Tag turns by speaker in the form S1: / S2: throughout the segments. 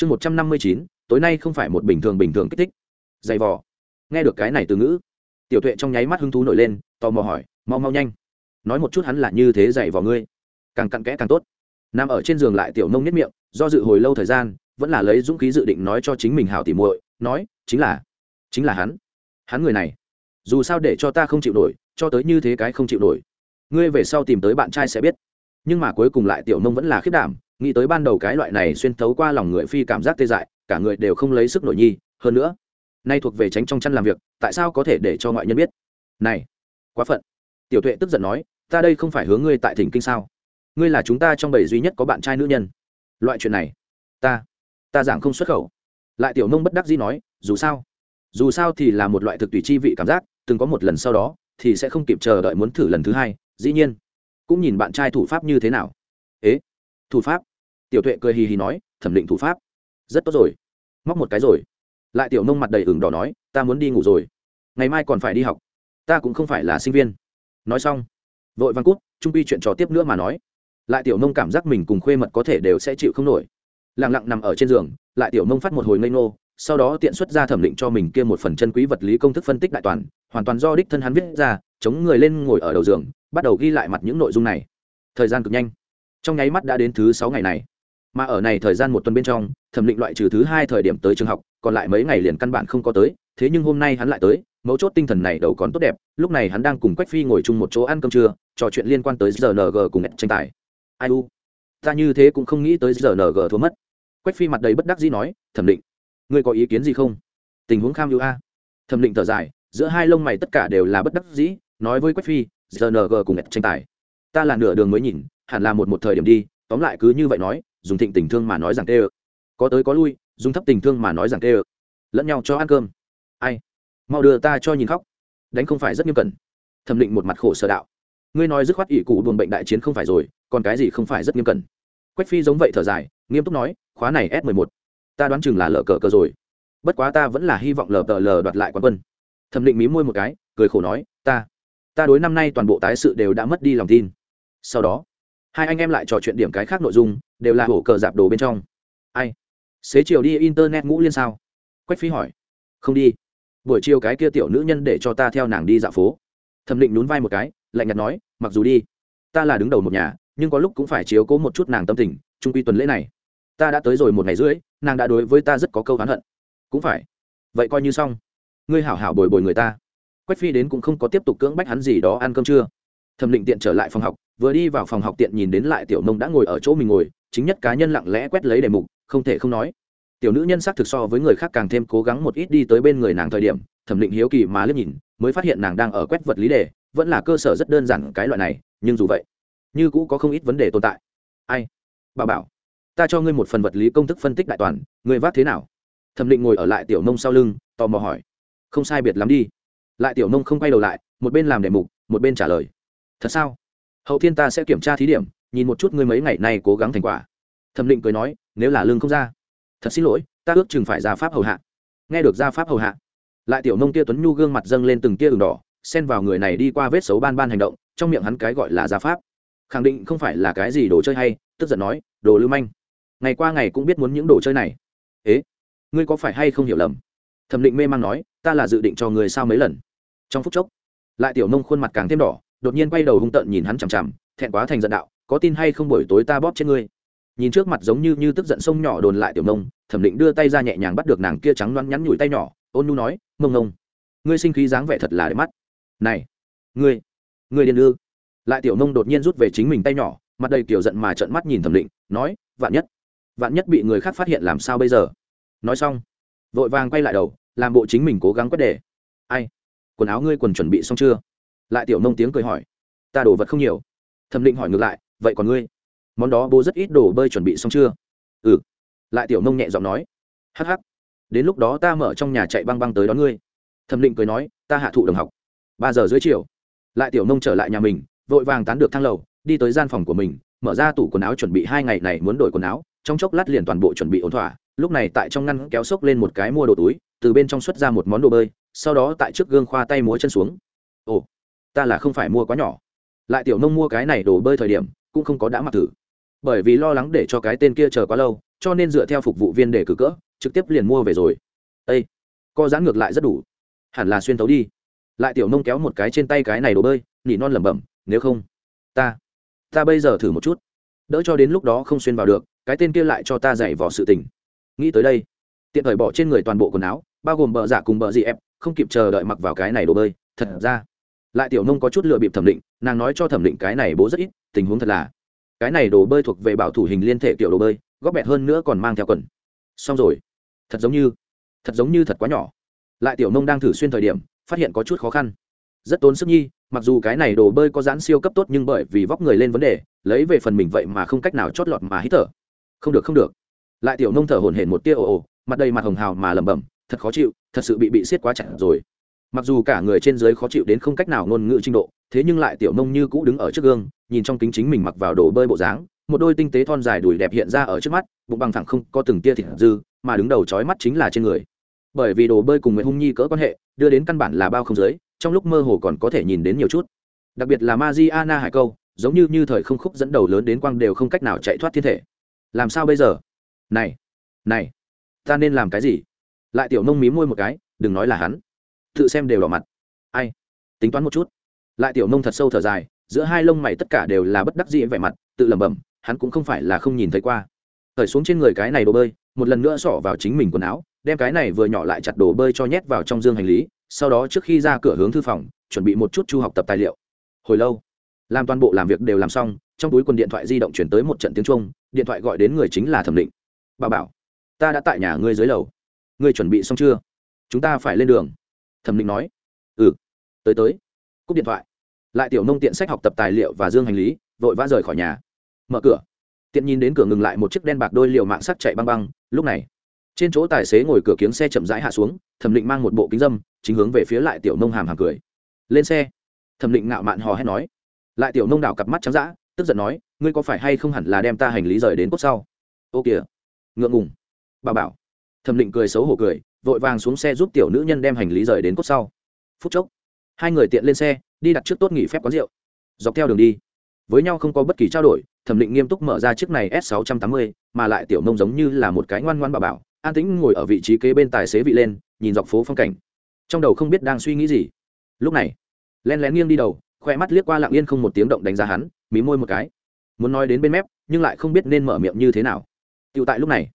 S1: chương một trăm năm mươi chín, tối nay không phải một bình thường bình thường kích thích. Dày vò. Nghe được cái này từ ngữ, tiểu tuệ trong nháy mắt hứng thú nổi lên, tò mò hỏi, mau mau nhanh. Nói một chút hắn là như thế dày vò ngươi. Càng cặn kẽ càng tốt. Nằm ở trên giường lại tiểu nông nhất miệng, do dự hồi lâu thời gian, vẫn là lấy dũng khí dự định nói cho chính mình hảo tỉ muội, nói, chính là chính là hắn. Hắn người này, dù sao để cho ta không chịu nổi, cho tới như thế cái không chịu nổi. Ngươi về sau tìm tới bạn trai sẽ biết. Nhưng mà cuối cùng lại tiểu nông vẫn là khiết đảm nghĩ tới ban đầu cái loại này xuyên thấu qua lòng người phi cảm giác tê dại, cả người đều không lấy sức nổi nhi, hơn nữa, nay thuộc về tránh trong chăn làm việc, tại sao có thể để cho ngoại nhân biết? Này, quá phận. Tiểu tuệ tức giận nói, ta đây không phải hướng ngươi tại thỉnh kinh sao? Ngươi là chúng ta trong bầy duy nhất có bạn trai nữ nhân. Loại chuyện này, ta ta giảng không xuất khẩu. Lại tiểu nông bất đắc dĩ nói, dù sao dù sao thì là một loại thực tùy chi vị cảm giác, từng có một lần sau đó, thì sẽ không kịp chờ đợi muốn thử lần thứ hai, dĩ nhiên, cũng nhìn bạn trai thủ pháp như thế nào. Ế? Thủ pháp. Tiểu tuệ cười hì hì nói, thẩm định thủ pháp. Rất tốt rồi. Móc một cái rồi. Lại tiểu nông mặt đầy ửng đỏ nói, ta muốn đi ngủ rồi. Ngày mai còn phải đi học. Ta cũng không phải là sinh viên. Nói xong, vội văn cút, trung pi chuyện trò tiếp nữa mà nói. Lại tiểu nông cảm giác mình cùng khuê mật có thể đều sẽ chịu không nổi. Lẳng lặng nằm ở trên giường, lại tiểu nông phát một hồi ngây ngô, sau đó tiện xuất ra thẩm định cho mình kia một phần chân quý vật lý công thức phân tích đại toàn, hoàn toàn do đích thân hắn viết ra, chống người lên ngồi ở đầu giường, bắt đầu ghi lại mặt những nội dung này. Thời gian cực nhanh trong nháy mắt đã đến thứ sáu ngày này. Mà ở này thời gian một tuần bên trong, thẩm định loại trừ thứ hai thời điểm tới trường học, còn lại mấy ngày liền căn bản không có tới, thế nhưng hôm nay hắn lại tới, mấu chốt tinh thần này đầu còn tốt đẹp, lúc này hắn đang cùng quách phi ngồi chung một chỗ ăn cơm trưa, trò chuyện liên quan tới rng cùng tranh tài. Ai u? Ta như thế cũng không nghĩ tới rng thua mất. Quách phi mặt đầy bất đắc dĩ nói, thẩm định, ngươi có ý kiến gì không? Tình huống kham ưu a. Thẩm định thở dài, giữa hai lông mày tất cả đều là bất đắc dĩ, nói với quách phi rng cùng tranh tài. Ta là nửa đường mới nhìn hẳn là một một thời điểm đi, tóm lại cứ như vậy nói, dùng thịnh tình thương mà nói rằng tê ơ. Có tới có lui, dùng thấp tình thương mà nói rằng tê ơ. Lẫn nhau cho ăn cơm. Ai? Mau đưa ta cho nhìn khóc. Đánh không phải rất nghiêm cẩn. Thẩm định một mặt khổ sở đạo. Ngươi nói dứt khoát ỷ cụ buồn bệnh đại chiến không phải rồi, còn cái gì không phải rất nghiêm cẩn. Quách phi giống vậy thở dài, nghiêm túc nói, khóa này s 11 ta đoán chừng là lờ cờ cờ rồi. Bất quá ta vẫn là hy vọng lờ tờ lờ đoạt lại quán quân. Thẩm định mí môi một cái, cười khổ nói, ta ta đối năm nay toàn bộ tái sự đều đã mất đi lòng tin. Sau đó hai anh em lại trò chuyện điểm cái khác nội dung, đều là hổ cờ dạp đồ bên trong. Ai? Xế chiều đi internet ngũ liên sao? Quách phi hỏi. Không đi. Buổi chiều cái kia tiểu nữ nhân để cho ta theo nàng đi dạo phố. Thẩm định nhún vai một cái, lạnh nhạt nói, mặc dù đi, ta là đứng đầu một nhà, nhưng có lúc cũng phải chiếu cố một chút nàng tâm tình trung quy tuần lễ này, ta đã tới rồi một ngày rưỡi, nàng đã đối với ta rất có câu hắn hận. Cũng phải. Vậy coi như xong. Ngươi hảo hảo bồi bồi người ta. Quách phi đến cũng không có tiếp tục cưỡng bách hắn gì đó ăn cơm trưa. Thẩm định tiện trở lại phòng học vừa đi vào phòng học tiện nhìn đến lại tiểu nông đã ngồi ở chỗ mình ngồi, chính nhất cá nhân lặng lẽ quét lấy đề mục, không thể không nói. Tiểu nữ nhân xác thực so với người khác càng thêm cố gắng một ít đi tới bên người nàng thời điểm, thẩm định hiếu kỳ mà liếc nhìn, mới phát hiện nàng đang ở quét vật lý đề, vẫn là cơ sở rất đơn giản cái loại này, nhưng dù vậy, như cũ có không ít vấn đề tồn tại. Ai? Bà bảo, ta cho ngươi một phần vật lý công thức phân tích đại toàn, ngươi vác thế nào? Thẩm định ngồi ở lại tiểu nông sau lưng, tò mò hỏi. Không sai biệt lắm đi. Lại tiểu nông không quay đầu lại, một bên làm đề mục, một bên trả lời. Thật sao? Hậu thiên ta sẽ kiểm tra thí điểm, nhìn một chút ngươi mấy ngày nay cố gắng thành quả. Thẩm định cười nói, nếu là lương không ra. Thật xin lỗi, ta ước chừng phải ra pháp hầu hạ. Nghe được ra pháp hầu hạ, lại tiểu nông tia tuấn nhu gương mặt dâng lên từng tia đường đỏ, xen vào người này đi qua vết xấu ban ban hành động, trong miệng hắn cái gọi là gia pháp. Khẳng định không phải là cái gì đồ chơi hay, tức giận nói, đồ lưu manh. Ngày qua ngày cũng biết muốn những đồ chơi này. Ế, ngươi có phải hay không hiểu lầm? Thẩm định mê man nói, ta là dự định cho người sao mấy lần? Trong phút chốc, lại tiểu nông khuôn mặt càng thêm đỏ đột nhiên quay đầu hung tợn nhìn hắn chằm chằm, thẹn quá thành giận đạo, có tin hay không buổi tối ta bóp trên ngươi? Nhìn trước mặt giống như như tức giận sông nhỏ đồn lại tiểu nông, thẩm định đưa tay ra nhẹ nhàng bắt được nàng kia trắng loăn nhắn nhủi tay nhỏ, ôn nhu nói mông nông, ngươi sinh khí dáng vẻ thật là đẹp mắt. Này, ngươi ngươi điên ư? Lại tiểu nông đột nhiên rút về chính mình tay nhỏ, mặt đầy kiểu giận mà trợn mắt nhìn thẩm định, nói, vạn nhất vạn nhất bị người khác phát hiện làm sao bây giờ? Nói xong, vội vàng quay lại đầu, làm bộ chính mình cố gắng quét đề. Ai, quần áo ngươi quần chuẩn bị xong chưa? Lại tiểu nông tiếng cười hỏi, ta đồ vật không nhiều. Thẩm định hỏi ngược lại, vậy còn ngươi? Món đó bố rất ít đồ bơi chuẩn bị xong chưa? Ừ. Lại tiểu nông nhẹ giọng nói hh đến lúc đó ta mở trong nhà chạy băng băng tới đón ngươi. Thẩm định cười nói, ta hạ thụ đồng học, ba giờ dưới chiều. Lại tiểu nông trở lại nhà mình, vội vàng tán được thang lầu, đi tới gian phòng của mình, mở ra tủ quần áo chuẩn bị hai ngày này muốn đổi quần áo, trong chốc lát liền toàn bộ chuẩn bị ổn thỏa. Lúc này tại trong ngăn kéo xốc lên một cái mua đồ túi, từ bên trong xuất ra một món đồ bơi, sau đó tại trước gương khoa tay múa chân xuống. Ồ ta là không phải mua quá nhỏ. Lại tiểu nông mua cái này đồ bơi thời điểm, cũng không có đã mặc thử. Bởi vì lo lắng để cho cái tên kia chờ quá lâu, cho nên dựa theo phục vụ viên để cử cỡ, trực tiếp liền mua về rồi. Ây co giãn ngược lại rất đủ. Hẳn là xuyên tấu đi. Lại tiểu nông kéo một cái trên tay cái này đồ bơi, nỉ non lẩm bẩm, nếu không, ta ta bây giờ thử một chút. Đỡ cho đến lúc đó không xuyên vào được, cái tên kia lại cho ta dạy vỏ sự tình. Nghĩ tới đây, tiện thời bỏ trên người toàn bộ quần áo, bao gồm bờ giả cùng bờ dị ép, không kịp chờ đợi mặc vào cái này đồ bơi. Thật ra lại tiểu nông có chút lựa bịp thẩm định, nàng nói cho thẩm định cái này bố rất ít, tình huống thật là, cái này đồ bơi thuộc về bảo thủ hình liên thể kiểu đồ bơi góp bẹt hơn nữa còn mang theo quần. Xong rồi. Thật giống như, thật giống như thật quá nhỏ. Lại tiểu nông đang thử xuyên thời điểm, phát hiện có chút khó khăn. Rất tốn sức nhi, mặc dù cái này đồ bơi có dán siêu cấp tốt nhưng bởi vì vóc người lên vấn đề, lấy về phần mình vậy mà không cách nào chót lọt mà hít thở. Không được không được. Lại tiểu nông thở hổn hển một tia ồ ồ, mặt đầy mặt hồng hào mà lẩm bẩm, thật khó chịu, thật sự bị bị siết quá chặt rồi mặc dù cả người trên dưới khó chịu đến không cách nào ngôn ngữ trình độ thế nhưng lại tiểu nông như cũ đứng ở trước gương nhìn trong kính chính mình mặc vào đồ bơi bộ dáng một đôi tinh tế thon dài đùi đẹp hiện ra ở trước mắt bụng bằng thẳng không có từng tia thịt dư mà đứng đầu trói mắt chính là trên người bởi vì đồ bơi cùng nguyễn hung nhi cỡ quan hệ đưa đến căn bản là bao không giới, trong lúc mơ hồ còn có thể nhìn đến nhiều chút đặc biệt là Mariana Hải Câu, giống như như thời không khúc dẫn đầu lớn đến quang đều không cách nào chạy thoát thiên thể. Làm sao bây giờ? Này, này, ta nên làm cái gì? Lại tiểu nông mí môi một cái, đừng nói là hắn. Tự xem đều đỏ mặt. Ai? Tính toán một chút. Lại tiểu nông thật sâu thở dài, giữa hai lông mày tất cả đều là bất đắc dĩ vẻ mặt, tự lẩm bẩm, hắn cũng không phải là không nhìn thấy qua. thời xuống trên người cái này đồ bơi, một lần nữa xỏ vào chính mình quần áo, đem cái này vừa nhỏ lại chặt đồ bơi cho nhét vào trong dương hành lý, sau đó trước khi ra cửa hướng thư phòng, chuẩn bị một chút chu học tập tài liệu hồi lâu làm toàn bộ làm việc đều làm xong trong túi quần điện thoại di động chuyển tới một trận tiếng trung điện thoại gọi đến người chính là thẩm định bà bảo ta đã tại nhà ngươi dưới lầu ngươi chuẩn bị xong chưa chúng ta phải lên đường thẩm định nói ừ tới tới, cúp điện thoại. Lại tiểu nông tiện sách học tập tài liệu và dương hành lý, vội vã rời khỏi nhà. Mở cửa. Tiện nhìn đến cửa ngừng lại một chiếc đen bạc đôi liều mạng sắt chạy băng băng. Lúc này, trên chỗ tài xế ngồi cửa kiếng xe chậm rãi hạ xuống, thẩm định mang một bộ kính dâm, chính hướng về phía lại tiểu nông hàm hàm cười. Lên xe. Thẩm định ngạo mạn hò hét nói. Lại tiểu nông đảo cặp mắt trắng d tức giận nói, ngươi có phải hay không hẳn là đem ta hành lý rời đến cốt sau? Ô kìa. Ngượng ngùng. Bà bảo. Thẩm định cười xấu hổ cười vội vàng xuống xe giúp tiểu nữ nhân đem hành lý rời đến cốt sau. Phút chốc, hai người tiện lên xe, đi đặt trước tốt nghỉ phép quán rượu. Dọc theo đường đi, với nhau không có bất kỳ trao đổi, thẩm định nghiêm túc mở ra chiếc này s 680 mà lại tiểu nông giống như là một cái ngoan ngoan bà bảo, an tĩnh ngồi ở vị trí kế bên tài xế vị lên, nhìn dọc phố phong cảnh. Trong đầu không biết đang suy nghĩ gì. Lúc này len lén nghiêng đi đầu, khoe mắt liếc qua lặng yên không một tiếng động đánh giá hắn, mí môi một cái. Muốn nói đến bên mép, nhưng lại không biết nên mở miệng như thế nào. Tựu tại lúc này,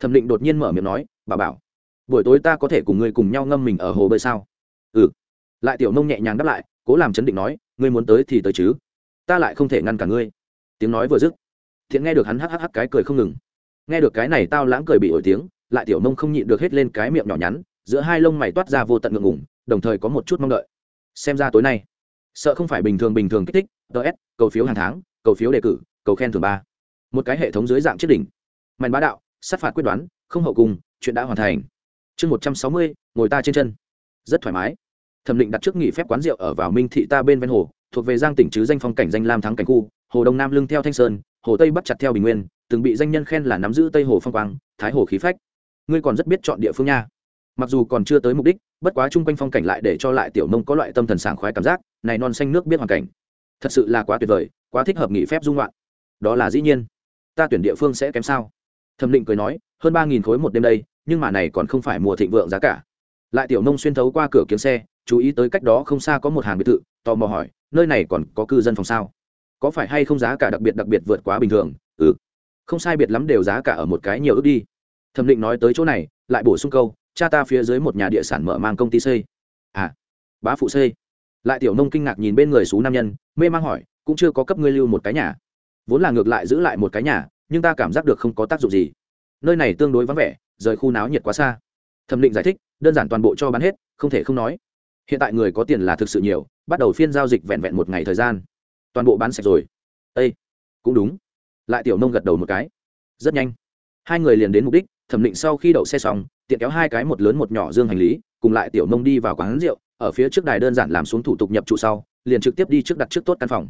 S1: thẩm định đột nhiên mở miệng nói, bà bảo buổi tối ta có thể cùng ngươi cùng nhau ngâm mình ở hồ bơi sao? Ừ. Lại tiểu nông nhẹ nhàng đáp lại, cố làm chấn định nói, ngươi muốn tới thì tới chứ. Ta lại không thể ngăn cả ngươi. Tiếng nói vừa dứt, thiện nghe được hắn hắc hắc cái cười không ngừng. Nghe được cái này tao lãng cười bị ổi tiếng, lại tiểu nông không nhịn được hết lên cái miệng nhỏ nhắn, giữa hai lông mày toát ra vô tận ngượng ngủng đồng thời có một chút mong đợi. Xem ra tối nay, sợ không phải bình thường bình thường kích thích ts cầu phiếu hàng tháng, cầu phiếu đề cử, cầu khen thường ba. Một cái hệ thống dưới dạng chiết đỉnh. Mạnh bá đạo, sát phạt quyết đoán, không hậu cùng, chuyện đã hoàn thành chương một trăm sáu mươi, ngồi ta trên chân. Rất thoải mái. Thẩm định đặt trước nghỉ phép quán rượu ở vào minh thị ta bên ven hồ, thuộc về giang tỉnh chứ danh phong cảnh danh lam thắng cảnh khu, hồ đông nam lưng theo thanh sơn, hồ tây bắt chặt theo bình nguyên, từng bị danh nhân khen là nắm giữ tây hồ phong quang, thái hồ khí phách. Ngươi còn rất biết chọn địa phương nha. Mặc dù còn chưa tới mục đích, bất quá chung quanh phong cảnh lại để cho lại tiểu nông có loại tâm thần sảng khoái cảm giác, này non xanh nước biết hoàn cảnh. Thật sự là quá tuyệt vời, quá thích hợp nghỉ phép dung loạn. Đó là dĩ nhiên. Ta tuyển địa phương sẽ kém sao? Thẩm định cười nói, hơn ba nghìn khối một đêm đây nhưng mà này còn không phải mùa thịnh vượng giá cả. Lại tiểu nông xuyên thấu qua cửa kiếm xe, chú ý tới cách đó không xa có một hàng biệt thự, tò mò hỏi, nơi này còn có cư dân phòng sao? Có phải hay không giá cả đặc biệt đặc biệt vượt quá bình thường? Ừ. Không sai biệt lắm đều giá cả ở một cái nhiều ước đi. Thẩm định nói tới chỗ này, lại bổ sung câu, cha ta phía dưới một nhà địa sản mở mang công ty xây. À bá phụ xây. Lại tiểu nông kinh ngạc nhìn bên người xú nam nhân, mê mang hỏi, cũng chưa có cấp ngươi lưu một cái nhà. Vốn là ngược lại giữ lại một cái nhà, nhưng ta cảm giác được không có tác dụng gì. Nơi này tương đối vắng vẻ rời khu náo nhiệt quá xa. Thẩm định giải thích, đơn giản toàn bộ cho bán hết, không thể không nói. Hiện tại người có tiền là thực sự nhiều, bắt đầu phiên giao dịch vẹn vẹn một ngày thời gian. Toàn bộ bán sạch rồi. Â cũng đúng. Lại tiểu nông gật đầu một cái. Rất nhanh. Hai người liền đến mục đích, thẩm định sau khi đậu xe xong, tiện kéo hai cái một lớn một nhỏ dương hành lý, cùng lại tiểu nông đi vào quán rượu, ở phía trước đài đơn giản làm xuống thủ tục nhập trụ sau, liền trực tiếp đi trước đặt trước tốt căn phòng.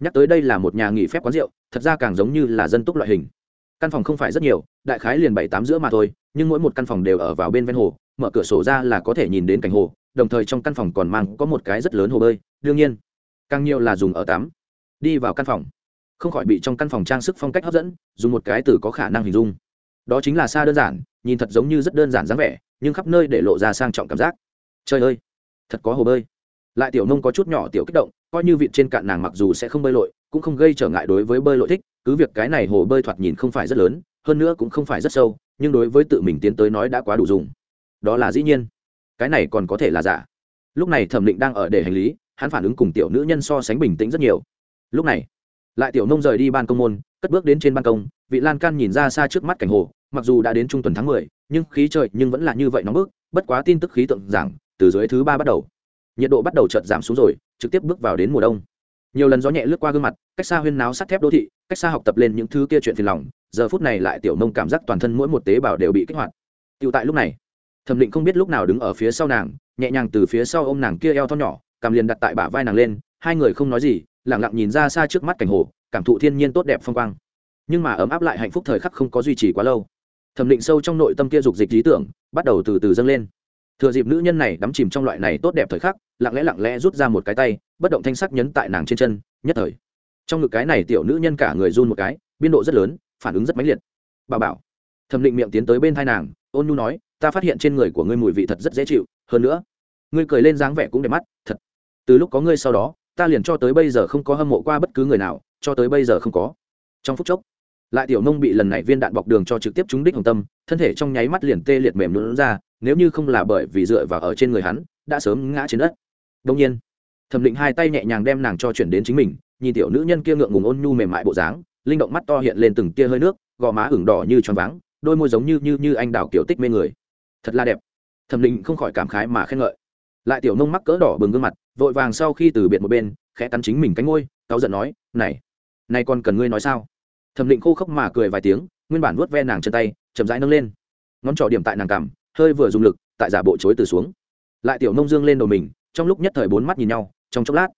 S1: Nhắc tới đây là một nhà nghỉ phép quán rượu, thật ra càng giống như là dân túc loại hình căn phòng không phải rất nhiều, đại khái liền bảy tám giữa mà thôi, nhưng mỗi một căn phòng đều ở vào bên ven hồ, mở cửa sổ ra là có thể nhìn đến cảnh hồ, đồng thời trong căn phòng còn mang có một cái rất lớn hồ bơi, đương nhiên, càng nhiều là dùng ở tắm, đi vào căn phòng. Không khỏi bị trong căn phòng trang sức phong cách hấp dẫn, dùng một cái từ có khả năng hình dung. Đó chính là xa đơn giản, nhìn thật giống như rất đơn giản dáng vẻ, nhưng khắp nơi để lộ ra sang trọng cảm giác. Trời ơi, thật có hồ bơi. Lại tiểu nông có chút nhỏ tiểu kích động, coi như vịt trên cạn nàng mặc dù sẽ không bơi lội, cũng không gây trở ngại đối với bơi lội thích cứ việc cái này hồ bơi thoạt nhìn không phải rất lớn, hơn nữa cũng không phải rất sâu, nhưng đối với tự mình tiến tới nói đã quá đủ dùng. Đó là dĩ nhiên. Cái này còn có thể là giả. Lúc này thẩm định đang ở để hành lý, hắn phản ứng cùng tiểu nữ nhân so sánh bình tĩnh rất nhiều. Lúc này, lại tiểu nông rời đi ban công môn, cất bước đến trên ban công, vị lan can nhìn ra xa trước mắt cảnh hồ, mặc dù đã đến trung tuần tháng mười, nhưng khí trời nhưng vẫn là như vậy nóng bức, bất quá tin tức khí tượng giảm từ dưới thứ ba bắt đầu. Nhiệt độ bắt đầu chợt giảm xuống rồi, trực tiếp bước vào đến mùa đông nhiều lần gió nhẹ lướt qua gương mặt, cách xa huyên náo sắt thép đô thị, cách xa học tập lên những thứ kia chuyện phiền lòng, giờ phút này lại tiểu nông cảm giác toàn thân mỗi một tế bào đều bị kích hoạt. Tựu tại lúc này, thẩm định không biết lúc nào đứng ở phía sau nàng, nhẹ nhàng từ phía sau ô m nàng kia eo thon nhỏ, cầm liền đặt tại bả vai nàng lên, hai người không nói gì lẳng lặng nhìn ra xa trước mắt cảnh hồ, cảm thụ thiên nhiên tốt đẹp phong quang. Nhưng mà ấm áp lại hạnh phúc thời khắc không có duy trì quá lâu. Thẩm định sâu trong nội tâm kia dục dịch lý tưởng, bắt đầu từ từ dâng lên thừa dịp nữ nhân này đắm chìm trong loại này tốt đẹp thời khắc, lặng lẽ lặng lẽ rút ra một cái tay, bất động thanh sắc nhấn tại nàng trên chân, nhất thời. Trong ngực cái này tiểu nữ nhân cả người run một cái, biên độ rất lớn, phản ứng rất mãnh liệt. Bà bảo thẩm định miệng tiến tới bên thai nàng, ôn nhu nói, ta phát hiện trên người của ngươi mùi vị thật rất dễ chịu, hơn nữa, ngươi cười lên dáng vẻ cũng đẹp mắt, thật. Từ lúc có ngươi sau đó, ta liền cho tới bây giờ không có hâm mộ qua bất cứ người nào, cho tới bây giờ không có. Trong phút chốc, lại tiểu nông bị lần này viên đạn bọc đường cho trực tiếp trúng đích hồng tâm, thân thể trong nháy mắt liền tê liệt mềm lún ra nếu như không là bởi vì dựa vào ở trên người hắn, đã sớm ngã trên đất. Đông nhiên, thẩm định hai tay nhẹ nhàng đem nàng cho chuyển đến chính mình, nhìn tiểu nữ nhân kia ngượng ngùng ôn nhu mềm mại bộ dáng, linh động mắt to hiện lên từng tia hơi nước, gò má ửng đỏ như tròn váng, đôi môi giống như như như anh đào kiểu tích mê người. Thật là đẹp. Thẩm định không khỏi cảm khái mà khen ngợi. Lại tiểu nông mắc cỡ đỏ bừng gương mặt, vội vàng sau khi từ biệt một bên, khẽ cắn chính mình cánh ngôi cáu giận nói, này này còn cần ngươi nói sao? Thẩm định khô khốc mà cười vài tiếng, nguyên bản vuốt ve nàng chân tay, chậm rãi nâng lên. Ngón trỏ điểm tại nàng cằm hơi vừa dùng lực, tại giả bộ chối từ xuống. Lại tiểu nông dương lên đầu mình, trong lúc nhất thời bốn mắt nhìn nhau, trong chốc lát,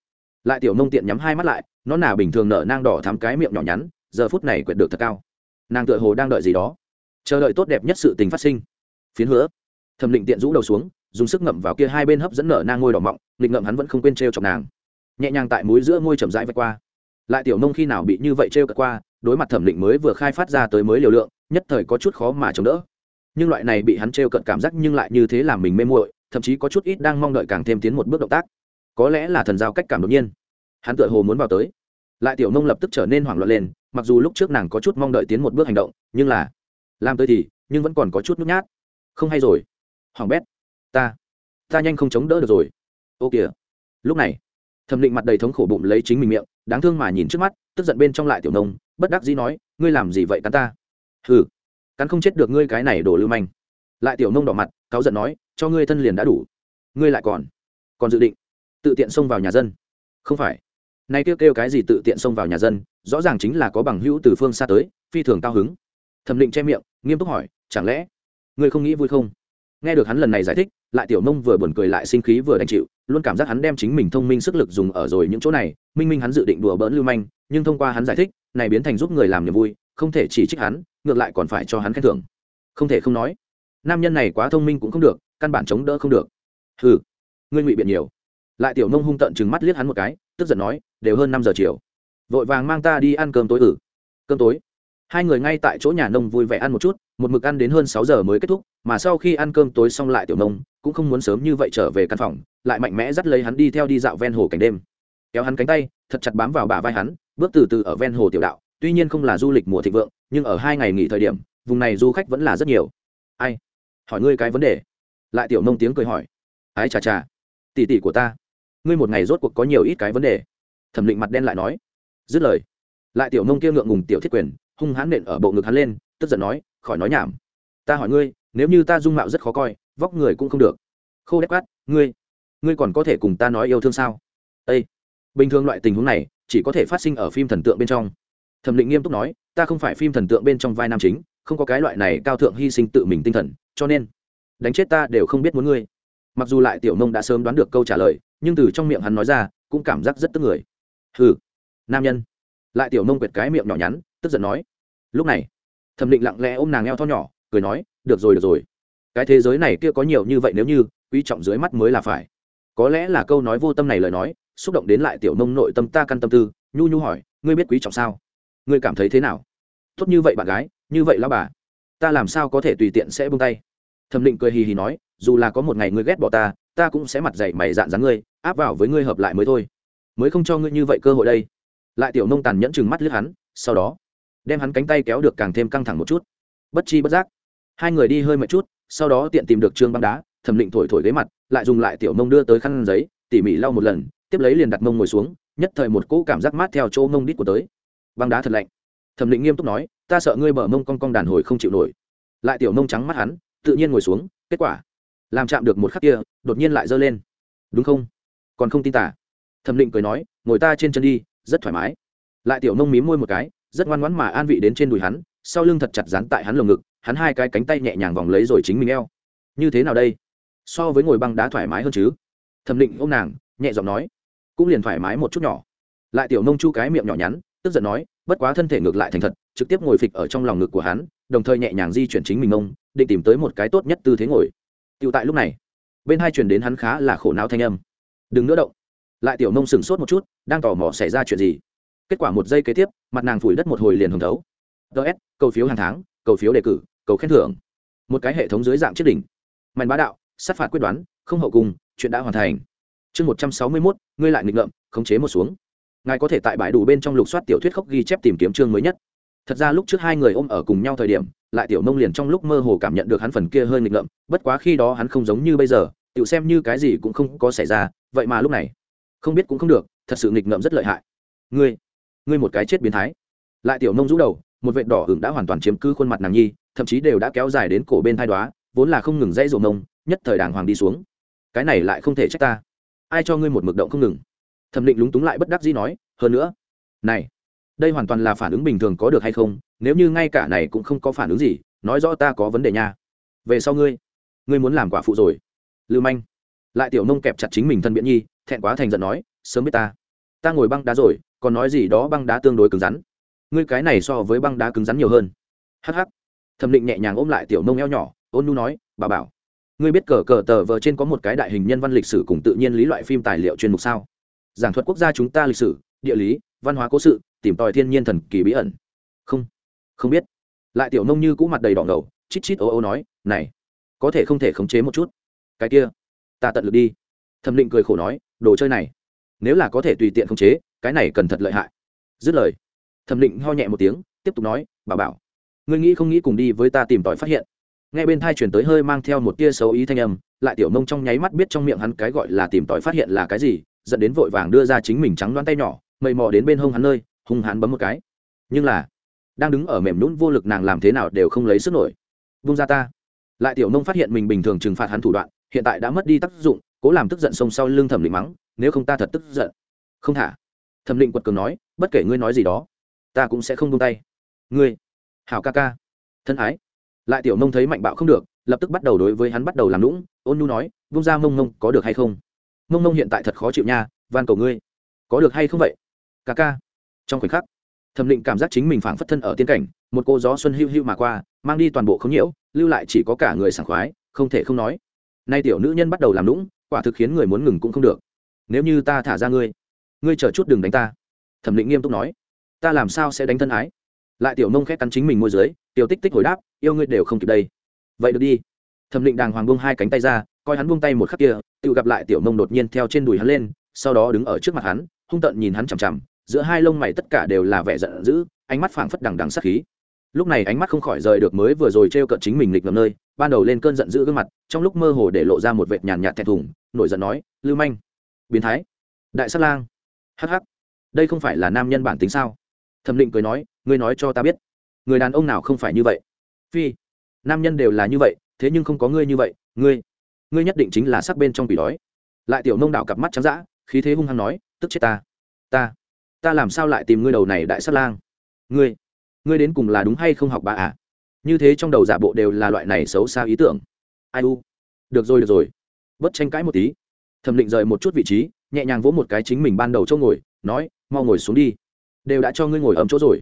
S1: lại tiểu nông tiện nhắm hai mắt lại, nó nào bình thường nở nang đỏ thắm cái miệng nhỏ nhắn, giờ phút này quyệt được thật cao. Nàng tựa hồ đang đợi gì đó. Chờ đợi tốt đẹp nhất sự tình phát sinh. Phiến hứa. Thẩm định tiện rũ đầu xuống, dùng sức ngậm vào kia hai bên hấp dẫn nở nang ngôi đỏ mọng, nghịch ngậm hắn vẫn không quên t r e o chọc nàng. Nhẹ nhàng tại mũi giữa ngôi chậm rãi vạch qua. Lại tiểu nông khi nào bị như vậy t r e o cật qua, đối mặt thẩm định mới vừa khai phát ra tới mới liều lượng, nhất thời có chút khó mà chống đỡ nhưng loại này bị hắn trêu cận cảm giác nhưng lại như thế làm mình mê muội, thậm chí có chút ít đang mong đợi càng thêm tiến một bước động tác. Có lẽ là thần giao cách cảm đột nhiên. Hắn tựa hồ muốn vào tới. Lại tiểu nông lập tức trở nên hoảng loạn lên, mặc dù lúc trước nàng có chút mong đợi tiến một bước hành động, nhưng là làm tới thì, nhưng vẫn còn có chút nhút nhát. Không hay rồi. Hoàng bét, ta ta nhanh không chống đỡ được rồi. Ô kìa. Lúc này, thẩm định mặt đầy thống khổ bụng lấy chính mình miệng, đáng thương mà nhìn trước mắt, tức giận bên trong lại tiểu nông, bất đắc dĩ nói, ngươi làm gì vậy cắn ta? Hừ cắn không chết được ngươi cái này đổ lưu manh. Lại tiểu nông đỏ mặt, cáu giận nói, cho ngươi thân liền đã đủ. Ngươi lại còn còn dự định tự tiện xông vào nhà dân. Không phải. Nay kêu kêu cái gì tự tiện xông vào nhà dân, rõ ràng chính là có bằng hữu từ phương xa tới, phi thường cao hứng. Thẩm định che miệng, nghiêm túc hỏi, chẳng lẽ ngươi không nghĩ vui không? Nghe được hắn lần này giải thích, lại tiểu nông vừa buồn cười lại sinh khí vừa đành chịu, luôn cảm giác hắn đem chính mình thông minh sức lực dùng ở rồi những chỗ này, minh minh hắn dự định đùa bỡn lưu manh, nhưng thông qua hắn giải thích, này biến thành giúp người làm niềm vui không thể chỉ trích hắn, ngược lại còn phải cho hắn khen thưởng. Không thể không nói, nam nhân này quá thông minh cũng không được, căn bản chống đỡ không được. Hừ, ngươi ngụy biện nhiều. Lại tiểu nông hung tận chừng mắt liếc hắn một cái, tức giận nói, đều hơn năm giờ chiều. Vội vàng mang ta đi ăn cơm tối ử. Cơm tối. Hai người ngay tại chỗ nhà nông vui vẻ ăn một chút, một mực ăn đến hơn sáu giờ mới kết thúc, mà sau khi ăn cơm tối xong lại tiểu nông cũng không muốn sớm như vậy trở về căn phòng, lại mạnh mẽ dắt lấy hắn đi theo đi dạo ven hồ cảnh đêm. Kéo hắn cánh tay, thật chặt bám vào bả vai hắn, bước từ từ ở ven hồ tiểu đạo tuy nhiên không là du lịch mùa thịnh vượng, nhưng ở hai ngày nghỉ thời điểm, vùng này du khách vẫn là rất nhiều. Ai? Hỏi ngươi cái vấn đề. Lại tiểu nông tiếng cười hỏi. Ái chà chà. Tỉ tỉ của ta. Ngươi một ngày rốt cuộc có nhiều ít cái vấn đề. Thẩm định mặt đen lại nói. Dứt lời, lại tiểu nông kia ngượng ngùng tiểu thiết quyền, hung hãn nện ở bộ ngực hắn lên, tức giận nói, khỏi nói nhảm. Ta hỏi ngươi, nếu như ta dung mạo rất khó coi, vóc người cũng không được. Khô đét quát, ngươi ngươi còn có thể cùng ta nói yêu thương sao? Ây bình thường loại tình huống này, chỉ có thể phát sinh ở phim thần tượng bên trong thẩm định nghiêm túc nói, ta không phải phim thần tượng bên trong vai nam chính, không có cái loại này cao thượng hy sinh tự mình tinh thần, cho nên đánh chết ta đều không biết muốn ngươi. Mặc dù lại tiểu nông đã sớm đoán được câu trả lời, nhưng từ trong miệng hắn nói ra, cũng cảm giác rất tức người. Hừ, nam nhân. Lại tiểu nông quệt cái miệng nhỏ nhắn, tức giận nói. Lúc này, thẩm định lặng lẽ ôm nàng eo tho nhỏ, cười nói, được rồi được rồi. Cái thế giới này kia có nhiều như vậy nếu như, quý trọng dưới mắt mới là phải. Có lẽ là câu nói vô tâm này lời nói, xúc động đến lại tiểu nông nội tâm ta căn tâm tư, nhu nhu hỏi, ngươi biết quý trọng sao? Ngươi cảm thấy thế nào? Tốt như vậy bạn gái, như vậy lao bà, ta làm sao có thể tùy tiện sẽ bông tay? Thẩm định cười hì hì nói, dù là có một ngày ngươi ghét bỏ ta ta cũng sẽ mặt dày mày dạn dáng ngươi, áp vào với ngươi hợp lại mới thôi. Mới không cho ngươi như vậy cơ hội đây. Lại tiểu nông tàn nhẫn chừng mắt lướt hắn, sau đó, đem hắn cánh tay kéo được càng thêm căng thẳng một chút. Bất chi bất giác, hai người đi hơi một chút, sau đó tiện tìm được trương băng đá, thẩm định thổi thổi ghế mặt, lại dùng lại tiểu mông đưa tới khăn giấy, tỉ mỉ lau một lần, tiếp lấy liền đặt mông ngồi xuống, nhất thời một cỗ cảm giác mát theo chỗ mông đít của tới băng đá thật lạnh. Thẩm định nghiêm túc nói, ta sợ ngươi bờ mông cong cong đàn hồi không chịu nổi. Lại tiểu mông trắng mắt hắn, tự nhiên ngồi xuống, kết quả, làm chạm được một khắc kia, đột nhiên lại giơ lên. Đúng không? Còn không tin tả? Thẩm định cười nói, ngồi ta trên chân đi, rất thoải mái. Lại tiểu mông mím môi một cái, rất ngoan ngoãn mà an vị đến trên đùi hắn, sau lưng thật chặt dán tại hắn lồng ngực, hắn hai cái cánh tay nhẹ nhàng vòng lấy rồi chính mình eo. Như thế nào đây? So với ngồi băng đá thoải mái hơn chứ? Thẩm định ô m nàng, nhẹ giọng nói, cũng liền thoải mái một chút nhỏ. Lại tiểu nông chu cái miệng nhỏ nhắn tức giận nói, bất quá thân thể ngược lại thành thật, trực tiếp ngồi phịch ở trong lòng ngực của hắn, đồng thời nhẹ nhàng di chuyển chính mình mông, định tìm tới một cái tốt nhất tư thế ngồi. Tựu tại lúc này, bên hai chuyển đến hắn khá là khổ não thanh âm. Đừng nữa động. Lại tiểu mông sừng sốt một chút, đang tò mò xảy ra chuyện gì. Kết quả một giây kế tiếp, mặt nàng phủi đất một hồi liền hồng thấu. Ts cầu phiếu hàng tháng, cầu phiếu đề cử, cầu khen thưởng. Một cái hệ thống dưới dạng chiếc đỉnh. Mạnh bá đạo, sát phạt quyết đoán, không hậu cùng, chuyện đã hoàn thành. Chương một trăm sáu mươi mốt, ngươi lại nghịch ngợm, khống chế một xuống ngài có thể tại bãi đủ bên trong lục soát tiểu thuyết khốc ghi chép tìm kiếm chương mới nhất. Thật ra lúc trước hai người ôm ở cùng nhau thời điểm, lại tiểu nông liền trong lúc mơ hồ cảm nhận được hắn phần kia hơi nghịch ngợm, bất quá khi đó hắn không giống như bây giờ, tiểu xem như cái gì cũng không có xảy ra, vậy mà lúc này, không biết cũng không được, thật sự nghịch ngợm rất lợi hại. Ngươi ngươi một cái chết biến thái. Lại tiểu nông rũ đầu, một vệt đỏ hưởng đã hoàn toàn chiếm cứ khuôn mặt nàng nhi, thậm chí đều đã kéo dài đến cổ bên thai đoá vốn là không ngừng dãy rộ nông nhất thời đàng hoàng đi xuống. Cái này lại không thể trách ta. Ai cho ngươi một mực động không ngừng? Thẩm định lúng túng lại bất đắc dĩ nói, hơn nữa, này, đây hoàn toàn là phản ứng bình thường có được hay không? Nếu như ngay cả này cũng không có phản ứng gì, nói rõ ta có vấn đề nha. Về sau ngươi ngươi muốn làm quả phụ rồi. Lưu manh, lại tiểu nông kẹp chặt chính mình thân biện nhi, thẹn quá thành giận nói, sớm biết ta ta ngồi băng đá rồi, còn nói gì đó băng đá tương đối cứng rắn. Ngươi cái này so với băng đá cứng rắn nhiều hơn. Hh thẩm định nhẹ nhàng ôm lại tiểu nông eo nhỏ, ôn nu nói, bà bảo, ngươi biết cờ cờ tờ vờ trên có một cái đại hình nhân văn lịch sử cùng tự nhiên lý loại phim tài liệu chuyên mục sao? Giảng thuật quốc gia chúng ta lịch sử, địa lý, văn hóa cố sự, tìm tòi thiên nhiên thần kỳ bí ẩn. Không không biết. Lại tiểu nông như cũ mặt đầy đỏ ngầu, chít chít ô ô nói, này, có thể không thể khống chế một chút? Cái kia, ta tận lực đi. Thẩm định cười khổ nói, đồ chơi này, nếu là có thể tùy tiện khống chế, cái này cần thật lợi hại. Dứt lời, thẩm định ho nhẹ một tiếng, tiếp tục nói, bà bảo, ngươi nghĩ không nghĩ cùng đi với ta tìm tòi phát hiện? Nghe bên thai chuyển tới hơi mang theo một tia xấu ý thanh âm, lại tiểu nông trong nháy mắt biết trong miệng hắn cái gọi là tìm tòi phát hiện là cái gì dẫn đến vội vàng đưa ra chính mình trắng đoán tay nhỏ, mầy mò đến bên hông hắn nơi, hung hắn bấm một cái. Nhưng là, đang đứng ở mềm nhún vô lực nàng làm thế nào đều không lấy sức nổi. Vung ra ta. Lại tiểu nông phát hiện mình bình thường trừng phạt hắn thủ đoạn, hiện tại đã mất đi tác dụng, cố làm tức giận xông sau lưng thẩm định mắng, nếu không ta thật tức giận. Không thả. Thẩm định quật cường nói, bất kể ngươi nói gì đó, ta cũng sẽ không buông tay. Ngươi, hảo ca ca. Thân ái. Lại tiểu nông thấy mạnh bạo không được, lập tức bắt đầu đối với hắn bắt đầu làm lũng ôn nu nói, vung ra mông mông, có được hay không? Mông mông hiện tại thật khó chịu nha, van cầu ngươi. Có được hay không vậy? Ca ca. Trong khoảnh khắc, thẩm định cảm giác chính mình phảng phất thân ở tiên cảnh, một cô gió xuân hưu hưu mà qua, mang đi toàn bộ không nhiễu, lưu lại chỉ có cả người sảng khoái, không thể không nói. Nay tiểu nữ nhân bắt đầu làm lũng quả thực khiến người muốn ngừng cũng không được. Nếu như ta thả ra ngươi ngươi chờ chút đừng đánh ta. Thẩm định nghiêm túc nói. Ta làm sao sẽ đánh thân ái? Lại tiểu nông khét cắn chính mình môi dưới, tiểu tích tích hồi đáp, yêu ngươi đều không kịp đây. Vậy được đi. Thẩm định đàng hoàng buông hai cánh tay ra coi hắn buông tay một khắc kia, tự gặp lại tiểu nông đột nhiên theo trên đùi hắn lên, sau đó đứng ở trước mặt hắn, hung tợn nhìn hắn chằm chằm, giữa hai lông mày tất cả đều là vẻ giận dữ, ánh mắt phảng phất đằng đằng sắc khí. Lúc này ánh mắt không khỏi rời được mới vừa rồi t r e o cận chính mình lịch ngầm nơi, ban đầu lên cơn giận dữ gương mặt, trong lúc mơ hồ để lộ ra một vệt nhàn nhạt thẹn thùng, nổi giận nói, lưu manh, biến thái, đại sát lang. Hh đây không phải là nam nhân bản tính sao? Thẩm định cười nói, ngươi nói cho ta biết, người đàn ông nào không phải như vậy? Phi, nam nhân đều là như vậy, thế nhưng không có ngươi như vậy, ngươi ngươi nhất định chính là sắc bên trong quỷ đói. Lại tiểu nông đạo cặp mắt trắng d ã khí thế hung hăng nói, tức chết ta. Ta ta làm sao lại tìm ngươi đầu này đại sát lang? Ngươi ngươi đến cùng là đúng hay không học bà à? Như thế trong đầu giả bộ đều là loại này xấu xa ý tưởng. Ai u? Được rồi được rồi. Bất tranh cãi một tí. Thẩm định rời một chút vị trí, nhẹ nhàng vỗ một cái chính mình ban đầu chỗ ngồi, nói, mau ngồi xuống đi. Đều đã cho ngươi ngồi ấm chỗ rồi.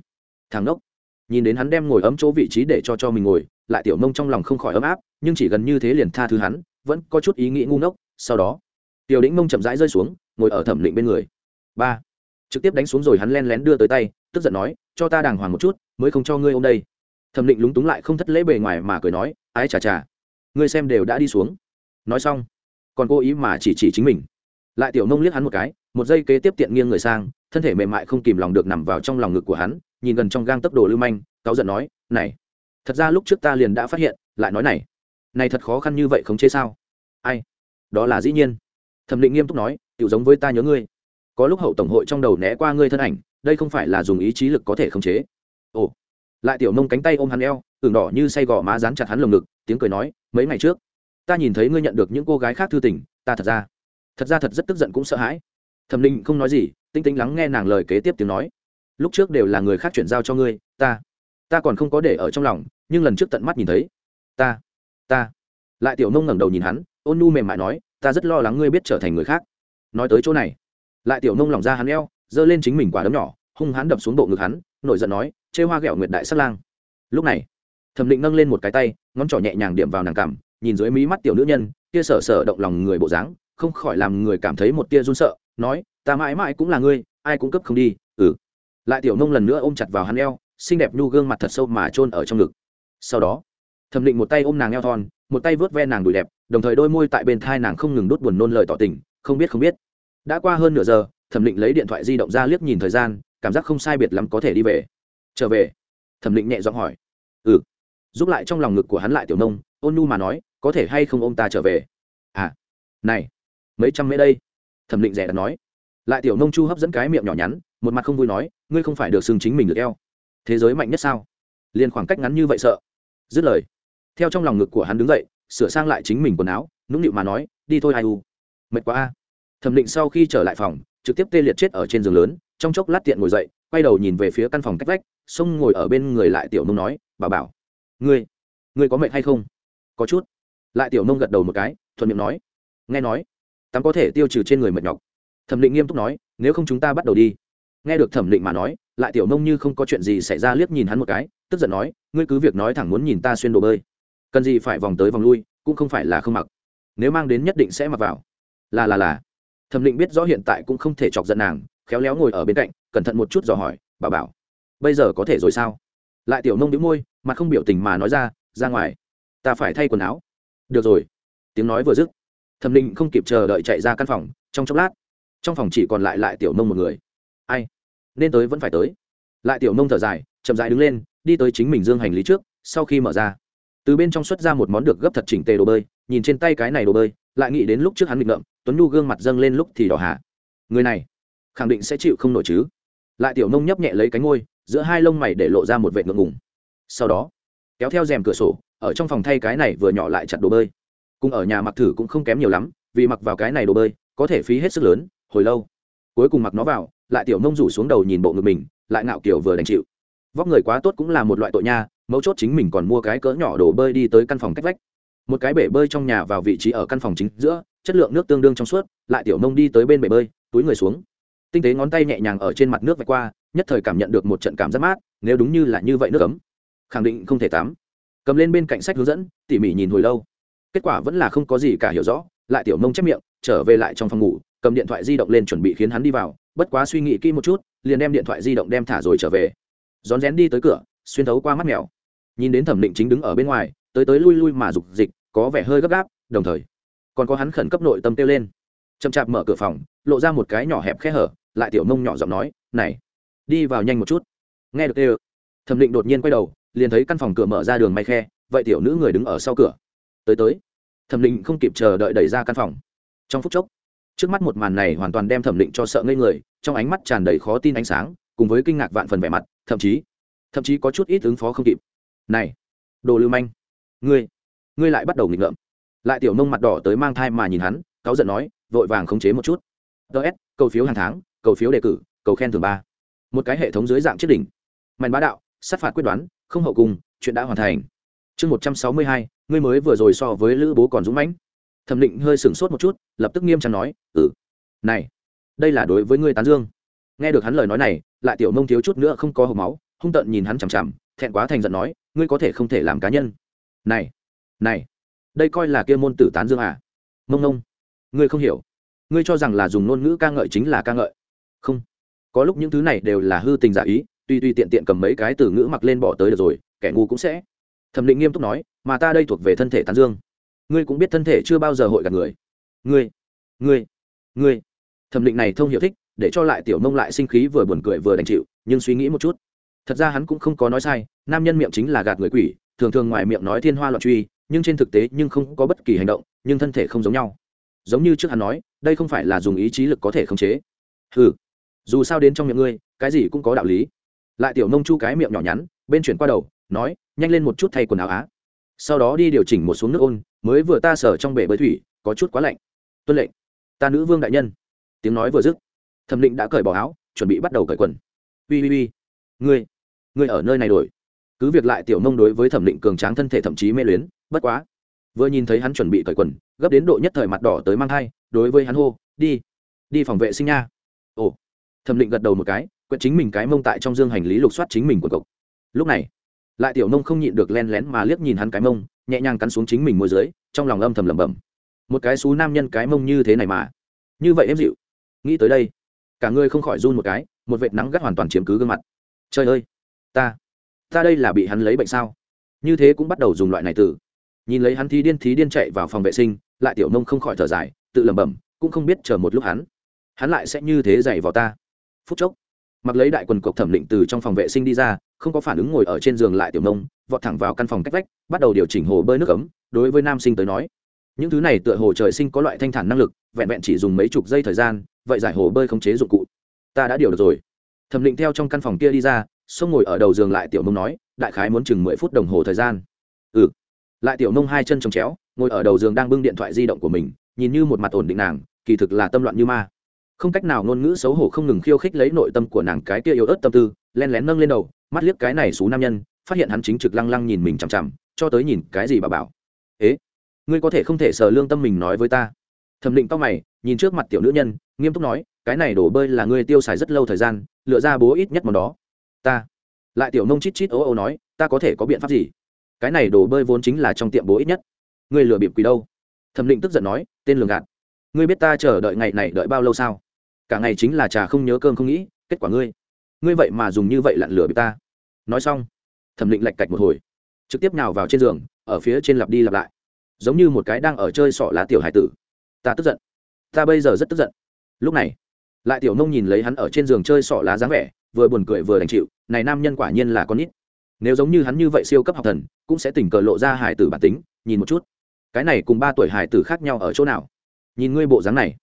S1: Thằng ngốc. Nhìn đến hắn đem ngồi ấm chỗ vị trí để cho cho mình ngồi, lại tiểu mông trong lòng không khỏi ấm áp, nhưng chỉ gần như thế liền tha thứ hắn vẫn có chút ý nghĩ ngu ngốc, sau đó, tiểu đĩnh mông chậm rãi rơi xuống, ngồi ở thẩm định bên người. Ba, trực tiếp đánh xuống rồi hắn len lén đưa tới tay, tức giận nói, cho ta đàng hoàng một chút, mới không cho ngươi ô m đây. Thẩm định lúng túng lại không thất lễ bề ngoài mà cười nói, ái chà chà, ngươi xem đều đã đi xuống. Nói xong, còn cố ý mà chỉ chỉ chính mình. Lại tiểu nông liếc hắn một cái, một giây kế tiếp tiện nghiêng người sang, thân thể mềm mại không kìm lòng được nằm vào trong lòng ngực của hắn, nhìn gần trong gang tốc đồ lưu manh, cáu giận nói, này, thật ra lúc trước ta liền đã phát hiện, lại nói này này thật khó khăn như vậy không chế sao? Ai? Đó là dĩ nhiên. Thẩm định nghiêm túc nói, tiểu giống với ta nhớ ngươi. Có lúc hậu tổng hội trong đầu né qua ngươi thân ảnh, đây không phải là dùng ý chí lực có thể khống chế. Ồ. Lại tiểu nông cánh tay ôm hắn eo tưởng đỏ như say gò má dán chặt hắn lồng ngực, tiếng cười nói, mấy ngày trước, ta nhìn thấy ngươi nhận được những cô gái khác thư tình, ta thật ra thật ra thật rất tức giận cũng sợ hãi. Thẩm định không nói gì, tinh tinh lắng nghe nàng lời kế tiếp tiếng nói, lúc trước đều là người khác chuyển giao cho ngươi, ta ta còn không có để ở trong lòng, nhưng lần trước tận mắt nhìn thấy, ta ta. Lại tiểu nông ngẩng đầu nhìn hắn ôn nu mềm mại nói ta rất lo lắng ngươi biết trở thành người khác. Nói tới chỗ này lại tiểu nông lòng ra hắn eo giơ lên chính mình quả đấm nhỏ hung hắn đập xuống bộ ngực hắn nổi giận nói chê hoa ghẹo nguyệt đại sắc lang. Lúc này thẩm định nâng lên một cái tay ngón trỏ nhẹ nhàng điểm vào nàng cảm, nhìn dưới mí mắt tiểu nữ nhân kia sở sở động lòng người bộ dáng không khỏi làm người cảm thấy một tia run sợ nói ta mãi mãi cũng là ngươi ai cũng cấp không đi ừ. Lại tiểu nông lần nữa ôm chặt vào hắn eo xinh đẹp nhu gương mặt thật sâu mà chôn ở trong ngực. Sau đó thẩm định một tay ôm nàng eo thon, một tay vớt ve nàng đùi đẹp, đồng thời đôi môi tại bên thai nàng không ngừng đốt buồn nôn lời tỏ tình, không biết không biết. Đã qua hơn nửa giờ, thẩm định lấy điện thoại di động ra liếc nhìn thời gian, cảm giác không sai biệt lắm có thể đi về. Trở về, thẩm định nhẹ giọng hỏi. Ừ. Giúp lại trong lòng ngực của hắn lại tiểu nông, ôn nu mà nói, có thể hay không ô m ta trở về? À này, mấy trăm mễ đây. Thẩm định rẻ đã nói. Lại tiểu nông chu hấp dẫn cái miệng nhỏ nhắn, một mặt không vui nói, ngươi không phải được xưng chính mình được eo. Thế giới mạnh nhất sao? Liền khoảng cách ngắn như vậy sợ. Dứt lời theo trong lòng ngực của hắn đứng dậy, sửa sang lại chính mình quần áo, nũng nịu mà nói, đi thôi, ai u. Mệt quá a. Thẩm định sau khi trở lại phòng, trực tiếp tê liệt chết ở trên giường lớn, trong chốc lát tiện ngồi dậy, quay đầu nhìn về phía căn phòng cách vách xông ngồi ở bên người lại tiểu nông nói, bà bảo, ngươi ngươi có mệt hay không? Có chút. Lại tiểu nông gật đầu một cái, thuận miệng nói, nghe nói, tắm có thể tiêu trừ trên người mệt nhọc. Thẩm định nghiêm túc nói, nếu không chúng ta bắt đầu đi. Nghe được thẩm định mà nói, lại tiểu nông như không có chuyện gì xảy ra liếc nhìn hắn một cái, tức giận nói, ngươi cứ việc nói thẳng muốn nhìn ta xuyên đồ bơi cần gì phải vòng tới vòng lui, cũng không phải là không mặc. Nếu mang đến nhất định sẽ mặc vào. Là là là. Thẩm định biết rõ hiện tại cũng không thể chọc giận nàng, khéo léo ngồi ở bên cạnh, cẩn thận một chút dò hỏi bà bảo, bây giờ có thể rồi sao? Lại tiểu nông đĩu môi, mặt không biểu tình mà nói ra ra ngoài, ta phải thay quần áo. Được rồi. Tiếng nói vừa dứt, thẩm định không kịp chờ đợi chạy ra căn phòng, trong chốc lát, trong phòng chỉ còn lại lại tiểu nông một người. Ai? Nên tới vẫn phải tới. Lại tiểu nông thở dài, chậm dài đứng lên, đi tới chính mình dương hành lý trước, sau khi mở ra từ bên trong xuất ra một món được gấp thật chỉnh tề đồ bơi, nhìn trên tay cái này đồ bơi, lại nghĩ đến lúc trước hắn bị ngậm tuấn nhu gương mặt dâng lên lúc thì đỏ hạ. Người này, khẳng định sẽ chịu không nổi chứ. Lại tiểu nông nhấp nhẹ lấy cánh ngôi, giữa hai lông mày để lộ ra một vệ ngượng ngùng. Sau đó, kéo theo rèm cửa sổ, ở trong phòng thay cái này vừa nhỏ lại chặt đồ bơi. Cùng ở nhà mặc thử cũng không kém nhiều lắm, vì mặc vào cái này đồ bơi, có thể phí hết sức lớn, hồi lâu. Cuối cùng mặc nó vào, lại tiểu nông rủ xuống đầu nhìn bộ ngực mình, lại ngạo kiểu vừa đành chịu. Vóc người quá tốt cũng là một loại tội nha mấu chốt chính mình còn mua cái cỡ nhỏ đồ bơi đi tới căn phòng cách vách. Một cái bể bơi trong nhà vào vị trí ở căn phòng chính giữa, chất lượng nước tương đương trong suốt, lại tiểu nông đi tới bên bể bơi, túi người xuống. Tinh tế ngón tay nhẹ nhàng ở trên mặt nước vạch qua, nhất thời cảm nhận được một trận cảm giác mát, nếu đúng như là như vậy nước ấm. Khẳng định không thể tắm. Cầm lên bên cạnh sách hướng dẫn, tỉ mỉ nhìn hồi lâu. Kết quả vẫn là không có gì cả hiểu rõ, lại tiểu nông chép miệng, trở về lại trong phòng ngủ, cầm điện thoại di động lên chuẩn bị khiến hắn đi vào, bất quá suy nghĩ kỹ một chút, liền đem điện thoại di động đem thả rồi trở về. Rón rén đi tới cửa, xuyên thấu qua mắt mèo nhìn đến thẩm định chính đứng ở bên ngoài, tới tới lui lui mà rục dịch, có vẻ hơi gấp gáp, đồng thời, còn có hắn khẩn cấp nội tâm kêu lên. Chậm chạp mở cửa phòng, lộ ra một cái nhỏ hẹp khe hở, lại tiểu mông nhỏ giọng nói, này, đi vào nhanh một chút. Nghe được kêu, thẩm định đột nhiên quay đầu, liền thấy căn phòng cửa mở ra đường may khe, vậy tiểu nữ người đứng ở sau cửa. Tới tới, thẩm định không kịp chờ đợi đẩy ra căn phòng. Trong phút chốc, trước mắt một màn này hoàn toàn đem thẩm định cho sợ ngây người, trong ánh mắt tràn đầy khó tin ánh sáng, cùng với kinh ngạc vạn phần vẻ mặt, thậm chí thậm chí có chút ít ứng phó không kịp này, đồ lưu manh, ngươi ngươi lại bắt đầu nghịch ngợm. Lại tiểu nông mặt đỏ tới mang thai mà nhìn hắn, cáu giận nói, vội vàng khống chế một chút. Ts cầu phiếu hàng tháng, cầu phiếu đề cử, cầu khen thường ba. Một cái hệ thống dưới dạng chiếc đỉnh. Mạnh bá đạo, sát phạt quyết đoán, không hậu cung chuyện đã hoàn thành. Chương một trăm sáu mươi hai, ngươi mới vừa rồi so với lữ bố còn dũng mãnh. Thẩm định hơi sửng sốt một chút, lập tức nghiêm trọng nói ừ. Này, đây là đối với ngươi tán dương. Nghe được hắn lời nói này, lại tiểu nông thiếu chút nữa không có hộp máu, hung tợn nhìn hắn chằm chằm thẹn quá thành giận nói, ngươi có thể không thể làm cá nhân. Này này, đây coi là kia môn tử tán dương à? Mông nông ngươi không hiểu. Ngươi cho rằng là dùng ngôn ngữ ca ngợi chính là ca ngợi. Không, có lúc những thứ này đều là hư tình giả ý, tuy tuy tiện tiện cầm mấy cái từ ngữ mặc lên bỏ tới được rồi, kẻ ngu cũng sẽ. Thẩm định nghiêm túc nói, mà ta đây thuộc về thân thể tán dương. Ngươi cũng biết thân thể chưa bao giờ hội gặp người. Ngươi ngươi ngươi. Thẩm định này thông hiểu thích, để cho lại tiểu mông lại sinh khí vừa buồn cười vừa đành chịu, nhưng suy nghĩ một chút thật ra hắn cũng không có nói sai, nam nhân miệng chính là gạt người quỷ, thường thường ngoài miệng nói thiên hoa loạn truy, nhưng trên thực tế nhưng không có bất kỳ hành động, nhưng thân thể không giống nhau. Giống như trước hắn nói, đây không phải là dùng ý chí lực có thể khống chế. Ừ dù sao đến trong miệng ngươi, cái gì cũng có đạo lý. Lại tiểu nông chu cái miệng nhỏ nhắn, bên chuyển qua đầu, nói, nhanh lên một chút thay quần áo á. Sau đó đi điều chỉnh một xuống nước ôn, mới vừa ta sở trong bể bơi thủy, có chút quá lạnh. Tuân lệnh. Ta nữ vương đại nhân. Tiếng nói vừa dứt, thẩm định đã cởi bỏ áo, chuẩn bị bắt đầu cởi quần. Ui ui ui ngươi ngươi ở nơi này đổi. Cứ việc lại tiểu mông đối với thẩm định cường tráng thân thể thậm chí mê luyến, bất quá. Vừa nhìn thấy hắn chuẩn bị cởi quần, gấp đến độ nhất thời mặt đỏ tới mang thai, đối với hắn hô, đi đi phòng vệ sinh nha. Ồ. Thẩm định gật đầu một cái quyện chính mình cái mông tại trong dương hành lý lục soát chính mình của cậu lúc này, lại tiểu mông không nhịn được len lén mà liếc nhìn hắn cái mông, nhẹ nhàng cắn xuống chính mình môi dưới, trong lòng âm thầm lẩm bẩm. Một cái xú nam nhân cái mông như thế này mà. Như vậy em dịu. Nghĩ tới đây, cả người không khỏi run một cái, một vệt nắng gắt hoàn toàn chiếm cứ gương mặt. Trời ơi! Ta ta đây là bị hắn lấy bệnh sao? Như thế cũng bắt đầu dùng loại này từ. Nhìn lấy hắn thí điên thí điên chạy vào phòng vệ sinh, lại tiểu nông không khỏi thở dài, tự lẩm bẩm, cũng không biết chờ một lúc hắn hắn lại sẽ như thế dày vào ta. Phút chốc, mặc lấy đại quần cộc thẩm định từ trong phòng vệ sinh đi ra, không có phản ứng ngồi ở trên giường lại tiểu nông, vọt thẳng vào căn phòng cách vách, bắt đầu điều chỉnh hồ bơi nước ấm, đối với nam sinh tới nói. Những thứ này tựa hồ trời sinh có loại thanh thản năng lực, vẹn vẹn chỉ dùng mấy chục giây thời gian, vậy giải hồ bơi không chế dụng cụ. Ta đã điều được rồi. Thẩm định theo trong căn phòng kia đi ra xông ngồi ở đầu giường lại tiểu nông nói, đại khái muốn chừng mười phút đồng hồ thời gian. Ừ. Lại tiểu nông hai chân trồng chéo, ngồi ở đầu giường đang bưng điện thoại di động của mình, nhìn như một mặt ổn định nàng, kỳ thực là tâm loạn như ma. Không cách nào ngôn ngữ xấu hổ không ngừng khiêu khích lấy nội tâm của nàng cái kia yếu ớt tâm tư, len lén nâng lên đầu, mắt liếc cái này xú nam nhân, phát hiện hắn chính trực lăng lăng nhìn mình chằm chằm, cho tới nhìn cái gì bà bảo. Ế, ngươi có thể không thể sờ lương tâm mình nói với ta? Thẩm định tóc mày, nhìn trước mặt tiểu nữ nhân, nghiêm túc nói, cái này đổ bơi là ngươi tiêu xài rất lâu thời gian, lựa ra bố ít nhất món đó ta. Lại tiểu nông chít chít ố ô nói, ta có thể có biện pháp gì? Cái này đồ bơi vốn chính là trong tiệm bố ít nhất. Ngươi lừa bịp quỳ đâu? Thẩm định tức giận nói, tên lường gạt. Ngươi biết ta chờ đợi ngày này đợi bao lâu sao? Cả ngày chính là trà không nhớ cơm không nghĩ, kết quả ngươi. Ngươi vậy mà dùng như vậy lặn lửa bị ta. Nói xong, thẩm định lạch cạch một hồi. Trực tiếp nào vào trên giường, ở phía trên lặp đi lặp lại. Giống như một cái đang ở chơi sọ lá tiểu hải tử. Ta tức giận. Ta bây giờ rất tức giận. Lúc này, lại tiểu nông nhìn lấy hắn ở trên giường chơi sọ lá dáng vẻ vừa buồn cười vừa đành chịu, này nam nhân quả nhiên là con nít. Nếu giống như hắn như vậy siêu cấp học thần, cũng sẽ tình cờ lộ ra hải tử bản tính, nhìn một chút. Cái này cùng ba tuổi hải tử khác nhau ở chỗ nào? Nhìn ngươi bộ dáng này.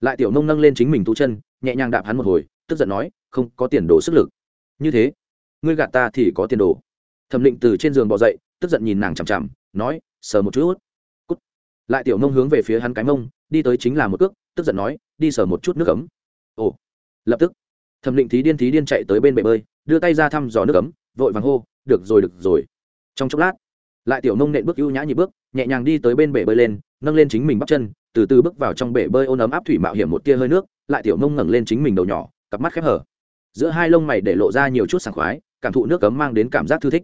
S1: Lại tiểu nông nâng lên chính mình tú chân, nhẹ nhàng đạp hắn một hồi, tức giận nói, không có tiền đồ sức lực. Như thế, ngươi gạt ta thì có tiền đồ. Thẩm định từ trên giường bỏ dậy, tức giận nhìn nàng chằm chằm, nói, sờ một chút. Cút. Lại tiểu nông hướng về phía hắn cái mông, đi tới chính là một cước, tức giận nói, đi sờ một chút nước ấm. Ồ. Lập tức thẩm định thí điên thí điên chạy tới bên bể bơi, đưa tay ra thăm dò nước ấm, vội vàng hô, được rồi được rồi. Trong chốc lát, lại tiểu nông nện bước ưu nhã nhị bước, nhẹ nhàng đi tới bên bể bơi lên, nâng lên chính mình bắp chân, từ từ bước vào trong bể bơi ôn ấm áp thủy mạo hiểm một tia hơi nước, lại tiểu nông ngẩng lên chính mình đầu nhỏ, cặp mắt khép hở. Giữa hai lông mày để lộ ra nhiều chút sảng khoái, cảm thụ nước cấm mang đến cảm giác thư thích.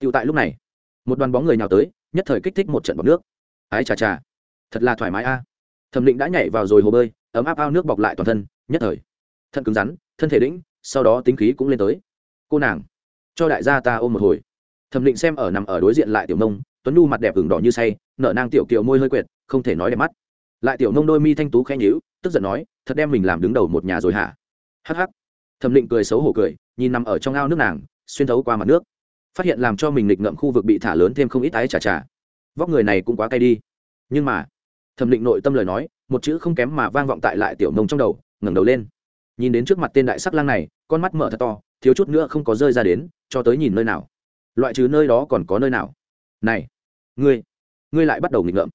S1: Tựu tại lúc này, một đoàn bóng người nào tới, nhất thời kích thích một trận bọc nước. Ái chà chà, thật là thoải mái a. Thẩm định đã nhảy vào rồi hồ bơi, ấm áp ao nước bọc lại toàn thân, nhất thời thân cứng rắn, thân thể đĩnh, sau đó tính khí cũng lên tới. Cô nàng, cho đại gia ta ôm một hồi. Thẩm định xem ở nằm ở đối diện lại tiểu nông, tuấn nhu mặt đẹp ửng đỏ như say, nở nang tiểu kiều môi hơi quệt không thể nói đẹp mắt. Lại tiểu nông đôi mi thanh tú khẽ nhíu, tức giận nói, thật đem mình làm đứng đầu một nhà rồi hả? Hắc hắc. Thẩm định cười xấu hổ cười, nhìn nằm ở trong ao nước nàng, xuyên thấu qua mặt nước. Phát hiện làm cho mình nghịch ngậm khu vực bị thả lớn thêm không ít ái chà chà. Vóc người này cũng quá cay đi. Nhưng mà, thẩm định nội tâm lời nói, một chữ không kém mà vang vọng tại lại tiểu nông trong đầu, ngẩng đầu lên nhìn đến trước mặt tên đại sắc lang này, con mắt mở thật to, thiếu chút nữa không có rơi ra đến, cho tới nhìn nơi nào. Loại trừ nơi đó còn có nơi nào? Này, ngươi ngươi lại bắt đầu nghịch ngợm.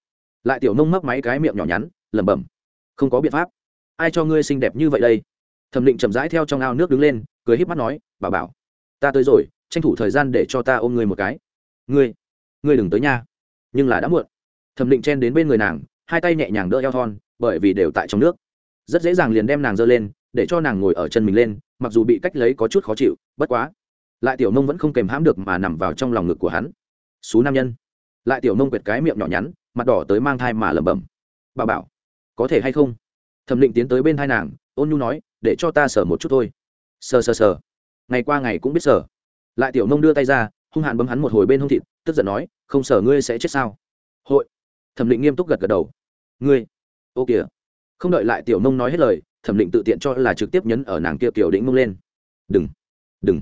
S1: Lại tiểu nông mấp máy cái miệng nhỏ nhắn, lẩm bẩm. Không có biện pháp. Ai cho ngươi xinh đẹp như vậy đây? Thẩm định chậm rãi theo trong ao nước đứng lên, cười híp mắt nói, bà bảo, ta tới rồi, tranh thủ thời gian để cho ta ôm ngươi một cái. Ngươi ngươi đừng tới nha. Nhưng là đã muộn. Thẩm định chen đến bên người nàng, hai tay nhẹ nhàng đỡ eo thon, bởi vì đều tại trong nước. Rất dễ dàng liền đem nàng giơ lên để cho nàng ngồi ở chân mình lên, mặc dù bị cách lấy có chút khó chịu, bất quá. Lại tiểu nông vẫn không kèm hãm được mà nằm vào trong lòng ngực của hắn. Xú nam nhân. Lại tiểu nông quyệt cái miệng nhỏ nhắn, mặt đỏ tới mang thai mà lẩm bẩm. Bà bảo, có thể hay không? Thẩm định tiến tới bên thai nàng, ôn nhu nói, để cho ta sờ một chút thôi. Sờ sờ sờ. Ngày qua ngày cũng biết sờ. Lại tiểu nông đưa tay ra, hung hạn bấm hắn một hồi bên hông thịt, tức giận nói, không sờ ngươi sẽ chết sao? Hội. Thẩm định nghiêm túc gật gật đầu. Ngươi. Ô kìa. Không đợi lại tiểu nông nói hết lời thẩm định tự tiện cho là trực tiếp nhấn ở nàng kia tiểu đĩnh mông lên. Đừng đừng.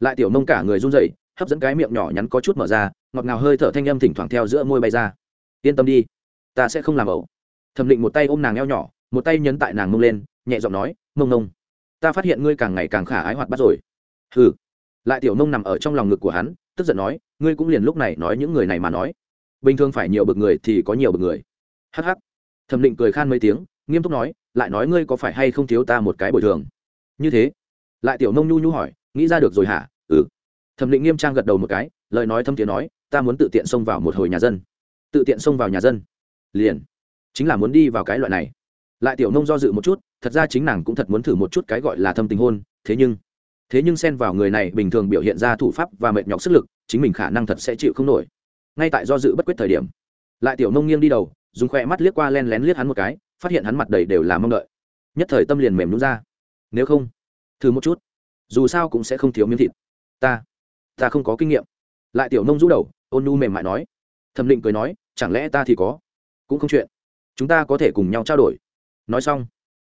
S1: Lại tiểu mông cả người run rẩy, hấp dẫn cái miệng nhỏ nhắn có chút mở ra, ngọt ngào hơi thở thanh âm thỉnh thoảng theo giữa môi bay ra. Yên tâm đi, ta sẽ không làm ẩu. Thẩm định một tay ôm nàng eo nhỏ, một tay nhấn tại nàng mông lên, nhẹ giọng nói, mông mông, ta phát hiện ngươi càng ngày càng khả ái hoạt bắt rồi. Ừ lại tiểu mông nằm ở trong lòng ngực của hắn, tức giận nói, ngươi cũng liền lúc này nói những người này mà nói. Bình thường phải nhiều bực người thì có nhiều bực người. Hh thẩm định cười khan mấy tiếng, nghiêm túc nói lại nói ngươi có phải hay không thiếu ta một cái bồi thường? Như thế, lại tiểu nông nhu nhu hỏi, nghĩ ra được rồi hả? Ừ. Thẩm định nghiêm trang gật đầu một cái, lời nói thâm tiếng nói, ta muốn tự tiện xông vào một hồi nhà dân. Tự tiện xông vào nhà dân. Liền. Chính là muốn đi vào cái loại này. Lại tiểu nông do dự một chút, thật ra chính nàng cũng thật muốn thử một chút cái gọi là thâm tình hôn, thế nhưng thế nhưng xen vào người này bình thường biểu hiện ra thủ pháp và mệt nhọc sức lực, chính mình khả năng thật sẽ chịu không nổi. Ngay tại do dự bất quyết thời điểm, lại tiểu nông nghiêng đi đầu, dùng khoe mắt liếc qua len lén liếc hắn một cái phát hiện hắn mặt đầy đều là mong đợi. Nhất thời tâm liền mềm nhún ra. Nếu không, thử một chút. Dù sao cũng sẽ không thiếu miếng thịt. Ta ta không có kinh nghiệm. Lại tiểu nông rũ đầu, ôn nu mềm mại nói. Thẩm định cười nói, chẳng lẽ ta thì có? Cũng không chuyện. Chúng ta có thể cùng nhau trao đổi. Nói xong,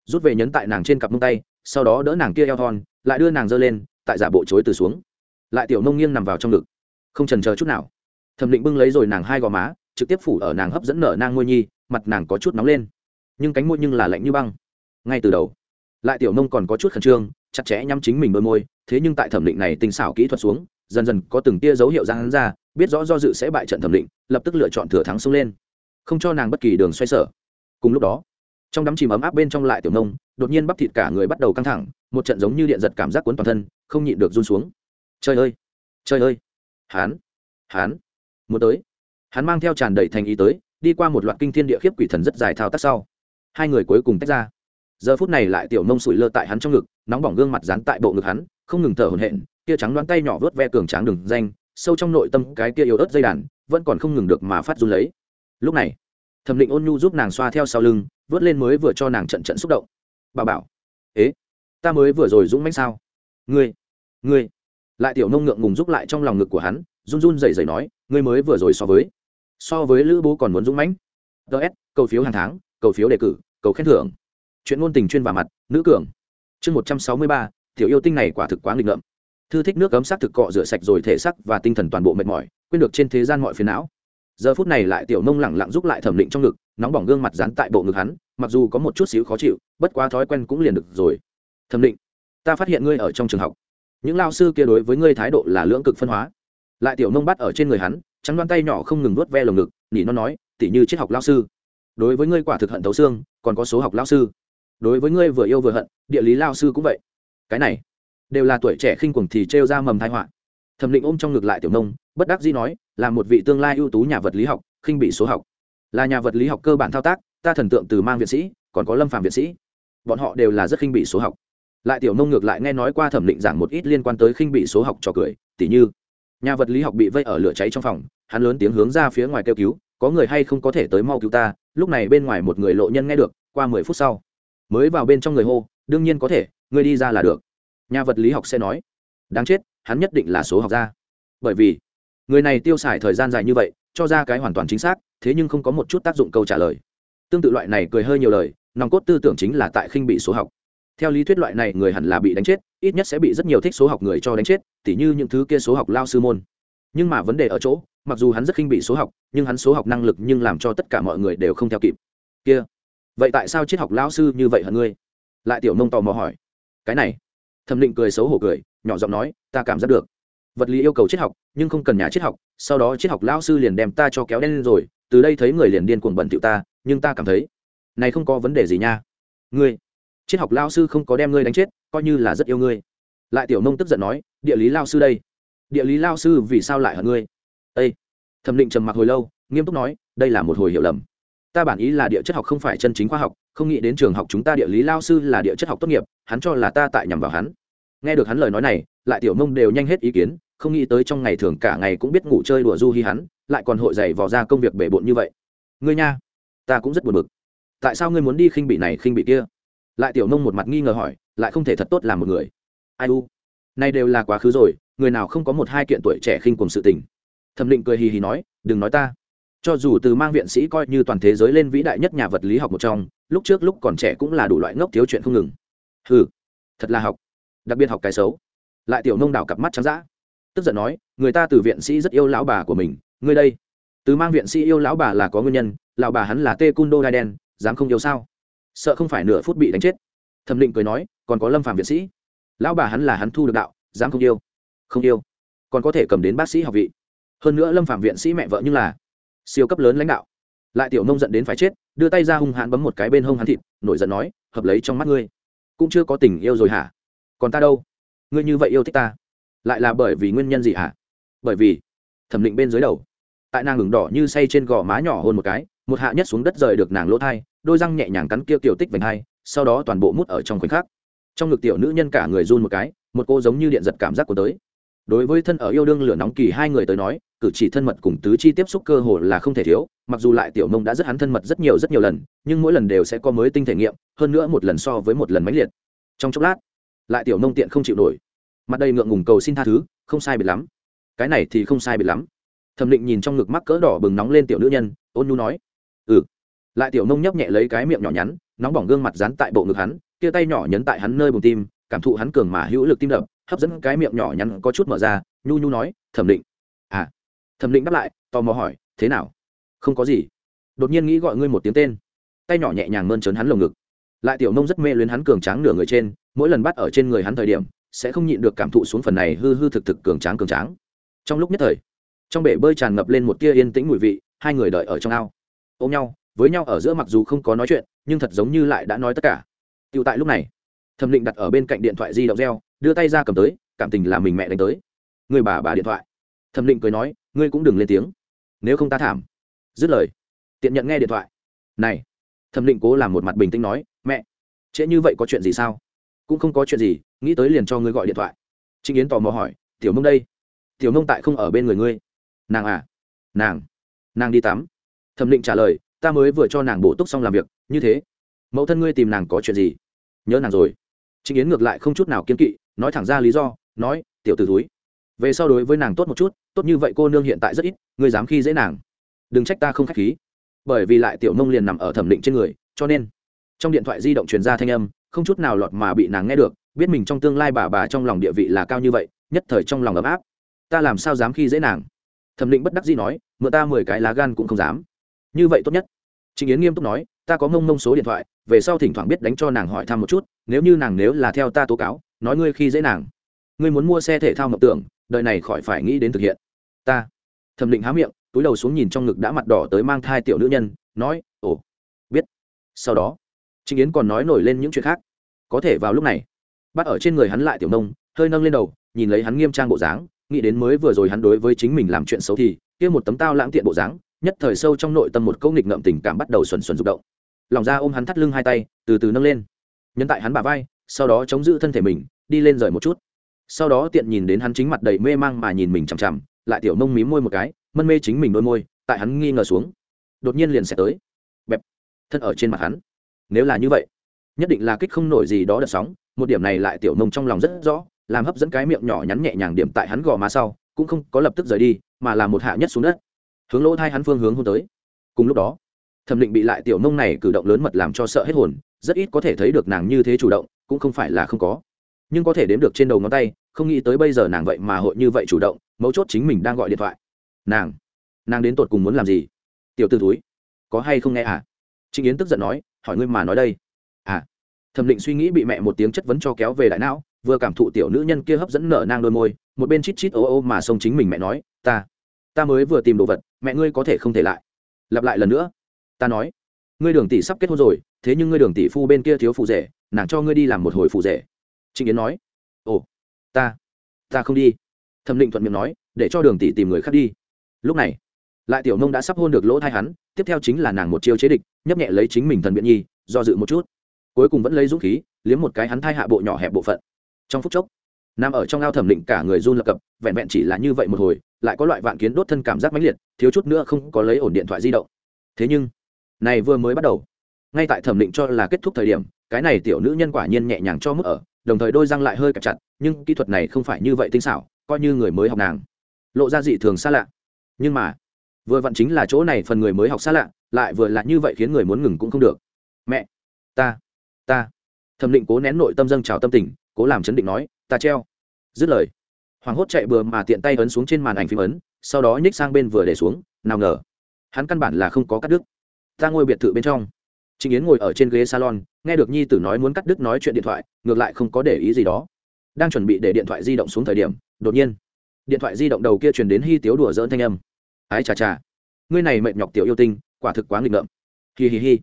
S1: rút về nhấn tại nàng trên cặp mông tay, sau đó đỡ nàng kia eo thon, lại đưa nàng giơ lên, tại giả bộ chối từ xuống. Lại tiểu nông nghiêng nằm vào trong ngực. Không trần chờ chút nào. Thẩm định bưng lấy rồi nàng hai gò má, trực tiếp phủ ở nàng hấp dẫn nở nang môi nhi, mặt nàng có chút nóng lên nhưng cánh môi nhưng là lạnh như băng. Ngay từ đầu, lại tiểu nông còn có chút khẩn trương, chặt chẽ nhắm chính mình đôi môi, thế nhưng tại thẩm định này tinh xảo kỹ thuật xuống, dần dần có từng tia dấu hiệu ra hắn ra, biết rõ do dự sẽ bại trận thẩm định, lập tức lựa chọn thừa thắng xông lên. Không cho nàng bất kỳ đường xoay sở. Cùng lúc đó, trong đám chìm ấm áp bên trong lại tiểu nông đột nhiên bắp thịt cả người bắt đầu căng thẳng, một trận giống như điện giật cảm giác cuốn toàn thân, không nhịn được run xuống. Trời ơi! Trời ơi! Hán hán muốn tới! Hắn mang theo tràn đầy thành ý tới, đi qua một loạt kinh thiên địa khiếp quỷ thần rất dài thao tác sau hai người cuối cùng tách ra. Giờ phút này lại tiểu mông sủi lơ tại hắn trong ngực, nóng bỏng gương mặt dán tại bộ ngực hắn, không ngừng thở hổn hển kia trắng đoán tay nhỏ vớt ve cường tráng đường danh, sâu trong nội tâm cái kia yếu ớt dây đàn, vẫn còn không ngừng được mà phát run lấy. Lúc này, thẩm định ôn nhu giúp nàng xoa theo sau lưng, vớt lên mới vừa cho nàng trận trận xúc động. Bà bảo, ế, ta mới vừa rồi dũng mãnh sao? Ngươi ngươi. Lại tiểu nông ngượng ngùng giúp lại trong lòng ngực của hắn, run run rẩy rẩy nói, ngươi mới vừa rồi so với so với lữ bố còn muốn dũng mãnh. Ts cầu phiếu hàng tháng cầu phiếu đề cử, cầu khen thưởng. Chuyện ngôn tình chuyên và mặt, nữ cường. Chương một trăm sáu mươi ba, tiểu yêu tinh này quả thực quá nghịch ngợm. Thư thích nước cấm sắc thực cọ rửa sạch rồi thể sắc và tinh thần toàn bộ mệt mỏi, quên được trên thế gian mọi phiền não. Giờ phút này lại tiểu nông lẳng lặng giúp lại thẩm định trong ngực, nóng bỏng gương mặt dán tại bộ ngực hắn, mặc dù có một chút xíu khó chịu, bất quá thói quen cũng liền được rồi. Thẩm định, ta phát hiện ngươi ở trong trường học. Những lao sư kia đối với ngươi thái độ là lưỡng cực phân hóa. Lại tiểu nông bắt ở trên người hắn, trắng đoan tay nhỏ không ngừng nuốt ve lồng ngực nhỉ nó nói, tỉ như triết học lao sư đối với ngươi quả thực hận thấu xương, còn có số học lao sư. Đối với ngươi vừa yêu vừa hận, địa lý lao sư cũng vậy. Cái này, đều là tuổi trẻ khinh cuồng thì trêu ra mầm thai họa. Thẩm định ôm trong ngực lại tiểu nông, bất đắc dĩ nói, là một vị tương lai ưu tú nhà vật lý học, khinh bị số học. Là nhà vật lý học cơ bản thao tác, ta thần tượng từ mang viện sĩ, còn có lâm phạm viện sĩ. Bọn họ đều là rất khinh bị số học. Lại tiểu nông ngược lại nghe nói qua thẩm định giảng một ít liên quan tới khinh bị số học trò cười, tỉ như, nhà vật lý học bị vây ở lửa cháy trong phòng, hắn lớn tiếng hướng ra phía ngoài kêu cứu, có người hay không có thể tới mau cứu ta lúc này bên ngoài một người lộ nhân nghe được, qua mười phút sau, mới vào bên trong người hô, đương nhiên có thể, ngươi đi ra là được. Nhà vật lý học sẽ nói, đáng chết, hắn nhất định là số học gia. Bởi vì, người này tiêu xài thời gian dài như vậy, cho ra cái hoàn toàn chính xác, thế nhưng không có một chút tác dụng câu trả lời. Tương tự loại này cười hơi nhiều lời, nòng cốt tư tưởng chính là tại khinh bị số học. Theo lý thuyết loại này người hẳn là bị đánh chết, ít nhất sẽ bị rất nhiều thích số học người cho đánh chết, tỉ như những thứ kia số học lao sư môn. Nhưng mà vấn đề ở chỗ mặc dù hắn rất khinh bị số học, nhưng hắn số học năng lực nhưng làm cho tất cả mọi người đều không theo kịp. Kia, vậy tại sao triết học lão sư như vậy hận ngươi? Lại tiểu nông tò mò hỏi. Cái này, thẩm định cười xấu hổ cười, nhỏ giọng nói, ta cảm giác được. Vật lý yêu cầu triết học, nhưng không cần nhà triết học, sau đó triết học lão sư liền đem ta cho kéo đen lên rồi, từ đây thấy người liền điên cuồng bẩn thiệu ta, nhưng ta cảm thấy, này không có vấn đề gì nha. Ngươi, triết học lao sư không có đem ngươi đánh chết, coi như là rất yêu ngươi. Lại tiểu nông tức giận nói, địa lý lao sư đây. Địa lý lao sư vì sao lại hận ngươi? Ây thẩm định trầm mặc hồi lâu, nghiêm túc nói, đây là một hồi hiểu lầm. Ta bản ý là địa chất học không phải chân chính khoa học, không nghĩ đến trường học chúng ta địa lý lao sư là địa chất học tốt nghiệp, hắn cho là ta tại nhằm vào hắn. Nghe được hắn lời nói này, lại tiểu mông đều nhanh hết ý kiến, không nghĩ tới trong ngày thường cả ngày cũng biết ngủ chơi đùa du hi hắn, lại còn hội dày vò ra công việc bể bộn như vậy. Ngươi nha, ta cũng rất buồn bực. Tại sao ngươi muốn đi khinh bị này khinh bị kia? Lại tiểu Mông một mặt nghi ngờ hỏi, lại không thể thật tốt làm một người. Ai u? Nay đều là quá khứ rồi, người nào không có một hai kiện tuổi trẻ khinh cùng sự tình? Thẩm định cười hì hì nói, đừng nói ta. Cho dù từ mang viện sĩ coi như toàn thế giới lên vĩ đại nhất nhà vật lý học một trong, lúc trước lúc còn trẻ cũng là đủ loại ngốc thiếu chuyện không ngừng. Ừ thật là học. Đặc biệt học cái xấu. Lại tiểu nông đảo cặp mắt trắng d tức giận nói, người ta từ viện sĩ rất yêu lão bà của mình. Ngươi đây, từ mang viện sĩ yêu lão bà là có nguyên nhân, lão bà hắn là tê cung đô đai đen, dám không yêu sao? Sợ không phải nửa phút bị đánh chết. Thẩm định cười nói, còn có lâm phạm viện sĩ. Lão bà hắn là hắn thu được đạo, dám không yêu. Không yêu. Còn có thể cầm đến bác sĩ học vị hơn nữa lâm phạm viện sĩ mẹ vợ như là siêu cấp lớn lãnh đạo. Lại tiểu nông giận đến phải chết, đưa tay ra hung hãn bấm một cái bên hông hắn thịt, nổi giận nói, hợp lấy trong mắt ngươi. Cũng chưa có tình yêu rồi hả? Còn ta đâu? Ngươi như vậy yêu thích ta? Lại là bởi vì nguyên nhân gì hả? Bởi vì thẩm định bên dưới đầu, tại nàng ngừng đỏ như say trên gò má nhỏ hơn một cái, một hạ nhất xuống đất rời được nàng lỗ thai, đôi răng nhẹ nhàng cắn kia tiểu tích vành hai, sau đó toàn bộ mút ở trong khoảnh khắc. Trong ngực tiểu nữ nhân cả người run một cái, một cô giống như điện giật cảm giác của tới đối với thân ở yêu đương lửa nóng kỳ hai người tới nói, cử chỉ thân mật cùng tứ chi tiếp xúc cơ hồ là không thể thiếu, mặc dù lại tiểu mông đã rất hắn thân mật rất nhiều rất nhiều lần, nhưng mỗi lần đều sẽ có mới tinh thể nghiệm, hơn nữa một lần so với một lần mãnh liệt. Trong chốc lát, lại tiểu mông tiện không chịu nổi. Mặt đầy ngượng ngùng cầu xin tha thứ, không sai biệt lắm. Cái này thì không sai biệt lắm. Thẩm định nhìn trong ngực mắc cỡ đỏ bừng nóng lên tiểu nữ nhân, ôn nhu nói ừ. Lại tiểu mông nhấp nhẹ lấy cái miệng nhỏ nhắn, nóng bỏng gương mặt dán tại bộ ngực hắn, kia tay nhỏ nhấn tại hắn nơi bùng tim, cảm thụ hắn cường mà hữu lực tim đập hấp dẫn cái miệng nhỏ nhắn có chút mở ra, nhu nhu nói, thẩm định. À. Thẩm định đáp lại, tò mò hỏi, thế nào? Không có gì. Đột nhiên nghĩ gọi ngươi một tiếng tên. Tay nhỏ nhẹ nhàng mơn trớn hắn lồng ngực. Lại tiểu nông rất mê luyến hắn cường tráng nửa người trên, mỗi lần bắt ở trên người hắn thời điểm, sẽ không nhịn được cảm thụ xuống phần này hư hư thực thực cường tráng cường tráng. Trong lúc nhất thời, trong bể bơi tràn ngập lên một tia yên tĩnh mùi vị, hai người đợi ở trong ao. Ôm nhau, với nhau ở giữa mặc dù không có nói chuyện, nhưng thật giống như lại đã nói tất cả. Tựu tại lúc này, thẩm định đặt ở bên cạnh điện thoại di động reo đưa tay ra cầm tới, cảm tình là mình mẹ đánh tới. Người bà bà điện thoại. Thẩm định cười nói, ngươi cũng đừng lên tiếng. Nếu không ta thảm. Dứt lời. Tiện nhận nghe điện thoại. Này. Thẩm định cố làm một mặt bình tĩnh nói, mẹ. Trễ như vậy có chuyện gì sao? Cũng không có chuyện gì, nghĩ tới liền cho ngươi gọi điện thoại. Trịnh yến tò mò hỏi, tiểu mông đây? Tiểu mông tại không ở bên người ngươi. Nàng à? Nàng. Nàng đi tắm. Thẩm định trả lời, ta mới vừa cho nàng bổ túc xong làm việc, như thế. Mẫu thân ngươi tìm nàng có chuyện gì? Nhớ nàng rồi. Trịnh yến ngược lại không chút nào kiên kỵ nói thẳng ra lý do nói tiểu t ử túi về sau đối với nàng tốt một chút tốt như vậy cô nương hiện tại rất ít ngươi dám khi dễ nàng. Đừng trách ta không k h á c h khí. Bởi vì lại tiểu mông liền nằm ở thẩm định trên người cho nên trong điện thoại di động truyền ra thanh âm không chút nào lọt mà bị nàng nghe được biết mình trong tương lai bà bà trong lòng địa vị là cao như vậy nhất thời trong lòng ấm áp. Ta làm sao dám khi dễ nàng? Thẩm định bất đắc dĩ nói mượn ta mười cái lá gan cũng không dám. Như vậy tốt nhất. Trình Yến nghiêm túc nói, ta có mông mông số điện thoại, về sau thỉnh thoảng biết đánh cho nàng hỏi thăm một chút, nếu như nàng nếu là theo ta tố cáo, nói ngươi khi dễ nàng. Ngươi muốn mua xe thể thao mộng tưởng, đời này khỏi phải nghĩ đến thực hiện. Ta. Thẩm Định há miệng, túi đầu xuống nhìn trong ngực đã mặt đỏ tới mang thai tiểu nữ nhân, nói, "Ồ, biết." Sau đó, Trình Yến còn nói nổi lên những chuyện khác. Có thể vào lúc này, bắt ở trên người hắn lại tiểu nông, hơi nâng lên đầu, nhìn lấy hắn nghiêm trang bộ dáng, nghĩ đến mới vừa rồi hắn đối với chính mình làm chuyện xấu thì, kia một tấm tao lãng tiện bộ dáng, nhất thời sâu trong nội tâm một câu nghịch ngợm tình cảm bắt đầu xuẩn xuẩn rụng động lòng ra ôm hắn thắt lưng hai tay từ từ nâng lên nhân tại hắn bà vai sau đó chống giữ thân thể mình, đi lên rời một chút. Sau đó tiện nhìn đến hắn chính mặt đầy mê mang mà nhìn mình chằm chằm, lại tiểu nông mím môi một cái, mân mê chính mình đôi môi, tại hắn nghi ngờ xuống. Đột nhiên liền sẽ tới. Bẹp. Thân ở trên mặt hắn. Nếu là như vậy, nhất định là kích không nổi gì đó đợt sóng, một điểm này lại tiểu nông trong lòng rất rõ, làm hấp dẫn cái miệng nhỏ nhắn nhẹ nhàng điểm tại hắn gò má sau, cũng không có lập tức rời đi, mà là một hạ nhất xuống đất. Hướng lỗ thai hắn phương hướng hôn tới. Cùng lúc đó, thẩm định bị lại tiểu nông này cử động lớn mật làm cho sợ hết hồn, rất ít có thể thấy được nàng như thế chủ động cũng không phải là không có. Nhưng có thể đếm được trên đầu ngón tay, không nghĩ tới bây giờ nàng vậy mà hội như vậy chủ động, mấu chốt chính mình đang gọi điện thoại. Nàng nàng đến tột cùng muốn làm gì? Tiểu t ử túi có hay không nghe à? Trịnh yến tức giận nói, hỏi ngươi mà nói đây. À thẩm định suy nghĩ bị mẹ một tiếng chất vấn cho kéo về đại não, vừa cảm thụ tiểu nữ nhân kia hấp dẫn nở nang đôi môi, một bên chít chít ô ô mà xông chính mình mẹ nói, ta ta mới vừa tìm đồ vật, mẹ ngươi có thể không thể lại. Lặp lại lần nữa, ta nói, ngươi đường tỷ sắp kết hôn rồi, thế nhưng ngươi đường tỷ phu bên kia thiếu phụ rể nàng cho ngươi đi làm một hồi phụ rể. Trịnh yến nói, ồ, ta ta không đi. Thẩm định thuận miệng nói, để cho đường tỷ tìm người khác đi. Lúc này, lại tiểu nông đã sắp hôn được lỗ thai hắn, tiếp theo chính là nàng một chiêu chế địch, nhấp nhẹ lấy chính mình thần biện nhi, do dự một chút. Cuối cùng vẫn lấy dũng khí, liếm một cái hắn thai hạ bộ nhỏ hẹp bộ phận. Trong phút chốc nằm ở trong ao thẩm định cả người run lập cập, vẹn vẹn chỉ là như vậy một hồi, lại có loại vạn kiến đốt thân cảm giác mãnh liệt, thiếu chút nữa không có lấy ổn điện thoại di động. Thế nhưng, này vừa mới bắt đầu ngay tại thẩm định cho là kết thúc thời điểm, cái này tiểu nữ nhân quả nhiên nhẹ nhàng cho mức ở, đồng thời đôi răng lại hơi cặp chặt, nhưng kỹ thuật này không phải như vậy tinh xảo, coi như người mới học nàng. Lộ ra dị thường xa lạ. Nhưng mà, vừa vặn chính là chỗ này phần người mới học xa lạ, lại vừa là như vậy khiến người muốn ngừng cũng không được. Mẹ, ta ta. Thẩm định cố nén nội tâm dâng trào tâm tình, cố làm chấn định nói, ta treo. Dứt lời, hoàng hốt chạy bừa mà tiện tay ấn xuống trên màn ảnh phim ấn, sau đó nhích sang bên vừa để xuống, nào ngờ, hắn căn bản là không có cắt đứt. Ta ngồi biệt thự bên trong. Trình Yến ngồi ở trên ghế salon, nghe được Nhi Tử nói muốn cắt đứt nói chuyện điện thoại, ngược lại không có để ý gì đó. Đang chuẩn bị để điện thoại di động xuống thời điểm, đột nhiên, điện thoại di động đầu kia truyền đến Hi Tiếu đùa giỡn thanh âm. "Ái chà chà, ngươi này mệt nhọc tiểu yêu tinh, quả thực quá nghịch ngợm." Hi hi hi.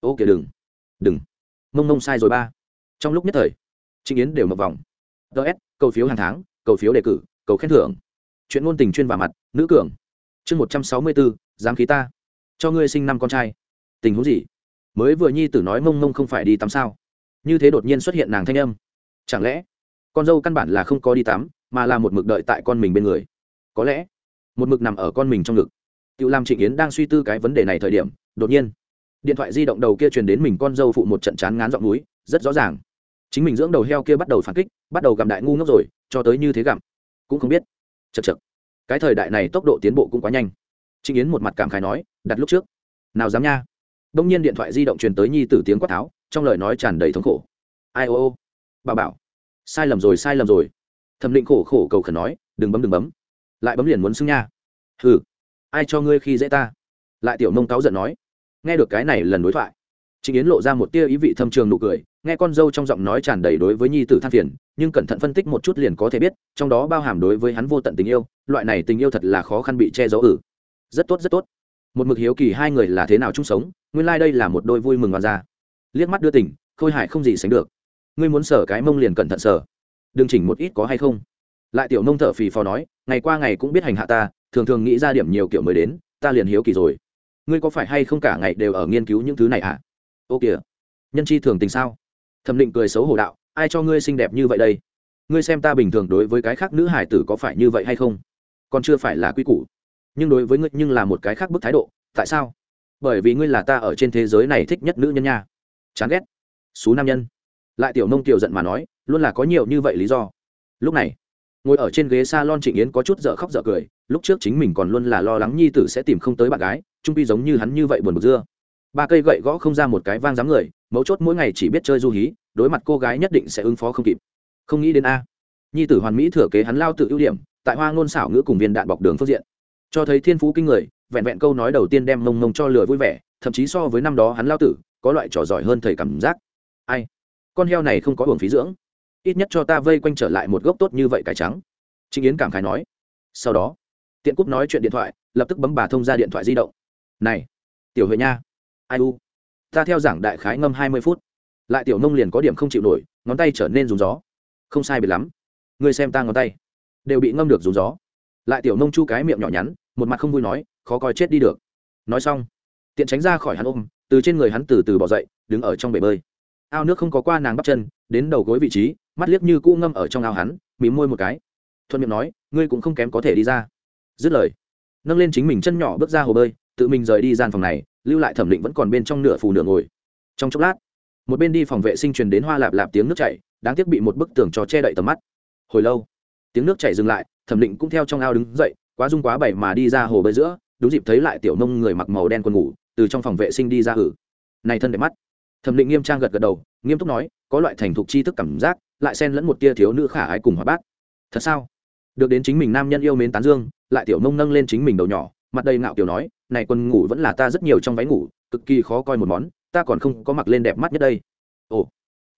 S1: "Ô kìa đừng, đừng." Mông mông sai rồi ba. Trong lúc nhất thời, Trình Yến đều mập vòng. DS, cầu phiếu hàng tháng, cầu phiếu đề cử, cầu khen thưởng. Chuyện ngôn tình chuyên và mặt, nữ cường. Chương một trăm sáu mươi 164, dám khí ta. Cho ngươi sinh năm con trai. Tình huống gì? Mới vừa nhi tử nói mông mông không phải đi tắm sao? Như thế đột nhiên xuất hiện nàng thanh âm. Chẳng lẽ, con dâu căn bản là không có đi tắm, mà là một mực đợi tại con mình bên người? Có lẽ, một mực nằm ở con mình trong ngực. Tự làm trịnh yến đang suy tư cái vấn đề này thời điểm, đột nhiên, điện thoại di động đầu kia truyền đến mình con dâu phụ một trận chán ngán giọng núi, rất rõ ràng. Chính mình dưỡng đầu heo kia bắt đầu phản kích, bắt đầu gặm đại ngu ngốc rồi, cho tới như thế gặm. Cũng không biết. Chật chật cái thời đại này tốc độ tiến bộ cũng quá nhanh. Trịnh yến một mặt cảm khái nói, đặt lúc trước. Nào dám nha đông nhiên điện thoại di động truyền tới nhi tử tiếng quát tháo trong lời nói tràn đầy thống khổ. Ai ô ô bà bảo sai lầm rồi sai lầm rồi. Thẩm định khổ khổ cầu khẩn nói đừng bấm đừng bấm. Lại bấm liền muốn xưng nha. Hừ ai cho ngươi khi dễ ta? Lại tiểu nông cáu giận nói nghe được cái này lần đối thoại. Trịnh Yến lộ ra một tia ý vị thâm trường nụ cười, nghe con dâu trong giọng nói tràn đầy đối với nhi tử than phiền, nhưng cẩn thận phân tích một chút liền có thể biết, trong đó bao hàm đối với hắn vô tận tình yêu, loại này tình yêu thật là khó khăn bị che giấu ử. Rất tốt rất tốt. Một mực hiếu kỳ hai người là thế nào chung sống, nguyên lai、like、đây là một đôi vui mừng hoàn ra. Liếc mắt đưa tỉnh khôi Hải không gì sánh được. Ngươi muốn sở cái mông liền cẩn thận sở đừng chỉnh một ít có hay không. Lại tiểu nông thở phì phò nói ngày qua ngày cũng biết hành hạ ta thường thường nghĩ ra điểm nhiều kiểu mới đến ta liền hiếu kỳ rồi. Ngươi có phải hay không cả ngày đều ở nghiên cứu những thứ này à ô kìa. Nhân chi thường tình sao? Thẩm định cười xấu hổ đạo ai cho ngươi xinh đẹp như vậy đây? Ngươi xem ta bình thường đối với cái khác nữ hải tử có phải như vậy hay không? Còn chưa phải là quy củ nhưng đối với ngươi nhưng là một cái khác bức thái độ, tại sao? Bởi vì ngươi là ta ở trên thế giới này thích nhất nữ nhân nha. Chán ghét. Xú nam nhân. Lại tiểu nông tiểu giận mà nói, luôn là có nhiều như vậy lý do. Lúc này, ngồi ở trên ghế s a lon trịnh yến có chút dở khóc dở cười, lúc trước chính mình còn luôn là lo lắng nhi tử sẽ tìm không tới bạn gái, trung pi giống như hắn như vậy buồn bực dưa. Ba cây gậy gõ không ra một cái vang dáng người, mấu chốt mỗi ngày chỉ biết chơi du hí, đối mặt cô gái nhất định sẽ ứng phó không kịp. Không nghĩ đến a. Nhi tử hoàn mỹ thừa kế hắn lao tự ưu điểm, tại hoa ngôn xảo ngữ cùng viên đạn bọc đường phương diện cho thấy thiên phú kinh người, vẹn vẹn câu nói đầu tiên đem mông mông cho lừa vui vẻ, thậm chí so với năm đó hắn lao tử, có loại trò giỏi hơn thầy cảm giác. Ai? Con heo này không có hưởng phí dưỡng. Ít nhất cho ta vây quanh trở lại một gốc tốt như vậy cải trắng. Chính yến cảm khái nói. Sau đó, tiện cúp nói chuyện điện thoại, lập tức bấm bà thông ra điện thoại di động. Này, tiểu huệ nha. Ai u? Ta theo giảng đại khái ngâm hai mươi phút. Lại tiểu nông liền có điểm không chịu nổi, ngón tay trở nên rùng gió. Không sai biệt lắm. Người xem ta ngón tay. Đều bị ngâm được rùng gió lại tiểu nông chu cái miệng nhỏ nhắn, một mặt không vui nói, khó coi chết đi được. Nói xong, tiện tránh ra khỏi hắn ôm, từ trên người hắn từ từ bỏ dậy, đứng ở trong bể bơi. Ao nước không có qua nàng bắp chân, đến đầu gối vị trí, mắt liếc như cũ ngâm ở trong ao hắn, mím môi một cái. Thuận miệng nói, ngươi cũng không kém có thể đi ra. Dứt lời, nâng lên chính mình chân nhỏ bước ra hồ bơi, tự mình rời đi gian phòng này, lưu lại thẩm định vẫn còn bên trong nửa phù nửa ngồi. Trong chốc lát, một bên đi phòng vệ sinh truyền đến hoa lạp lạp tiếng nước chảy, đáng tiếc bị một bức tường cho che đậy tầm mắt. Hồi lâu, tiếng nước chảy dừng lại thẩm định cũng theo trong ao đứng dậy, quá dung quá bảy mà đi ra hồ bơi giữa, đúng dịp thấy lại tiểu nông người mặc màu đen quần ngủ, từ trong phòng vệ sinh đi ra hử. Này thân đẹp mắt. Thẩm định nghiêm trang gật gật đầu, nghiêm túc nói, có loại thành thục chi thức cảm giác, lại xen lẫn một tia thiếu nữ khả ái cùng hóa bác thật sao? Được đến chính mình nam nhân yêu mến tán dương, lại tiểu nông nâng lên chính mình đầu nhỏ, mặt đầy ngạo tiểu nói, này quần ngủ vẫn là ta rất nhiều trong váy ngủ, cực kỳ khó coi một món, ta còn không có mặc lên đẹp mắt nhất đây. Ồ.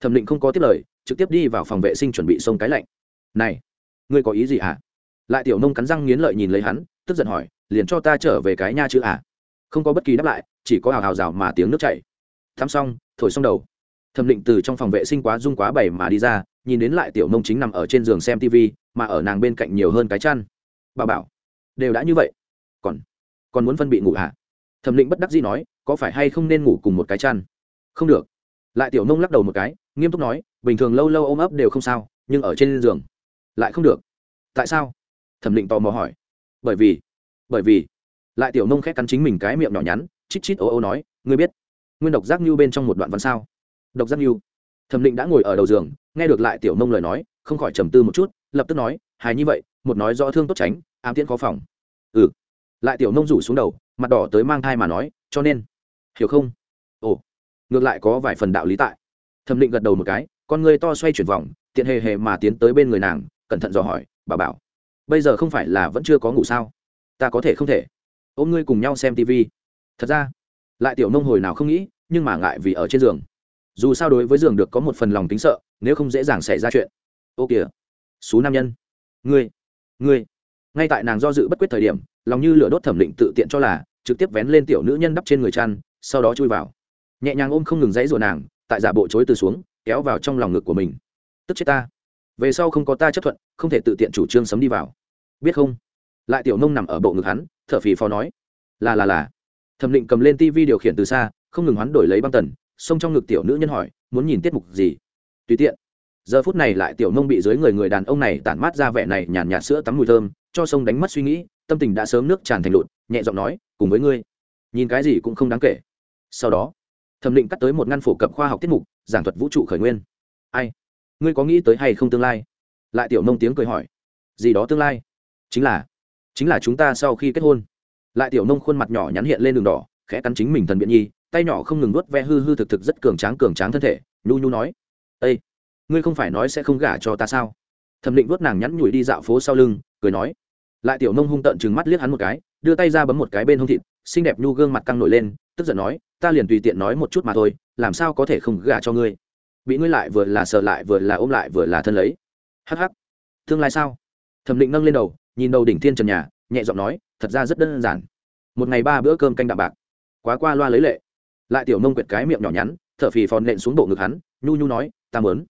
S1: Thẩm định không có tiếp lời, trực tiếp đi vào phòng vệ sinh chuẩn bị xông cái lạnh. Này, ngươi có ý gì hả? Lại tiểu nông cắn răng nghiến lợi nhìn lấy hắn, tức giận hỏi, liền cho ta trở về cái nha chữ à? Không có bất kỳ đáp lại, chỉ có hào hào rào mà tiếng nước chảy. Thắm xong, thổi xong đầu. Thẩm định từ trong phòng vệ sinh quá rung quá bảy mà đi ra, nhìn đến lại tiểu nông chính nằm ở trên giường xem tv mà ở nàng bên cạnh nhiều hơn cái chăn. Bà bảo, đều đã như vậy. Còn còn muốn phân bị ngủ à? Thẩm định bất đắc dĩ nói, có phải hay không nên ngủ cùng một cái chăn? Không được. Lại tiểu nông lắc đầu một cái, nghiêm túc nói, bình thường lâu lâu ôm ấp đều không sao, nhưng ở trên giường lại không được. Tại sao? Thẩm định tò mò hỏi. Bởi vì bởi vì, lại tiểu nông khét cắn chính mình cái miệng nhỏ nhắn, chít chít ô ô nói, ngươi biết, nguyên độc giác như bên trong một đoạn văn sao? Độc giác như thẩm định đã ngồi ở đầu giường, nghe được lại tiểu nông lời nói, không khỏi trầm tư một chút, lập tức nói, hài như vậy, một nói rõ thương tốt tránh, ám tiễn khó phòng. Ừ. Lại tiểu nông rủ xuống đầu, mặt đỏ tới mang thai mà nói, cho nên, hiểu không? Ồ. Ngược lại có vài phần đạo lý tại. Thẩm định gật đầu một cái, con người to xoay chuyển vòng, tiện hề hề mà tiến tới bên người nàng, cẩn thận dò hỏi, bà bảo bây giờ không phải là vẫn chưa có ngủ sao? Ta có thể không thể. Ôm ngươi cùng nhau xem tv thật ra, lại tiểu nông hồi nào không nghĩ, nhưng mà ngại vì ở trên giường. Dù sao đối với giường được có một phần lòng tính sợ, nếu không dễ dàng xảy ra chuyện. Ô kìa, xú nam nhân. Ngươi ngươi. Ngay tại nàng do dự bất quyết thời điểm, lòng như lửa đốt thẩm định tự tiện cho là, trực tiếp vén lên tiểu nữ nhân đắp trên người chăn, sau đó chui vào. Nhẹ nhàng ôm không ngừng dãy rùa nàng, tại giả bộ chối từ xuống, kéo vào trong lòng ngực của mình. Tức chết ta về sau không có ta chấp thuận, không thể tự tiện chủ trương sấm đi vào. Biết không? Lại tiểu nông nằm ở bộ ngực hắn t h ở phì phò nói. Là là là. Thẩm định cầm lên tivi điều khiển từ xa, không ngừng hoán đổi lấy băng tần, xông trong ngực tiểu nữ nhân hỏi, muốn nhìn tiết mục gì? Tùy tiện. Giờ phút này lại tiểu nông bị dưới người người đàn ông này tản mát ra vẻ này nhàn nhạt sữa tắm mùi thơm, cho sông đánh mất suy nghĩ, tâm tình đã sớm nước tràn thành lụt, nhẹ giọng nói, cùng với ngươi, nhìn cái gì cũng không đáng kể. Sau đó, thẩm định cắt tới một ngăn phổ cập khoa học tiết mục, giảng thuật vũ trụ khởi nguyên. Ai? Ngươi có nghĩ tới hay không tương lai? Lại tiểu nông tiếng cười hỏi. Gì đó tương lai? Chính là chính là chúng ta sau khi kết hôn. Lại tiểu nông khuôn mặt nhỏ nhắn hiện lên đường đỏ, khẽ cắn chính mình thần biện nhi, tay nhỏ không ngừng nuốt ve hư hư thực thực rất cường tráng cường tráng thân thể, nhu nhu nói. Ây ngươi không phải nói sẽ không gả cho ta sao? Thẩm định vuốt nàng nhắn nhủi đi dạo phố sau lưng, cười nói. Lại tiểu nông hung tợn chừng mắt liếc hắn một cái, đưa tay ra bấm một cái bên hông thịt, xinh đẹp nhu gương mặt căng nổi lên, tức giận nói, ta liền tùy tiện nói một chút mà thôi, làm sao có thể không gả cho ngươi? Bị ngươi lại vừa là sợ lại vừa là ôm lại vừa là thân lấy. Hh tương lai sao? Thẩm định nâng lên đầu, nhìn đầu đỉnh thiên trần nhà, nhẹ giọng nói, thật ra rất đơn giản. Một ngày ba bữa cơm canh đạm bạc. Quá qua loa lấy lệ. Lại tiểu nông quyệt cái miệng nhỏ nhắn, thở phì phòn nện xuống bộ ngực hắn, nhu nhu nói, ta muốn.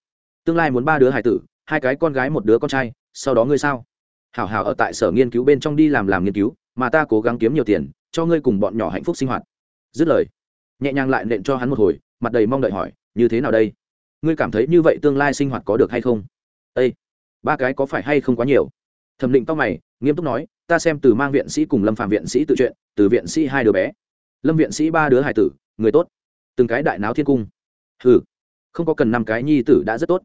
S1: Tương lai muốn ba đứa hải tử, hai cái con gái một đứa con trai, sau đó ngươi sao? Hảo hảo ở tại sở nghiên cứu bên trong đi làm làm nghiên cứu, mà ta cố gắng kiếm nhiều tiền, cho ngươi cùng bọn nhỏ hạnh phúc sinh hoạt. Dứt lời, nhẹ nhàng lại nện cho hắn một hồi, mặt đầy mong đợi hỏi, như thế nào đây? Ngươi cảm thấy như vậy tương lai sinh hoạt có được hay không? Â ba cái có phải hay không quá nhiều? Thẩm định tóc mày, nghiêm túc nói, ta xem từ mang viện sĩ cùng lâm phạm viện sĩ tự chuyện, từ viện sĩ hai đứa bé. Lâm viện sĩ ba đứa hải tử, người tốt. Từng cái đại náo thiên cung. Ừ không có cần năm cái nhi tử đã rất tốt.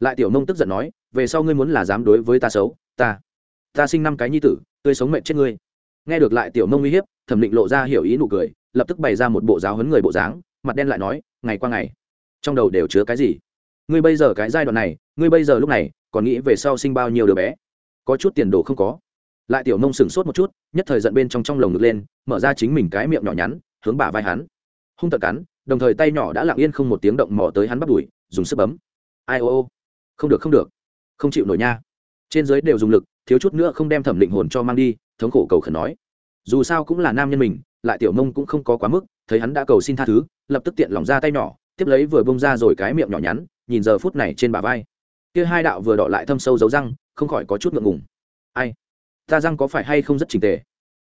S1: Lại tiểu nông tức giận nói, về sau ngươi muốn là dám đối với ta xấu, ta ta sinh năm cái nhi tử, tươi sống mệnh chết ngươi. Nghe được lại tiểu nông uy hiếp, thẩm định lộ ra hiểu ý nụ cười, lập tức bày ra một bộ giáo hấn người bộ dáng, mặt đen lại nói, ngày qua ngày trong đầu đều chứa cái gì? Ngươi bây giờ cái giai đoạn này, ngươi bây giờ lúc này, còn nghĩ về sau sinh bao nhiêu đứa bé? Có chút tiền đồ không có. Lại tiểu nông sửng sốt một chút, nhất thời giận bên trong trong lồng ngực lên, mở ra chính mình cái miệng nhỏ nhắn, hướng bả vai hắn. Hung tật cắn, đồng thời tay nhỏ đã lặng yên không một tiếng động mò tới hắn bắt đùi, dùng sức bấm. Ai ô ô, không được không được, không chịu nổi nha. Trên giới đều dùng lực, thiếu chút nữa không đem thẩm định hồn cho mang đi, thống khổ cầu khẩn nói. Dù sao cũng là nam nhân mình, lại tiểu nông cũng không có quá mức, thấy hắn đã cầu xin tha thứ, lập tức tiện lòng ra tay nhỏ tiếp lấy vừa bông ra rồi cái miệng nhỏ nhắn, nhìn giờ phút này trên bả vai. Kia hai đạo vừa đỏ lại thâm sâu dấu răng, không khỏi có chút ngượng ngùng. Ai? Ta răng có phải hay không rất trình tề?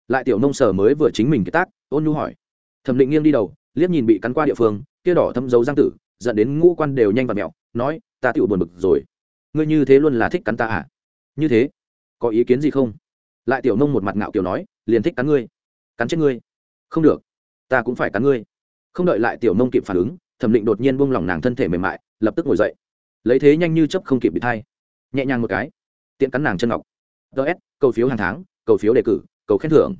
S1: Lại tiểu nông sở mới vừa chính mình cái tác, ôn nhu hỏi. Thẩm định nghiêng đi đầu, liếc nhìn bị cắn qua địa phương, kia đỏ thâm dấu răng tử, dẫn đến ngũ quan đều nhanh và mẹo, nói, ta tiểu buồn bực rồi. Ngươi như thế luôn là thích cắn ta à? Như thế? Có ý kiến gì không? Lại tiểu nông một mặt ngạo kiểu nói, liền thích cắn ngươi. Cắn chết ngươi. Không được. Ta cũng phải cắn ngươi. Không đợi lại tiểu nông kịp phản ứng thẩm định đột nhiên buông lỏng nàng thân thể mềm mại, lập tức ngồi dậy. Lấy thế nhanh như chấp không kịp bị thay. Nhẹ nhàng một cái, tiện cắn nàng chân ngọc. Ts cầu phiếu hàng tháng, cầu phiếu đề cử, cầu khen thưởng.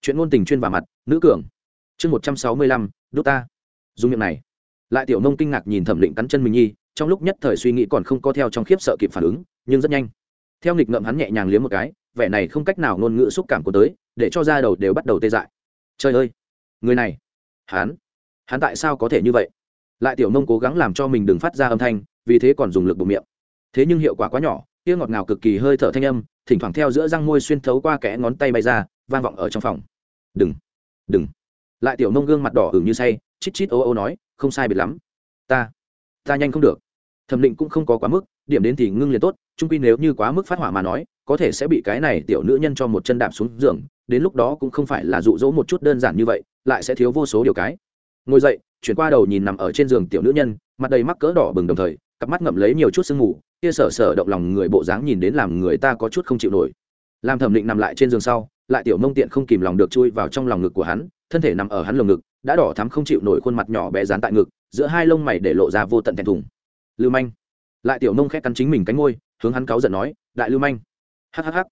S1: Chuyện ngôn tình chuyên vào mặt, nữ cường. Chương một trăm sáu mươi lăm đốt ta. Dùng miệng này. Lại tiểu nông kinh ngạc nhìn thẩm định cắn chân mình nhi, trong lúc nhất thời suy nghĩ còn không có theo trong khiếp sợ kịp phản ứng, nhưng rất nhanh. Theo nghịch ngợm hắn nhẹ nhàng liếm một cái, vẻ này không cách nào ngôn ngữ xúc cảm của tới, để cho da đầu đều bắt đầu tê dại. Trời ơi! Người này! Hắn! Hắn tại sao có thể như vậy? Lại tiểu nông cố gắng làm cho mình đừng phát ra âm thanh, vì thế còn dùng lực bụng miệng. Thế nhưng hiệu quả quá nhỏ tiếng ngọt ngào cực kỳ hơi thở thanh âm, thỉnh thoảng theo giữa răng môi xuyên thấu qua kẽ ngón tay bay ra, vang vọng ở trong phòng. Đừng đừng. Lại tiểu nông gương mặt đỏ hửng như say, chít chít ô ô nói, không sai biệt lắm. Ta ta nhanh không được. Thẩm định cũng không có quá mức, điểm đến thì ngưng liền tốt, trung quy nếu như quá mức phát hỏa mà nói, có thể sẽ bị cái này tiểu nữ nhân cho một chân đạp xuống giường, đến lúc đó cũng không phải là dụ dỗ một chút đơn giản như vậy, lại sẽ thiếu vô số điều cái. Ngồi dậy chuyển qua đầu nhìn nằm ở trên giường tiểu nữ nhân, mặt đầy mắc cỡ đỏ bừng đồng thời, cặp mắt ngậm lấy nhiều chút sương mù, kia sở sở động lòng người bộ dáng nhìn đến làm người ta có chút không chịu nổi. Làm thẩm định nằm lại trên giường sau, lại tiểu mông tiện không kìm lòng được chui vào trong lòng ngực của hắn, thân thể nằm ở hắn lồng ngực, đã đỏ thắm không chịu nổi khuôn mặt nhỏ bé dán tại ngực, giữa hai lông mày để lộ ra vô tận thẹn thùng. Lưu manh. Lại tiểu nông khét cắn chính mình cánh ngôi hướng hắn cáu giận nói, đại lưu manh. Hhh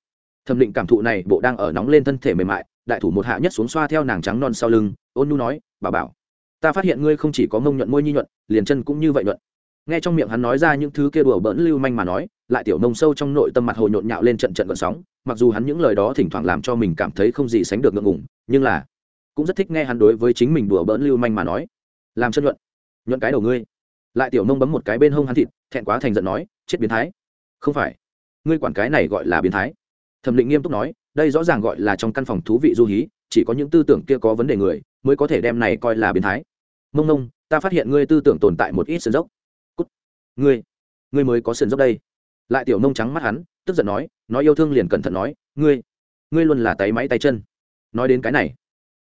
S1: thẩm định cảm thụ này, bộ đang ở nóng lên thân thể mềm mại, đại thủ một hạ nhất xuống xoa theo nàng trắng non sau lưng, ôn nhu nói bà bảo ta phát hiện ngươi không chỉ có mông nhuận môi nhi nhuận, liền chân cũng như vậy nhuận. Nghe trong miệng hắn nói ra những thứ kia đùa bỡn lưu manh mà nói, lại tiểu nông sâu trong nội tâm mặt hồ nhộn nhạo lên trận trận gợn sóng, mặc dù hắn những lời đó thỉnh thoảng làm cho mình cảm thấy không gì sánh được ngượng ngùng, nhưng là cũng rất thích nghe hắn đối với chính mình đùa bỡn lưu manh mà nói. Làm chân nhuận nhuận cái đầu ngươi. Lại tiểu nông bấm một cái bên hông hắn thịt, thẹn quá thành giận nói, chết biến thái. Không phải, ngươi quản cái này gọi là biến thái. Thẩm định nghiêm túc nói, đây rõ ràng gọi là trong căn phòng thú vị du hí, chỉ có những tư tưởng kia có vấn đề người, mới có thể đem này coi là biến thái mông nông ta phát hiện ngươi tư tưởng tồn tại một ít sườn dốc. Cút. Ngươi ngươi mới có sườn dốc đây. Lại tiểu nông trắng mắt hắn, tức giận nói nói yêu thương liền cẩn thận nói, ngươi ngươi luôn là tay máy tay chân. Nói đến cái này,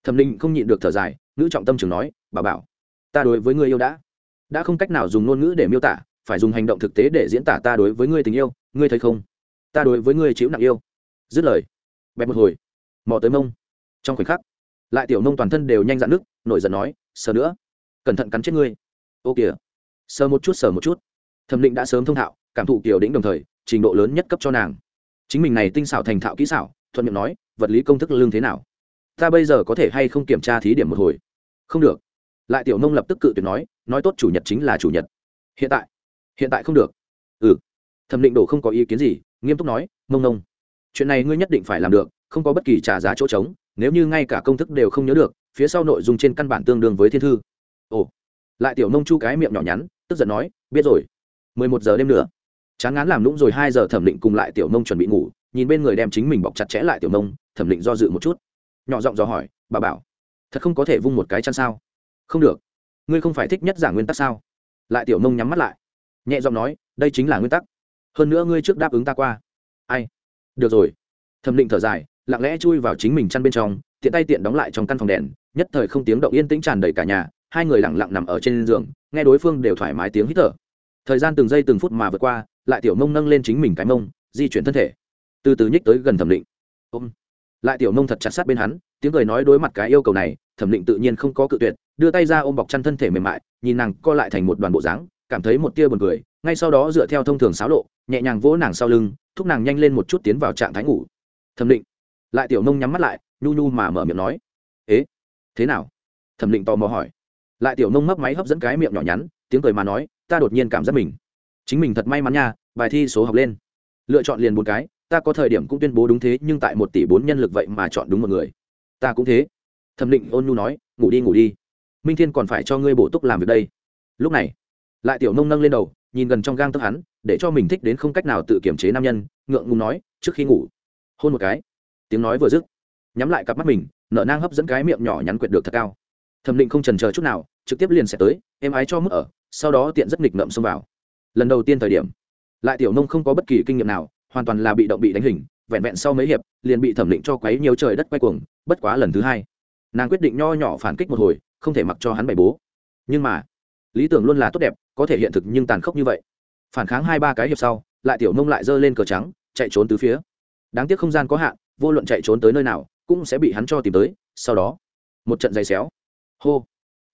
S1: thẩm định không nhịn được thở dài nữ trọng tâm trường nói, bà bảo, ta đối với ngươi yêu đã. Đã không cách nào dùng ngôn ngữ để miêu tả, phải dùng hành động thực tế để diễn tả ta đối với ngươi tình yêu, ngươi thấy không? Ta đối với ngươi chịu nặng yêu. Dứt lời, bẹp một hồi, mò tới mông. Trong khoảnh khắc, lại tiểu nông toàn thân đều nhanh dạn nước nổi giận nói, sờ nữa cẩn thận cắn chết ngươi. Ô kìa. Sờ một chút, sờ một chút. Thẩm định đã sớm thông thạo, cảm thụ kiểu đĩnh đồng thời, trình độ lớn nhất cấp cho nàng. Chính mình này tinh xảo thành thạo kỹ xảo, thuận miệng nói, vật lý công thức lương thế nào? Ta bây giờ có thể hay không kiểm tra thí điểm một hồi? Không được. Lại tiểu nông lập tức cự tuyệt nói nói tốt chủ nhật chính là chủ nhật. Hiện tại. Hiện tại không được. Ừ. Thẩm định đổ không có ý kiến gì, nghiêm túc nói, mông nông chuyện này ngươi nhất định phải làm được, không có bất kỳ trả giá chỗ trống, nếu như ngay cả công thức đều không nhớ được, phía sau nội dung trên căn bản tương đương với thiên thư ồ. Lại tiểu nông chu cái miệng nhỏ nhắn, tức giận nói, biết rồi. Mười một giờ đêm nữa. Chán ngán làm lũng rồi hai giờ thẩm định cùng lại tiểu nông chuẩn bị ngủ, nhìn bên người đem chính mình bọc chặt chẽ lại tiểu nông, thẩm định do dự một chút. Nhỏ giọng dò hỏi, bà bảo, thật không có thể vung một cái chăn sao? Không được. Ngươi không phải thích nhất giả nguyên tắc sao? Lại tiểu nông nhắm mắt lại. Nhẹ giọng nói, đây chính là nguyên tắc. Hơn nữa ngươi trước đáp ứng ta qua. Ai? Được rồi. Thẩm định thở dài, lặng lẽ chui vào chính mình chăn bên trong, tiện tay tiện đóng lại trong căn phòng đèn, nhất thời không tiếng động yên tĩnh tràn đầy cả nhà hai người lặng lặng nằm ở trên giường, nghe đối phương đều thoải mái tiếng hít thở. Thời gian từng giây từng phút mà vượt qua, lại tiểu mông nâng lên chính mình cái mông, di chuyển thân thể. Từ từ nhích tới gần thẩm định. Ôm. Lại tiểu mông thật chặt sát bên hắn, tiếng cười nói đối mặt cái yêu cầu này, thẩm định tự nhiên không có cự tuyệt, đưa tay ra ôm bọc chăn thân thể mềm mại, nhìn nàng co lại thành một đoàn bộ dáng, cảm thấy một tia buồn cười, ngay sau đó dựa theo thông thường xáo lộ, nhẹ nhàng vỗ nàng sau lưng, thúc nàng nhanh lên một chút tiến vào trạng thái ngủ. Thẩm định. Lại tiểu mông nhắm mắt lại, nhu nhu mà mở miệng nói. Ế? Thế nào? Thẩm định tò mò hỏi lại tiểu nông mấp máy hấp dẫn cái miệng nhỏ nhắn, tiếng cười mà nói, ta đột nhiên cảm giác mình. Chính mình thật may mắn nha, bài thi số học lên. Lựa chọn liền một cái, ta có thời điểm cũng tuyên bố đúng thế, nhưng tại một tỷ bốn nhân lực vậy mà chọn đúng một người. Ta cũng thế. Thẩm định ôn nhu nói, ngủ đi ngủ đi. Minh thiên còn phải cho ngươi bổ túc làm việc đây. Lúc này, lại tiểu nông nâng lên đầu, nhìn gần trong gang tấc hắn, để cho mình thích đến không cách nào tự kiểm chế nam nhân, ngượng ngùng nói, trước khi ngủ, hôn một cái. Tiếng nói vừa dứt, nhắm lại cặp mắt mình, nợ nang hấp dẫn cái miệng nhỏ nhắn quyệt được thật cao thẩm định không trần chờ chút nào, trực tiếp liền sẽ tới em ái cho mức ở, sau đó tiện rất nghịch ngậm xông vào. Lần đầu tiên thời điểm, lại tiểu nông không có bất kỳ kinh nghiệm nào, hoàn toàn là bị động bị đánh hình, vẹn vẹn sau mấy hiệp, liền bị thẩm định cho quấy nhiều trời đất quay cuồng, bất quá lần thứ hai, nàng quyết định nho nhỏ phản kích một hồi, không thể mặc cho hắn bày bố. Nhưng mà, lý tưởng luôn là tốt đẹp, có thể hiện thực nhưng tàn khốc như vậy. Phản kháng hai ba cái hiệp sau, lại tiểu nông lại giơ lên cờ trắng, chạy trốn từ phía. Đáng tiếc không gian có hạn, vô luận chạy trốn tới nơi nào, cũng sẽ bị hắn cho tìm tới, sau đó, một trận giày xéo hô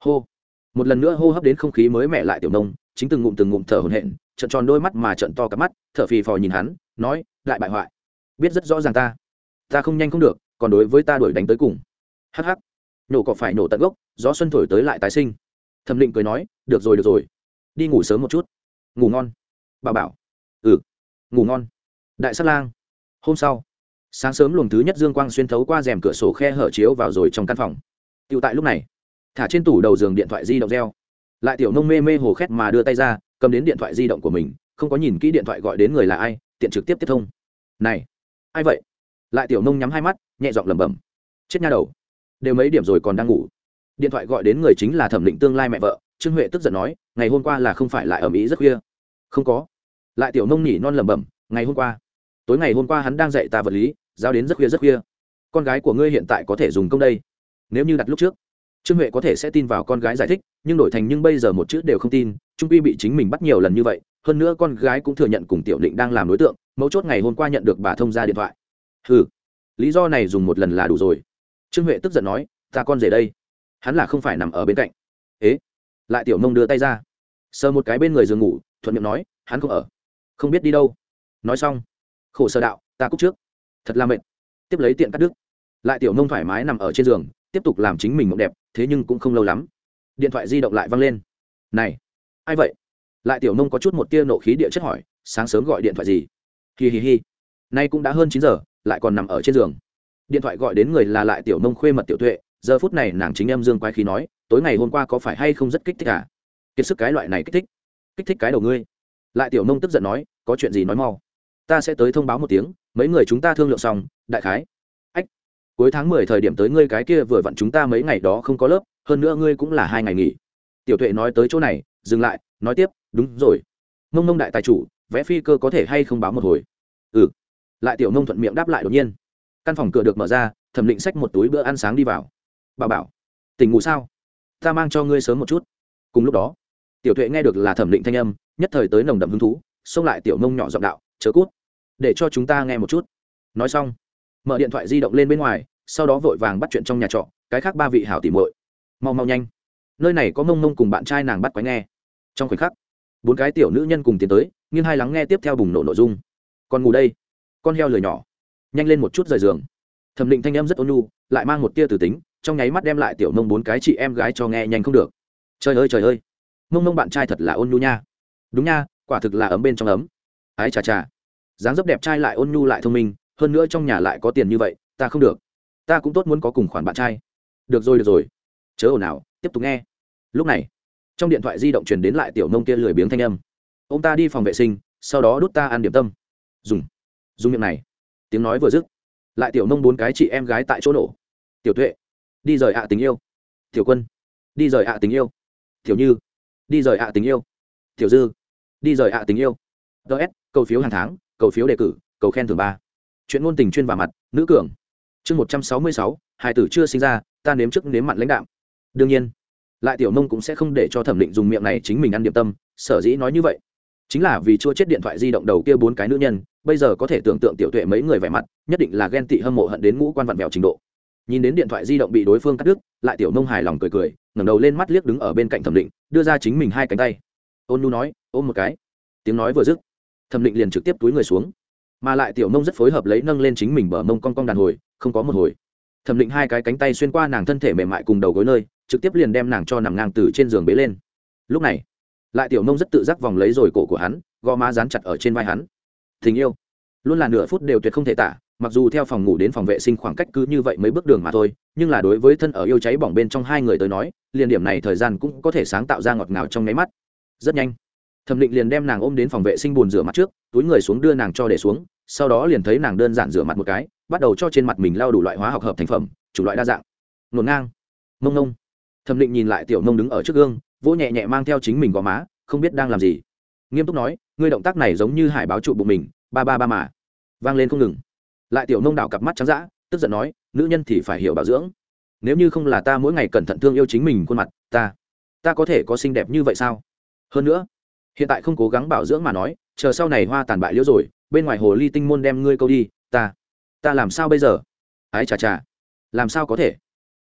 S1: hô. Một lần nữa hô hấp đến không khí mới mẻ lại tiểu nông, chính từng ngụm từng ngụm thở hổn hển trận tròn đôi mắt mà trận to cả mắt, thở phì phò nhìn hắn, nói, lại bại hoại. Biết rất rõ ràng ta. Ta không nhanh không được, còn đối với ta đuổi đánh tới cùng. Hắc hắc. Nổ cỏ phải nổ tận gốc, gió xuân thổi tới lại tái sinh. Thẩm định cười nói, được rồi được rồi. Đi ngủ sớm một chút. Ngủ ngon. Bà bảo ừ ngủ ngon. Đại sát lang, hôm sau, sáng sớm luồng thứ nhất dương quang xuyên thấu qua rèm cửa sổ khe hở chiếu vào rồi trong căn phòng. Tựu tại lúc này thả trên tủ đầu giường điện thoại di động reo. Lại tiểu nông mê mê hồ khét mà đưa tay ra, cầm đến điện thoại di động của mình, không có nhìn kỹ điện thoại gọi đến người là ai, tiện trực tiếp tiếp thông. Này, ai vậy? Lại tiểu nông nhắm hai mắt, nhẹ giọng lẩm bẩm. Chết nha đầu. Đều mấy điểm rồi còn đang ngủ. Điện thoại gọi đến người chính là thẩm định tương lai mẹ vợ, trương huệ tức giận nói, ngày hôm qua là không phải lại ở mỹ rất khuya. Không có. Lại tiểu nông nhỉ non lẩm bẩm, ngày hôm qua. Tối ngày hôm qua hắn đang dạy ta vật lý giao đến rất khuya rất khuya. Con gái của ngươi hiện tại có thể dùng công đây. Nếu như đặt lúc trước trương huệ có thể sẽ tin vào con gái giải thích, nhưng đổi thành nhưng bây giờ một chữ đều không tin, trung uy bị chính mình bắt nhiều lần như vậy, hơn nữa con gái cũng thừa nhận cùng tiểu định đang làm đối tượng, mấu chốt ngày hôm qua nhận được bà thông ra điện thoại. Ừ lý do này dùng một lần là đủ rồi. Trương huệ tức giận nói, ta con rể đây, hắn là không phải nằm ở bên cạnh. Ế? Lại tiểu nông đưa tay ra. Sờ một cái bên người giường ngủ, thuận miệng nói, hắn không ở, không biết đi đâu. Nói xong, khổ sở đạo, ta cúc trước, thật là mệt, tiếp lấy tiện cắt đứt. Lại tiểu nông thoải mái nằm ở trên giường tiếp tục làm chính mình mộng đẹp, thế nhưng cũng không lâu lắm. Điện thoại di động lại văng lên. Này, ai vậy? Lại tiểu nông có chút một tia nộ khí địa chất hỏi, sáng sớm gọi điện thoại gì? Hi hi hi. Nay cũng đã hơn chín giờ, lại còn nằm ở trên giường. Điện thoại gọi đến người là lại tiểu nông khuê mật tiểu tuệ, giờ phút này nàng chính em dương quái khí nói, tối ngày hôm qua có phải hay không rất kích thích à? Kiệt sức cái loại này kích thích. Kích thích cái đầu ngươi. Lại tiểu nông tức giận nói, có chuyện gì nói mau. Ta sẽ tới thông báo một tiếng, mấy người chúng ta thương lượng xong, đại khái cuối tháng mười thời điểm tới ngươi cái kia vừa vặn chúng ta mấy ngày đó không có lớp, hơn nữa ngươi cũng là hai ngày nghỉ. Tiểu tuệ nói tới chỗ này, dừng lại, nói tiếp, đúng rồi. Mông mông đại tài chủ, vẽ phi cơ có thể hay không báo một hồi? Ừ. Lại tiểu nông thuận miệng đáp lại đột nhiên. Căn phòng cửa được mở ra, thẩm định xách một túi bữa ăn sáng đi vào. Bà bảo, tỉnh ngủ sao? Ta mang cho ngươi sớm một chút. Cùng lúc đó, tiểu tuệ nghe được là thẩm định thanh âm, nhất thời tới nồng đậm hứng thú, xông lại tiểu nông nhỏ giọng đạo, chớ cút, để cho chúng ta nghe một chút. Nói xong mở điện thoại di động lên bên ngoài, sau đó vội vàng bắt chuyện trong nhà trọ, cái khác ba vị hảo tìm muội. Mau mau nhanh. Nơi này có mông mông cùng bạn trai nàng bắt quái nghe. Trong khoảnh khắc, bốn cái tiểu nữ nhân cùng tiến tới, nghiêng hai lắng nghe tiếp theo bùng nổ nội dung. Còn ngủ đây. Con heo lười nhỏ. Nhanh lên một chút rời giường. Thẩm định thanh em rất ôn nhu, lại mang một tia từ tính, trong nháy mắt đem lại tiểu mông bốn cái chị em gái cho nghe nhanh không được. Trời ơi trời ơi. Mông mông bạn trai thật là ôn nhu nha. Đúng nha, quả thực là ấm bên trong ấm. Ái chà chà. Dáng dấp đẹp trai lại ôn nhu lại thông minh hơn nữa trong nhà lại có tiền như vậy, ta không được. Ta cũng tốt muốn có cùng khoản bạn trai. Được rồi được rồi. Chớ ồn nào tiếp tục nghe. Lúc này, trong điện thoại di động truyền đến lại tiểu nông kia lười biếng thanh âm. Ông ta đi phòng vệ sinh, sau đó đút ta ăn điểm tâm. Dùng dùng miệng này. Tiếng nói vừa dứt, lại tiểu nông bốn cái chị em gái tại chỗ nổ. Tiểu tuệ, đi rời ạ tình yêu. Tiểu quân, đi rời ạ tình yêu. Tiểu như, đi rời ạ tình yêu. Tiểu dư, đi rời ạ tình yêu. Ts cầu phiếu hàng tháng, cầu phiếu đề cử, cầu khen thường ba chuyện ngôn tình chuyên và mặt, nữ cường. Chương một trăm sáu mươi sáu hai tử chưa sinh ra, ta nếm trước nếm mặn lãnh đạo đương nhiên, lại tiểu nông cũng sẽ không để cho thẩm định dùng miệng này chính mình ăn điểm tâm, sở dĩ nói như vậy. Chính là vì chua chết điện thoại di động đầu kia bốn cái nữ nhân, bây giờ có thể tưởng tượng tiểu tuệ mấy người vẻ mặt, nhất định là ghen tị hâm mộ hận đến ngũ quan vặn vẹo trình độ. Nhìn đến điện thoại di động bị đối phương cắt đứt, lại tiểu nông hài lòng cười cười, ngẩng đầu lên mắt liếc đứng ở bên cạnh thẩm định, đưa ra chính mình hai cánh tay. Ôn nu nói, ôm một cái. Tiếng nói vừa dứt, thẩm định liền trực tiếp túi người xuống mà lại tiểu nông rất phối hợp lấy nâng lên chính mình bờ mông con con đàn hồi, không có một hồi. Thẩm định hai cái cánh tay xuyên qua nàng thân thể mềm mại cùng đầu gối nơi, trực tiếp liền đem nàng cho nằm ngang từ trên giường bế lên. Lúc này, lại tiểu nông rất tự giác vòng lấy rồi cổ của hắn gò má dán chặt ở trên vai hắn. Tình yêu. Luôn là nửa phút đều tuyệt không thể tả, mặc dù theo phòng ngủ đến phòng vệ sinh khoảng cách cứ như vậy mấy bước đường mà thôi, nhưng là đối với thân ở yêu cháy bỏng bên trong hai người tới nói, liền điểm này thời gian cũng có thể sáng tạo ra ngọt ngào trong nháy mắt. Rất nhanh thẩm định liền đem nàng ôm đến phòng vệ sinh bồn rửa mặt trước, túi người xuống đưa nàng cho để xuống, sau đó liền thấy nàng đơn giản rửa mặt một cái, bắt đầu cho trên mặt mình lau đủ loại hóa học hợp thành phẩm chủ loại đa dạng. Ngổn ngang. Mông nông thẩm định nhìn lại tiểu nông đứng ở trước gương, vỗ nhẹ nhẹ mang theo chính mình gò má, không biết đang làm gì. Nghiêm túc nói, ngươi động tác này giống như hải báo trụ bụng mình, ba ba ba mà. Vang lên không ngừng. Lại tiểu nông đảo cặp mắt trắng d tức giận nói, nữ nhân thì phải hiểu bảo dưỡng. Nếu như không là ta mỗi ngày cẩn thận thương yêu chính mình khuôn mặt, ta ta có thể có xinh đẹp như vậy sao? Hơn nữa hiện tại không cố gắng bảo dưỡng mà nói, chờ sau này hoa tàn bại liễu rồi, bên ngoài hồ ly tinh môn đem ngươi câu đi, ta ta làm sao bây giờ? Ái chà chà, làm sao có thể?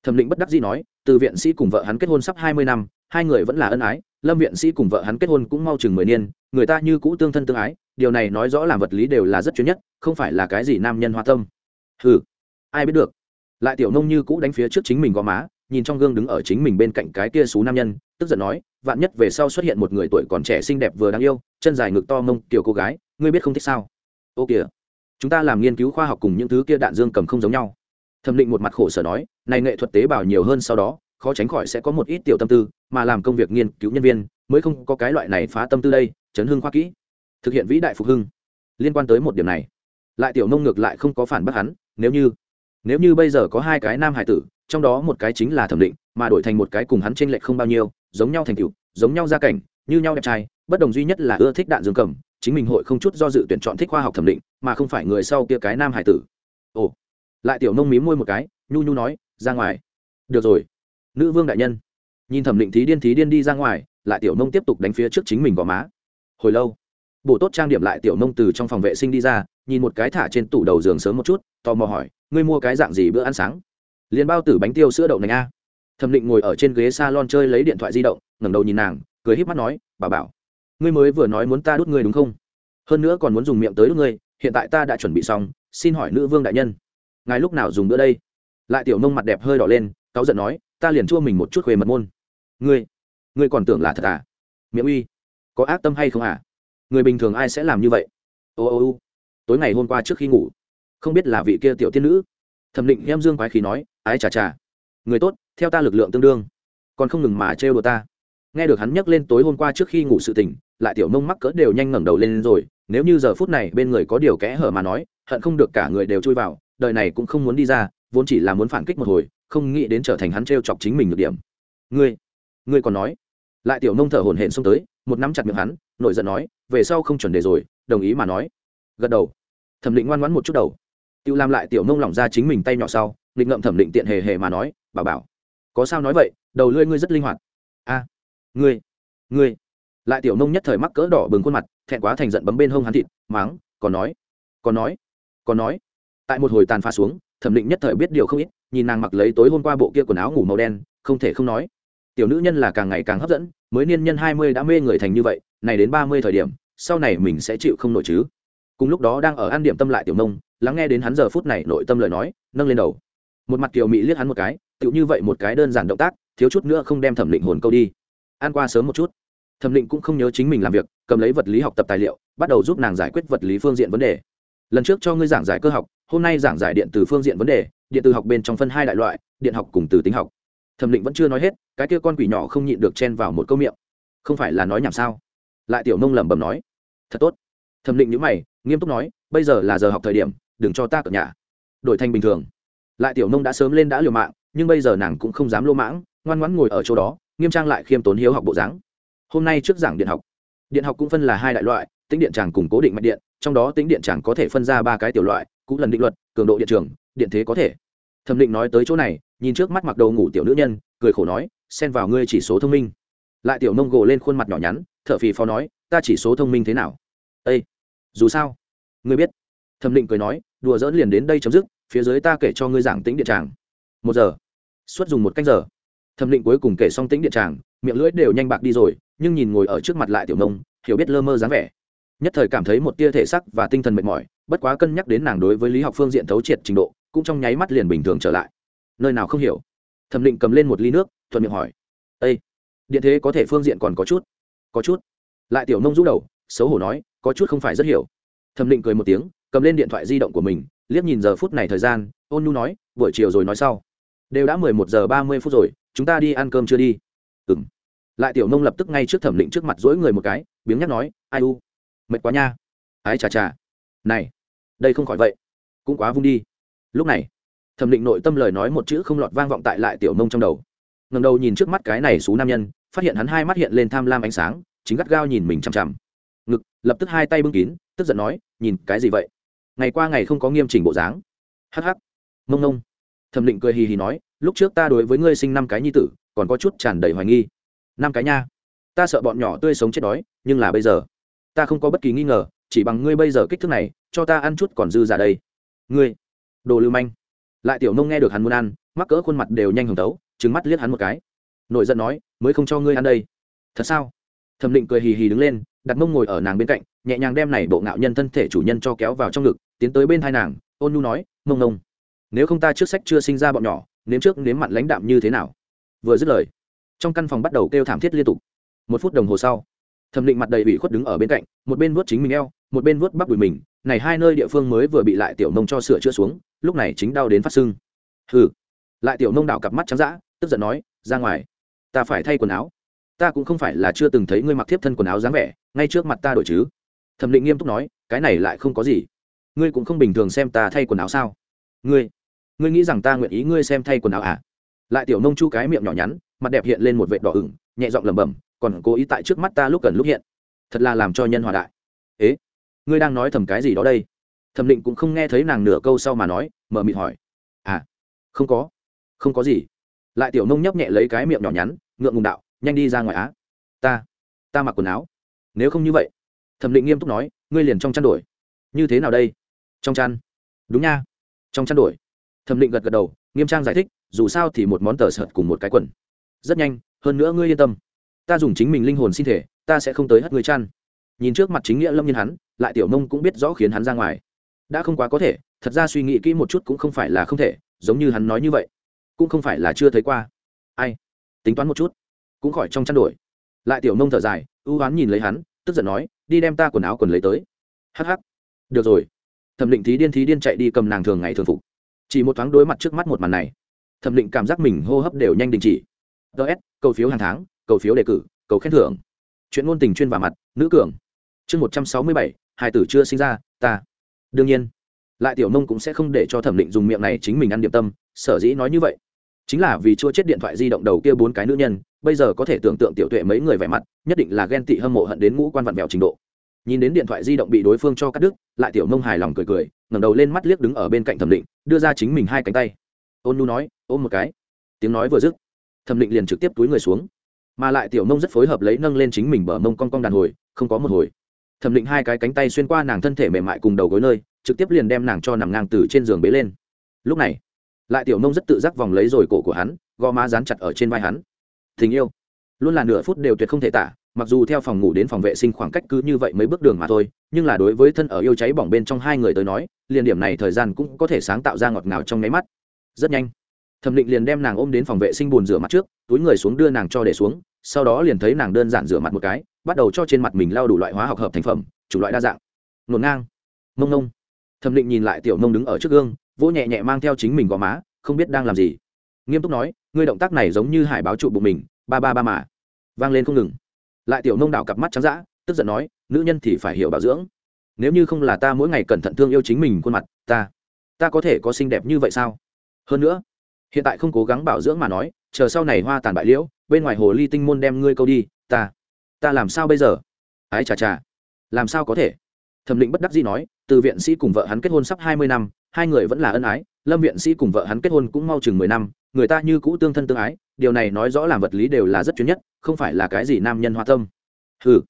S1: Thẩm định bất đắc dĩ nói, từ viện sĩ cùng vợ hắn kết hôn sắp hai mươi năm, hai người vẫn là ân ái, lâm viện sĩ cùng vợ hắn kết hôn cũng mau chừng mười niên, người ta như cũ tương thân tương ái, điều này nói rõ làm vật lý đều là rất chuyên nhất, không phải là cái gì nam nhân hoa tâm. Ừ ai biết được. Lại tiểu nông như cũ đánh phía trước chính mình gò má, nhìn trong gương đứng ở chính mình bên cạnh cái kia xú nam nhân tức giận nói, vạn nhất về sau xuất hiện một người tuổi còn trẻ xinh đẹp vừa đáng yêu, chân dài ngực to mông, tiểu cô gái, ngươi biết không thích sao? Ô kìa, chúng ta làm nghiên cứu khoa học cùng những thứ kia đạn dương cầm không giống nhau. Thẩm định một mặt khổ sở nói, này nghệ thuật tế bào nhiều hơn sau đó, khó tránh khỏi sẽ có một ít tiểu tâm tư, mà làm công việc nghiên cứu nhân viên, mới không có cái loại này phá tâm tư đây, chấn hưng khoa kỹ. Thực hiện vĩ đại phục hưng. Liên quan tới một điểm này, lại tiểu nông ngược lại không có phản bác hắn, nếu như nếu như bây giờ có hai cái nam hải tử, trong đó một cái chính là thẩm định, mà đổi thành một cái cùng hắn t r ê n lệch không bao nhiêu giống nhau thành tựu, giống nhau gia cảnh, như nhau đẹp trai, bất đồng duy nhất là ưa thích đạn dương cầm, chính mình hội không chút do dự tuyển chọn thích khoa học thẩm định, mà không phải người sau kia cái nam hải tử. Ồ, lại tiểu nông mím môi một cái, nhu nhu nói, ra ngoài. Được rồi. Nữ vương đại nhân. Nhìn thẩm định thí điên thí điên đi ra ngoài, lại tiểu nông tiếp tục đánh phía trước chính mình gò má. Hồi lâu, bộ tốt trang điểm lại tiểu nông từ trong phòng vệ sinh đi ra, nhìn một cái thả trên tủ đầu giường sớm một chút, tò mò hỏi, ngươi mua cái dạng gì bữa ăn sáng? Liền bao tử bánh tiêu sữa đậu nành a thẩm định ngồi ở trên ghế s a lon chơi lấy điện thoại di động, ngẩng đầu nhìn nàng, cười h í p mắt nói, bà bảo, ngươi mới vừa nói muốn ta đút ngươi đúng không? Hơn nữa còn muốn dùng miệng tới đút ngươi, hiện tại ta đã chuẩn bị xong, xin hỏi nữ vương đại nhân, ngài lúc nào dùng bữa đây? Lại tiểu nông mặt đẹp hơi đỏ lên, cáu giận nói, ta liền chua mình một chút khuê mật môn. Ngươi ngươi còn tưởng là thật à? Miệng uy, có ác tâm hay không à? Người bình thường ai sẽ làm như vậy? Ô ô ô, tối ngày hôm qua trước khi ngủ, không biết là vị kia tiểu tiên nữ. Thẩm định em dương quái khí nói, ái chà chà người tốt, theo ta lực lượng tương đương. Còn không ngừng mà trêu đùa ta. Nghe được hắn nhắc lên tối hôm qua trước khi ngủ sự tình, lại tiểu nông mắc cỡ đều nhanh ngẩng đầu lên rồi, nếu như giờ phút này bên người có điều kẽ hở mà nói, hận không được cả người đều chui vào, đời này cũng không muốn đi ra, vốn chỉ là muốn phản kích một hồi, không nghĩ đến trở thành hắn t chọc chính mình được điểm. Ngươi ngươi còn nói? Lại tiểu nông thở hổn hển xông tới, một nắm chặt miệng hắn, nổi giận nói, về sau không chuẩn đề rồi, đồng ý mà nói. Gật đầu. Thẩm định ngoan ngoãn một chút đầu. Tự làm lại tiểu nông lỏng ra chính mình tay nhỏ sau định ngậm thẩm định tiện hề hề mà nói bảo bảo, có sao nói vậy, đầu lưỡi ngươi rất linh hoạt. A, ngươi ngươi. Lại tiểu nông nhất thời mắc cỡ đỏ bừng khuôn mặt, thẹn quá thành giận bấm bên hông hắn thịt máng còn nói còn nói còn nói. Tại một hồi tàn pha xuống, thẩm định nhất thời biết điều không ít, nhìn nàng mặc lấy tối hôm qua bộ kia quần áo ngủ màu đen, không thể không nói. Tiểu nữ nhân là càng ngày càng hấp dẫn, mới niên nhân hai mươi đã mê người thành như vậy, này đến ba mươi thời điểm, sau này mình sẽ chịu không nổi chứ. Cùng lúc đó đang ở an điểm tâm lại tiểu nông, lắng nghe đến hắn giờ phút này nội tâm lời nói, nâng lên đầu. Một mặt kiều mỹ liếc hắn một cái tựu như vậy một cái đơn giản động tác, thiếu chút nữa không đem thẩm định hồn câu đi. Ăn qua sớm một chút. Thẩm định cũng không nhớ chính mình làm việc, cầm lấy vật lý học tập tài liệu, bắt đầu giúp nàng giải quyết vật lý phương diện vấn đề. Lần trước cho ngươi giảng giải cơ học, hôm nay giảng giải điện từ phương diện vấn đề, điện từ học bên trong phân hai đại loại, điện học cùng từ tính học. Thẩm định vẫn chưa nói hết, cái kia con quỷ nhỏ không nhịn được chen vào một câu miệng. Không phải là nói nhảm sao? Lại tiểu nông lẩm bẩm nói. Thật tốt. Thẩm định nhữ mày, nghiêm túc nói, bây giờ là giờ học thời điểm, đừng cho ta cập nhà đổi thành bình thường. Lại tiểu nông đã sớm lên đã liều mạng nhưng bây giờ nàng cũng không dám lô mãng, ngoan ngoãn ngồi ở chỗ đó, nghiêm trang lại khiêm tốn hiếu học bộ dáng. Hôm nay trước giảng điện học điện học cũng phân là hai đại loại, tính điện tràng cùng cố định mạch điện, trong đó tính điện tràng có thể phân ra ba cái tiểu loại, cũng lần định luật, cường độ điện trường, điện thế có thể. Thẩm định nói tới chỗ này, nhìn trước mắt mặc đầu ngủ tiểu nữ nhân, cười khổ nói, xen vào ngươi chỉ số thông minh. Lại tiểu nông gồ lên khuôn mặt nhỏ nhắn t h ở phì phò nói, ta chỉ số thông minh thế nào? Â dù sao, ngươi biết. Thẩm định cười nói, đùa dỡn liền đến đây chấm dứt, phía dưới ta kể cho ngươi giảng tính điện tràng một giờ suốt dùng một cách giờ. Thẩm định cuối cùng kể xong tính điện tràng, miệng lưỡi đều nhanh bạc đi rồi, nhưng nhìn ngồi ở trước mặt lại tiểu nông, hiểu biết lơ mơ dáng vẻ. Nhất thời cảm thấy một tia thể sắc và tinh thần mệt mỏi, bất quá cân nhắc đến nàng đối với lý học phương diện thấu triệt trình độ, cũng trong nháy mắt liền bình thường trở lại. Nơi nào không hiểu? Thẩm định cầm lên một ly nước, thuận miệng hỏi. Â điện thế có thể phương diện còn có chút? Có chút. Lại tiểu nông rũ đầu, xấu hổ nói, có chút không phải rất hiểu. Thẩm định cười một tiếng, cầm lên điện thoại di động của mình, liếc nhìn giờ phút này thời gian, ôn nhu nói, buổi chiều rồi nói sau đều đã mười một giờ ba mươi phút rồi, chúng ta đi ăn cơm chưa đi? Ừ m lại tiểu nông lập tức ngay trước thẩm định trước mặt dỗi người một cái, biếng nhắc nói, ai u? Mệt quá nha. Ái chà chà. Này, đây không khỏi vậy. Cũng quá vung đi. Lúc này, thẩm định nội tâm lời nói một chữ không lọt vang vọng tại lại tiểu nông trong đầu. Ngầm đầu nhìn trước mắt cái này xú nam nhân, phát hiện hắn hai mắt hiện lên tham lam ánh sáng, chính gắt gao nhìn mình chằm chằm. Ngực, lập tức hai tay bưng kín, tức giận nói, nhìn cái gì vậy? Ngày qua ngày không có nghiêm chỉnh bộ dáng. Hh mông nông thẩm định cười hì hì nói, lúc trước ta đối với ngươi sinh năm cái nhi tử, còn có chút tràn đầy hoài nghi. Năm cái nha, ta sợ bọn nhỏ tươi sống chết đói, nhưng là bây giờ, ta không có bất kỳ nghi ngờ, chỉ bằng ngươi bây giờ kích thước này, cho ta ăn chút còn dư giả đây. Ngươi, đồ lưu manh. Lại tiểu nông nghe được hắn muốn ăn, mắc cỡ khuôn mặt đều nhanh hồng tấu trứng mắt liếc hắn một cái. Nội giận nói, mới không cho ngươi ăn đây. Thật sao? Thẩm định cười hì hì đứng lên, đặt mông ngồi ở nàng bên cạnh, nhẹ nhàng đem này bộ ngạo nhân thân thể chủ nhân cho kéo vào trong ngực, tiến tới bên hai nàng, ôn nhu nói, mông nông nếu không ta trước sách chưa sinh ra bọn nhỏ, nếm trước nếm mặn lãnh đạm như thế nào? Vừa dứt lời, trong căn phòng bắt đầu kêu thảm thiết liên tục. Một phút đồng hồ sau, thẩm định mặt đầy ủy khuất đứng ở bên cạnh, một bên vuốt chính mình eo, một bên vuốt bắp đùi mình, này hai nơi địa phương mới vừa bị lại tiểu nông cho sửa chữa xuống, lúc này chính đau đến phát sưng. Hừ. Lại tiểu nông đảo cặp mắt trắng dã, tức giận nói, ra ngoài, ta phải thay quần áo. Ta cũng không phải là chưa từng thấy ngươi mặc thiếp thân quần áo dáng vẻ, ngay trước mặt ta đổi chứ. Thẩm định nghiêm túc nói, cái này lại không có gì. Ngươi cũng không bình thường xem ta thay quần áo sao? Ngươi ngươi nghĩ rằng ta nguyện ý ngươi xem thay quần áo à? Lại tiểu nông chu cái miệng nhỏ nhắn, mặt đẹp hiện lên một vệt đỏ ửng, nhẹ giọng lẩm bẩm, còn cố ý tại trước mắt ta lúc cần lúc hiện. Thật là làm cho nhân hòa đại. Ế, ngươi đang nói thầm cái gì đó đây? Thẩm định cũng không nghe thấy nàng nửa câu sau mà nói mờ mịt hỏi. À không có không có gì. Lại tiểu nông nhấp nhẹ lấy cái miệng nhỏ nhắn, ngượng ngùng đạo, nhanh đi ra ngoài á. Ta ta mặc quần áo. Nếu không như vậy, thẩm định nghiêm túc nói, ngươi liền trong chăn đổi. Như thế nào đây? Trong chăn. Đúng nha. Trong chăn đổi thẩm định gật gật đầu, nghiêm trang giải thích, dù sao thì một món tờ sợt cùng một cái quần. Rất nhanh, hơn nữa ngươi yên tâm. Ta dùng chính mình linh hồn sinh thể, ta sẽ không tới hất người chăn nhìn trước mặt chính nghĩa lâm nhân hắn, lại tiểu nông cũng biết rõ khiến hắn ra ngoài. Đã không quá có thể, thật ra suy nghĩ kỹ một chút cũng không phải là không thể, giống như hắn nói như vậy. Cũng không phải là chưa thấy qua. Ai? Tính toán một chút. Cũng khỏi trong chăn đổi. Lại tiểu nông thở dài, ưu oán nhìn lấy hắn, tức giận nói, đi đem ta quần áo quần lấy tới. Hh được rồi. Thẩm định thí điên thí điên chạy đi cầm nàng thường ngày thường phục chỉ một thoáng đối mặt trước mắt một màn này, thẩm định cảm giác mình hô hấp đều nhanh đình chỉ. Ts cầu phiếu hàng tháng, cầu phiếu đề cử, cầu khen thưởng. Chuyện ngôn tình chuyên vào mặt, nữ cường. Chương một trăm sáu mươi bảy, hai tử chưa sinh ra, ta. Đương nhiên, lại tiểu nông cũng sẽ không để cho thẩm định dùng miệng này chính mình ăn điểm tâm, sở dĩ nói như vậy. Chính là vì chua chết điện thoại di động đầu kia bốn cái nữ nhân, bây giờ có thể tưởng tượng tiểu tuệ mấy người vẻ mặt, nhất định là ghen tị hâm mộ hận đến ngũ quan vặn vẹo trình độ nhìn đến điện thoại di động bị đối phương cho cắt đứt, lại tiểu nông hài lòng cười cười, ngẩng đầu lên mắt liếc đứng ở bên cạnh thẩm định, đưa ra chính mình hai cánh tay. Ôn nu nói, ôm một cái. Tiếng nói vừa dứt, thẩm định liền trực tiếp túi người xuống. Mà lại tiểu nông rất phối hợp lấy nâng lên chính mình bờ mông con con đàn hồi, không có một hồi. Thẩm định hai cái cánh tay xuyên qua nàng thân thể mềm mại cùng đầu gối nơi, trực tiếp liền đem nàng cho nằm ngang từ trên giường bế lên. Lúc này, lại tiểu nông rất tự giác vòng lấy rồi cổ của hắn, gò má dán chặt ở trên vai hắn. Tình yêu. Luôn là nửa phút đều tuyệt không thể tả mặc dù theo phòng ngủ đến phòng vệ sinh khoảng cách cứ như vậy mấy bước đường mà thôi, nhưng là đối với thân ở yêu cháy bỏng bên trong hai người tới nói, liền điểm này thời gian cũng có thể sáng tạo ra ngọt ngào trong nháy mắt. Rất nhanh, thẩm định liền đem nàng ôm đến phòng vệ sinh bùn rửa mặt trước, túi người xuống đưa nàng cho để xuống, sau đó liền thấy nàng đơn giản rửa mặt một cái, bắt đầu cho trên mặt mình lau đủ loại hóa học hợp thành phẩm chủ loại đa dạng. Ngổn ngang. Mông nông thẩm định nhìn lại tiểu nông đứng ở trước gương, vỗ nhẹ nhẹ mang theo chính mình gò má, không biết đang làm gì. Nghiêm túc nói, ngươi động tác này giống như hải báo trụ bụng mình, ba ba ba mà. Vang lên không ngừng lại tiểu nông đảo cặp mắt trắng d tức giận nói, nữ nhân thì phải hiểu bảo dưỡng. Nếu như không là ta mỗi ngày cẩn thận thương yêu chính mình khuôn mặt, ta ta có thể có xinh đẹp như vậy sao? Hơn nữa, hiện tại không cố gắng bảo dưỡng mà nói, chờ sau này hoa tàn bại liễu, bên ngoài hồ ly tinh môn đem ngươi câu đi, ta ta làm sao bây giờ? Ái chà chà, làm sao có thể? Thẩm định bất đắc dĩ nói, từ viện sĩ cùng vợ hắn kết hôn sắp hai mươi năm, hai người vẫn là ân ái lâm viện sĩ cùng vợ hắn kết hôn cũng mau chừng mười năm, người ta như cũ tương thân tương ái, điều này nói rõ làm vật lý đều là rất chuyên nhất, không phải là cái gì nam nhân hoa tâm. Ừ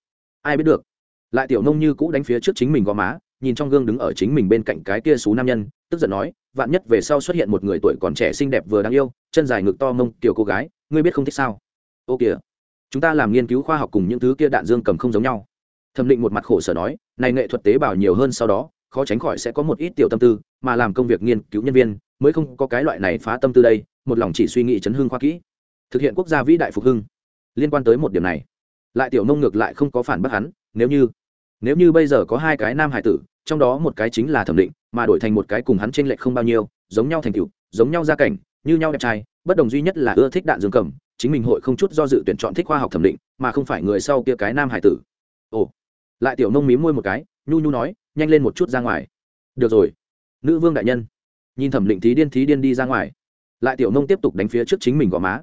S1: ai biết được. Lại tiểu nông như cũ đánh phía trước chính mình gò má, nhìn trong gương đứng ở chính mình bên cạnh cái kia xú nam nhân, tức giận nói, vạn nhất về sau xuất hiện một người tuổi còn trẻ xinh đẹp vừa đáng yêu, chân dài ngực to mông kiểu cô gái, ngươi biết không thích sao? Ô kìa, chúng ta làm nghiên cứu khoa học cùng những thứ kia đạn dương cầm không giống nhau. Thẩm định một mặt khổ sở nói, này nghệ thuật tế bào nhiều hơn sau đó khó tránh khỏi sẽ có một ít tiểu tâm tư, mà làm công việc nghiên cứu nhân viên, mới không có cái loại này phá tâm tư đây, một lòng chỉ suy nghĩ chấn hưng khoa kỹ. Thực hiện quốc gia vĩ đại phục hưng. Liên quan tới một điểm này, lại tiểu nông ngược lại không có phản bác hắn, nếu như nếu như bây giờ có hai cái nam hải tử, trong đó một cái chính là thẩm định, mà đổi thành một cái cùng hắn t r ê n lệch không bao nhiêu, giống nhau thành cựu giống nhau gia cảnh, như nhau đẹp trai, bất đồng duy nhất là ưa thích đạn dương cầm, chính mình hội không chút do dự tuyển chọn thích khoa học thẩm định, mà không phải người sau kia cái nam hải tử. Ồ, lại tiểu nông mí môi một cái nhu nhu nói, nhanh lên một chút ra ngoài. Được rồi. Nữ vương đại nhân. Nhìn thẩm định thí điên thí điên đi ra ngoài. Lại tiểu nông tiếp tục đánh phía trước chính mình gò má.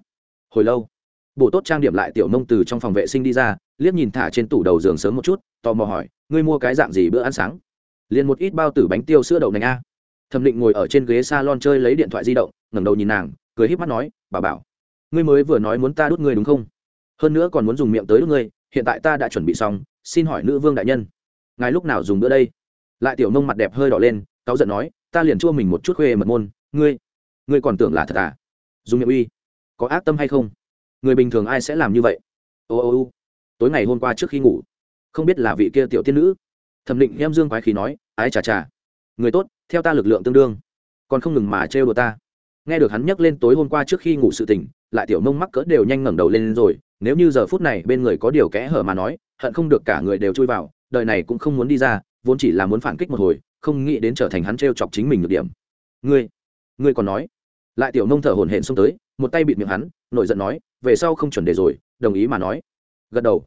S1: Hồi lâu, bộ tốt trang điểm lại tiểu nông từ trong phòng vệ sinh đi ra, liếc nhìn thả trên tủ đầu giường sớm một chút, tò mò hỏi, ngươi mua cái dạng gì bữa ăn sáng? Liền một ít bao tử bánh tiêu sữa đậu nành a. Thẩm định ngồi ở trên ghế s a lon chơi lấy điện thoại di động, ngẩng đầu nhìn nàng, cười h í p mắt nói, bà bảo, ngươi mới vừa nói muốn ta đút ngươi đúng không? Hơn nữa còn muốn dùng miệng tới đút ngươi, hiện tại ta đã chuẩn bị xong, xin hỏi nữ vương đại nhân ngài lúc nào dùng bữa đây? Lại tiểu nông mặt đẹp hơi đỏ lên, cáu giận nói, ta liền chua mình một chút khuê mật môn, ngươi ngươi còn tưởng là thật à? Dùng miệng uy, có ác tâm hay không? Người bình thường ai sẽ làm như vậy? Ô ô ô. Tối ngày hôm qua trước khi ngủ, không biết là vị kia tiểu tiên nữ. Thẩm định em dương quái khí nói, ái chà chà. Người tốt, theo ta lực lượng tương đương. Còn không ngừng mà trêu đồ ta. Nghe được hắn nhắc lên tối hôm qua trước khi ngủ sự tỉnh lại tiểu mông mắc cỡ đều nhanh ngẩng đầu lên rồi. Nếu như giờ phút này bên người có điều kẽ hở mà nói, hận không được cả người đều chui vào đời này cũng không muốn đi ra, vốn chỉ là muốn phản kích một hồi, không nghĩ đến trở thành hắn treo chọc chính mình được điểm. Ngươi ngươi còn nói. Lại tiểu nông thở hổn hển xông tới, một tay bịt miệng hắn, nổi giận nói, về sau không chuẩn đề rồi, đồng ý mà nói. Gật đầu.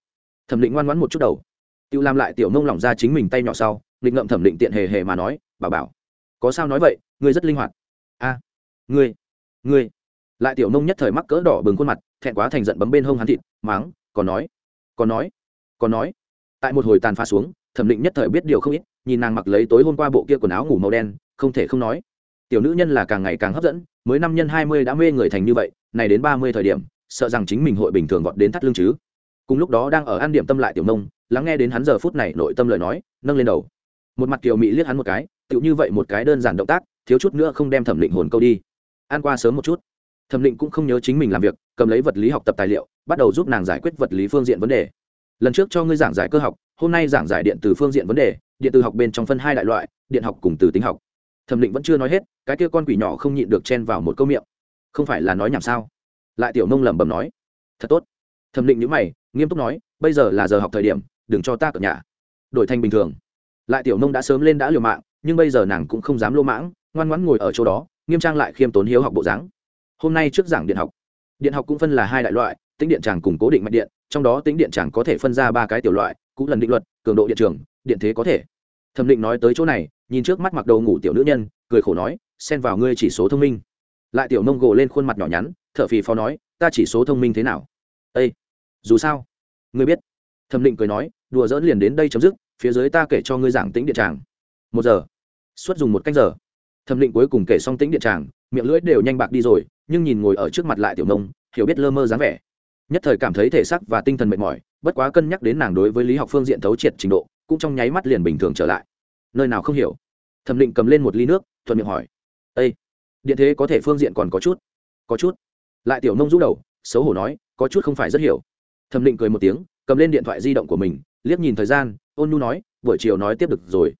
S1: Thẩm định ngoan ngoãn một chút đầu. Tự làm lại tiểu nông lỏng ra chính mình tay nhỏ sau định ngậm thẩm định tiện hề hề mà nói, bảo bảo, có sao nói vậy, ngươi rất linh hoạt. A, ngươi ngươi. Lại tiểu nông nhất thời mắc cỡ đỏ bừng khuôn mặt, thẹn quá thành giận bấm bên hông hắn thịt máng còn nói còn nói còn nói tại một hồi tàn phá xuống, thẩm định nhất thời biết điều không ít, nhìn nàng mặc lấy tối hôm qua bộ kia quần áo ngủ màu đen, không thể không nói. Tiểu nữ nhân là càng ngày càng hấp dẫn, mới năm nhân hai mươi đã mê người thành như vậy, này đến ba mươi thời điểm, sợ rằng chính mình hội bình thường vọt đến thắt lưng chứ. Cùng lúc đó đang ở ăn điểm tâm lại tiểu nông, lắng nghe đến hắn giờ phút này nội tâm lời nói, nâng lên đầu. Một mặt kiều mỹ liếc hắn một cái, tựu như vậy một cái đơn giản động tác, thiếu chút nữa không đem thẩm định hồn câu đi. Ăn qua sớm một chút. Thẩm định cũng không nhớ chính mình làm việc, cầm lấy vật lý học tập tài liệu, bắt đầu giúp nàng giải quyết vật lý phương diện vấn đề lần trước cho ngươi giảng giải cơ học, hôm nay giảng giải điện từ phương diện vấn đề, điện từ học bên trong phân hai đại loại, điện học cùng từ tính học. Thẩm định vẫn chưa nói hết, cái kia con quỷ nhỏ không nhịn được chen vào một câu miệng. Không phải là nói nhảm sao? Lại tiểu nông lẩm bẩm nói. Thật tốt. Thẩm định nhữ mày, nghiêm túc nói, bây giờ là giờ học thời điểm, đừng cho ta cở nhà đổi thành bình thường. Lại tiểu nông đã sớm lên đã liều mạng, nhưng bây giờ nàng cũng không dám lô mãng, ngoan ngoãn ngồi ở chỗ đó, nghiêm trang lại khiêm tốn hiếu học bộ dáng. Hôm nay trước giảng điện học. Điện học cũng phân là hai đại loại, tính điện tràng cùng cố định mạch điện trong đó tính điện chẳng có thể phân ra ba cái tiểu loại cũng lần định luật, cường độ điện trường, điện thế có thể. Thẩm định nói tới chỗ này, nhìn trước mắt mặc đầu ngủ tiểu nữ nhân, cười khổ nói, xen vào ngươi chỉ số thông minh. Lại tiểu nông gồ lên khuôn mặt nhỏ nhắn t h ở phì phò nói, ta chỉ số thông minh thế nào? Â dù sao, ngươi biết. Thẩm định cười nói, đùa dỡn liền đến đây chấm dứt, phía dưới ta kể cho ngươi giảng tính điện tràng. Một giờ. Suốt dùng một cách giờ. Thẩm định cuối cùng kể xong tính điện tràng, miệng lưỡi đều nhanh bạc đi rồi, nhưng nhìn ngồi ở trước mặt lại tiểu nông hiểu biết lơ mơ dáng vẻ nhất thời cảm thấy thể xác và tinh thần mệt mỏi, bất quá cân nhắc đến nàng đối với lý học phương diện thấu triệt trình độ, cũng trong nháy mắt liền bình thường trở lại. Nơi nào không hiểu. Thẩm định cầm lên một ly nước, thuận miệng hỏi. Â điện thế có thể phương diện còn có chút? Có chút. Lại tiểu nông rũ đầu, xấu hổ nói, có chút không phải rất hiểu. Thẩm định cười một tiếng, cầm lên điện thoại di động của mình, liếc nhìn thời gian, ôn nhu nói, buổi chiều nói tiếp được rồi.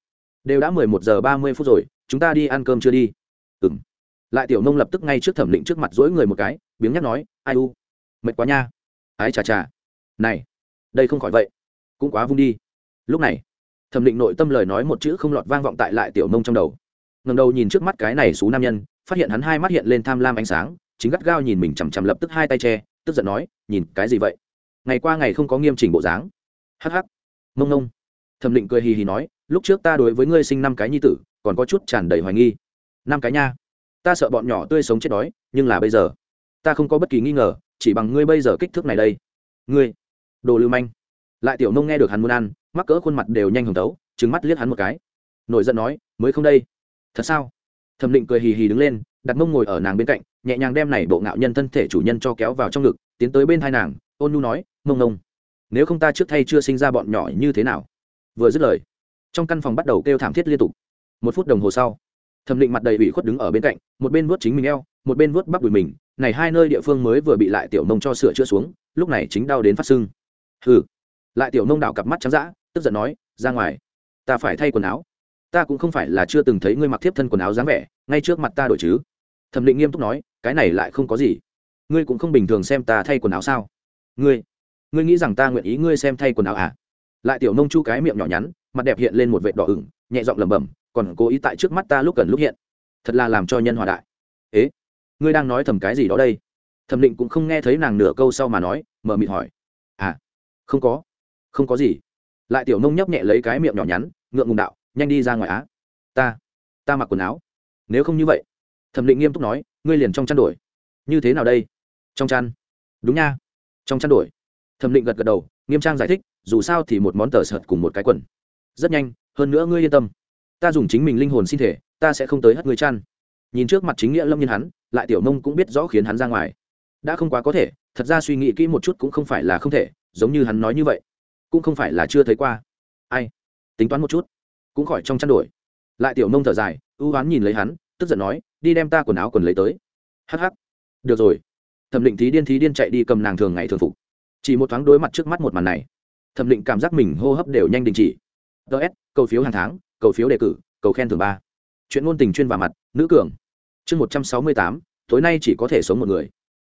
S1: Đều đã mười một giờ ba mươi phút rồi, chúng ta đi ăn cơm chưa đi? Ừ m lại tiểu nông lập tức ngay trước thẩm định trước mặt dỗi người một cái, biếng nhắc nói, ai u? Mệt quá nha. Ái chà chà. Này, đây không khỏi vậy. Cũng quá vung đi. Lúc này, thẩm định nội tâm lời nói một chữ không lọt vang vọng tại lại tiểu nông trong đầu. Ngầm đầu nhìn trước mắt cái này xú nam nhân, phát hiện hắn hai mắt hiện lên tham lam ánh sáng, chính gắt gao nhìn mình chằm chằm lập tức hai tay che, tức giận nói, nhìn cái gì vậy? Ngày qua ngày không có nghiêm chỉnh bộ dáng. Hắc hắc. Mông nông thẩm định cười hì hì nói, lúc trước ta đối với ngươi sinh năm cái nhi tử, còn có chút tràn đầy hoài nghi. Năm cái nha. Ta sợ bọn nhỏ tươi sống chết đói, nhưng là bây giờ, ta không có bất kỳ nghi ngờ chỉ bằng ngươi bây giờ kích thước này đây. Ngươi, đồ lưu manh. Lại tiểu nông nghe được hắn muốn ăn, mắc cỡ khuôn mặt đều nhanh hồng tấu trứng mắt liếc hắn một cái. Nổi giận nói, mới không đây? Thật sao? Thẩm định cười hì hì đứng lên, đặt mông ngồi ở nàng bên cạnh, nhẹ nhàng đem này bộ ngạo nhân thân thể chủ nhân cho kéo vào trong ngực, tiến tới bên hai nàng, ôn nhu nói, mông nông nếu không ta trước thay chưa sinh ra bọn nhỏ như thế nào? Vừa dứt lời, trong căn phòng bắt đầu kêu thảm thiết liên tục. Một phút đồng hồ sau, thẩm định mặt đầy ủy khuất đứng ở bên cạnh, một bên vuốt chính mình eo một bên vuốt bắp đùi mình, này hai nơi địa phương mới vừa bị lại tiểu nông cho sửa chữa xuống, lúc này chính đau đến phát sưng. Hừ. Lại tiểu nông đảo cặp mắt trắng dã, tức giận nói, ra ngoài, ta phải thay quần áo. Ta cũng không phải là chưa từng thấy ngươi mặc thiếp thân quần áo dáng vẻ, ngay trước mặt ta đổi chứ. Thẩm định nghiêm túc nói, cái này lại không có gì. Ngươi cũng không bình thường xem ta thay quần áo sao? Ngươi ngươi nghĩ rằng ta nguyện ý ngươi xem thay quần áo à? Lại tiểu nông chu cái miệng nhỏ nhắn, mặt đẹp hiện lên một vệt đỏ ửng, nhẹ giọng lẩm bẩm, còn cố ý tại trước mắt ta lúc cần lúc hiện. Thật là làm cho nhân hòa đại. Ế? Ngươi đang nói thầm cái gì đó đây? Thẩm định cũng không nghe thấy nàng nửa câu sau mà nói mờ mịt hỏi. À không có. Không có gì. Lại tiểu nông nhấp nhẹ lấy cái miệng nhỏ nhắn, ngượng ngùng đạo, nhanh đi ra ngoài á. Ta ta mặc quần áo. Nếu không như vậy, thẩm định nghiêm túc nói, ngươi liền trong chăn đổi. Như thế nào đây? Trong chăn. Đúng nha. Trong chăn đổi. Thẩm định gật gật đầu, nghiêm trang giải thích, dù sao thì một món tờ sợt cùng một cái quần. Rất nhanh, hơn nữa ngươi yên tâm. Ta dùng chính mình linh hồn sinh thể, ta sẽ không tới hất ngươi chăn. Nhìn trước mặt chính nghĩa lâm nhân hắn lại tiểu nông cũng biết rõ khiến hắn ra ngoài. Đã không quá có thể, thật ra suy nghĩ kỹ một chút cũng không phải là không thể, giống như hắn nói như vậy. Cũng không phải là chưa thấy qua. Ai? Tính toán một chút. Cũng khỏi trong chăn đổi. Lại tiểu nông thở dài, ưu oán nhìn lấy hắn, tức giận nói, đi đem ta quần áo quần lấy tới. Hh được rồi. Thẩm định thí điên thí điên chạy đi cầm nàng thường ngày thường phục. Chỉ một thoáng đối mặt trước mắt một màn này, thẩm định cảm giác mình hô hấp đều nhanh đình chỉ. Ts cầu phiếu hàng tháng, cầu phiếu đề cử, cầu khen thường ba. Chuyện ngôn tình chuyên và mặt, nữ cường chương một trăm sáu mươi tám, tối nay chỉ có thể sống một người.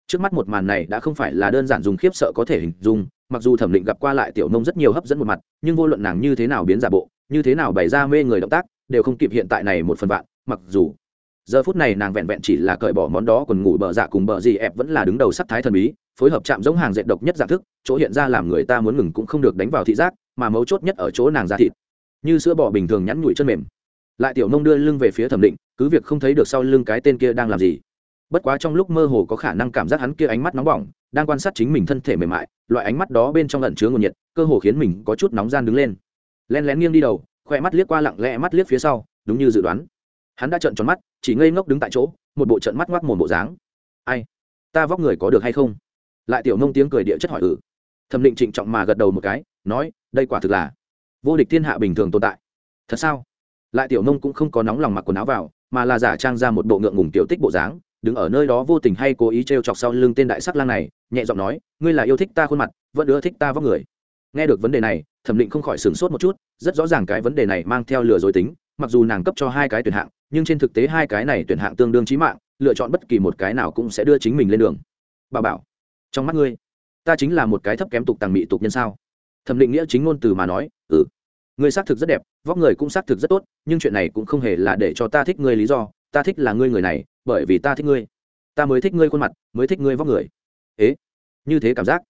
S1: Trước mắt một màn này đã không phải là đơn giản dùng khiếp sợ có thể hình dung, mặc dù thẩm định gặp qua lại tiểu nông rất nhiều hấp dẫn một mặt, nhưng vô luận nàng như thế nào biến giả bộ, như thế nào bày ra mê người động tác, đều không kịp hiện tại này một phần vạn, mặc dù giờ phút này nàng vẹn vẹn chỉ là cởi bỏ món đó còn ngủ bờ dạ cùng bờ gì ép vẫn là đứng đầu sắc thái thần bí, phối hợp chạm giống hàng dệt độc nhất dạng thức, chỗ hiện ra làm người ta muốn ngừng cũng không được đánh vào thị giác, mà mấu chốt nhất ở chỗ nàng ra thịt. Như sữa bò bình thường nhắn nhủi chân mềm lại tiểu nông đưa lưng về phía thẩm định, cứ việc không thấy được sau lưng cái tên kia đang làm gì. Bất quá trong lúc mơ hồ có khả năng cảm giác hắn kia ánh mắt nóng bỏng, đang quan sát chính mình thân thể mềm mại, loại ánh mắt đó bên trong lẩn chứa nguồn nhiệt, cơ hồ khiến mình có chút nóng gian đứng lên. Len lén nghiêng đi đầu khoe mắt liếc qua lặng lẽ mắt liếc phía sau, đúng như dự đoán. Hắn đã trợn tròn mắt, chỉ ngây ngốc đứng tại chỗ, một bộ trận mắt ngoác mồm bộ dáng. Ai? Ta vóc người có được hay không? Lại tiểu nông tiếng cười địa chất hỏi ừ. Thẩm định trịnh trọng mà gật đầu một cái, nói, đây quả thực là vô địch thiên hạ bình thường tồn tại. Thật sao? Lại tiểu nông cũng không có nóng lòng mặc quần áo vào, mà là giả trang ra một bộ ngượng ngùng tiểu tích bộ dáng, đứng ở nơi đó vô tình hay cố ý t r e o chọc sau lưng tên đại sắc lang này, nhẹ giọng nói, ngươi là yêu thích ta khuôn mặt, vẫn ưa thích ta vóc người. Nghe được vấn đề này, thẩm định không khỏi sửng sốt một chút, rất rõ ràng cái vấn đề này mang theo lừa dối tính, mặc dù nàng cấp cho hai cái tuyển hạng, nhưng trên thực tế hai cái này tuyển hạng tương đương trí mạng, lựa chọn bất kỳ một cái nào cũng sẽ đưa chính mình lên đường. Bà bảo, trong mắt ngươi, ta chính là một cái thấp kém tục tàng mị tục nhân sao? Thẩm định nghĩa chính ngôn từ mà nói ừ ngươi xác thực rất đẹp, vóc người cũng xác thực rất tốt, nhưng chuyện này cũng không hề là để cho ta thích ngươi lý do, ta thích là ngươi người này, bởi vì ta thích ngươi. Ta mới thích ngươi khuôn mặt, mới thích ngươi vóc người. Ế? Như thế cảm giác.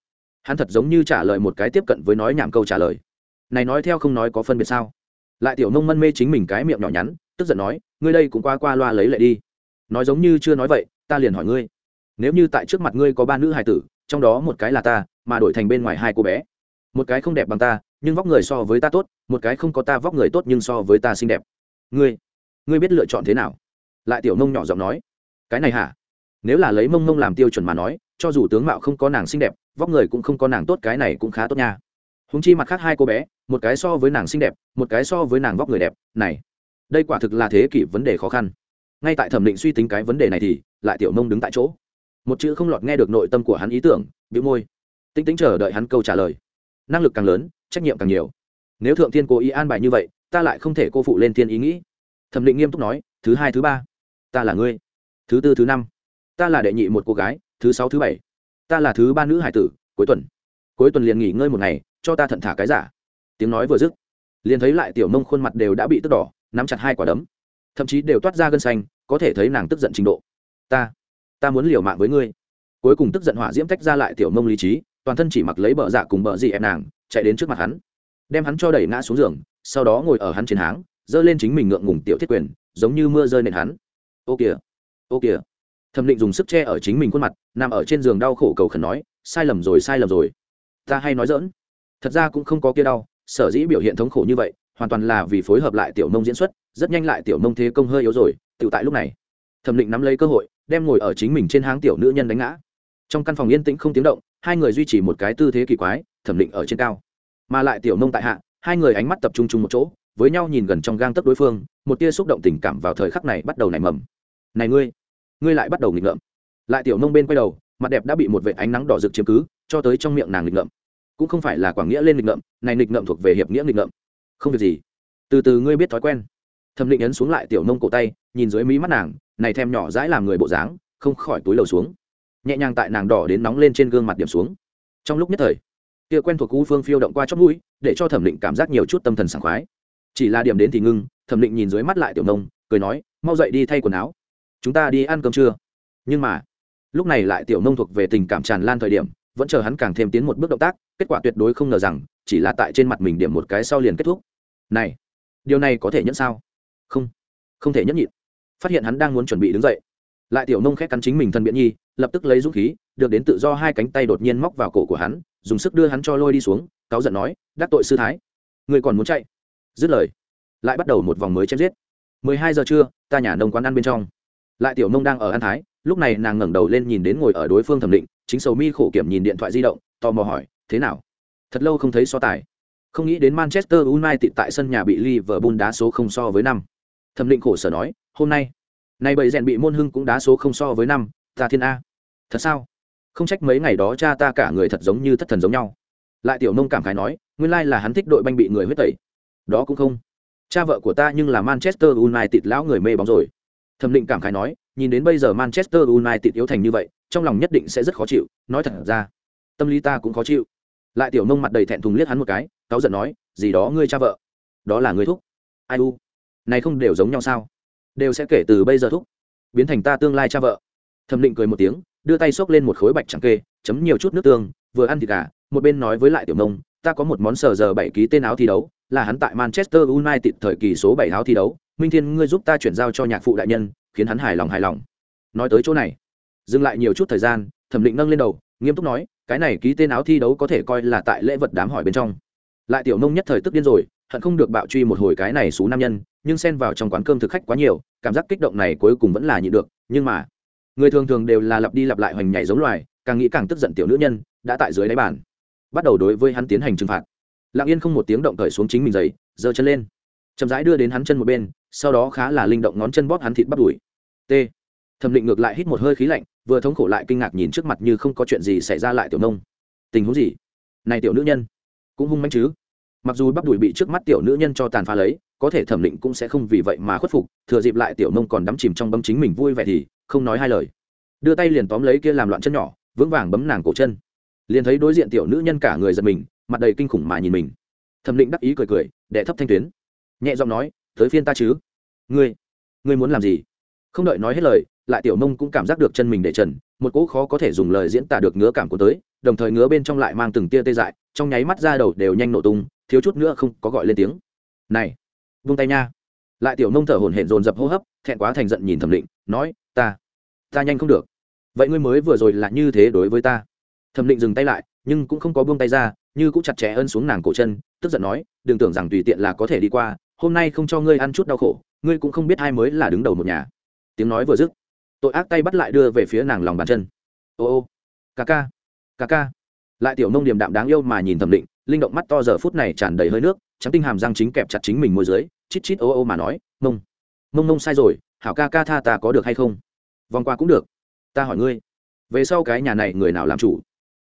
S1: Hắn thật giống như trả lời một cái tiếp cận với nói nhảm câu trả lời. Này nói theo không nói có phân biệt sao? Lại tiểu nông mân mê chính mình cái miệng nhỏ nhắn, tức giận nói, ngươi đây cũng qua qua loa lấy lại đi. Nói giống như chưa nói vậy, ta liền hỏi ngươi. Nếu như tại trước mặt ngươi có ba nữ hài tử, trong đó một cái là ta, mà đổi thành bên ngoài hai cô bé. Một cái không đẹp bằng ta nhưng vóc người so với ta tốt, một cái không có ta vóc người tốt nhưng so với ta xinh đẹp. Ngươi ngươi biết lựa chọn thế nào? Lại tiểu nông nhỏ giọng nói. Cái này hả? Nếu là lấy mông mông làm tiêu chuẩn mà nói, cho dù tướng mạo không có nàng xinh đẹp, vóc người cũng không có nàng tốt, cái này cũng khá tốt nha. Húng chi mặt khác hai cô bé, một cái so với nàng xinh đẹp, một cái so với nàng vóc người đẹp. Này, đây quả thực là thế kỷ vấn đề khó khăn. Ngay tại thẩm định suy tính cái vấn đề này thì, lại tiểu mông đứng tại chỗ. Một chữ không lọt nghe được nội tâm của hắn ý tưởng bị môi tính tính chờ đợi hắn câu trả lời. Năng lực càng lớn trách nhiệm càng nhiều. Nếu thượng thiên cố ý an bài như vậy, ta lại không thể cô phụ lên thiên ý nghĩ. Thẩm định nghiêm túc nói, thứ hai, thứ ba. Ta là ngươi. Thứ tư, thứ năm. Ta là đệ nhị một cô gái, thứ sáu, thứ bảy. Ta là thứ ba nữ hải tử, cuối tuần. Cuối tuần liền nghỉ ngơi một ngày, cho ta thận thả cái giả. Tiếng nói vừa dứt, liền thấy lại tiểu nông khuôn mặt đều đã bị tức đỏ, nắm chặt hai quả đấm. Thậm chí đều toát ra gân xanh, có thể thấy nàng tức giận trình độ. Ta ta muốn liều mạng với ngươi. Cuối cùng tức giận hỏa diễm tách ra lại tiểu mông lý trí, toàn thân chỉ mặc lấy bờ dạ cùng bờ dị em nàng chạy đến trước mặt hắn, đem hắn cho đẩy ngã xuống giường, sau đó ngồi ở hắn trên háng, giơ lên chính mình ngượng ngùng tiểu thiết quyền, giống như mưa rơi nền hắn. Ô kìa ô kìa. Thẩm định dùng sức che ở chính mình khuôn mặt, nằm ở trên giường đau khổ cầu khẩn nói, sai lầm rồi, sai lầm rồi. Ta hay nói dỡn thật ra cũng không có kia đau, sở dĩ biểu hiện thống khổ như vậy, hoàn toàn là vì phối hợp lại tiểu nông diễn xuất, rất nhanh lại tiểu nông thế công hơi yếu rồi tự tại lúc này. Thẩm định nắm lấy cơ hội, đem ngồi ở chính mình trên háng tiểu nữ nhân đánh ngã. Trong căn phòng yên tĩnh không tiếng động, hai người duy trì một cái tư thế kỳ quái thẩm định ở trên cao. Mà lại tiểu nông tại hạ, hai người ánh mắt tập trung chung một chỗ, với nhau nhìn gần trong gang tấc đối phương, một tia xúc động tình cảm vào thời khắc này bắt đầu nảy mầm. Này ngươi ngươi lại bắt đầu nghịch ngợm. Lại tiểu nông bên quay đầu, mặt đẹp đã bị một vệ ánh nắng đỏ rực chiếm cứ, cho tới trong miệng nàng nghịch ngợm. Cũng không phải là quảng nghĩa lên nghịch ngợm, này nghịch ngợm thuộc về hiệp nghĩa nghịch ngợm. Không việc gì. Từ từ ngươi biết thói quen. Thẩm định ấn xuống lại tiểu nông cổ tay, nhìn dưới mí mắt nàng, này thèm nhỏ dãi làm người bộ dáng, không khỏi túi lầu xuống. Nhẹ nhàng tại nàng đỏ đến nóng lên trên gương mặt điểm xuống. Trong lúc nhất thời kia quen thuộc u phương phiêu động qua chót mũi, để cho thẩm định cảm giác nhiều chút tâm thần sảng khoái. Chỉ là điểm đến thì ngưng, thẩm định nhìn dưới mắt lại tiểu nông, cười nói, mau dậy đi thay quần áo. Chúng ta đi ăn cơm trưa. Nhưng mà, lúc này lại tiểu nông thuộc về tình cảm tràn lan thời điểm, vẫn chờ hắn càng thêm tiến một bước động tác, kết quả tuyệt đối không ngờ rằng, chỉ là tại trên mặt mình điểm một cái sau liền kết thúc. Này, điều này có thể nhẫn sao? Không không thể nhẫn nhịn. Phát hiện hắn đang muốn chuẩn bị đứng dậy, lại tiểu nông khét cắn chính mình thân biện nhi, lập tức lấy dũng khí, được đến tự do hai cánh tay đột nhiên móc vào cổ của hắn dùng sức đưa hắn cho lôi đi xuống, cáu giận nói, đắc tội sư thái người còn muốn chạy? Dứt lời, lại bắt đầu một vòng mới chém giết. Mười hai giờ trưa, ta nhà nông quán ăn bên trong. Lại tiểu nông đang ở an thái, lúc này nàng ngẩng đầu lên nhìn đến ngồi ở đối phương thẩm định, chính sầu mi khổ kiểm nhìn điện thoại di động, tò mò hỏi, thế nào? Thật lâu không thấy so tài. Không nghĩ đến manchester united tại sân nhà bị liverpool đá số không so với năm. Thẩm định khổ sở nói, hôm nay nay bầy rèn bị môn hưng cũng đá số không so với năm, ta thiên a. Thật sao? Không trách mấy ngày đó cha ta cả người thật giống như thất thần giống nhau. Lại tiểu nông cảm khái nói, nguyên lai là hắn thích đội banh bị người huyết tẩy. Đó cũng không. Cha vợ của ta nhưng là manchester united lão người mê bóng rồi. Thẩm định cảm khái nói, nhìn đến bây giờ manchester united yếu thành như vậy, trong lòng nhất định sẽ rất khó chịu, nói thật ra, tâm lý ta cũng khó chịu. Lại tiểu nông mặt đầy thẹn thùng liếc hắn một cái, cáu giận nói, gì đó ngươi cha vợ, đó là ngươi thúc. Ai u, này không đều giống nhau sao? Đều sẽ kể từ bây giờ thúc, biến thành ta tương lai cha vợ. Thẩm định cười một tiếng đưa tay xốc lên một khối bạch chẳng kê, chấm nhiều chút nước tương, vừa ăn thịt gà, một bên nói với lại tiểu nông, ta có một món sờ giờ bảy ký tên áo thi đấu, là hắn tại manchester united thời kỳ số bảy áo thi đấu. Minh thiên, ngươi giúp ta chuyển giao cho nhạc phụ đại nhân, khiến hắn hài lòng hài lòng. Nói tới chỗ này, dừng lại nhiều chút thời gian, thẩm định nâng lên đầu, nghiêm túc nói, cái này ký tên áo thi đấu có thể coi là tại lễ vật đám hỏi bên trong. Lại tiểu nông nhất thời tức điên rồi, hận không được bạo truy một hồi cái này xú nam nhân, nhưng xen vào trong quán cơm thực khách quá nhiều, cảm giác kích động này cuối cùng vẫn là nhịn được, nhưng mà người thường thường đều là lặp đi lặp lại hoành nhảy giống loài, càng nghĩ càng tức giận tiểu nữ nhân đã tại dưới đáy bàn. Bắt đầu đối với hắn tiến hành trừng phạt. Lặng yên không một tiếng động cởi xuống chính mình giày, giơ chân lên. Chậm rãi đưa đến hắn chân một bên, sau đó khá là linh động ngón chân bóp hắn thịt bắt đùi. T. Thẩm định ngược lại hít một hơi khí lạnh, vừa thống khổ lại kinh ngạc nhìn trước mặt như không có chuyện gì xảy ra lại tiểu nông. Tình huống gì? Này tiểu nữ nhân, cũng hung manh chứ? Mặc dù bắp đùi bị trước mắt tiểu nữ nhân cho tàn phá lấy có thể thẩm định cũng sẽ không vì vậy mà khuất phục, thừa dịp lại tiểu nông còn đắm chìm trong bấm chính mình vui vẻ thì không nói hai lời. Đưa tay liền tóm lấy kia làm loạn chân nhỏ, vững vàng bấm nàng cổ chân. Liền thấy đối diện tiểu nữ nhân cả người giật mình, mặt đầy kinh khủng mà nhìn mình. Thẩm định đắc ý cười cười, đệ thấp thanh tuyến. Nhẹ giọng nói, tới phiên ta chứ? Ngươi ngươi muốn làm gì? Không đợi nói hết lời, lại tiểu nông cũng cảm giác được chân mình để trần, một cỗ khó có thể dùng lời diễn tả được ngứa cảm của tới, đồng thời ngứa bên trong lại mang từng tia tê dại, trong nháy mắt ra đầu đều nhanh nổ tung, thiếu chút nữa không có gọi lên tiếng. Này vung tay nha. Lại tiểu nông thở hổn hển dồn dập hô hấp, thẹn quá thành giận nhìn thẩm định, nói, ta ta nhanh không được. Vậy ngươi mới vừa rồi là như thế đối với ta. Thẩm định dừng tay lại, nhưng cũng không có buông tay ra, như cũng chặt chẽ ân xuống nàng cổ chân, tức giận nói, đừng tưởng rằng tùy tiện là có thể đi qua, hôm nay không cho ngươi ăn chút đau khổ, ngươi cũng không biết ai mới là đứng đầu một nhà. Tiếng nói vừa dứt, tội ác tay bắt lại đưa về phía nàng lòng bàn chân. Ô ô, ca ca ca ca. Lại tiểu nông điềm đạm đáng yêu mà nhìn thẩm định, linh động mắt to giờ phút này tràn đầy hơi nước trắng tinh hàm răng chính kẹp chặt chính mình môi dưới, chít chít ô ô mà nói, mông mông mông sai rồi, hảo ca ca tha ta có được hay không? Vòng qua cũng được. Ta hỏi ngươi, về sau cái nhà này người nào làm chủ?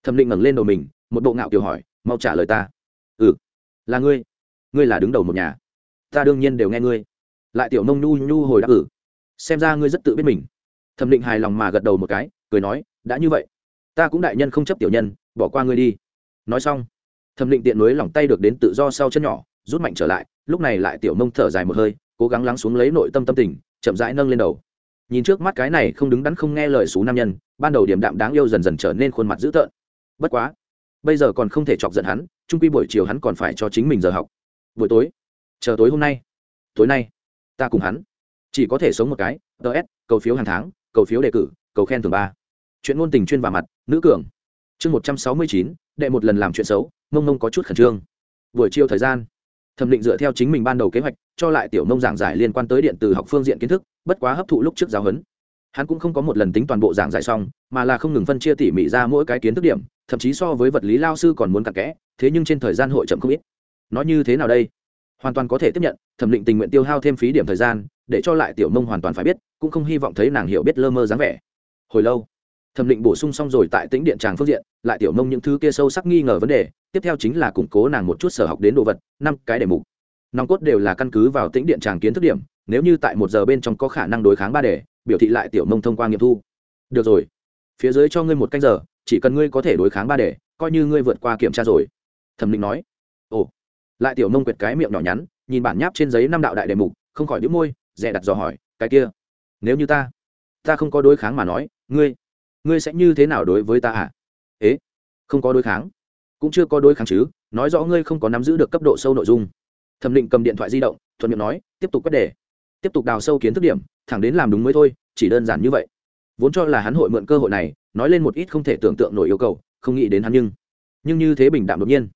S1: Thẩm định ngẩng lên đầu mình, một bộ ngạo kiểu hỏi, mau trả lời ta. Ừ. Là ngươi ngươi là đứng đầu một nhà, ta đương nhiên đều nghe ngươi. Lại tiểu nông nhu nhu hồi đáp ử xem ra ngươi rất tự biết mình. Thẩm định hài lòng mà gật đầu một cái, cười nói, đã như vậy, ta cũng đại nhân không chấp tiểu nhân, bỏ qua ngươi đi. Nói xong thẩm định tiện nối lỏng tay được đến tự do sau chân nhỏ, rút mạnh trở lại, lúc này lại tiểu mông thở dài một hơi, cố gắng lắng xuống lấy nội tâm tâm tình, chậm rãi nâng lên đầu. Nhìn trước mắt cái này không đứng đắn không nghe lời xú nam nhân, ban đầu điểm đạm đáng yêu dần dần trở nên khuôn mặt dữ tợn. Bất quá, bây giờ còn không thể chọc giận hắn trung quy buổi chiều hắn còn phải cho chính mình giờ học. Buổi tối, chờ tối hôm nay. Tối nay, ta cùng hắn, chỉ có thể sống một cái ts cầu phiếu hàng tháng, cầu phiếu đề cử, cầu khen thường ba. Chuyện ngôn tình chuyên và mặt, nữ cường. Chương một trăm sáu mươi chín, đệ một lần làm chuyện xấu mông mông có chút khẩn trương. Buổi chiều thời gian, thẩm định dựa theo chính mình ban đầu kế hoạch, cho lại tiểu nông giảng giải liên quan tới điện từ học phương diện kiến thức, bất quá hấp thụ lúc trước giáo huấn. Hắn cũng không có một lần tính toàn bộ giảng giải xong, mà là không ngừng phân chia tỉ mỉ ra mỗi cái kiến thức điểm, thậm chí so với vật lý lao sư còn muốn cặn kẽ, thế nhưng trên thời gian hội chậm không ít. Nói như thế nào đây? Hoàn toàn có thể tiếp nhận, thẩm định tình nguyện tiêu hao thêm phí điểm thời gian, để cho lại tiểu Mông hoàn toàn phải biết, cũng không hy vọng thấy nàng hiểu biết lơ mơ dáng vẻ. Hồi lâu thẩm định bổ sung xong rồi tại tính điện tràng phương diện, lại tiểu nông những thứ kia sâu sắc nghi ngờ vấn đề, tiếp theo chính là củng cố nàng một chút sở học đến đồ vật, năm cái đề mục. Nòng cốt đều là căn cứ vào tính điện tràng kiến thức điểm, nếu như tại một giờ bên trong có khả năng đối kháng ba đề, biểu thị lại tiểu nông thông qua nghiệm thu. Được rồi. Phía dưới cho ngươi một canh giờ, chỉ cần ngươi có thể đối kháng ba đề, coi như ngươi vượt qua kiểm tra rồi. Thẩm định nói. Ồ. Lại tiểu nông quyệt cái miệng nhỏ nhắn, nhìn bản nháp trên giấy năm đạo đại đề mục, không khỏi đĩu môi, dè đặt dò hỏi, cái kia, nếu như ta ta không có đối kháng mà nói, ngươi ngươi sẽ như thế nào đối với ta à? Ế, không có đối kháng. Cũng chưa có đối kháng chứ, nói rõ ngươi không có nắm giữ được cấp độ sâu nội dung. Thẩm định cầm điện thoại di động, thuận miệng nói, tiếp tục quét đề. Tiếp tục đào sâu kiến thức điểm, thẳng đến làm đúng mới thôi, chỉ đơn giản như vậy. Vốn cho là hắn hội mượn cơ hội này, nói lên một ít không thể tưởng tượng nổi yêu cầu, không nghĩ đến hắn nhưng nhưng như thế bình đạm đột nhiên.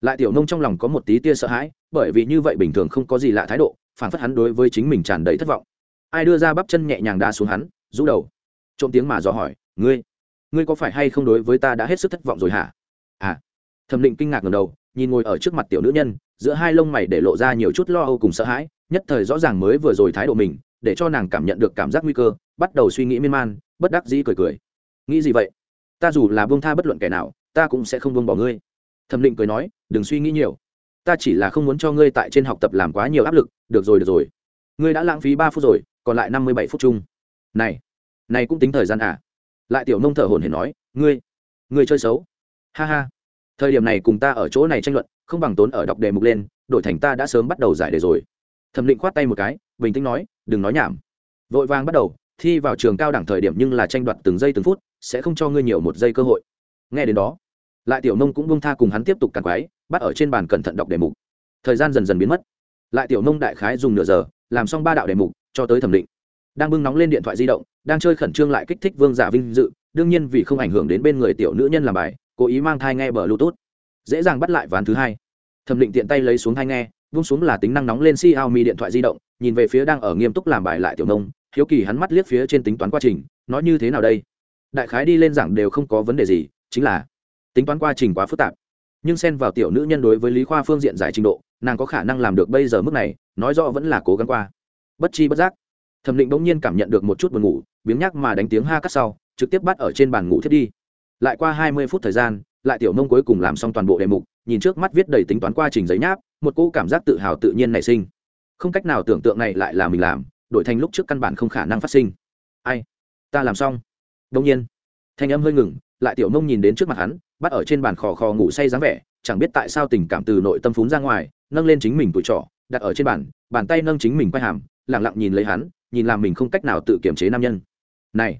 S1: Lại tiểu nông trong lòng có một tí tia sợ hãi, bởi vì như vậy bình thường không có gì lạ thái độ, phản phất hắn đối với chính mình tràn đầy thất vọng. Ai đưa ra bắp chân nhẹ nhàng đá xuống hắn, rũ đầu. Trộm tiếng mà dò hỏi ngươi ngươi có phải hay không đối với ta đã hết sức thất vọng rồi hả? À thẩm định kinh ngạc ngầm đầu, nhìn ngồi ở trước mặt tiểu nữ nhân, giữa hai lông mày để lộ ra nhiều chút lo âu cùng sợ hãi, nhất thời rõ ràng mới vừa rồi thái độ mình, để cho nàng cảm nhận được cảm giác nguy cơ, bắt đầu suy nghĩ miên man, bất đắc dĩ cười cười. Nghĩ gì vậy? Ta dù là buông tha bất luận kẻ nào, ta cũng sẽ không buông bỏ ngươi. Thẩm định cười nói, đừng suy nghĩ nhiều. Ta chỉ là không muốn cho ngươi tại trên học tập làm quá nhiều áp lực. Được rồi được rồi. Ngươi đã lãng phí ba phút rồi, còn lại năm mươi bảy phút chung. Này này cũng tính thời gian à? Lại tiểu nông thở hồn hển nói, ngươi ngươi chơi xấu. Ha ha, thời điểm này cùng ta ở chỗ này tranh luận, không bằng tốn ở đọc đề mục lên, đổi thành ta đã sớm bắt đầu giải đề rồi. Thẩm định khoát tay một cái, bình tĩnh nói, đừng nói nhảm. Vội vàng bắt đầu, thi vào trường cao đẳng thời điểm nhưng là tranh đoạt từng giây từng phút, sẽ không cho ngươi nhiều một giây cơ hội. Nghe đến đó, lại tiểu nông cũng bông tha cùng hắn tiếp tục càng quái bắt ở trên bàn cẩn thận đọc đề mục. Thời gian dần dần biến mất. Lại tiểu nông đại khái dùng nửa giờ, làm xong ba đạo đề mục, cho tới thẩm định đang bưng nóng lên điện thoại di động, đang chơi khẩn trương lại kích thích vương giả vinh dự, đương nhiên vì không ảnh hưởng đến bên người tiểu nữ nhân làm bài, cố ý mang thai nghe bờ bluetooth. Dễ dàng bắt lại ván thứ hai. Thẩm định tiện tay lấy xuống thai nghe, vung xuống là tính năng nóng lên xiaomi điện thoại di động, nhìn về phía đang ở nghiêm túc làm bài lại tiểu nông, hiếu kỳ hắn mắt liếc phía trên tính toán quá trình, nói như thế nào đây? Đại khái đi lên giảng đều không có vấn đề gì, chính là tính toán quá trình quá phức tạp. Nhưng xen vào tiểu nữ nhân đối với lý khoa phương diện giải trình độ, nàng có khả năng làm được bây giờ mức này, nói rõ vẫn là cố gắng qua. Bất chi bất giác thẩm định bỗng nhiên cảm nhận được một chút buồn ngủ, biếng nhắc mà đánh tiếng ha cắt sau, trực tiếp bắt ở trên bàn ngủ thiết đi. Lại qua hai mươi phút thời gian, lại tiểu nông cuối cùng làm xong toàn bộ đề mục, nhìn trước mắt viết đầy tính toán qua trình giấy nháp, một cỗ cảm giác tự hào tự nhiên nảy sinh. Không cách nào tưởng tượng này lại là mình làm, đổi thành lúc trước căn bản không khả năng phát sinh. Ai? Ta làm xong. Đông nhiên, thanh âm hơi ngừng, lại tiểu nông nhìn đến trước mặt hắn, bắt ở trên bàn khò khò ngủ say dáng vẻ, chẳng biết tại sao tình cảm từ nội tâm phún ra ngoài, nâng lên chính mình tuổi trọ, đặt ở trên bàn bàn tay nâng chính mình quay hàm lẳng lặng nhìn lấy hắn nhìn làm mình không cách nào tự kiểm chế nam nhân. Này,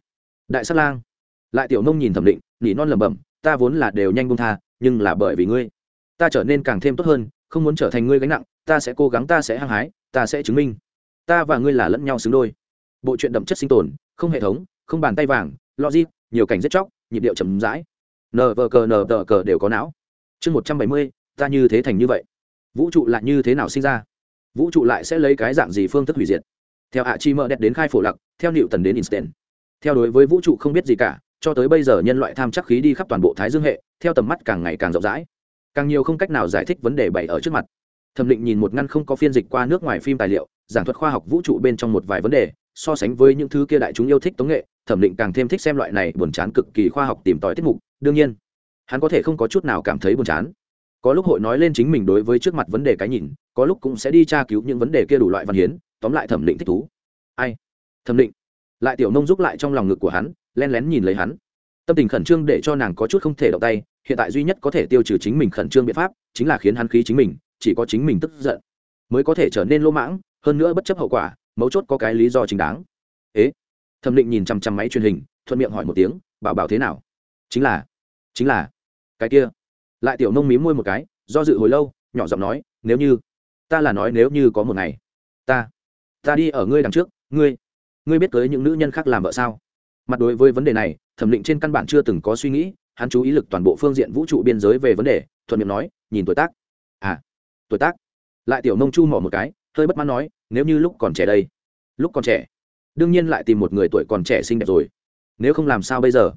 S1: đại sát lang. Lại tiểu nông nhìn thẩm định, nỉ non lẩm bẩm, ta vốn là đều nhanh bông tha, nhưng là bởi vì ngươi, ta trở nên càng thêm tốt hơn, không muốn trở thành ngươi gánh nặng, ta sẽ cố gắng, ta sẽ hăng hái, ta sẽ chứng minh. Ta và ngươi là lẫn nhau xứng đôi. Bộ truyện đậm chất sinh tồn, không hệ thống, không bàn tay vàng, logic, nhiều cảnh rất chóc, nhịp điệu chậm rãi. Nờ vờ cờ nờ tờ cờ đều có não. Chương một trăm bảy mươi, ta như thế thành như vậy. Vũ trụ lại như thế nào sinh ra? Vũ trụ lại sẽ lấy cái dạng gì phương thức hủy diệt? Theo ạ chi mơ đẹp đến khai phổ lặc, theo nịu tần đến instant theo đối với vũ trụ không biết gì cả, cho tới bây giờ nhân loại tham chắc khí đi khắp toàn bộ thái dương hệ, theo tầm mắt càng ngày càng rộng rãi. Càng nhiều không cách nào giải thích vấn đề bày ở trước mặt. Thẩm định nhìn một ngăn không có phiên dịch qua nước ngoài phim tài liệu, giảng thuật khoa học vũ trụ bên trong một vài vấn đề, so sánh với những thứ kia đại chúng yêu thích tống nghệ, thẩm định càng thêm thích xem loại này buồn chán cực kỳ khoa học tìm tòi tiết mục. Đương nhiên, hắn có thể không có chút nào cảm thấy buồn chán. Có lúc hội nói lên chính mình đối với trước mặt vấn đề cái nhìn, có lúc cũng sẽ đi tra cứu những vấn đề kia đủ loại văn hiến tóm lại thẩm định thích thú. Ai? Thẩm định. Lại tiểu nông giúp lại trong lòng ngực của hắn len lén nhìn lấy hắn. Tâm tình khẩn trương để cho nàng có chút không thể động tay, hiện tại duy nhất có thể tiêu trừ chính mình khẩn trương biện pháp, chính là khiến hắn khí chính mình, chỉ có chính mình tức giận, mới có thể trở nên lỗ mãng, hơn nữa bất chấp hậu quả, mấu chốt có cái lý do chính đáng. Ế? Thẩm định nhìn chằm chằm máy truyền hình, thuận miệng hỏi một tiếng, bảo bảo thế nào? Chính là chính là. Cái kia? Lại tiểu nông mím môi một cái, do dự hồi lâu, nhỏ giọng nói, nếu như, ta là nói nếu như có một ngày, ta ta đi ở ngươi đằng trước, ngươi ngươi biết tới những nữ nhân khác làm vợ sao? Mặt đối với vấn đề này, thẩm định trên căn bản chưa từng có suy nghĩ, hắn chú ý lực toàn bộ phương diện vũ trụ biên giới về vấn đề, thuận miệng nói, nhìn tuổi tác. À tuổi tác. Lại tiểu nông chu mỏ một cái, hơi bất mãn nói, nếu như lúc còn trẻ đây, lúc còn trẻ, đương nhiên lại tìm một người tuổi còn trẻ xinh đẹp rồi. Nếu không làm sao bây giờ?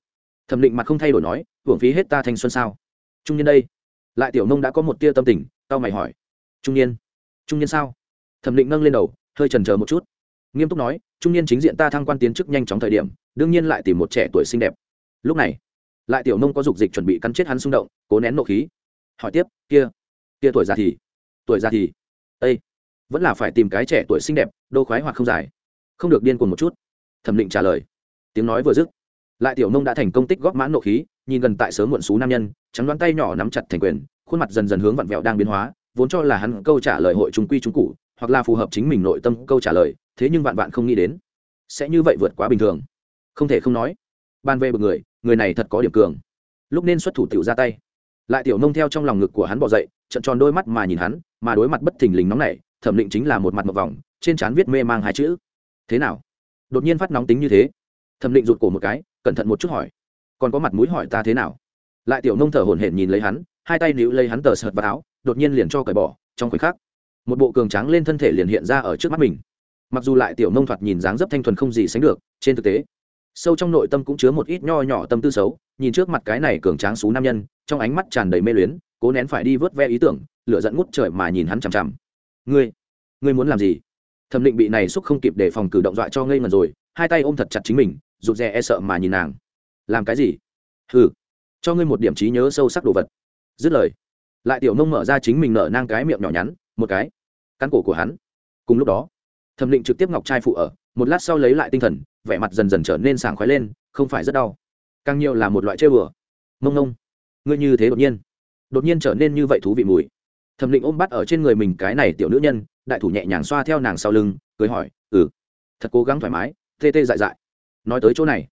S1: Thẩm định mặt không thay đổi nói, hưởng phí hết ta thanh xuân sao? Trung niên đây. Lại tiểu nông đã có một tia tâm tình tao mày hỏi, trung niên trung niên sao? Thẩm định nâng lên đầu hơi trần chờ một chút. Nghiêm túc nói, trung niên chính diện ta thăng quan tiến chức nhanh chóng thời điểm, đương nhiên lại tìm một trẻ tuổi xinh đẹp. Lúc này, lại tiểu nông có dục dịch chuẩn bị cắn chết hắn xung động, cố nén nộ khí. Hỏi tiếp, kia kia tuổi già thì? Tuổi già thì. Ây vẫn là phải tìm cái trẻ tuổi xinh đẹp, đô khoái hoặc không dài. Không được điên cuồng một chút. Thẩm định trả lời. Tiếng nói vừa dứt, lại tiểu nông đã thành công tích góp mãn nộ khí, nhìn gần tại sớm muộn xú nam nhân, trắng đoán tay nhỏ nắm chặt thành quyền, khuôn mặt dần dần hướng vặn vẹo đang biến hóa, vốn cho là hắn câu trả lời hội trung quy trung cụ hoặc là phù hợp chính mình nội tâm câu trả lời, thế nhưng vạn vạn không nghĩ đến, sẽ như vậy vượt quá bình thường. Không thể không nói, ban về bực người người này thật có điểm cường. Lúc nên xuất thủ tiểu ra tay, lại tiểu nông theo trong lòng ngực của hắn bỏ dậy trận tròn đôi mắt mà nhìn hắn, mà đối mặt bất thình lình nóng nảy, thẩm định chính là một mặt một vòng, trên trán viết mê mang hai chữ. Thế nào? Đột nhiên phát nóng tính như thế. Thẩm định rụt cổ một cái, cẩn thận một chút hỏi. Còn có mặt mũi hỏi ta thế nào? Lại tiểu nông thở hổn hển nhìn lấy hắn, hai tay níu lấy hắn tờ sợt vào áo, đột nhiên liền cho cởi bỏ, trong khoảnh khắc một bộ cường tráng lên thân thể liền hiện ra ở trước mắt mình. Mặc dù lại tiểu nông thoạt nhìn dáng dấp thanh thuần không gì sánh được, trên thực tế, sâu trong nội tâm cũng chứa một ít nho nhỏ tâm tư xấu, nhìn trước mặt cái này cường tráng xú nam nhân, trong ánh mắt tràn đầy mê luyến, cố nén phải đi vớt ve ý tưởng, lửa dẫn ngút trời mà nhìn hắn chằm chằm. Ngươi ngươi muốn làm gì? Thẩm định bị này xúc không kịp để phòng cử động dọa cho ngây ngần rồi, hai tay ôm thật chặt chính mình, rụt rè e sợ mà nhìn nàng. Làm cái gì? Hừ, cho ngươi một điểm trí nhớ sâu sắc đồ vật. Dứt lời, lại tiểu nông mở ra chính mình nở nang cái miệng nhỏ nhắn, một cái cắn cổ của hắn. Cùng lúc đó, thẩm định trực tiếp ngọc trai phụ ở, một lát sau lấy lại tinh thần, vẻ mặt dần dần trở nên sảng khoái lên, không phải rất đau. Càng nhiều là một loại chơi bừa. Mông nông ngươi như thế đột nhiên. Đột nhiên trở nên như vậy thú vị mùi. Thẩm định ôm bắt ở trên người mình cái này tiểu nữ nhân, đại thủ nhẹ nhàng xoa theo nàng sau lưng, cười hỏi ừ thật cố gắng thoải mái, tê tê dại dại. Nói tới chỗ này,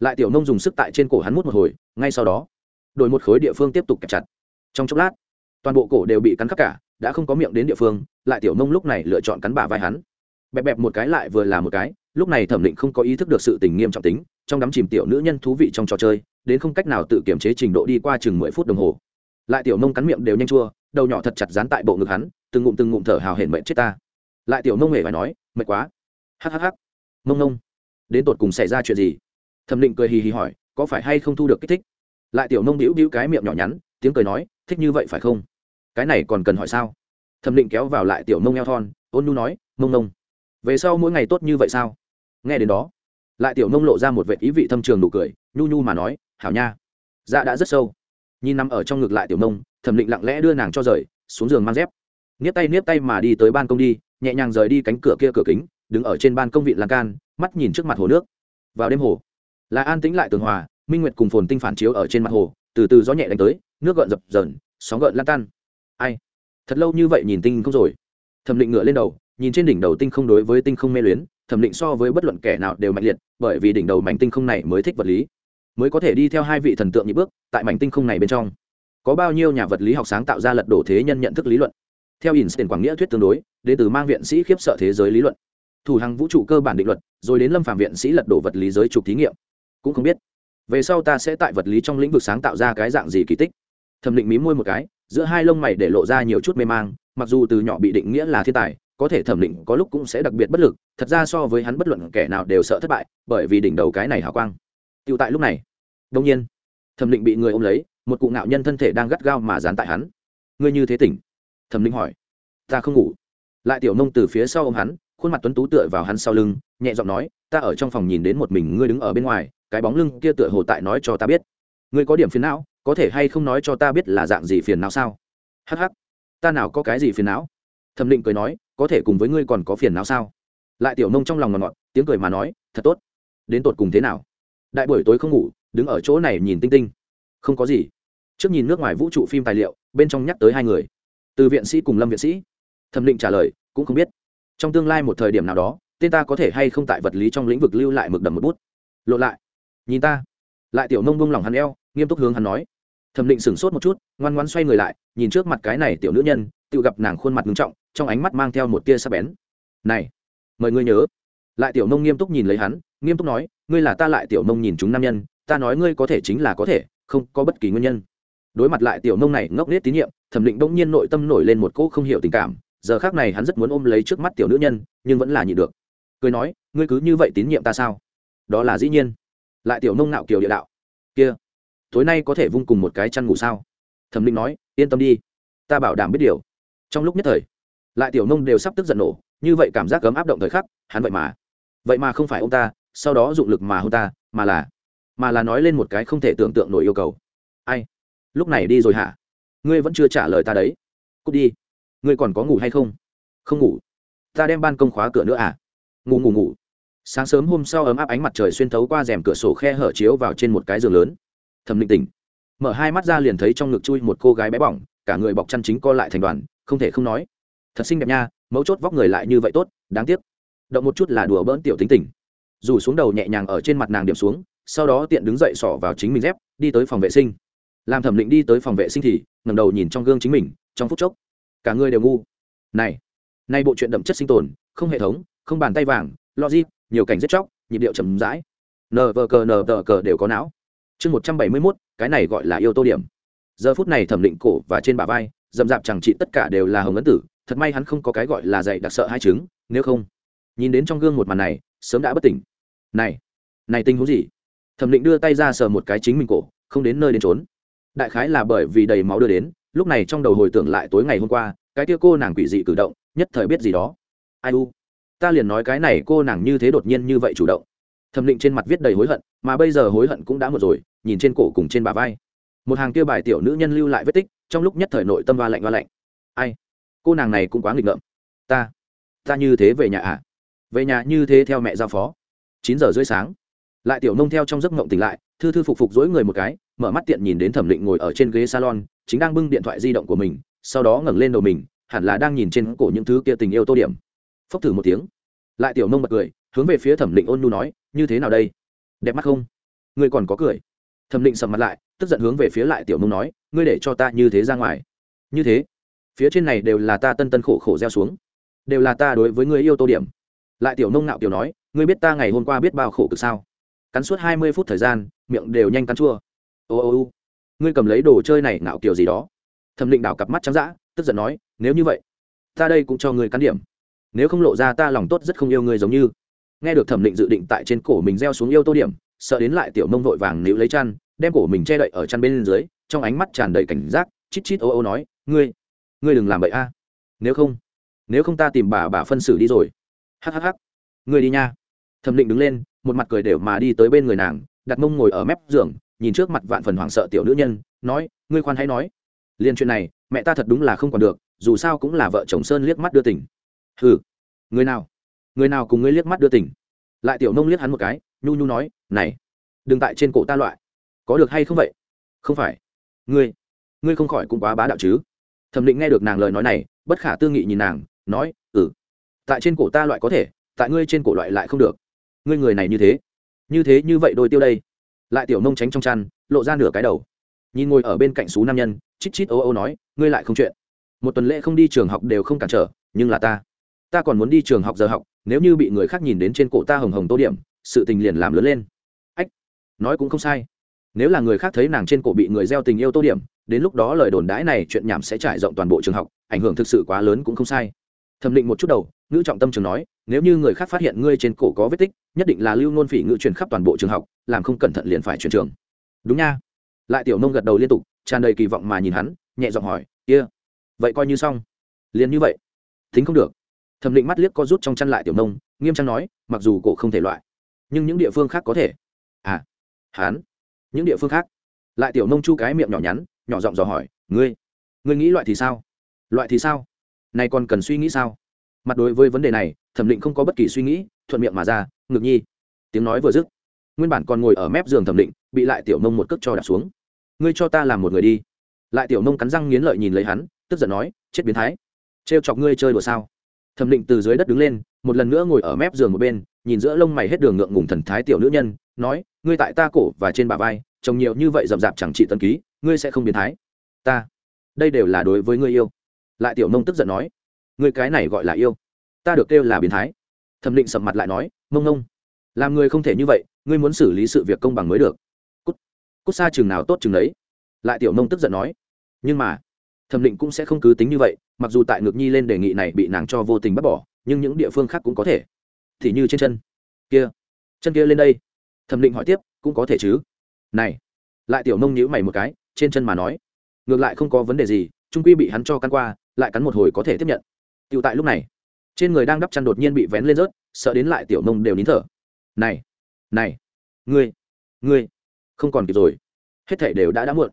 S1: lại tiểu nông dùng sức tại trên cổ hắn mút một hồi, ngay sau đó, đổi một khối địa phương tiếp tục kẹp chặt. Trong chốc lát, toàn bộ cổ đều bị cắn khắp cả đã không có miệng đến địa phương, lại tiểu mông lúc này lựa chọn cắn bả vai hắn. Bẹp bẹp một cái lại vừa là một cái, lúc này thẩm định không có ý thức được sự tình nghiêm trọng tính, trong đám chìm tiểu nữ nhân thú vị trong trò chơi, đến không cách nào tự kiểm chế trình độ đi qua chừng mười phút đồng hồ. Lại tiểu nông cắn miệng đều nhanh chua, đầu nhỏ thật chặt dán tại bộ ngực hắn, từng ngụm từng ngụm thở hào hển mệnh chết ta. Lại tiểu nông hề phải nói, mệt quá. Hhh mông nông đến tột cùng xảy ra chuyện gì? Thẩm định cười hì hì hỏi, có phải hay không thu được kích thích? Lại tiểu nông đĩu đĩu cái miệng nhỏ nhắn, tiếng cười nói, thích như vậy phải không? Cái này còn cần hỏi sao? Thẩm định kéo vào lại tiểu nông eo thon, ôn nu nói, mông nông về sau mỗi ngày tốt như vậy sao? Nghe đến đó, lại tiểu nông lộ ra một vệ ý vị thâm trường nụ cười, nhu nhu mà nói, hảo nha. Dạ đã rất sâu. Nhìn nằm ở trong ngực lại tiểu nông thẩm định lặng lẽ đưa nàng cho rời, xuống giường mang dép. Niếp tay niếp tay mà đi tới ban công đi, nhẹ nhàng rời đi cánh cửa kia cửa kính, đứng ở trên ban công vị lan can, mắt nhìn trước mặt hồ nước. Vào đêm hồ, là an tĩnh lại tường hòa, minh nguyệt cùng phồn tinh phản chiếu ở trên mặt hồ, từ từ gió nhẹ đánh tới, nước gợn dập dờn, sóng gợn lan tan ai? Thật lâu như vậy nhìn tinh không rồi. Thẩm định ngựa lên đầu, nhìn trên đỉnh đầu tinh không đối với tinh không mê luyến, thẩm định so với bất luận kẻ nào đều mạnh liệt, bởi vì đỉnh đầu mảnh tinh không này mới thích vật lý, mới có thể đi theo hai vị thần tượng nhị bước tại mảnh tinh không này bên trong. Có bao nhiêu nhà vật lý học sáng tạo ra lật đổ thế nhân nhận thức lý luận? Theo Einstein quảng nghĩa thuyết tương đối, đến từ mang viện sĩ khiếp sợ thế giới lý luận. Thủ hàng vũ trụ cơ bản định luật, rồi đến lâm phạm viện sĩ lật đổ vật lý giới trục thí nghiệm. Cũng không biết. Về sau ta sẽ tại vật lý trong lĩnh vực sáng tạo ra cái dạng gì kỳ tích? Thẩm định mí môi một cái giữa hai lông mày để lộ ra nhiều chút mê mang, mặc dù từ nhỏ bị định nghĩa là thiên tài, có thể thẩm định có lúc cũng sẽ đặc biệt bất lực, thật ra so với hắn bất luận kẻ nào đều sợ thất bại, bởi vì đỉnh đầu cái này hào quang. Tựu tại lúc này, đông nhiên, thẩm định bị người ôm lấy, một cụ ngạo nhân thân thể đang gắt gao mà dán tại hắn. Ngươi như thế tỉnh? Thẩm định hỏi. Ta không ngủ. Lại tiểu nông từ phía sau ôm hắn, khuôn mặt tuấn tú tựa vào hắn sau lưng, nhẹ giọng nói, ta ở trong phòng nhìn đến một mình ngươi đứng ở bên ngoài, cái bóng lưng kia tựa hồ tại nói cho ta biết ngươi có điểm phiền não, có thể hay không nói cho ta biết là dạng gì phiền não sao? Hắc hắc, ta nào có cái gì phiền não? Thẩm định cười nói, có thể cùng với ngươi còn có phiền não sao? Lại tiểu nông trong lòng ngọt ngọt, tiếng cười mà nói, thật tốt. Đến tột cùng thế nào? Đại buổi tối không ngủ, đứng ở chỗ này nhìn tinh tinh. Không có gì. Trước nhìn nước ngoài vũ trụ phim tài liệu, bên trong nhắc tới hai người. Từ viện sĩ cùng lâm viện sĩ. Thẩm định trả lời, cũng không biết. Trong tương lai một thời điểm nào đó, tên ta có thể hay không tại vật lý trong lĩnh vực lưu lại mực đầm một bút. Lộ lại. Nhìn ta. Lại tiểu nông bông lòng hắn eo nghiêm túc hướng hắn nói. Thẩm định sửng sốt một chút, ngoan ngoan xoay người lại, nhìn trước mặt cái này tiểu nữ nhân, tự gặp nàng khuôn mặt ngưng trọng, trong ánh mắt mang theo một tia sắc bén. Này, mời ngươi nhớ. Lại tiểu nông nghiêm túc nhìn lấy hắn, nghiêm túc nói, ngươi là ta lại tiểu nông nhìn chúng nam nhân, ta nói ngươi có thể chính là có thể, không có bất kỳ nguyên nhân. Đối mặt lại tiểu nông này ngốc nết tín nhiệm, thẩm định bỗng nhiên nội tâm nổi lên một cỗ không hiểu tình cảm, giờ khác này hắn rất muốn ôm lấy trước mắt tiểu nữ nhân, nhưng vẫn là nhịn được. Cười nói, ngươi cứ như vậy tín nhiệm ta sao? Đó là dĩ nhiên. Lại tiểu nông nạo kiều địa đạo. Kia tối nay có thể vung cùng một cái chăn ngủ sao? Thẩm linh nói, yên tâm đi, ta bảo đảm biết điều. Trong lúc nhất thời, lại tiểu nông đều sắp tức giận nổ, như vậy cảm giác cấm áp động thời khắc, hắn vậy mà vậy mà không phải ông ta, sau đó dụng lực mà ông ta, mà là mà là nói lên một cái không thể tưởng tượng nổi yêu cầu. Ai? Lúc này đi rồi hả? Ngươi vẫn chưa trả lời ta đấy. Cút đi. Ngươi còn có ngủ hay không? Không ngủ. Ta đem ban công khóa cửa nữa à? Ngủ ngủ ngủ. Sáng sớm hôm sau ấm áp ánh mặt trời xuyên thấu qua rèm cửa sổ khe hở chiếu vào trên một cái giường lớn thẩm định tỉnh. Mở hai mắt ra liền thấy trong ngực chui một cô gái bé bỏng, cả người bọc chăn chính co lại thành đoàn, không thể không nói. Thật xinh đẹp nha, mấu chốt vóc người lại như vậy tốt, đáng tiếc. Động một chút là đùa bỡn tiểu tính tình. Dù xuống đầu nhẹ nhàng ở trên mặt nàng điểm xuống, sau đó tiện đứng dậy xỏ vào chính mình dép, đi tới phòng vệ sinh. Làm thẩm định đi tới phòng vệ sinh thì ngầm đầu nhìn trong gương chính mình, trong phút chốc, cả người đều ngu. Này, nay bộ chuyện đậm chất sinh tồn, không hệ thống, không bàn tay vàng, logic, nhiều cảnh giết chóc, nhịp điệu chầm rãi. Nờ vờ cờ nờ vờ cờ đều có não chương một trăm bảy mươi mốt, cái này gọi là yêu tô điểm. Giờ phút này thẩm định cổ và trên bả vai dầm dạp chẳng trị tất cả đều là hồng ấn tử, thật may hắn không có cái gọi là dạy đặc sợ hai chứng, nếu không, nhìn đến trong gương một màn này, sớm đã bất tỉnh. Này này tình huống gì? Thẩm định đưa tay ra sờ một cái chính mình cổ, không đến nơi đến trốn đại khái là bởi vì đầy máu đưa đến, lúc này trong đầu hồi tưởng lại tối ngày hôm qua, cái kia cô nàng quỷ dị cử động, nhất thời biết gì đó. Ai u? Ta liền nói cái này cô nàng như thế đột nhiên như vậy chủ động thẩm định trên mặt viết đầy hối hận, mà bây giờ hối hận cũng đã một rồi, nhìn trên cổ cùng trên bà vai. Một hàng kia bài tiểu nữ nhân lưu lại vết tích, trong lúc nhất thời nội tâm va lạnh va lạnh. Ai? Cô nàng này cũng quá nghịch ngợm. Ta ta như thế về nhà à? Về nhà như thế theo mẹ giao phó. Chín giờ rưỡi sáng. Lại tiểu nông theo trong giấc mộng tỉnh lại, thư thư phục phục dỗi người một cái, mở mắt tiện nhìn đến thẩm định ngồi ở trên ghế salon, chính đang bưng điện thoại di động của mình, sau đó ngẩng lên đầu mình, hẳn là đang nhìn trên cổ những thứ kia tình yêu tô điểm. Phốc thử một tiếng. Lại tiểu nông bật cười hướng về phía thẩm định ôn nu nói, như thế nào đây? Đẹp mắt không? Ngươi còn có cười? Thẩm định sầm mặt lại, tức giận hướng về phía lại tiểu nông nói, ngươi để cho ta như thế ra ngoài. Như thế? Phía trên này đều là ta tân tân khổ khổ gieo xuống. Đều là ta đối với ngươi yêu tô điểm. Lại tiểu nông nạo tiểu nói, ngươi biết ta ngày hôm qua biết bao khổ cực sao? Cắn suốt hai mươi phút thời gian, miệng đều nhanh cắn chua. Ô ô ô, ngươi cầm lấy đồ chơi này nạo kiểu gì đó? Thẩm định đảo cặp mắt trắng d tức giận nói, nếu như vậy, ta đây cũng cho ngươi cắn điểm. Nếu không lộ ra ta lòng tốt rất không yêu ngươi giống như nghe được thẩm định dự định tại trên cổ mình gieo xuống yêu tô điểm, sợ đến lại tiểu mông vội vàng níu lấy chăn, đem cổ mình che đậy ở chăn bên dưới, trong ánh mắt tràn đầy cảnh giác, chít chít ô ô nói, ngươi ngươi đừng làm vậy a. Nếu không nếu không ta tìm bà bà phân xử đi rồi. Hhh ngươi đi nha. Thẩm định đứng lên, một mặt cười đều mà đi tới bên người nàng, đặt mông ngồi ở mép giường, nhìn trước mặt vạn phần hoảng sợ tiểu nữ nhân, nói, ngươi khoan hãy nói. Liên chuyện này, mẹ ta thật đúng là không còn được, dù sao cũng là vợ chồng sơn liếc mắt đưa tỉnh ừ người nào? Người nào cùng ngươi liếc mắt đưa tỉnh lại tiểu nông liếc hắn một cái, nhu nhu nói, này, đừng tại trên cổ ta loại. Có được hay không vậy? Không phải. Ngươi ngươi không khỏi cũng quá bá đạo chứ. Thẩm định nghe được nàng lời nói này, bất khả tư nghị nhìn nàng, nói ừ tại trên cổ ta loại có thể, tại ngươi trên cổ loại lại không được. Ngươi người này như thế như thế như vậy đôi tiêu đây. Lại tiểu nông tránh trong chăn, lộ ra nửa cái đầu. Nhìn ngồi ở bên cạnh xú nam nhân, chít chít ô ô nói, ngươi lại không chuyện. Một tuần lễ không đi trường học đều không cản trở, nhưng là ta ta còn muốn đi trường học giờ học, nếu như bị người khác nhìn đến trên cổ ta hồng hồng tô điểm, sự tình liền làm lớn lên. Ách, nói cũng không sai. Nếu là người khác thấy nàng trên cổ bị người gieo tình yêu tô điểm, đến lúc đó lời đồn đãi này chuyện nhảm sẽ trải rộng toàn bộ trường học, ảnh hưởng thực sự quá lớn cũng không sai. Thẩm định một chút đầu, ngữ trọng tâm trường nói, nếu như người khác phát hiện ngươi trên cổ có vết tích, nhất định là lưu nôn phỉ ngữ truyền khắp toàn bộ trường học, làm không cẩn thận liền phải chuyển trường. Đúng nha. Lại tiểu nông gật đầu liên tục, tràn đầy kỳ vọng mà nhìn hắn, nhẹ giọng hỏi, kia、yeah. vậy coi như xong. Liền như vậy. Thính không được thẩm định mắt liếc co rút trong chăn lại tiểu nông, nghiêm trang nói, mặc dù cổ không thể loại, nhưng những địa phương khác có thể. À hán, những địa phương khác. Lại tiểu nông chu cái miệng nhỏ nhắn, nhỏ giọng dò hỏi, ngươi ngươi nghĩ loại thì sao? Loại thì sao? Này còn cần suy nghĩ sao? Mặt đối với vấn đề này, thẩm định không có bất kỳ suy nghĩ, thuận miệng mà ra, ngực nhi. Tiếng nói vừa dứt, nguyên bản còn ngồi ở mép giường thẩm định, bị lại tiểu nông một cước cho đạp xuống. Ngươi cho ta làm một người đi. Lại tiểu nông cắn răng nghiến lợi nhìn lấy hắn, tức giận nói, chết biến thái. Trêu chọc ngươi chơi đùa sao? Thẩm định từ dưới đất đứng lên, một lần nữa ngồi ở mép giường một bên, nhìn giữa lông mày hết đường ngượng ngùng thần thái tiểu nữ nhân, nói, ngươi tại ta cổ và trên bà vai trồng nhiều như vậy rậm rạp chẳng trị tân ký, ngươi sẽ không biến thái. Ta, đây đều là đối với ngươi yêu. Lại tiểu nông tức giận nói, ngươi cái này gọi là yêu, ta được kêu là biến thái. Thẩm định sầm mặt lại nói, mông ngông làm người không thể như vậy, ngươi muốn xử lý sự việc công bằng mới được. Cút cút xa chừng nào tốt chừng đấy lại tiểu nông tức giận nói, nhưng mà thẩm định cũng sẽ không cứ tính như vậy, mặc dù tại ngược nhi lên đề nghị này bị nàng cho vô tình bắt bỏ, nhưng những địa phương khác cũng có thể. Thì như trên chân. Kia. Chân kia lên đây. Thẩm định hỏi tiếp, cũng có thể chứ. Này. Lại tiểu nông nhữ mày một cái, trên chân mà nói. Ngược lại không có vấn đề gì, trung quy bị hắn cho căn qua, lại cắn một hồi có thể tiếp nhận. Tựu tại lúc này, trên người đang đắp chăn đột nhiên bị vén lên rớt, sợ đến lại tiểu nông đều nín thở. Này. Này. Ngươi. Ngươi. Không còn kịp rồi. Hết thể đều đã đã muộn.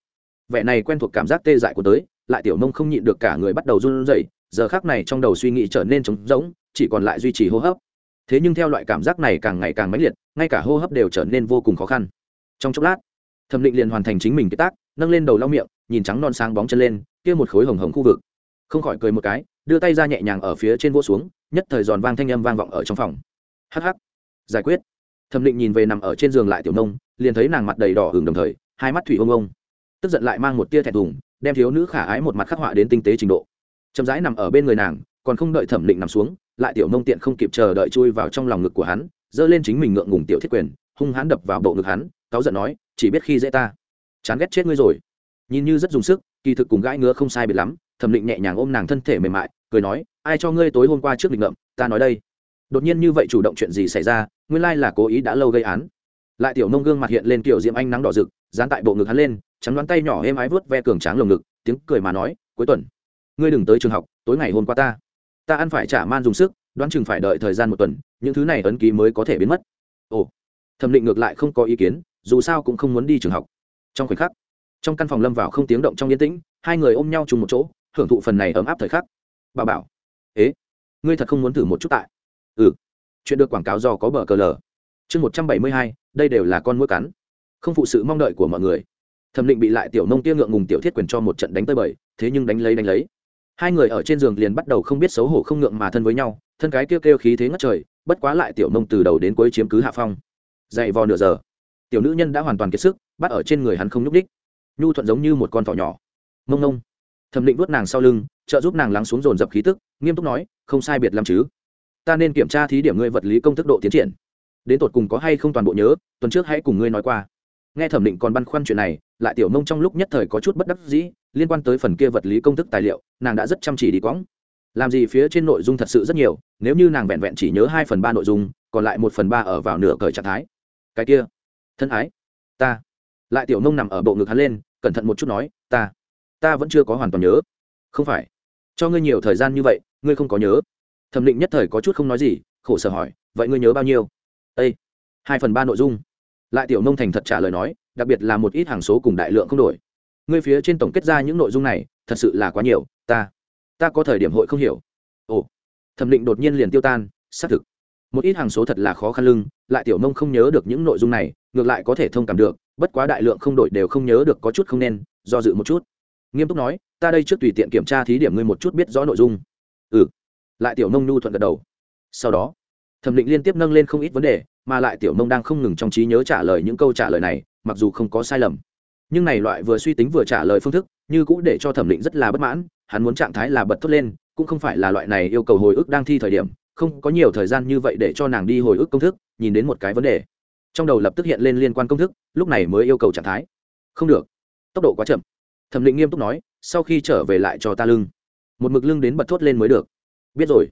S1: Vẻ này quen thuộc cảm giác tê dại của tới lại tiểu nông không nhịn được cả người bắt đầu run rẩy, giờ khác này trong đầu suy nghĩ trở nên trống rỗng, chỉ còn lại duy trì hô hấp. Thế nhưng theo loại cảm giác này càng ngày càng mãnh liệt, ngay cả hô hấp đều trở nên vô cùng khó khăn. Trong chốc lát, thẩm định liền hoàn thành chính mình cái tác, nâng lên đầu lau miệng, nhìn trắng non sáng bóng chân lên, kia một khối hồng hồng khu vực. Không khỏi cười một cái, đưa tay ra nhẹ nhàng ở phía trên vỗ xuống, nhất thời giòn vang thanh âm vang vọng ở trong phòng. Hh giải quyết. Thẩm định nhìn về nằm ở trên giường lại tiểu nông liền thấy nàng mặt đầy đỏ hừng đồng thời, hai mắt thủy ông ông tức giận lại mang một tia thẹn thùng đem thiếu nữ khả ái một mặt khắc họa đến tinh tế trình độ. Chậm rãi nằm ở bên người nàng, còn không đợi thẩm định nằm xuống, lại tiểu nông tiện không kịp chờ đợi chui vào trong lòng ngực của hắn, giơ lên chính mình ngượng ngùng tiểu thiết quyền, hung hãn đập vào bộ ngực hắn, cáu giận nói, chỉ biết khi dễ ta, chán ghét chết ngươi rồi. Nhìn như rất dùng sức, kỳ thực cùng gãi ngứa không sai biệt lắm, thẩm định nhẹ nhàng ôm nàng thân thể mềm mại, cười nói, ai cho ngươi tối hôm qua trước lịch ngậm ta nói đây. Đột nhiên như vậy chủ động chuyện gì xảy ra, nguyên lai là cố ý đã lâu gây án. Lại tiểu nông gương mặt hiện lên kiểu diễm anh nắng đỏ rực, dán tại bộ ngực hắn lên trắng đoán tay nhỏ êm ái vớt ve cường tráng lồng ngực, tiếng cười mà nói, cuối tuần, ngươi đừng tới trường học, tối ngày hôm qua ta ta ăn phải trả man dùng sức, đoán chừng phải đợi thời gian một tuần, những thứ này ấn ký mới có thể biến mất. Ồ, thẩm định ngược lại không có ý kiến, dù sao cũng không muốn đi trường học. Trong khoảnh khắc, trong căn phòng lâm vào không tiếng động trong yên tĩnh, hai người ôm nhau chung một chỗ, hưởng thụ phần này ấm áp thời khắc. Bà bảo, ế, ngươi thật không muốn thử một chút tại? Ừ chuyện được quảng cáo do có bờ cờ lờ. Chương một trăm bảy mươi hai, đây đều là con mũi cắn. Không phụ sự mong đợi của mọi người thẩm định bị lại tiểu nông kia ngượng ngùng tiểu thiết quyền cho một trận đánh tơi bời, thế nhưng đánh lấy đánh lấy. Hai người ở trên giường liền bắt đầu không biết xấu hổ không ngượng mà thân với nhau, thân cái kêu kêu khí thế ngất trời, bất quá lại tiểu nông từ đầu đến cuối chiếm cứ hạ phong. Dậy vò nửa giờ, tiểu nữ nhân đã hoàn toàn kiệt sức, bắt ở trên người hắn không nhúc ních nhu thuận giống như một con thỏ nhỏ. Mông nông thẩm định vuốt nàng sau lưng, trợ giúp nàng lắng xuống dồn dập khí tức, nghiêm túc nói, không sai biệt làm chứ. Ta nên kiểm tra thí điểm ngươi vật lý công thức độ tiến triển. Đến tột cùng có hay không toàn bộ nhớ, tuần trước hãy cùng ngươi nói qua. Nghe thẩm định còn băn khoăn chuyện này lại tiểu mông trong lúc nhất thời có chút bất đắc dĩ, liên quan tới phần kia vật lý công thức tài liệu, nàng đã rất chăm chỉ đi quõng. Làm gì phía trên nội dung thật sự rất nhiều, nếu như nàng vẹn vẹn chỉ nhớ hai phần ba nội dung, còn lại một phần ba ở vào nửa cởi trạng thái. Cái kia, thân ái, ta. Lại tiểu mông nằm ở bộ ngực hắn lên, cẩn thận một chút nói, ta ta vẫn chưa có hoàn toàn nhớ. Không phải. Cho ngươi nhiều thời gian như vậy, ngươi không có nhớ. Thẩm định nhất thời có chút không nói gì, khổ sở hỏi, vậy ngươi nhớ bao nhiêu? Â hai phần ba nội dung. Lại tiểu nông thành thật trả lời nói đặc biệt là một ít hàng số cùng đại lượng không đổi. Ngươi phía trên tổng kết ra những nội dung này, thật sự là quá nhiều, ta ta có thời điểm hội không hiểu. Ồ, thẩm định đột nhiên liền tiêu tan, xác thực. Một ít hàng số thật là khó khăn lưng, lại tiểu mông không nhớ được những nội dung này, ngược lại có thể thông cảm được, bất quá đại lượng không đổi đều không nhớ được có chút không nên, do dự một chút. Nghiêm túc nói, ta đây trước tùy tiện kiểm tra thí điểm ngươi một chút biết rõ nội dung. Ừ. Lại tiểu mông nhu thuận gật đầu. Sau đó, thẩm định liên tiếp nâng lên không ít vấn đề mà lại tiểu mông đang không ngừng trong trí nhớ trả lời những câu trả lời này, mặc dù không có sai lầm. Nhưng này loại vừa suy tính vừa trả lời phương thức, như cũ để cho thẩm định rất là bất mãn, hắn muốn trạng thái là bật thốt lên, cũng không phải là loại này yêu cầu hồi ức đang thi thời điểm, không có nhiều thời gian như vậy để cho nàng đi hồi ức công thức, nhìn đến một cái vấn đề. Trong đầu lập tức hiện lên liên quan công thức, lúc này mới yêu cầu trạng thái. Không được. Tốc độ quá chậm. Thẩm định nghiêm túc nói, sau khi trở về lại cho ta lưng. Một mực lưng đến bật thốt lên mới được. Biết rồi.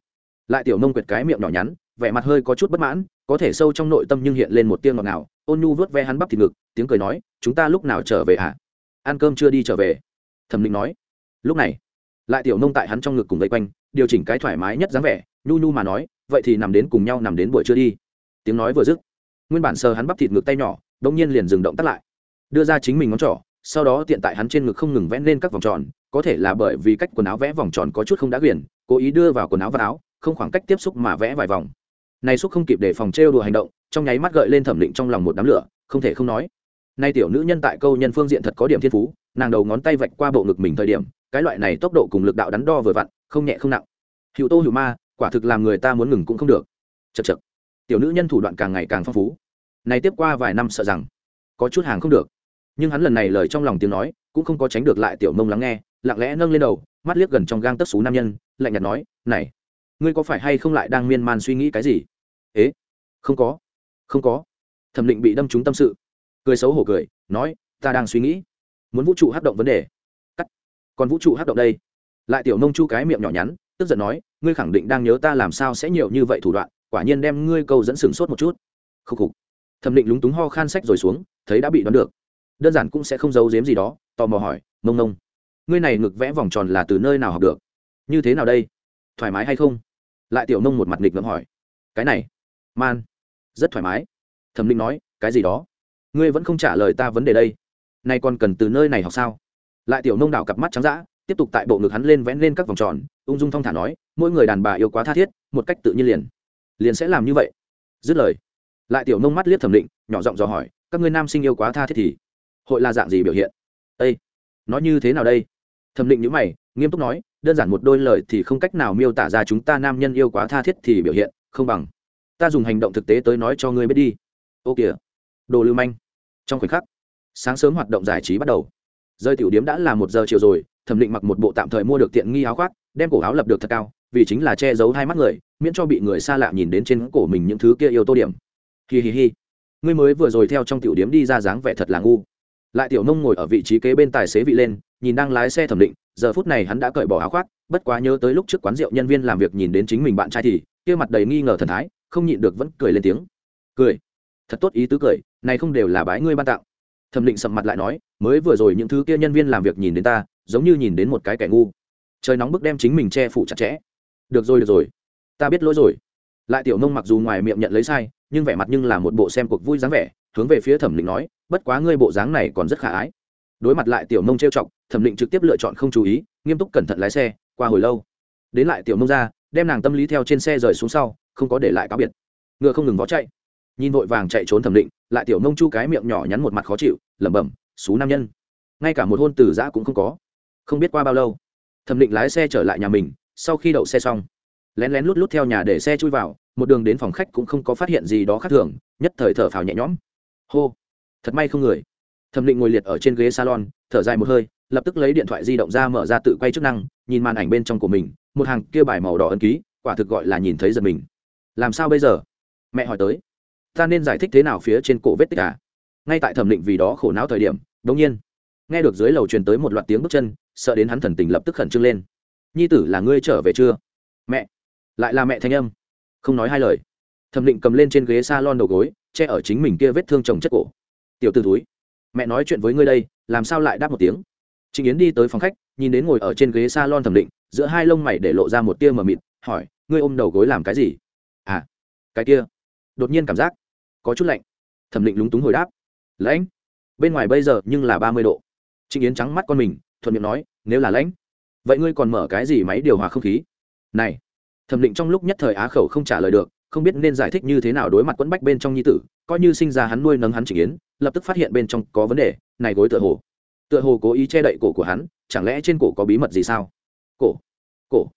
S1: Lại tiểu nông quyệt cái miệng nhỏ nhắn, vẻ mặt hơi có chút bất mãn có thể sâu trong nội tâm nhưng hiện lên một tiếng ngọt ngào. Ôn nhu vớt ve hắn bắp thịt ngực, tiếng cười nói, chúng ta lúc nào trở về hả ăn cơm chưa đi trở về. Thẩm định nói. Lúc này, lại tiểu nông tại hắn trong ngực cùng vây quanh, điều chỉnh cái thoải mái nhất dáng vẻ, nhu nhu mà nói, vậy thì nằm đến cùng nhau nằm đến buổi trưa đi. Tiếng nói vừa dứt, nguyên bản sờ hắn bắp thịt ngực tay nhỏ đ nhiên liền dừng động tắt lại. Đưa ra chính mình ngón trỏ, sau đó tiện tại hắn trên ngực không ngừng vẽ lên các vòng tròn, có thể là bởi vì cách quần áo vẽ vòng tròn có chút không đã quyển, cố ý đưa vào quần áo và áo, không khoảng cách tiếp xúc mà vẽ vài vòng này xúc không kịp để phòng trêu đùa hành động, trong nháy mắt gợi lên thẩm định trong lòng một đám lửa, không thể không nói. Nay tiểu nữ nhân tại câu nhân phương diện thật có điểm thiên phú, nàng đầu ngón tay vạch qua bộ ngực mình thời điểm, cái loại này tốc độ cùng lực đạo đắn đo vừa vặn, không nhẹ không nặng. Hữu tô hữu ma, quả thực làm người ta muốn ngừng cũng không được. Chật chật tiểu nữ nhân thủ đoạn càng ngày càng phong phú. Này tiếp qua vài năm sợ rằng, có chút hàng không được. Nhưng hắn lần này lời trong lòng tiếng nói, cũng không có tránh được lại tiểu mông lắng nghe, lặng lẽ nâng lên đầu, mắt liếc gần trong gang tấc xú nam nhân, lạnh nhạt nói, này ngươi có phải hay không lại đang miên man suy nghĩ cái gì? Ế, không có không có. Thẩm định bị đâm trúng tâm sự. Cười xấu hổ cười, nói, ta đang suy nghĩ. Muốn vũ trụ hát động vấn đề. Cắt. Còn vũ trụ hát động đây. Lại tiểu nông chu cái miệng nhỏ nhắn, tức giận nói, ngươi khẳng định đang nhớ ta làm sao sẽ nhiều như vậy thủ đoạn, quả nhiên đem ngươi câu dẫn sừng sốt một chút. Khúc khục. Thẩm định lúng túng ho khan sách rồi xuống, thấy đã bị đoán được. Đơn giản cũng sẽ không giấu giếm gì đó, tò mò hỏi mông nông, ngươi này ngực vẽ vòng tròn là từ nơi nào học được? Như thế nào đây? Thoải mái hay không? Lại tiểu nông một mặt nghịch ngợm hỏi, cái này, man, rất thoải mái. Thẩm Linh nói, cái gì đó? Ngươi vẫn không trả lời ta vấn đề đây. Nay còn cần từ nơi này học sao? Lại tiểu nông đảo cặp mắt trắng d tiếp tục tại bộ ngực hắn lên vẽ lên các vòng tròn, ung dung thong thả nói, mỗi người đàn bà yêu quá tha thiết, một cách tự nhiên liền. Liền sẽ làm như vậy. Dứt lời, lại tiểu nông mắt liếc thẩm định nhỏ giọng dò hỏi, các ngươi nam sinh yêu quá tha thiết thì hội là dạng gì biểu hiện? Ây nó như thế nào đây? Thẩm định nhữ mày, nghiêm túc nói đơn giản một đôi lời thì không cách nào miêu tả ra chúng ta nam nhân yêu quá tha thiết thì biểu hiện không bằng. Ta dùng hành động thực tế tới nói cho ngươi biết đi. Ô kìa. Đồ lưu manh. Trong khoảnh khắc, sáng sớm hoạt động giải trí bắt đầu. Rơi tiểu điếm đã là một giờ chiều rồi, thẩm định mặc một bộ tạm thời mua được tiện nghi áo khoác, đem cổ áo lập được thật cao, vì chính là che giấu hai mắt người, miễn cho bị người xa lạ nhìn đến trên cổ mình những thứ kia yêu tô điểm. Hi hi hi. Ngươi mới vừa rồi theo trong tiểu điếm đi ra dáng vẻ thật là ngu. Lại tiểu nông ngồi ở vị trí kế bên tài xế vị lên, nhìn đang lái xe thẩm định giờ phút này hắn đã cởi bỏ áo khoác, bất quá nhớ tới lúc trước quán rượu nhân viên làm việc nhìn đến chính mình bạn trai thì, kia mặt đầy nghi ngờ thần thái, không nhịn được vẫn cười lên tiếng. Cười? Thật tốt ý tứ cười, này không đều là bái ngươi ban tặng. Thẩm định sầm mặt lại nói, mới vừa rồi những thứ kia nhân viên làm việc nhìn đến ta, giống như nhìn đến một cái kẻ ngu. Trời nóng bức đem chính mình che phủ chặt chẽ. Được rồi được rồi. Ta biết lỗi rồi. Lại tiểu nông mặc dù ngoài miệng nhận lấy sai, nhưng vẻ mặt nhưng là một bộ xem cuộc vui dáng vẻ, hướng về phía thẩm định nói, bất quá ngươi bộ dáng này còn rất khả ái. Đối mặt lại tiểu nông trêu chọc thẩm định trực tiếp lựa chọn không chú ý, nghiêm túc cẩn thận lái xe, qua hồi lâu. Đến lại tiểu nông ra, đem nàng tâm lý theo trên xe rời xuống sau, không có để lại cáo biệt. Ngựa không ngừng vó chạy. Nhìn vội vàng chạy trốn thẩm định, lại tiểu nông chu cái miệng nhỏ nhắn một mặt khó chịu, lẩm bẩm, xú nam nhân. Ngay cả một hôn từ giã cũng không có. Không biết qua bao lâu, thẩm định lái xe trở lại nhà mình, sau khi đậu xe xong, lén lén lút lút theo nhà để xe chui vào, một đường đến phòng khách cũng không có phát hiện gì đó khác thường, nhất thời thở phào nhẹ nhõm. Hô, thật may không người. Thẩm định ngồi liệt ở trên ghế salon, thở dài một hơi lập tức lấy điện thoại di động ra mở ra tự quay chức năng, nhìn màn ảnh bên trong của mình, một hàng kia bài màu đỏ ấn ký, quả thực gọi là nhìn thấy giật mình. Làm sao bây giờ? Mẹ hỏi tới. Ta nên giải thích thế nào phía trên cổ vết tích à? Ngay tại thẩm định vì đó khổ não thời điểm, đống nhiên, nghe được dưới lầu truyền tới một loạt tiếng bước chân, sợ đến hắn thần tình lập tức khẩn trương lên. Nhi tử là ngươi trở về chưa? Mẹ. Lại là mẹ thanh âm. Không nói hai lời. Thẩm định cầm lên trên ghế s a lon đầu gối, che ở chính mình kia vết thương chồng chất cổ. Tiểu t ử túi mẹ nói chuyện với ngươi đây, làm sao lại đáp một tiếng? Trình yến đi tới phòng khách, nhìn đến ngồi ở trên ghế salon thẩm định, giữa hai lông mày để lộ ra một tia mờ mịt, hỏi, ngươi ôm đầu gối làm cái gì? À cái kia. Đột nhiên cảm giác có chút lạnh. Thẩm định lúng túng hồi đáp, lãnh. Bên ngoài bây giờ nhưng là ba mươi độ. Trình yến trắng mắt con mình, thuận miệng nói, nếu là lãnh, vậy ngươi còn mở cái gì máy điều hòa không khí? Này. Thẩm định trong lúc nhất thời á khẩu không trả lời được, không biết nên giải thích như thế nào đối mặt quẫn bách bên trong nhi tử, coi như sinh ra hắn nuôi nấng hắn Trình yến, lập tức phát hiện bên trong có vấn đề, này gối tựa hồ tựa hồ cố ý che đậy cổ của hắn, chẳng lẽ trên cổ có bí mật gì sao? Cổ? Cổ?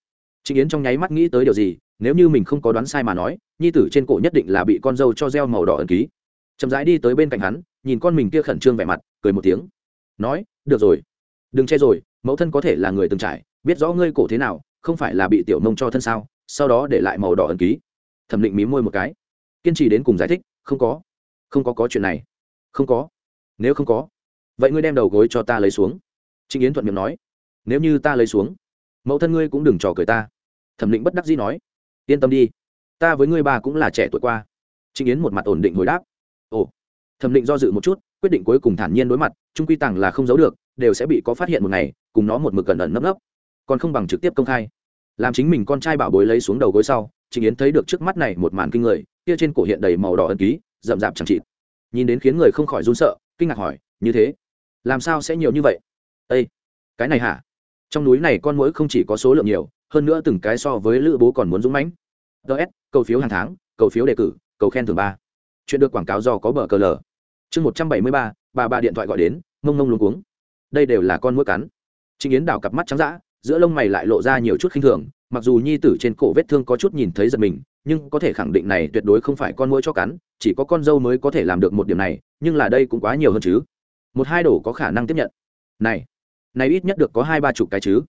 S1: Trịnh yến trong nháy mắt nghĩ tới điều gì, nếu như mình không có đoán sai mà nói, nhi tử trên cổ nhất định là bị con dâu cho gieo màu đỏ ẩn ký. Chậm rãi đi tới bên cạnh hắn, nhìn con mình kia khẩn trương vẻ mặt, cười một tiếng. Nói, được rồi. Đừng che rồi, mẫu thân có thể là người từng trải, biết rõ ngươi cổ thế nào, không phải là bị tiểu nông cho thân sao, sau đó để lại màu đỏ ẩn ký. Thẩm định mí môi một cái. Kiên trì đến cùng giải thích, không có. Không có có chuyện này. Không có. Nếu không có vậy ngươi đem đầu gối cho ta lấy xuống. Trịnh yến thuận miệng nói. Nếu như ta lấy xuống, mẫu thân ngươi cũng đừng trò cười ta. Thẩm định bất đắc dĩ nói. Yên tâm đi, ta với ngươi ba cũng là trẻ tuổi qua. Trịnh yến một mặt ổn định hồi đáp. Ồ. Thẩm định do dự một chút, quyết định cuối cùng thản nhiên đối mặt trung quy tàng là không giấu được, đều sẽ bị có phát hiện một ngày, cùng nó một mực cẩn ẩn nấp nấp. Còn không bằng trực tiếp công khai. Làm chính mình con trai bảo bối lấy xuống đầu gối sau, trịnh yến thấy được trước mắt này một màn kinh người, kia trên cổ hiện đầy màu đỏ ẩn ký, rậm rạp chẳng chịt. Nhìn đến khiến người không khỏi run sợ, kinh ngạc hỏi, như thế làm sao sẽ nhiều như vậy? Ây cái này hả? Trong núi này con mũi không chỉ có số lượng nhiều, hơn nữa từng cái so với lữ bố còn muốn dũng mãnh. Ts cầu phiếu hàng tháng, cầu phiếu đề cử, cầu khen thường ba. Chuyện được quảng cáo do có bờ cờ lờ. Chương một trăm bảy mươi ba, bà bà điện thoại gọi đến mông mông luống cuống. Đây đều là con mũi cắn. Trịnh yến đảo cặp mắt trắng d giữa lông mày lại lộ ra nhiều chút khinh thường, mặc dù nhi tử trên cổ vết thương có chút nhìn thấy giật mình, nhưng có thể khẳng định này tuyệt đối không phải con mũi cho cắn, chỉ có con dâu mới có thể làm được một điểm này, nhưng là đây cũng quá nhiều hơn chứ một hai đổ có khả năng tiếp nhận. Này này ít nhất được có hai ba chục cái chứ.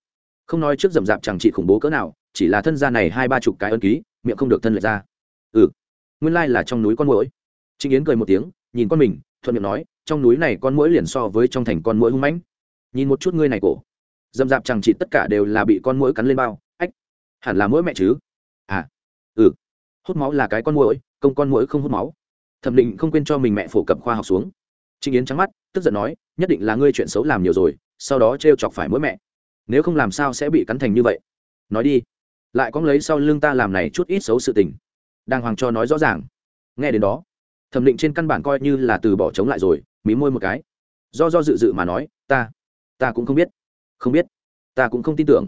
S1: Không nói trước rậm rạp chẳng trị khủng bố cỡ nào, chỉ là thân gia này hai ba chục cái ân ký, miệng không được thân lệch ra. Ừ nguyên lai là trong núi con mũi trịnh yến cười một tiếng, nhìn con mình, thuận miệng nói, trong núi này con mũi liền so với trong thành con mũi hung mãnh. Nhìn một chút ngươi này cổ. Dầm dạp chẳng trị tất cả đều là bị con mũi cắn lên bao, ách, hẳn là mũi mẹ chứ. À ừ. Hút máu là cái con mũi công con mũi không hút máu. Thẩm định không quên cho mình mẹ phổ cập khoa học xuống trịnh yến trắng mắt, tức giận nói, nhất định là ngươi chuyện xấu làm nhiều rồi, sau đó t chọc phải mỗi mẹ. Nếu không làm sao sẽ bị cắn thành như vậy? Nói đi. Lại có lấy sau lưng ta làm này chút ít xấu sự tình. Đang hoàng cho nói rõ ràng. Nghe đến đó, thẩm định trên căn bản coi như là từ bỏ chống lại rồi, mí môi một cái. Do do dự dự mà nói, ta ta cũng không biết không biết, ta cũng không tin tưởng.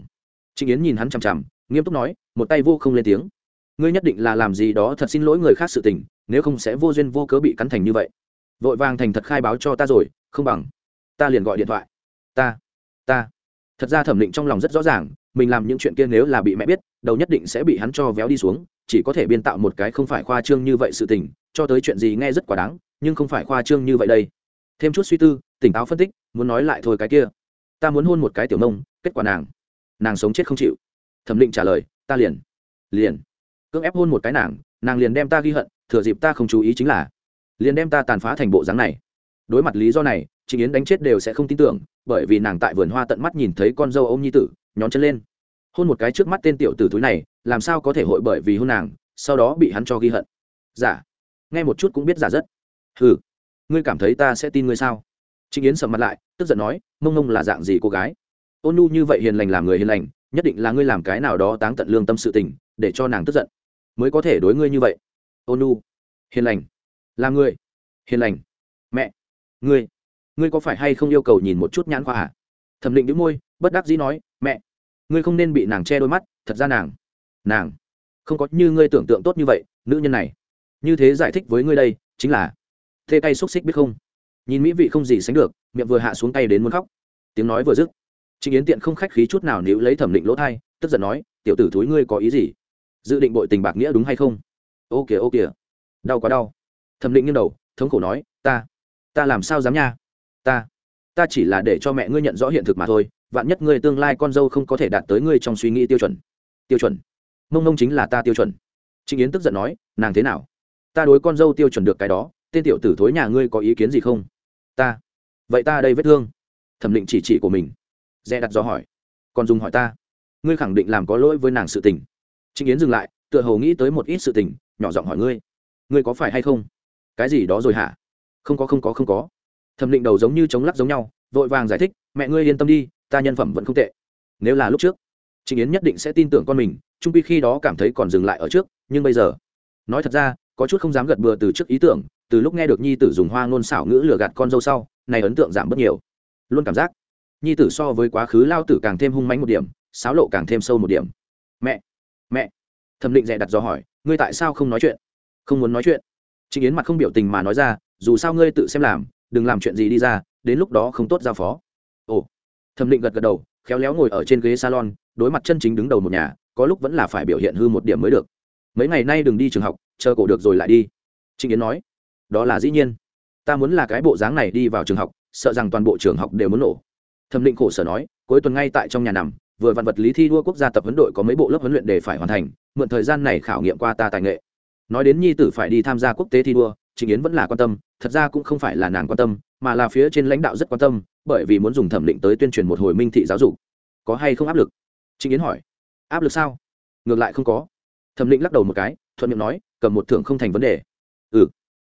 S1: Trịnh yến nhìn hắn chằm chằm, nghiêm túc nói, một tay vô không lên tiếng. Ngươi nhất định là làm gì đó thật xin lỗi người khác sự tình, nếu không sẽ vô duyên vô cớ bị cắn thành như vậy vội vàng thành thật khai báo cho ta rồi, không bằng ta liền gọi điện thoại. Ta ta. Thật ra thẩm định trong lòng rất rõ ràng, mình làm những chuyện kia nếu là bị mẹ biết, đầu nhất định sẽ bị hắn cho véo đi xuống, chỉ có thể biên tạo một cái không phải khoa trương như vậy sự tình, cho tới chuyện gì nghe rất quá đáng, nhưng không phải khoa trương như vậy đây. Thêm chút suy tư, tỉnh táo phân tích, muốn nói lại thôi cái kia. Ta muốn hôn một cái tiểu nông, kết quả nàng nàng sống chết không chịu. Thẩm định trả lời, ta liền liền. Cưỡng ép hôn một cái nàng nàng liền đem ta ghi hận, thừa dịp ta không chú ý chính là liền đem ta tàn phá thành bộ dáng này. Đối mặt lý do này chị yến đánh chết đều sẽ không tin tưởng, bởi vì nàng tại vườn hoa tận mắt nhìn thấy con dâu ô m nhi tử, nhón chân lên. Hôn một cái trước mắt tên tiểu tử túi này, làm sao có thể hội bởi vì hôn nàng, sau đó bị hắn cho ghi hận. Giả nghe một chút cũng biết giả rất. Ừ ngươi cảm thấy ta sẽ tin ngươi sao? Trịnh yến sầm mặt lại, tức giận nói, mông mông là dạng gì cô gái? Ôn nu như vậy hiền lành làm người hiền lành, nhất định là ngươi làm cái nào đó táng tận lương tâm sự tình, để cho nàng tức giận. Mới có thể đối ngươi như vậy. Ôn nu hiền lành là người. Hiền lành. Mẹ. Ngươi ngươi có phải hay không yêu cầu nhìn một chút nhãn khoa à? Thẩm định đĩu môi, bất đắc dĩ nói, mẹ, ngươi không nên bị nàng che đôi mắt, thật ra nàng nàng không có như ngươi tưởng tượng tốt như vậy, nữ nhân này. Như thế giải thích với ngươi đây chính là, thê tay xúc xích biết không? Nhìn mỹ vị không gì sánh được, miệng vừa hạ xuống tay đến muốn khóc. Tiếng nói vừa dứt, trịnh yến tiện không khách khí chút nào nếu lấy thẩm định lỗ thai, tức giận nói, tiểu tử thúi ngươi có ý gì? Dự định bội tình bạc nghĩa đúng hay không? Ô kìa ô kìa, đau quá đau thẩm định nghiêng đầu, thống khổ nói, ta ta làm sao dám nha? Ta ta chỉ là để cho mẹ ngươi nhận rõ hiện thực mà thôi, vạn nhất ngươi tương lai con dâu không có thể đạt tới ngươi trong suy nghĩ tiêu chuẩn. Tiêu chuẩn? Mông mông chính là ta tiêu chuẩn. Trịnh yến tức giận nói, nàng thế nào? Ta đối con dâu tiêu chuẩn được cái đó, tên tiểu tử thối nhà ngươi có ý kiến gì không? Ta, vậy ta đây vết thương. Thẩm định chỉ chỉ của mình. Dè đặt do hỏi, còn dùng hỏi ta? Ngươi khẳng định làm có lỗi với nàng sự tình. Trịnh yến dừng lại, tựa hồ nghĩ tới một ít sự tình, nhỏ giọng hỏi ngươi ngươi có phải hay không? Cái gì đó rồi hả? Không có không có không có. Thẩm định đầu giống như chống lắc giống nhau, vội vàng giải thích, mẹ ngươi yên tâm đi, ta nhân phẩm vẫn không tệ. Nếu là lúc trước trịnh yến nhất định sẽ tin tưởng con mình trung pi khi đó cảm thấy còn dừng lại ở trước, nhưng bây giờ, nói thật ra, có chút không dám gật bừa từ trước ý tưởng, từ lúc nghe được nhi tử dùng hoa ngôn xảo ngữ lừa gạt con dâu sau, này ấn tượng giảm bớt nhiều. Luôn cảm giác, nhi tử so với quá khứ lao tử càng thêm hung mánh một điểm sáo lộ càng thêm sâu một điểm. Mẹ mẹ. Thẩm định dè đặt dò hỏi, ngươi tại sao không nói chuyện? Không muốn nói chuyện trịnh yến mặt không biểu tình mà nói ra, dù sao ngươi tự xem làm, đừng làm chuyện gì đi ra, đến lúc đó không tốt giao phó. Ồ. Thẩm định gật gật đầu, khéo léo ngồi ở trên ghế salon, đối mặt chân chính đứng đầu một nhà, có lúc vẫn là phải biểu hiện hư một điểm mới được. Mấy ngày nay đừng đi trường học, chờ cổ được rồi lại đi. Trịnh yến nói. Đó là dĩ nhiên. Ta muốn là cái bộ dáng này đi vào trường học, sợ rằng toàn bộ trường học đều muốn nổ. Thẩm định khổ sở nói, cuối tuần ngay tại trong nhà nằm, vừa vạn vật lý thi đua quốc gia tập huấn đội có mấy bộ lớp huấn luyện để phải hoàn thành, mượn thời gian này khảo nghiệm qua ta tài nghệ nói đến nhi tử phải đi tham gia quốc tế thi đua trịnh yến vẫn là quan tâm, thật ra cũng không phải là nàng quan tâm, mà là phía trên lãnh đạo rất quan tâm, bởi vì muốn dùng thẩm định tới tuyên truyền một hồi minh thị giáo dục. Có hay không áp lực? Trịnh yến hỏi. Áp lực sao? Ngược lại không có. Thẩm định lắc đầu một cái, thuận miệng nói, cầm một thưởng không thành vấn đề. Ừ.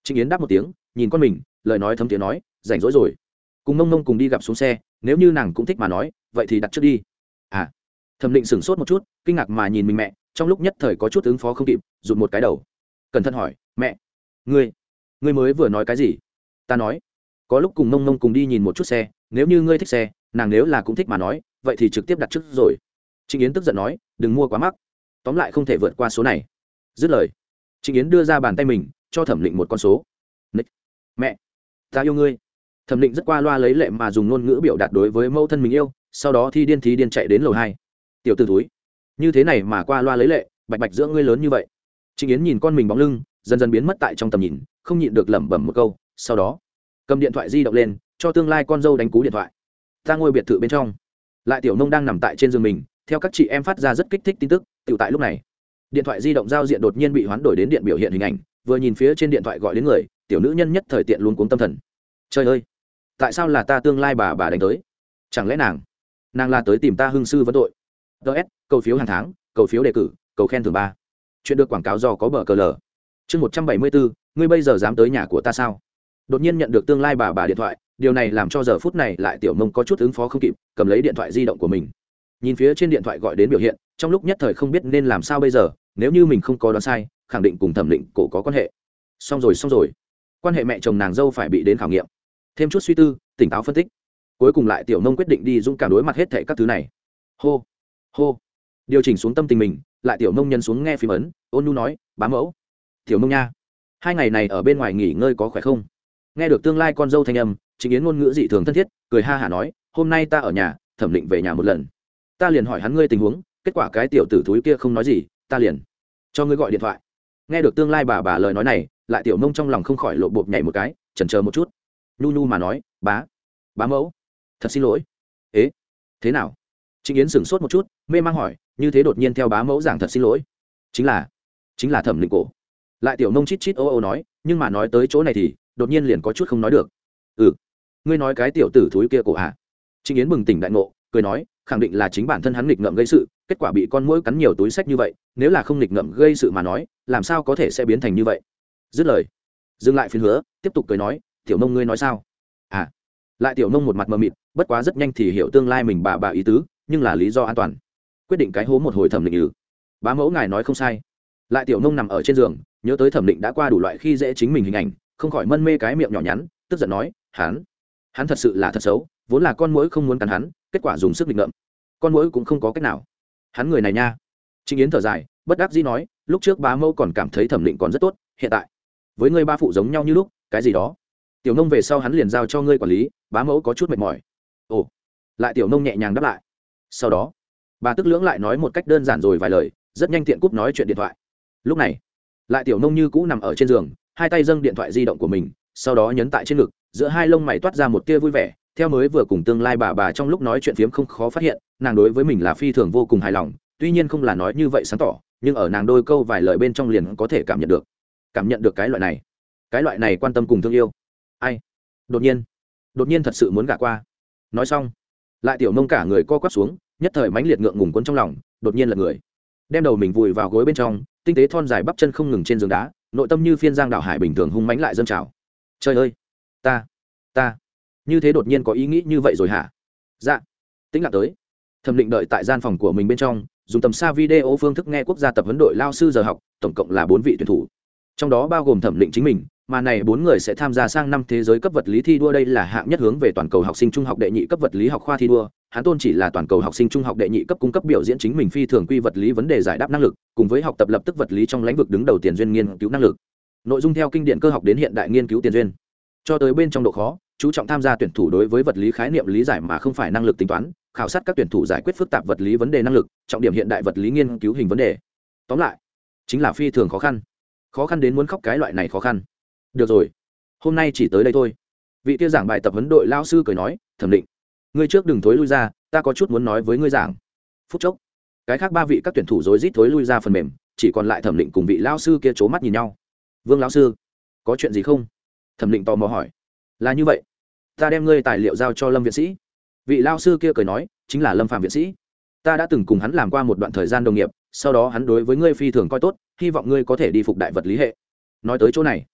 S1: Trịnh yến đáp một tiếng, nhìn con mình, lời nói thấm tiếng nói, rảnh rỗi rồi. Cùng mông mông cùng đi gặp xuống xe, nếu như nàng cũng thích mà nói, vậy thì đặt trước đi. À. Thẩm định sửng sốt một chút, kinh ngạc mà nhìn mình mẹ, trong lúc nhất thời có chút ứng phó không kịp, rụt một cái đầu cẩn thận hỏi, mẹ, ngươi ngươi mới vừa nói cái gì? Ta nói, có lúc cùng mông mông cùng đi nhìn một chút xe, nếu như ngươi thích xe, nàng nếu là cũng thích mà nói, vậy thì trực tiếp đặt trước rồi. Trịnh yến tức giận nói, đừng mua quá mắc. Tóm lại không thể vượt qua số này. Dứt lời, trịnh yến đưa ra bàn tay mình, cho thẩm định một con số. Nịch. mẹ, ta yêu ngươi. Thẩm định rất qua loa lấy lệ mà dùng ngôn ngữ biểu đạt đối với mẫu thân mình yêu, sau đó thi điên thí điên chạy đến lầu hai. Tiểu t ử túi như thế này mà qua loa lấy lệ, bạch bạch giữa ngươi lớn như vậy. Trình yến nhìn con mình bóng lưng dần dần biến mất tại trong tầm nhìn không nhịn được lẩm bẩm một câu sau đó cầm điện thoại di động lên cho tương lai con dâu đánh cú điện thoại. Ta ngồi biệt thự bên trong. Lại tiểu nông đang nằm tại trên giường mình theo các chị em phát ra rất kích thích tin tức Tiểu tại lúc này. Điện thoại di động giao diện đột nhiên bị hoán đổi đến điện biểu hiện hình ảnh vừa nhìn phía trên điện thoại gọi đến người tiểu nữ nhân nhất thời tiện luôn cuống tâm thần. Trời ơi tại sao là ta tương lai bà bà đánh tới? Chẳng lẽ nàng nàng là tới tìm ta hưng sư vấn tội? DS, cầu phiếu hàng tháng cầu phiếu đề cử cầu khen thưởng ba chuyện được quảng cáo do có bờ cờ lờ. Chương một trăm bảy mươi bốn ngươi bây giờ dám tới nhà của ta sao? Đột nhiên nhận được tương lai bà bà điện thoại, điều này làm cho giờ phút này lại tiểu mông có chút ứng phó không kịp, cầm lấy điện thoại di động của mình. Nhìn phía trên điện thoại gọi đến biểu hiện, trong lúc nhất thời không biết nên làm sao bây giờ, nếu như mình không có đoán sai, khẳng định cùng thẩm định cổ có quan hệ. Xong rồi xong rồi. Quan hệ mẹ chồng nàng dâu phải bị đến khảo nghiệm. Thêm chút suy tư, tỉnh táo phân tích. Cuối cùng lại tiểu nông quyết định đi dũng cảm đối mặt hết thệ các thứ này. Hô hô. Điều chỉnh xuống tâm tình mình lại tiểu nông nhân xuống nghe phim ấn, ôn nu nói, bá mẫu, tiểu nông nha, hai ngày này ở bên ngoài nghỉ ngơi có khỏe không? Nghe được tương lai con dâu thanh âm chính yến ngôn ngữ dị thường thân thiết, cười ha hả nói, hôm nay ta ở nhà, thẩm định về nhà một lần. Ta liền hỏi hắn ngươi tình huống, kết quả cái tiểu tử thúi kia không nói gì, ta liền cho ngươi gọi điện thoại. Nghe được tương lai bà bà lời nói này, lại tiểu mông trong lòng không khỏi lộ bột nhảy một cái, chần chờ một chút. Nhu nhu mà nói, bá bá mẫu, thật xin lỗi. Ế, thế nào? Trịnh yến sửng sốt một chút, mê mang hỏi như thế đột nhiên theo bá mẫu giảng thật xin lỗi. Chính là chính là thẩm định cổ. Lại tiểu nông chít chít ô ô nói, nhưng mà nói tới chỗ này thì, đột nhiên liền có chút không nói được. Ừ ngươi nói cái tiểu tử thúi kia cổ à chính yến bừng tỉnh đại ngộ, cười nói, khẳng định là chính bản thân hắn nghịch ngợm gây sự, kết quả bị con mũi cắn nhiều túi sách như vậy, nếu là không nghịch ngợm gây sự mà nói, làm sao có thể sẽ biến thành như vậy? Dứt lời, dừng lại phiên hứa, tiếp tục cười nói, tiểu nông ngươi nói sao? À lại tiểu nông một mặt mờ mịt, bất quá rất nhanh thì hiểu tương lai mình bà bà ý tứ, nhưng là lý do an toàn quyết định cái hố một hồi thẩm định ừ bá mẫu ngài nói không sai. Lại tiểu nông nằm ở trên giường, nhớ tới thẩm định đã qua đủ loại khi dễ chính mình hình ảnh, không khỏi mân mê cái miệng nhỏ nhắn, tức giận nói, hắn hắn thật sự là thật xấu, vốn là con mũi không muốn cắn hắn, kết quả dùng sức định ngậm con mũi cũng không có cách nào. Hắn người này nha. Trịnh yến thở dài, bất đắc dĩ nói, lúc trước bá mẫu còn cảm thấy thẩm định còn rất tốt, hiện tại, với ngươi ba phụ giống nhau như lúc, cái gì đó. Tiểu nông về sau hắn liền giao cho ngươi quản lý, bá mẫu có chút mệt mỏi. Ồ. Lại tiểu nông nhẹ nhàng đáp lại. Sau đó bà tức lưỡng lại nói một cách đơn giản rồi vài lời, rất nhanh tiện cúp nói chuyện điện thoại. Lúc này, lại tiểu nông như cũ nằm ở trên giường, hai tay dâng điện thoại di động của mình, sau đó nhấn tại trên ngực, giữa hai lông mày toát ra một tia vui vẻ. Theo mới vừa cùng tương lai bà bà trong lúc nói chuyện phiếm không khó phát hiện, nàng đối với mình là phi thường vô cùng hài lòng, tuy nhiên không là nói như vậy sáng tỏ, nhưng ở nàng đôi câu vài lời bên trong liền có thể cảm nhận được, cảm nhận được cái loại này, cái loại này quan tâm cùng thương yêu. Ai? Đột nhiên đột nhiên thật sự muốn gả qua. Nói xong, lại tiểu nông cả người co quắp xuống nhất thời mãnh liệt ngượng ngùng quấn trong lòng, đột nhiên là người. Đem đầu mình vùi vào gối bên trong, tinh tế thon dài bắp chân không ngừng trên giường đá, nội tâm như phiên giang đảo hải bình thường hung mãnh lại dâng trào. Trời ơi! Ta! Ta! Như thế đột nhiên có ý nghĩ như vậy rồi hả? Dạ. Tĩnh lặng tới. Thẩm định đợi tại gian phòng của mình bên trong, dùng tầm xa video phương thức nghe quốc gia tập huấn đội lao sư giờ học, tổng cộng là bốn vị tuyển thủ. Trong đó bao gồm thẩm định chính mình mà này bốn người sẽ tham gia sang năm thế giới cấp vật lý thi đua. Đây là hạng nhất hướng về toàn cầu học sinh trung học đệ nhị cấp vật lý học khoa thi đua. Hắn tôn chỉ là toàn cầu học sinh trung học đệ nhị cấp cung cấp biểu diễn chính mình phi thường quy vật lý vấn đề giải đáp năng lực, cùng với học tập lập tức vật lý trong lĩnh vực đứng đầu tiền duyên nghiên cứu năng lực. Nội dung theo kinh điển cơ học đến hiện đại nghiên cứu tiền duyên. Cho tới bên trong độ khó, chú trọng tham gia tuyển thủ đối với vật lý khái niệm lý giải mà không phải năng lực tính toán, khảo sát các tuyển thủ giải quyết phức tạp vật lý vấn đề năng lực, trọng điểm hiện đại vật lý nghiên cứu hình vấn đề. Tóm lại, chính là phi thường khó khăn. Khó khăn đến muốn khóc cái loại này khó khăn được rồi, hôm nay chỉ tới đây thôi. Vị kia giảng bài tập vấn đội lao sư cười nói, thẩm định, ngươi trước đừng thối lui ra, ta có chút muốn nói với ngươi giảng. Phút chốc, cái khác ba vị các tuyển thủ rối rít thối lui ra phần mềm, chỉ còn lại thẩm định cùng vị lao sư kia c h ố mắt nhìn nhau. Vương lao sư, có chuyện gì không? Thẩm định tò mò hỏi. Là như vậy, ta đem ngươi tài liệu giao cho lâm viện sĩ. Vị lao sư kia cười nói, chính là lâm phạm viện sĩ. Ta đã từng cùng hắn làm qua một đoạn thời gian đồng nghiệp, sau đó hắn đối với ngươi phi thường coi tốt, hy vọng ngươi có thể đi phục đại vật lý hệ. Nói tới chỗ này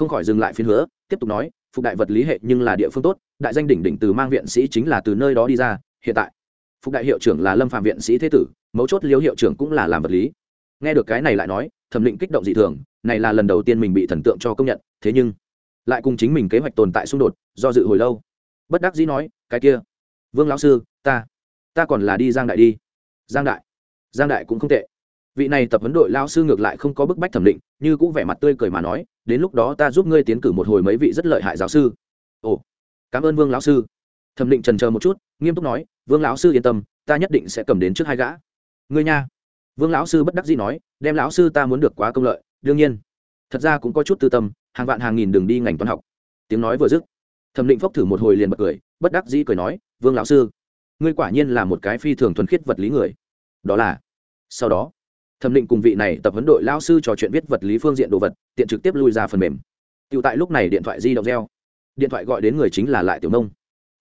S1: không khỏi dừng lại phiên hứa, tiếp tục nói, phục đại vật lý hệ nhưng là địa phương tốt, đại danh đỉnh đỉnh từ mang viện sĩ chính là từ nơi đó đi ra, hiện tại, phục đại hiệu trưởng là lâm phạm viện sĩ thế tử, mấu chốt liêu hiệu trưởng cũng là làm vật lý. Nghe được cái này lại nói, thẩm định kích động dị thường, này là lần đầu tiên mình bị thần tượng cho công nhận, thế nhưng, lại cùng chính mình kế hoạch tồn tại xung đột, do dự hồi lâu. Bất đắc dĩ nói, cái kia, vương lão sư, ta ta còn là đi giang đại đi. Giang đại giang đại cũng không tệ. Vị này tập vấn đội lao sư ngược lại không có bức bách thẩm định, như cũng vẻ mặt tươi cười mà nói đến lúc đó ta giúp ngươi tiến cử một hồi mấy vị rất lợi hại giáo sư. Ồ, cảm ơn vương lão sư. Thẩm định trần chờ một chút, nghiêm túc nói, vương lão sư yên tâm, ta nhất định sẽ cầm đến trước hai gã. Ngươi nha. Vương lão sư bất đắc dĩ nói, đem lão sư ta muốn được quá công lợi, đương nhiên. Thật ra cũng có chút tư tâm, hàng vạn hàng nghìn đường đi ngành toán học. Tiếng nói vừa dứt, thẩm định phốc thử một hồi liền bật cười, bất đắc dĩ cười nói, vương lão sư, ngươi quả nhiên là một cái phi thường thuần khiết vật lý người. Đó là, sau đó thẩm định cùng vị này tập huấn đội lao sư trò chuyện viết vật lý phương diện đồ vật, tiện trực tiếp lui ra phần mềm. Tự tại lúc này điện thoại di động reo. Điện thoại gọi đến người chính là lại tiểu nông.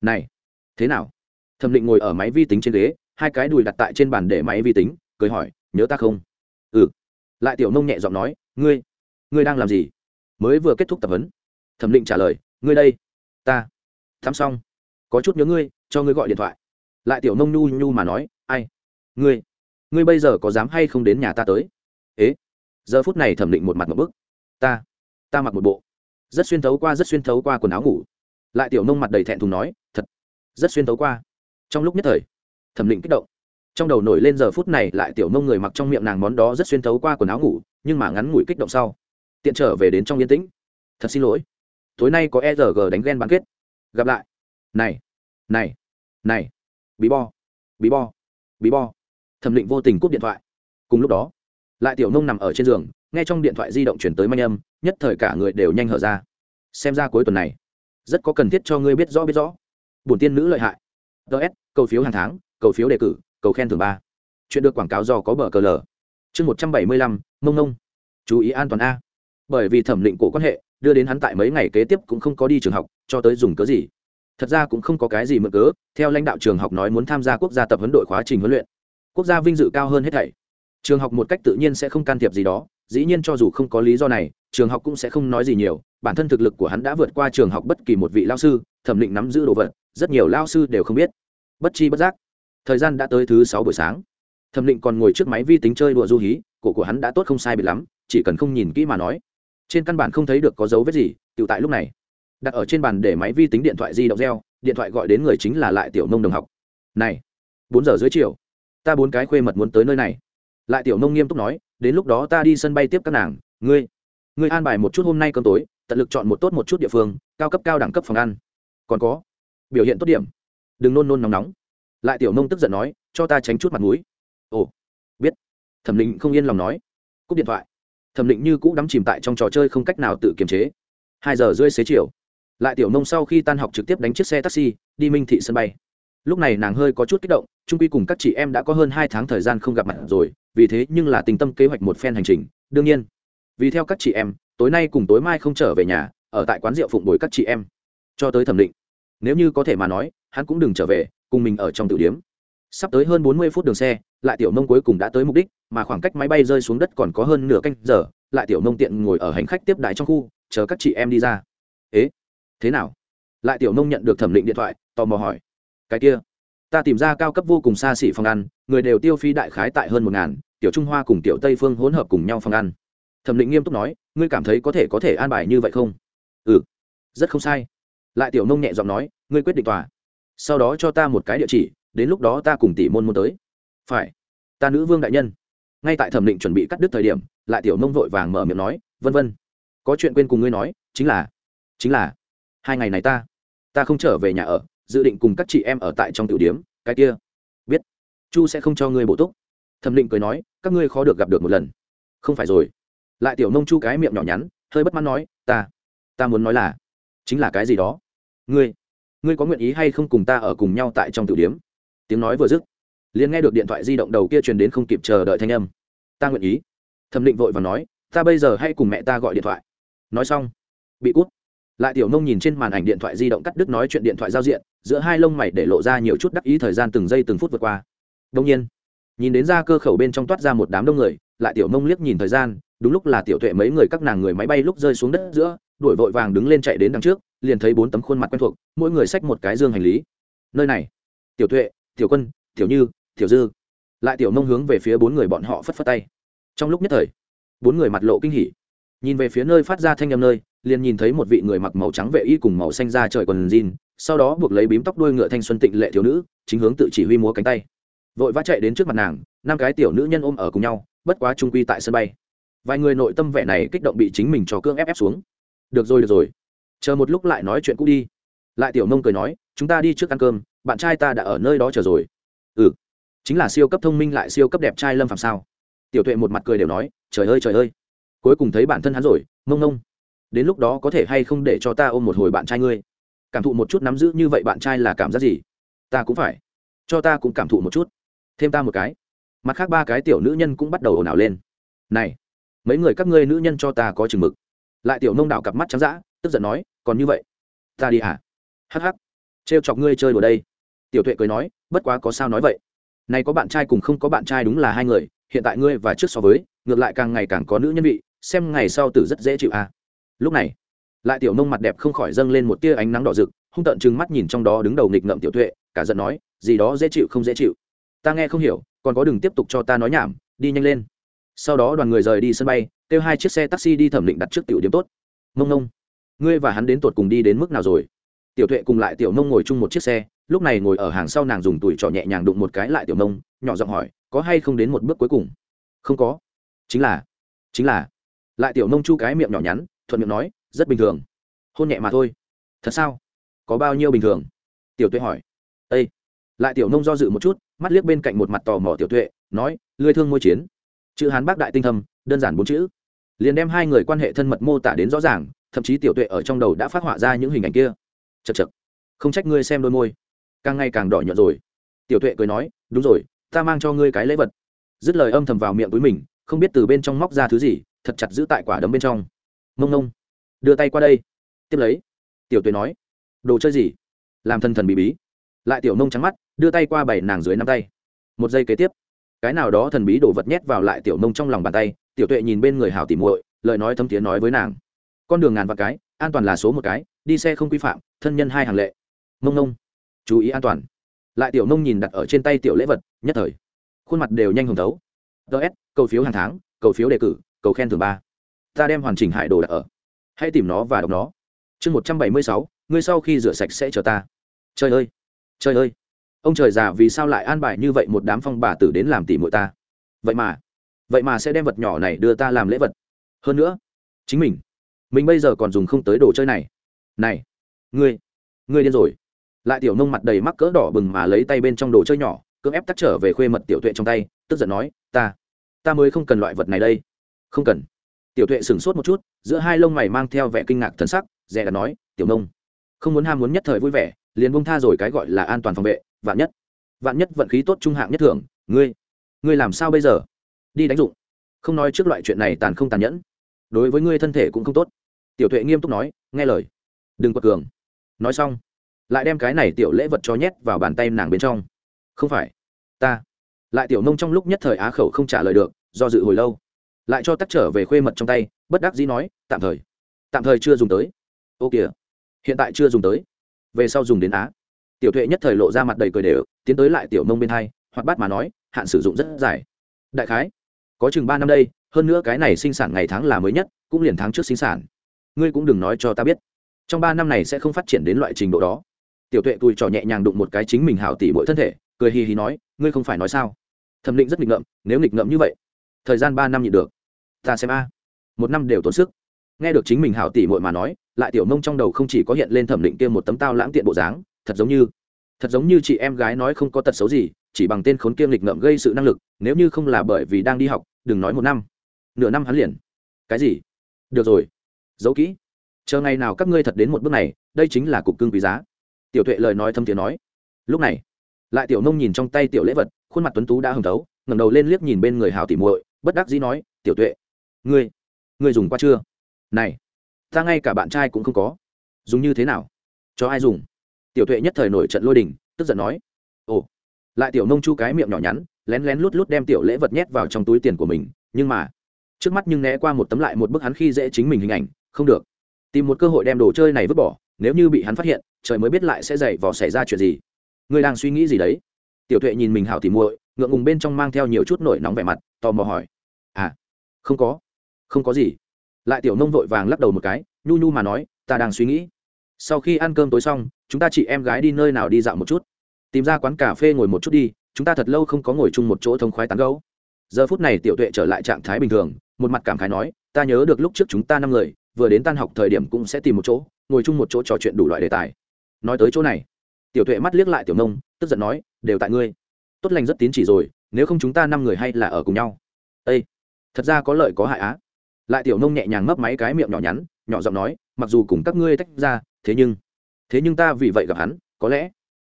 S1: Này, thế nào? Thẩm định ngồi ở máy vi tính trên ghế, hai cái đùi đặt tại trên bàn để máy vi tính, cười hỏi, nhớ ta không? Ừ. Lại tiểu nông nhẹ giọng nói, ngươi ngươi đang làm gì? Mới vừa kết thúc tập huấn. Thẩm định trả lời, ngươi đây, ta, thắm xong. Có chút nhớ ngươi, cho ngươi gọi điện thoại. Lại tiểu nông nhu nhu mà nói, ai? Ngươi? Ngươi bây giờ có dám hay không đến nhà ta tới? Ế, giờ phút này thẩm định một mặt một bức. Ta ta mặc một bộ. Rất xuyên thấu qua, rất xuyên thấu qua quần áo ngủ. Lại tiểu nông mặt đầy thẹn thùng nói, thật, rất xuyên thấu qua. Trong lúc nhất thời, thẩm định kích động. Trong đầu nổi lên giờ phút này, lại tiểu nông người mặc trong miệng nàng món đó rất xuyên thấu qua quần áo ngủ, nhưng mà ngắn ngủi kích động sau, tiện trở về đến trong yên tĩnh. Thật xin lỗi. Tối nay có e rg g đánh ghen bán kết. Gặp lại. Này này này. Bí bo bí bo bí bo thẩm định vô tình cúp điện thoại. Cùng lúc đó, lại tiểu nông nằm ở trên giường, nghe trong điện thoại di động chuyển tới manh âm, nhất thời cả người đều nhanh hở ra. Xem ra cuối tuần này, rất có cần thiết cho ngươi biết rõ biết rõ. Bổn tiên nữ lợi hại. Ts cầu phiếu hàng tháng, cầu phiếu đề cử, cầu khen thường ba. Chuyện được quảng cáo do có bờ cờ lờ. Chương một trăm bảy mươi lăm, mông nông chú ý an toàn a. Bởi vì thẩm định cổ quan hệ, đưa đến hắn tại mấy ngày kế tiếp cũng không có đi trường học, cho tới dùng cớ gì. Thật ra cũng không có cái gì mượn cớ, theo lãnh đạo trường học nói muốn tham gia quốc gia tập huấn đội khóa trình huấn luyện quốc gia vinh dự cao hơn hết thảy. Trường học một cách tự nhiên sẽ không can thiệp gì đó, dĩ nhiên cho dù không có lý do này, trường học cũng sẽ không nói gì nhiều. Bản thân thực lực của hắn đã vượt qua trường học bất kỳ một vị lao sư, thẩm định nắm giữ đồ vật, rất nhiều lao sư đều không biết. Bất chi bất giác, thời gian đã tới thứ sáu buổi sáng. Thẩm định còn ngồi trước máy vi tính chơi đùa du hí, cổ của hắn đã tốt không sai biệt lắm, chỉ cần không nhìn kỹ mà nói. Trên căn bản không thấy được có dấu vết gì tự tại lúc này, đặt ở trên bàn để máy vi tính điện thoại di động reo, điện thoại gọi đến người chính là lại tiểu nông đồng học. Này, bốn giờ dưới chiều ta bốn cái khuê mật muốn tới nơi này. Lại tiểu nông nghiêm túc nói, đến lúc đó ta đi sân bay tiếp các nàng, ngươi ngươi an bài một chút hôm nay cơm tối, tận lực chọn một tốt một chút địa phương, cao cấp cao đẳng cấp phòng ăn. Còn có, biểu hiện tốt điểm. Đừng nôn nôn nóng nóng. Lại tiểu nông tức giận nói, cho ta tránh chút mặt mũi. Ồ, biết. Thẩm định không yên lòng nói. Cúp điện thoại. Thẩm định như cũ đắm chìm tại trong trò chơi không cách nào tự kiềm chế. Hai giờ rưỡi xế chiều. Lại tiểu nông sau khi tan học trực tiếp đánh chiếc xe taxi, đi minh thị sân bay lúc này nàng hơi có chút kích động, trung quy cùng các chị em đã có hơn hai tháng thời gian không gặp mặt rồi, vì thế nhưng là tình tâm kế hoạch một phen hành trình, đương nhiên. Vì theo các chị em, tối nay cùng tối mai không trở về nhà, ở tại quán rượu phụng bồi các chị em. Cho tới thẩm định. Nếu như có thể mà nói, hắn cũng đừng trở về, cùng mình ở trong tử điếm. Sắp tới hơn bốn mươi phút đường xe, lại tiểu nông cuối cùng đã tới mục đích, mà khoảng cách máy bay rơi xuống đất còn có hơn nửa canh giờ, lại tiểu nông tiện ngồi ở hành khách tiếp đại trong khu, chờ các chị em đi ra. Ế? Thế nào? Lại tiểu nông nhận được thẩm định điện thoại, tò mò hỏi cái kia. Ta tìm ra cao cấp vô cùng xa xỉ phòng ăn, người đều tiêu phí đại khái tại hơn một ngàn, tiểu trung hoa cùng tiểu tây phương hỗn hợp cùng nhau phòng ăn. Thẩm định nghiêm túc nói, ngươi cảm thấy có thể có thể an bài như vậy không? Ừ. Rất không sai. Lại tiểu nông nhẹ giọng nói, ngươi quyết định tòa. Sau đó cho ta một cái địa chỉ, đến lúc đó ta cùng tỷ môn môn tới. Phải. Ta nữ vương đại nhân. Ngay tại thẩm định chuẩn bị cắt đứt thời điểm, lại tiểu nông vội vàng mở miệng nói, vân vân, có chuyện quên cùng ngươi nói, chính là chính là, hai ngày này ta ta không trở về nhà ở dự định cùng các chị em ở tại trong tiểu điếm, cái kia. Biết. Chu sẽ không cho ngươi bổ túc. Thẩm định cười nói, các ngươi khó được gặp được một lần. Không phải rồi. Lại tiểu nông chu cái miệng nhỏ nhắn, hơi bất mãn nói, ta ta muốn nói là, chính là cái gì đó. Ngươi ngươi có nguyện ý hay không cùng ta ở cùng nhau tại trong tiểu điếm? Tiếng nói vừa dứt, liền nghe được điện thoại di động đầu kia truyền đến không kịp chờ đợi thanh âm. Ta nguyện ý. Thẩm định vội và nói, ta bây giờ hay cùng mẹ ta gọi điện thoại. Nói xong, bị cút lại tiểu nông nhìn trên màn ảnh điện thoại di động cắt đứt nói chuyện điện thoại giao diện, giữa hai lông mày để lộ ra nhiều chút đắc ý thời gian từng giây từng phút vượt qua. Đông nhiên, nhìn đến ra cơ khẩu bên trong toát ra một đám đông người, lại tiểu nông liếc nhìn thời gian, đúng lúc là tiểu tuệ mấy người các nàng người máy bay lúc rơi xuống đất giữa, đuổi vội vàng đứng lên chạy đến đằng trước, liền thấy bốn tấm khuôn mặt quen thuộc, mỗi người xách một cái dương hành lý. Nơi này, tiểu tuệ, tiểu quân, tiểu như, tiểu dư. Lại tiểu nông hướng về phía bốn người bọn họ phất phất tay. Trong lúc nhất thời, bốn người mặt lộ kinh hỉ. Nhìn về phía nơi phát ra thanh âm nơi liền nhìn thấy một vị người mặc màu trắng vệ y cùng màu xanh da trời quần jean, sau đó buộc lấy bím tóc đuôi ngựa thanh xuân tịnh lệ thiếu nữ, chính hướng tự chỉ huy múa cánh tay. Vội vã chạy đến trước mặt nàng, năm cái tiểu nữ nhân ôm ở cùng nhau, bất quá trung quy tại sân bay. Vài người nội tâm vẻ này kích động bị chính mình cho cương ép ép xuống. Được rồi được rồi. Chờ một lúc lại nói chuyện cũ đi. Lại tiểu nông cười nói, chúng ta đi trước ăn cơm, bạn trai ta đã ở nơi đó chờ rồi. Ừ. Chính là siêu cấp thông minh lại siêu cấp đẹp trai lâm phạm sao? Tiểu tuệ một mặt cười đều nói, trời ơi trời ơi. Cuối cùng thấy bản thân hắn rồi mông ngông đến lúc đó có thể hay không để cho ta ôm một hồi bạn trai ngươi? Cảm thụ một chút nắm giữ như vậy bạn trai là cảm giác gì? Ta cũng phải. Cho ta cũng cảm thụ một chút. Thêm ta một cái. Mặt khác ba cái tiểu nữ nhân cũng bắt đầu ồn ào lên. Này, mấy người các ngươi nữ nhân cho ta có chừng mực. Lại tiểu nông đạo cặp mắt trắng d ã tức giận nói, còn như vậy? Ta đi à? hả hh trêu chọc ngươi chơi đùa đây. Tiểu tuệ cười nói, bất quá có sao nói vậy. Này có bạn trai cùng không có bạn trai đúng là hai người, hiện tại ngươi và trước so với, ngược lại càng ngày càng có nữ nhân vị, xem ngày sau tử rất dễ chịu à lúc này, lại tiểu nông mặt đẹp không khỏi dâng lên một tia ánh nắng đỏ rực, hung tợn chừng mắt nhìn trong đó đứng đầu nghịch ngợm tiểu tuệ, cả giận nói, gì đó dễ chịu không dễ chịu. Ta nghe không hiểu, còn có đừng tiếp tục cho ta nói nhảm, đi nhanh lên. Sau đó đoàn người rời đi sân bay, kêu hai chiếc xe taxi đi thẩm định đặt trước tiểu điểm tốt. Mông nông, ngươi và hắn đến tột cùng đi đến mức nào rồi? Tiểu tuệ cùng lại tiểu nông ngồi chung một chiếc xe, lúc này ngồi ở hàng sau nàng dùng tuổi trò nhẹ nhàng đụng một cái lại tiểu nông, nhỏ giọng hỏi, có hay không đến một bước cuối cùng? Không có. Chính là chính là. Lại tiểu nông chu cái miệng nhỏ nhắn thuận miệng nói, rất bình thường. Hôn nhẹ mà thôi. Thật sao? Có bao nhiêu bình thường? Tiểu tuệ hỏi. Ây lại tiểu nông do dự một chút, mắt liếc bên cạnh một mặt tò mò tiểu tuệ, nói lươi thương môi chiến. Chữ hán bác đại tinh thầm đơn giản bốn chữ. Liền đem hai người quan hệ thân mật mô tả đến rõ ràng, thậm chí tiểu tuệ ở trong đầu đã phát họa ra những hình ảnh kia. Chật chật không trách ngươi xem đôi môi. Càng ngày càng đỏ nhợt rồi. Tiểu tuệ cười nói, đúng rồi, ta mang cho ngươi cái lễ vật. Dứt lời âm thầm vào miệng túi mình, không biết từ bên trong móc ra thứ gì, thật chặt giữ tại quả đấm bên trong mông mông đưa tay qua đây. Tiếp lấy, tiểu tuệ nói, đồ chơi gì? Làm thần thần bị bí. Lại tiểu nông trắng mắt, đưa tay qua bảy nàng dưới năm tay. Một giây kế tiếp, cái nào đó thần bí đổ vật nhét vào lại tiểu nông trong lòng bàn tay, tiểu tuệ nhìn bên người hào tìm muội, lời nói thâm tiếng nói với nàng. Con đường ngàn vạn cái, an toàn là số một cái, đi xe không quy phạm, thân nhân hai hàng lệ. Mông nông chú ý an toàn. Lại tiểu nông nhìn đặt ở trên tay tiểu lễ vật, nhất thời. Khuôn mặt đều nhanh hồng thấu. Ts cầu phiếu hàng tháng, cầu phiếu đề cử, cầu khen thường ba ta đem hoàn chỉnh hải đồ đặt ở. Hãy tìm nó và đọc nó. Chương một trăm bảy mươi sáu, ngươi sau khi rửa sạch sẽ chờ ta. Trời ơi! Trời ơi! Ông trời già vì sao lại an bài như vậy một đám phong bà tử đến làm tỉ muội ta? Vậy mà vậy mà sẽ đem vật nhỏ này đưa ta làm lễ vật. Hơn nữa, chính mình mình bây giờ còn dùng không tới đồ chơi này. Này, ngươi ngươi điên rồi. Lại tiểu nông mặt đầy mắc cỡ đỏ bừng mà lấy tay bên trong đồ chơi nhỏ, cưỡng ép tắt trở về khuê mật tiểu tuệ trong tay, tức giận nói, ta ta mới không cần loại vật này đây. Không cần tiểu tuệ sửng sốt một chút, giữa hai lông mày mang theo vẻ kinh ngạc thần sắc, dè đã nói, tiểu nông, không muốn ham muốn nhất thời vui vẻ, liền bông tha rồi cái gọi là an toàn phòng vệ, vạn nhất vạn nhất vận khí tốt trung hạng nhất thưởng, ngươi ngươi làm sao bây giờ? Đi đánh dụng, không nói trước loại chuyện này tàn không tàn nhẫn, đối với ngươi thân thể cũng không tốt. Tiểu tuệ nghiêm túc nói, nghe lời, đừng quật cường. Nói xong, lại đem cái này tiểu lễ vật cho nhét vào bàn tay nàng bên trong. Không phải, ta. Lại tiểu nông trong lúc nhất thời á khẩu không trả lời được, do dự hồi lâu lại cho tắt trở về khuê mật trong tay, bất đắc dĩ nói, tạm thời tạm thời chưa dùng tới. Ô kìa, hiện tại chưa dùng tới. Về sau dùng đến á. Tiểu tuệ nhất thời lộ ra mặt đầy cười đều, tiến tới lại tiểu nông bên hai hoặc bắt mà nói, hạn sử dụng rất dài. Đại khái, có chừng ba năm đây, hơn nữa cái này sinh sản ngày tháng là mới nhất, cũng liền tháng trước sinh sản. Ngươi cũng đừng nói cho ta biết, trong ba năm này sẽ không phát triển đến loại trình độ đó. Tiểu tuệ tùi trò nhẹ nhàng đụng một cái chính mình hảo tỉ mỗi thân thể, cười hì hì nói, ngươi không phải nói sao? Thẩm định rất nghịch ngợm, nếu nghịch ngợm như vậy, thời gian ba năm nhịn được ta xem a. Một năm đều tốn sức. Nghe được chính mình hảo tỷ muội mà nói, lại tiểu mông trong đầu không chỉ có hiện lên thẩm định kia một tấm tao lãng tiện bộ dáng, thật giống như, thật giống như chị em gái nói không có tật xấu gì, chỉ bằng tên khốn kiêm lịch ngợm gây sự năng lực, nếu như không là bởi vì đang đi học, đừng nói một năm, nửa năm hắn liền. Cái gì? Được rồi. Giấu kỹ. Chờ ngày nào các ngươi thật đến một bước này, đây chính là cục cưng quý giá. Tiểu tuệ lời nói thâm tiếng nói. Lúc này, lại tiểu nông nhìn trong tay tiểu lễ vật, khuôn mặt tuấn tú đã hồng thấu, ngẩng đầu lên liếc nhìn bên người hào tỉ muội, bất đắc dĩ nói, tiểu tuệ ngươi ngươi dùng qua chưa? Này, ta ngay cả bạn trai cũng không có. Dùng như thế nào? Cho ai dùng? Tiểu tuệ nhất thời nổi trận lôi đình, tức giận nói. Ồ, lại tiểu nông chu cái miệng nhỏ nhắn, lén lén lút lút đem tiểu lễ vật nhét vào trong túi tiền của mình, nhưng mà, trước mắt nhưng né qua một tấm lại một bức hắn khi dễ chính mình hình ảnh, không được. Tìm một cơ hội đem đồ chơi này vứt bỏ, nếu như bị hắn phát hiện, trời mới biết lại sẽ dậy vò xảy ra chuyện gì. Ngươi đang suy nghĩ gì đấy? Tiểu tuệ nhìn mình hảo thì muội, ngượng ngùng bên trong mang theo nhiều chút nổi nóng vẻ mặt, tò mò hỏi. À không có không có gì. Lại tiểu nông vội vàng lắc đầu một cái, nhu nhu mà nói, ta đang suy nghĩ. Sau khi ăn cơm tối xong, chúng ta chị em gái đi nơi nào đi dạo một chút? Tìm ra quán cà phê ngồi một chút đi, chúng ta thật lâu không có ngồi chung một chỗ thông khoái tán gấu giờ phút này tiểu tuệ trở lại trạng thái bình thường, một mặt cảm khái nói, ta nhớ được lúc trước chúng ta năm người, vừa đến tan học thời điểm cũng sẽ tìm một chỗ, ngồi chung một chỗ trò chuyện đủ loại đề tài. Nói tới chỗ này, tiểu tuệ mắt liếc lại tiểu nông, tức giận nói, đều tại ngươi. Tốt lành rất tín chỉ rồi, nếu không chúng ta năm người hay là ở cùng nhau. Ây thật ra có lợi có hại á lại tiểu nông nhẹ nhàng mấp máy cái miệng nhỏ nhắn, nhỏ giọng nói, mặc dù cùng các ngươi tách ra, thế nhưng thế nhưng ta vì vậy gặp hắn, có lẽ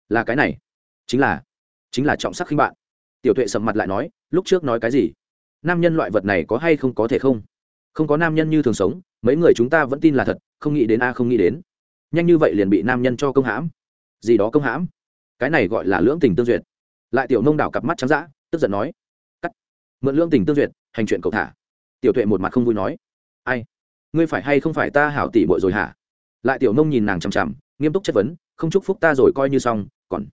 S1: là cái này, chính là chính là trọng sắc khinh bạn. Tiểu tuệ sầm mặt lại nói, lúc trước nói cái gì? Nam nhân loại vật này có hay không có thể không? Không có nam nhân như thường sống, mấy người chúng ta vẫn tin là thật, không nghĩ đến a, không nghĩ đến. Nhanh như vậy liền bị nam nhân cho công hãm. Gì đó công hãm? Cái này gọi là lưỡng tình tương duyệt. Lại tiểu nông đảo cặp mắt trắng d tức giận nói, cắt. Mượn lưỡng tình tương duyệt, hành chuyện cầu thả tiểu tuệ một mặt không vui nói, ai? Ngươi phải hay không phải ta hảo tỷ bội rồi hả? Lại tiểu nông nhìn nàng chằm chằm, nghiêm túc chất vấn, không chúc phúc ta rồi coi như xong, còn,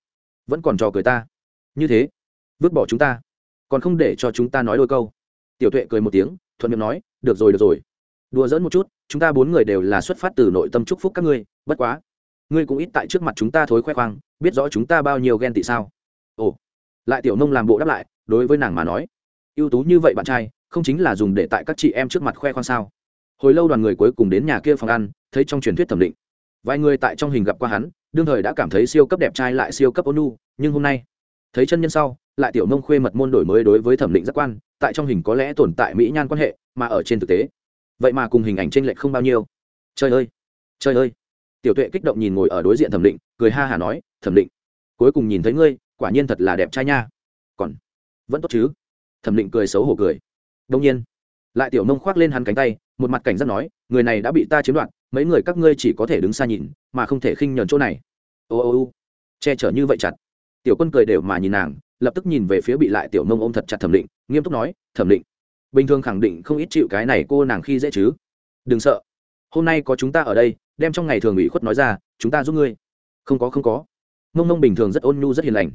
S1: vẫn còn trò cười ta. Như thế? Vứt bỏ chúng ta? Còn không để cho chúng ta nói đôi câu? Tiểu tuệ cười một tiếng, thuận miệng nói, được rồi được rồi. Đùa dỡn một chút, chúng ta bốn người đều là xuất phát từ nội tâm chúc phúc các ngươi, bất quá, ngươi cũng ít tại trước mặt chúng ta thối khoe khoang, biết rõ chúng ta bao nhiêu ghen tị sao? Ồ. Lại tiểu nông làm bộ đáp lại, đối với nàng mà nói, ưu tú như vậy bạn trai không chính là dùng để tại các chị em trước mặt khoe khoang sao? Hồi lâu đoàn người cuối cùng đến nhà kia phòng ăn, thấy trong truyền thuyết thẩm định. Vài người tại trong hình gặp qua hắn, đương thời đã cảm thấy siêu cấp đẹp trai lại siêu cấp ôn nhưng hôm nay, thấy chân nhân sau, lại tiểu nông khuê mật môn đổi mới đối với thẩm định giác quan, tại trong hình có lẽ tồn tại mỹ nhan quan hệ, mà ở trên thực tế, vậy mà cùng hình ảnh t r ê n lệch không bao nhiêu. Trời ơi trời ơi. Tiểu tuệ kích động nhìn ngồi ở đối diện thẩm định, cười ha hả nói, thẩm định, cuối cùng nhìn thấy ngươi, quả nhiên thật là đẹp trai nha. Còn, vẫn tốt chứ? Thẩm định cười xấu hổ cười đông nhiên, lại tiểu nông khoác lên hắn cánh tay, một mặt cảnh giác nói, người này đã bị ta chiếm đoạt, mấy người các ngươi chỉ có thể đứng xa nhìn, mà không thể khinh nhờn chỗ này. Ô ô ô, che chở như vậy chặt. Tiểu quân cười đều mà nhìn nàng, lập tức nhìn về phía bị lại tiểu nông ôm thật chặt thẩm định, nghiêm túc nói, thẩm định, bình thường khẳng định không ít chịu cái này cô nàng khi dễ chứ. Đừng sợ. Hôm nay có chúng ta ở đây, đem trong ngày thường ủy khuất nói ra, chúng ta giúp ngươi. Không có không có. Mông mông bình thường rất ôn nhu, rất hiền lành.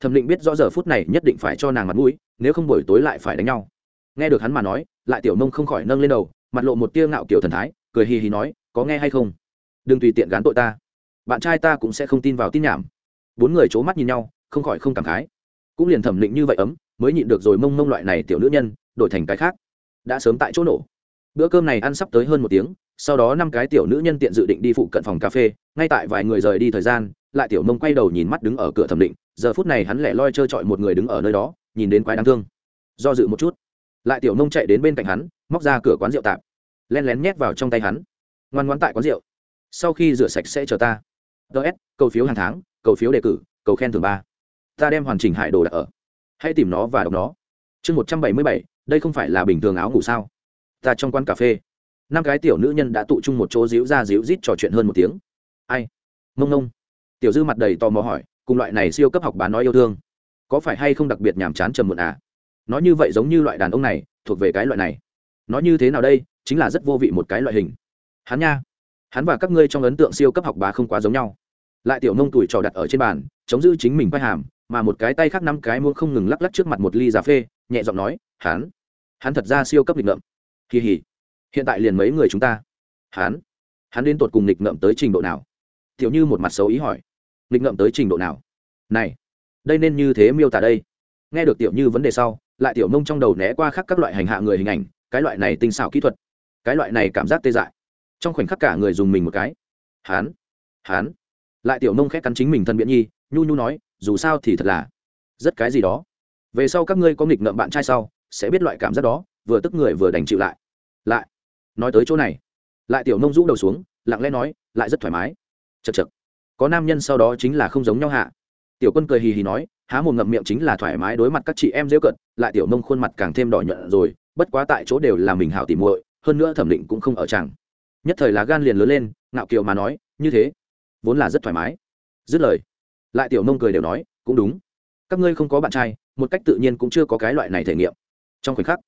S1: Thẩm định biết rõ giờ phút này nhất định phải cho nàng mặt mũi, nếu không buổi tối lại phải đánh nhau nghe được hắn mà nói, lại tiểu mông không khỏi nâng lên đầu, mặt lộ một tia ngạo kiểu thần thái, cười hì hì nói, có nghe hay không? Đừng tùy tiện gán tội ta. Bạn trai ta cũng sẽ không tin vào tin nhảm. Bốn người c h ố mắt nhìn nhau, không khỏi không cảm khái. Cũng liền thẩm định như vậy ấm, mới nhịn được rồi mông mông loại này tiểu nữ nhân, đổi thành cái khác. Đã sớm tại chỗ nổ. Bữa cơm này ăn sắp tới hơn một tiếng, sau đó năm cái tiểu nữ nhân tiện dự định đi phụ cận phòng cà phê, ngay tại vài người rời đi thời gian, lại tiểu mông quay đầu nhìn mắt đứng ở cửa thẩm định, giờ phút này hắn lẻ loi trơ trọi một người đứng ở nơi đó, nhìn đến quái đáng thương. Do dự một chút lại tiểu nông chạy đến bên cạnh hắn, móc ra cửa quán rượu tạm len lén nhét vào trong tay hắn. Ngoan ngoan tại quán rượu. Sau khi rửa sạch sẽ chờ ta. Ts cầu phiếu hàng tháng, cầu phiếu đề cử, cầu khen thường ba. Ta đem hoàn chỉnh hải đồ đặt ở. Hãy tìm nó và đọc nó. Chương một trăm bảy mươi bảy, đây không phải là bình thường áo ngủ sao? Ta trong quán cà phê. Năm cái tiểu nữ nhân đã tụ chung một chỗ díu ra díu rít trò chuyện hơn một tiếng. Ai? Mông nông tiểu dư mặt đầy tò mò hỏi, cùng loại này siêu cấp học bán nói yêu thương. Có phải hay không đặc biệt nhàm chán trầm muộn à? Nói như vậy giống như loại đàn ông này, thuộc về cái loại này. Nói như thế nào đây, chính là rất vô vị một cái loại hình. Hắn nha. Hắn và các ngươi trong ấn tượng siêu cấp học bá không quá giống nhau. Lại tiểu nông tuổi trò đặt ở trên bàn, chống giữ chính mình quay hàm, mà một cái tay khác năm cái muông không ngừng lắc lắc trước mặt một ly cà phê, nhẹ giọng nói, hắn hắn thật ra siêu cấp nghịch ngợm. Kỳ hỉ hiện tại liền mấy người chúng ta. Hắn hắn đến tột cùng nghịch ngợm tới trình độ nào? Tiểu như một mặt xấu ý hỏi. Nghịch ngợm tới trình độ nào? Này, đây nên như thế miêu tả đây. Nghe được tiểu như vấn đề sau lại tiểu mông trong đầu né qua khắc các loại hành hạ người hình ảnh, cái loại này tinh xảo kỹ thuật, cái loại này cảm giác tê dại. Trong khoảnh khắc cả người dùng mình một cái. Hán hán. Lại tiểu nông khét cắn chính mình thân biện nhi, nhu nhu nói, dù sao thì thật là rất cái gì đó. Về sau các ngươi có nghịch ngợm bạn trai sau, sẽ biết loại cảm giác đó, vừa tức người vừa đành chịu lại. Lại, nói tới chỗ này. Lại tiểu nông rũ đầu xuống, lặng lẽ nói, lại rất thoải mái. Chật chật có nam nhân sau đó chính là không giống nhau hạ. Tiểu quân cười hì hì nói há một ngậm miệng chính là thoải mái đối mặt các chị em rêu cận, lại tiểu nông khuôn mặt càng thêm đỏ nhuận rồi, bất quá tại chỗ đều là mình hảo tìm muội, hơn nữa thẩm định cũng không ở chẳng. Nhất thời lá gan liền lớn lên, ngạo kiều mà nói, như thế, vốn là rất thoải mái. Dứt lời, lại tiểu nông cười đều nói, cũng đúng. Các ngươi không có bạn trai, một cách tự nhiên cũng chưa có cái loại này thể nghiệm. Trong khoảnh khắc,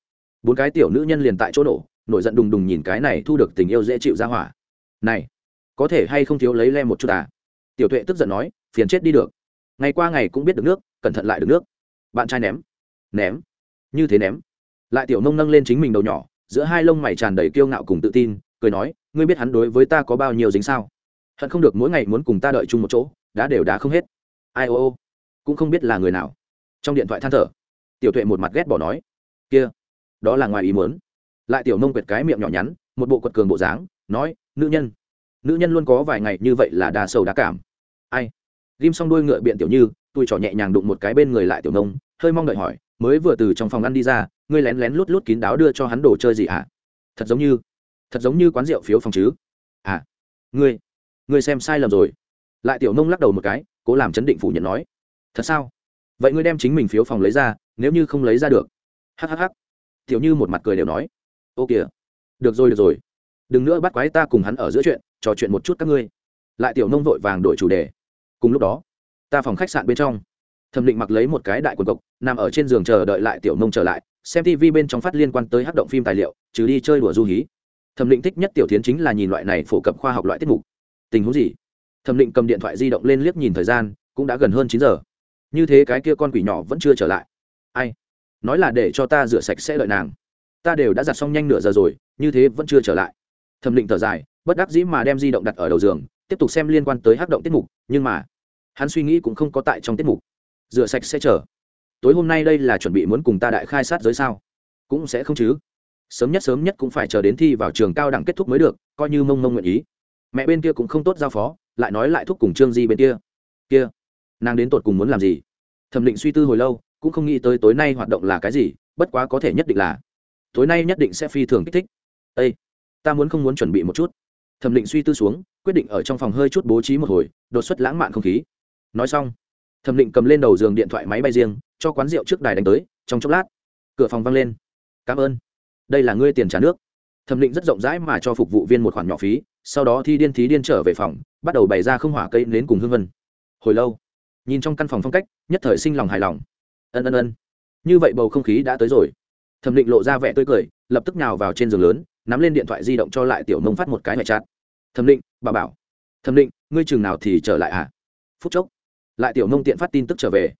S1: bốn cái tiểu nữ nhân liền tại chỗ nổ, nổi giận đùng đùng nhìn cái này thu được tình yêu dễ chịu ra hỏa. Này, có thể hay không thiếu lấy lem một chút à? Tiểu tuệ tức giận nói, phiền chết đi được ngày qua ngày cũng biết được nước, cẩn thận lại được nước. Bạn trai ném. Ném. Như thế ném. Lại tiểu nông nâng lên chính mình đầu nhỏ, giữa hai lông mày tràn đầy kiêu ngạo cùng tự tin, cười nói, ngươi biết hắn đối với ta có bao nhiêu dính sao? Hận không được mỗi ngày muốn cùng ta đợi chung một chỗ đã đều đã không hết. Ai ô ô. Cũng không biết là người nào. Trong điện thoại than thở, tiểu tuệ một mặt ghét bỏ nói, kia, đó là ngoài ý muốn. Lại tiểu nông quệt cái miệng nhỏ nhắn, một bộ quật cường bộ dáng, nói, nữ nhân. Nữ nhân luôn có vài ngày như vậy là đa sầu đa cảm. Ai? Ghim xong đuôi ngựa biện tiểu như tôi trỏ nhẹ nhàng đụng một cái bên người lại tiểu nông, hơi mong đợi hỏi, mới vừa từ trong phòng ăn đi ra, ngươi lén lén lút lút kín đáo đưa cho hắn đồ chơi gì ạ? À? thật giống như, thật giống như quán rượu phiếu phòng chứ? À ngươi ngươi xem sai lầm rồi. Lại tiểu nông lắc đầu một cái, cố làm chấn định phủ nhận nói. Thật sao? Vậy ngươi đem chính mình phiếu phòng lấy ra, nếu như không lấy ra được. Hhh tiểu như một mặt cười đều nói. Ô kìa. Được rồi được rồi. Đừng nữa bắt quái ta cùng hắn ở giữa chuyện, trò chuyện một chút các ngươi. Lại tiểu nông vội vàng đổi chủ đề cùng lúc đó, ta phòng khách sạn bên trong, thẩm định mặc lấy một cái đại quần cộc, nằm ở trên giường chờ đợi lại tiểu nông trở lại, xem tv bên trong phát liên quan tới hát động phim tài liệu, trừ đi chơi đùa du hí. Thẩm định thích nhất tiểu tiến chính là nhìn loại này phổ cập khoa học loại tiết mục. Tình huống gì? Thẩm định cầm điện thoại di động lên liếc nhìn thời gian, cũng đã gần hơn chín giờ. Như thế cái kia con quỷ nhỏ vẫn chưa trở lại. Ai? Nói là để cho ta rửa sạch sẽ đợi nàng. Ta đều đã giặt xong nhanh nửa giờ rồi, như thế vẫn chưa trở lại. Thẩm định thở dài, bất đắc dĩ mà đem di động đặt ở đầu giường tiếp tục xem liên quan tới hắc động tiết mục, nhưng mà, hắn suy nghĩ cũng không có tại trong tiết mục. Rửa sạch sẽ chờ. Tối hôm nay đây là chuẩn bị muốn cùng ta đại khai sát giới sao? Cũng sẽ không chứ. Sớm nhất sớm nhất cũng phải chờ đến thi vào trường cao đẳng kết thúc mới được, coi như mông mông nguyện ý. Mẹ bên kia cũng không tốt giao phó, lại nói lại thúc cùng trương di bên kia. Kia, nàng đến tột cùng muốn làm gì? Thẩm định suy tư hồi lâu, cũng không nghĩ tới tối nay hoạt động là cái gì, bất quá có thể nhất định là, tối nay nhất định sẽ phi thường kích thích. Ây ta muốn không muốn chuẩn bị một chút. Thẩm định suy tư xuống quyết định ở trong phòng hơi chút bố trí một hồi, đột xuất lãng mạn không khí. Nói xong, thẩm định cầm lên đầu giường điện thoại máy bay riêng, cho quán rượu trước đài đánh tới, trong chốc lát, cửa phòng văng lên. Cảm ơn. Đây là ngươi tiền trả nước. Thẩm định rất rộng rãi mà cho phục vụ viên một khoản nhỏ phí, sau đó thi điên thí điên trở về phòng, bắt đầu bày ra không hỏa cây đến cùng hương vân. Hồi lâu, nhìn trong căn phòng phong cách, nhất thời sinh lòng hài lòng. Ân ân ân. Như vậy bầu không khí đã tới rồi. Thẩm định lộ ra vẻ tươi cười, lập tức nào vào trên giường lớn, nắm lên điện thoại di động cho lại tiểu nông phát một cái mẹ chát thẩm định, bà bảo. Thẩm định, ngươi chừng nào thì trở lại à phút chốc, lại tiểu nông tiện phát tin tức trở về.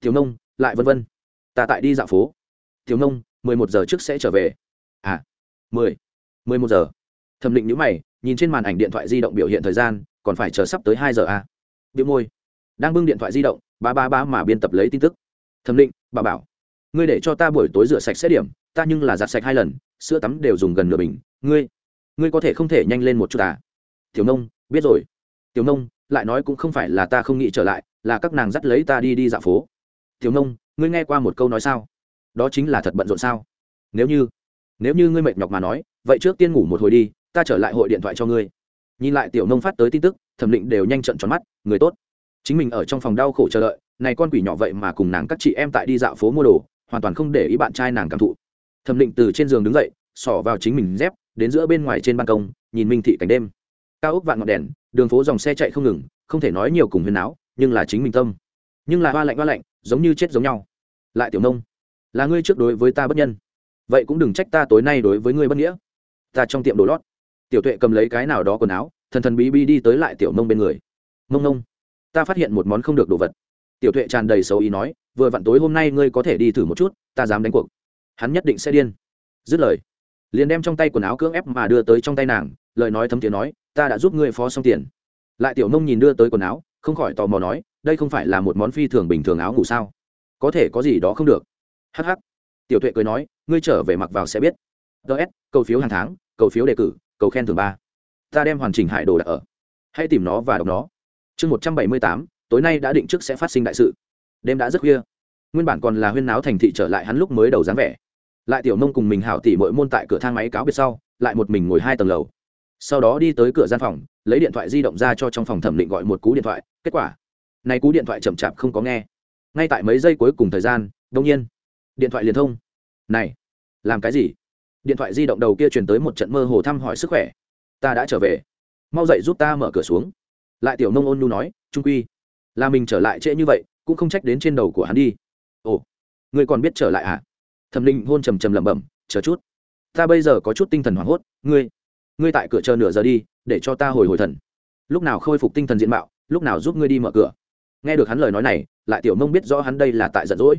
S1: Tiểu nông, lại vân vân. Ta tại đi dạo phố. Tiểu nông, mười một giờ trước sẽ trở về. À mười mười một giờ. Thẩm định nhữ mày, nhìn trên màn ảnh điện thoại di động biểu hiện thời gian, còn phải chờ sắp tới hai giờ à? Biểu môi. Đang bưng điện thoại di động, ba ba ba mà biên tập lấy tin tức. Thẩm định, bà bảo. Ngươi để cho ta buổi tối rửa sạch xét điểm, ta nhưng là giặt sạch hai lần, sữa tắm đều dùng gần nửa bình. Ngươi ngươi có thể không thể nhanh lên một chút à? Tiểu nông, biết rồi. Tiểu nông, lại nói cũng không phải là ta không nghĩ trở lại, là các nàng dắt lấy ta đi đi dạo phố. Tiểu nông, ngươi nghe qua một câu nói sao? Đó chính là thật bận rộn sao? Nếu như nếu như ngươi mệt nhọc mà nói, vậy trước tiên ngủ một hồi đi, ta trở lại hội điện thoại cho ngươi. Nhìn lại tiểu nông phát tới tin tức, thẩm định đều nhanh trận tròn mắt, người tốt. Chính mình ở trong phòng đau khổ chờ đợi, này con quỷ nhỏ vậy mà cùng nàng các chị em tại đi dạo phố mua đồ, hoàn toàn không để ý bạn trai nàng cảm thụ. Thẩm định từ trên giường đứng dậy, xỏ vào chính mình dép, đến giữa bên ngoài trên ban công, nhìn minh thị cảnh đêm cao ốc vạn ngọn đèn, đường phố dòng xe chạy không ngừng, không thể nói nhiều cùng huyền áo, nhưng là chính mình tâm. Nhưng là hoa lạnh hoa lạnh, giống như chết giống nhau. Lại tiểu nông, là ngươi trước đối với ta bất nhân. Vậy cũng đừng trách ta tối nay đối với ngươi bất nghĩa. Ta trong tiệm đồ lót. Tiểu tuệ cầm lấy cái nào đó quần áo, thần thần bí bí đi tới lại tiểu nông bên người. Mông nông, ta phát hiện một món không được đồ vật. Tiểu tuệ tràn đầy xấu ý nói, vừa vặn tối hôm nay ngươi có thể đi thử một chút, ta dám đánh cuộc. Hắn nhất định sẽ điên. Dứt lời, liền đem trong tay quần áo cưỡng ép mà đưa tới trong tay nàng, lời nói thấm tiếng nói ta đã giúp ngươi phó xong tiền. Lại tiểu nông nhìn đưa tới quần áo, không khỏi tò mò nói, đây không phải là một món phi thường bình thường áo ngủ sao? Có thể có gì đó không được. Hh tiểu tuệ cười nói, ngươi trở về mặc vào sẽ biết. Ts cầu phiếu hàng tháng, cầu phiếu đề cử, cầu khen thường ba. Ta đem hoàn chỉnh hải đồ đặt ở. Hãy tìm nó và đọc nó. Chương một trăm bảy mươi tám, tối nay đã định trước sẽ phát sinh đại sự. Đêm đã rất khuya. Nguyên bản còn là huyên náo thành thị trở lại hắn lúc mới đầu dáng vẻ. Lại tiểu nông cùng mình hảo tỉ mỗi môn tại cửa thang máy cáo biệt sau, lại một mình ngồi hai tầng lầu sau đó đi tới cửa gian phòng, lấy điện thoại di động ra cho trong phòng thẩm định gọi một cú điện thoại. Kết quả, này cú điện thoại chậm chạp không có nghe. Ngay tại mấy giây cuối cùng thời gian đông nhiên, điện thoại liên thông. Này, làm cái gì? Điện thoại di động đầu kia truyền tới một trận mơ hồ thăm hỏi sức khỏe. Ta đã trở về. Mau dậy giúp ta mở cửa xuống. Lại tiểu nông ôn nhu nói, trung quy, là mình trở lại trễ như vậy, cũng không trách đến trên đầu của hắn đi. Ồ, ngươi còn biết trở lại à thẩm định hôn trầm trầm lẩm bẩm, chờ chút. Ta bây giờ có chút tinh thần hoảng hốt, ngươi ngươi tại cửa chờ nửa giờ đi, để cho ta hồi hồi thần. Lúc nào khôi phục tinh thần diện mạo, lúc nào giúp ngươi đi mở cửa. Nghe được hắn lời nói này, lại tiểu mông biết rõ hắn đây là tại giận dỗi.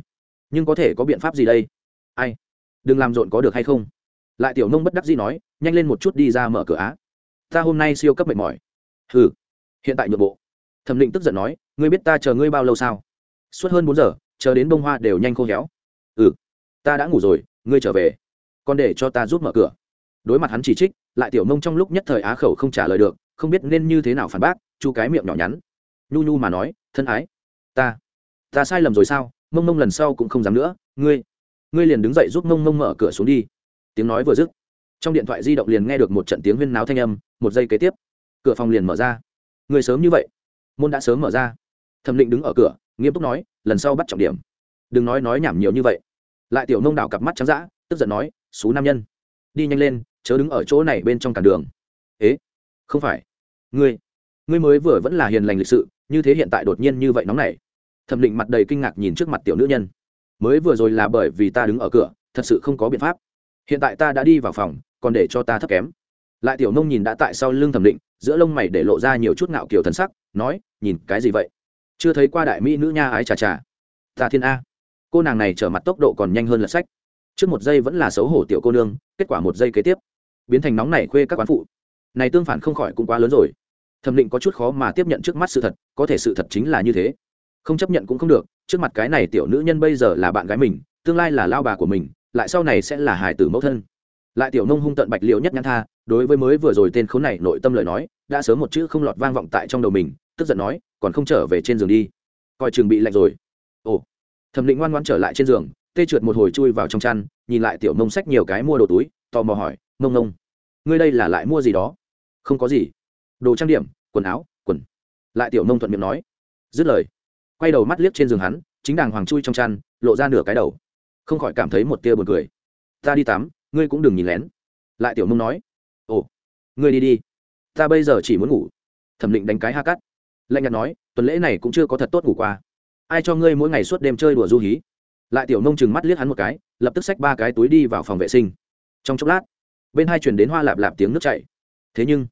S1: Nhưng có thể có biện pháp gì đây? Ai? Đừng làm rộn có được hay không? Lại tiểu nông bất đắc dĩ nói, nhanh lên một chút đi ra mở cửa á. Ta hôm nay siêu cấp mệt mỏi. Ừ hiện tại nhượng bộ. Thẩm định tức giận nói, ngươi biết ta chờ ngươi bao lâu sao? Suốt hơn bốn giờ, chờ đến bông hoa đều nhanh khô héo. Ừ. Ta đã ngủ rồi, ngươi trở về. Còn để cho ta giúp mở cửa đối mặt hắn chỉ trích, lại tiểu mông trong lúc nhất thời á khẩu không trả lời được, không biết nên như thế nào phản bác, chu cái miệng nhỏ nhắn. Nhu nhu mà nói, thân ái, ta ta sai lầm rồi sao? Mông mông lần sau cũng không dám nữa, ngươi ngươi liền đứng dậy giúp mông mông mở cửa xuống đi. Tiếng nói vừa dứt, trong điện thoại di động liền nghe được một trận tiếng huyên náo thanh âm, một giây kế tiếp, cửa phòng liền mở ra. Người sớm như vậy, môn đã sớm mở ra. Thẩm định đứng ở cửa, nghiêm túc nói, lần sau bắt trọng điểm. Đừng nói nói nhảm nhiều như vậy. Lại tiểu nông đảo cặp mắt trắng d ã tức giận nói, xú nam nhân, đi nhanh lên chớ đứng ở chỗ này bên trong cản đường. Ế, không phải. Ngươi ngươi mới vừa vẫn là hiền lành lịch sự, như thế hiện tại đột nhiên như vậy nóng này thẩm định mặt đầy kinh ngạc nhìn trước mặt tiểu nữ nhân. Mới vừa rồi là bởi vì ta đứng ở cửa, thật sự không có biện pháp. Hiện tại ta đã đi vào phòng, còn để cho ta thấp kém. Lại tiểu nông nhìn đã tại sau lưng thẩm định, giữa lông mày để lộ ra nhiều chút ngạo kiểu thần sắc, nói, nhìn cái gì vậy? Chưa thấy qua đại mỹ nữ nha ái chà chà. Ta thiên a. Cô nàng này trở mặt tốc độ còn nhanh hơn lật sách. Trước một giây vẫn là xấu hổ tiểu cô nương, kết quả một giây kế tiếp biến thành nóng này khuê các quán phụ. Này tương phản không khỏi cũng quá lớn rồi. Thẩm định có chút khó mà tiếp nhận trước mắt sự thật, có thể sự thật chính là như thế. Không chấp nhận cũng không được, trước mặt cái này tiểu nữ nhân bây giờ là bạn gái mình, tương lai là lao bà của mình, lại sau này sẽ là hài tử mẫu thân. Lại tiểu nông hung tận bạch liệu nhất nhãn tha, đối với mới vừa rồi tên khốn này nội tâm lời nói, đã sớm một chữ không lọt vang vọng tại trong đầu mình, tức giận nói, còn không trở về trên giường đi. Coi chừng bị lạnh rồi. Ồ. Thẩm định ngoan ngoan trở lại trên giường, tê trượt một hồi chui vào trong chăn, nhìn lại tiểu nông sách nhiều cái mua đồ túi, tò mò hỏi ngông ngông, ngươi đây là lại mua gì đó? Không có gì. Đồ trang điểm quần áo quần. Lại tiểu nông thuận miệng nói. Dứt lời quay đầu mắt liếc trên giường hắn chính đàng hoàng chui trong chăn lộ ra nửa cái đầu. Không khỏi cảm thấy một tia buồn cười. Ta đi tắm ngươi cũng đừng nhìn lén. Lại tiểu nông nói. Ồ ngươi đi đi. Ta bây giờ chỉ muốn ngủ. Thẩm định đánh cái ha cắt. Lạnh nhạt nói tuần lễ này cũng chưa có thật tốt ngủ qua. Ai cho ngươi mỗi ngày suốt đêm chơi đùa du hí? Lại tiểu nông chừng mắt liếc hắn một cái lập tức xách ba cái túi đi vào phòng vệ sinh. Trong chốc lát bên hai chuyển đến hoa lạp lạp tiếng nước chảy. Thế nhưng,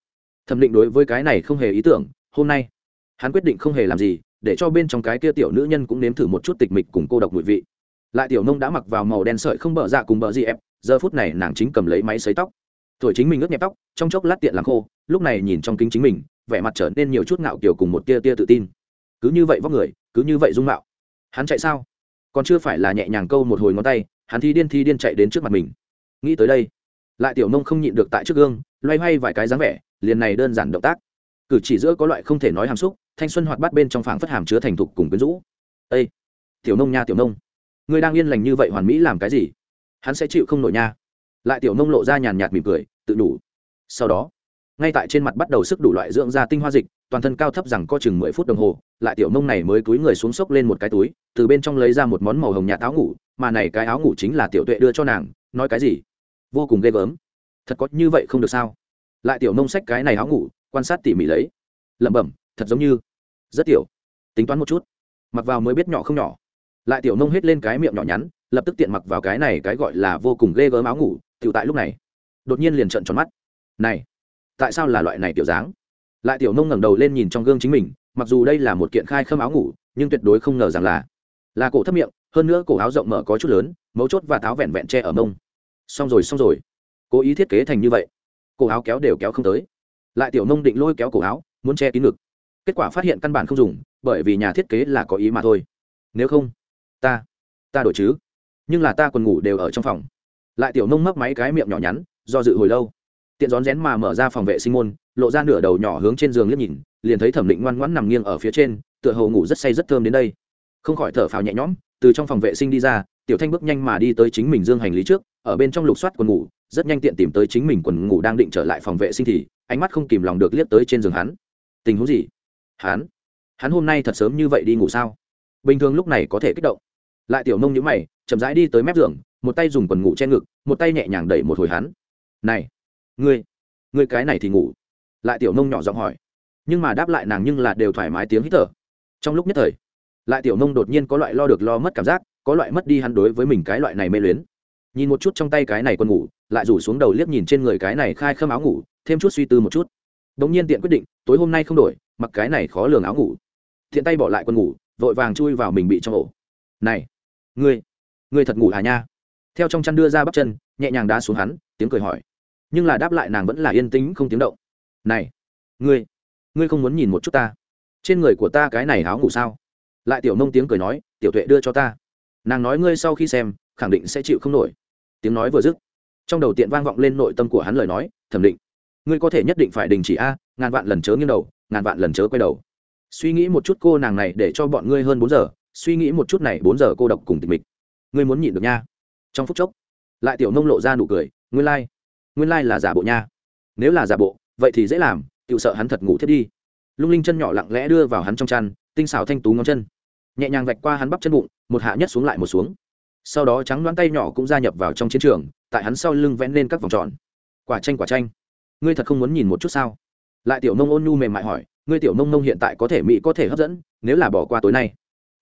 S1: thẩm định đối với cái này không hề ý tưởng, hôm nay, hắn quyết định không hề làm gì, để cho bên trong cái kia tiểu nữ nhân cũng nếm thử một chút tịch mịch cùng cô độc mùi vị. Lại tiểu nông đã mặc vào màu đen sợi không bợ dạ cùng bợ gì ép, giờ phút này nàng chính cầm lấy máy xấy tóc. Tuổi chính mình ướt nhẹp tóc, trong chốc lát tiện làm khô, lúc này nhìn trong kính chính mình, vẻ mặt trở nên nhiều chút ngạo kiểu cùng một tia tia tự tin. Cứ như vậy vóc người, cứ như vậy dung mạo. Hắn chạy sao? Còn chưa phải là nhẹ nhàng câu một hồi ngón tay, hắn thi điên thi điên chạy đến trước mặt mình. Nghĩ tới đây lại tiểu nông không nhịn được tại trước gương, loay hoay vài cái dáng vẻ, liền này đơn giản động tác. Cử chỉ giữa có loại không thể nói hàm xúc, thanh xuân hoạt bát bên trong phảng phất hàm chứa thành thục cùng quyến rũ. Ây tiểu nông nha, tiểu nông ngươi đang yên lành như vậy hoàn mỹ làm cái gì? Hắn sẽ chịu không nổi nha. Lại tiểu nông lộ ra nhàn nhạt mỉm cười, tự đủ. Sau đó, ngay tại trên mặt bắt đầu sức đủ loại dưỡng ra tinh hoa dịch, toàn thân cao thấp rằng có chừng mười phút đồng hồ, lại tiểu nông này mới cúi người xuống sốc lên một cái túi, từ bên trong lấy ra một món màu hồng nhạt áo ngủ, mà này cái áo ngủ chính là tiểu tuệ đưa cho nàng, nói cái gì? Vô cùng ghê gớm. Thật có như vậy không được sao? Lại tiểu nông sách cái này áo ngủ, quan sát tỉ mỉ lấy. Lẩm bẩm, thật giống như, rất tiểu. Tính toán một chút. Mặc vào mới biết nhỏ không nhỏ. Lại tiểu nông hết lên cái miệng nhỏ nhắn, lập tức tiện mặc vào cái này cái gọi là vô cùng ghê gớm áo ngủ, tiểu tại lúc này, đột nhiên liền trợn tròn mắt. Này, tại sao là loại này tiểu dáng? Lại tiểu nông ngẩng đầu lên nhìn trong gương chính mình, mặc dù đây là một kiện khai khâm áo ngủ, nhưng tuyệt đối không ngờ rằng là là cổ thấp miệng, hơn nữa cổ áo rộng mở có chút lớn, mấu chốt và tháo vẹn vẹn che ở mông xong rồi xong rồi. Cố ý thiết kế thành như vậy. Cổ áo kéo đều kéo không tới. Lại tiểu nông định lôi kéo cổ áo, muốn che kín ngực. Kết quả phát hiện căn bản không dùng, bởi vì nhà thiết kế là có ý mà thôi. Nếu không, ta ta đổi chứ. Nhưng là ta còn ngủ đều ở trong phòng. Lại tiểu nông mấp máy cái miệng nhỏ nhắn, do dự hồi lâu. Tiện rón rén mà mở ra phòng vệ sinh môn, lộ ra nửa đầu nhỏ hướng trên giường liếc nhìn, liền thấy thẩm định ngoan ngoãn nằm nghiêng ở phía trên, tựa hồ ngủ rất say rất thơm đến đây. Không khỏi thở phào nhẹ nhõm, từ trong phòng vệ sinh đi ra tiểu thanh bước nhanh mà đi tới chính mình dương hành lý trước, ở bên trong lục soát quần ngủ, rất nhanh tiện tìm tới chính mình quần ngủ đang định trở lại phòng vệ sinh thì, ánh mắt không kìm lòng được liếc tới trên giường hắn. Tình huống gì? Hắn? Hắn hôm nay thật sớm như vậy đi ngủ sao? Bình thường lúc này có thể kích động. Lại tiểu nông nhữ mày, chậm rãi đi tới mép giường, một tay dùng quần ngủ che ngực, một tay nhẹ nhàng đẩy một hồi hắn. Này, ngươi ngươi cái này thì ngủ? Lại tiểu nông nhỏ giọng hỏi. Nhưng mà đáp lại nàng nhưng là đều thoải mái tiếng hít thở. Trong lúc nhất thời, lại tiểu nông đột nhiên có loại lo được lo mất cảm giác có loại mất đi hắn đối với mình cái loại này mê luyến. Nhìn một chút trong tay cái này còn ngủ, lại rủ xuống đầu liếc nhìn trên người cái này khai khâm áo ngủ, thêm chút suy tư một chút. Đ ỗ n g nhiên tiện quyết định, tối hôm nay không đổi, mặc cái này khó lường áo ngủ. Thiện tay bỏ lại quần ngủ, vội vàng chui vào mình bị trong ổ. Này, ngươi ngươi thật ngủ à nha? Theo trong chăn đưa ra bắp chân, nhẹ nhàng đá xuống hắn, tiếng cười hỏi. Nhưng là đáp lại nàng vẫn là yên tĩnh không tiếng động. Này, ngươi ngươi không muốn nhìn một chút ta? Trên người của ta cái này áo ngủ sao? Lại tiểu nông tiếng cười nói, tiểu tuệ đưa cho ta nàng nói ngươi sau khi xem, khẳng định sẽ chịu không nổi. Tiếng nói vừa dứt, trong đầu tiện vang vọng lên nội tâm của hắn lời nói, thẩm định. Ngươi có thể nhất định phải đình chỉ a, ngàn vạn lần chớ nghiêng đầu, ngàn vạn lần chớ quay đầu. Suy nghĩ một chút cô nàng này để cho bọn ngươi hơn bốn giờ, suy nghĩ một chút này bốn giờ cô độc cùng tịch mịch. Ngươi muốn nhịn được nha. Trong phút chốc, lại tiểu nông lộ ra nụ cười, nguyên lai、like. nguyên lai、like、là giả bộ nha. Nếu là giả bộ, vậy thì dễ làm tự sợ hắn thật ngủ thiết đi. Lung linh chân nhỏ lặng lẽ đưa vào hắn trong chăn, tinh xảo thanh tú ngón chân nhẹ nhàng vạch qua hắn bắp chân bụng, một hạ nhất xuống lại một xuống. Sau đó trắng đoán tay nhỏ cũng gia nhập vào trong chiến trường, tại hắn sau lưng vẽ lên các vòng tròn. Quả tranh quả tranh ngươi thật không muốn nhìn một chút sao? Lại tiểu nông ôn nhu mềm mại hỏi, ngươi tiểu nông nông hiện tại có thể mỹ có thể hấp dẫn, nếu là bỏ qua tối nay,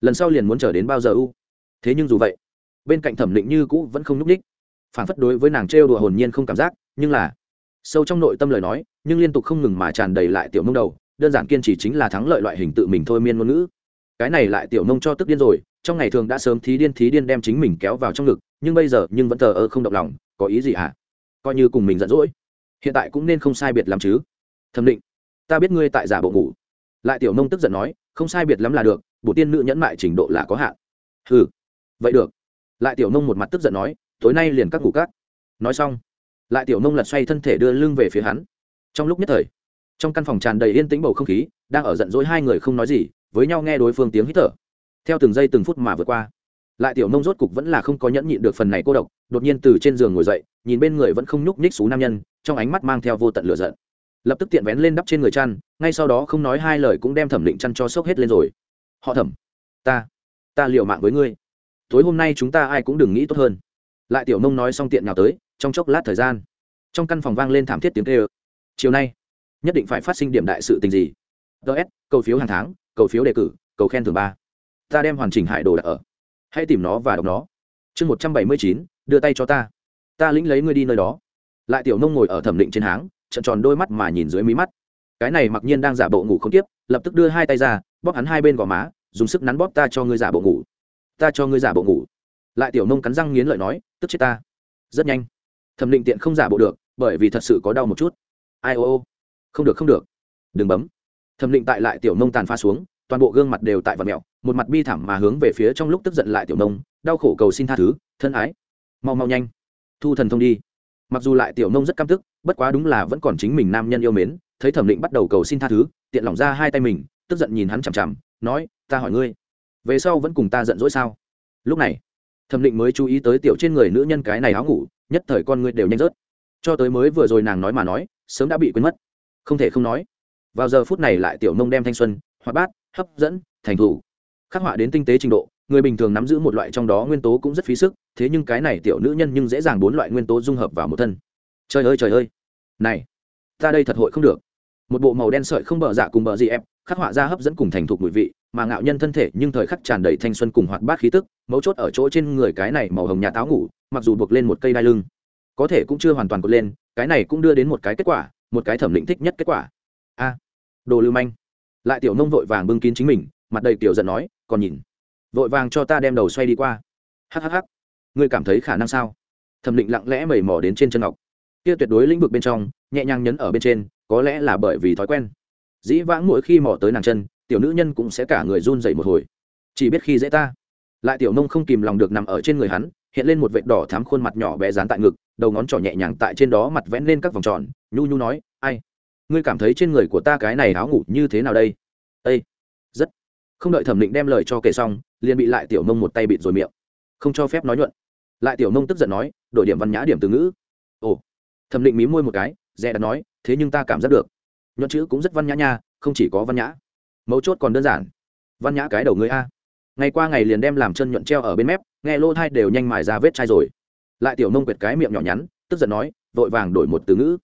S1: lần sau liền muốn chờ đến bao giờ u? Thế nhưng dù vậy, bên cạnh thẩm định như cũ vẫn không n ú c ních phản phất đối với nàng trêu đùa hồn nhiên không cảm giác, nhưng là, sâu trong nội tâm lời nói, nhưng liên tục không ngừng mà tràn đầy lại tiểu nông đầu, đơn giản kiên trì chính là thắng lợi loại hình tự mình thôi miên ngôn ngữ cái này lại tiểu nông cho tức điên rồi, trong ngày thường đã sớm thí điên thí điên đem chính mình kéo vào trong ngực, nhưng bây giờ nhưng vẫn thờ ơ không động lòng, có ý gì hả? À? coi như cùng mình giận dỗi, hiện tại cũng nên không sai biệt lắm chứ. Thẩm định, ta biết ngươi tại giả bộ ngủ. Lại tiểu nông tức giận nói, không sai biệt lắm là được bổ tiên nữ nhẫn mại trình độ là có hạn. Ừ vậy được. Lại tiểu nông một mặt tức giận nói, tối nay liền các ngủ cát nói xong, lại tiểu nông lật xoay thân thể đưa lưng về phía hắn. Trong lúc nhất thời, trong căn phòng tràn đầy yên tĩnh bầu không khí, đang ở giận dỗi hai người không nói gì với nhau nghe đối phương tiếng hít thở. Theo từng giây từng phút mà vượt qua, lại tiểu nông rốt cục vẫn là không có nhẫn nhịn được phần này cô độc, đột nhiên từ trên giường ngồi dậy, nhìn bên người vẫn không nhúc nhích xú nam nhân, trong ánh mắt mang theo vô tận lửa giận. Lập tức tiện vén lên đắp trên người chăn, ngay sau đó không nói hai lời cũng đem thẩm định chăn cho sốc hết lên rồi. Họ thẩm, ta ta liều mạng với ngươi. Tối hôm nay chúng ta ai cũng đừng nghĩ tốt hơn. Lại tiểu nông nói xong tiện nào tới, trong chốc lát thời gian, trong căn phòng vang lên thảm thiết tiếng kêu. Chiều nay, nhất định phải phát sinh điểm đại sự tình gì? Ts cầu phiếu hàng tháng cầu phiếu đề cử, cầu khen thưởng ba. Ta đem hoàn chỉnh hải đồ đặt ở. Hãy tìm nó và đọc nó. Chương một trăm bảy mươi chín, đưa tay cho ta. Ta lĩnh lấy ngươi đi nơi đó. Lại tiểu nông ngồi ở thẩm định trên háng trận tròn đôi mắt mà nhìn dưới mí mắt. Cái này mặc nhiên đang giả bộ ngủ không tiếp, lập tức đưa hai tay ra, bóp hắn hai bên gò má, dùng sức nắn bóp ta cho ngươi giả bộ ngủ. Ta cho ngươi giả bộ ngủ. Lại tiểu nông cắn răng nghiến lợi nói, tức chết ta. Rất nhanh. Thẩm định tiện không giả bộ được, bởi vì thật sự có đau một chút. Ai ô ô. Không được không được. Đừng bấm thẩm định tại lại tiểu nông tàn pha xuống, toàn bộ gương mặt đều tại vật mẹo một mặt bi thảm mà hướng về phía trong lúc tức giận lại tiểu nông, đau khổ cầu xin tha thứ, thân ái. Mau mau nhanh. Thu thần thông đi. Mặc dù lại tiểu nông rất căm tức, bất quá đúng là vẫn còn chính mình nam nhân yêu mến, thấy thẩm định bắt đầu cầu xin tha thứ, tiện lỏng ra hai tay mình, tức giận nhìn hắn chằm chằm, nói, ta hỏi ngươi, về sau vẫn cùng ta giận dỗi sao? Lúc này, thẩm định mới chú ý tới tiểu trên người nữ nhân cái này áo ngủ, nhất thời con ngươi đều nhanh rớt. Cho tới mới vừa rồi nàng nói mà nói, sớm đã bị quên mất. Không thể không nói vào giờ phút này lại tiểu nông đem thanh xuân, hoạt bát, hấp dẫn, thành thủ khắc họa đến tinh tế trình độ, người bình thường nắm giữ một loại trong đó nguyên tố cũng rất phí sức, thế nhưng cái này tiểu nữ nhân nhưng dễ dàng bốn loại nguyên tố dung hợp vào một thân. Trời ơi trời ơi! Này, ta đây thật hội không được. Một bộ màu đen sợi không bờ dạ cùng bờ gì em khắc họa ra hấp dẫn cùng thành thục mùi vị, mà ngạo nhân thân thể nhưng thời khắc tràn đầy thanh xuân cùng hoạt bát khí tức, mấu chốt ở chỗ trên người cái này màu hồng nhà táo ngủ, mặc dù buộc lên một cây đai lưng, có thể cũng chưa hoàn toàn cột lên, cái này cũng đưa đến một cái kết quả, một cái thẩm định thích nhất kết quả đồ lưu manh. Lại tiểu nông vội vàng bưng kín chính mình, mặt đầy tiểu giận nói, còn nhìn, vội vàng cho ta đem đầu xoay đi qua. Hhh ngươi cảm thấy khả năng sao? Thẩm định lặng lẽ mẩy mò đến trên chân ngọc. Kia tuyệt đối lĩnh vực bên trong, nhẹ nhàng nhấn ở bên trên, có lẽ là bởi vì thói quen. Dĩ vãng mỗi khi mò tới nàng chân, tiểu nữ nhân cũng sẽ cả người run dậy một hồi. Chỉ biết khi dễ ta. Lại tiểu nông không kìm lòng được nằm ở trên người hắn, hiện lên một vệt đỏ thám khuôn mặt nhỏ bé dán tại ngực, đầu ngón trỏ nhẹ nhàng tại trên đó mặt vẽ lên các vòng tròn, nhu nhu nói, ai? Ngươi cảm thấy trên người của ta cái này áo ngủ như thế nào đây? Ây rất. Không đợi thẩm định đem lời cho kể xong, liền bị lại tiểu nông một tay bịt rồi miệng. Không cho phép nói nhuận. Lại tiểu nông tức giận nói, đổi điểm văn nhã, điểm từ ngữ. Ồ. Thẩm định mí môi một cái, dè đã nói, thế nhưng ta cảm giác được. Nhuận chữ cũng rất văn nhã nha, không chỉ có văn nhã. Mấu chốt còn đơn giản. Văn nhã cái đầu ngươi a. Ngày qua ngày liền đem làm chân nhuận treo ở bên mép, nghe lô thai đều nhanh mài ra vết chai rồi. Lại tiểu nông quệt cái miệng nhỏ nhắn, tức giận nói, vội vàng đổi một từ ngữ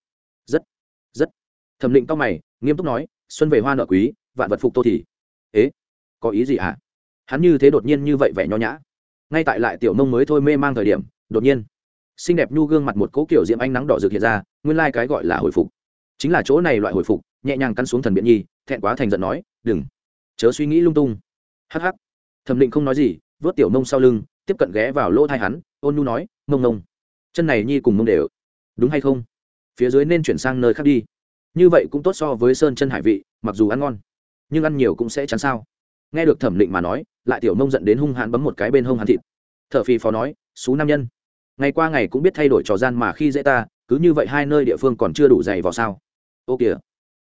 S1: thẩm định cao mày, nghiêm túc nói, xuân về hoa nợ quý, vạn vật phục tô thì. Ế, có ý gì hả? Hắn như thế đột nhiên như vậy vẻ nho nhã. Ngay tại lại tiểu nông mới thôi mê mang thời điểm, đột nhiên, xinh đẹp nhu gương mặt một cỗ kiểu diễm ánh nắng đỏ rực hiện ra, nguyên lai cái gọi là hồi phục. Chính là chỗ này loại hồi phục, nhẹ nhàng căn xuống thần biện nhi, thẹn quá thành giận nói, đừng, chớ suy nghĩ lung tung. Hắc hắc. Thẩm định không nói gì, vớt tiểu nông sau lưng, tiếp cận ghé vào lỗ thai hắn, ôn nhu nói, mông nông, chân này nhi cùng mông đều, đúng hay không? Phía dưới nên chuyển sang nơi khác đi như vậy cũng tốt so với sơn chân hải vị, mặc dù ăn ngon, nhưng ăn nhiều cũng sẽ chán sao. Nghe được thẩm định mà nói, lại tiểu nông giận đến hung hãn bấm một cái bên hông hắn thịt. T h ở phì phò nói, xú nam nhân, ngày qua ngày cũng biết thay đổi trò gian mà khi dễ ta, cứ như vậy hai nơi địa phương còn chưa đủ dày vào sao? Ô kìa,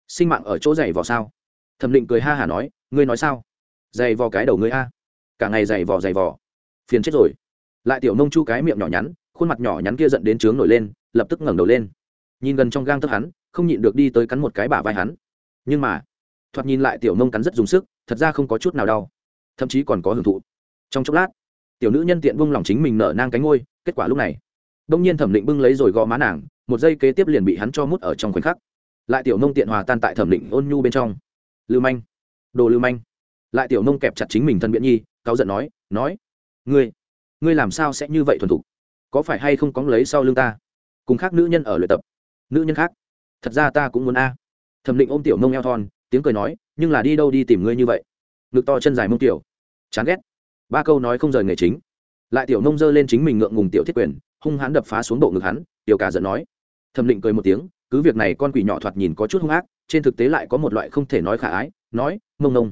S1: sinh mạng ở chỗ dày vào sao? Thẩm định cười ha hả nói, ngươi nói sao? Dày vào cái đầu ngươi a, cả ngày dày vò dày vò, phiền chết rồi. Lại tiểu nông chu cái miệng nhỏ nhắn, khuôn mặt nhỏ nhắn kia giận đến trướng nổi lên, lập tức ngẩng đầu lên. Nhìn gần trong gang tấc hắn không nhịn được đi tới cắn một cái bả vai hắn. Nhưng mà, thoạt nhìn lại tiểu nông cắn rất dùng sức, thật ra không có chút nào đau. Thậm chí còn có hưởng thụ. Trong chốc lát, tiểu nữ nhân tiện vung lòng chính mình nở nang cánh ngôi, kết quả lúc này, đông nhiên thẩm định bưng lấy rồi gõ má nàng, một giây kế tiếp liền bị hắn cho mút ở trong khoảnh khắc. Lại tiểu nông tiện hòa tan tại thẩm định ôn nhu bên trong. Lưu manh, đồ lưu manh. Lại tiểu nông kẹp chặt chính mình thân biện nhi, cáu giận nói nói, ngươi ngươi làm sao sẽ như vậy thuần thục? Có phải hay không có lấy sau lưng ta? Cùng khác nữ nhân ở luyện tập. Nữ nhân khác thật ra ta cũng muốn a. Thẩm định ôm tiểu mông eo thon, tiếng cười nói, nhưng là đi đâu đi tìm ngươi như vậy? Ngực to chân dài mông tiểu. Chán ghét. Ba câu nói không rời nghề chính. Lại tiểu mông giơ lên chính mình ngượng ngùng tiểu thiết quyền, hung hãn đập phá xuống bộ ngực hắn, tiểu cả giận nói. Thẩm định cười một tiếng, cứ việc này con quỷ nhỏ thoạt nhìn có chút hung ác, trên thực tế lại có một loại không thể nói khả ái, nói, mông nông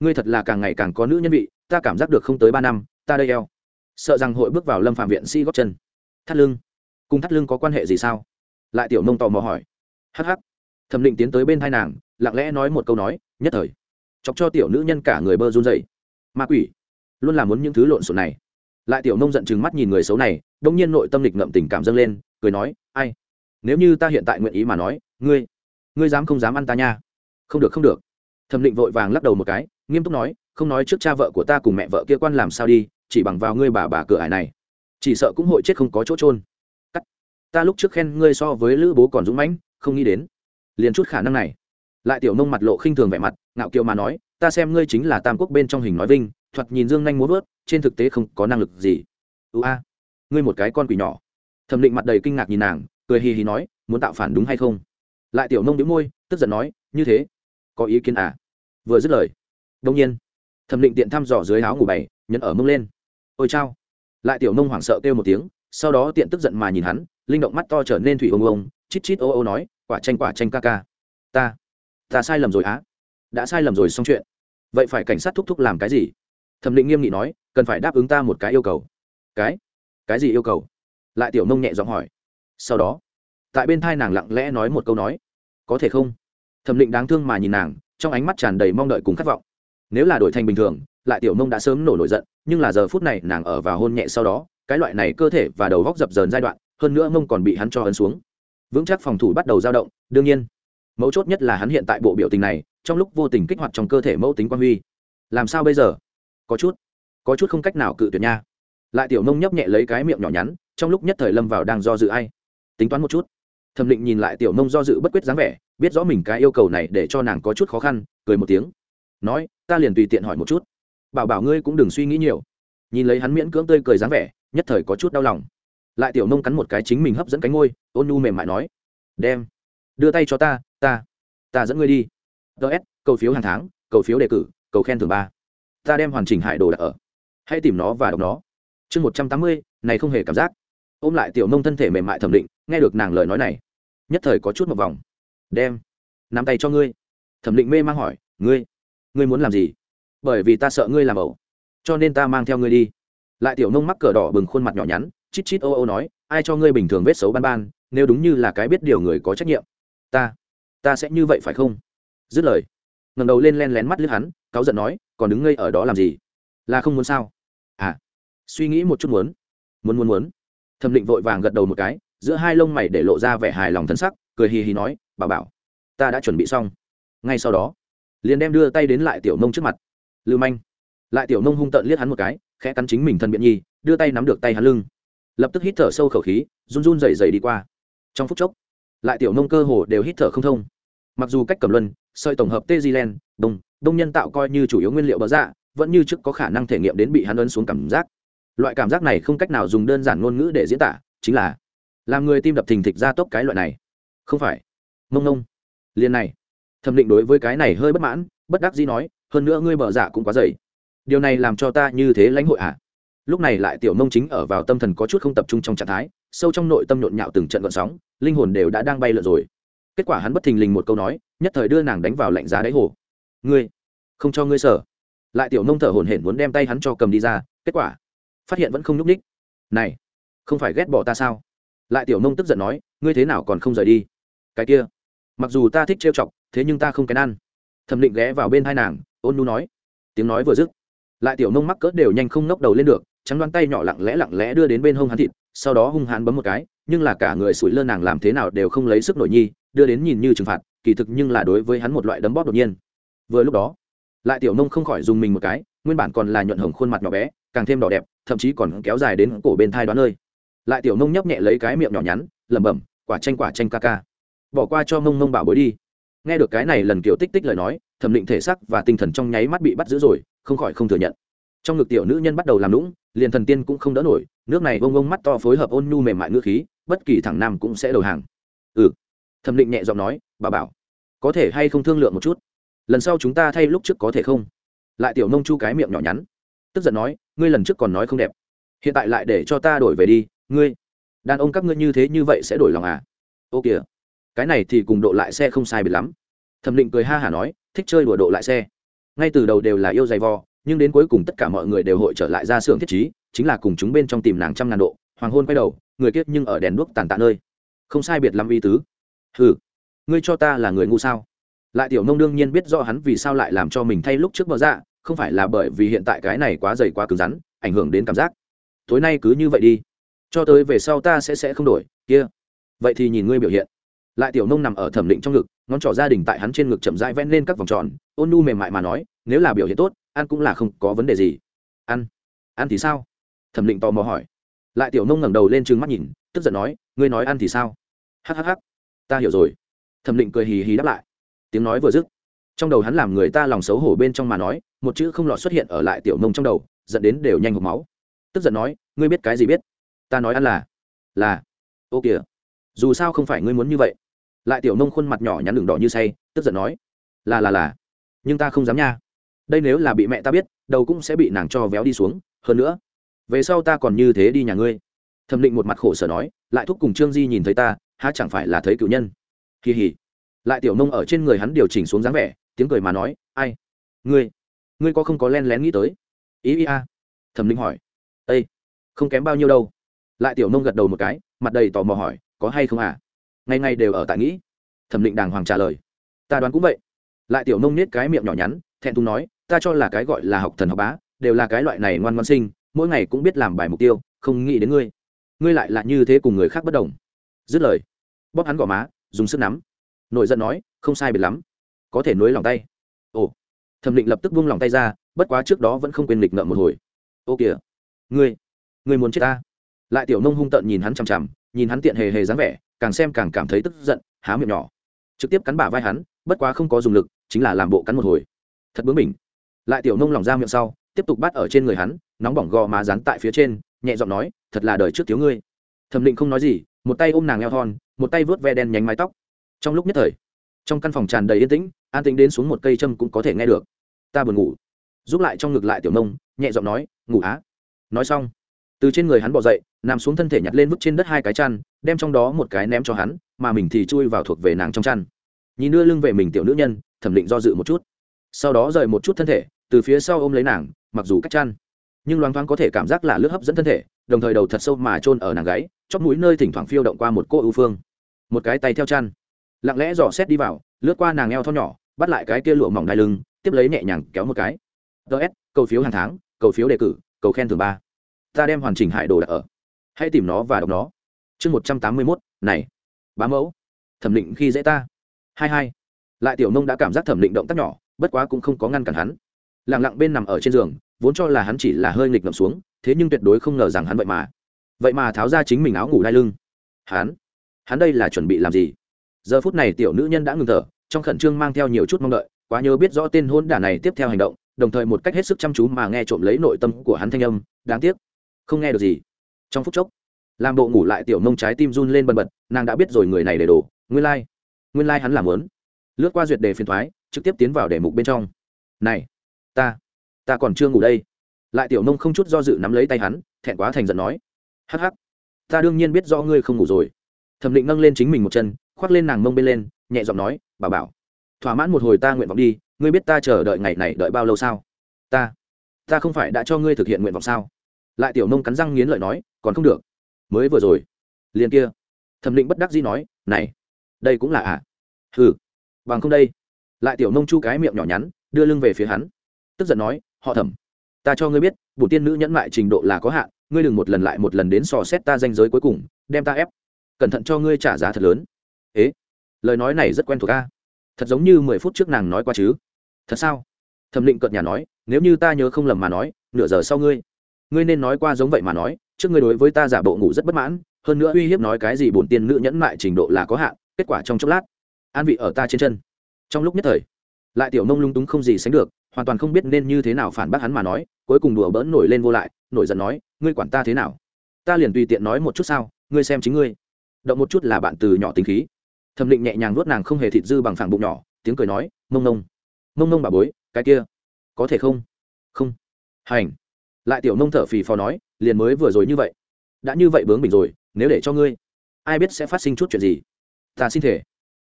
S1: ngươi thật là càng ngày càng có nữ nhân vị, ta cảm giác được không tới ba năm, ta đây eo. Sợ rằng hội bước vào lâm phạm viện si góp chân. Thắt lưng. Cùng thắt lưng có quan hệ gì sao? Lại tiểu nông tò mò hỏi hắc hắc. Thẩm định tiến tới bên hai nàng, lặng lẽ nói một câu nói, nhất thời. Chọc cho tiểu nữ nhân cả người bơ run dậy ma quỷ. Luôn là muốn những thứ lộn xộn này. Lại tiểu nông giận chừng mắt nhìn người xấu này, đông nhiên nội tâm lịch ngậm tình cảm dâng lên, cười nói, ai? Nếu như ta hiện tại nguyện ý mà nói, ngươi ngươi dám không dám ăn ta nha? Không được không được. Thẩm định vội vàng lắc đầu một cái, nghiêm túc nói, không nói trước cha vợ của ta cùng mẹ vợ kia quan làm sao đi, chỉ bằng vào ngươi bà bà cửa ải này. Chỉ sợ cũng hội chết không có chỗ trôn cắt. Ta lúc trước khen ngươi so với lữ bố còn dũng mãnh không nghĩ đến. Liền chút khả năng này. Lại tiểu nông mặt lộ khinh thường vẻ mặt, ngạo kiều mà nói, ta xem ngươi chính là tam quốc bên trong hình nói vinh, thoạt nhìn dương nhanh muốn vớt, trên thực tế không có năng lực gì. Ưu a, ngươi một cái con quỷ nhỏ. Thẩm định mặt đầy kinh ngạc nhìn nàng, cười hì hì nói, muốn tạo phản đúng hay không? Lại tiểu nông đĩu môi, tức giận nói, như thế, có ý kiến à? Vừa dứt lời đông nhiên, thẩm định tiện thăm dò dưới áo ngủ bày nhấn ở mông lên. Ôi chao. Lại tiểu nông hoảng sợ kêu một tiếng, sau đó tiện tức giận mà nhìn hắn, linh động mắt to trở nên thủy ông ông chít chít ô ô nói, quả tranh quả tranh ca ca. Ta ta sai lầm rồi á. Đã sai lầm rồi xong chuyện. Vậy phải cảnh sát thúc thúc làm cái gì? Thẩm định nghiêm nghị nói, cần phải đáp ứng ta một cái yêu cầu. Cái? Cái gì yêu cầu? Lại tiểu nông nhẹ giọng hỏi. Sau đó, tại bên thai nàng lặng lẽ nói một câu nói, có thể không? Thẩm định đáng thương mà nhìn nàng, trong ánh mắt tràn đầy mong đợi cùng khát vọng. Nếu là đổi thành bình thường, lại tiểu nông đã sớm nổ nổi giận, nhưng là giờ phút này nàng ở và hôn nhẹ sau đó, cái loại này cơ thể và đầu góc dập dờn giai đoạn, hơn nữa mông còn bị hắn cho ấn xuống vững chắc phòng thủ bắt đầu dao động, đương nhiên, mấu chốt nhất là hắn hiện tại bộ biểu tình này, trong lúc vô tình kích hoạt trong cơ thể mẫu tính quan huy. Làm sao bây giờ? Có chút có chút không cách nào cự tuyệt nha. Lại tiểu nông nhấp nhẹ lấy cái miệng nhỏ nhắn, trong lúc nhất thời lâm vào đang do dự ai. Tính toán một chút. Thẩm định nhìn lại tiểu nông do dự bất quyết dáng vẻ, biết rõ mình cái yêu cầu này để cho nàng có chút khó khăn, cười một tiếng. Nói, ta liền tùy tiện hỏi một chút. Bảo bảo ngươi cũng đừng suy nghĩ nhiều. Nhìn lấy hắn miễn cưỡng tươi cười dáng vẻ, nhất thời có chút đau lòng lại tiểu nông cắn một cái chính mình hấp dẫn cánh ngôi, ôn nhu mềm mại nói, đem, đưa tay cho ta ta ta dẫn ngươi đi. Ts cầu phiếu hàng tháng, cầu phiếu đề cử, cầu khen thường ba. Ta đem hoàn chỉnh hải đồ đặt ở. Hãy tìm nó và đọc nó. Chương một trăm tám mươi, này không hề cảm giác. Ôm lại tiểu nông thân thể mềm mại thẩm định, nghe được nàng lời nói này, nhất thời có chút một vòng. Đem, nắm tay cho ngươi. Thẩm định mê mang hỏi, ngươi ngươi muốn làm gì? Bởi vì ta sợ ngươi làm ẩu, cho nên ta mang theo ngươi đi. Lại tiểu nông mắc cờ đỏ bừng khuôn mặt nhỏ nhắn chít chít ô ô nói, ai cho ngươi bình thường vết xấu ban ban, nếu đúng như là cái biết điều người có trách nhiệm. Ta ta sẽ như vậy phải không? Dứt lời ngầm đầu lên len lén mắt lướt hắn, cáu giận nói, còn đứng ngây ở đó làm gì? Là không muốn sao? À suy nghĩ một chút muốn muốn muốn muốn. Thẩm định vội vàng gật đầu một cái, giữa hai lông mày để lộ ra vẻ hài lòng thân sắc, cười hì hì nói bà bảo, ta đã chuẩn bị xong. Ngay sau đó, liền đem đưa tay đến lại tiểu nông trước mặt. Lưu manh. Lại tiểu nông hung tợn liếc hắn một cái, khẽ cắn chính mình thân biện nhi, đưa tay nắm được tay hắn lưng lập tức hít thở sâu khẩu khí, run run dày dày đi qua. Trong phút chốc, lại tiểu nông cơ hồ đều hít thở không thông. Mặc dù cách cầm luân, sợi tổng hợp tê zealand đông đông nhân tạo coi như chủ yếu nguyên liệu bờ dạ vẫn như trước có khả năng thể nghiệm đến bị hắn ấn xuống cảm giác. Loại cảm giác này không cách nào dùng đơn giản ngôn ngữ để diễn tả, chính là làm người tim đập thình thịch ra tốc cái loại này. Không phải. Mông nông liền này. Thẩm định đối với cái này hơi bất mãn, bất đắc dĩ nói, hơn nữa ngươi bờ dạ cũng quá dày. Điều này làm cho ta như thế lãnh hội ạ à? Lúc này lại tiểu mông chính ở vào tâm thần có chút không tập trung trong trạng thái, sâu trong nội tâm nhộn nhạo từng trận gợn sóng, linh hồn đều đã đang bay lượn rồi. Kết quả hắn bất thình lình một câu nói, nhất thời đưa nàng đánh vào lạnh giá đáy hồ. Ngươi, không cho ngươi sở. Lại tiểu nông thở hổn hển muốn đem tay hắn cho cầm đi ra, kết quả, phát hiện vẫn không nhúc ních này, không phải ghét bỏ ta sao? Lại tiểu nông tức giận nói, ngươi thế nào còn không rời đi? Cái kia, mặc dù ta thích trêu chọc, thế nhưng ta không kén ăn. Thẩm định ghé vào bên hai nàng, ôn nu nói. Tiếng nói vừa dứt, lại tiểu nông mắc cỡ đều nhanh không nốc đầu lên được trắng đoán tay nhỏ lặng lẽ lặng lẽ đưa đến bên hông hắn thịt, sau đó hung hãn bấm một cái, nhưng là cả người sủi lơ nàng làm thế nào đều không lấy sức nổi nhi, đưa đến nhìn như trừng phạt, kỳ thực nhưng là đối với hắn một loại đấm bóp đột nhiên. Vừa lúc đó, lại tiểu nông không khỏi dùng mình một cái, nguyên bản còn là nhuận hồng khuôn mặt nhỏ bé, càng thêm đỏ đẹp, thậm chí còn kéo dài đến cổ bên thai đoán nơi. Lại tiểu nông nhấp nhẹ lấy cái miệng nhỏ nhắn, lẩm bẩm, quả tranh quả tranh ca ca. Bỏ qua cho mông mông bảo bối đi. Nghe được cái này lần kiểu tích tích lời nói, thẩm định thể sắc và tinh thần trong nháy mắt bị bắt giữ rồi, không khỏi không thừa nhận trong ngực tiểu nữ nhân bắt đầu làm lũng liền thần tiên cũng không đỡ nổi, nước này bông bông mắt to phối hợp ôn nhu mềm mại ngữ khí, bất kỳ thằng nam cũng sẽ đầu hàng. Ừ. Thẩm định nhẹ giọng nói, bà bảo, có thể hay không thương lượng một chút? Lần sau chúng ta thay lúc trước có thể không? Lại tiểu nông chu cái miệng nhỏ nhắn, tức giận nói, ngươi lần trước còn nói không đẹp. Hiện tại lại để cho ta đổi về đi, ngươi, đàn ông các ngươi như thế như vậy sẽ đổi lòng à? Ô kìa, cái này thì cùng độ lại xe không sai biệt lắm. Thẩm định cười ha hả nói, thích chơi đùa độ lại xe. Ngay từ đầu đều là yêu dày vò nhưng đến cuối cùng tất cả mọi người đều hội trở lại ra xưởng thiết trí, chính là cùng chúng bên trong tìm nàng trăm ngàn độ, hoàng hôn quay đầu, người kiếp nhưng ở đèn đuốc tàn tạ nơi. Không sai biệt lắm y tứ. Ừ ngươi cho ta là người ngu sao? Lại tiểu nông đương nhiên biết rõ hắn vì sao lại làm cho mình thay lúc trước bờ dạ không phải là bởi vì hiện tại cái này quá dày quá cứng rắn, ảnh hưởng đến cảm giác. Tối nay cứ như vậy đi. Cho tới về sau ta sẽ sẽ không đổi, kia. Vậy thì nhìn ngươi biểu hiện. Lại tiểu nông nằm ở thẩm định trong ngực, ngón trỏ gia đình tại hắn trên ngực chậm rãi vẽ lên các vòng tròn, ôn nu mềm mại mà nói nếu là biểu hiện tốt, ăn cũng là không có vấn đề gì. Ăn? Ăn thì sao? Thẩm định tò mò hỏi. Lại tiểu nông ngẩng đầu lên trừng mắt nhìn, tức giận nói, ngươi nói ăn thì sao? Hhh ta hiểu rồi. Thẩm định cười hì hì đáp lại. Tiếng nói vừa dứt, trong đầu hắn làm người ta lòng xấu hổ bên trong mà nói, một chữ không lọt xuất hiện ở lại tiểu nông trong đầu, dẫn đến đều nhanh hộp máu. Tức giận nói, ngươi biết cái gì biết? Ta nói ăn là là, ô kìa, dù sao không phải ngươi muốn như vậy. Lại tiểu nông khuôn mặt nhỏ nhắn đường đỏ như say, tức giận nói, là là là, nhưng ta không dám nha đây nếu là bị mẹ ta biết, đầu cũng sẽ bị nàng cho véo đi xuống, hơn nữa, về sau ta còn như thế đi nhà ngươi. Thẩm định một mặt khổ sở nói, lại thúc cùng trương di nhìn thấy ta, há chẳng phải là thấy cựu nhân? Kỳ hỉ. Lại tiểu nông ở trên người hắn điều chỉnh xuống dáng vẻ, tiếng cười mà nói, ai? Ngươi? Ngươi có không có len lén nghĩ tới? Ý ý a. Thẩm định hỏi. Ây không kém bao nhiêu đâu. Lại tiểu nông gật đầu một cái, mặt đầy tò mò hỏi, có hay không à? Ngày ngày đều ở tại nghĩ. Thẩm định đàng hoàng trả lời. Ta đoán cũng vậy. Lại tiểu nông nết cái miệng nhỏ nhắn, thẹn thùng nói ta cho là cái gọi là học thần học bá, đều là cái loại này ngoan ngoan sinh, mỗi ngày cũng biết làm bài mục tiêu, không nghĩ đến ngươi. Ngươi lại là như thế cùng người khác bất đồng. Dứt lời, bóp hắn gò má, dùng sức nắm. Nội giận nói, không sai biệt lắm. Có thể nối lòng tay. Ồ. Thẩm định lập tức vung lòng tay ra, bất quá trước đó vẫn không quên lịch ngợm một hồi. Ô kìa. Ngươi ngươi muốn chết ta? Lại tiểu nông hung tợn nhìn hắn chằm chằm, nhìn hắn tiện hề hề dáng vẻ, càng xem càng cảm thấy tức giận, há miệng nhỏ. Trực tiếp cắn bả vai hắn, bất quá không có dùng lực, chính là làm bộ cắn một hồi. Thật bướng mình lại tiểu nông lòng ra miệng sau, tiếp tục bắt ở trên người hắn, nóng bỏng gò má rán tại phía trên, nhẹ giọng nói, thật là đời trước thiếu ngươi. Thẩm định không nói gì, một tay ôm nàng eo thon một tay vớt ve đen nhánh mái tóc. Trong lúc nhất thời, trong căn phòng tràn đầy yên tĩnh, an tĩnh đến xuống một cây châm cũng có thể nghe được. Ta buồn ngủ. Giúp lại trong ngực lại tiểu nông, nhẹ giọng nói, ngủ á. Nói xong, từ trên người hắn bỏ dậy, nằm xuống thân thể nhặt lên vứt trên đất hai cái chăn, đem trong đó một cái ném cho hắn, mà mình thì chui vào thuộc về nàng trong chăn. Nhìn đưa lưng về mình tiểu nữ nhân, thẩm định do dự một chút. Sau đó rời một chút thân thể từ phía sau ôm lấy nàng, mặc dù cách chăn, nhưng loáng thoáng có thể cảm giác là lướt hấp dẫn thân thể, đồng thời đầu thật sâu mà chôn ở nàng gáy, chóp mũi nơi thỉnh thoảng phiêu động qua một cô ưu phương. Một cái tay theo chăn, lặng lẽ dò xét đi vào, lướt qua nàng eo thon nhỏ, bắt lại cái kia lụa mỏng đai lưng, tiếp lấy nhẹ nhàng kéo một cái. Ts cầu phiếu hàng tháng, cầu phiếu đề cử, cầu khen thường ba. Ta đem hoàn chỉnh hải đồ đặt ở. Hãy tìm nó và đọc nó. Chương một trăm tám mươi mốt, này, bá mẫu, thẩm định khi dễ ta. Hai hai. Lại tiểu nông đã cảm giác thẩm định động tác nhỏ, bất quá cũng không có ngăn cản hắn lặng lặng bên nằm ở trên giường, vốn cho là hắn chỉ là hơi nghịch ngậm xuống, thế nhưng tuyệt đối không ngờ rằng hắn vậy mà vậy mà tháo ra chính mình áo ngủ đai lưng. Hắn hắn đây là chuẩn bị làm gì? Giờ phút này tiểu nữ nhân đã ngừng thở, trong khẩn trương mang theo nhiều chút mong đợi, quá nhớ biết rõ tên hôn đả này tiếp theo hành động, đồng thời một cách hết sức chăm chú mà nghe trộm lấy nội tâm của hắn thanh âm, đáng tiếc, không nghe được gì. Trong phút chốc, làm bộ ngủ lại tiểu mông trái tim run lên bần bật, nàng đã biết rồi người này để đổ nguyên lai、like. nguyên lai、like、hắn làm lớn lướt qua duyệt đề phiền thoái, trực tiếp tiến vào đề mục bên trong. Này ta ta còn chưa ngủ đây. Lại tiểu nông không chút do dự nắm lấy tay hắn, thẹn quá thành giận nói. Hắc hắc, ta đương nhiên biết do ngươi không ngủ rồi. Thẩm định nâng lên chính mình một chân, khoác lên nàng mông bên lên, nhẹ giọng nói, bà bảo, thỏa mãn một hồi ta nguyện vọng đi, ngươi biết ta chờ đợi ngày này đợi bao lâu sao? Ta ta không phải đã cho ngươi thực hiện nguyện vọng sao? Lại tiểu nông cắn răng nghiến lợi nói, còn không được, mới vừa rồi, liền kia. Thẩm định bất đắc dĩ nói, này, đây cũng là ạ à? hừ, bằng không đây. Lại tiểu nông chu cái miệng nhỏ nhắn, đưa lưng về phía hắn tức giận nói, họ thẩm, ta cho ngươi biết, bổ tiên nữ nhẫn mại trình độ là có hạn, ngươi đừng một lần lại một lần đến sò xét ta danh giới cuối cùng, đem ta ép. Cẩn thận cho ngươi trả giá thật lớn. Ế? Lời nói này rất quen thuộc a. Thật giống như mười phút trước nàng nói qua chứ. Thật sao? Thẩm định cợt nhà nói, nếu như ta nhớ không lầm mà nói, nửa giờ sau ngươi ngươi nên nói qua giống vậy mà nói, trước ngươi đối với ta giả bộ ngủ rất bất mãn, hơn nữa uy hiếp nói cái gì bổn tiên nữ nhẫn mại trình độ là có hạn, kết quả trong chốc lát, an vị ở ta trên chân. Trong lúc nhất thời lại tiểu nông lung túng không gì sánh được, hoàn toàn không biết nên như thế nào phản bác hắn mà nói, cuối cùng đùa bỡn nổi lên vô lại, nổi giận nói, ngươi quản ta thế nào? Ta liền tùy tiện nói một chút sao, ngươi xem chính ngươi. Động một chút là bạn từ nhỏ tính khí. Thẩm định nhẹ nhàng nuốt nàng không hề thịt dư bằng phẳng bụng nhỏ, tiếng cười nói, mông nông mông nông bà bối, cái kia, có thể không? Không. Hành. Lại tiểu nông thở phì phò nói, liền mới vừa rồi như vậy, đã như vậy bướng mình rồi, nếu để cho ngươi, ai biết sẽ phát sinh chút chuyện gì? Ta xin thể.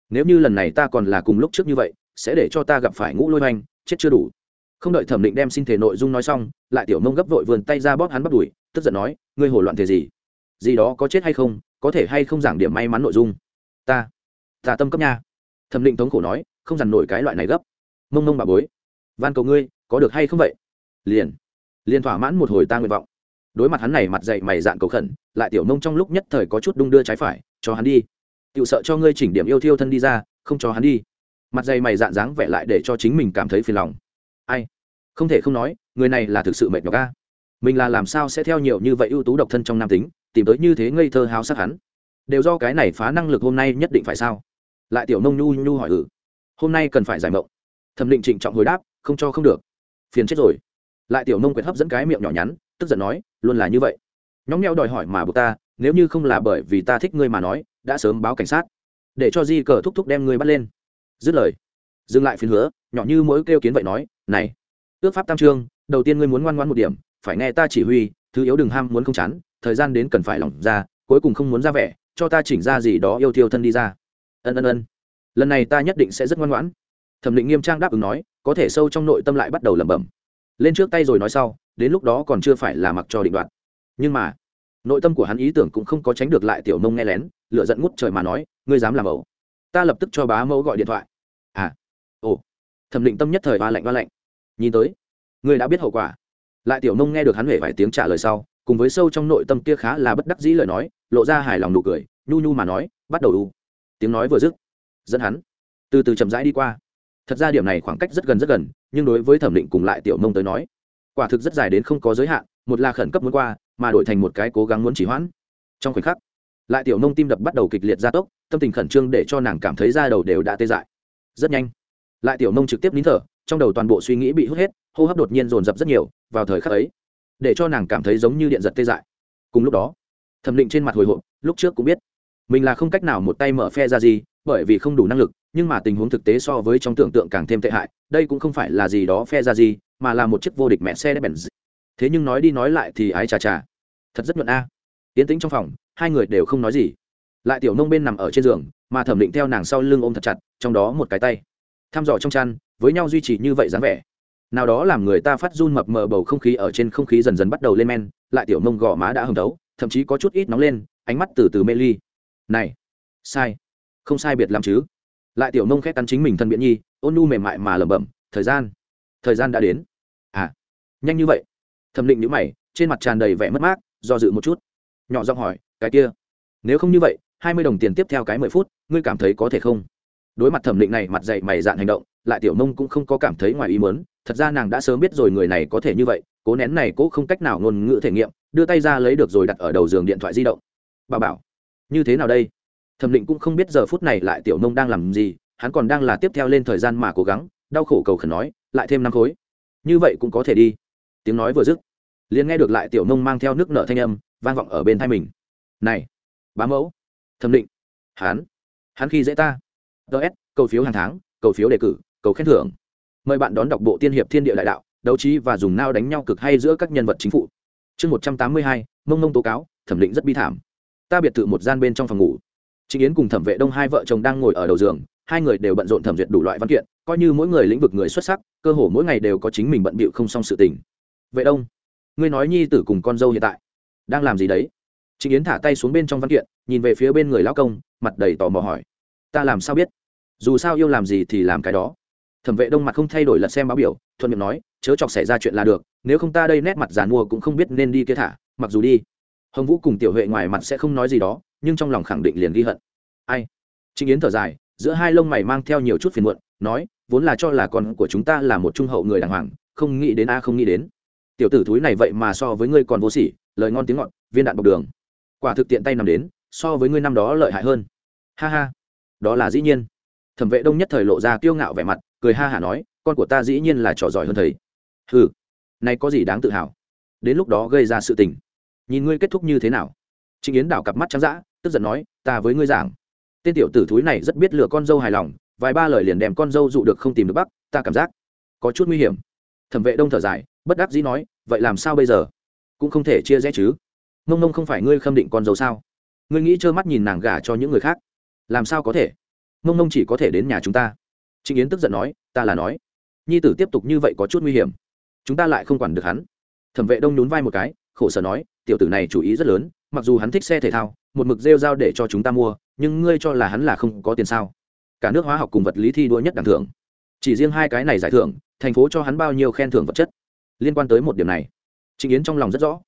S1: Nếu như lần này ta còn là cùng lúc trước như vậy sẽ để cho ta gặp phải ngũ lôi hoành, chết chưa đủ. Không đợi thẩm định đem xin thể nội dung nói xong, lại tiểu mông gấp vội vườn tay ra bóp hắn bắt đùi, tức giận nói, ngươi hồ loạn thể gì? Gì đó có chết hay không, có thể hay không giảng điểm may mắn nội dung? Ta ta tâm cấp nha. Thẩm định thống khổ nói, không dằn nổi cái loại này gấp. Mông mông bà bối, van cầu ngươi, có được hay không vậy? Liền liền thỏa mãn một hồi ta nguyện vọng. Đối mặt hắn này mặt dậy mày dạn cầu khẩn, lại tiểu mông trong lúc nhất thời có chút đung đưa trái phải, cho hắn đi tự sợ cho ngươi chỉnh điểm yêu thiêu thân đi ra, không cho hắn đi mặt dày mày dạn dáng vẻ lại để cho chính mình cảm thấy phiền lòng. Ai? Không thể không nói, người này là thực sự mệt nhọc ca mình là làm sao sẽ theo nhiều như vậy ưu tú độc thân trong nam tính, tìm tới như thế ngây thơ háo sắc hắn? Đều do cái này phá năng lực hôm nay nhất định phải sao? Lại tiểu nông nhu nhu hỏi ừ. Hôm nay cần phải giải mộng. Thẩm định trịnh trọng hồi đáp, không cho không được. Phiền chết rồi. Lại tiểu nông quyệt hấp dẫn cái miệng nhỏ nhắn, tức giận nói, luôn là như vậy. Nhóng nheo đòi hỏi mà buộc ta, nếu như không là bởi vì ta thích ngươi mà nói, đã sớm báo cảnh sát. Để cho di cờ thúc thúc đem ngươi bắt lên dứt lời, dừng lại phiền hứa, nhỏ như mỗi kêu kiến vậy nói, này ước pháp tam trương, đầu tiên ngươi muốn ngoan ngoan một điểm, phải nghe ta chỉ huy, thứ yếu đừng ham muốn không chán, thời gian đến cần phải lỏng ra, cuối cùng không muốn ra vẻ, cho ta chỉnh ra gì đó yêu thiêu thân đi ra. Ân ân ân. Lần này ta nhất định sẽ rất ngoan ngoãn. Thẩm định nghiêm trang đáp ứng nói, có thể sâu trong nội tâm lại bắt đầu lẩm bẩm. Lên trước tay rồi nói sau, đến lúc đó còn chưa phải là mặc cho định đoạt. Nhưng mà, nội tâm của hắn ý tưởng cũng không có tránh được lại tiểu nông nghe lén lựa giận ngút trời mà nói, ngươi dám làm ẩu ta lập tức cho bá mẫu gọi điện thoại. À ồ, thẩm định tâm nhất thời ba lạnh ba lạnh. Nhìn tới ngươi đã biết hậu quả. Lại tiểu nông nghe được hắn huệ vài tiếng trả lời sau, cùng với sâu trong nội tâm kia khá là bất đắc dĩ lời nói, lộ ra hài lòng nụ cười, nhu nhu mà nói, bắt đầu u. Tiếng nói vừa dứt, dẫn hắn từ từ chậm rãi đi qua. Thật ra điểm này khoảng cách rất gần rất gần, nhưng đối với thẩm định cùng lại tiểu nông tới nói, quả thực rất dài đến không có giới hạn, một là khẩn cấp muốn qua, mà đổi thành một cái cố gắng muốn chỉ hoãn. Trong khoảnh khắc lại tiểu nông tim đập bắt đầu kịch liệt gia tốc, tâm tình khẩn trương để cho nàng cảm thấy da đầu đều đã tê dại. Rất nhanh, lại tiểu nông trực tiếp nín thở, trong đầu toàn bộ suy nghĩ bị hút hết, hô hấp đột nhiên dồn dập rất nhiều, vào thời khắc ấy, để cho nàng cảm thấy giống như điện giật tê dại. Cùng lúc đó, thẩm định trên mặt hồi hộp, lúc trước cũng biết, mình là không cách nào một tay mở phe ra gì, bởi vì không đủ năng lực, nhưng mà tình huống thực tế so với trong tưởng tượng càng thêm tệ hại, đây cũng không phải là gì đó phe ra gì, mà là một chiếc vô địch mẹ xe đép bèn thế nhưng nói đi nói lại thì ái chà chà. Thật rất nhuận a. Tiến tĩnh trong phòng hai người đều không nói gì. Lại tiểu nông bên nằm ở trên giường, mà thẩm định theo nàng sau lưng ôm thật chặt, trong đó một cái tay. Thăm dò trong chăn, với nhau duy trì như vậy dáng vẻ. Nào đó làm người ta phát run mập mờ bầu không khí ở trên không khí dần dần bắt đầu lên men, lại tiểu nông gò má đã hồng đấu, thậm chí có chút ít nóng lên, ánh mắt từ từ mê ly. Này, sai. Không sai biệt lắm chứ. Lại tiểu nông khét cắn chính mình thân biện nhi, ôn nu mềm mại mà lẩm bẩm, thời gian thời gian đã đến. À nhanh như vậy. Thẩm định nhữ mày, trên mặt tràn đầy vẻ mất mát, do dự một chút. Nhỏ giọng hỏi cái kia. Nếu không như vậy, hai mươi đồng tiền tiếp theo cái mười phút, ngươi cảm thấy có thể không? Đối mặt thẩm định này, mặt dày mày dạn hành động, lại tiểu mông cũng không có cảm thấy ngoài ý mớn thật ra nàng đã sớm biết rồi người này có thể như vậy, cố nén này cố không cách nào ngôn ngữ thể nghiệm, đưa tay ra lấy được rồi đặt ở đầu giường điện thoại di động. Bà bảo, như thế nào đây? Thẩm định cũng không biết giờ phút này lại tiểu mông đang làm gì, hắn còn đang là tiếp theo lên thời gian mà cố gắng, đau khổ cầu khẩn nói, lại thêm năm khối. Như vậy cũng có thể đi. Tiếng nói vừa dứt, liền nghe được lại tiểu mông mang theo nước nợ thanh âm, vang vọng ở bên thai mình này bá mẫu thẩm định hắn hắn khi dễ ta. Ts cầu phiếu hàng tháng cầu phiếu đề cử cầu khen thưởng. Mời bạn đón đọc bộ tiên hiệp thiên địa đại đạo đấu trí và dùng nao đánh nhau cực hay giữa các nhân vật chính phủ chương một trăm tám mươi hai mông mông tố cáo thẩm định rất bi thảm. Ta biệt thự một gian bên trong phòng ngủ. Chính Yến cùng Thẩm Vệ Đông hai vợ chồng đang ngồi ở đầu giường, hai người đều bận rộn thẩm duyệt đủ loại văn kiện, coi như mỗi người lĩnh vực người xuất sắc, cơ hồ mỗi ngày đều có chính mình bận bịu không xong sự tình. Vệ Đông, ngươi nói nhi tử cùng con dâu hiện tại đang làm gì đấy? Trịnh Yến thả tay xuống bên trong văn kiện, nhìn về phía bên người lão công, mặt đầy tò mò hỏi: "Ta làm sao biết? Dù sao yêu làm gì thì làm cái đó." Thẩm Vệ Đông mặt không thay đổi lật xem báo biểu, thuận miệng nói: "Chớ chọc xảy ra chuyện là được, nếu không ta đây nét mặt giàn mua cũng không biết nên đi kia thả, mặc dù đi." Hồng Vũ cùng Tiểu Huệ ngoài mặt sẽ không nói gì đó, nhưng trong lòng khẳng định liền ghi hận ai trịnh yến thở dài giữa hai lông mày mang theo nhiều chút phiền muộn nói vốn là cho là con của chúng ta là một trung hậu người đàng hoàng không nghĩ đến a không nghĩ đến tiểu tử thúi này vậy mà so với ngươi còn vô sỉ lời ngon tiếng ngọt viên đạn bọc đường quả thực tiện tay nằm đến, so với ngươi năm đó lợi hại hơn. Ha ha, đó là dĩ nhiên. Thẩm vệ đông nhất thời lộ ra kiêu ngạo vẻ mặt, cười ha hả nói, con của ta dĩ nhiên là trò giỏi hơn thầy. Ừ này có gì đáng tự hào? Đến lúc đó gây ra sự tình. Nhìn ngươi kết thúc như thế nào? Trịnh yến đảo cặp mắt trắng d tức giận nói, ta với ngươi giảng. Tên tiểu tử thúi này rất biết lừa con dâu hài lòng, vài ba lời liền đem con dâu dụ được không tìm được bắc ta cảm giác có chút nguy hiểm. Thẩm vệ đông thở dài, bất đắc dĩ nói, vậy làm sao bây giờ? Cũng không thể chia rẽ chứ mông mông không phải ngươi khâm định con dâu sao? Ngươi nghĩ trơ mắt nhìn nàng gả cho những người khác, làm sao có thể? Mông mông chỉ có thể đến nhà chúng ta. Trịnh yến tức giận nói, ta là nói, nhi tử tiếp tục như vậy có chút nguy hiểm, chúng ta lại không quản được hắn. Thẩm vệ đông nhún vai một cái, khổ sở nói, tiểu tử này chủ ý rất lớn, mặc dù hắn thích xe thể thao, một mực rêu dao để cho chúng ta mua, nhưng ngươi cho là hắn là không có tiền sao? Cả nước hóa học cùng vật lý thi đua nhất đẳng thưởng. Chỉ riêng hai cái này giải thưởng, thành phố cho hắn bao nhiêu khen thưởng vật chất, liên quan tới một điểm này. Trịnh yến trong lòng rất rõ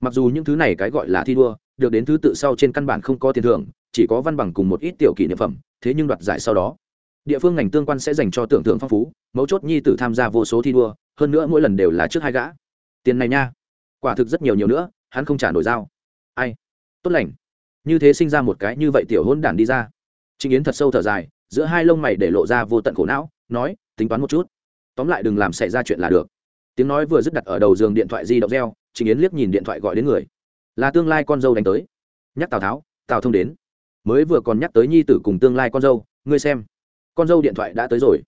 S1: mặc dù những thứ này cái gọi là thi đua, được đến thứ tự sau trên căn bản không có tiền thưởng, chỉ có văn bằng cùng một ít tiểu kỷ niệm phẩm, thế nhưng đoạt giải sau đó, địa phương ngành tương quan sẽ dành cho tưởng tượng phong phú, mấu chốt nhi tử tham gia vô số thi đua, hơn nữa mỗi lần đều là trước hai gã. Tiền này nha. Quả thực rất nhiều nhiều nữa, hắn không trả nổi dao. Ai? Tốt lành. Như thế sinh ra một cái như vậy tiểu hôn đản đi ra. Trịnh yến thật sâu thở dài, giữa hai lông mày để lộ ra vô tận khổ não, nói, tính toán một chút. Tóm lại đừng làm xảy ra chuyện là được. Tiếng nói vừa dứt đặt ở đầu giường điện thoại di động reo trịnh yến liếc nhìn điện thoại gọi đến người. Là tương lai con dâu đánh tới. Nhắc tào tháo, tào thông đến. Mới vừa còn nhắc tới nhi tử cùng tương lai con dâu, ngươi xem. Con dâu điện thoại đã tới rồi.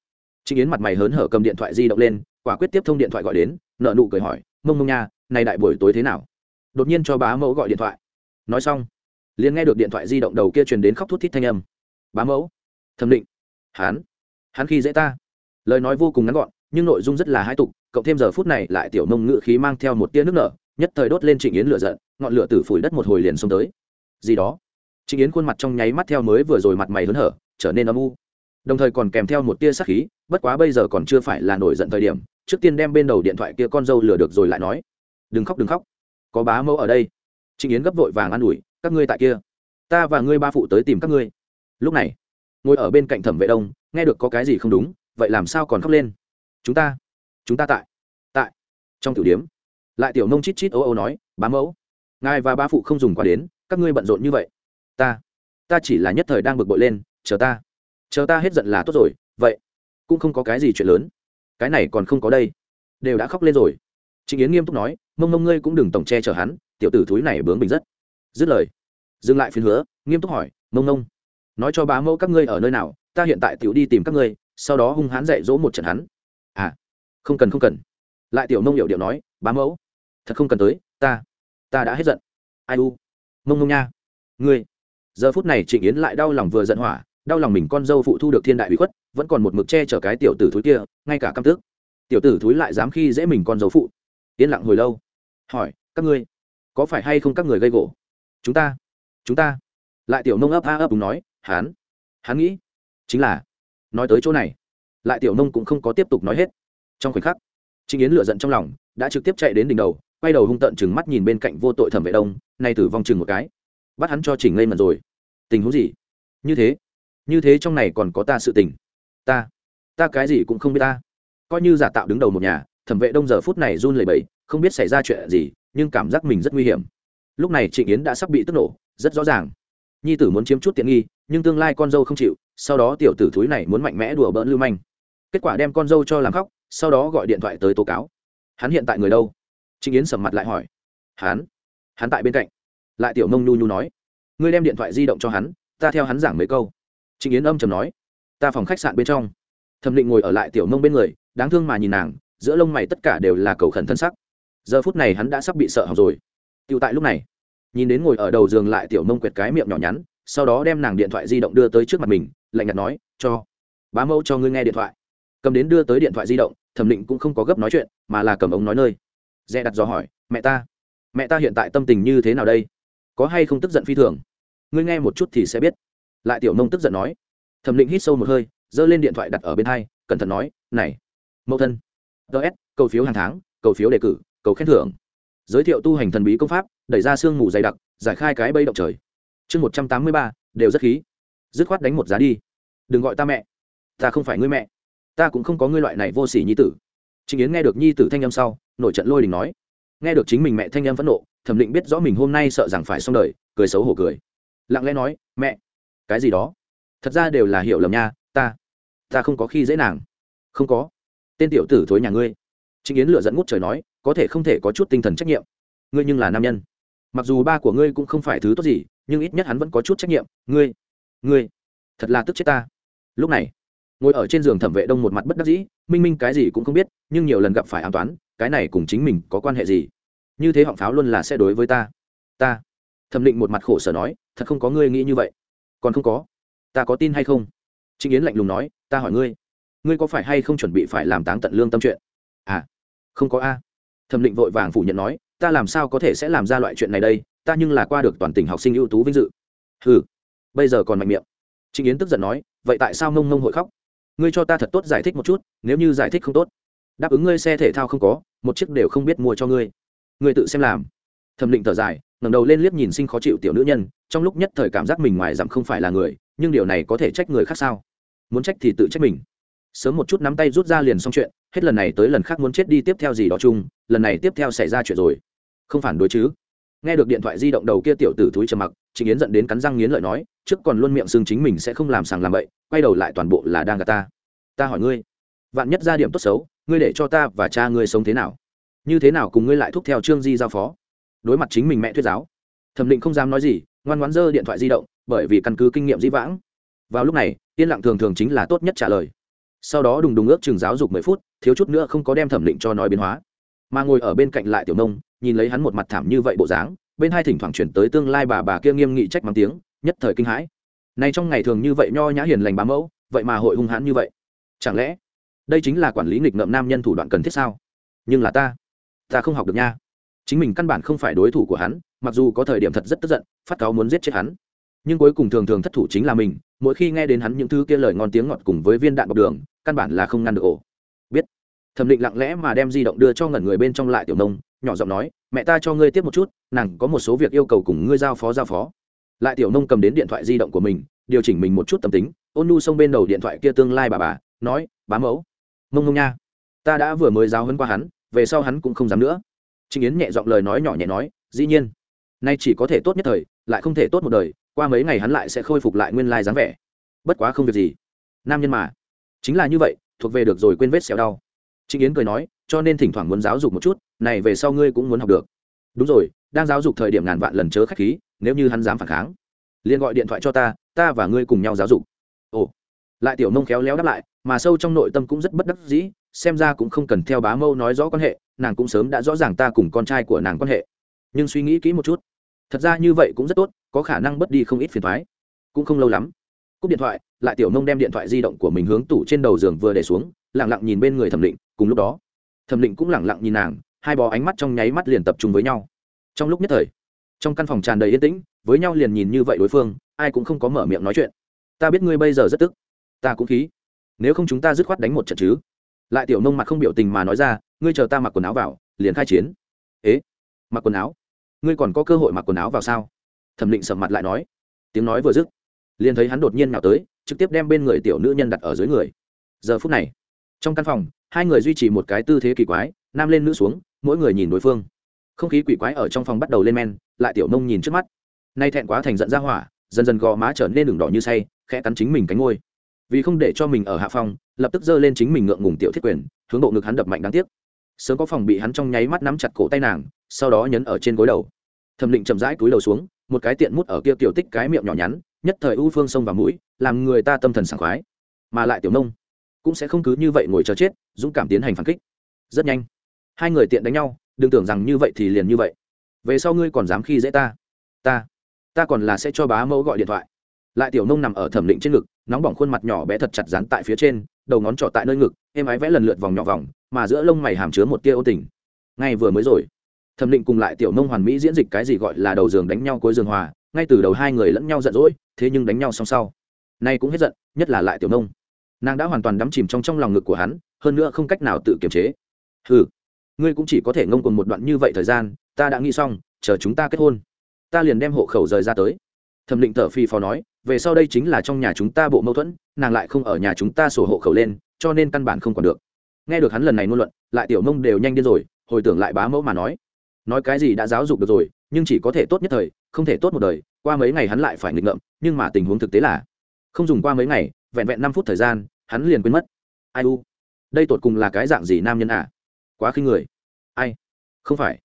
S1: Trịnh yến mặt mày hớn hở cầm điện thoại di động lên, quả quyết tiếp thông điện thoại gọi đến, nợ nụ cười hỏi, mông mông nha, này đại buổi tối thế nào? Đột nhiên cho bá mẫu gọi điện thoại. Nói xong, liền nghe được điện thoại di động đầu kia truyền đến khóc thút thít thanh âm. Bá mẫu, thẩm định, hắn hắn khi dễ ta. Lời nói vô cùng ngắn gọn nhưng nội dung rất là hai tục, cộng thêm giờ phút này lại tiểu nông ngự khí mang theo một tia nước nở, nhất thời đốt lên trịnh yến lửa giận, ngọn lửa tử phủi đất một hồi liền xông tới. Gì đó? Trịnh yến khuôn mặt trong nháy mắt theo mới vừa rồi mặt mày hớn hở, trở nên âm u. Đồng thời còn kèm theo một tia sắc khí, bất quá bây giờ còn chưa phải là nổi giận thời điểm, trước tiên đem bên đầu điện thoại kia con dâu lừa được rồi lại nói. Đừng khóc đừng khóc. Có bá mẫu ở đây. Trịnh yến gấp vội vàng an ủi, các ngươi tại kia. Ta và ngươi ba phụ tới tìm các ngươi. Lúc này, ngồi ở bên cạnh thẩm vệ đông, nghe được có cái gì không đúng, vậy làm sao còn khóc lên? Chúng ta chúng ta tại tại. Trong tiểu điếm lại tiểu nông chít chít ô ô nói, bá mẫu, ngài và ba phụ không dùng qua đến, các ngươi bận rộn như vậy. Ta ta chỉ là nhất thời đang bực bội lên, chờ ta chờ ta hết giận là tốt rồi, vậy cũng không có cái gì chuyện lớn. Cái này còn không có đây. Đều đã khóc lên rồi. Trịnh yến nghiêm túc nói, mông mông ngươi cũng đừng tổng che chở hắn, tiểu tử thúi này bướng bình rất. Dứt lời, dừng lại phiên hứa, nghiêm túc hỏi, mông mông, nói cho bá mẫu các ngươi ở nơi nào, ta hiện tại tiểu đi tìm các ngươi. Sau đó hung hãn dạy dỗ một trận hắn à không cần không cần. Lại tiểu nông hiệu điệu nói, bá mẫu, thật không cần tới, ta ta đã hết giận. Ai u? Mông mông nha. Ngươi. Giờ phút này trịnh yến lại đau lòng vừa giận hỏa, đau lòng mình con dâu phụ thu được thiên đại bị khuất, vẫn còn một mực che chở cái tiểu tử thúi kia, ngay cả căm tức. Tiểu tử thúi lại dám khi dễ mình con dâu phụ. Yên lặng hồi lâu. Hỏi, các ngươi, có phải hay không các người gây gỗ? Chúng ta chúng ta. Lại tiểu nông ấp a ấp đúng nói, hán hắn nghĩ, chính là, nói tới chỗ này lại tiểu nông cũng không có tiếp tục nói hết. Trong khoảnh khắc, trịnh yến lựa giận trong lòng, đã trực tiếp chạy đến đỉnh đầu, quay đầu hung tợn chừng mắt nhìn bên cạnh vô tội thẩm vệ đông, nay tử vong chừng một cái. Bắt hắn cho chỉnh ngây mật rồi. Tình huống gì? Như thế? Như thế trong này còn có ta sự tình. Ta ta cái gì cũng không biết ta. Coi như giả tạo đứng đầu một nhà, thẩm vệ đông giờ phút này run lẩy bẩy, không biết xảy ra chuyện gì, nhưng cảm giác mình rất nguy hiểm. Lúc này trịnh yến đã sắp bị tức nổ, rất rõ ràng. Nhi tử muốn chiếm chút tiện nghi, nhưng tương lai con dâu không chịu, sau đó tiểu tử thúi này muốn mạnh mẽ đùa bỡn lưu manh kết quả đem con dâu cho làm khóc, sau đó gọi điện thoại tới tố cáo. Hắn hiện tại người đâu? Trịnh yến sầm mặt lại hỏi. Hắn? Hắn tại bên cạnh. Lại tiểu mông nhu nhu nói. Ngươi đem điện thoại di động cho hắn, ta theo hắn giảng mấy câu. Trịnh yến âm trầm nói. Ta phòng khách sạn bên trong. Thẩm định ngồi ở lại tiểu mông bên người, đáng thương mà nhìn nàng, giữa lông mày tất cả đều là cầu khẩn thân sắc. Giờ phút này hắn đã sắp bị sợ học rồi. Tựu tại lúc này, nhìn đến ngồi ở đầu giường lại tiểu mông quệt cái miệng nhỏ nhắn, sau đó đem nàng điện thoại di động đưa tới trước mặt mình, lạnh nhạt nói, cho, bá mẫu cho ngươi nghe điện thoại cầm đến đưa tới điện thoại di động, thẩm định cũng không có gấp nói chuyện, mà là cầm ống nói nơi. Dè đặt dò hỏi, mẹ ta mẹ ta hiện tại tâm tình như thế nào đây? Có hay không tức giận phi thường? Ngươi nghe một chút thì sẽ biết. Lại tiểu nông tức giận nói. Thẩm định hít sâu một hơi, giơ lên điện thoại đặt ở bên hai, cẩn thận nói, này, mẫu thân. Ts cầu phiếu hàng tháng, cầu phiếu đề cử, cầu khen thưởng. Giới thiệu tu hành thần bí công pháp, đẩy ra sương mù dày đặc, giải khai cái bây động trời. Chương một trăm tám mươi ba, đều rất khí. Dứt khoát đánh một giá đi. Đừng gọi ta mẹ. Ta không phải ngươi mẹ ta cũng không có ngươi loại này vô sỉ nhi tử. Trịnh yến nghe được nhi tử thanh âm sau, nổi trận lôi đình nói. Nghe được chính mình mẹ thanh âm phẫn nộ, thẩm định biết rõ mình hôm nay sợ rằng phải xong đời, cười xấu hổ cười. Lặng lẽ nói, mẹ, cái gì đó? Thật ra đều là hiểu lầm nha, ta ta không có khi dễ nàng. Không có. Tên tiểu tử thối nhà ngươi. Trịnh yến lựa dẫn ngút trời nói, có thể không thể có chút tinh thần trách nhiệm. Ngươi nhưng là nam nhân. Mặc dù ba của ngươi cũng không phải thứ tốt gì, nhưng ít nhất hắn vẫn có chút trách nhiệm. Ngươi ngươi, thật là tức chết ta. Lúc này ngồi ở trên giường thẩm vệ đông một mặt bất đắc dĩ, minh minh cái gì cũng không biết, nhưng nhiều lần gặp phải an toán, cái này cùng chính mình có quan hệ gì? Như thế họng pháo luôn là sẽ đối với ta. Ta. Thẩm định một mặt khổ sở nói, thật không có ngươi nghĩ như vậy. Còn không có. Ta có tin hay không? Trịnh yến lạnh lùng nói, ta hỏi ngươi. Ngươi có phải hay không chuẩn bị phải làm táng tận lương tâm chuyện? À không có a. Thẩm định vội vàng phủ nhận nói, ta làm sao có thể sẽ làm ra loại chuyện này đây? Ta nhưng là qua được toàn tỉnh học sinh ưu tú vinh dự. Ừ bây giờ còn mạnh miệng. Trịnh yến tức giận nói, vậy tại sao ngông ngông hội khóc? Ngươi cho ta thật tốt giải thích một chút, nếu như giải thích không tốt, đáp ứng ngươi xe thể thao không có, một chiếc đều không biết mua cho ngươi. Ngươi tự xem làm. Thẩm định thở dài, ngẩng đầu lên liếc nhìn sinh khó chịu tiểu nữ nhân, trong lúc nhất thời cảm giác mình ngoài dặm không phải là người, nhưng điều này có thể trách người khác sao? Muốn trách thì tự trách mình. Sớm một chút nắm tay rút ra liền xong chuyện, hết lần này tới lần khác muốn chết đi tiếp theo gì đó chung, lần này tiếp theo xảy ra chuyện rồi. Không phản đối chứ. Nghe được điện thoại di động đầu kia tiểu tử thúi trầm mặc chính yến giận đến cắn răng nghiến lợi nói, trước còn luôn miệng xương chính mình sẽ không làm sàng làm bậy, quay đầu lại toàn bộ là đang gạt ta. Ta hỏi ngươi, vạn nhất ra điểm tốt xấu, ngươi để cho ta và cha ngươi sống thế nào? Như thế nào cùng ngươi lại thúc theo trương di giao phó? Đối mặt chính mình mẹ thuyết giáo, thẩm định không dám nói gì, ngoan ngoãn giơ điện thoại di động, bởi vì căn cứ kinh nghiệm dĩ vãng. Vào lúc này, yên lặng thường thường chính là tốt nhất trả lời. Sau đó đùng đùng ước chừng giáo dục mười phút, thiếu chút nữa không có đem thẩm định cho nói biến hóa. Mà ngồi ở bên cạnh lại tiểu nông, nhìn lấy hắn một mặt thảm như vậy bộ dáng bên hai thỉnh thoảng chuyển tới tương lai bà bà kia nghiêm nghị trách mắng tiếng, nhất thời kinh hãi. Nay trong ngày thường như vậy nho nhã hiền lành bá mẫu, vậy mà hội hung hãn như vậy. Chẳng lẽ, đây chính là quản lý nghịch ngợm nam nhân thủ đoạn cần thiết sao? Nhưng là ta ta không học được nha. Chính mình căn bản không phải đối thủ của hắn, mặc dù có thời điểm thật rất tức giận, phát cáo muốn giết chết hắn. Nhưng cuối cùng thường thường thất thủ chính là mình, mỗi khi nghe đến hắn những thứ kia lời ngon tiếng ngọt cùng với viên đạn bọc đường, căn bản là không ngăn được ổ. Biết. Thẩm định lặng lẽ mà đem di động đưa cho ngẩn người bên trong lại tiểu nông, nhỏ giọng nói mẹ ta cho ngươi tiếp một chút, nàng có một số việc yêu cầu cùng ngươi giao phó giao phó. Lại tiểu nông cầm đến điện thoại di động của mình, điều chỉnh mình một chút tâm tính, ôn nu xông bên đầu điện thoại kia tương lai bà bà, nói, bá mẫu mông mông nha, ta đã vừa mới giáo hấn qua hắn, về sau hắn cũng không dám nữa. Trịnh yến nhẹ giọng lời nói nhỏ nhẹ nói, dĩ nhiên, nay chỉ có thể tốt nhất thời, lại không thể tốt một đời, qua mấy ngày hắn lại sẽ khôi phục lại nguyên lai dáng vẻ. Bất quá không việc gì. Nam nhân mà. Chính là như vậy, thuộc về được rồi quên vết xẻo đau. Trịnh yến cười nói cho nên thỉnh thoảng muốn giáo dục một chút, này về sau ngươi cũng muốn học được. Đúng rồi, đang giáo dục thời điểm ngàn vạn lần chớ khách khí, nếu như hắn dám phản kháng, liền gọi điện thoại cho ta ta và ngươi cùng nhau giáo dục. Ồ. Lại tiểu nông khéo léo đáp lại, mà sâu trong nội tâm cũng rất bất đắc dĩ, xem ra cũng không cần theo bá mâu nói rõ quan hệ, nàng cũng sớm đã rõ ràng ta cùng con trai của nàng quan hệ. Nhưng suy nghĩ kỹ một chút. Thật ra như vậy cũng rất tốt, có khả năng bớt đi không ít phiền thoái cũng không lâu lắm, cúp điện thoại, lại tiểu nông đem điện thoại di động của mình hướng tủ trên đầu giường vừa để xuống lẳng lặng nhìn bên người thẩm định, cùng lúc đó thẩm định cũng lẳng lặng nhìn nàng, hai bó ánh mắt trong nháy mắt liền tập trung với nhau. Trong lúc nhất thời, trong căn phòng tràn đầy yên tĩnh, với nhau liền nhìn như vậy đối phương, ai cũng không có mở miệng nói chuyện. Ta biết ngươi bây giờ rất tức, ta cũng khí. Nếu không chúng ta dứt khoát đánh một trận chứ? Lại tiểu nông mặt không biểu tình mà nói ra, ngươi chờ ta mặc quần áo vào, liền khai chiến. Ế, mặc quần áo? Ngươi còn có cơ hội mặc quần áo vào sao? Thẩm định sầm mặt lại nói. Tiếng nói vừa dứt, liền thấy hắn đột nhiên nào tới, trực tiếp đem bên người tiểu nữ nhân đặt ở dưới người. Giờ phút này, trong căn phòng hai người duy trì một cái tư thế kỳ quái, nam lên nữ xuống, mỗi người nhìn đối phương. Không khí quỷ quái ở trong phòng bắt đầu lên men, lại tiểu nông nhìn trước mắt. Nay thẹn quá thành giận ra hỏa, dần dần gò má trở nên đường đỏ như say, khẽ cắn chính mình cánh ngôi vì không để cho mình ở hạ phòng, lập tức giơ lên chính mình ngượng ngùng tiểu thiết quyền, hướng bộ ngực hắn đập mạnh đáng tiếc. Sớm có phòng bị hắn trong nháy mắt nắm chặt cổ tay nàng, sau đó nhấn ở trên gối đầu. Thẩm định chậm rãi túi đầu xuống, một cái tiện mút ở kia tiểu tích cái miệng nhỏ nhắn, nhất thời ưu phương sông vào mũi, làm người ta tâm thần sảng khoái. Mà lại tiểu nông cũng sẽ không cứ như vậy ngồi chờ chết, dũng cảm tiến hành phản kích. Rất nhanh. Hai người tiện đánh nhau, đừng tưởng rằng như vậy thì liền như vậy. Về sau ngươi còn dám khi dễ ta. Ta ta còn là sẽ cho bá mẫu gọi điện thoại. Lại tiểu nông nằm ở thẩm định trên ngực, nóng bỏng khuôn mặt nhỏ bé thật chặt dán tại phía trên, đầu ngón trọ tại nơi ngực em ái vẽ lần lượt vòng nhỏ vòng, mà giữa lông mày hàm chứa một tia ô tình. Ngay vừa mới rồi, thẩm định cùng lại tiểu nông hoàn mỹ diễn dịch cái gì gọi là đầu giường đánh nhau cuối giường hòa, ngay từ đầu hai người lẫn nhau giận dỗi, thế nhưng đánh nhau song sau. Nay cũng hết giận, nhất là lại tiểu nông nàng đã hoàn toàn đắm chìm trong trong lòng ngực của hắn, hơn nữa không cách nào tự kiềm chế. Ừ ngươi cũng chỉ có thể ngông cùng một đoạn như vậy thời gian, ta đã nghĩ xong, chờ chúng ta kết hôn. Ta liền đem hộ khẩu rời ra tới. Thẩm định thở phi phò nói, về sau đây chính là trong nhà chúng ta bộ mâu thuẫn, nàng lại không ở nhà chúng ta sổ hộ khẩu lên, cho nên căn bản không còn được. Nghe được hắn lần này ngôn luận, lại tiểu mông đều nhanh điên rồi, hồi tưởng lại bá mẫu mà nói. Nói cái gì đã giáo dục được rồi, nhưng chỉ có thể tốt nhất thời, không thể tốt một đời, qua mấy ngày hắn lại phải nghịch ngợm, nhưng mà tình huống thực tế là, không dùng qua mấy ngày vẹn vẹn năm phút thời gian, hắn liền quên mất. Ai u? Đây tột cùng là cái dạng gì nam nhân à? Quá khinh người. Ai? Không phải.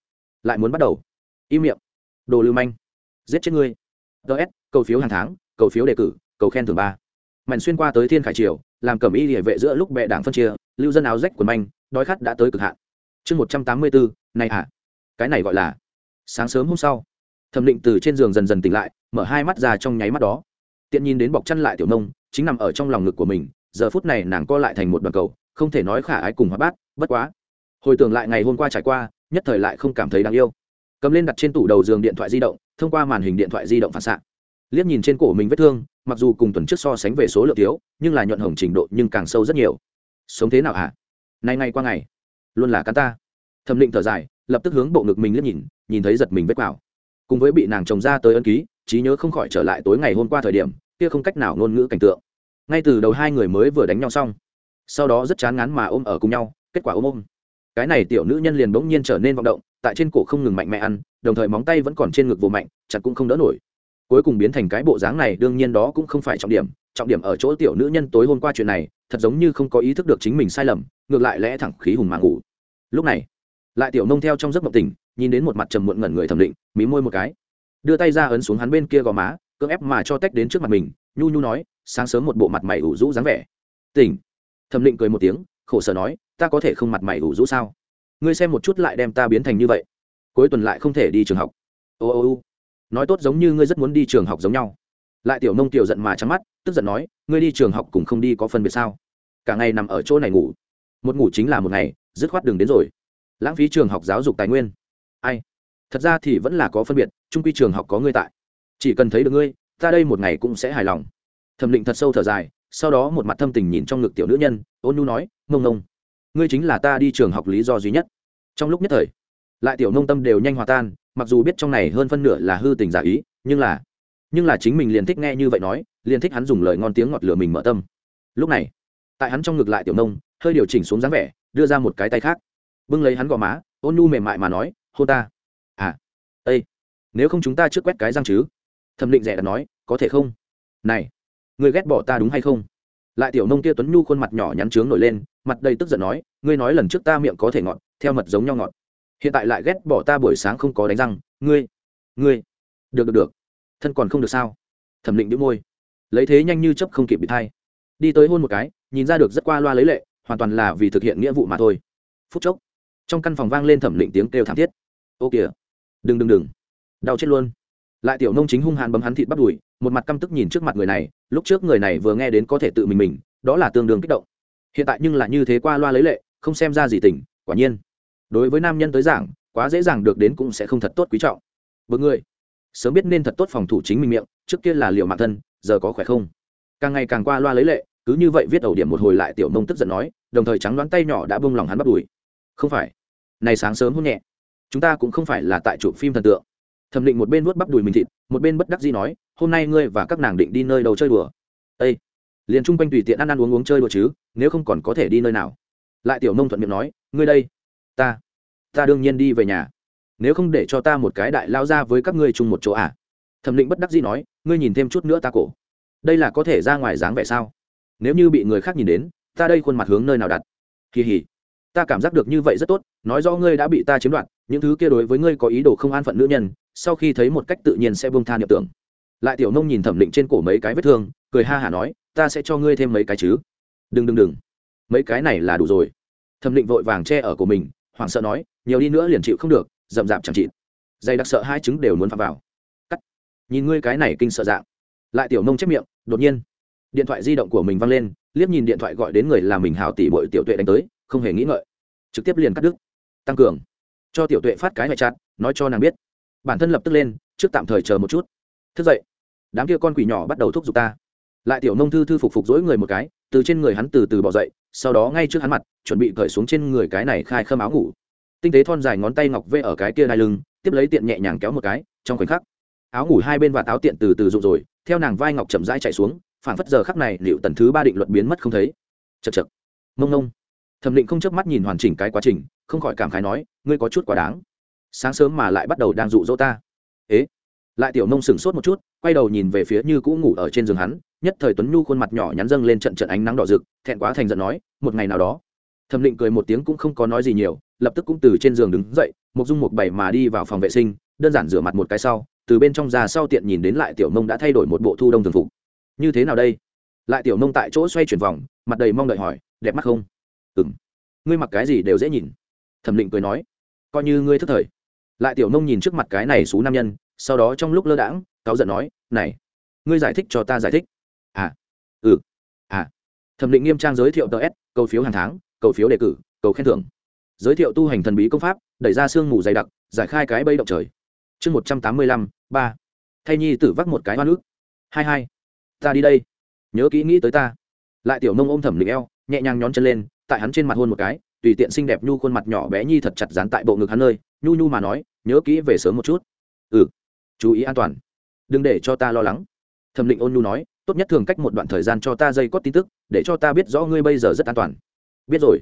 S1: Lại muốn bắt đầu. Im miệng. Đồ lưu manh. Giết chết ngươi. Ts cầu phiếu hàng tháng, cầu phiếu đề cử, cầu khen thưởng ba. Mạnh xuyên qua tới thiên khải triều, làm cẩm y địa vệ giữa lúc bệ đảng phân chia, lưu dân áo rách quần manh, đói khát đã tới cực hạn. Chương một trăm tám mươi bốn này à? Cái này gọi là, sáng sớm hôm sau, thẩm định từ trên giường dần dần tỉnh lại, mở hai mắt ra trong nháy mắt đó tiện nhìn đến bọc chăn lại tiểu nông, chính nằm ở trong lòng ngực của mình, giờ phút này nàng co lại thành một đoàn cầu, không thể nói khả ái cùng hóa bát, bất quá. Hồi tưởng lại ngày hôm qua trải qua, nhất thời lại không cảm thấy đáng yêu. Cầm lên đặt trên tủ đầu giường điện thoại di động, thông qua màn hình điện thoại di động phản xạ. Liếc nhìn trên cổ mình vết thương, mặc dù cùng tuần trước so sánh về số lượng thiếu, nhưng là nhuận hồng trình độ nhưng càng sâu rất nhiều. Sống thế nào hả? Nay ngay qua ngày, luôn là cắn ta. Thẩm định thở dài, lập tức hướng bộ ngực mình liếc nhìn nhìn thấy giật mình vết quào. Cùng với bị nàng trồng ra tới ân ký, trí nhớ không khỏi trở lại tối ngày hôm qua thời điểm kia không cách nào ngôn ngữ cảnh tượng. Ngay từ đầu hai người mới vừa đánh nhau xong, sau đó rất chán ngán mà ôm ở cùng nhau, kết quả ôm ôm. Cái này tiểu nữ nhân liền bỗng nhiên trở nên vọng động, tại trên cổ không ngừng mạnh mẽ ăn, đồng thời móng tay vẫn còn trên ngực vô mạnh, chặt cũng không đỡ nổi. Cuối cùng biến thành cái bộ dáng này, đương nhiên đó cũng không phải trọng điểm trọng điểm ở chỗ tiểu nữ nhân tối hôm qua chuyện này, thật giống như không có ý thức được chính mình sai lầm, ngược lại lẽ thẳng khí hùng mà ngủ. Lúc này, lại tiểu nông theo trong giấc mộng tỉnh, nhìn đến một mặt trầm muộn ngẩn người thẩm định, mí môi một cái, đưa tay ra ấn xuống hắn bên kia gò má cưỡng ép mà cho tách đến trước mặt mình, nhu nhu nói, sáng sớm một bộ mặt mày ủ rũ dáng vẻ. Tỉnh. Thẩm định cười một tiếng, khổ sở nói, ta có thể không mặt mày ủ rũ sao? Ngươi xem một chút lại đem ta biến thành như vậy. Cuối tuần lại không thể đi trường học. Ô ô ô. Nói tốt giống như ngươi rất muốn đi trường học giống nhau. Lại tiểu nông tiểu giận mà trắng mắt, tức giận nói, ngươi đi trường học cùng không đi có phân biệt sao? Cả ngày nằm ở chỗ này ngủ. Một ngủ chính là một ngày, dứt khoát đường đến rồi. Lãng phí trường học giáo dục tài nguyên. Ai? Thật ra thì vẫn là có phân biệt, trung quy trường học có ngươi tại chỉ cần thấy được ngươi, ta đây một ngày cũng sẽ hài lòng. Thẩm định thật sâu thở dài, sau đó một mặt thâm tình nhìn trong ngực tiểu nữ nhân, ôn nhu nói, ngông ngông, ngươi chính là ta đi trường học lý do duy nhất. Trong lúc nhất thời, lại tiểu nông tâm đều nhanh hòa tan, mặc dù biết trong này hơn phân nửa là hư tình giả ý, nhưng là nhưng là chính mình liền thích nghe như vậy nói, liền thích hắn dùng lời ngon tiếng ngọt lửa mình mở tâm. Lúc này, tại hắn trong ngực lại tiểu nông hơi điều chỉnh xuống dáng vẻ, đưa ra một cái tay khác. Bưng lấy hắn gò má, ôn nhu mềm mại mà nói hô ta. À ây nếu không chúng ta trước quét cái răng chứ? Thẩm định rẻ đặt nói, có thể không? Này, người ghét bỏ ta đúng hay không? Lại tiểu nông kia tuấn nhu khuôn mặt nhỏ nhắn trướng nổi lên, mặt đầy tức giận nói, ngươi nói lần trước ta miệng có thể ngọt, theo mật giống nhau ngọt. Hiện tại lại ghét bỏ ta buổi sáng không có đánh răng. Ngươi ngươi, được được được. Thân còn không được sao? Thẩm định đĩu môi. Lấy thế nhanh như chấp không kịp bị thay. Đi tới hôn một cái, nhìn ra được rất qua loa lấy lệ, hoàn toàn là vì thực hiện nghĩa vụ mà thôi. Phút chốc, trong căn phòng vang lên thẩm định tiếng kêu thảm thiết. Ô kìa, đừng đừng đừng. Đau chết luôn lại tiểu nông chính hung hãn bấm hắn thịt bắt đùi một mặt căm tức nhìn trước mặt người này lúc trước người này vừa nghe đến có thể tự mình mình đó là tương đương kích động. Hiện tại nhưng là như thế qua loa lấy lệ không xem ra gì tỉnh, quả nhiên. Đối với nam nhân tới giảng quá dễ dàng được đến cũng sẽ không thật tốt quý trọng. Bực người. Sớm biết nên thật tốt phòng thủ chính mình miệng trước kia là liệu mạng thân giờ có khỏe không? Càng ngày càng qua loa lấy lệ cứ như vậy viết ẩu điểm một hồi lại tiểu nông tức giận nói đồng thời trắng đoán tay nhỏ đã bông lòng hắn bắt đùi. Không phải. Này sáng sớm hôn nhẹ. Chúng ta cũng không phải là tại chụp phim thần tượng thẩm định một bên vuốt bắp đùi mình thịt, một bên bất đắc dĩ nói, hôm nay ngươi và các nàng định đi nơi đâu chơi đùa? Ây liền chung quanh tùy tiện ăn ăn uống uống chơi đùa chứ, nếu không còn có thể đi nơi nào. Lại tiểu nông thuận miệng nói, ngươi đây, ta ta đương nhiên đi về nhà. Nếu không để cho ta một cái đại lao ra với các ngươi chung một chỗ à? Thẩm định bất đắc dĩ nói, ngươi nhìn thêm chút nữa ta cổ. Đây là có thể ra ngoài dáng vẻ sao? Nếu như bị người khác nhìn đến, ta đây khuôn mặt hướng nơi nào đặt? Kỳ hỉ ta cảm giác được như vậy rất tốt, nói rõ ngươi đã bị ta chiếm đoạt, những thứ kia đối với ngươi có ý đồ không an phận nữ nhân sau khi thấy một cách tự nhiên sẽ buông tha niệm tưởng. Lại tiểu nông nhìn thẩm định trên cổ mấy cái vết thương, cười ha hả nói, ta sẽ cho ngươi thêm mấy cái chứ. Đừng đừng đừng. Mấy cái này là đủ rồi. Thẩm định vội vàng che ở của mình, hoảng sợ nói, nhiều đi nữa liền chịu không được rậm rạp chẳng chịt. Dây đặc sợ hai trứng đều muốn phạm vào. Cắt. Nhìn ngươi cái này kinh sợ dạng. Lại tiểu nông chép miệng, đột nhiên. Điện thoại di động của mình văng lên, liếc nhìn điện thoại gọi đến người là mình hào tỷ bội tiểu tuệ đánh tới, không hề nghĩ ngợi. Trực tiếp liền cắt đứt. Tăng cường. Cho tiểu tuệ phát cái ngoại chặt nói cho nàng biết bản thân lập tức lên, trước tạm thời chờ một chút. Thức dậy, đám kia con quỷ nhỏ bắt đầu thúc giục ta. Lại tiểu nông thư thư phục phục dỗi người một cái, từ trên người hắn từ từ bỏ dậy, sau đó ngay trước hắn mặt, chuẩn bị cởi xuống trên người cái này khai khâm áo ngủ. Tinh tế thon dài ngón tay ngọc vê ở cái kia đai lưng, tiếp lấy tiện nhẹ nhàng kéo một cái, trong khoảnh khắc, áo ngủ hai bên và táo tiện từ từ rụng rồi, theo nàng vai ngọc chậm rãi chạy xuống phản phất giờ khắc này liệu tần thứ ba định luật biến mất không thấy. Chật chật mông nông thẩm định không chớp mắt nhìn hoàn chỉnh cái quá trình, không khỏi cảm khái nói, ngươi có chút quá đáng sáng sớm mà lại bắt đầu đang dụ dỗ ta. Ế? Lại tiểu nông sửng sốt một chút, quay đầu nhìn về phía như cũ ngủ ở trên giường hắn, nhất thời tuấn nhu khuôn mặt nhỏ nhắn dâng lên trận trận ánh nắng đỏ rực, thẹn quá thành giận nói, một ngày nào đó. Thẩm định cười một tiếng cũng không có nói gì nhiều, lập tức cũng từ trên giường đứng dậy một dung một bảy mà đi vào phòng vệ sinh, đơn giản rửa mặt một cái sau, từ bên trong ra sau tiện nhìn đến lại tiểu nông đã thay đổi một bộ thu đông thường phục. Như thế nào đây? Lại tiểu nông tại chỗ xoay chuyển vòng, mặt đầy mong đợi hỏi, đẹp mắt không? Ừng ngươi mặc cái gì đều dễ nhìn. Thẩm định cười nói, coi như ngươi thức thời lại tiểu nông nhìn trước mặt cái này xú nam nhân, sau đó trong lúc lơ đãng, cáu giận nói, này, ngươi giải thích cho ta giải thích. À ừ à. Thẩm định nghiêm trang giới thiệu tờ s, cầu phiếu hàng tháng, cầu phiếu đề cử, cầu khen thưởng. Giới thiệu tu hành thần bí công pháp, đẩy ra sương mù dày đặc, giải khai cái bây động trời. Chương một trăm tám mươi lăm, ba. Thay nhi tử vắc một cái hoa nước. Hai hai. Ta đi đây. Nhớ kỹ nghĩ tới ta. Lại tiểu nông ôm thẩm định eo, nhẹ nhàng nhón chân lên, tại hắn trên mặt hôn một cái, tùy tiện xinh đẹp nhu khuôn mặt nhỏ bé nhi thật chặt dán tại bộ ngực hắn nơi, nhu nhu mà nói nhớ kỹ về sớm một chút. Ừ chú ý an toàn. Đừng để cho ta lo lắng. Thẩm định ôn nhu nói, tốt nhất thường cách một đoạn thời gian cho ta dây cót tin tức, để cho ta biết rõ ngươi bây giờ rất an toàn. Biết rồi,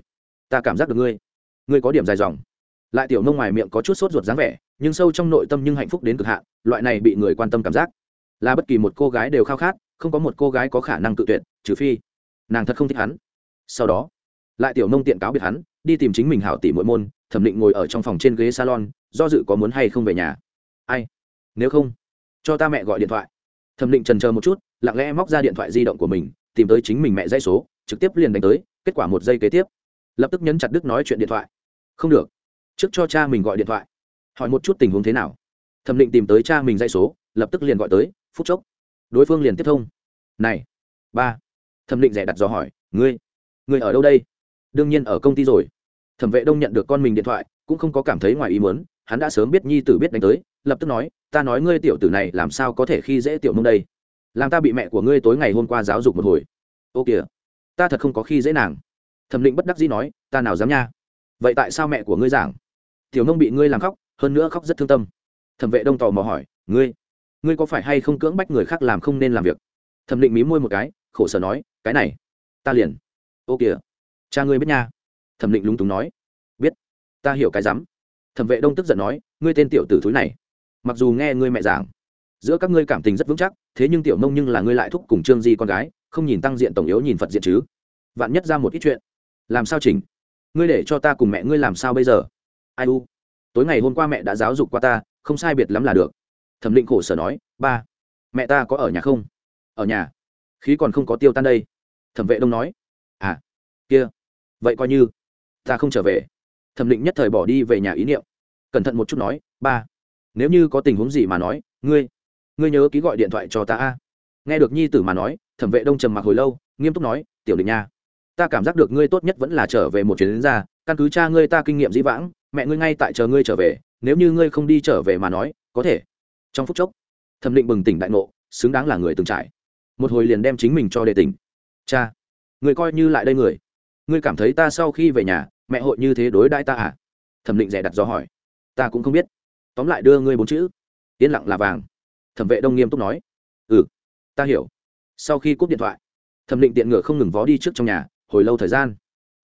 S1: ta cảm giác được ngươi. Ngươi có điểm dài dòng. Lại tiểu nông ngoài miệng có chút sốt ruột dáng vẻ, nhưng sâu trong nội tâm nhưng hạnh phúc đến cực hạn, loại này bị người quan tâm cảm giác, là bất kỳ một cô gái đều khao khát, không có một cô gái có khả năng tự tuyệt, trừ phi nàng thật không thích hắn. Sau đó, lại tiểu nông tiện cáo biệt hắn, đi tìm chính mình hảo tỷ mỗi môn, thẩm định ngồi ở trong phòng trên ghế salon do dự có muốn hay không về nhà. Ai? Nếu không, cho ta mẹ gọi điện thoại. Thẩm định trần chờ một chút, lặng lẽ móc ra điện thoại di động của mình, tìm tới chính mình mẹ dây số, trực tiếp liền đánh tới, kết quả một giây kế tiếp. Lập tức nhấn chặt đức nói chuyện điện thoại. Không được. Trước cho cha mình gọi điện thoại. Hỏi một chút tình huống thế nào. Thẩm định tìm tới cha mình dây số, lập tức liền gọi tới, phút chốc. Đối phương liền tiếp thông. Này, ba. Thẩm định rẻ đặt dò hỏi, ngươi ngươi ở đâu đây? Đương nhiên ở công ty rồi. Thẩm vệ đông nhận được con mình điện thoại, cũng không có cảm thấy ngoài ý muốn hắn đã sớm biết nhi tử biết đánh tới, lập tức nói, ta nói ngươi tiểu tử này làm sao có thể khi dễ tiểu nông đây? Làm ta bị mẹ của ngươi tối ngày hôm qua giáo dục một hồi. Ô kìa, ta thật không có khi dễ nàng. Thẩm định bất đắc dĩ nói, ta nào dám nha? Vậy tại sao mẹ của ngươi giảng? Tiểu nông bị ngươi làm khóc, hơn nữa khóc rất thương tâm. Thẩm vệ đông tò mò hỏi, ngươi ngươi có phải hay không cưỡng bách người khác làm không nên làm việc? Thẩm định mí môi một cái, khổ sở nói, cái này, ta liền. Ô kìa, cha ngươi biết nha. Thẩm định lúng túng nói, biết, ta hiểu cái rắm thẩm vệ đông tức giận nói, ngươi tên tiểu tử thúi này, mặc dù nghe ngươi mẹ giảng, giữa các ngươi cảm tình rất vững chắc, thế nhưng tiểu nông nhưng là ngươi lại thúc cùng trương di con gái, không nhìn tăng diện tổng yếu nhìn phật diện chứ? Vạn nhất ra một ít chuyện, làm sao chỉnh? Ngươi để cho ta cùng mẹ ngươi làm sao bây giờ? Ai u? Tối ngày hôm qua mẹ đã giáo dục qua ta, không sai biệt lắm là được. Thẩm định khổ sở nói, ba, mẹ ta có ở nhà không? Ở nhà. Khí còn không có tiêu tan đây. Thẩm vệ đông nói à kia, vậy coi như, ta không trở về thẩm định nhất thời bỏ đi về nhà ý niệm. Cẩn thận một chút nói, ba, nếu như có tình huống gì mà nói, ngươi ngươi nhớ ký gọi điện thoại cho ta a. Nghe được nhi tử mà nói, thẩm vệ đông trầm mặc hồi lâu, nghiêm túc nói, tiểu định nha, ta cảm giác được ngươi tốt nhất vẫn là trở về một chuyến đến ra, căn cứ cha ngươi ta kinh nghiệm dĩ vãng, mẹ ngươi ngay tại chờ ngươi trở về, nếu như ngươi không đi trở về mà nói, có thể. Trong phút chốc, thẩm định bừng tỉnh đại ngộ, xứng đáng là người từng trải. Một hồi liền đem chính mình cho đề tỉnh. Cha người coi như lại đây người, ngươi cảm thấy ta sau khi về nhà mẹ hội như thế đối đãi ta à? Thẩm định rẻ đặt do hỏi. Ta cũng không biết. Tóm lại đưa ngươi bốn chữ. Yên lặng là vàng. Thẩm vệ đông nghiêm túc nói. Ừ ta hiểu. Sau khi cúp điện thoại, thẩm định tiện ngựa không ngừng vó đi trước trong nhà, hồi lâu thời gian.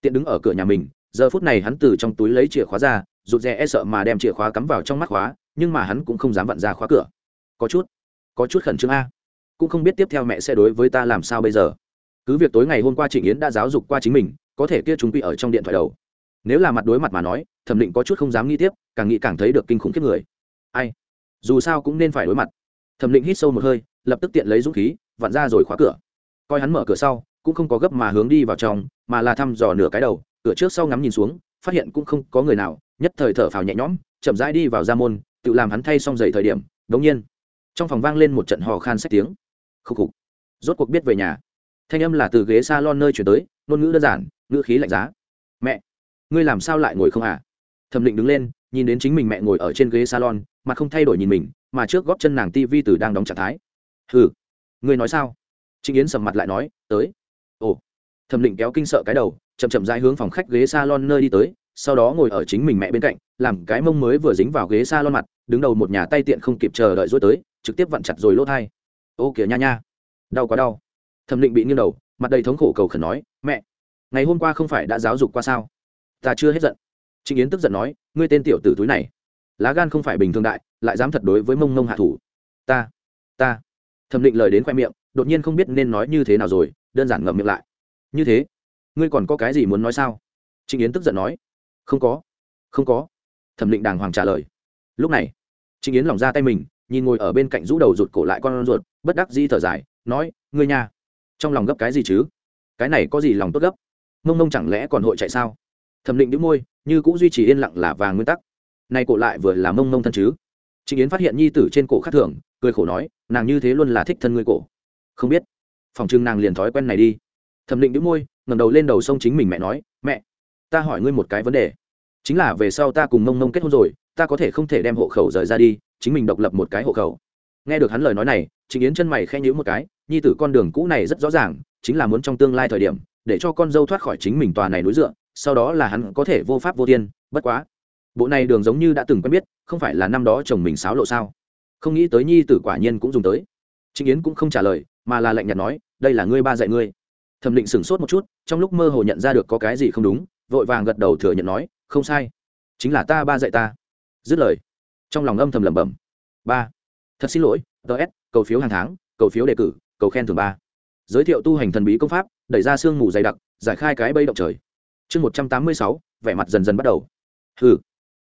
S1: Tiện đứng ở cửa nhà mình, giờ phút này hắn từ trong túi lấy chìa khóa ra, rụt rè e sợ mà đem chìa khóa cắm vào trong mắt khóa, nhưng mà hắn cũng không dám vặn ra khóa cửa. Có chút có chút khẩn trương a. Cũng không biết tiếp theo mẹ sẽ đối với ta làm sao bây giờ. Cứ việc tối ngày hôm qua trịnh yến đã giáo dục qua chính mình, có thể kia chúng quy ở trong điện thoại đầu nếu là mặt đối mặt mà nói, thẩm định có chút không dám nghĩ tiếp, càng nghĩ càng thấy được kinh khủng kiếp người. Ai? Dù sao cũng nên phải đối mặt. Thẩm định hít sâu một hơi, lập tức tiện lấy dũng khí, vặn ra rồi khóa cửa. Coi hắn mở cửa sau, cũng không có gấp mà hướng đi vào trong, mà là thăm dò nửa cái đầu, cửa trước sau ngắm nhìn xuống, phát hiện cũng không có người nào, nhất thời thở phào nhẹ nhõm, chậm rãi đi vào ra môn, tự làm hắn thay xong giày thời điểm, đống nhiên, trong phòng vang lên một trận hò khan sách tiếng. Khúc khục. Rốt cuộc biết về nhà. Thanh âm là từ ghế s a lon nơi chuyển tới, ngôn ngữ đơn giản, ngữ khí lạnh giá. Mẹ ngươi làm sao lại ngồi không à? Thẩm định đứng lên, nhìn đến chính mình mẹ ngồi ở trên ghế salon, mà không thay đổi nhìn mình, mà trước góp chân nàng tivi từ đang đóng trạng thái. Hừ, ngươi nói sao? Trịnh yến sầm mặt lại nói, tới. Ồ. Thẩm định kéo kinh sợ cái đầu, chậm chậm dãi hướng phòng khách ghế salon nơi đi tới, sau đó ngồi ở chính mình mẹ bên cạnh, làm cái mông mới vừa dính vào ghế salon mặt, đứng đầu một nhà tay tiện không kịp chờ đợi rối tới, trực tiếp vặn chặt rồi lỗ thai. Ô kìa nha nha. Đau quá đau. Thẩm định bị nghiêng đầu, mặt đầy thống khổ cầu khẩn nói, mẹ, ngày hôm qua không phải đã giáo dục qua sao? Ta chưa hết giận. Trịnh yến tức giận nói, ngươi tên tiểu tử túi này, lá gan không phải bình thường đại, lại dám thật đối với mông mông hạ thủ. Ta ta. Thẩm định lời đến khoe miệng, đột nhiên không biết nên nói như thế nào rồi, đơn giản ngậm miệng lại. Như thế, ngươi còn có cái gì muốn nói sao? Trịnh yến tức giận nói, không có không có. Thẩm định đàng hoàng trả lời. Lúc này, trịnh yến lỏng ra tay mình, nhìn ngồi ở bên cạnh rũ đầu rụt cổ lại con ruột, bất đắc di thở dài, nói, ngươi nhà trong lòng gấp cái gì chứ? Cái này có gì lòng tốt gấp? Mông mông chẳng lẽ còn hội chạy sao? Thẩm định đĩu môi, như cũng duy trì yên lặng là vàng nguyên tắc. Nay cổ lại vừa là mông mông thân chứ. Trịnh yến phát hiện nhi tử trên cổ khác thường, cười khổ nói, nàng như thế luôn là thích thân ngươi cổ. Không biết. Phòng trưng nàng liền thói quen này đi. Thẩm định đĩu môi, ngẩng đầu lên đầu sông chính mình mẹ nói, mẹ, ta hỏi ngươi một cái vấn đề. Chính là về sau ta cùng mông mông kết hôn rồi, ta có thể không thể đem hộ khẩu rời ra đi, chính mình độc lập một cái hộ khẩu. Nghe được hắn lời nói này, trịnh yến chân mày khen nhữ một cái, nhi tử con đường cũ này rất rõ ràng, chính là muốn trong tương lai thời điểm, để cho con dâu thoát khỏi chính mình tòa này núi dựa sau đó là hắn có thể vô pháp vô tiên bất quá. Bộ này đường giống như đã từng quen biết, không phải là năm đó chồng mình xáo lộ sao? Không nghĩ tới nhi tử quả nhiên cũng dùng tới. Trịnh yến cũng không trả lời, mà là lạnh nhạt nói, đây là ngươi ba dạy ngươi. Thẩm định sửng sốt một chút, trong lúc mơ hồ nhận ra được có cái gì không đúng, vội vàng gật đầu thừa nhận nói, không sai. Chính là ta ba dạy ta. Dứt lời, trong lòng âm thầm lẩm bẩm, ba, thật xin lỗi ts cầu phiếu hàng tháng, cầu phiếu đề cử, cầu khen thường ba. Giới thiệu tu hành thần bí công pháp, đẩy ra sương mù dày đặc, giải khai cái bây động trời chương một trăm tám mươi sáu, vẻ mặt dần dần bắt đầu. Ừ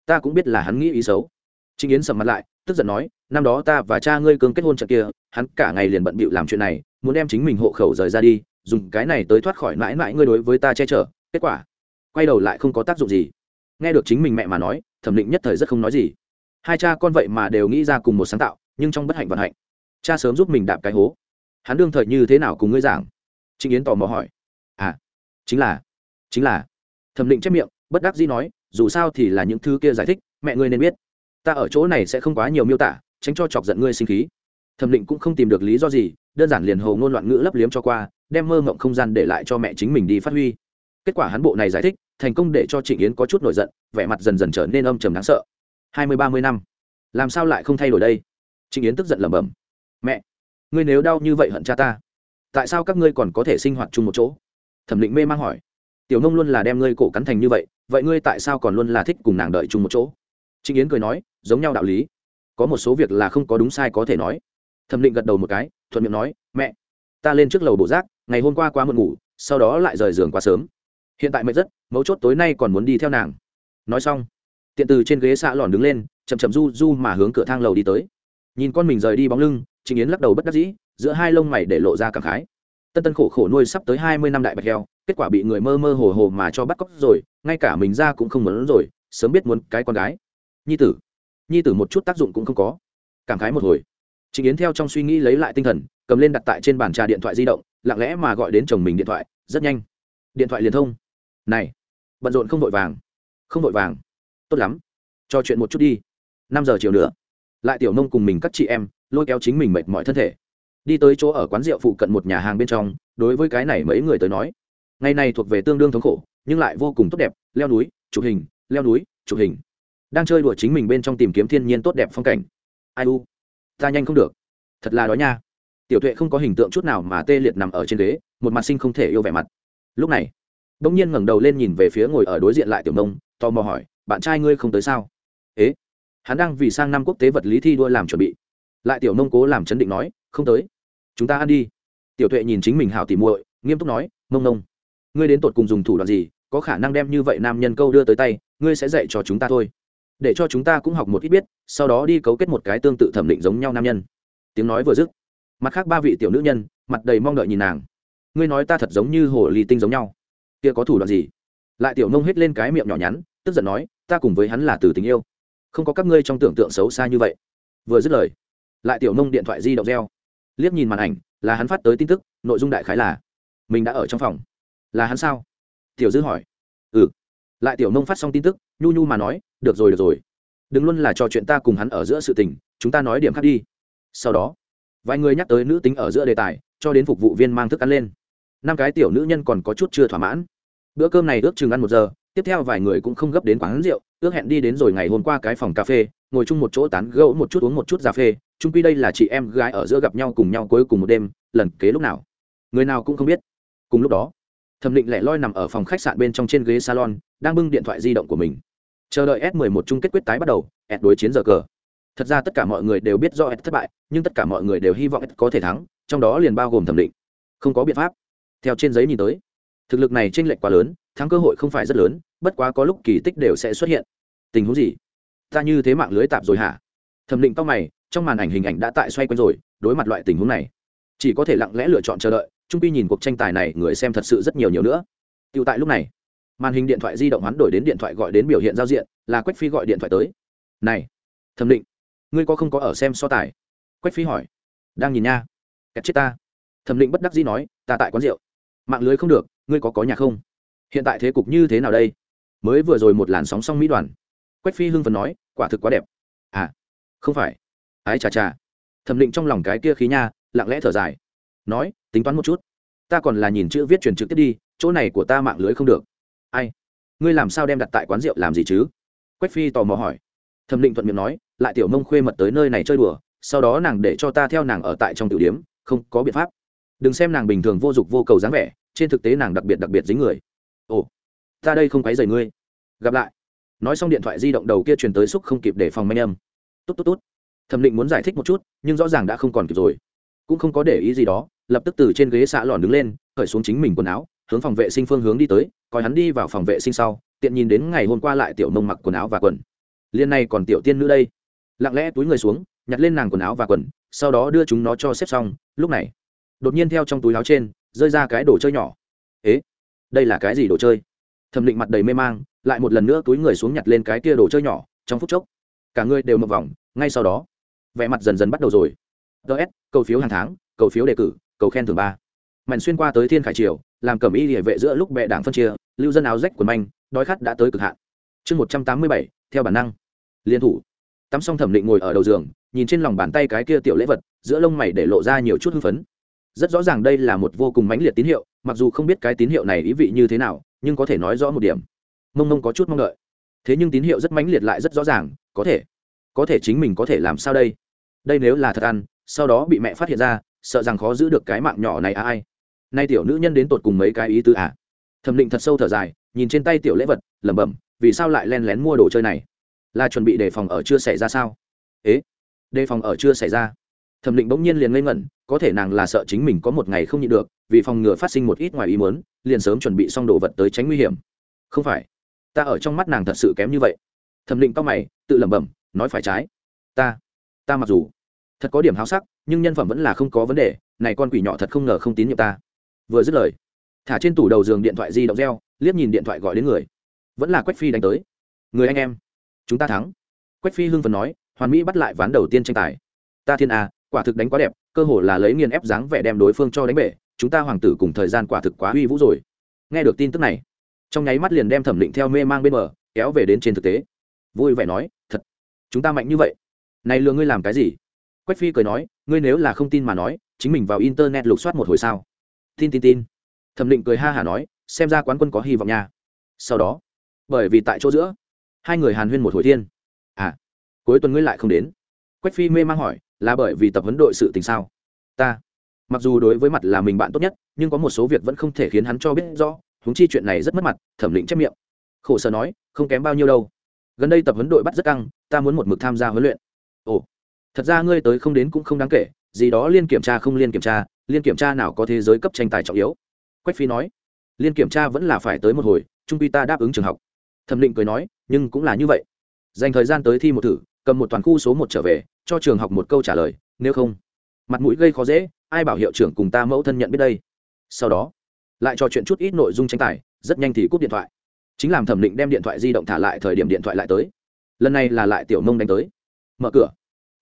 S1: ta cũng biết là hắn nghĩ ý xấu. Trịnh yến sầm mặt lại, tức giận nói, năm đó ta và cha ngươi cương kết hôn trận kia, hắn cả ngày liền bận bịu làm chuyện này, muốn đem chính mình hộ khẩu rời ra đi, dùng cái này tới thoát khỏi mãi mãi ngươi đối với ta che chở, kết quả, quay đầu lại không có tác dụng gì. Nghe được chính mình mẹ mà nói, thẩm định nhất thời rất không nói gì. Hai cha con vậy mà đều nghĩ ra cùng một sáng tạo, nhưng trong bất hạnh vận hạnh. Cha sớm giúp mình đạp cái hố. Hắn đương thời như thế nào cùng ngươi giảng? Trịnh yến tò mò hỏi. À chính là chính là thẩm định chép miệng, bất đắc dĩ nói, dù sao thì là những thứ kia giải thích, mẹ ngươi nên biết. Ta ở chỗ này sẽ không quá nhiều miêu tả, tránh cho chọc giận ngươi sinh khí. Thẩm định cũng không tìm được lý do gì, đơn giản liền hầu ngôn loạn ngữ lấp liếm cho qua, đem mơ ngộng không gian để lại cho mẹ chính mình đi phát huy. Kết quả hắn bộ này giải thích, thành công để cho trịnh yến có chút nổi giận, vẻ mặt dần dần trở nên âm trầm đáng sợ. Hai mươi, ba mươi năm. Làm sao lại không thay đổi đây? Trịnh yến tức giận lẩm bẩm. Mẹ, ngươi nếu đau như vậy hận cha ta, tại sao các ngươi còn có thể sinh hoạt chung một chỗ? Thẩm định mê mang hỏi tiểu nông luôn là đem ngươi cổ cắn thành như vậy vậy ngươi tại sao còn luôn là thích cùng nàng đợi chung một chỗ? Trịnh yến cười nói, giống nhau đạo lý. Có một số việc là không có đúng sai có thể nói. Thẩm định gật đầu một cái, thuận miệng nói, mẹ, ta lên trước lầu bộ rác, ngày hôm qua qua mượn ngủ, sau đó lại rời giường quá sớm. Hiện tại mệt rất, mấu chốt tối nay còn muốn đi theo nàng. Nói xong, tiện từ trên ghế xạ lòn đứng lên, chậm chậm du du mà hướng cửa thang lầu đi tới. Nhìn con mình rời đi bóng lưng, trịnh yến lắc đầu bất đắc dĩ, giữa hai lông mày để lộ ra cảm khái tân tân khổ khổ nuôi sắp tới hai mươi năm đại bạch heo, kết quả bị người mơ mơ hồ hồ mà cho bắt cóc rồi, ngay cả mình ra cũng không muốn rồi, sớm biết muốn cái con gái. Nhi tử. Nhi tử một chút tác dụng cũng không có. Cảm khái một hồi. Trịnh yến theo trong suy nghĩ lấy lại tinh thần, cầm lên đặt tại trên bàn trà điện thoại di động, lặng lẽ mà gọi đến chồng mình điện thoại, rất nhanh. Điện thoại liền thông. Này, bận rộn không vội vàng. Không vội vàng. Tốt lắm. Cho chuyện một chút đi. Năm giờ chiều nữa. Lại tiểu nông cùng mình các chị em, lôi kéo chính mình mệt mỏi thân thể đi tới chỗ ở quán rượu phụ cận một nhà hàng bên trong, đối với cái này mấy người tới nói, ngày này thuộc về tương đương thống khổ, nhưng lại vô cùng tốt đẹp, leo núi, chụp hình, leo núi, chụp hình. Đang chơi đùa chính mình bên trong tìm kiếm thiên nhiên tốt đẹp phong cảnh. Ai u? Ta nhanh không được. Thật là đói nha. Tiểu tuệ không có hình tượng chút nào mà tê liệt nằm ở trên ghế, một mặt sinh không thể yêu vẻ mặt. Lúc này đ ỗ n g nhiên ngẩng đầu lên nhìn về phía ngồi ở đối diện lại tiểu nông, tò mò hỏi, bạn trai ngươi không tới sao? Ế? Hắn đang vì sang năm quốc tế vật lý thi đua làm chuẩn bị. Lại tiểu nông cố làm chấn định nói, không tới chúng ta ăn đi. Tiểu tuệ nhìn chính mình hảo tỉ muội, nghiêm túc nói mông nông ngươi đến tột cùng dùng thủ đoạn gì, có khả năng đem như vậy nam nhân câu đưa tới tay, ngươi sẽ dạy cho chúng ta thôi. Để cho chúng ta cũng học một ít biết, sau đó đi cấu kết một cái tương tự thẩm định giống nhau nam nhân. Tiếng nói vừa dứt, mặt khác ba vị tiểu nữ nhân, mặt đầy mong đợi nhìn nàng. Ngươi nói ta thật giống như hồ ly tinh giống nhau. Kia có thủ đoạn gì? Lại tiểu nông hết lên cái miệng nhỏ nhắn, tức giận nói, ta cùng với hắn là từ tình yêu. Không có các ngươi trong tưởng tượng xấu xa như vậy. Vừa dứt lời, lại tiểu nông điện thoại di động reo liếc nhìn màn ảnh, là hắn phát tới tin tức, nội dung đại khái là, mình đã ở trong phòng. Là hắn sao? Tiểu dư hỏi. Ừ. Lại tiểu nông phát xong tin tức, nhu nhu mà nói, được rồi được rồi. Đừng luôn là trò chuyện ta cùng hắn ở giữa sự tình, chúng ta nói điểm khác đi. Sau đó, vài người nhắc tới nữ tính ở giữa đề tài, cho đến phục vụ viên mang thức ăn lên. Năm cái tiểu nữ nhân còn có chút chưa thỏa mãn. Bữa cơm này ước chừng ăn một giờ, tiếp theo vài người cũng không gấp đến quán rượu, ước hẹn đi đến rồi ngày hôm qua cái phòng cà phê, ngồi chung một chỗ tán gẫu một chút uống một chút cà phê chung quy đây là chị em gái ở giữa gặp nhau cùng nhau cuối cùng một đêm, lần kế lúc nào? Người nào cũng không biết. Cùng lúc đó, thẩm định lẻ loi nằm ở phòng khách sạn bên trong trên ghế salon, đang bưng điện thoại di động của mình. Chờ đợi s 11 chung kết quyết tái bắt đầu, s đối chiến giờ cờ. Thật ra tất cả mọi người đều biết do s thất bại, nhưng tất cả mọi người đều hy vọng s có thể thắng, trong đó liền bao gồm thẩm định. Không có biện pháp. Theo trên giấy nhìn tới, thực lực này chênh lệch quá lớn, thắng cơ hội không phải rất lớn, bất quá có lúc kỳ tích đều sẽ xuất hiện. Tình huống gì? Ta như thế mạng lưới tạp rồi hả? Thẩm định tóc mày trong màn ảnh hình ảnh đã tại xoay quanh rồi, đối mặt loại tình huống này, chỉ có thể lặng lẽ lựa chọn chờ đợi trung pi nhìn cuộc tranh tài này, người xem thật sự rất nhiều nhiều nữa. Tựu tại lúc này, màn hình điện thoại di động hoán đổi đến điện thoại gọi đến biểu hiện giao diện, là quách phi gọi điện thoại tới. Này, thẩm định, ngươi có không có ở xem so tài? Quách phi hỏi. Đang nhìn nha. Kẹt chết ta. Thẩm định bất đắc dĩ nói. Ta tại quán rượu. Mạng lưới không được, ngươi có có nhà không? Hiện tại thế cục như thế nào đây? Mới vừa rồi một làn sóng xong mỹ đoàn. Quách phi hưng phần nói. Quả thực quá đẹp. À không phải ái chà chà. Thẩm định trong lòng cái kia khí nha, lặng lẽ thở dài. Nói, tính toán một chút. Ta còn là nhìn chữ viết truyền trực tiếp đi, chỗ này của ta mạng lưới không được. Ai? Ngươi làm sao đem đặt tại quán rượu làm gì chứ? Quách phi tò mò hỏi. Thẩm định thuận miệng nói, lại tiểu mông khuê mật tới nơi này chơi đùa, sau đó nàng để cho ta theo nàng ở tại trong tiểu điếm, không có biện pháp. Đừng xem nàng bình thường vô dụng vô cầu dáng vẻ, trên thực tế nàng đặc biệt đặc biệt dính người. Ồ, ta đây không quấy rầy ngươi. Gặp lại. Nói xong điện thoại di động đầu kia truyền tới xúc không kịp để phòng manh âm. Tốt tốt tốt thẩm định muốn giải thích một chút, nhưng rõ ràng đã không còn kịp rồi. Cũng không có để ý gì đó, lập tức từ trên ghế xạ lòn đứng lên, khởi xuống chính mình quần áo, hướng phòng vệ sinh phương hướng đi tới, coi hắn đi vào phòng vệ sinh sau, tiện nhìn đến ngày hôm qua lại tiểu nông mặc quần áo và quần. Liên này còn tiểu tiên nữ đây. Lặng lẽ túi người xuống, nhặt lên nàng quần áo và quần, sau đó đưa chúng nó cho xếp xong, lúc này, đột nhiên theo trong túi áo trên, rơi ra cái đồ chơi nhỏ. Ế, đây là cái gì đồ chơi? Thẩm định mặt đầy mê mang, lại một lần nữa túi người xuống nhặt lên cái kia đồ chơi nhỏ, trong phút chốc, cả người đều mập vòng, ngay sau đó vẻ mặt dần dần bắt đầu rồi. Ts cầu phiếu hàng tháng, cầu phiếu đề cử, cầu khen thưởng ba. Mạnh xuyên qua tới thiên khải triều, làm cẩm y địa vệ giữa lúc bệ đảng phân chia, lưu dân áo rách quần manh, đói khát đã tới cực hạn. Chương một trăm tám mươi bảy, theo bản năng. Liên thủ. Tắm xong thẩm định ngồi ở đầu giường, nhìn trên lòng bàn tay cái kia tiểu lễ vật, giữa lông mày để lộ ra nhiều chút hưng phấn. Rất rõ ràng đây là một vô cùng mãnh liệt tín hiệu, mặc dù không biết cái tín hiệu này ý vị như thế nào, nhưng có thể nói rõ một điểm. Mông mông có chút mong đợi. Thế nhưng tín hiệu rất mãnh liệt lại rất rõ ràng, có thể. Có thể chính mình có thể làm sao đây? Đây nếu là thật ăn, sau đó bị mẹ phát hiện ra, sợ rằng khó giữ được cái mạng nhỏ này à ai. Nay tiểu nữ nhân đến tột cùng mấy cái ý tứ à? Thẩm định thật sâu thở dài, nhìn trên tay tiểu lễ vật, lẩm bẩm, vì sao lại len lén mua đồ chơi này? Là chuẩn bị đề phòng ở chưa xảy ra sao? Ế? Đề phòng ở chưa xảy ra. Thẩm định bỗng nhiên liền ngây ngẩn, có thể nàng là sợ chính mình có một ngày không nhịn được, vì phòng ngừa phát sinh một ít ngoài ý muốn, liền sớm chuẩn bị xong đồ vật tới tránh nguy hiểm. Không phải. Ta ở trong mắt nàng thật sự kém như vậy. Thẩm định tóc mày, tự lẩm bẩm, nói phải trái. Ta ta mặc dù thật có điểm háo sắc, nhưng nhân phẩm vẫn là không có vấn đề, này con quỷ nhỏ thật không ngờ không tín nhiệm ta. Vừa dứt lời, thả trên tủ đầu giường điện thoại di động reo, liếc nhìn điện thoại gọi đến người. Vẫn là quách phi đánh tới. Người anh em, chúng ta thắng. Quách phi hưng phần nói, hoàn mỹ bắt lại ván đầu tiên tranh tài. Ta thiên a quả thực đánh quá đẹp, cơ hồ là lấy nghiền ép dáng vẻ đem đối phương cho đánh bể, chúng ta hoàng tử cùng thời gian quả thực quá uy vũ rồi. Nghe được tin tức này, trong nháy mắt liền đem thẩm định theo mê mang bên bờ, kéo về đến trên thực tế. Vui vẻ nói, thật, chúng ta mạnh như vậy. Này lừa ngươi làm cái gì? Quách phi cười nói, ngươi nếu là không tin mà nói, chính mình vào internet lục soát một hồi sao? Tin tin tin. Thẩm định cười ha hả nói, xem ra quán quân có hy vọng nha. Sau đó, bởi vì tại chỗ giữa, hai người hàn huyên một hồi thiên. À cuối tuần ngươi lại không đến. Quách phi mê mang hỏi, là bởi vì tập huấn đội sự tình sao? Ta, mặc dù đối với mặt là mình bạn tốt nhất, nhưng có một số việc vẫn không thể khiến hắn cho biết rõ húng chi chuyện này rất mất mặt, thẩm định chép miệng. Khổ sở nói, không kém bao nhiêu đâu. Gần đây tập huấn đội bắt rất căng, ta muốn một mực tham gia huấn luyện. Ồ thật ra ngươi tới không đến cũng không đáng kể, gì đó liên kiểm tra không liên kiểm tra, liên kiểm tra nào có thế giới cấp tranh tài trọng yếu. Quách phi nói, liên kiểm tra vẫn là phải tới một hồi, trung quy ta đáp ứng trường học. Thẩm định cười nói, nhưng cũng là như vậy. Dành thời gian tới thi một thử, cầm một toàn khu số một trở về, cho trường học một câu trả lời, nếu không, mặt mũi gây khó dễ, ai bảo hiệu trưởng cùng ta mẫu thân nhận biết đây. Sau đó, lại trò chuyện chút ít nội dung tranh tài, rất nhanh thì cúp điện thoại. Chính làm thẩm định đem điện thoại di động thả lại thời điểm điện thoại lại tới. Lần này là lại tiểu mông đánh tới. Mở cửa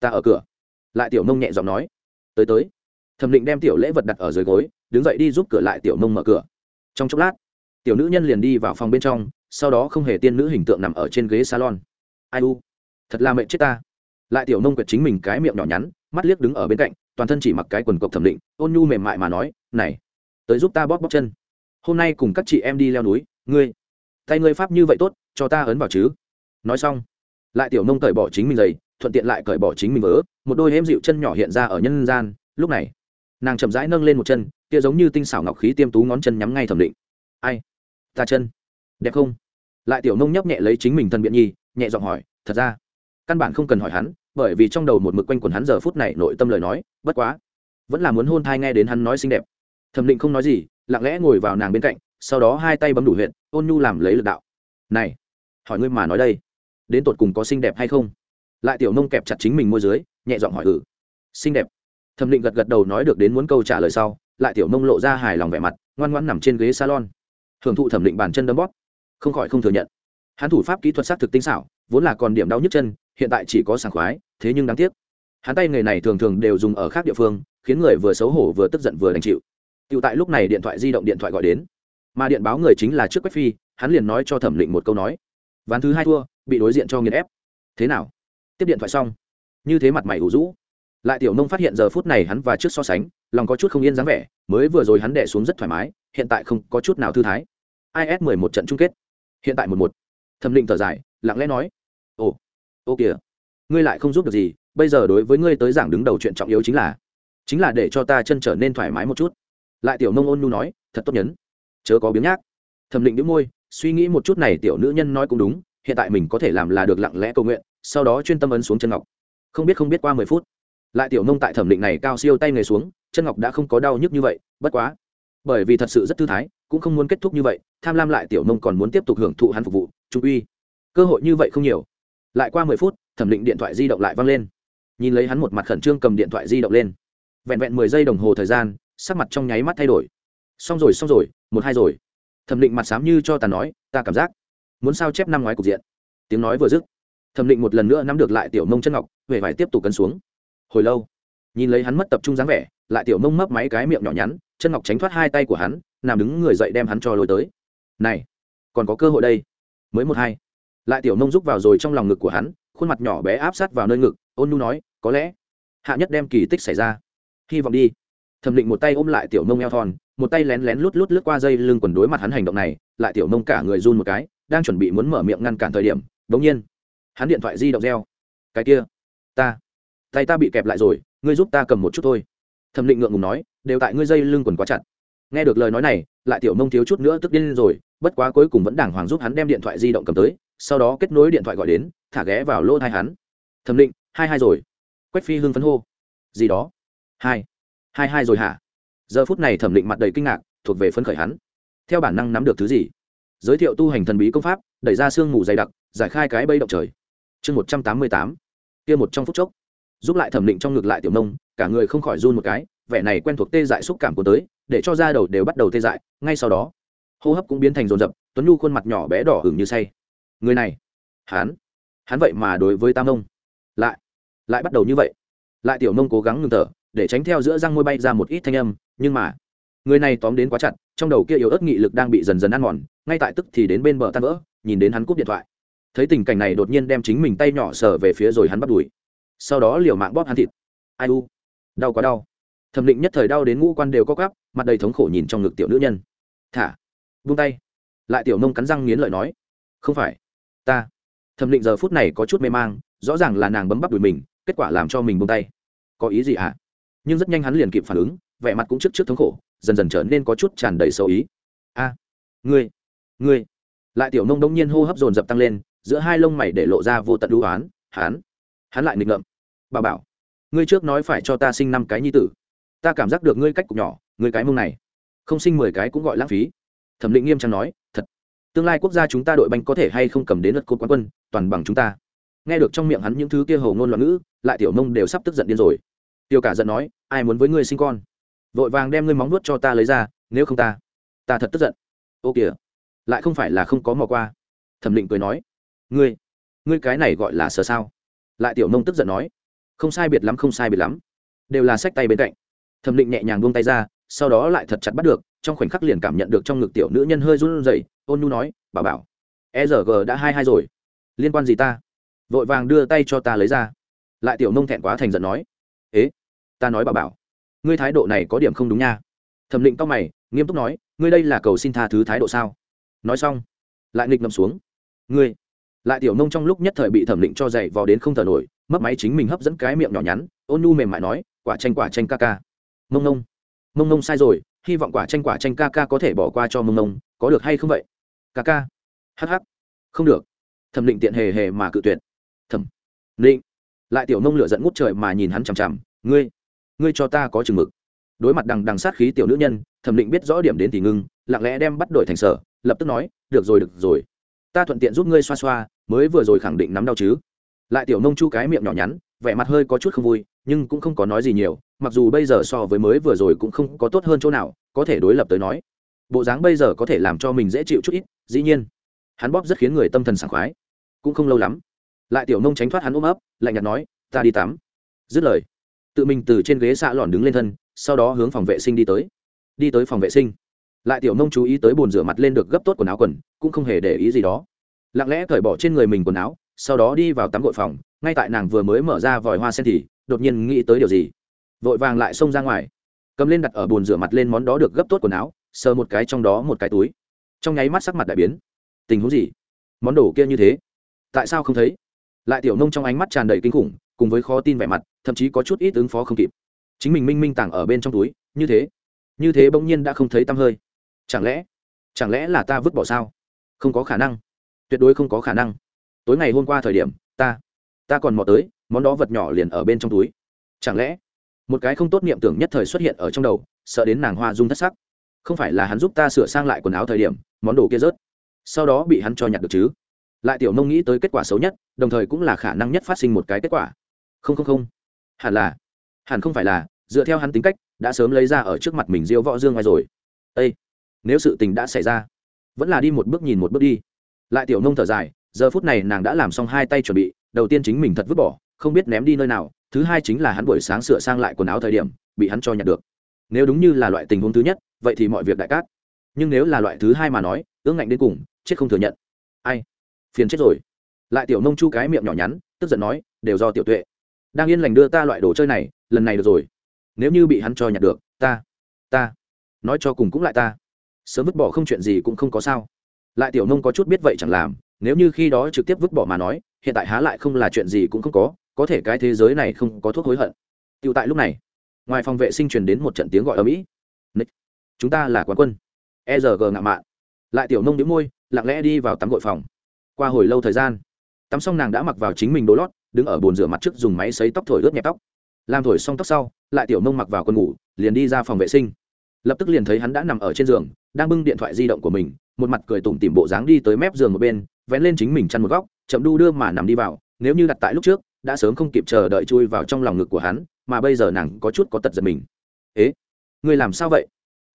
S1: ta ở cửa. Lại tiểu mông nhẹ giọng nói, tới tới. Thẩm định đem tiểu lễ vật đặt ở dưới gối, đứng dậy đi giúp cửa lại tiểu mông mở cửa. Trong chốc lát, tiểu nữ nhân liền đi vào phòng bên trong, sau đó không hề tiên nữ hình tượng nằm ở trên ghế salon. Ai u, thật là mệnh chết ta. Lại tiểu nông quyệt chính mình cái miệng nhỏ nhắn, mắt liếc đứng ở bên cạnh, toàn thân chỉ mặc cái quần cộc thẩm định, ôn nhu mềm mại mà nói, này, tới giúp ta bóp bóp chân. Hôm nay cùng các chị em đi leo núi, ngươi, tay ngươi pháp như vậy tốt, cho ta ấn vào chứ. Nói xong, lại tiểu nông cởi bỏ chính mình giày thuận tiện lại cởi bỏ chính mình vỡ một đôi êm dịu chân nhỏ hiện ra ở nhân gian. Lúc này, nàng chậm rãi nâng lên một chân, kia giống như tinh xảo ngọc khí tiêm tú ngón chân nhắm ngay thẩm định. Ai? Ta chân? Đẹp không? Lại tiểu nông nhấp nhẹ lấy chính mình thân biện nhi, nhẹ giọng hỏi, thật ra? Căn bản không cần hỏi hắn, bởi vì trong đầu một mực quanh quần hắn giờ phút này nội tâm lời nói, bất quá, vẫn là muốn hôn thai nghe đến hắn nói xinh đẹp. Thẩm định không nói gì, lặng lẽ ngồi vào nàng bên cạnh, sau đó hai tay bấm đủ huyện ôn nhu làm lấy lực đạo. Này, hỏi ngươi mà nói đây, đến tột cùng có xinh đẹp hay không? Lại tiểu nông kẹp chặt chính mình môi dưới, nhẹ giọng hỏi ừ. Xinh đẹp. Thẩm định gật gật đầu nói được đến muốn câu trả lời sau, lại tiểu nông lộ ra hài lòng vẻ mặt, ngoan ngoan nằm trên ghế salon. Hưởng thụ thẩm định bàn chân đấm bóp. Không khỏi không thừa nhận. Hắn thủ pháp kỹ thuật xác thực tinh xảo, vốn là còn điểm đau nhức chân, hiện tại chỉ có sảng khoái, thế nhưng đáng tiếc. Hắn tay nghề này thường thường đều dùng ở khác địa phương, khiến người vừa xấu hổ vừa tức giận vừa đành chịu. Tựu tại lúc này điện thoại di động điện thoại gọi đến. Mà điện báo người chính là trước quách phi, hắn liền nói cho thẩm định một câu nói. Ván thứ hai thua, bị đối diện cho nghiền ép. Thế nào? Tiếp điện thoại xong, như thế mặt mày ủ rũ. Lại tiểu nông phát hiện giờ phút này hắn và trước so sánh, lòng có chút không yên dáng vẻ, mới vừa rồi hắn đẻ xuống rất thoải mái, hiện tại không có chút nào thư thái. Is mười một trận chung kết. Hiện tại một một. Thẩm định thở dài, lặng lẽ nói, ồ, ô kìa, ngươi lại không giúp được gì, bây giờ đối với ngươi tới giảng đứng đầu chuyện trọng yếu chính là chính là để cho ta chân trở nên thoải mái một chút. Lại tiểu nông ôn nhu nói, thật tốt nhấn, chớ có biếng nhác. Thẩm định đĩu môi, suy nghĩ một chút này tiểu nữ nhân nói cũng đúng, hiện tại mình có thể làm là được lặng lẽ cầu nguyện sau đó chuyên tâm ấn xuống chân ngọc. Không biết không biết qua mười phút, lại tiểu nông tại thẩm định này cao siêu tay nghề xuống, chân ngọc đã không có đau nhức như vậy, bất quá. Bởi vì thật sự rất thư thái, cũng không muốn kết thúc như vậy, tham lam lại tiểu nông còn muốn tiếp tục hưởng thụ hắn phục vụ, trung uy. Cơ hội như vậy không nhiều. Lại qua mười phút, thẩm định điện thoại di động lại văng lên. Nhìn lấy hắn một mặt khẩn trương cầm điện thoại di động lên. Vẹn vẹn mười giây đồng hồ thời gian, sắc mặt trong nháy mắt thay đổi. Xong rồi xong rồi, một hai rồi. Thẩm định mặt xám như cho ta nói, ta cảm giác muốn sao chép năm ngoái cục diện. Tiếng nói vừa dứt thẩm định một lần nữa nắm được lại tiểu mông chân ngọc huệ phải tiếp tục cân xuống. Hồi lâu, nhìn lấy hắn mất tập trung dáng vẻ, lại tiểu mông mấp máy cái miệng nhỏ nhắn, chân ngọc tránh thoát hai tay của hắn, nằm đứng người dậy đem hắn cho lôi tới. Này, còn có cơ hội đây. Mới một hai, lại tiểu Mông rúc vào rồi trong lòng ngực của hắn, khuôn mặt nhỏ bé áp sát vào nơi ngực, ôn nu nói, có lẽ hạ nhất đem kỳ tích xảy ra. Hy vọng đi. Thẩm định một tay ôm lại tiểu Mông eo thon, một tay lén lén lút lút lướt qua dây lưng quần đối mặt hắn hành động này, lại tiểu Mông cả người run một cái, đang chuẩn bị muốn mở miệng ngăn cản thời điểm đ ỗ n g nhiên hắn điện thoại di động reo. Cái kia, ta, tay ta bị kẹp lại rồi, ngươi giúp ta cầm một chút thôi. Thẩm định ngượng ngùng nói, đều tại ngươi dây lưng quần quá chặt. Nghe được lời nói này, lại tiểu mông thiếu chút nữa tức điên rồi, bất quá cuối cùng vẫn đàng hoàng giúp hắn đem điện thoại di động cầm tới, sau đó kết nối điện thoại gọi đến, thả ghé vào lỗ thai hắn. Thẩm định, hai hai rồi. Quách phi hưng phấn hô. Gì đó? Hai hai hai rồi hả? Giờ phút này thẩm định mặt đầy kinh ngạc, thuộc về phấn khởi hắn. Theo bản năng nắm được thứ gì? Giới thiệu tu hành thần bí công pháp, đẩy ra sương mù dày đặc, giải khai cái bẫy động trời chương một trăm tám mươi tám, kia một trong phút chốc. Giúp lại thẩm định trong ngược lại tiểu nông, cả người không khỏi run một cái, vẻ này quen thuộc tê dại xúc cảm của tới, để cho da đầu đều bắt đầu tê dại, ngay sau đó, hô hấp cũng biến thành rồn rập tuấn nhu khuôn mặt nhỏ bé đỏ hửng như say. Người này, hắn hắn vậy mà đối với tam nông. Lại lại bắt đầu như vậy. Lại tiểu nông cố gắng ngừng thở, để tránh theo giữa răng môi bay ra một ít thanh âm, nhưng mà, người này tóm đến quá chặt, trong đầu kia yếu ớt nghị lực đang bị dần dần ăn mòn, ngay tại tức thì đến bên bờ tan vỡ, nhìn đến hắn cúp điện thoại thấy tình cảnh này đột nhiên đem chính mình tay nhỏ sờ về phía rồi hắn bắt đùi sau đó liều mạng bóp hắn thịt. Ai u? Đau quá đau. Thẩm định nhất thời đau đến ngũ quan đều có gắp mặt đầy thống khổ nhìn trong ngực tiểu nữ nhân. Thả vung tay. Lại tiểu nông cắn răng nghiến lợi nói. Không phải, ta. Thẩm định giờ phút này có chút mê mang, rõ ràng là nàng bấm bắp đùi mình, kết quả làm cho mình vung tay. Có ý gì ạ à? nhưng rất nhanh hắn liền kịp phản ứng, vẻ mặt cũng trước trước thống khổ, dần dần trở nên có chút tràn đầy sâu ý. A, ngươi ngươi. Lại tiểu nông đông nhiên hô hấp dồn dập tăng lên giữa hai lông mày để lộ ra vô tận đũ oán hắn hắn lại nghịch ngợm. Bà bảo, ngươi trước nói phải cho ta sinh năm cái nhi tử. Ta cảm giác được ngươi cách cục nhỏ, ngươi cái mông này, không sinh mười cái cũng gọi lãng phí. Thẩm định nghiêm trang nói, thật, tương lai quốc gia chúng ta đội banh có thể hay không cầm đến lượt cột quán quân, toàn bằng chúng ta. Nghe được trong miệng hắn những thứ kia hầu ngôn loạn ngữ, lại tiểu mông đều sắp tức giận điên rồi. Tiêu cả giận nói, ai muốn với ngươi sinh con? Vội vàng đem ngươi móng nuốt cho ta lấy ra, nếu không ta ta thật tức giận. Ô kìa, lại không phải là không có mò qua. Thẩm định cười nói ngươi ngươi cái này gọi là sờ sao? Lại tiểu nông tức giận nói, không sai biệt lắm, không sai biệt lắm. Đều là sách tay bên cạnh. Thẩm định nhẹ nhàng buông tay ra, sau đó lại thật chặt bắt được, trong khoảnh khắc liền cảm nhận được trong ngực tiểu nữ nhân hơi run rẩy, ôn nhu nói, bà bảo e r g đã hai hai rồi. Liên quan gì ta? Vội vàng đưa tay cho ta lấy ra. Lại tiểu nông thẹn quá thành giận nói, ế, ta nói bà bảo, ngươi thái độ này có điểm không đúng nha. Thẩm định tóc mày, nghiêm túc nói, ngươi đây là cầu xin tha thứ thái độ sao? Nói xong, lại nghịch ngầm xuống, ngươi lại tiểu nông trong lúc nhất thời bị thẩm định cho dậy vò đến không thở nổi mất máy chính mình hấp dẫn cái miệng nhỏ nhắn, ôn nhu mềm mại nói, quả tranh quả tranh ca ca. Mông nông. Mông nông sai rồi, hy vọng quả tranh quả tranh ca ca có thể bỏ qua cho mông nông, có được hay không vậy? Ca ca. Hh không được. Thẩm định tiện hề hề mà cự tuyệt. Thẩm định lại tiểu nông lửa dẫn ngút trời mà nhìn hắn chằm chằm, ngươi ngươi cho ta có chừng mực. Đối mặt đằng đằng sát khí tiểu nữ nhân, thẩm định biết rõ điểm đến thì ngưng, lặng lẽ đem bắt đổi thành sở, lập tức nói, được rồi được rồi. Ta thuận tiện giúp ngươi xoa xoa mới vừa rồi khẳng định nắm đau chứ. Lại tiểu nông chu cái miệng nhỏ nhắn, vẻ mặt hơi có chút không vui, nhưng cũng không có nói gì nhiều, mặc dù bây giờ so với mới vừa rồi cũng không có tốt hơn chỗ nào, có thể đối lập tới nói. Bộ dáng bây giờ có thể làm cho mình dễ chịu chút ít, dĩ nhiên. Hắn bóp rất khiến người tâm thần sảng khoái. Cũng không lâu lắm, lại tiểu nông tránh thoát hắn ôm ấp, lạnh nhạt nói, ta đi tắm. Dứt lời, tự mình từ trên ghế xạ lòn đứng lên thân, sau đó hướng phòng vệ sinh đi tới. Đi tới phòng vệ sinh. Lại tiểu nông chú ý tới bồn rửa mặt lên được gấp tốt quần áo quần, cũng không hề để ý gì đó lặng lẽ cởi bỏ trên người mình quần áo, sau đó đi vào tắm gội phòng, ngay tại nàng vừa mới mở ra vòi hoa sen thì, đột nhiên nghĩ tới điều gì. Vội vàng lại xông ra ngoài. Cầm lên đặt ở bồn rửa mặt lên món đó được gấp tốt quần áo, sờ một cái trong đó một cái túi. Trong nháy mắt sắc mặt đại biến. Tình huống gì? Món đồ kia như thế? Tại sao không thấy? Lại tiểu nông trong ánh mắt tràn đầy kinh khủng, cùng với khó tin vẻ mặt, thậm chí có chút ít ứng phó không kịp. Chính mình minh minh tàng ở bên trong túi, như thế? Như thế bỗng nhiên đã không thấy tăm hơi. Chẳng lẽ chẳng lẽ là ta vứt bỏ sao? Không có khả năng tuyệt đối không có khả năng. Tối ngày hôm qua thời điểm, ta ta còn mò tới, món đó vật nhỏ liền ở bên trong túi. Chẳng lẽ, một cái không tốt niệm tưởng nhất thời xuất hiện ở trong đầu, sợ đến nàng hoa dung thất sắc. Không phải là hắn giúp ta sửa sang lại quần áo thời điểm, món đồ kia rớt. Sau đó bị hắn cho nhặt được chứ. Lại tiểu nông nghĩ tới kết quả xấu nhất, đồng thời cũng là khả năng nhất phát sinh một cái kết quả. Không không không. Hẳn là, hẳn không phải là, dựa theo hắn tính cách, đã sớm lấy ra ở trước mặt mình diêu võ dương ngoài rồi. Ây nếu sự tình đã xảy ra, vẫn là đi một bước nhìn một bước đi lại tiểu nông thở dài, giờ phút này nàng đã làm xong hai tay chuẩn bị, đầu tiên chính mình thật vứt bỏ, không biết ném đi nơi nào, thứ hai chính là hắn buổi sáng sửa sang lại quần áo thời điểm, bị hắn cho nhặt được. Nếu đúng như là loại tình huống thứ nhất, vậy thì mọi việc đại cát. Nhưng nếu là loại thứ hai mà nói, ương ngạnh đến cùng, chết không thừa nhận. Ai? Phiền chết rồi. Lại tiểu nông chu cái miệng nhỏ nhắn, tức giận nói, đều do tiểu tuệ. Đang yên lành đưa ta loại đồ chơi này, lần này được rồi. Nếu như bị hắn cho nhặt được, ta ta, nói cho cùng cũng lại ta. Sớm vứt bỏ không chuyện gì cũng không có sao lại tiểu nông có chút biết vậy chẳng làm, nếu như khi đó trực tiếp vứt bỏ mà nói, hiện tại há lại không là chuyện gì cũng không có có thể cái thế giới này không có thuốc hối hận. Tựu tại lúc này, ngoài phòng vệ sinh truyền đến một trận tiếng gọi ở mỹ chúng ta là quán quân. E r g ngạ mạn. Lại tiểu nông đĩu môi, lặng lẽ đi vào tắm gội phòng. Qua hồi lâu thời gian, tắm xong nàng đã mặc vào chính mình đồ lót, đứng ở bồn rửa mặt trước dùng máy xấy tóc thổi ướt nhẹp tóc. Làm thổi xong tóc sau, lại tiểu nông mặc vào quần ngủ, liền đi ra phòng vệ sinh. Lập tức liền thấy hắn đã nằm ở trên giường, đang bưng điện thoại di động của mình một mặt cười tủm tỉm bộ dáng đi tới mép giường một bên, vén lên chính mình chăn một góc, chậm đu đưa mà nằm đi vào, nếu như đặt tại lúc trước, đã sớm không kịp chờ đợi chui vào trong lòng ngực của hắn, mà bây giờ nàng có chút có tật giật mình. Ế người làm sao vậy?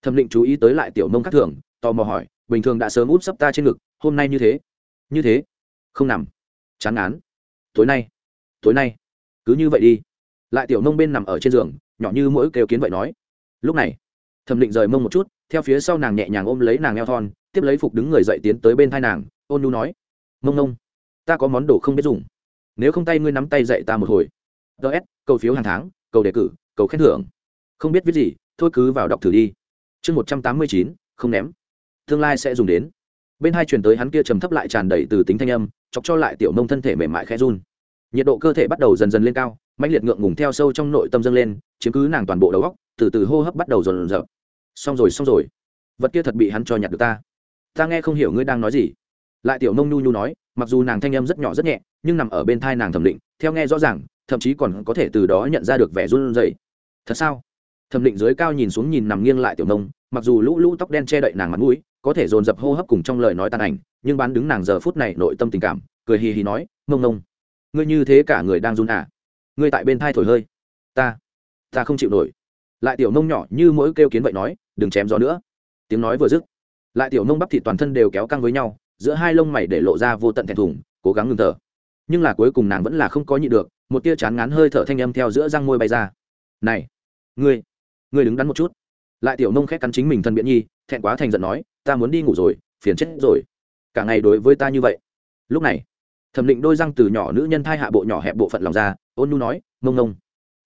S1: Thẩm định chú ý tới lại tiểu nông khác thường, tò mò hỏi, bình thường đã sớm út sấp ta trên ngực, hôm nay như thế? Như thế? Không nằm. Chán ngán. Tối nay. Tối nay. Cứ như vậy đi. Lại tiểu nông bên nằm ở trên giường, nhỏ như mỗi kêu kiến vậy nói. Lúc này, thẩm định rời mông một chút, theo phía sau nàng nhẹ nhàng ôm lấy nàng eo thon tiếp lấy phục đứng người dậy tiến tới bên thai nàng, ôn nu nói mông nông ta có món đồ không biết dùng. Nếu không tay ngươi nắm tay dậy ta một hồi. Ts cầu phiếu hàng tháng, cầu đề cử, cầu khen thưởng. Không biết viết gì, thôi cứ vào đọc thử đi. Chương một trăm tám mươi chín, không ném. Tương lai sẽ dùng đến. Bên hai truyền tới hắn kia trầm thấp lại tràn đầy từ tính thanh âm, chọc cho lại tiểu nông thân thể mềm mại khẽ run. Nhiệt độ cơ thể bắt đầu dần dần lên cao mạnh liệt ngượng ngùng theo sâu trong nội tâm dâng lên, chiếm cứ nàng toàn bộ đầu góc từ từ hô hấp bắt đầu dần dần xong rồi xong rồi. Vật kia thật bị hắn cho nhặt được ta ta nghe không hiểu ngươi đang nói gì. Lại tiểu nông nhu nhu nói, mặc dù nàng thanh âm rất nhỏ rất nhẹ, nhưng nằm ở bên thai nàng thẩm định, theo nghe rõ ràng, thậm chí còn có thể từ đó nhận ra được vẻ run rẩy. Thật sao? Thẩm định dưới cao nhìn xuống nhìn nằm nghiêng lại tiểu nông, mặc dù lũ lũ tóc đen che đậy nàng mặt mũi, có thể dồn dập hô hấp cùng trong lời nói tàn ảnh, nhưng bán đứng nàng giờ phút này nội tâm tình cảm, cười hì hì nói mông nông, ngươi như thế cả người đang run à? Ngươi tại bên thai thổi hơi. Ta ta không chịu nổi. Lại tiểu nông nhỏ như mỗi kêu kiến vậy nói, đừng chém gió nữa. Tiếng nói vừa dứt lại tiểu nông bắp thịt toàn thân đều kéo căng với nhau, giữa hai lông mày để lộ ra vô tận thẹn thùng, cố gắng ngừng thở. Nhưng là cuối cùng nàng vẫn là không có nhịn được, một tia chán ngán hơi thở thanh âm theo giữa răng môi bay ra. Này, ngươi ngươi đứng đắn một chút. Lại tiểu nông khét cắn chính mình thân biện nhi, thẹn quá thành giận nói, ta muốn đi ngủ rồi, phiền chết rồi. Cả ngày đối với ta như vậy. Lúc này, thẩm định đôi răng từ nhỏ nữ nhân thai hạ bộ nhỏ hẹp bộ phận lòng ra, ôn nu nói, mông nông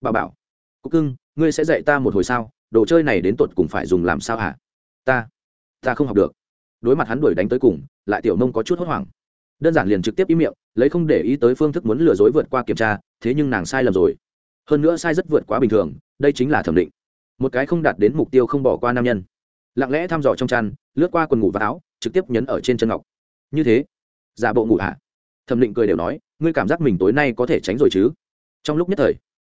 S1: bà bảo cúc cưng, ngươi sẽ dạy ta một hồi sao? Đồ chơi này đến tột cùng phải dùng làm sao hả? Ta ta không học được. Đối mặt hắn đuổi đánh tới cùng, lại tiểu nông có chút hốt hoảng. Đơn giản liền trực tiếp ý miệng, lấy không để ý tới phương thức muốn lừa dối vượt qua kiểm tra, thế nhưng nàng sai lầm rồi. Hơn nữa sai rất vượt quá bình thường, đây chính là thẩm định. Một cái không đạt đến mục tiêu không bỏ qua nam nhân. Lặng lẽ thăm dò trong chăn, lướt qua quần ngủ và áo, trực tiếp nhấn ở trên chân ngọc. Như thế, giả bộ ngủ hả? Thẩm định cười đều nói, ngươi cảm giác mình tối nay có thể tránh rồi chứ? Trong lúc nhất thời,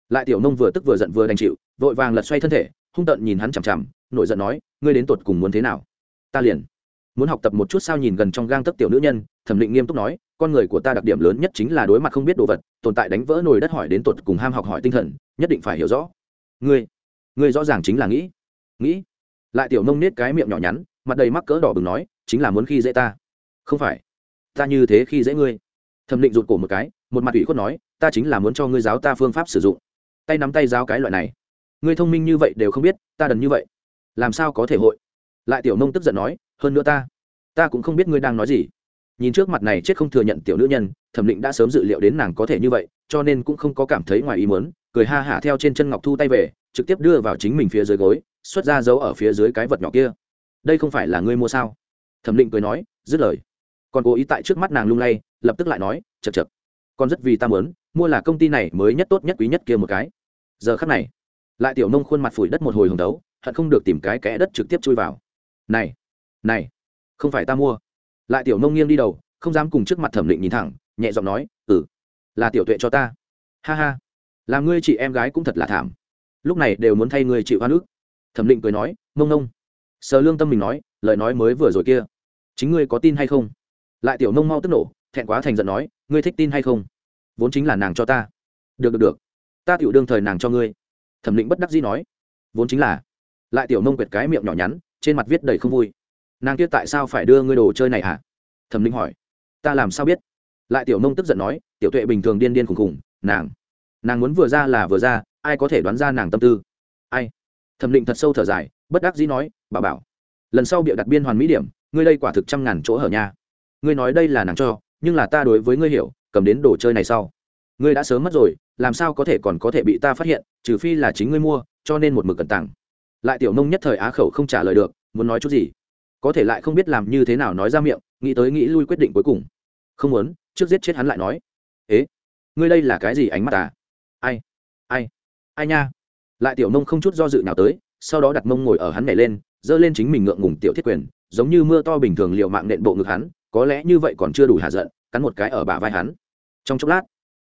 S1: lại tiểu nông vừa tức vừa giận vừa đành chịu, vội vàng lật xoay thân thể, hung tợn nhìn hắn chằm chằm, nổi giận nói, ngươi đến tột cùng muốn thế nào? Ta liền. Muốn học tập một chút sao nhìn gần trong gang tấc tiểu nữ nhân, thẩm định nghiêm túc nói, con người của ta đặc điểm lớn nhất chính là đối mặt không biết đồ vật, tồn tại đánh vỡ nồi đất hỏi đến tột cùng ham học hỏi tinh thần, nhất định phải hiểu rõ. Ngươi ngươi rõ ràng chính là nghĩ nghĩ. Lại tiểu nông nết cái miệng nhỏ nhắn, mặt đầy mắc cỡ đỏ bừng nói, chính là muốn khi dễ ta. Không phải. Ta như thế khi dễ ngươi. Thẩm định rụt cổ một cái, một mặt ủy khuất nói, ta chính là muốn cho ngươi giáo ta phương pháp sử dụng. Tay nắm tay giáo cái loại này. Ngươi thông minh như vậy đều không biết, ta đần như vậy. Làm sao có thể hội? Lại tiểu nông tức giận nói, hơn nữa ta ta cũng không biết ngươi đang nói gì. Nhìn trước mặt này chết không thừa nhận tiểu nữ nhân, thẩm định đã sớm dự liệu đến nàng có thể như vậy, cho nên cũng không có cảm thấy ngoài ý mớn cười ha hả theo trên chân ngọc thu tay về, trực tiếp đưa vào chính mình phía dưới gối, xuất ra giấu ở phía dưới cái vật nhỏ kia. Đây không phải là ngươi mua sao? Thẩm định cười nói, dứt lời. Còn cố ý tại trước mắt nàng lung lay, lập tức lại nói chật chật còn rất vì ta muốn, mua là công ty này mới nhất tốt nhất quý nhất kia một cái. Giờ khắc này, lại tiểu nông khuôn mặt phủi đất một hồi hồng đấu, hận không được tìm cái kẽ đất trực tiếp chui vào này này, không phải ta mua. Lại tiểu nông nghiêng đi đầu, không dám cùng trước mặt thẩm định nhìn thẳng, nhẹ giọng nói ừ là tiểu tuệ cho ta. Ha ha làm ngươi chị em gái cũng thật là thảm. Lúc này đều muốn thay ngươi chịu hoa nước thẩm định cười nói mông nông sờ lương tâm mình nói, lời nói mới vừa rồi kia, chính ngươi có tin hay không? Lại tiểu nông mau tức nổ, thẹn quá thành giận nói, ngươi thích tin hay không? Vốn chính là nàng cho ta. Được được được, ta tiểu đương thời nàng cho ngươi. Thẩm định bất đắc dĩ nói, vốn chính là. Lại tiểu nông quệt cái miệng nhỏ nhắn trên mặt viết đầy không vui. Nàng kia tại sao phải đưa ngươi đồ chơi này hả? Thẩm Linh hỏi. Ta làm sao biết? Lại tiểu nông tức giận nói, tiểu tuệ bình thường điên điên khùng khùng, nàng nàng muốn vừa ra là vừa ra, ai có thể đoán ra nàng tâm tư? Ai? Thẩm định thật sâu thở dài, bất đắc dĩ nói, bà bảo, lần sau bịa đặt biên hoàn mỹ điểm, ngươi đây quả thực trăm ngàn chỗ hở nha. Ngươi nói đây là nàng cho, nhưng là ta đối với ngươi hiểu, cầm đến đồ chơi này sau. Ngươi đã sớm mất rồi, làm sao có thể còn có thể bị ta phát hiện, trừ phi là chính ngươi mua, cho nên một mực cẩn tặng lại tiểu nông nhất thời á khẩu không trả lời được, muốn nói chút gì? Có thể lại không biết làm như thế nào nói ra miệng, nghĩ tới nghĩ lui quyết định cuối cùng. Không muốn, trước giết chết hắn lại nói. Ế, ngươi đây là cái gì ánh mắt à? Ai ai ai nha? Lại tiểu nông không chút do dự nào tới, sau đó đặt mông ngồi ở hắn nhảy lên, giơ lên chính mình ngượng ngùng tiểu thiết quyền, giống như mưa to bình thường liệu mạng nện bộ ngực hắn, có lẽ như vậy còn chưa đủ hạ giận, cắn một cái ở bả vai hắn. Trong chốc lát,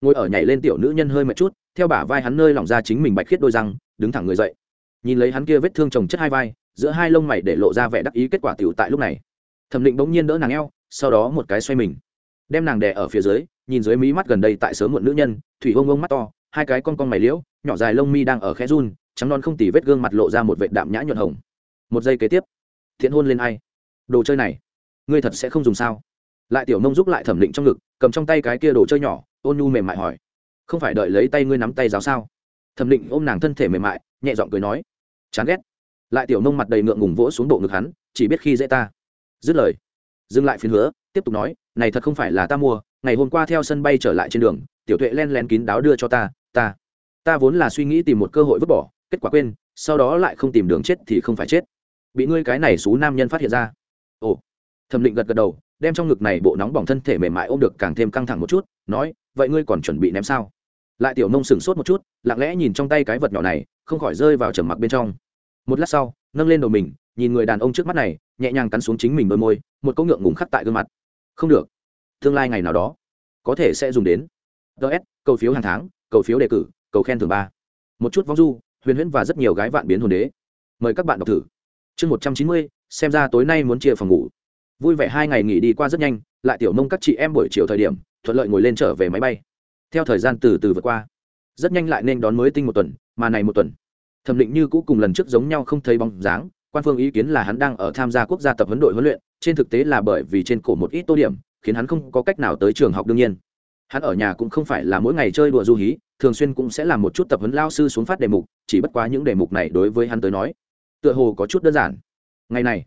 S1: ngồi ở nhảy lên tiểu nữ nhân hơi mệt chút, theo bả vai hắn nơi lỏng ra chính mình bạch khiết đôi răng, đứng thẳng người dậy nhìn lấy hắn kia vết thương chồng chất hai vai, giữa hai lông mày để lộ ra vẻ đắc ý kết quả tiểu tại lúc này. Thẩm định bỗng nhiên đỡ nàng eo, sau đó một cái xoay mình, đem nàng đè ở phía dưới, nhìn dưới mí mắt gần đây tại sớm muộn nữ nhân, thủy ông ông mắt to, hai cái con con mày liễu, nhỏ dài lông mi đang ở khẽ run, trắng non không tì vết gương mặt lộ ra một vệ đạm nhã nhuận hồng. Một giây kế tiếp, thiện hôn lên ai? Đồ chơi này, ngươi thật sẽ không dùng sao? Lại tiểu nông giúp lại thẩm định trong ngực, cầm trong tay cái kia đồ chơi nhỏ, ôn nhu mềm mại hỏi. Không phải đợi lấy tay ngươi nắm tay giáo sao? Thẩm định ôm nàng thân thể mềm mại, nhẹ giọng cười nói, chán ghét. Lại tiểu nông mặt đầy ngượng ngùng vỗ xuống bộ ngực hắn, chỉ biết khi dễ ta. Dứt lời, dừng lại phiên hứa, tiếp tục nói, này thật không phải là ta mua, ngày hôm qua theo sân bay trở lại trên đường, tiểu tuệ len len kín đáo đưa cho ta ta ta vốn là suy nghĩ tìm một cơ hội vứt bỏ, kết quả quên, sau đó lại không tìm đường chết thì không phải chết. Bị ngươi cái này xú nam nhân phát hiện ra. Ồ. Thẩm định gật gật đầu, đem trong ngực này bộ nóng bỏng thân thể mềm mại ôm được càng thêm căng thẳng một chút, nói, vậy ngươi còn chuẩn bị ném sao? Lại tiểu nông sửng sốt một chút, lặng lẽ nhìn trong tay cái vật nhỏ này, không khỏi rơi vào trầm mặc bên trong. Một lát sau, nâng lên đầu mình, nhìn người đàn ông trước mắt này, nhẹ nhàng cắn xuống chính mình đôi môi, một câu ngượng ngùng khắc tại gương mặt. Không được. Tương lai ngày nào đó, có thể sẽ dùng đến. Ts cầu phiếu hàng tháng, cầu phiếu đề cử, cầu khen thường ba. Một chút vong du, huyền huyễn và rất nhiều gái vạn biến hồn đế. Mời các bạn đọc thử. Chương một trăm chín mươi, xem ra tối nay muốn chia phòng ngủ. Vui vẻ hai ngày nghỉ đi qua rất nhanh, lại tiểu nông các chị em buổi chiều thời điểm, thuận lợi ngồi lên trở về máy bay theo thời gian từ từ vượt qua, rất nhanh lại nên đón mới tinh một tuần, mà này một tuần, thẩm định như cũ cùng lần trước giống nhau không thấy bóng dáng, quan phương ý kiến là hắn đang ở tham gia quốc gia tập huấn đội huấn luyện, trên thực tế là bởi vì trên cổ một ít tô điểm, khiến hắn không có cách nào tới trường học đương nhiên. Hắn ở nhà cũng không phải là mỗi ngày chơi đùa du hí, thường xuyên cũng sẽ làm một chút tập huấn lao sư xuống phát đề mục, chỉ bất quá những đề mục này đối với hắn tới nói, tựa hồ có chút đơn giản. Ngày này,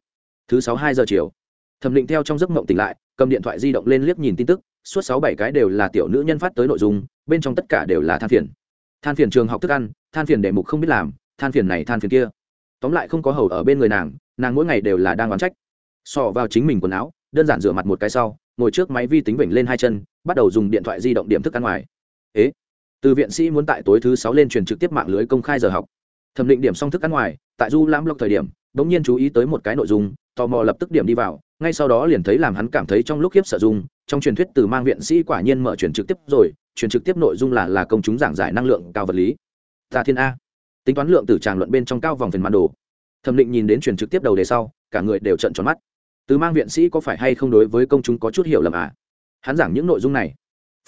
S1: thứ sáu hai giờ chiều, thẩm định theo trong giấc mộng tỉnh lại, cầm điện thoại di động lên liếc nhìn tin tức suốt sáu bảy cái đều là tiểu nữ nhân phát tới nội dung, bên trong tất cả đều là than phiền. Than phiền trường học thức ăn, than phiền đề mục không biết làm, than phiền này, than phiền kia. Tóm lại không có hầu ở bên người nàng nàng mỗi ngày đều là đang oán trách. Sò vào chính mình quần áo, đơn giản rửa mặt một cái sau, ngồi trước máy vi tính vểnh lên hai chân, bắt đầu dùng điện thoại di động điểm thức ăn ngoài. Ế? Từ viện sĩ muốn tại tối thứ sáu lên truyền trực tiếp mạng lưới công khai giờ học. Thẩm định điểm xong thức ăn ngoài, tại du lãm lộc thời điểm đ ỗ n g nhiên chú ý tới một cái nội dung, tò mò lập tức điểm đi vào ngay sau đó liền thấy làm hắn cảm thấy trong lúc khiếp sợ dung, trong truyền thuyết từ mang viện sĩ quả nhiên mở truyền trực tiếp rồi, truyền trực tiếp nội dung là là công chúng giảng giải năng lượng cao vật lý. Ta thiên a. Tính toán lượng từ tràng luận bên trong cao vòng phần màn đồ. Thẩm định nhìn đến truyền trực tiếp đầu đề sau, cả người đều trận tròn mắt. Từ mang viện sĩ có phải hay không đối với công chúng có chút hiểu lầm à? Hắn giảng những nội dung này.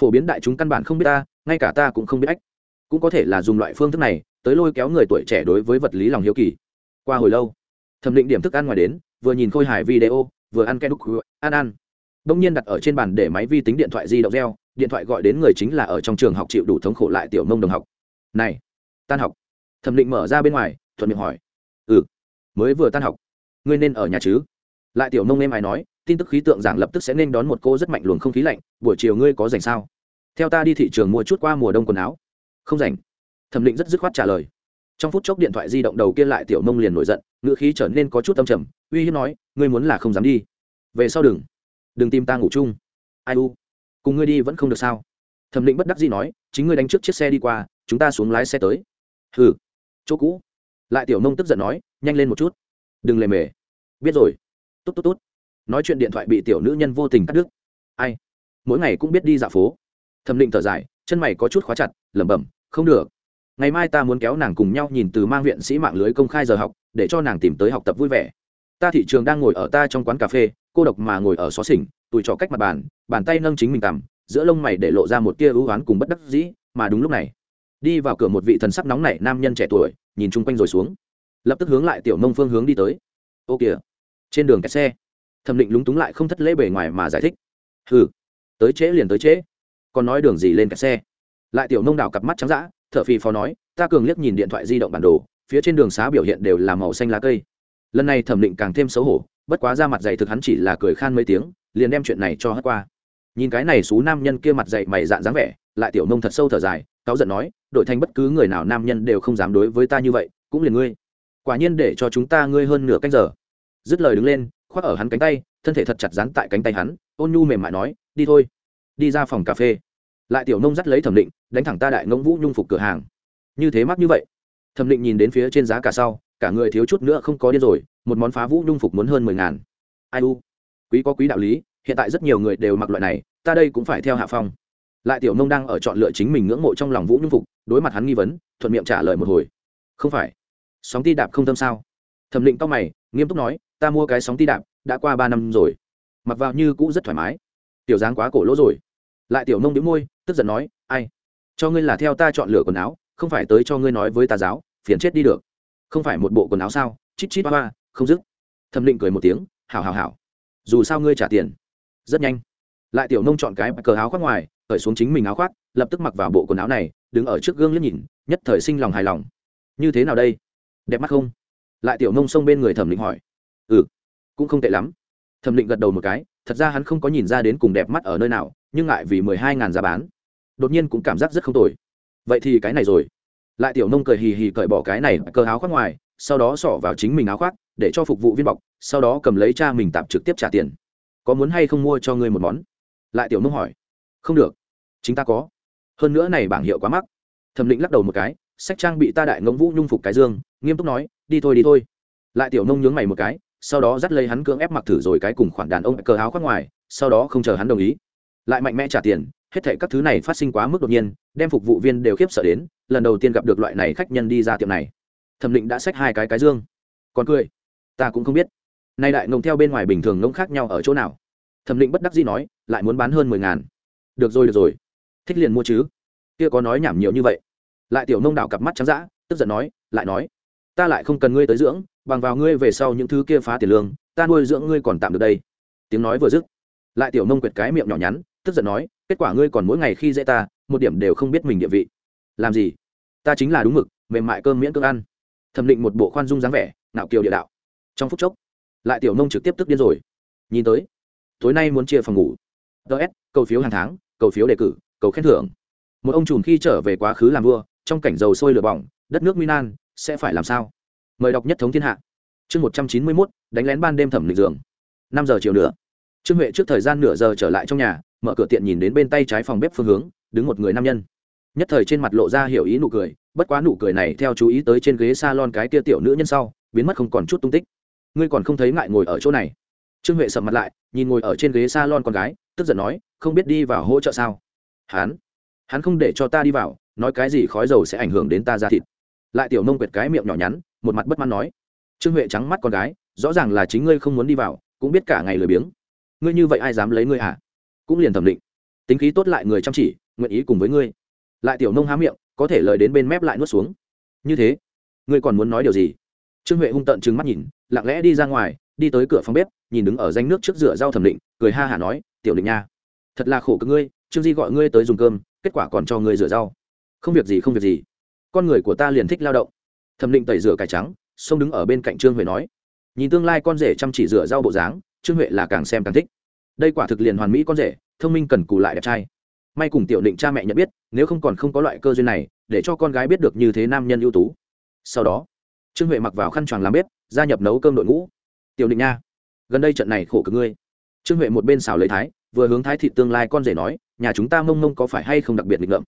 S1: Phổ biến đại chúng căn bản không biết ta, ngay cả ta cũng không biết ách. Cũng có thể là dùng loại phương thức này, tới lôi kéo người tuổi trẻ đối với vật lý lòng hiếu kỳ. Qua hồi lâu, thẩm định điểm thức ăn ngoài đến, vừa nhìn khôi hài video vừa ăn cái đúc ăn ăn. Đông nhiên đặt ở trên bàn để máy vi tính điện thoại di động reo, điện thoại gọi đến người chính là ở trong trường học chịu đủ thống khổ lại tiểu mông đồng học. Này, tan học. Thẩm định mở ra bên ngoài, thuận miệng hỏi. Ừ mới vừa tan học, ngươi nên ở nhà chứ? Lại tiểu nông em ai nói, tin tức khí tượng giảng lập tức sẽ nên đón một cô rất mạnh luồng không khí lạnh, buổi chiều ngươi có rảnh sao? Theo ta đi thị trường mua chút qua mùa đông quần áo. Không rảnh. Thẩm định rất dứt khoát trả lời. Trong phút chốc điện thoại di động đầu kia lại tiểu nông liền nổi giận, ngữ khí trở nên có chút âm trầm, uy hiếp nói ngươi muốn là không dám đi. Về sau đừng. Đừng tìm ta ngủ chung. Ai u? Cùng ngươi đi vẫn không được sao? Thẩm định bất đắc gì nói, chính ngươi đánh trước chiếc xe đi qua, chúng ta xuống lái xe tới. Hừ. Chỗ cũ. Lại tiểu nông tức giận nói, nhanh lên một chút. Đừng lề mề. Biết rồi. Tốt tốt tốt. Nói chuyện điện thoại bị tiểu nữ nhân vô tình cắt đứt. Ai? Mỗi ngày cũng biết đi dạo phố. Thẩm định thở dài, chân mày có chút khóa chặt, lẩm bẩm, không được. Ngày mai ta muốn kéo nàng cùng nhau nhìn từ mang viện sĩ mạng lưới công khai giờ học, để cho nàng tìm tới học tập vui vẻ ta thị trường đang ngồi ở ta trong quán cà phê, cô độc mà ngồi ở xó xỉnh, tùi trò cách mặt bàn bàn tay nâng chính mình tằm giữa lông mày để lộ ra một tia ưu oán cùng bất đắc dĩ, mà đúng lúc này, đi vào cửa một vị thần sắc nóng nảy nam nhân trẻ tuổi, nhìn chung quanh rồi xuống. Lập tức hướng lại tiểu nông phương hướng đi tới. Ô kìa, trên đường kẹt xe. Thẩm định lúng túng lại không thất lễ bề ngoài mà giải thích. Hừ, tới trễ liền tới trễ. Còn nói đường gì lên kẹt xe? Lại tiểu nông đào cặp mắt trắng d ã t h ở phì phò nói, ta cường liếc nhìn điện thoại di động bản đồ, phía trên đường xá biểu hiện đều là màu xanh lá cây lần này thẩm định càng thêm xấu hổ, bất quá ra mặt dày thực hắn chỉ là cười khan mấy tiếng, liền đem chuyện này cho hất qua. Nhìn cái này xú nam nhân kia mặt dày mày dạn dáng vẻ, lại tiểu nông thật sâu thở dài, cáu giận nói đổi thành bất cứ người nào nam nhân đều không dám đối với ta như vậy, cũng liền ngươi. Quả nhiên để cho chúng ta ngươi hơn nửa canh giờ. Dứt lời đứng lên, khoác ở hắn cánh tay, thân thể thật chặt dán tại cánh tay hắn, ôn nhu mềm mại nói, đi thôi, đi ra phòng cà phê. Lại tiểu nông dắt lấy thẩm định, đánh thẳng ta đại ngỗng vũ nhung phục cửa hàng. Như thế mắc như vậy thẩm định nhìn đến phía trên giá cả sau, cả người thiếu chút nữa không có điên rồi, một món phá vũ nhung phục muốn hơn mười ngàn. Ai u? Quý có quý đạo lý, hiện tại rất nhiều người đều mặc loại này, ta đây cũng phải theo hạ phong. Lại tiểu nông đang ở chọn lựa chính mình ngưỡng mộ trong lòng vũ nhung phục, đối mặt hắn nghi vấn, thuận miệng trả lời một hồi. Không phải. Sóng ti đạp không tâm sao? Thẩm định tóc mày, nghiêm túc nói, ta mua cái sóng ti đạp, đã qua ba năm rồi. Mặc vào như cũ rất thoải mái. Tiểu dáng quá cổ lỗ rồi. Lại tiểu nông đĩu môi, tức giận nói, ai? Cho ngươi là theo ta chọn lựa quần áo không phải tới cho ngươi nói với tà giáo, phiền chết đi được. Không phải một bộ quần áo sao? Chít chít ba ba không dứt. Thẩm định cười một tiếng, hảo hảo hảo. Dù sao ngươi trả tiền. Rất nhanh. Lại tiểu nông chọn cái cờ áo khoác ngoài, cởi xuống chính mình áo khoác, lập tức mặc vào bộ quần áo này, đứng ở trước gương liếc nhìn, nhất thời sinh lòng hài lòng. Như thế nào đây? Đẹp mắt không? Lại tiểu nông xông bên người thẩm định hỏi. Ừ cũng không tệ lắm. Thẩm định gật đầu một cái, thật ra hắn không có nhìn ra đến cùng đẹp mắt ở nơi nào, nhưng ngại vì mười hai ngàn giá bán. Đột nhiên cũng cảm giác rất không tồi vậy thì cái này rồi. Lại tiểu nông cười hì hì cởi bỏ cái này cơ áo khoác ngoài, sau đó xỏ vào chính mình áo khoác, để cho phục vụ viên bọc, sau đó cầm lấy cha mình tạm trực tiếp trả tiền. Có muốn hay không mua cho ngươi một món? Lại tiểu nông hỏi. Không được. Chính ta có. Hơn nữa này bảng hiệu quá mắc. Thẩm định lắc đầu một cái, sách trang bị ta đại ngỗng vũ nhung phục cái dương, nghiêm túc nói, đi thôi đi thôi. Lại tiểu nông nhướng mày một cái, sau đó dắt lấy hắn cưỡng ép mặc thử rồi cái cùng khoản đàn ông cờ áo khoác ngoài, sau đó không chờ hắn đồng ý. Lại mạnh mẽ trả tiền hết thảy các thứ này phát sinh quá mức đột nhiên, đem phục vụ viên đều khiếp sợ đến, lần đầu tiên gặp được loại này khách nhân đi ra tiệm này. Thẩm định đã xách hai cái cái dương. Còn cười. Ta cũng không biết. Nay đại ngông theo bên ngoài bình thường ngông khác nhau ở chỗ nào? Thẩm định bất đắc dĩ nói, lại muốn bán hơn mười ngàn. Được rồi được rồi. Thích liền mua chứ. Kia có nói nhảm nhiều như vậy. Lại tiểu nông đạo cặp mắt trắng dã, tức giận nói, lại nói, ta lại không cần ngươi tới dưỡng, bằng vào ngươi về sau những thứ kia phá tiền lương, ta nuôi dưỡng ngươi còn tạm được đây. Tiếng nói vừa dứt, lại tiểu nông quệt cái miệng nhỏ nhắn, tức giận nói kết quả ngươi còn mỗi ngày khi dễ ta, một điểm đều không biết mình địa vị. Làm gì? Ta chính là đúng mực, mềm mại cơm miễn cưỡng ăn. Thẩm định một bộ khoan dung dáng vẻ nạo kiều địa đạo. Trong phút chốc, lại tiểu nông trực tiếp tức điên rồi. Nhìn tới, tối nay muốn chia phòng ngủ. Ts cầu phiếu hàng tháng, cầu phiếu đề cử, cầu khen thưởng. Một ông trùm khi trở về quá khứ làm vua, trong cảnh dầu sôi lửa bỏng, đất nước minan sẽ phải làm sao? Mời đọc nhất thống thiên hạ. Chương một trăm chín mươi mốt, đánh lén ban đêm thẩm định giường năm giờ chiều nữa. Trương huệ trước thời gian nửa giờ trở lại trong nhà mở cửa tiện nhìn đến bên tay trái phòng bếp phương hướng, đứng một người nam nhân. Nhất thời trên mặt lộ ra hiểu ý nụ cười, bất quá nụ cười này theo chú ý tới trên ghế s a lon cái kia tiểu nữ nhân sau, biến mất không còn chút tung tích. Ngươi còn không thấy ngại ngồi ở chỗ này. Trương huệ sầm mặt lại, nhìn ngồi ở trên ghế s a lon con gái, tức giận nói, không biết đi vào hỗ trợ sao? Hắn hắn không để cho ta đi vào, nói cái gì khói dầu sẽ ảnh hưởng đến ta ra thịt. Lại tiểu nông quệt cái miệng nhỏ nhắn, một mặt bất mãn nói, trương huệ trắng mắt con gái, rõ ràng là chính ngươi không muốn đi vào, cũng biết cả ngày lười biếng. Ngươi như vậy ai dám lấy ngươi à? Cũng liền thẩm định. Tính khí tốt lại người chăm chỉ, nguyện ý cùng với ngươi. Lại tiểu nông há miệng, có thể lời đến bên mép lại nuốt xuống. Như thế, ngươi còn muốn nói điều gì? Trương huệ hung tợn trừng mắt nhìn, lặng lẽ đi ra ngoài, đi tới cửa phòng bếp, nhìn đứng ở danh nước trước rửa rau thẩm định, cười ha hả nói, tiểu định nha, thật là khổ cực ngươi, trương di gọi ngươi tới dùng cơm, kết quả còn cho ngươi rửa rau. Không việc gì, không việc gì. Con người của ta liền thích lao động. Thẩm định tẩy rửa cải trắng, xông đứng ở bên cạnh trương huệ nói. Nhìn tương lai con rể chăm chỉ rửa rau bộ dáng, trương huệ là càng xem càng thích đây quả thực liền hoàn mỹ con rể, thông minh cần cù lại đẹp trai. May cùng tiểu định cha mẹ nhận biết, nếu không còn không có loại cơ duyên này, để cho con gái biết được như thế nam nhân ưu tú. Sau đó, trương huệ mặc vào khăn choàng làm bếp, gia nhập nấu cơm đội ngũ. Tiểu định nha, gần đây trận này khổ cực ngươi. Trương huệ một bên xào lấy thái, vừa hướng thái thị tương lai con rể nói, nhà chúng ta mông mông có phải hay không đặc biệt nghịch ngợm?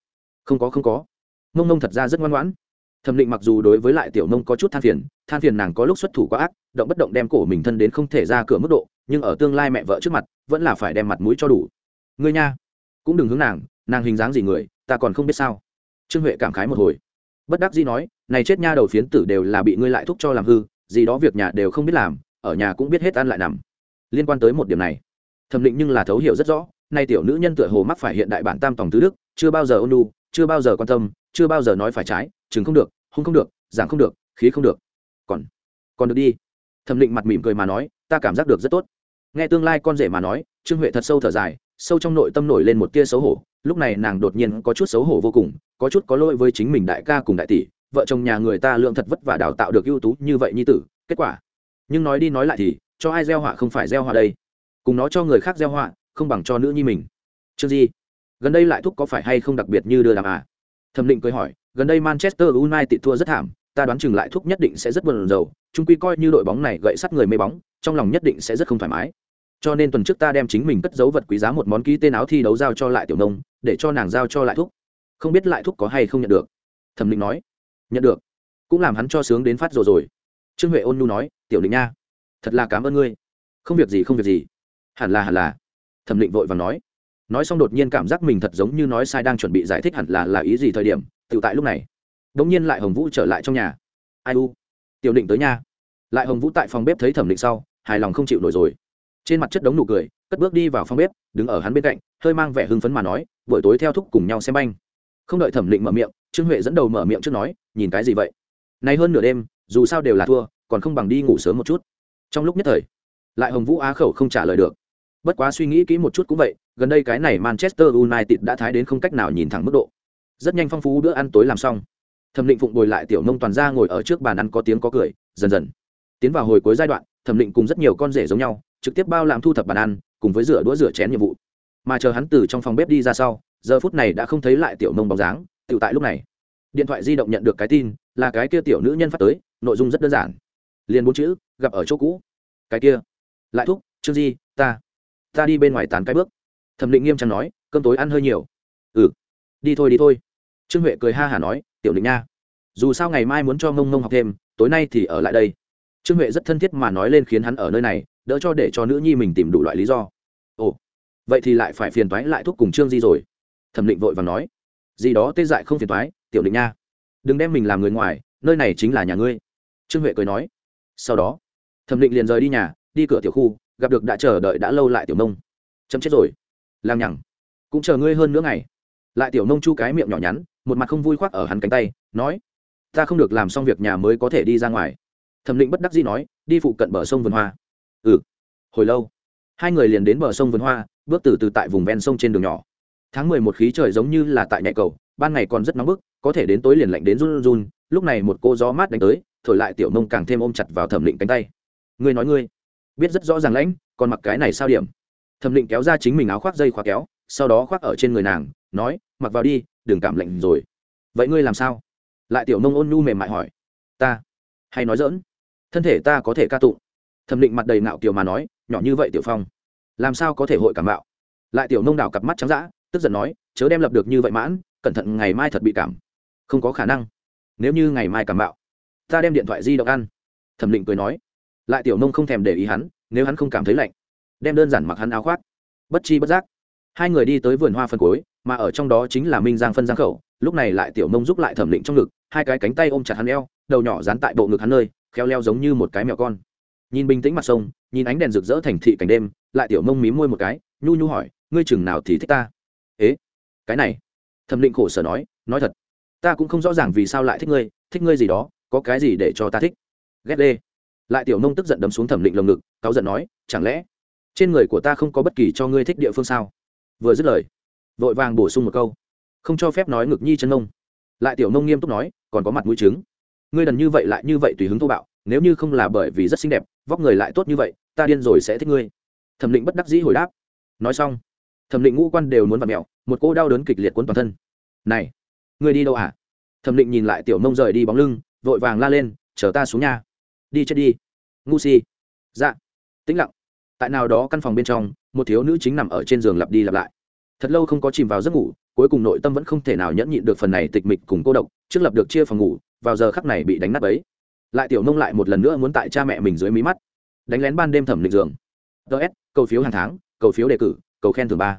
S1: Không có không có. Mông mông thật ra rất ngoan ngoãn. Thẩm định mặc dù đối với lại tiểu nông có chút than phiền than phiền nàng có lúc xuất thủ quá ác, động bất động đem cổ mình thân đến không thể ra cửa mức độ, nhưng ở tương lai mẹ vợ trước mặt vẫn là phải đem mặt mũi cho đủ. Ngươi nha, cũng đừng hướng nàng nàng hình dáng gì người, ta còn không biết sao. Trương huệ cảm khái một hồi. Bất đắc dĩ nói, này chết nha đầu phiến tử đều là bị ngươi lại thúc cho làm hư, gì đó việc nhà đều không biết làm, ở nhà cũng biết hết ăn lại nằm. Liên quan tới một điểm này, thẩm định nhưng là thấu hiểu rất rõ, nay tiểu nữ nhân tựa hồ mắc phải hiện đại bản tam tòng tứ đức, chưa bao giờ ôn nu chưa bao giờ quan tâm, chưa bao giờ nói phải trái, chừng không được, hung không được, giảng không được, khí không được. Còn còn được đi. Thẩm định mặt mỉm cười mà nói, ta cảm giác được rất tốt nghe tương lai con rể mà nói, trương huệ thật sâu thở dài, sâu trong nội tâm nổi lên một tia xấu hổ. Lúc này nàng đột nhiên có chút xấu hổ vô cùng, có chút có lỗi với chính mình đại ca cùng đại tỷ, vợ chồng nhà người ta lượng thật vất vả đào tạo được ưu tú như vậy như tử, kết quả. Nhưng nói đi nói lại thì, cho ai gieo họa không phải gieo họa đây? Cùng nó cho người khác gieo họa, không bằng cho nữ nhi mình. Chương gì gần đây lại thúc có phải hay không đặc biệt như đưa đàm à? Thẩm định cười hỏi, gần đây manchester united thua rất thảm, ta đoán chừng lại thúc nhất định sẽ rất buồn rầu chúng quy coi như đội bóng này gậy sắt người mê bóng, trong lòng nhất định sẽ rất không thoải mái cho nên tuần trước ta đem chính mình cất dấu vật quý giá một món ký tên áo thi đấu giao cho lại tiểu nông, để cho nàng giao cho lại thúc. Không biết lại thúc có hay không nhận được. Thẩm định nói, nhận được. Cũng làm hắn cho sướng đến phát rồi rồi. Trương huệ ôn nhu nói, tiểu định nha, thật là cảm ơn ngươi. Không việc gì, không việc gì. Hẳn là hẳn là. Thẩm định vội và nói. Nói xong đột nhiên cảm giác mình thật giống như nói sai đang chuẩn bị giải thích hẳn là là ý gì thời điểm, tự tại lúc này đ ỗ n g nhiên lại hồng vũ trở lại trong nhà. Ai u? Tiểu định tới nhà lại hồng vũ tại phòng bếp thấy thẩm định sau, hài lòng không chịu nổi rồi trên mặt chất đống nụ cười, cất bước đi vào phòng bếp, đứng ở hắn bên cạnh, hơi mang vẻ hưng phấn mà nói, buổi tối theo thúc cùng nhau xem banh. Không đợi thẩm định mở miệng, trương huệ dẫn đầu mở miệng trước nói, nhìn cái gì vậy? Nay hơn nửa đêm, dù sao đều là thua, còn không bằng đi ngủ sớm một chút. Trong lúc nhất thời, lại hồng vũ á khẩu không trả lời được. Bất quá suy nghĩ kỹ một chút cũng vậy, gần đây cái này manchester united đã thái đến không cách nào nhìn thẳng mức độ. Rất nhanh phong phú bữa ăn tối làm xong. Thẩm định phụng bồi lại tiểu nông toàn ra ngồi ở trước bàn ăn có tiếng có cười, dần dần tiến vào hồi cuối giai đoạn, thẩm định cùng rất nhiều con rể giống nhau trực tiếp bao làm thu thập bàn ăn, cùng với rửa đũa rửa chén nhiệm vụ. Mà chờ hắn từ trong phòng bếp đi ra sau, giờ phút này đã không thấy lại tiểu nông bóng dáng tự tại lúc này. Điện thoại di động nhận được cái tin, là cái kia tiểu nữ nhân phát tới, nội dung rất đơn giản. Liền bốn chữ, gặp ở chỗ cũ. Cái kia. Lại thúc chương di, ta ta đi bên ngoài tán cái bước. Thẩm định nghiêm trang nói, cơm tối ăn hơi nhiều. Ừ. Đi thôi đi thôi. Trương huệ cười ha hả nói, tiểu định nha, dù sao ngày mai muốn cho mông mông học thêm, tối nay thì ở lại đây. Trương huệ rất thân thiết mà nói lên khiến hắn ở nơi này đỡ cho để cho nữ nhi mình tìm đủ loại lý do. Ồ, vậy thì lại phải phiền toái lại thúc cùng trương di rồi. Thẩm định vội và nói. Gì đó tê dại không phiền toái, tiểu định nha. Đừng đem mình làm người ngoài, nơi này chính là nhà ngươi. Trương huệ cười nói. Sau đó, thẩm định liền rời đi nhà, đi cửa tiểu khu, gặp được đã chờ đợi đã lâu lại tiểu nông. Chấm chết rồi. Làm nhằng. Cũng chờ ngươi hơn nữa ngày. Lại tiểu nông chu cái miệng nhỏ nhắn, một mặt không vui khoác ở hắn cánh tay, nói. Ta không được làm xong việc nhà mới có thể đi ra ngoài. Thẩm định bất đắc dĩ nói, đi phụ cận bờ sông vườn hoa ừ. Hồi lâu, hai người liền đến bờ sông vườn hoa, bước từ từ tại vùng ven sông trên đường nhỏ. Tháng mười một khí trời giống như là tại nhạy cầu, ban ngày còn rất nóng bức, có thể đến tối liền lạnh đến run run lúc này một cô gió mát đánh tới, thổi lại tiểu nông càng thêm ôm chặt vào thẩm định cánh tay. Ngươi nói ngươi, biết rất rõ ràng lãnh, còn mặc cái này sao điểm? Thẩm định kéo ra chính mình áo khoác dây khóa kéo, sau đó khoác ở trên người nàng, nói, mặc vào đi, đừng cảm lạnh rồi. Vậy ngươi làm sao? Lại tiểu nông ôn nhu mềm mại hỏi. Ta, hay nói dỡn thân thể ta có thể ca tụng thẩm định mặt đầy ngạo kiều mà nói nhỏ như vậy tiểu phong làm sao có thể hội cảm bạo? Lại tiểu nông đào cặp mắt trắng dã, tức giận nói chớ đem lập được như vậy mãn cẩn thận ngày mai thật bị cảm. Không có khả năng. Nếu như ngày mai cảm bạo ta đem điện thoại di động ăn. Thẩm định cười nói. Lại tiểu nông không thèm để ý hắn nếu hắn không cảm thấy lạnh đem đơn giản mặc hắn áo khoác. Bất chi bất giác hai người đi tới vườn hoa phân cối mà ở trong đó chính là minh giang phân giang khẩu. Lúc này lại tiểu nông giúp lại thẩm định trong ngực hai cái cánh tay ôm chặt hắn eo đầu nhỏ dán tại bộ ngực hắn nơi khéo leo giống như một cái mèo con nhìn bình tĩnh mặt sông, nhìn ánh đèn rực rỡ thành thị cảnh đêm, lại tiểu nông mí môi một cái, nhu nhu hỏi, ngươi chừng nào thì thích ta? Ế, cái này. Thẩm định khổ sở nói nói thật, ta cũng không rõ ràng vì sao lại thích ngươi thích ngươi gì đó, có cái gì để cho ta thích? Ghét đê lại tiểu nông tức giận đấm xuống thẩm định lồng ngực, cáu giận nói, chẳng lẽ trên người của ta không có bất kỳ cho ngươi thích địa phương sao? Vừa dứt lời, vội vàng bổ sung một câu, không cho phép nói ngực nhi chân nông lại tiểu nông nghiêm túc nói, còn có mặt mũi trứng. Ngươi đần như vậy lại như vậy tùy hứng thô bạo nếu như không là bởi vì rất xinh đẹp, vóc người lại tốt như vậy, ta điên rồi sẽ thích ngươi. Thẩm định bất đắc dĩ hồi đáp. Nói xong, thẩm định ngũ quan đều muốn vặt mẹo một cô đau đớn kịch liệt cuốn toàn thân. Này, ngươi đi đâu à thẩm định nhìn lại tiểu mông rời đi bóng lưng, vội vàng la lên, chờ ta xuống nhà. Đi chết đi. Ngu si. Dạ. Tĩnh lặng. Tại nào đó căn phòng bên trong, một thiếu nữ chính nằm ở trên giường lặp đi lặp lại. Thật lâu không có chìm vào giấc ngủ, cuối cùng nội tâm vẫn không thể nào nhẫn nhịn được phần này tịch mịch cùng cô độc, trước lập được chia phòng ngủ, vào giờ khắc này bị đánh nát ấy lại tiểu nông lại một lần nữa muốn tại cha mẹ mình dưới mí mắt. Đánh lén ban đêm thẩm định giường. Ts cầu phiếu hàng tháng, cầu phiếu đề cử, cầu khen thường ba.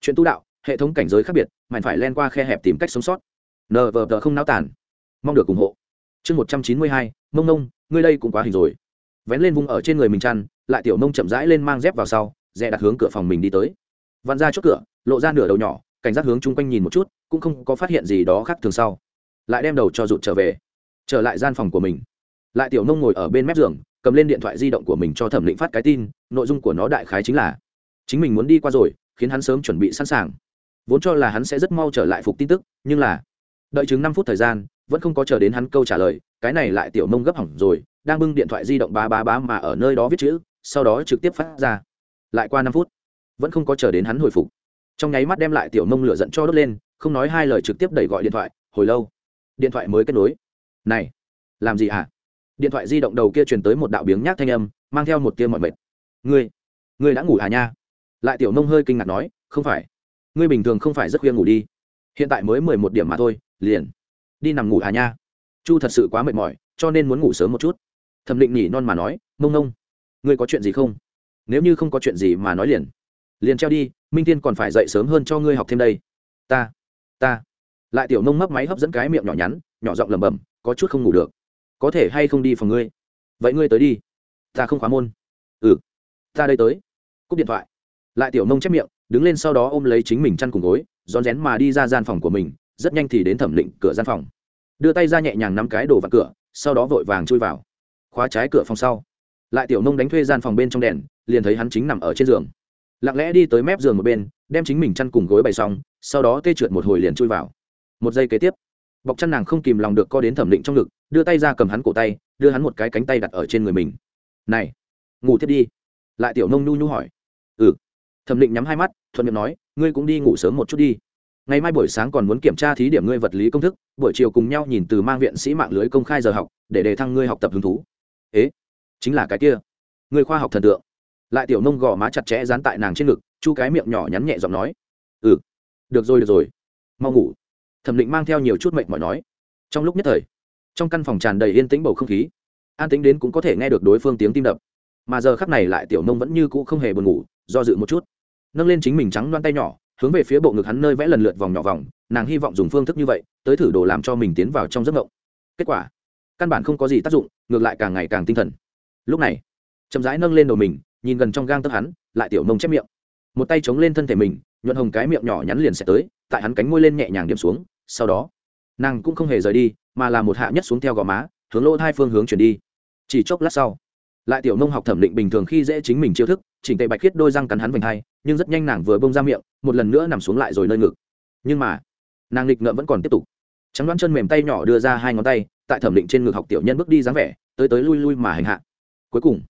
S1: Chuyện tu đạo, hệ thống cảnh giới khác biệt mạnh phải len qua khe hẹp tìm cách sống sót. Nờ vờ tờ không náo tàn. Mong được ủng hộ. Chương một trăm chín mươi hai, mông nông ngươi đây cũng quá hình rồi. Vén lên vùng ở trên người mình chăn, lại tiểu nông chậm rãi lên mang dép vào sau, dè đặt hướng cửa phòng mình đi tới. Vặn ra chốt cửa, lộ ra nửa đầu nhỏ, cảnh giác hướng chung quanh nhìn một chút, cũng không có phát hiện gì đó khác thường sau. Lại đem đầu cho rụt trở về. Trở lại gian phòng của mình lại tiểu nông ngồi ở bên mép giường, cầm lên điện thoại di động của mình cho thẩm định phát cái tin, nội dung của nó đại khái chính là, chính mình muốn đi qua rồi, khiến hắn sớm chuẩn bị sẵn sàng. Vốn cho là hắn sẽ rất mau trở lại phục tin tức, nhưng là, đợi chừng năm phút thời gian, vẫn không có chờ đến hắn câu trả lời, cái này lại tiểu mông gấp hỏng rồi, đang bưng điện thoại di động ba ba ba mà ở nơi đó viết chữ, sau đó trực tiếp phát ra. Lại qua năm phút, vẫn không có chờ đến hắn hồi phục. Trong nháy mắt đem lại tiểu mông lửa giận cho đốt lên, không nói hai lời trực tiếp đẩy gọi điện thoại, hồi lâu? Điện thoại mới kết nối. Này, làm gì hả? Điện thoại di động đầu kia truyền tới một đạo biếng nhác thanh âm, mang theo một tia mọi mệt. Ngươi ngươi đã ngủ à nha? Lại tiểu nông hơi kinh ngạc nói, không phải. Ngươi bình thường không phải rất khuya ngủ đi. Hiện tại mới mười một điểm mà thôi, liền đi nằm ngủ à nha. Chu thật sự quá mệt mỏi, cho nên muốn ngủ sớm một chút. Thẩm định nhỉ non mà nói mông nông, ngươi có chuyện gì không? Nếu như không có chuyện gì mà nói liền liền treo đi, minh tiên còn phải dậy sớm hơn cho ngươi học thêm đây. Ta ta. Lại tiểu nông mấp máy hấp dẫn cái miệng nhỏ nhắn, nhỏ giọng lẩm bẩm, có chút không ngủ được có thể hay không đi phòng ngươi? Vậy ngươi tới đi. Ta không khóa môn. Ừ. Ta đây tới. Cúp điện thoại. Lại tiểu nông chép miệng, đứng lên sau đó ôm lấy chính mình chăn cùng gối, rón rén mà đi ra gian phòng của mình, rất nhanh thì đến thẩm định cửa gian phòng. Đưa tay ra nhẹ nhàng nắm cái đồ vặt cửa, sau đó vội vàng chui vào. Khóa trái cửa phòng sau. Lại tiểu nông đánh thuê gian phòng bên trong đèn, liền thấy hắn chính nằm ở trên giường. Lặng lẽ đi tới mép giường một bên, đem chính mình chăn cùng gối bày xong, sau đó tê trượt một hồi liền chui vào. Một giây kế tiếp, bọc chăn nàng không kìm lòng được co đến thẩm định trong ngực đưa tay ra cầm hắn cổ tay, đưa hắn một cái cánh tay đặt ở trên người mình. Này, ngủ thiết đi. Lại tiểu nông nhu nhu hỏi. Ừ. Thẩm định nhắm hai mắt, thuận miệng nói, ngươi cũng đi ngủ sớm một chút đi. Ngày mai buổi sáng còn muốn kiểm tra thí điểm ngươi vật lý công thức, buổi chiều cùng nhau nhìn từ mang viện sĩ mạng lưới công khai giờ học, để đề thăng ngươi học tập hứng thú. Ế, chính là cái kia. Người khoa học thần tượng. Lại tiểu nông gò má chặt chẽ dán tại nàng trên ngực, chu cái miệng nhỏ nhắn nhẹ giọng nói. Ừ. Được rồi được rồi. Mau ngủ. Thẩm định mang theo nhiều chút mệnh mỏi nói. Trong lúc nhất thời trong căn phòng tràn đầy yên tĩnh bầu không khí. An tính đến cũng có thể nghe được đối phương tiếng tim đập. Mà giờ khắc này lại tiểu nông vẫn như cũ không hề buồn ngủ, do dự một chút. Nâng lên chính mình trắng loan tay nhỏ, hướng về phía bộ ngực hắn nơi vẽ lần lượt vòng nhỏ vòng, nàng hy vọng dùng phương thức như vậy, tới thử đồ làm cho mình tiến vào trong giấc ngộng kết quả, căn bản không có gì tác dụng, ngược lại càng ngày càng tinh thần. Lúc này, chậm rãi nâng lên đầu mình, nhìn gần trong gang tấc hắn, lại tiểu nông chép miệng. Một tay chống lên thân thể mình, nhuận hồng cái miệng nhỏ nhắn liền sẽ tới, tại hắn cánh môi lên nhẹ nhàng điểm xuống, sau đó, nàng cũng không hề rời đi mà là một hạ nhất xuống theo gò má, hướng lỗ hai phương hướng chuyển đi. Chỉ chốc lát sau, lại tiểu nông học thẩm định bình thường khi dễ chính mình chiêu thức, chỉnh tệ bạch khiết đôi răng cắn hắn vành hai, nhưng rất nhanh nàng vừa bông ra miệng, một lần nữa nằm xuống lại rồi nơi ngực. Nhưng mà, nàng nghịch ngợm vẫn còn tiếp tục. Trắng đoán chân mềm tay nhỏ đưa ra hai ngón tay, tại thẩm định trên ngực học tiểu nhân bước đi dáng vẻ, tới tới lui lui mà hành hạ. Cuối cùng,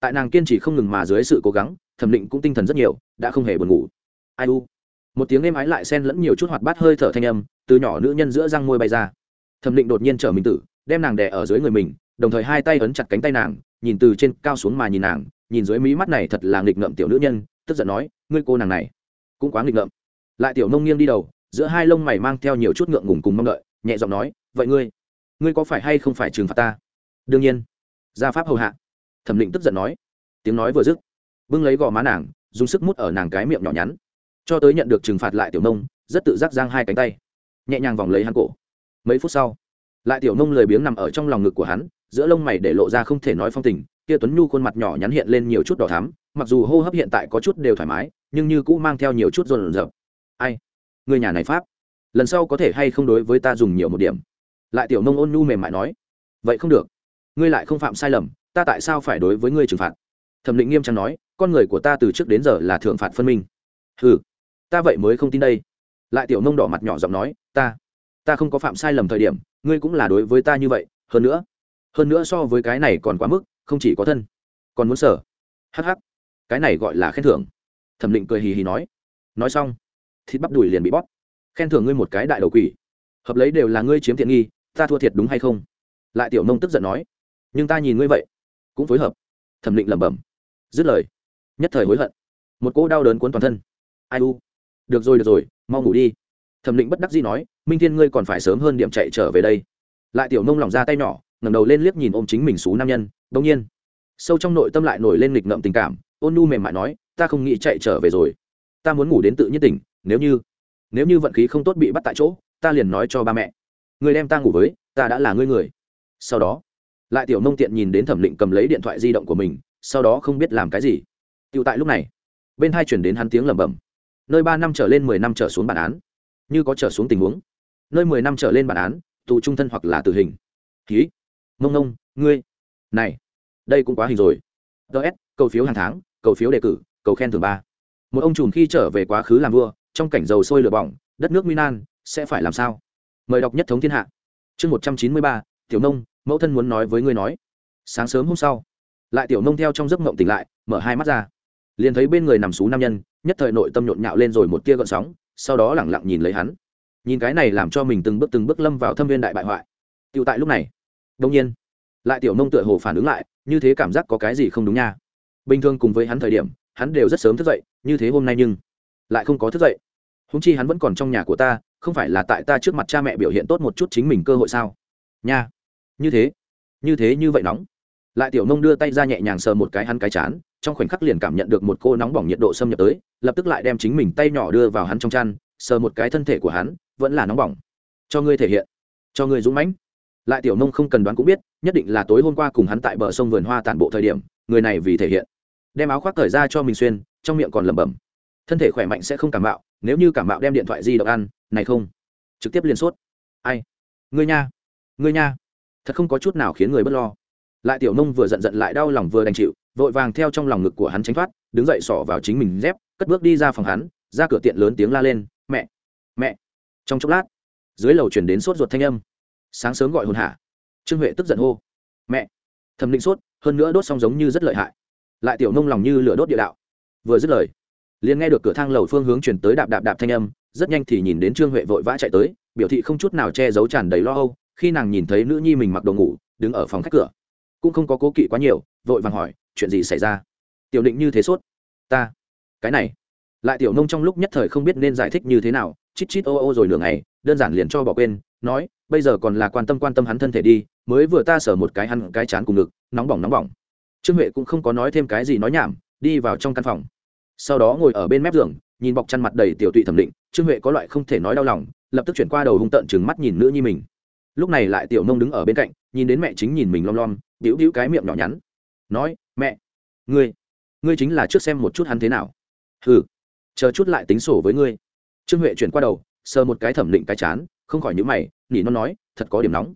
S1: tại nàng kiên trì không ngừng mà dưới sự cố gắng, thẩm định cũng tinh thần rất nhiều, đã không hề buồn ngủ. Ai u? Một tiếng êm ái lại xen lẫn nhiều chút hoạt bát hơi thở thanh âm, từ nhỏ nữ nhân giữa răng môi bay ra thẩm định đột nhiên trở mình tử, đem nàng đè ở dưới người mình, đồng thời hai tay ấn chặt cánh tay nàng, nhìn từ trên cao xuống mà nhìn nàng, nhìn dưới mí mắt này thật là nghịch ngợm tiểu nữ nhân, tức giận nói, ngươi cô nàng này, cũng quá nghịch ngợm. Lại tiểu nông nghiêng đi đầu, giữa hai lông mày mang theo nhiều chút ngượng ngùng cùng mong đợi, nhẹ giọng nói, vậy ngươi ngươi có phải hay không phải trừng phạt ta? Đương nhiên. Gia pháp hầu hạ. Thẩm định tức giận nói. Tiếng nói vừa dứt, bưng lấy gò má nàng, dùng sức mút ở nàng cái miệng nhỏ nhắn. Cho tới nhận được trừng phạt lại tiểu nông, rất tự giác giang hai cánh tay, nhẹ nhàng vòng lấy hắn cổ mấy phút sau, lại tiểu nông lười biếng nằm ở trong lòng ngực của hắn, giữa lông mày để lộ ra không thể nói phong tình, kia tuấn nhu khuôn mặt nhỏ nhắn hiện lên nhiều chút đỏ thắm, mặc dù hô hấp hiện tại có chút đều thoải mái, nhưng như cũng mang theo nhiều chút rộn rợp. Ai? Người nhà này pháp. Lần sau có thể hay không đối với ta dùng nhiều một điểm? Lại tiểu nông ôn nhu mềm mại nói. Vậy không được. Ngươi lại không phạm sai lầm, ta tại sao phải đối với ngươi trừng phạt? Thẩm định nghiêm trang nói, con người của ta từ trước đến giờ là thượng phạt phân minh. Ừ ta vậy mới không tin đây. Lại tiểu nông đỏ mặt nhỏ giọng nói, ta ta không có phạm sai lầm thời điểm, ngươi cũng là đối với ta như vậy, hơn nữa hơn nữa so với cái này còn quá mức, không chỉ có thân, còn muốn sở. Hh cái này gọi là khen thưởng. Thẩm định cười hì hì nói. Nói xong, thịt bắp đùi liền bị bóp. Khen thưởng ngươi một cái đại đầu quỷ. Hợp lấy đều là ngươi chiếm tiện nghi, ta thua thiệt đúng hay không? Lại tiểu nông tức giận nói. Nhưng ta nhìn ngươi vậy, cũng phối hợp. Thẩm định lẩm bẩm. Dứt lời, nhất thời hối hận. Một cỗ đau đớn cuốn toàn thân. Ai u? Được rồi được rồi, mau ngủ đi thẩm định bất đắc dĩ nói, minh thiên ngươi còn phải sớm hơn điểm chạy trở về đây. Lại tiểu nông lỏng ra tay nhỏ, ngẩng đầu lên liếc nhìn ôm chính mình xú nam nhân bỗng nhiên. Sâu trong nội tâm lại nổi lên nghịch ngợm tình cảm, ôn nu mềm mại nói, ta không nghĩ chạy trở về rồi. Ta muốn ngủ đến tự nhiên tỉnh, nếu như nếu như vận khí không tốt bị bắt tại chỗ, ta liền nói cho ba mẹ. Người đem ta ngủ với, ta đã là ngươi người. Sau đó, lại tiểu nông tiện nhìn đến thẩm định cầm lấy điện thoại di động của mình, sau đó không biết làm cái gì. Tựu tại lúc này, bên hai chuyển đến hắn tiếng lẩm bẩm. Nơi ba năm trở lên mười năm trở xuống bản án như có trở xuống tình huống. Nơi mười năm trở lên bản án, tù trung thân hoặc là tử hình. Ký. Mông nông ngươi. Này, đây cũng quá hình rồi. Ts cầu phiếu hàng tháng, cầu phiếu đề cử, cầu khen thường ba. Một ông trùm khi trở về quá khứ làm vua, trong cảnh dầu sôi lửa bỏng, đất nước minan sẽ phải làm sao? Mời đọc nhất thống thiên hạ. Chương một trăm chín mươi ba, tiểu nông, mẫu thân muốn nói với ngươi nói. Sáng sớm hôm sau, lại tiểu nông theo trong giấc mộng tỉnh lại, mở hai mắt ra. Liền thấy bên người nằm xú nam nhân, nhất thời nội tâm nhộn nhạo lên rồi một tia gợn sóng sau đó lẳng lặng nhìn lấy hắn. Nhìn cái này làm cho mình từng bước từng bước lâm vào thâm viên đại bại hoại. Tựu tại lúc này đông nhiên, lại tiểu nông tựa hồ phản ứng lại, như thế cảm giác có cái gì không đúng nha. Bình thường cùng với hắn thời điểm, hắn đều rất sớm thức dậy, như thế hôm nay nhưng lại không có thức dậy. Húng chi hắn vẫn còn trong nhà của ta, không phải là tại ta trước mặt cha mẹ biểu hiện tốt một chút chính mình cơ hội sao? Nha, như thế như thế như vậy nóng. Lại tiểu nông đưa tay ra nhẹ nhàng sờ một cái hắn cái chán trong khoảnh khắc liền cảm nhận được một cô nóng bỏng nhiệt độ xâm nhập tới, lập tức lại đem chính mình tay nhỏ đưa vào hắn trong chăn, sờ một cái thân thể của hắn, vẫn là nóng bỏng. Cho ngươi thể hiện, cho ngươi dũng mãnh. Lại tiểu nông không cần đoán cũng biết, nhất định là tối hôm qua cùng hắn tại bờ sông vườn hoa tản bộ thời điểm, người này vì thể hiện. Đem áo khoác thời ra cho mình xuyên, trong miệng còn lẩm bẩm. Thân thể khỏe mạnh sẽ không cảm bạo nếu như cảm bạo đem điện thoại di động ăn, này không. Trực tiếp liên sốt. Ai? Ngươi nha. Ngươi nha. Thật không có chút nào khiến người b ấ t lo. Lại tiểu nông vừa giận giận lại đau lòng vừa đành chịu vội vàng theo trong lòng ngực của hắn tránh thoát, đứng dậy sỏ vào chính mình dép, cất bước đi ra phòng hắn, ra cửa tiện lớn tiếng la lên, mẹ mẹ. Trong chốc lát, dưới lầu chuyển đến sốt ruột thanh âm. Sáng sớm gọi hồn hả trương huệ tức giận hô, mẹ. Thẩm định sốt, hơn nữa đốt xong giống như rất lợi hại. Lại tiểu nông lòng như lửa đốt địa đạo. Vừa dứt lời, liền nghe được cửa thang lầu phương hướng chuyển tới đạp đạp đạp thanh âm, rất nhanh thì nhìn đến trương huệ vội vã chạy tới, biểu thị không chút nào che giấu tràn đầy lo âu, khi nàng nhìn thấy nữ nhi mình mặc đồ ngủ, đứng ở phòng khách cửa cũng không có cố kỵ quá nhiều, vội vàng hỏi, chuyện gì xảy ra? Tiểu định như thế sốt. Ta, cái này. Lại tiểu nông trong lúc nhất thời không biết nên giải thích như thế nào, chít chít ô ô rồi nửa ngày, đơn giản liền cho bỏ quên, nói, bây giờ còn là quan tâm quan tâm hắn thân thể đi, mới vừa ta sở một cái hắn cái chán cùng ngực, nóng bỏng nóng bỏng. Trương huệ cũng không có nói thêm cái gì nói nhảm, đi vào trong căn phòng. Sau đó ngồi ở bên mép giường, nhìn bọc chăn mặt đầy tiểu tụy thẩm định, trương huệ có loại không thể nói đau lòng, lập tức chuyển qua đầu hung tợn chừng mắt nhìn nữ nhi mình. Lúc này lại tiểu nông đứng ở bên cạnh, nhìn đến mẹ chính nhìn mình lom lom bĩu bĩu cái miệng nhỏ nhắn. Nói, mẹ, ngươi ngươi chính là trước xem một chút hắn thế nào. Hừ, chờ chút lại tính sổ với ngươi. Trương huệ chuyển qua đầu, sờ một cái thẩm định cái chán, không khỏi nhữ mày, nỉ nó nói, thật có điểm nóng.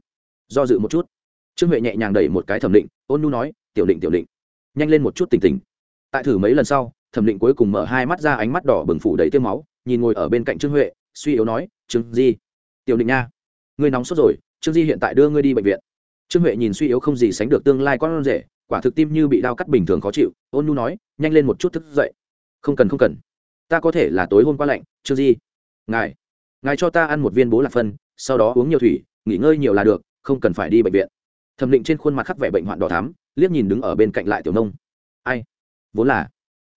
S1: Do dự một chút, trương huệ nhẹ nhàng đẩy một cái thẩm định, ôn nu nói, tiểu định tiểu định. Nhanh lên một chút tỉnh tỉnh. Tại thử mấy lần sau, thẩm định cuối cùng mở hai mắt ra ánh mắt đỏ bừng phủ đầy tiêu máu, nhìn ngồi ở bên cạnh trương huệ, suy yếu nói, trương di, tiểu định nha, ngươi nóng sốt rồi, trương di hiện tại đưa ngươi đi bệnh viện trương huệ nhìn suy yếu không gì sánh được tương lai con rể, quả thực tim như bị đau cắt bình thường khó chịu, ôn nu nói, nhanh lên một chút thức dậy. Không cần không cần. Ta có thể là tối hôm qua lạnh chưa gì. ngài ngài cho ta ăn một viên bố lạc phân, sau đó uống nhiều thủy, nghỉ ngơi nhiều là được, không cần phải đi bệnh viện. Thẩm định trên khuôn mặt khắc vẻ bệnh hoạn đỏ thắm, liếc nhìn đứng ở bên cạnh lại tiểu nông. Ai? Vốn là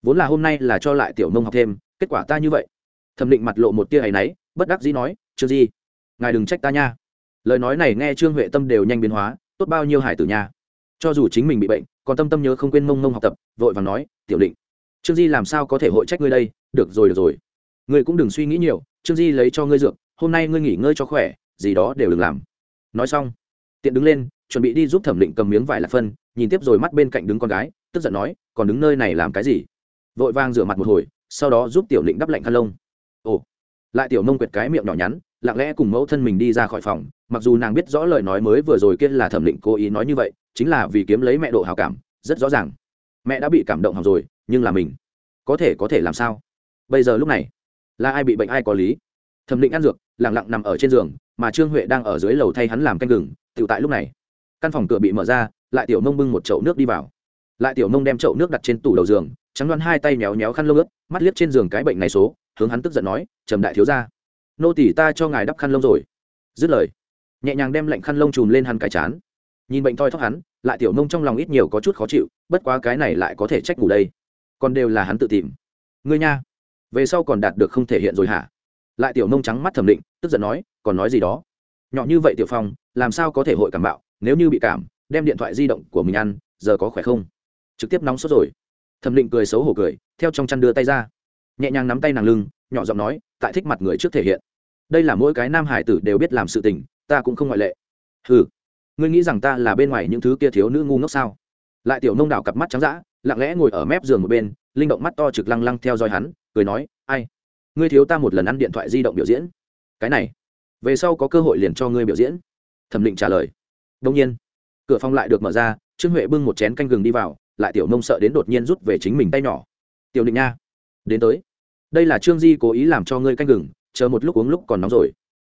S1: vốn là hôm nay là cho lại tiểu nông học thêm, kết quả ta như vậy. Thẩm định mặt lộ một tia áy náy, bất đắc dĩ nói chưa gì. ngài đừng trách ta nha. Lời nói này nghe trương huệ tâm đều nhanh biến hóa tốt bao nhiêu hải tử nha. Cho dù chính mình bị bệnh, còn tâm tâm nhớ không quên mông mông học tập, vội và nói, tiểu định, trương di làm sao có thể hội trách ngươi đây? Được rồi được rồi. Ngươi cũng đừng suy nghĩ nhiều, trương di lấy cho ngươi dược, hôm nay ngươi nghỉ ngơi cho khỏe, gì đó đều đừng làm. Nói xong, tiện đứng lên, chuẩn bị đi giúp thẩm định cầm miếng vải lạc phân, nhìn tiếp rồi mắt bên cạnh đứng con gái, tức giận nói, còn đứng nơi này làm cái gì? Vội vang rửa mặt một hồi, sau đó giúp tiểu định đắp lạnh khăn lông. Ồ. Lại tiểu nông quyệt cái miệng nhỏ nhắn lặng lẽ cùng mẫu thân mình đi ra khỏi phòng, mặc dù nàng biết rõ lời nói mới vừa rồi kia là thẩm định cố ý nói như vậy, chính là vì kiếm lấy mẹ độ hào cảm, rất rõ ràng. Mẹ đã bị cảm động học rồi, nhưng là mình, có thể có thể làm sao? Bây giờ lúc này, là ai bị bệnh ai có lý? Thẩm định ăn dược lẳng lặng nằm ở trên giường, mà trương huệ đang ở dưới lầu thay hắn làm canh gừng tự tại lúc này, căn phòng cửa bị mở ra, lại tiểu nông bưng một chậu nước đi vào. Lại tiểu nông đem chậu nước đặt trên tủ đầu giường, trắng đoan hai tay méo méo khăn lông ướt, mắt liếc trên giường cái bệnh này số, hướng hắn tức giận nói, trầm đại thiếu ra nô tỷ ta cho ngài đắp khăn lông rồi. Dứt lời, nhẹ nhàng đem lạnh khăn lông chùm lên hắn cái chán. Nhìn bệnh thoi thóc hắn, lại tiểu nông trong lòng ít nhiều có chút khó chịu, bất quá cái này lại có thể trách ngủ đây. Còn đều là hắn tự tìm. Ngươi nha, về sau còn đạt được không thể hiện rồi hả? Lại tiểu nông trắng mắt thẩm định, tức giận nói, còn nói gì đó? Nhỏ như vậy tiểu phong, làm sao có thể hội cảm bạo, nếu như bị cảm, đem điện thoại di động của mình ăn, giờ có khỏe không? Trực tiếp nóng sốt rồi. Thẩm định cười xấu hổ cười, theo trong chăn đưa tay ra. Nhẹ nhàng nắm tay nàng lưng, nhỏ giọng nói, tại thích mặt người trước thể hiện đây là mỗi cái nam hải tử đều biết làm sự tình, ta cũng không ngoại lệ. Ừ ngươi nghĩ rằng ta là bên ngoài những thứ kia thiếu nữ ngu ngốc sao? Lại tiểu nông đảo cặp mắt trắng d ã lặng lẽ ngồi ở mép giường một bên, linh động mắt to trực lăng lăng theo dõi hắn, cười nói, ai? Ngươi thiếu ta một lần ăn điện thoại di động biểu diễn. Cái này, về sau có cơ hội liền cho ngươi biểu diễn. Thẩm định trả lời. Đông nhiên, cửa phòng lại được mở ra, trương huệ bưng một chén canh gừng đi vào, lại tiểu nông sợ đến đột nhiên rút về chính mình tay nhỏ. Tiểu định nha, đến tới. Đây là trương di cố ý làm cho ngươi canh gừng chờ một lúc uống lúc còn nóng rồi.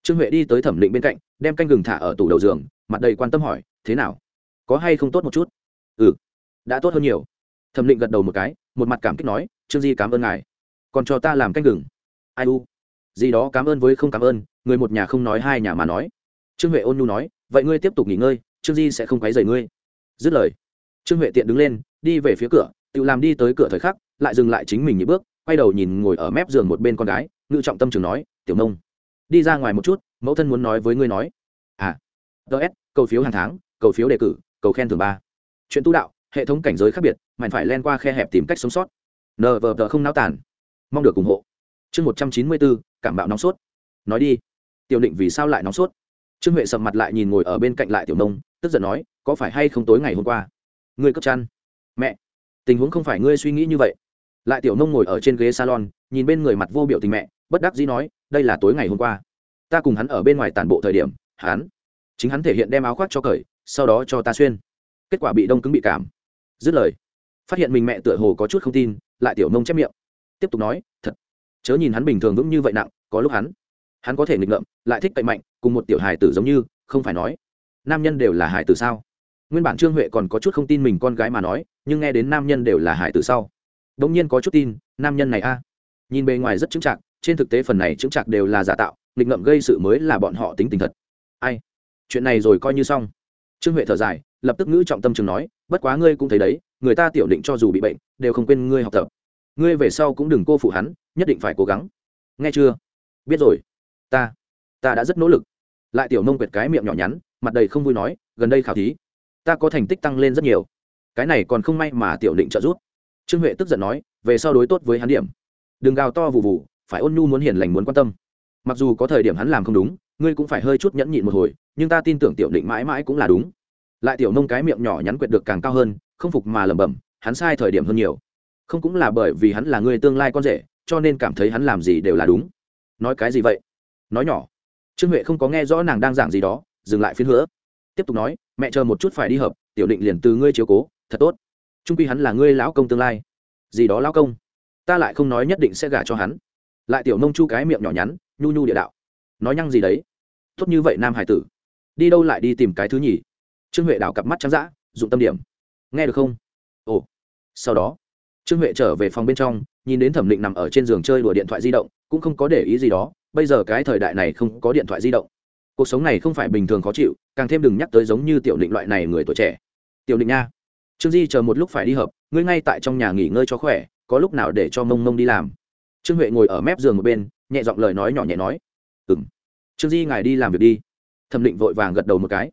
S1: Trương huệ đi tới thẩm định bên cạnh, đem canh gừng thả ở tủ đầu giường, mặt đầy quan tâm hỏi, thế nào? Có hay không tốt một chút? Ừ đã tốt hơn nhiều. Thẩm định gật đầu một cái, một mặt cảm kích nói, trương di cảm ơn ngài. Còn cho ta làm canh gừng. Ai u? Gì đó cảm ơn với không cảm ơn, người một nhà không nói hai nhà mà nói. Trương huệ ôn nhu nói, vậy ngươi tiếp tục nghỉ ngơi, trương di sẽ không quấy rầy ngươi. Dứt lời, trương huệ tiện đứng lên, đi về phía cửa, tự làm đi tới cửa thời khắc, lại dừng lại chính mình những bước, quay đầu nhìn ngồi ở mép giường một bên con gái ngự trọng tâm trường nói, tiểu nông, đi ra ngoài một chút, mẫu thân muốn nói với ngươi nói. À ts cầu phiếu hàng tháng, cầu phiếu đề cử, cầu khen thường ba. Chuyện tu đạo, hệ thống cảnh giới khác biệt mạnh phải len qua khe hẹp tìm cách sống sót. Nờ vờ vờ không náo tàn. Mong được ủng hộ. Chương một trăm chín mươi bốn, cảm bạo nóng sốt. Nói đi. Tiểu định vì sao lại nóng sốt? Trương huệ sầm mặt lại nhìn ngồi ở bên cạnh lại tiểu nông, tức giận nói, có phải hay không tối ngày hôm qua? Ngươi cất chăn. Mẹ, tình huống không phải ngươi suy nghĩ như vậy lại tiểu nông ngồi ở trên ghế salon, nhìn bên người mặt vô biểu tình mẹ, bất đắc dĩ nói, đây là tối ngày hôm qua. Ta cùng hắn ở bên ngoài tản bộ thời điểm, hắn, chính hắn thể hiện đem áo khoác cho cởi, sau đó cho ta xuyên. Kết quả bị đông cứng bị cảm. Dứt lời, phát hiện mình mẹ tựa hồ có chút không tin, lại tiểu nông chép miệng. Tiếp tục nói, thật, chớ nhìn hắn bình thường vững như vậy nặng, có lúc hắn hắn có thể nghịch ngợm, lại thích cậy mạnh, cùng một tiểu hài tử giống như, không phải nói, nam nhân đều là hài tử sao? Nguyên bản trương huệ còn có chút không tin mình con gái mà nói, nhưng nghe đến nam nhân đều là hài tử sau đ ỗ n g nhiên có chút tin, nam nhân này a. Nhìn bề ngoài rất chững chạc, trên thực tế phần này chững chạc đều là giả tạo, nghịch ngợm gây sự mới là bọn họ tính tình thật. Ai? Chuyện này rồi coi như xong. Trương huệ thở dài, lập tức ngữ trọng tâm trường nói, bất quá ngươi cũng thấy đấy, người ta tiểu định cho dù bị bệnh, đều không quên ngươi học tập. Ngươi về sau cũng đừng cô phụ hắn, nhất định phải cố gắng. Nghe chưa? Biết rồi. Ta ta đã rất nỗ lực. Lại tiểu nông quệt cái miệng nhỏ nhắn, mặt đầy không vui nói, gần đây khảo thí, ta có thành tích tăng lên rất nhiều. Cái này còn không may mà tiểu định trợ giúp trương huệ tức giận nói, về sau đối tốt với hắn điểm. Đừng gào to vụ vụ phải ôn nhu muốn hiền lành muốn quan tâm. Mặc dù có thời điểm hắn làm không đúng, ngươi cũng phải hơi chút nhẫn nhịn một hồi, nhưng ta tin tưởng tiểu định mãi mãi cũng là đúng. Lại tiểu nông cái miệng nhỏ nhắn quyệt được càng cao hơn, không phục mà lẩm bẩm, hắn sai thời điểm hơn nhiều. Không cũng là bởi vì hắn là người tương lai con rể, cho nên cảm thấy hắn làm gì đều là đúng. Nói cái gì vậy? Nói nhỏ. Trương huệ không có nghe rõ nàng đang giảng gì đó, dừng lại phiên hứa. Tiếp tục nói, mẹ chờ một chút phải đi hợp, tiểu định liền từ ngươi chiếu cố, thật tốt trung quy hắn là ngươi lão công tương lai. Gì đó lão công? Ta lại không nói nhất định sẽ gả cho hắn. Lại tiểu nông chu cái miệng nhỏ nhắn, nhu nhu địa đạo. Nói nhăng gì đấy? Tốt như vậy nam hải tử. Đi đâu lại đi tìm cái thứ nhì? Trương huệ đảo cặp mắt trắng d ã dụng tâm điểm. Nghe được không? Ồ. Sau đó, trương huệ trở về phòng bên trong, nhìn đến thẩm định nằm ở trên giường chơi đùa điện thoại di động, cũng không có để ý gì đó, bây giờ cái thời đại này không có điện thoại di động. Cuộc sống này không phải bình thường khó chịu, càng thêm đừng nhắc tới giống như tiểu định loại này người tuổi trẻ. Tiểu định nha trương di chờ một lúc phải đi hợp ngươi ngay tại trong nhà nghỉ ngơi cho khỏe có lúc nào để cho mông mông đi làm? Trương huệ ngồi ở mép giường một bên nhẹ giọng lời nói nhỏ nhẹ nói. Ừ m trương di ngài đi làm việc đi. Thẩm định vội vàng gật đầu một cái.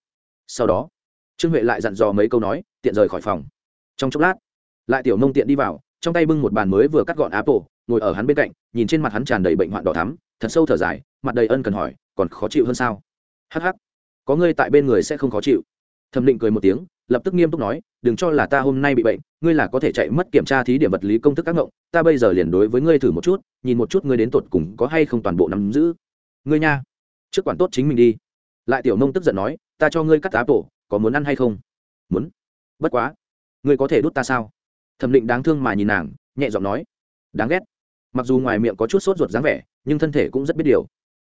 S1: Sau đó trương huệ lại dặn dò mấy câu nói tiện rời khỏi phòng. Trong chốc lát lại tiểu mông tiện đi vào trong tay bưng một bàn mới vừa cắt gọn áp tổ, ngồi ở hắn bên cạnh nhìn trên mặt hắn tràn đầy bệnh hoạn đỏ thắm thật sâu thở dài mặt đầy ân cần hỏi còn khó chịu hơn sao? Hh có ngươi tại bên người sẽ không khó chịu thẩm định cười một tiếng, lập tức nghiêm túc nói, đừng cho là ta hôm nay bị bệnh, ngươi là có thể chạy mất kiểm tra thí điểm vật lý công thức các ngộng, ta bây giờ liền đối với ngươi thử một chút, nhìn một chút ngươi đến tột cùng có hay không toàn bộ nắm giữ. Ngươi nha, trước quản tốt chính mình đi. Lại tiểu nông tức giận nói, ta cho ngươi cắt tá tổ, có muốn ăn hay không? Muốn. Bất quá, ngươi có thể đút ta sao? Thẩm định đáng thương mà nhìn nàng, nhẹ giọng nói, đáng ghét. Mặc dù ngoài miệng có chút sốt ruột dáng vẻ, nhưng thân thể cũng rất biết điều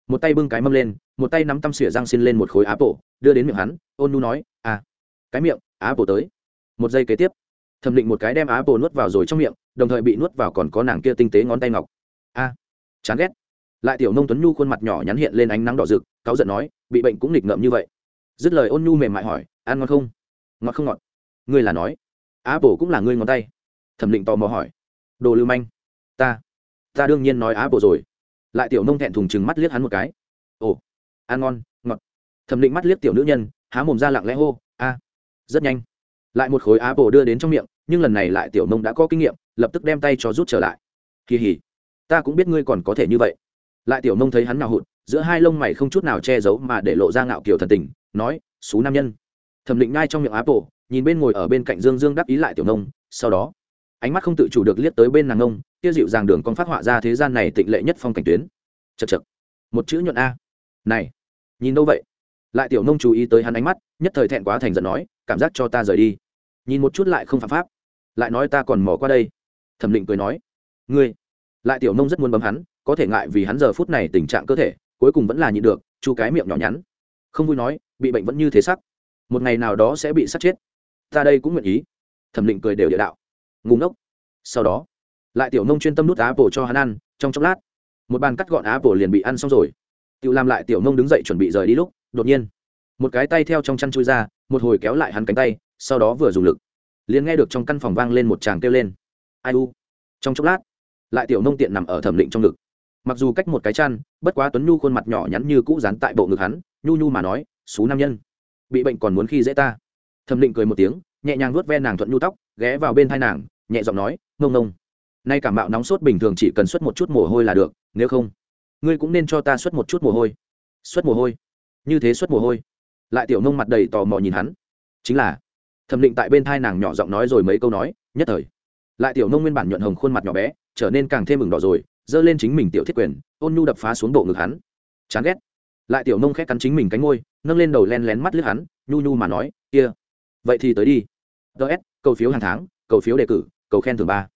S1: một tay bưng cái mâm lên, một tay nắm tăm xỉa răng xin lên một khối á bộ đưa đến miệng hắn, ôn nu nói à cái miệng á bộ tới. Một giây kế tiếp, thẩm định một cái đem á bộ nuốt vào rồi trong miệng, đồng thời bị nuốt vào còn có nàng kia tinh tế ngón tay ngọc. A, chán ghét. Lại tiểu nông tuấn nhu khuôn mặt nhỏ nhắn hiện lên ánh nắng đỏ rực, cáu giận nói, bị bệnh cũng nghịch ngợm như vậy. Dứt lời ôn nhu mềm mại hỏi, ăn ngon không? Ngọt không ngọt. Ngươi là nói á bộ cũng là ngươi ngón tay. Thẩm định tò mò hỏi, đồ lưu manh, ta ta đương nhiên nói á bộ rồi lại tiểu nông thẹn thùng chừng mắt liếc hắn một cái. Ồ ăn ngon ngọt. Thẩm định mắt liếc tiểu nữ nhân há mồm ra lặng lẽ hô a rất nhanh. Lại một khối á bồ đưa đến trong miệng nhưng lần này lại tiểu nông đã có kinh nghiệm lập tức đem tay cho rút trở lại. Kỳ hỉ ta cũng biết ngươi còn có thể như vậy. Lại tiểu nông thấy hắn nào hụt giữa hai lông mày không chút nào che giấu mà để lộ ra ngạo kiểu thần tình nói xú nam nhân. Thẩm định ngay trong miệng á bồ, nhìn bên ngồi ở bên cạnh dương dương đắc ý lại tiểu nông sau đó ánh mắt không tự chủ được liếc tới bên nàng ngông kia dịu dàng đường con phát họa ra thế gian này tịnh lệ nhất phong cảnh tuyến. Chật chật một chữ nhuận a. Này, nhìn đâu vậy? Lại tiểu nông chú ý tới hắn ánh mắt, nhất thời thẹn quá thành giận nói, cảm giác cho ta rời đi. Nhìn một chút lại không phạm pháp. Lại nói ta còn mò qua đây. Thẩm định cười nói, ngươi. Lại tiểu nông rất muốn bấm hắn, có thể ngại vì hắn giờ phút này tình trạng cơ thể, cuối cùng vẫn là nhịn được, chu cái miệng nhỏ nhắn. Không vui nói, bị bệnh vẫn như thế sắc. Một ngày nào đó sẽ bị sát chết. Ta đây cũng nguyện ý. Thẩm định cười đều địa đạo ngủ ngốc. Sau đó, lại tiểu nông chuyên tâm nút apple cho hắn ăn, trong chốc lát, một bàn cắt gọn apple liền bị ăn xong rồi. Tự làm lại tiểu nông đứng dậy chuẩn bị rời đi lúc, đột nhiên, một cái tay theo trong chăn chui ra, một hồi kéo lại hắn cánh tay, sau đó vừa dùng lực, liền nghe được trong căn phòng vang lên một tràng kêu lên. Ai u? Trong chốc lát, lại tiểu nông tiện nằm ở thẩm định trong ngực. Mặc dù cách một cái chăn, bất quá tuấn nhu khuôn mặt nhỏ nhắn như cũ dán tại bộ ngực hắn, nhu nhu mà nói, xú nam nhân, bị bệnh còn muốn khi dễ ta. Thẩm định cười một tiếng, nhẹ nhàng vuốt ve nàng thuận nhu tóc, ghé vào bên thai nàng nhẹ giọng nói, ngông ngông, nay cảm mạo nóng sốt bình thường chỉ cần xuất một chút mồ hôi là được, nếu không, ngươi cũng nên cho ta xuất một chút mồ hôi. Xuất mồ hôi? Như thế xuất mồ hôi? Lại tiểu nông mặt đầy tò mò nhìn hắn. Chính là. Thẩm định tại bên thai nàng nhỏ giọng nói rồi mấy câu nói, nhất thời. Lại tiểu nông nguyên bản nhuận hồng khuôn mặt nhỏ bé, trở nên càng thêm mừng đỏ rồi, giơ lên chính mình tiểu thiết quyền, ôn nhu đập phá xuống bộ ngực hắn. Chán ghét. Lại tiểu nông khét cắn chính mình cánh ngôi nâng lên đầu len lén mắt lướt hắn, nhu nhu mà nói, kia, vậy thì tới đi. Ts cầu phiếu hàng tháng, cầu phiếu đề cử cầu khen thường ba.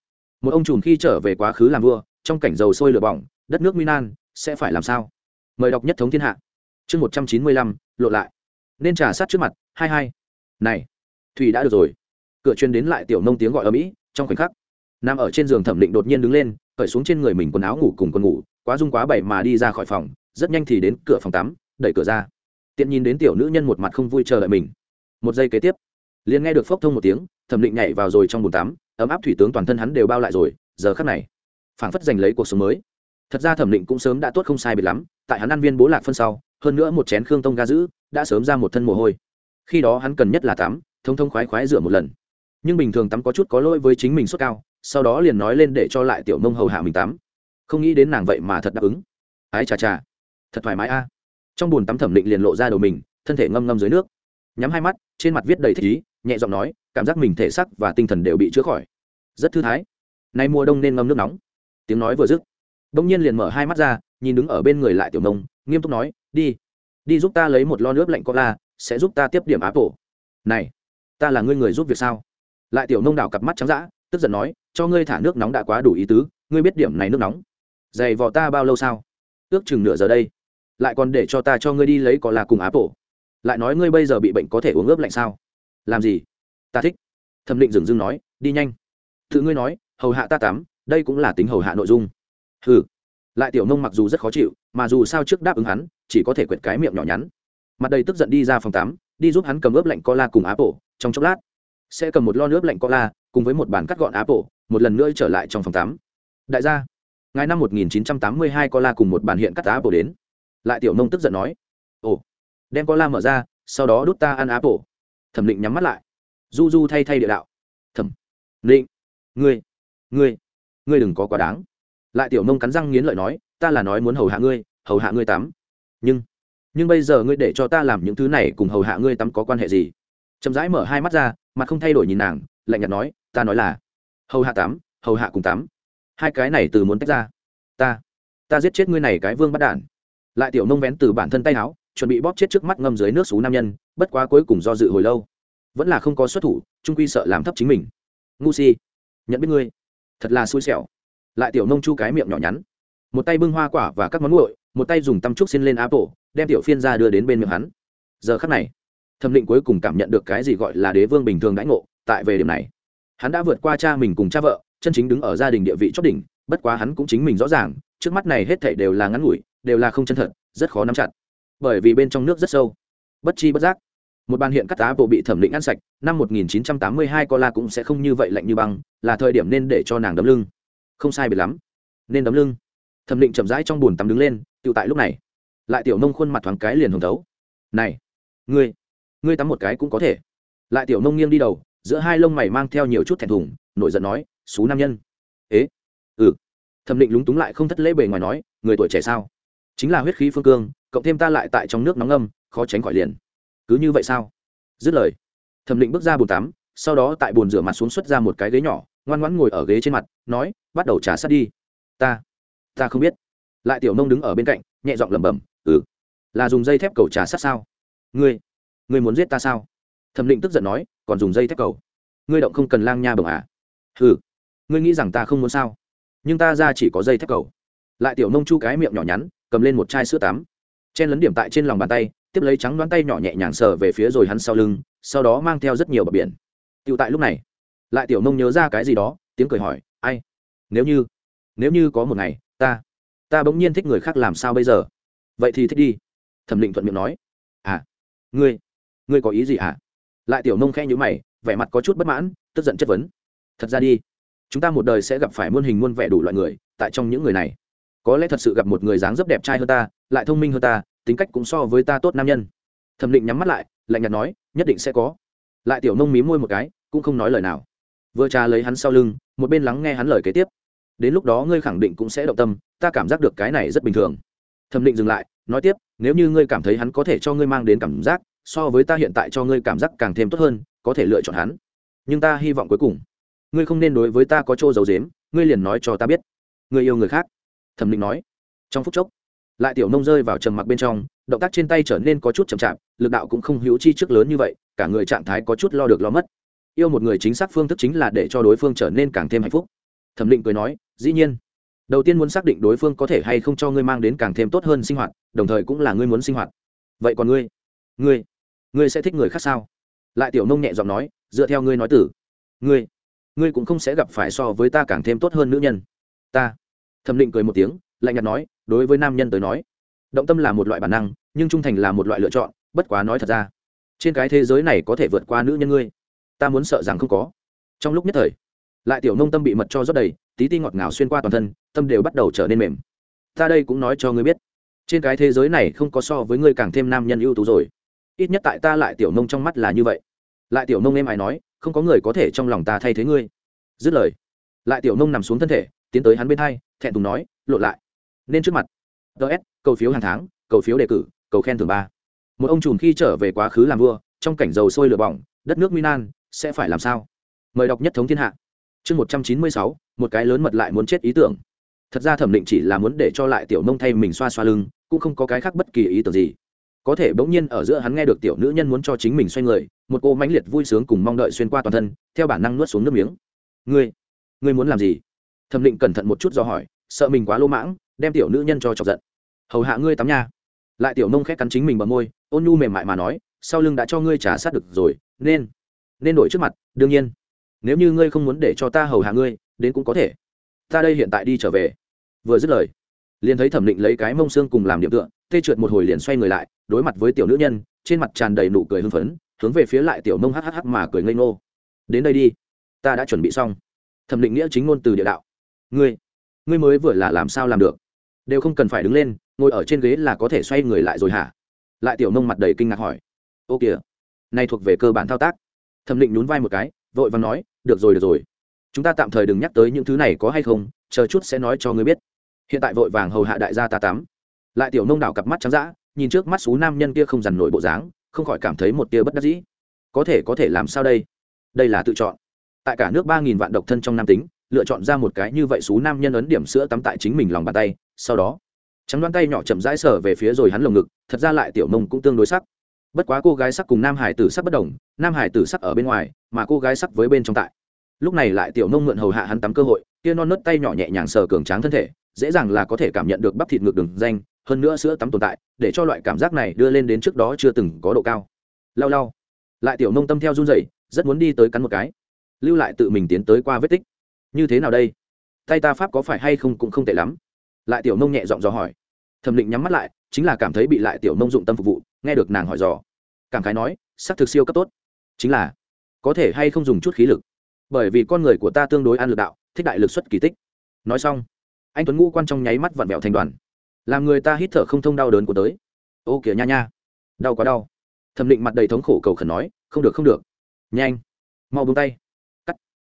S1: Một ông trùm khi trở về quá khứ làm vua, trong cảnh dầu sôi lửa bỏng, đất nước minan sẽ phải làm sao? Mời đọc nhất thống thiên hạ. Chương một trăm chín mươi lăm, lộ lại. Nên trả sát trước mặt, hai hai. Này, thủy đã được rồi. Cửa chuyên đến lại tiểu nông tiếng gọi ở mỹ, trong khoảnh khắc nằm ở trên giường thẩm định đột nhiên đứng lên, cởi xuống trên người mình quần áo ngủ cùng quần ngủ, quá dung quá bậy mà đi ra khỏi phòng, rất nhanh thì đến cửa phòng tắm, đẩy cửa ra. Tiện nhìn đến tiểu nữ nhân một mặt không vui chờ đợi mình. Một giây kế tiếp, liền nghe được phốc thông một tiếng thẩm định nhảy vào rồi trong bồn tắm, ấm áp thủy tướng toàn thân hắn đều bao lại rồi, giờ khắc này, phảng phất giành lấy cuộc sống mới. Thật ra thẩm định cũng sớm đã tốt không sai biệt lắm, tại hắn ăn viên bố lạc phân sau, hơn nữa một chén khương tông ga giữ đã sớm ra một thân mồ hôi. Khi đó hắn cần nhất là tắm, thông thông khoái khoái rửa một lần. Nhưng bình thường tắm có chút có lỗi với chính mình sốt cao, sau đó liền nói lên để cho lại tiểu mông hầu hạ mình tắm. Không nghĩ đến nàng vậy mà thật đáp ứng. Ái chà chà. Thật thoải mái a. Trong bùn tắm thẩm định liền lộ ra đầu mình, thân thể ngâm ngâm dưới nước. Nhắm hai mắt, trên mặt viết đầy thích ý nhẹ giọng nói, cảm giác mình thể sắc và tinh thần đều bị chữa khỏi. Rất thư thái. Nay mùa đông nên ngâm nước nóng. Tiếng nói vừa dứt đông nhiên liền mở hai mắt ra, nhìn đứng ở bên người lại tiểu nông, nghiêm túc nói, đi đi giúp ta lấy một lon nước lạnh cola sẽ giúp ta tiếp điểm áp tổ này, ta là ngươi người giúp việc sao? Lại tiểu nông đảo cặp mắt trắng dã, tức giận nói, cho ngươi thả nước nóng đã quá đủ ý tứ, ngươi biết điểm này nước nóng. Dày vò ta bao lâu sao? Ước chừng nửa giờ đây. Lại còn để cho ta cho ngươi đi lấy có là cùng áp tổ lại nói ngươi bây giờ bị bệnh có thể uống ướp lạnh sao? Làm gì? Ta thích. Thẩm định dừng dưng nói, đi nhanh. Tự ngươi nói, hầu hạ ta tắm, đây cũng là tính hầu hạ nội dung. Ừ lại tiểu nông mặc dù rất khó chịu, mà dù sao trước đáp ứng hắn, chỉ có thể quyệt cái miệng nhỏ nhắn. Mặt đầy tức giận đi ra phòng tắm, đi giúp hắn cầm ướp lạnh cola cùng áp bộ trong chốc lát. Sẽ cầm một lon nước lạnh cola, cùng với một bàn cắt gọn áp bộ một lần nữa trở lại trong phòng tắm. Đại gia, ngài năm 1982 cola cùng một bàn hiện cắt áp bộ đến. Lại tiểu nông tức giận nói, ồ, đem cola mở ra, sau đó đút ta ăn áp bộ thẩm định nhắm mắt lại. Du du thay thay địa đạo. Thẩm định, ngươi ngươi ngươi đừng có quá đáng. Lại tiểu nông cắn răng nghiến lợi nói, ta là nói muốn hầu hạ ngươi, hầu hạ ngươi tắm. Nhưng nhưng bây giờ ngươi để cho ta làm những thứ này cùng hầu hạ ngươi tắm có quan hệ gì? Chậm rãi mở hai mắt ra mà không thay đổi nhìn nàng, lạnh nhạt nói, ta nói là, hầu hạ tắm, hầu hạ cùng tắm. Hai cái này từ muốn tách ra. Ta ta giết chết ngươi này cái vương bắt đản. Lại tiểu nông vén từ bản thân tay áo, chuẩn bị bóp chết trước mắt ngâm dưới nước xú nam nhân bất quá cuối cùng do dự hồi lâu. Vẫn là không có xuất thủ, trung quy sợ làm thấp chính mình. Ngu si, nhận biết ngươi, thật là xui xẻo. Lại tiểu nông chu cái miệng nhỏ nhắn. Một tay bưng hoa quả và các món nguội, một tay dùng tăm trúc xin lên áp bộ đem tiểu phiên ra đưa đến bên miệng hắn. Giờ khắc này, thẩm định cuối cùng cảm nhận được cái gì gọi là đế vương bình thường đãi ngộ, tại về điểm này, hắn đã vượt qua cha mình cùng cha vợ, chân chính đứng ở gia đình địa vị chót đỉnh, bất quá hắn cũng chính mình rõ ràng, trước mắt này hết thảy đều là ngắn ngủi, đều là không chân thật, rất khó nắm chặt. Bởi vì bên trong nước rất sâu bất chi bất giác. Một bàn hiện cắt tá bộ bị thẩm định ăn sạch, năm 1982 co la cũng sẽ không như vậy lạnh như băng, là thời điểm nên để cho nàng đấm lưng. Không sai biệt lắm. Nên đấm lưng. Thẩm định chậm rãi trong bùn tắm đứng lên, tự tại lúc này. Lại tiểu nông khuôn mặt thoáng cái liền hồng thấu. Này, ngươi ngươi tắm một cái cũng có thể. Lại tiểu nông nghiêng đi đầu, giữa hai lông mày mang theo nhiều chút thẹn thùng, nổi giận nói, xú nam nhân. Ế? Ừ. Thẩm định lúng túng lại không thất lễ bề ngoài nói, người tuổi trẻ sao? Chính là huyết khí phương cương, cộng thêm ta lại tại trong nước nóng âm khó tránh khỏi liền. Cứ như vậy sao? Dứt lời, thẩm định bước ra bồn tắm, sau đó tại bồn rửa mặt xuống xuất ra một cái ghế nhỏ, ngoan ngoãn ngồi ở ghế trên mặt, nói, bắt đầu trả sát đi. Ta ta không biết. Lại tiểu nông đứng ở bên cạnh, nhẹ giọng lẩm bẩm ừ là dùng dây thép cầu trà sát sao? Ngươi ngươi muốn giết ta sao? Thẩm định tức giận nói, còn dùng dây thép cầu? Ngươi động không cần lang nha bồng à? Ừ ngươi nghĩ rằng ta không muốn sao? Nhưng ta ra chỉ có dây thép cầu. Lại tiểu nông chu cái miệng nhỏ nhắn, cầm lên một chai sữa tắm, chen lấn điểm tại trên lòng bàn tay tiếp lấy trắng đoán tay nhỏ nhẹ nhàng sờ về phía rồi hắn sau lưng, sau đó mang theo rất nhiều bờ biển. Tựu tại lúc này, lại tiểu nông nhớ ra cái gì đó, tiếng cười hỏi, ai? Nếu như nếu như có một ngày, ta ta bỗng nhiên thích người khác làm sao bây giờ? Vậy thì thích đi. Thẩm định thuận miệng nói à ngươi ngươi có ý gì à lại tiểu nông khẽ nhữ mày, vẻ mặt có chút bất mãn, tức giận chất vấn, thật ra đi, chúng ta một đời sẽ gặp phải muôn hình muôn vẻ đủ loại người, tại trong những người này, có lẽ thật sự gặp một người dáng dấp đẹp trai hơn ta, lại thông minh hơn ta tính cách cũng so với ta tốt nam nhân. Thẩm định nhắm mắt lại, lạnh nhạt nói, nhất định sẽ có. Lại tiểu nông mí môi một cái, cũng không nói lời nào. Vừa trà lấy hắn sau lưng, một bên lắng nghe hắn lời kế tiếp. Đến lúc đó ngươi khẳng định cũng sẽ động tâm, ta cảm giác được cái này rất bình thường. Thẩm định dừng lại, nói tiếp, nếu như ngươi cảm thấy hắn có thể cho ngươi mang đến cảm giác, so với ta hiện tại cho ngươi cảm giác càng thêm tốt hơn, có thể lựa chọn hắn. Nhưng ta hy vọng cuối cùng, ngươi không nên đối với ta có chỗ giấu dếm ngươi liền nói cho ta biết. Ngươi yêu người khác. Thẩm định nói. Trong phút chốc lại tiểu nông rơi vào trầm mặc bên trong, động tác trên tay trở nên có chút chậm chạp, lực đạo cũng không hữu chi trước lớn như vậy, cả người trạng thái có chút lo được lo mất. Yêu một người chính xác phương thức chính là để cho đối phương trở nên càng thêm hạnh phúc. Thẩm định cười nói, dĩ nhiên, đầu tiên muốn xác định đối phương có thể hay không cho ngươi mang đến càng thêm tốt hơn sinh hoạt, đồng thời cũng là ngươi muốn sinh hoạt. Vậy còn ngươi? Ngươi? Ngươi sẽ thích người khác sao? Lại tiểu nông nhẹ giọng nói, dựa theo ngươi nói tử. Ngươi? Ngươi cũng không sẽ gặp phải so với ta càng thêm tốt hơn nữ nhân. Ta? Thẩm định cười một tiếng lạnh nhạt nói, đối với nam nhân tới nói, động tâm là một loại bản năng, nhưng trung thành là một loại lựa chọn, bất quá nói thật ra, trên cái thế giới này có thể vượt qua nữ nhân ngươi, ta muốn sợ rằng không có. Trong lúc nhất thời, lại tiểu nông tâm bị mật cho rất đầy, tí ti ngọt ngào xuyên qua toàn thân, tâm đều bắt đầu trở nên mềm. Ta đây cũng nói cho ngươi biết, trên cái thế giới này không có so với ngươi càng thêm nam nhân ưu tú rồi. Ít nhất tại ta lại tiểu nông trong mắt là như vậy. Lại tiểu nông em ai nói, không có người có thể trong lòng ta thay thế ngươi. Dứt lời, lại tiểu nông nằm xuống thân thể, tiến tới hắn bên hai, thẹn thùng nói, lộn lại nên trước mặt. Ts cầu phiếu hàng tháng, cầu phiếu đề cử, cầu khen thưởng ba. Một ông trùm khi trở về quá khứ làm vua, trong cảnh dầu sôi lửa bỏng, đất nước minan sẽ phải làm sao? Mời đọc nhất thống thiên hạ. Chương một trăm chín mươi sáu, một cái lớn mật lại muốn chết ý tưởng. Thật ra thẩm định chỉ là muốn để cho lại tiểu nông thay mình xoa xoa lưng, cũng không có cái khác bất kỳ ý tưởng gì. Có thể bỗng nhiên ở giữa hắn nghe được tiểu nữ nhân muốn cho chính mình xoay người, một cô mãnh liệt vui sướng cùng mong đợi xuyên qua toàn thân, theo bản năng nuốt xuống nước miếng. Ngươi ngươi muốn làm gì? Thẩm định cẩn thận một chút do hỏi, sợ mình quá lô mãng đem tiểu nữ nhân cho chọc giận. Hầu hạ ngươi tắm nha. Lại tiểu nông khét cắn chính mình bờ môi, ôn nhu mềm mại mà nói, sau lưng đã cho ngươi trả sát được rồi, nên nên đổi trước mặt, đương nhiên. Nếu như ngươi không muốn để cho ta hầu hạ ngươi, đến cũng có thể. Ta đây hiện tại đi trở về. Vừa dứt lời, liền thấy thẩm định lấy cái mông xương cùng làm điểm tựa, tê trượt một hồi liền xoay người lại, đối mặt với tiểu nữ nhân, trên mặt tràn đầy nụ cười hưng phấn, hướng về phía lại tiểu mông hhh mà cười ngây ngô. Đến đây đi, ta đã chuẩn bị xong. Thẩm định nghĩa chính ngôn từ địa đạo. Ngươi ngươi mới vừa là làm sao làm được? Đều không cần phải đứng lên, ngồi ở trên ghế là có thể xoay người lại rồi hả? Lại tiểu nông mặt đầy kinh ngạc hỏi. Ô kìa, này thuộc về cơ bản thao tác. Thẩm định nhún vai một cái, vội và nói, được rồi được rồi. Chúng ta tạm thời đừng nhắc tới những thứ này có hay không, chờ chút sẽ nói cho ngươi biết. Hiện tại vội vàng hầu hạ đại gia ta tắm. Lại tiểu nông đảo cặp mắt trắng d ã nhìn trước mắt xú nam nhân kia không dằn nổi bộ dáng, không khỏi cảm thấy một tia bất đắc dĩ. Có thể có thể làm sao đây? Đây là tự chọn. Tại cả nước ba nghìn vạn độc thân trong nam tính, lựa chọn ra một cái như vậy xú nam nhân ấn điểm sữa tắm tại chính mình lòng bàn tay sau đó, trắng đoán tay nhỏ chậm rãi sở về phía rồi hắn lồng ngực, thật ra lại tiểu nông cũng tương đối sắc. Bất quá cô gái sắc cùng nam hải tử sắc bất đồng, nam hải tử sắc ở bên ngoài, mà cô gái sắc với bên trong tại. Lúc này lại tiểu nông mượn hầu hạ hắn tắm cơ hội, kia non nớt tay nhỏ nhẹ nhàng sờ cường tráng thân thể, dễ dàng là có thể cảm nhận được bắp thịt ngực đường danh, hơn nữa sữa tắm tồn tại, để cho loại cảm giác này đưa lên đến trước đó chưa từng có độ cao. Lau lau. Lại tiểu nông tâm theo run rẩy, rất muốn đi tới cắn một cái. Lưu lại tự mình tiến tới qua vết tích. Như thế nào đây? Tay ta pháp có phải hay không cũng không tệ lắm lại tiểu nông nhẹ giọng dò hỏi. Thẩm định nhắm mắt lại, chính là cảm thấy bị lại tiểu nông dụng tâm phục vụ, nghe được nàng hỏi dò. Cảm khái nói, sắc thực siêu cấp tốt. Chính là, có thể hay không dùng chút khí lực? Bởi vì con người của ta tương đối an lực đạo, thích đại lực xuất kỳ tích. Nói xong, anh tuấn ngũ quan trong nháy mắt vặn vẹo thành đoàn. Làm người ta hít thở không thông đau đớn của tới. Ô kìa nha nha, đau quá đau. Thẩm định mặt đầy thống khổ cầu khẩn nói, không được không được. Nhanh, mau buông tay. Cắt.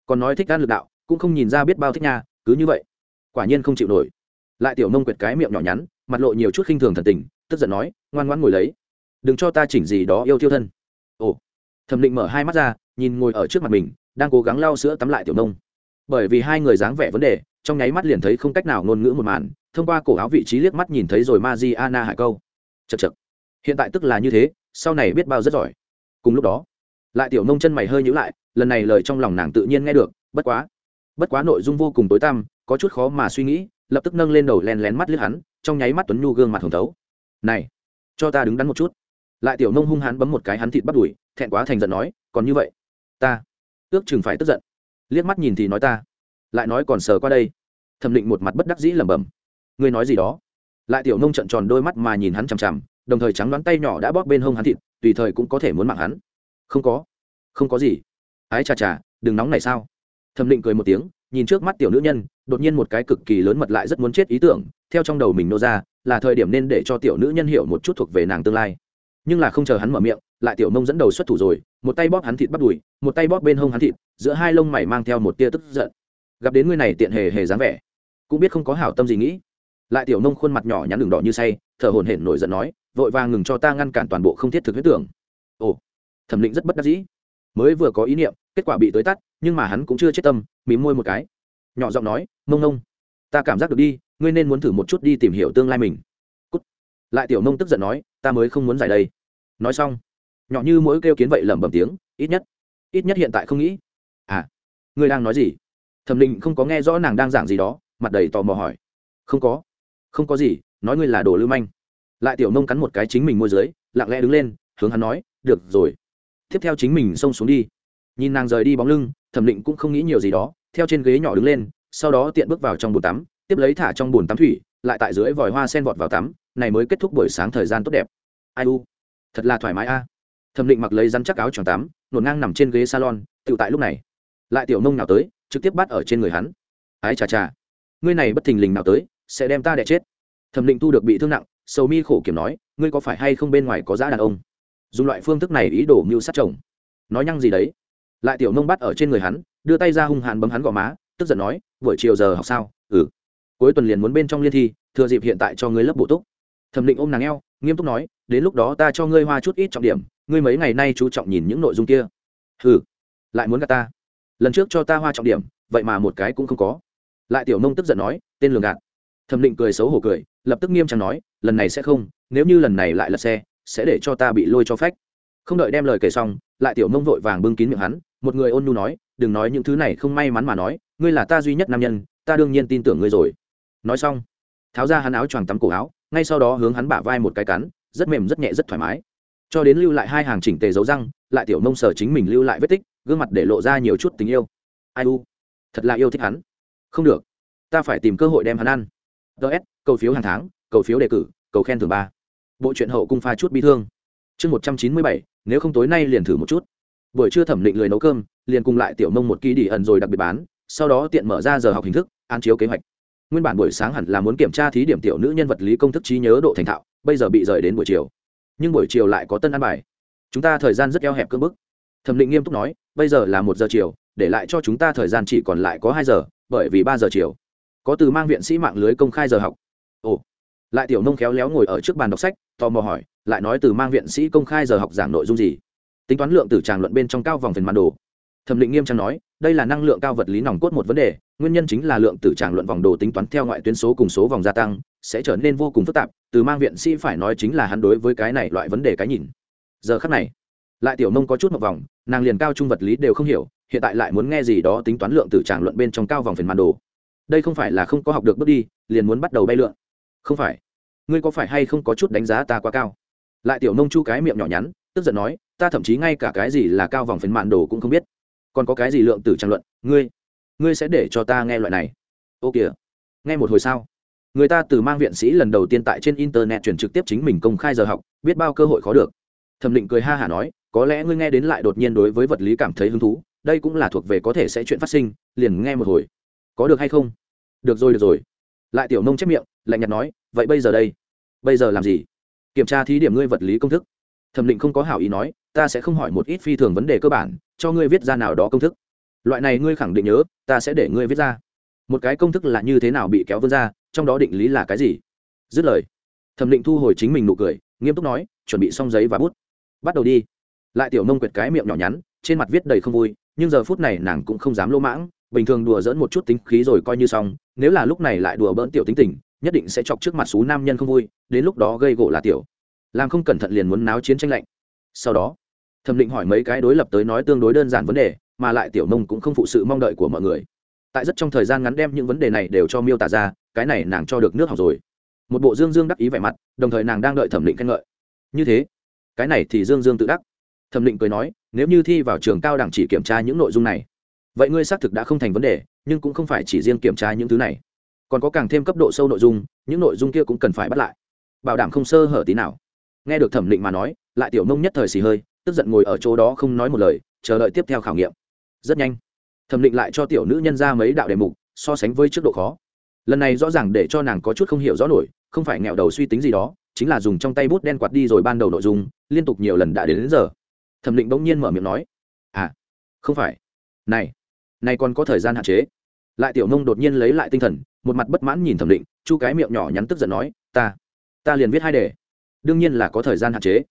S1: Còn nói thích gan lực đạo, cũng không nhìn ra biết bao thích nha, cứ như vậy, quả nhiên không chịu nổi lại tiểu nông quyệt cái miệng nhỏ nhắn, mặt lộ nhiều chút khinh thường thần tình, tức giận nói, ngoan ngoãn ngồi lấy. Đừng cho ta chỉnh gì đó yêu thiêu thân. Ồ. Thẩm định mở hai mắt ra, nhìn ngồi ở trước mặt mình, đang cố gắng lau sữa tắm lại tiểu nông. Bởi vì hai người dáng vẻ vấn đề, trong nháy mắt liền thấy không cách nào ngôn ngữ một màn, thông qua cổ áo vị trí liếc mắt nhìn thấy rồi ma di ana hải câu. Chật chật hiện tại tức là như thế, sau này biết bao rất giỏi. Cùng lúc đó, lại tiểu nông chân mày hơi nhữ lại, lần này lời trong lòng nàng tự nhiên nghe được, bất quá bất quá nội dung vô cùng tối tăm, có chút khó mà suy nghĩ lập tức nâng lên đầu len lén mắt liếc hắn, trong nháy mắt tuấn nhu gương mặt hồng thấu. Này, cho ta đứng đắn một chút. Lại tiểu nông hung hắn bấm một cái hắn thịt bắt đùi, thẹn quá thành giận nói, còn như vậy, ta ước chừng phải tức giận. Liếc mắt nhìn thì nói ta, lại nói còn sờ qua đây. Thẩm định một mặt bất đắc dĩ lẩm bẩm, ngươi nói gì đó? Lại tiểu nông trận tròn đôi mắt mà nhìn hắn chằm chằm, đồng thời trắng đoán tay nhỏ đã bóp bên hông hắn thịt, tùy thời cũng có thể muốn mạng hắn. Không có không có gì. Ái chà chà, đừng nóng này sao? Thẩm định cười một tiếng nhìn trước mắt tiểu nữ nhân, đột nhiên một cái cực kỳ lớn mật lại rất muốn chết ý tưởng, theo trong đầu mình nô ra, là thời điểm nên để cho tiểu nữ nhân hiểu một chút thuộc về nàng tương lai. Nhưng là không chờ hắn mở miệng, lại tiểu nông dẫn đầu xuất thủ rồi, một tay bóp hắn thịt bắt đùi, một tay bóp bên hông hắn thịt, giữa hai lông mày mang theo một tia tức giận. Gặp đến người này tiện hề hề dáng vẻ, cũng biết không có hảo tâm gì nghĩ. Lại tiểu nông khuôn mặt nhỏ nhắn đường đỏ như say, thở hổn hển nổi giận nói, vội vàng ngừng cho ta ngăn cản toàn bộ không thiết thực huyết tưởng. Ồ, thẩm định rất bất đắc dĩ mới vừa có ý niệm, kết quả bị tới tắt, nhưng mà hắn cũng chưa chết tâm, mím môi một cái. Nhỏ giọng nói, mông nông ta cảm giác được đi, ngươi nên muốn thử một chút đi tìm hiểu tương lai mình. Cút. lại tiểu nông tức giận nói, ta mới không muốn giải đây. Nói xong, nhỏ như mỗi kêu kiến vậy lẩm bẩm tiếng, ít nhất ít nhất hiện tại không nghĩ. À ngươi đang nói gì? Thẩm định không có nghe rõ nàng đang giảng gì đó, mặt đầy tò mò hỏi. Không có không có gì, nói ngươi là đồ lưu manh. Lại tiểu nông cắn một cái chính mình môi dưới, lặng lẽ đứng lên, hướng hắn nói, được rồi tiếp theo chính mình xông xuống đi. Nhìn nàng rời đi bóng lưng, thẩm định cũng không nghĩ nhiều gì đó, theo trên ghế nhỏ đứng lên, sau đó tiện bước vào trong bồn tắm, tiếp lấy thả trong bồn tắm thủy, lại tại dưới vòi hoa sen vọt vào tắm, này mới kết thúc buổi sáng thời gian tốt đẹp. Ai u, thật là thoải mái a. Thẩm định mặc lấy rắn chắc áo choàng tắm, nổn ngang nằm trên ghế salon tự tại lúc này. Lại tiểu nông nào tới, trực tiếp bắt ở trên người hắn. Ái chà chà, ngươi này bất thình lình nào tới, sẽ đem ta đẻ chết. Thẩm định tu được bị thương nặng, sầu mi khổ kiểm nói, ngươi có phải hay không bên ngoài có giá đàn ông? Dùng loại phương thức này ý đồ mưu sát chồng. Nói nhăng gì đấy? Lại tiểu nông bắt ở trên người hắn, đưa tay ra hung hàn bấm hắn gò má, tức giận nói, buổi chiều giờ học sao? Ừ. Cuối tuần liền muốn bên trong liên thi, thừa dịp hiện tại cho ngươi lớp bổ túc. Thẩm định ôm nàng eo, nghiêm túc nói, đến lúc đó ta cho ngươi hoa chút ít trọng điểm, ngươi mấy ngày nay chú trọng nhìn những nội dung kia. Ừ lại muốn gạt ta? Lần trước cho ta hoa trọng điểm, vậy mà một cái cũng không có. Lại tiểu nông tức giận nói, tên lường gạt. Thẩm định cười xấu hổ cười, lập tức nghiêm trang nói, lần này sẽ không, nếu như lần này lại lật xe sẽ để cho ta bị lôi cho phách. Không đợi đem lời kể xong, lại tiểu nông vội vàng bưng kín miệng hắn, một người ôn nhu nói, đừng nói những thứ này, không may mắn mà nói, ngươi là ta duy nhất nam nhân, ta đương nhiên tin tưởng ngươi rồi. Nói xong, tháo ra hắn áo choàng tắm cổ áo, ngay sau đó hướng hắn bả vai một cái cắn, rất mềm, rất nhẹ, rất thoải mái. Cho đến lưu lại hai hàng chỉnh tề dấu răng, lại tiểu nông sở chính mình lưu lại vết tích, gương mặt để lộ ra nhiều chút tình yêu. Ai u, thật là yêu thích hắn. Không được, ta phải tìm cơ hội đem hắn ăn. Ts cầu phiếu hàng tháng, cầu phiếu đề cử, cầu khen thưởng ba bộ truyện hậu cung pha chút bi thương. Chương một trăm chín mươi bảy, nếu không tối nay liền thử một chút. Buổi trưa thẩm định lười nấu cơm, liền cùng lại tiểu mông một ký đi ẩn rồi đặc biệt bán, sau đó tiện mở ra giờ học hình thức an chiếu kế hoạch. Nguyên bản buổi sáng hẳn là muốn kiểm tra thí điểm tiểu nữ nhân vật lý công thức trí nhớ độ thành thạo, bây giờ bị rời đến buổi chiều. Nhưng buổi chiều lại có tân ăn bài. Chúng ta thời gian rất eo hẹp cưỡng bức. Thẩm định nghiêm túc nói, bây giờ là một giờ chiều, để lại cho chúng ta thời gian chỉ còn lại có hai giờ, bởi vì ba giờ chiều. Có từ mang viện sĩ mạng lưới công khai giờ học. Ồ lại tiểu nông khéo léo ngồi ở trước bàn đọc sách, tò mò hỏi, lại nói từ mang viện sĩ công khai giờ học giảng nội dung gì? Tính toán lượng tử tràng luận bên trong cao vòng phần màn đồ. Thẩm định nghiêm trang nói, đây là năng lượng cao vật lý nòng cốt một vấn đề, nguyên nhân chính là lượng tử tràng luận vòng đồ tính toán theo ngoại tuyến số cùng số vòng gia tăng, sẽ trở nên vô cùng phức tạp, từ mang viện sĩ phải nói chính là hắn đối với cái này loại vấn đề cái nhìn. Giờ khắc này, lại tiểu nông có chút một vòng, nàng liền cao trung vật lý đều không hiểu, hiện tại lại muốn nghe gì đó tính toán lượng tử tràng luận bên trong cao vòng phần màn đồ. Đây không phải là không có học được bước đi, liền muốn bắt đầu bay lượn không phải. Ngươi có phải hay không có chút đánh giá ta quá cao? Lại tiểu nông chu cái miệng nhỏ nhắn, tức giận nói, ta thậm chí ngay cả cái gì là cao vòng phấn mạn đồ cũng không biết. Còn có cái gì lượng tử trang luận, ngươi ngươi sẽ để cho ta nghe loại này? Ô kìa. Nghe một hồi sao? Người ta từ mang viện sĩ lần đầu tiên tại trên internet truyền trực tiếp chính mình công khai giờ học, biết bao cơ hội khó được. Thẩm định cười ha hả nói, có lẽ ngươi nghe đến lại đột nhiên đối với vật lý cảm thấy hứng thú, đây cũng là thuộc về có thể sẽ chuyện phát sinh, liền nghe một hồi. Có được hay không? Được rồi được rồi lại tiểu nông chép miệng, lạnh nhạt nói, vậy bây giờ đây? Bây giờ làm gì? Kiểm tra thí điểm ngươi vật lý công thức. Thẩm định không có hảo ý nói, ta sẽ không hỏi một ít phi thường vấn đề cơ bản, cho ngươi viết ra nào đó công thức. Loại này ngươi khẳng định nhớ, ta sẽ để ngươi viết ra. Một cái công thức là như thế nào bị kéo vươn ra, trong đó định lý là cái gì? Dứt lời, thẩm định thu hồi chính mình nụ cười, nghiêm túc nói, chuẩn bị xong giấy và bút. Bắt đầu đi. Lại tiểu nông quyệt cái miệng nhỏ nhắn, trên mặt viết đầy không vui, nhưng giờ phút này nàng cũng không dám lỗ mãng, bình thường đùa dỡn một chút tính khí rồi coi như xong nếu là lúc này lại đùa bỡn tiểu tính tình, nhất định sẽ chọc trước mặt xú nam nhân không vui, đến lúc đó gây gỗ là tiểu. Làm không cẩn thận liền muốn náo chiến tranh lạnh. Sau đó, thẩm định hỏi mấy cái đối lập tới nói tương đối đơn giản vấn đề, mà lại tiểu nông cũng không phụ sự mong đợi của mọi người. Tại rất trong thời gian ngắn đem những vấn đề này đều cho miêu tả ra, cái này nàng cho được nước học rồi. Một bộ dương dương đắc ý vẻ mặt, đồng thời nàng đang đợi thẩm định khen ngợi. Như thế, cái này thì dương dương tự đắc. Thẩm định cười nói, nếu như thi vào trường cao đẳng chỉ kiểm tra những nội dung này, vậy ngươi xác thực đã không thành vấn đề nhưng cũng không phải chỉ riêng kiểm tra những thứ này. Còn có càng thêm cấp độ sâu nội dung những nội dung kia cũng cần phải bắt lại. Bảo đảm không sơ hở tí nào. Nghe được thẩm định mà nói lại tiểu nông nhất thời xì hơi tức giận ngồi ở chỗ đó không nói một lời chờ đợi tiếp theo khảo nghiệm. Rất nhanh thẩm định lại cho tiểu nữ nhân ra mấy đạo đề mục so sánh với trước độ khó. Lần này rõ ràng để cho nàng có chút không hiểu rõ nổi không phải nghèo đầu suy tính gì đó chính là dùng trong tay bút đen quạt đi rồi ban đầu nội dung liên tục nhiều lần đã đến, đến giờ. Thẩm định bỗng nhiên mở miệng nói à không phải. Này này còn có thời gian hạn chế lại tiểu nông đột nhiên lấy lại tinh thần, một mặt bất mãn nhìn thẩm định, chu cái miệng nhỏ nhắn tức giận nói, ta ta liền viết hai đề. Đương nhiên là có thời gian hạn chế.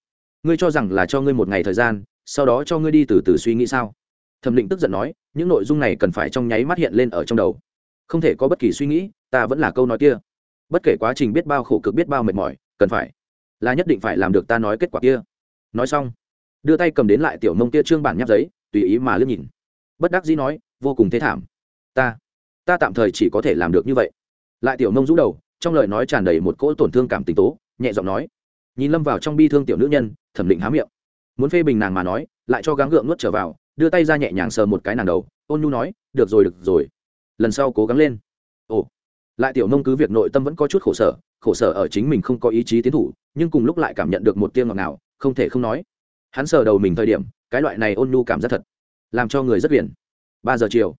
S1: Ngươi cho rằng là cho ngươi một ngày thời gian, sau đó cho ngươi đi từ từ suy nghĩ sao? Thẩm định tức giận nói, những nội dung này cần phải trong nháy mắt hiện lên ở trong đầu. Không thể có bất kỳ suy nghĩ, ta vẫn là câu nói kia. Bất kể quá trình biết bao khổ cực biết bao mệt mỏi, cần phải, là nhất định phải làm được ta nói kết quả kia. Nói xong, đưa tay cầm đến lại tiểu mông kia trương bản nháp giấy, tùy ý mà lướt nhìn. Bất đắc dĩ nói, vô cùng thế thảm. Ta ta tạm thời chỉ có thể làm được như vậy. Lại tiểu nông rũ đầu, trong lời nói tràn đầy một cỗ tổn thương cảm tình tố, nhẹ giọng nói. Nhìn lâm vào trong bi thương tiểu nữ nhân, thẩm định há miệng. Muốn phê bình nàng mà nói, lại cho gắng gượng nuốt trở vào, đưa tay ra nhẹ nhàng sờ một cái nàng đầu, ôn nhu nói, được rồi được rồi. Lần sau cố gắng lên. Ồ. Lại tiểu nông cứ việc nội tâm vẫn có chút khổ sở khổ sở ở chính mình không có ý chí tiến thủ, nhưng cùng lúc lại cảm nhận được một tiếng ngọt nào không thể không nói. Hắn sờ đầu mình thời điểm, cái loại này ôn nhu cảm giác thật, làm cho người rất biển. ba giờ chiều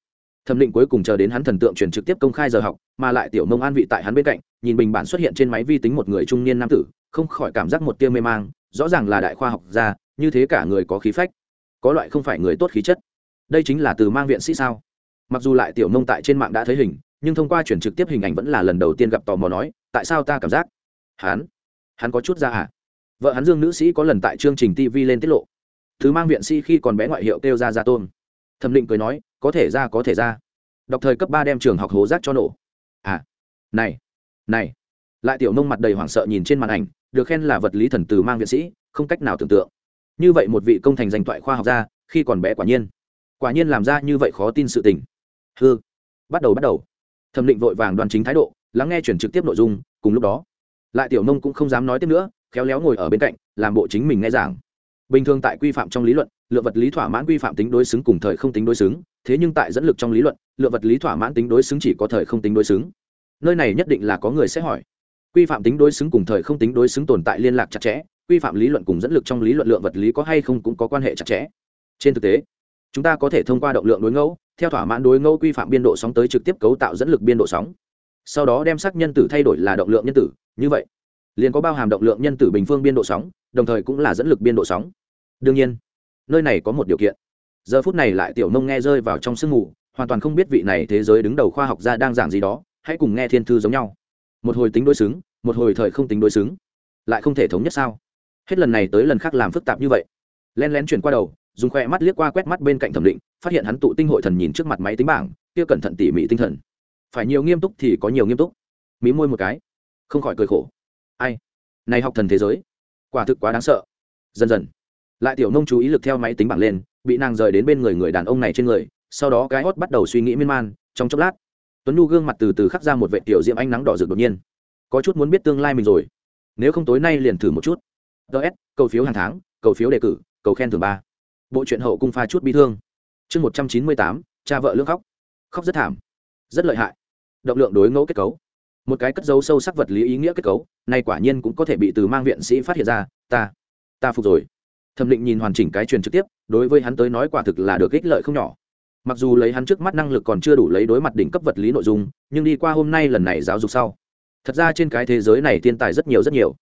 S1: thẩm định cuối cùng chờ đến hắn thần tượng chuyển trực tiếp công khai giờ học, mà lại tiểu mông an vị tại hắn bên cạnh, nhìn bình bản xuất hiện trên máy vi tính một người trung niên nam tử, không khỏi cảm giác một tia mê mang, rõ ràng là đại khoa học gia, như thế cả người có khí phách, có loại không phải người tốt khí chất. Đây chính là từ mang viện sĩ sao? Mặc dù lại tiểu mông tại trên mạng đã thấy hình, nhưng thông qua chuyển trực tiếp hình ảnh vẫn là lần đầu tiên gặp tò mò nói, tại sao ta cảm giác? Hắn? Hắn có chút ra à? Vợ hắn dương nữ sĩ có lần tại chương trình tv lên tiết lộ. Thứ mang viện sĩ khi còn bé ngoại hiệu kêu ra ra tôn thẩm định cười nói, có thể ra, có thể ra. Đọc thời cấp ba đem trường học hố rác cho nổ. À này này. Lại tiểu nông mặt đầy hoảng sợ nhìn trên màn ảnh, được khen là vật lý thần từ mang viện sĩ, không cách nào tưởng tượng. Như vậy một vị công thành danh thoại khoa học gia, khi còn bé quả nhiên quả nhiên làm ra như vậy khó tin sự tình. Hư bắt đầu bắt đầu. Thẩm định vội vàng đoàn chính thái độ, lắng nghe chuyển trực tiếp nội dung, cùng lúc đó, lại tiểu nông cũng không dám nói tiếp nữa, khéo léo ngồi ở bên cạnh, làm bộ chính mình nghe giảng. Bình thường tại quy phạm trong lý luận lượng vật lý thỏa mãn quy phạm tính đối xứng cùng thời không tính đối xứng, thế nhưng tại dẫn lực trong lý luận lượng vật lý thỏa mãn tính đối xứng chỉ có thời không tính đối xứng. Nơi này nhất định là có người sẽ hỏi. Quy phạm tính đối xứng cùng thời không tính đối xứng tồn tại liên lạc chặt chẽ, quy phạm lý luận cùng dẫn lực trong lý luận lượng vật lý có hay không cũng có quan hệ chặt chẽ. Trên thực tế, chúng ta có thể thông qua động lượng đối ngẫu, theo thỏa mãn đối ngẫu quy phạm biên độ sóng tới trực tiếp cấu tạo dẫn lực biên độ sóng. Sau đó đem sắc nhân tử thay đổi là động lượng nhân tử, như vậy, liền có bao hàm động lượng nhân tử bình phương biên độ sóng, đồng thời cũng là dẫn lực biên độ sóng. Đương nhiên nơi này có một điều kiện. Giờ phút này lại tiểu nông nghe rơi vào trong sương mù, hoàn toàn không biết vị này thế giới đứng đầu khoa học gia đang giảng gì đó, hãy cùng nghe thiên thư giống nhau. Một hồi tính đối xứng, một hồi thời không tính đối xứng. Lại không thể thống nhất sao? Hết lần này tới lần khác làm phức tạp như vậy. Len lén chuyển qua đầu, dùng khoe mắt liếc qua quét mắt bên cạnh thẩm định, phát hiện hắn tụ tinh hội thần nhìn trước mặt máy tính bảng, kia cẩn thận tỉ mỉ tinh thần. Phải nhiều nghiêm túc thì có nhiều nghiêm túc. Mí môi một cái. Không khỏi cười khổ. Ai? Này học thần thế giới. Quả thực quá đáng sợ. Dần dần lại tiểu nông chú ý lực theo máy tính bảng lên, bị nàng rời đến bên người người đàn ông này trên người, sau đó cái hót bắt đầu suy nghĩ miên man, trong chốc lát, tuấn nhu gương mặt từ từ khắc ra một vệ tiểu diễm ánh nắng đỏ rực đột nhiên. Có chút muốn biết tương lai mình rồi. Nếu không tối nay liền thử một chút. Ts cầu phiếu hàng tháng, cầu phiếu đề cử, cầu khen thưởng ba. Bộ truyện hậu cung pha chút bi thương. Chương một trăm chín mươi tám, cha vợ lương khóc. Khóc rất thảm, rất lợi hại. Động lượng đối ngẫu kết cấu. Một cái cất dấu sâu sắc vật lý ý nghĩa kết cấu, này quả nhiên cũng có thể bị từ mang viện sĩ phát hiện ra. Ta ta phục rồi thẩm định nhìn hoàn chỉnh cái truyền trực tiếp, đối với hắn tới nói quả thực là được ích lợi không nhỏ. Mặc dù lấy hắn trước mắt năng lực còn chưa đủ lấy đối mặt đỉnh cấp vật lý nội dung, nhưng đi qua hôm nay lần này giáo dục sau, thật ra trên cái thế giới này thiên tài rất nhiều rất nhiều.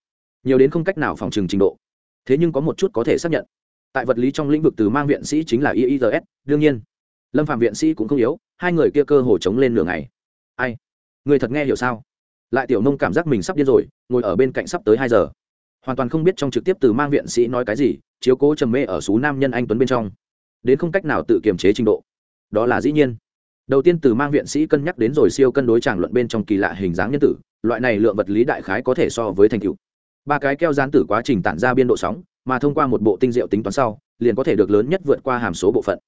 S1: Nhiều đến không cách nào phòng trừng trình độ. Thế nhưng có một chút có thể xác nhận. Tại vật lý trong lĩnh vực từ mang viện sĩ chính là iis đương nhiên. Lâm phạm viện sĩ cũng không yếu, hai người kia cơ hồ chống lên nửa ngày. Ai? Người thật nghe hiểu sao? Lại tiểu nông cảm giác mình sắp điên rồi, ngồi ở bên cạnh sắp tới hai giờ hoàn toàn không biết trong trực tiếp từ mang viện sĩ nói cái gì, chiếu cố trầm mê ở số nam nhân anh tuấn bên trong. Đến không cách nào tự kiềm chế trình độ. Đó là dĩ nhiên. Đầu tiên từ mang viện sĩ cân nhắc đến rồi siêu cân đối tràng luận bên trong kỳ lạ hình dáng nhân tử, loại này lượng vật lý đại khái có thể so với thành tựu. Ba cái keo gián tử quá trình tản ra biên độ sóng, mà thông qua một bộ tinh diệu tính toán sau, liền có thể được lớn nhất vượt qua hàm số bộ phận.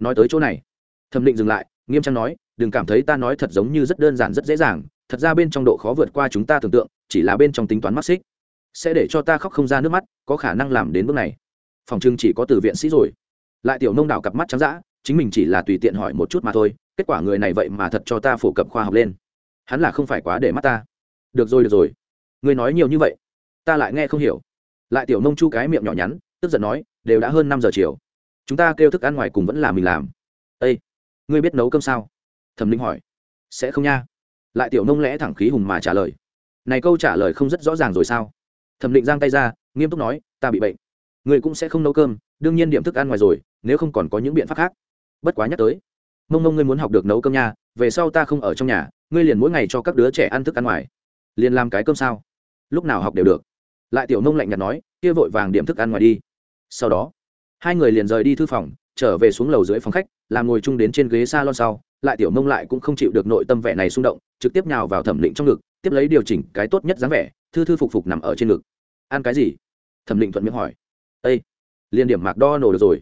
S1: Nói tới chỗ này, thẩm định dừng lại, nghiêm trang nói, đừng cảm thấy ta nói thật giống như rất đơn giản, rất dễ dàng, thật ra bên trong độ khó vượt qua chúng ta tưởng tượng, chỉ là bên trong tính toán mắc xích sẽ để cho ta khóc không ra nước mắt có khả năng làm đến bước này. Phòng trưng chỉ có từ viện sĩ rồi. Lại tiểu nông đảo cặp mắt trắng dã, chính mình chỉ là tùy tiện hỏi một chút mà thôi kết quả người này vậy mà thật cho ta phổ cập khoa học lên. Hắn là không phải quá để mắt ta. Được rồi được rồi. Người nói nhiều như vậy ta lại nghe không hiểu. Lại tiểu nông chu cái miệng nhỏ nhắn tức giận nói đều đã hơn năm giờ chiều. Chúng ta kêu thức ăn ngoài cùng vẫn là mình làm. Ây ngươi biết nấu cơm sao? Thẩm linh hỏi. Sẽ không nha. Lại tiểu nông lẽ thẳng khí hùng mà trả lời. Này câu trả lời không rất rõ ràng rồi sao? Thẩm định giang tay ra, nghiêm túc nói, ta bị bệnh. Người cũng sẽ không nấu cơm, đương nhiên điểm thức ăn ngoài rồi, nếu không còn có những biện pháp khác. Bất quá nhắc tới, mông mông ngươi muốn học được nấu cơm nha, về sau ta không ở trong nhà, ngươi liền mỗi ngày cho các đứa trẻ ăn thức ăn ngoài. Liền làm cái cơm sao? Lúc nào học đều được. Lại tiểu nông lạnh nhạt nói, kia vội vàng điểm thức ăn ngoài đi. Sau đó, hai người liền rời đi thư phòng, trở về xuống lầu dưới phòng khách làm ngồi chung đến trên ghế s a lon sau, lại tiểu nông lại cũng không chịu được nội tâm vẻ này xung động, trực tiếp nhào vào thẩm định trong ngực, tiếp lấy điều chỉnh cái tốt nhất dáng vẻ thư thư phục phục nằm ở trên ngực. Ăn cái gì? Thẩm định thuận miệng hỏi. Ây liên điểm mạc đo nổ được rồi.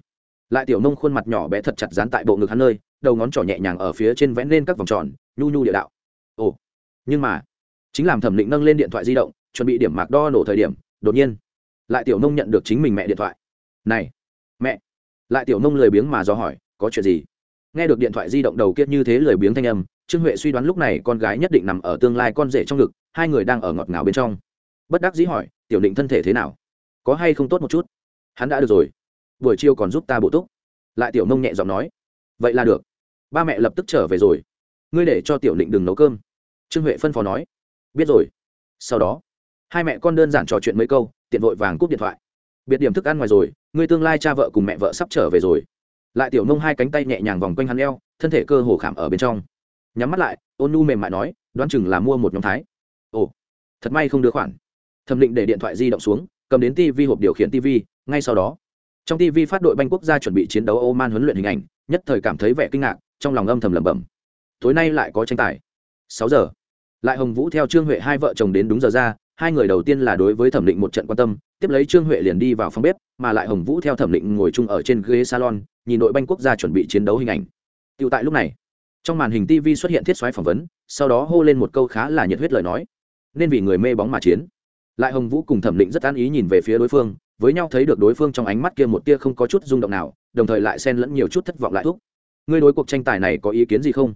S1: Lại tiểu nông khuôn mặt nhỏ bé thật chặt dán tại bộ ngực hắn nơi, đầu ngón trỏ nhẹ nhàng ở phía trên vẽ lên các vòng tròn, nhu nhu địa đạo. Ồ, nhưng mà, chính làm thẩm định nâng lên điện thoại di động, chuẩn bị điểm mạc đo nổ thời điểm, đột nhiên, lại tiểu nông nhận được chính mình mẹ điện thoại. Này, mẹ. Lại tiểu nông lười biếng mà do hỏi, có chuyện gì? Nghe được điện thoại di động đầu kiết như thế lười biếng thanh âm trương huệ suy đoán lúc này con gái nhất định nằm ở tương lai con rể trong ngực, hai người đang ở ngọt ngào bên trong. Bất đắc dĩ hỏi, tiểu định thân thể thế nào? Có hay không tốt một chút? Hắn đã được rồi. Buổi chiều còn giúp ta bổ túc. Lại tiểu nông nhẹ giọng nói, vậy là được. Ba mẹ lập tức trở về rồi. Ngươi để cho tiểu định đừng nấu cơm. Trương huệ phân phó nói, biết rồi. Sau đó, hai mẹ con đơn giản trò chuyện mấy câu, tiện vội vàng cúp điện thoại. Biệt điểm thức ăn ngoài rồi, ngươi tương lai cha vợ cùng mẹ vợ sắp trở về rồi. Lại tiểu nông hai cánh tay nhẹ nhàng vòng quanh hắn eo, thân thể cơ hồ khảm ở bên trong nhắm mắt lại, ôn nu mềm mại nói, đoán chừng là mua một nhóm thái. Ồ, thật may không đưa khoản. Thẩm định để điện thoại di động xuống, cầm đến tv hộp điều khiển tv ngay sau đó. Trong tv phát đội banh quốc gia chuẩn bị chiến đấu oman huấn luyện hình ảnh, nhất thời cảm thấy vẻ kinh ngạc, trong lòng âm thầm lẩm bẩm. Tối nay lại có tranh tài. Sáu giờ. Lại hồng vũ theo trương huệ hai vợ chồng đến đúng giờ ra, hai người đầu tiên là đối với thẩm định một trận quan tâm, tiếp lấy trương huệ liền đi vào phòng bếp, mà lại hồng vũ theo thẩm định ngồi chung ở trên ghế salon, nhìn đội banh quốc gia chuẩn bị chiến đấu hình ảnh. Tựu tại lúc này trong màn hình tv xuất hiện thiết xoáy phỏng vấn, sau đó hô lên một câu khá là nhiệt huyết lời nói. Nên vì người mê bóng mà chiến. Lại hồng vũ cùng thẩm định rất an ý nhìn về phía đối phương, với nhau thấy được đối phương trong ánh mắt kia một tia không có chút rung động nào, đồng thời lại xen lẫn nhiều chút thất vọng lại thúc. Ngươi đối cuộc tranh tài này có ý kiến gì không?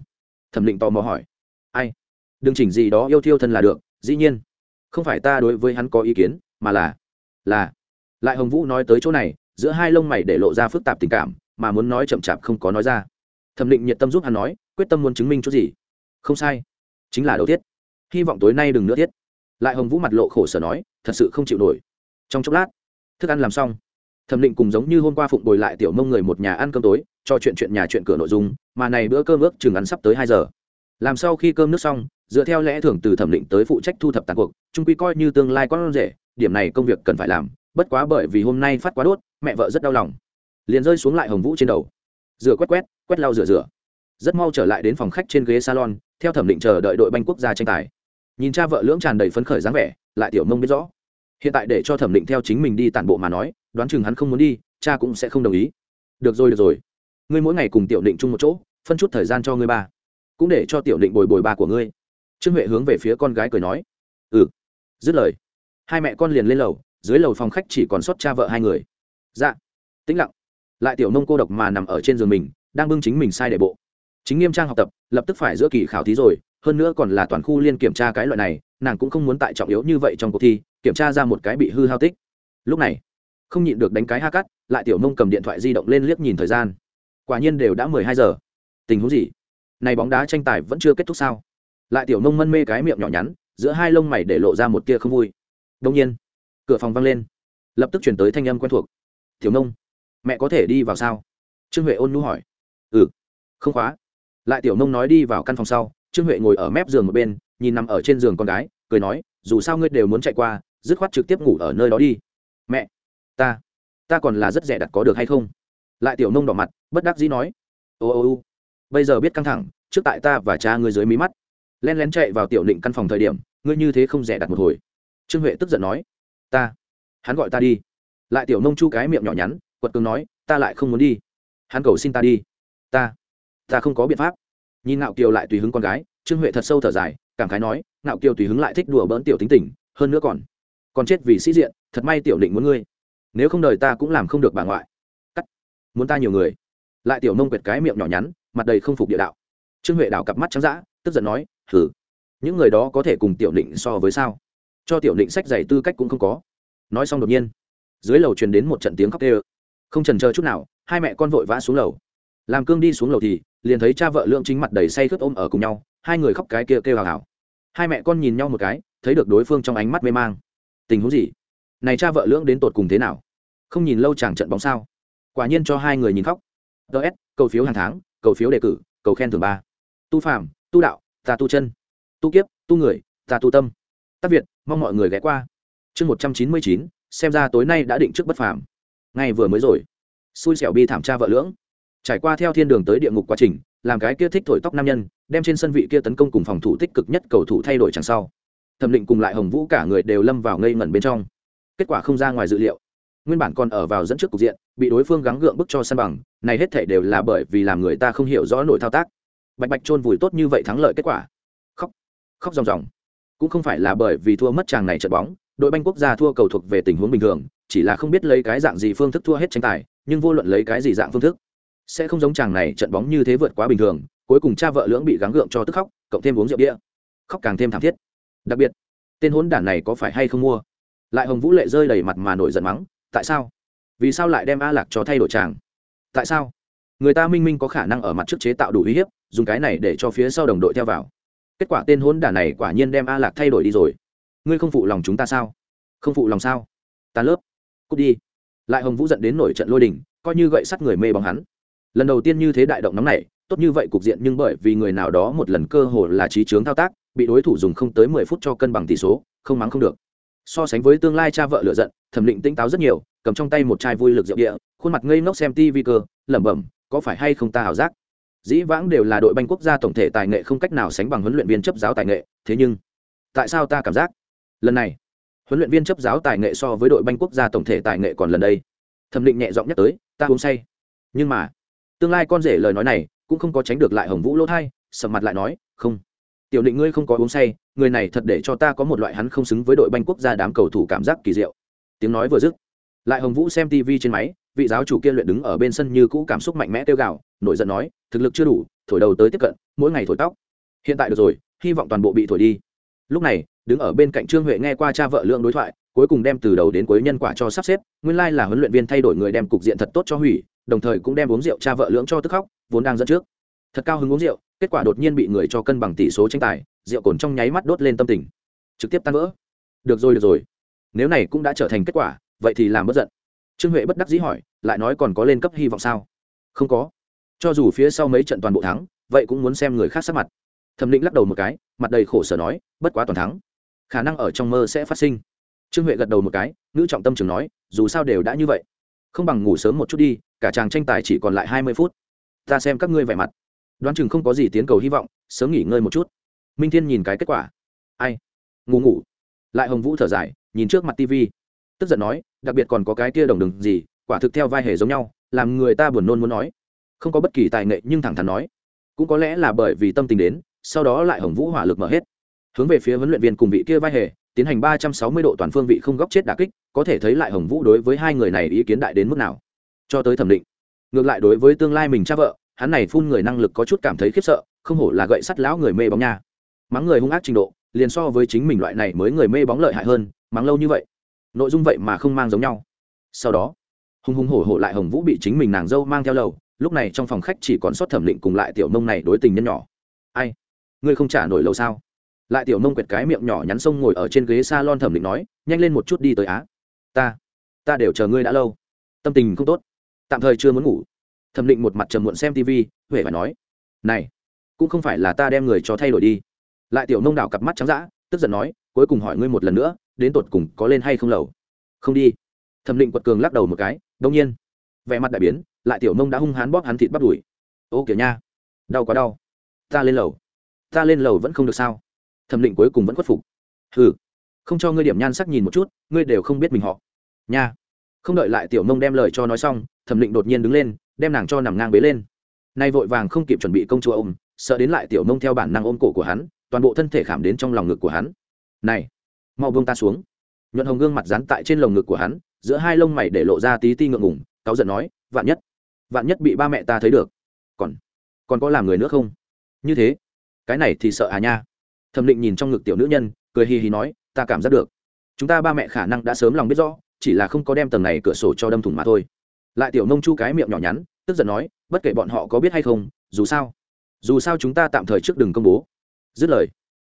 S1: Thẩm định tò mò hỏi. Ai? Đừng chỉnh gì đó yêu thiêu thân là được, dĩ nhiên. Không phải ta đối với hắn có ý kiến, mà là là. Lại hồng vũ nói tới chỗ này, giữa hai lông mày để lộ ra phức tạp tình cảm, mà muốn nói chậm chạp không có nói ra. Thẩm định nhiệt tâm giúp hắn nói quyết tâm muốn chứng minh chút gì? Không sai. Chính là đầu tiết. Hy vọng tối nay đừng nữa tiết. Lại hồng vũ mặt lộ khổ sở nói, thật sự không chịu nổi. Trong chốc lát, thức ăn làm xong. Thẩm định cùng giống như hôm qua phụng bồi lại tiểu mông người một nhà ăn cơm tối, cho chuyện chuyện nhà chuyện cửa nội dung, mà này bữa cơm ước chừng ăn sắp tới hai giờ. Làm sau khi cơm nước xong, dựa theo lẽ thường từ thẩm định tới phụ trách thu thập tàn cuộc trung quy coi như tương lai con rể, điểm này công việc cần phải làm, bất quá bởi vì hôm nay phát quá đốt, mẹ vợ rất đau lòng. Liền rơi xuống lại hồng vũ trên đầu. Rửa quét quét quét lau rửa rửa rất mau trở lại đến phòng khách trên ghế salon, theo thẩm định chờ đợi đội banh quốc gia tranh tài. Nhìn cha vợ lưỡng tràn đầy phấn khởi dáng vẻ, lại tiểu mông biết rõ. Hiện tại để cho thẩm định theo chính mình đi tản bộ mà nói, đoán chừng hắn không muốn đi, cha cũng sẽ không đồng ý. Được rồi được rồi. Ngươi mỗi ngày cùng tiểu định chung một chỗ, phân chút thời gian cho ngươi ba. Cũng để cho tiểu định bồi bồi ba của ngươi. Trương huệ hướng về phía con gái cười nói. Ừ. Dứt lời, hai mẹ con liền lên lầu, dưới lầu phòng khách chỉ còn sót cha vợ hai người. Dạ. Tĩnh lặng. Lại tiểu nông cô độc mà nằm ở trên giường mình, đang bưng chính mình sai để bộ chính nghiêm trang học tập, lập tức phải giữa kỳ khảo thí rồi, hơn nữa còn là toàn khu liên kiểm tra cái loại này, nàng cũng không muốn tại trọng yếu như vậy trong cuộc thi, kiểm tra ra một cái bị hư hao tích. Lúc này, không nhịn được đánh cái ha cắt, lại tiểu nông cầm điện thoại di động lên liếc nhìn thời gian. Quả nhiên đều đã mười hai giờ. Tình huống gì? Này bóng đá tranh tài vẫn chưa kết thúc sao? Lại tiểu nông mân mê cái miệng nhỏ nhắn, giữa hai lông mày để lộ ra một tia không vui. Đông nhiên, cửa phòng văng lên. Lập tức chuyển tới thanh âm quen thuộc. Tiểu nông mẹ có thể đi vào sao? Trương huệ ôn nu hỏi. Ừ. Không khóa lại tiểu nông nói đi vào căn phòng sau, trương huệ ngồi ở mép giường một bên, nhìn nằm ở trên giường con gái, cười nói, dù sao ngươi đều muốn chạy qua, dứt khoát trực tiếp ngủ ở nơi đó đi. Mẹ, ta ta còn là rất rẻ đặt có được hay không? Lại tiểu nông đỏ mặt, bất đắc dĩ nói, ô ô ô, bây giờ biết căng thẳng, trước tại ta và cha ngươi dưới mí mắt. Len lén chạy vào tiểu định căn phòng thời điểm, ngươi như thế không rẻ đặt một hồi. Trương huệ tức giận nói, ta, hắn gọi ta đi. Lại tiểu nông chu cái miệng nhỏ nhắn, quật cường nói, ta lại không muốn đi. Hắn cầu xin ta đi. Ta ta không có biện pháp. Nhìn ngạo kiều lại tùy hứng con gái, trương huệ thật sâu thở dài, cảm khái nói, ngạo kiều tùy hứng lại thích đùa bỡn tiểu tính tình, hơn nữa còn còn chết vì sĩ diện, thật may tiểu định muốn ngươi. Nếu không đời ta cũng làm không được bà ngoại. Cắt. Muốn ta nhiều người. Lại tiểu nông quệt cái miệng nhỏ nhắn, mặt đầy không phục địa đạo. Trương huệ đảo cặp mắt trắng d tức giận nói thử những người đó có thể cùng tiểu định so với sao? Cho tiểu định sách giày tư cách cũng không có. Nói xong đột nhiên, dưới lầu truyền đến một trận tiếng khóc tê ơ không trần chờ chút nào, hai mẹ con vội vã xuống lầu. Làm cương đi xuống lầu thì liền thấy cha vợ lượng chính mặt đầy say khướt ôm ở cùng nhau hai người khóc cái kia kêu hào hào. Hai mẹ con nhìn nhau một cái thấy được đối phương trong ánh mắt mê mang. Tình huống gì? Này cha vợ lưỡng đến tột cùng thế nào? Không nhìn lâu chẳng trận bóng sao? Quả nhiên cho hai người nhìn khóc. Ts cầu phiếu hàng tháng cầu phiếu đề cử cầu khen thưởng ba. Tu phạm, tu đạo ta tu chân. Tu kiếp tu người ta tu tâm. Tác việt mong mọi người ghé qua. Chương một trăm chín mươi chín xem ra tối nay đã định trước bất phàm. Ngay vừa mới rồi. Xui xẻo bi thảm cha vợ lưỡng trải qua theo thiên đường tới địa ngục quá trình, làm cái kia thích thổi tóc nam nhân, đem trên sân vị kia tấn công cùng phòng thủ tích cực nhất cầu thủ thay đổi chẳng sau. Thẩm định cùng lại hồng vũ cả người đều lâm vào ngây ngẩn bên trong. Kết quả không ra ngoài dự liệu. Nguyên bản còn ở vào dẫn trước cục diện, bị đối phương gắng gượng bức cho sân bằng, này hết thể đều là bởi vì làm người ta không hiểu rõ nội thao tác. Bạch bạch chôn vùi tốt như vậy thắng lợi kết quả. Khóc khóc ròng ròng. Cũng không phải là bởi vì thua mất chàng này trận bóng, đội banh quốc gia thua cầu thuộc về tình huống bình thường, chỉ là không biết lấy cái dạng gì phương thức thua hết tranh tài, nhưng vô luận lấy cái gì dạng phương thức sẽ không giống chàng này trận bóng như thế vượt quá bình thường, cuối cùng cha vợ lưỡng bị gắng gượng cho tức khóc, cộng thêm uống rượu đĩa khóc càng thêm thảm thiết. Đặc biệt, tên hốn đản này có phải hay không mua? Lại hồng vũ lệ rơi đầy mặt mà nổi giận mắng, tại sao? Vì sao lại đem a lạc cho thay đổi chàng? Tại sao? Người ta minh minh có khả năng ở mặt trước chế tạo đủ uy hiếp, dùng cái này để cho phía sau đồng đội theo vào. Kết quả tên hốn đản này quả nhiên đem a lạc thay đổi đi rồi. Ngươi không phụ lòng chúng ta sao? Không phụ lòng sao? Ta lớp. Cút đi. Lại hồng vũ giận đến nổi trận lôi đình, coi như gậy sắt người mê bóng hắn lần đầu tiên như thế đại động nóng này, tốt như vậy cục diện nhưng bởi vì người nào đó một lần cơ hội là trí chướng thao tác, bị đối thủ dùng không tới mười phút cho cân bằng tỷ số, không mắng không được. So sánh với tương lai cha vợ lựa giận, thẩm định tỉnh táo rất nhiều, cầm trong tay một chai vui lực rượu địa, khuôn mặt ngây ngốc xem tv cơ, lẩm bẩm, có phải hay không ta ảo giác? Dĩ vãng đều là đội banh quốc gia tổng thể tài nghệ không cách nào sánh bằng huấn luyện viên chấp giáo tài nghệ, thế nhưng, tại sao ta cảm giác? Lần này, huấn luyện viên chấp giáo tài nghệ so với đội banh quốc gia tổng thể tài nghệ còn lần đây. Thẩm định nhẹ giọng nhắc tới, ta uống say. Nhưng mà tương lai con rể lời nói này cũng không có tránh được lại hồng vũ lỗ thai, sầm mặt lại nói, không, tiểu định ngươi không có uống say, người này thật để cho ta có một loại hắn không xứng với đội banh quốc gia đám cầu thủ cảm giác kỳ diệu. Tiếng nói vừa dứt, lại hồng vũ xem tv trên máy, vị giáo chủ kia luyện đứng ở bên sân như cũ cảm xúc mạnh mẽ tiêu gạo nổi giận nói, thực lực chưa đủ, thổi đầu tới tiếp cận, mỗi ngày thổi tóc. Hiện tại được rồi, hy vọng toàn bộ bị thổi đi. Lúc này, đứng ở bên cạnh trương huệ nghe qua cha vợ lượng đối thoại, cuối cùng đem từ đầu đến cuối nhân quả cho sắp xếp, nguyên lai là huấn luyện viên thay đổi người đem cục diện thật tốt cho hủy đồng thời cũng đem uống rượu cha vợ lưỡng cho tức khóc, vốn đang dẫn trước. Thật cao hứng uống rượu, kết quả đột nhiên bị người cho cân bằng tỷ số tranh tài, rượu cồn trong nháy mắt đốt lên tâm tình. Trực tiếp tan vỡ. Được rồi được rồi. Nếu này cũng đã trở thành kết quả, vậy thì làm bất giận. Trương huệ bất đắc dĩ hỏi, lại nói còn có lên cấp hy vọng sao? Không có. Cho dù phía sau mấy trận toàn bộ thắng, vậy cũng muốn xem người khác sắc mặt. Thẩm định lắc đầu một cái, mặt đầy khổ sở nói, bất quá toàn thắng. Khả năng ở trong mơ sẽ phát sinh. Trương huệ gật đầu một cái, ngữ trọng tâm trường nói, dù sao đều đã như vậy. Không bằng ngủ sớm một chút đi cả chàng tranh tài chỉ còn lại hai mươi phút. Ta xem các ngươi vẻ mặt. Đoán chừng không có gì tiến cầu hy vọng, sớm nghỉ ngơi một chút. Minh thiên nhìn cái kết quả. Ai? Ngủ ngủ. Lại hồng vũ thở dài, nhìn trước mặt tv tức giận nói, đặc biệt còn có cái kia đồng đừng gì, quả thực theo vai hề giống nhau, làm người ta buồn nôn muốn nói. Không có bất kỳ tài nghệ nhưng thẳng thắn nói. Cũng có lẽ là bởi vì tâm tình đến, sau đó lại hồng vũ hỏa lực mở hết. Hướng về phía huấn luyện viên cùng vị kia vai hề, tiến hành ba trăm sáu mươi độ toàn phương vị không góc chết đà kích, có thể thấy lại hồng vũ đối với hai người này ý kiến đại đến mức nào cho tới thẩm định. Ngược lại đối với tương lai mình cha vợ, hắn này phun người năng lực có chút cảm thấy khiếp sợ, không hổ là gậy sắt lão người mê bóng nha. Mắng người hung ác trình độ, liền so với chính mình loại này mới người mê bóng lợi hại hơn, mắng lâu như vậy. Nội dung vậy mà không mang giống nhau. Sau đó hùng hùng hổ hổ lại hồng vũ bị chính mình nàng dâu mang theo lầu, lúc này trong phòng khách chỉ còn sót thẩm định cùng lại tiểu mông này đối tình nhân nhỏ. Ai? Ngươi không trả nổi lầu sao? Lại tiểu mông quẹt cái miệng nhỏ nhắn sông ngồi ở trên ghế s a lon thẩm định nói, nhanh lên một chút đi tới á. Ta ta đều chờ ngươi đã lâu. Tâm tình không tốt tạm thời chưa muốn ngủ. Thẩm định một mặt trầm muộn xem tv huệ phải nói, này, cũng không phải là ta đem người cho thay đổi đi. Lại tiểu nông đảo cặp mắt trắng d ã tức giận nói, cuối cùng hỏi ngươi một lần nữa, đến tột cùng có lên hay không lầu? Không đi. Thẩm định quật cường lắc đầu một cái, đông nhiên. Vẻ mặt đại biến, lại tiểu nông đã hung hán bóp hắn thịt bắt đùi. Ô kiểu nha, đau quá đau. Ta lên lầu. Ta lên lầu vẫn không được sao? Thẩm định cuối cùng vẫn khuất phục. Ừ không cho ngươi điểm nhan sắc nhìn một chút, ngươi đều không biết mình họ. Nha không đợi lại tiểu Mông đem lời cho nói xong, thẩm định đột nhiên đứng lên, đem nàng cho nằm ngang bế lên. Nay vội vàng không kịp chuẩn bị công chúa ôm, sợ đến lại tiểu Mông theo bản năng ôm cổ của hắn, toàn bộ thân thể khảm đến trong lòng ngực của hắn. Này, mau buông ta xuống. Nhuận hồng gương mặt dán tại trên lồng ngực của hắn, giữa hai lông mày để lộ ra tí ti ngượng ngùng, cáu giận nói, vạn nhất vạn nhất bị ba mẹ ta thấy được, còn còn có làm người nữa không? Như thế, cái này thì sợ à nha. Thẩm định nhìn trong ngực tiểu nữ nhân, cười hì hì nói, ta cảm giác được. Chúng ta ba mẹ khả năng đã sớm lòng biết rõ chỉ là không có đem tầng này cửa sổ cho đâm thủng mà thôi. Lại tiểu nông chu cái miệng nhỏ nhắn, tức giận nói, bất kể bọn họ có biết hay không, dù sao dù sao chúng ta tạm thời trước đừng công bố. Dứt lời,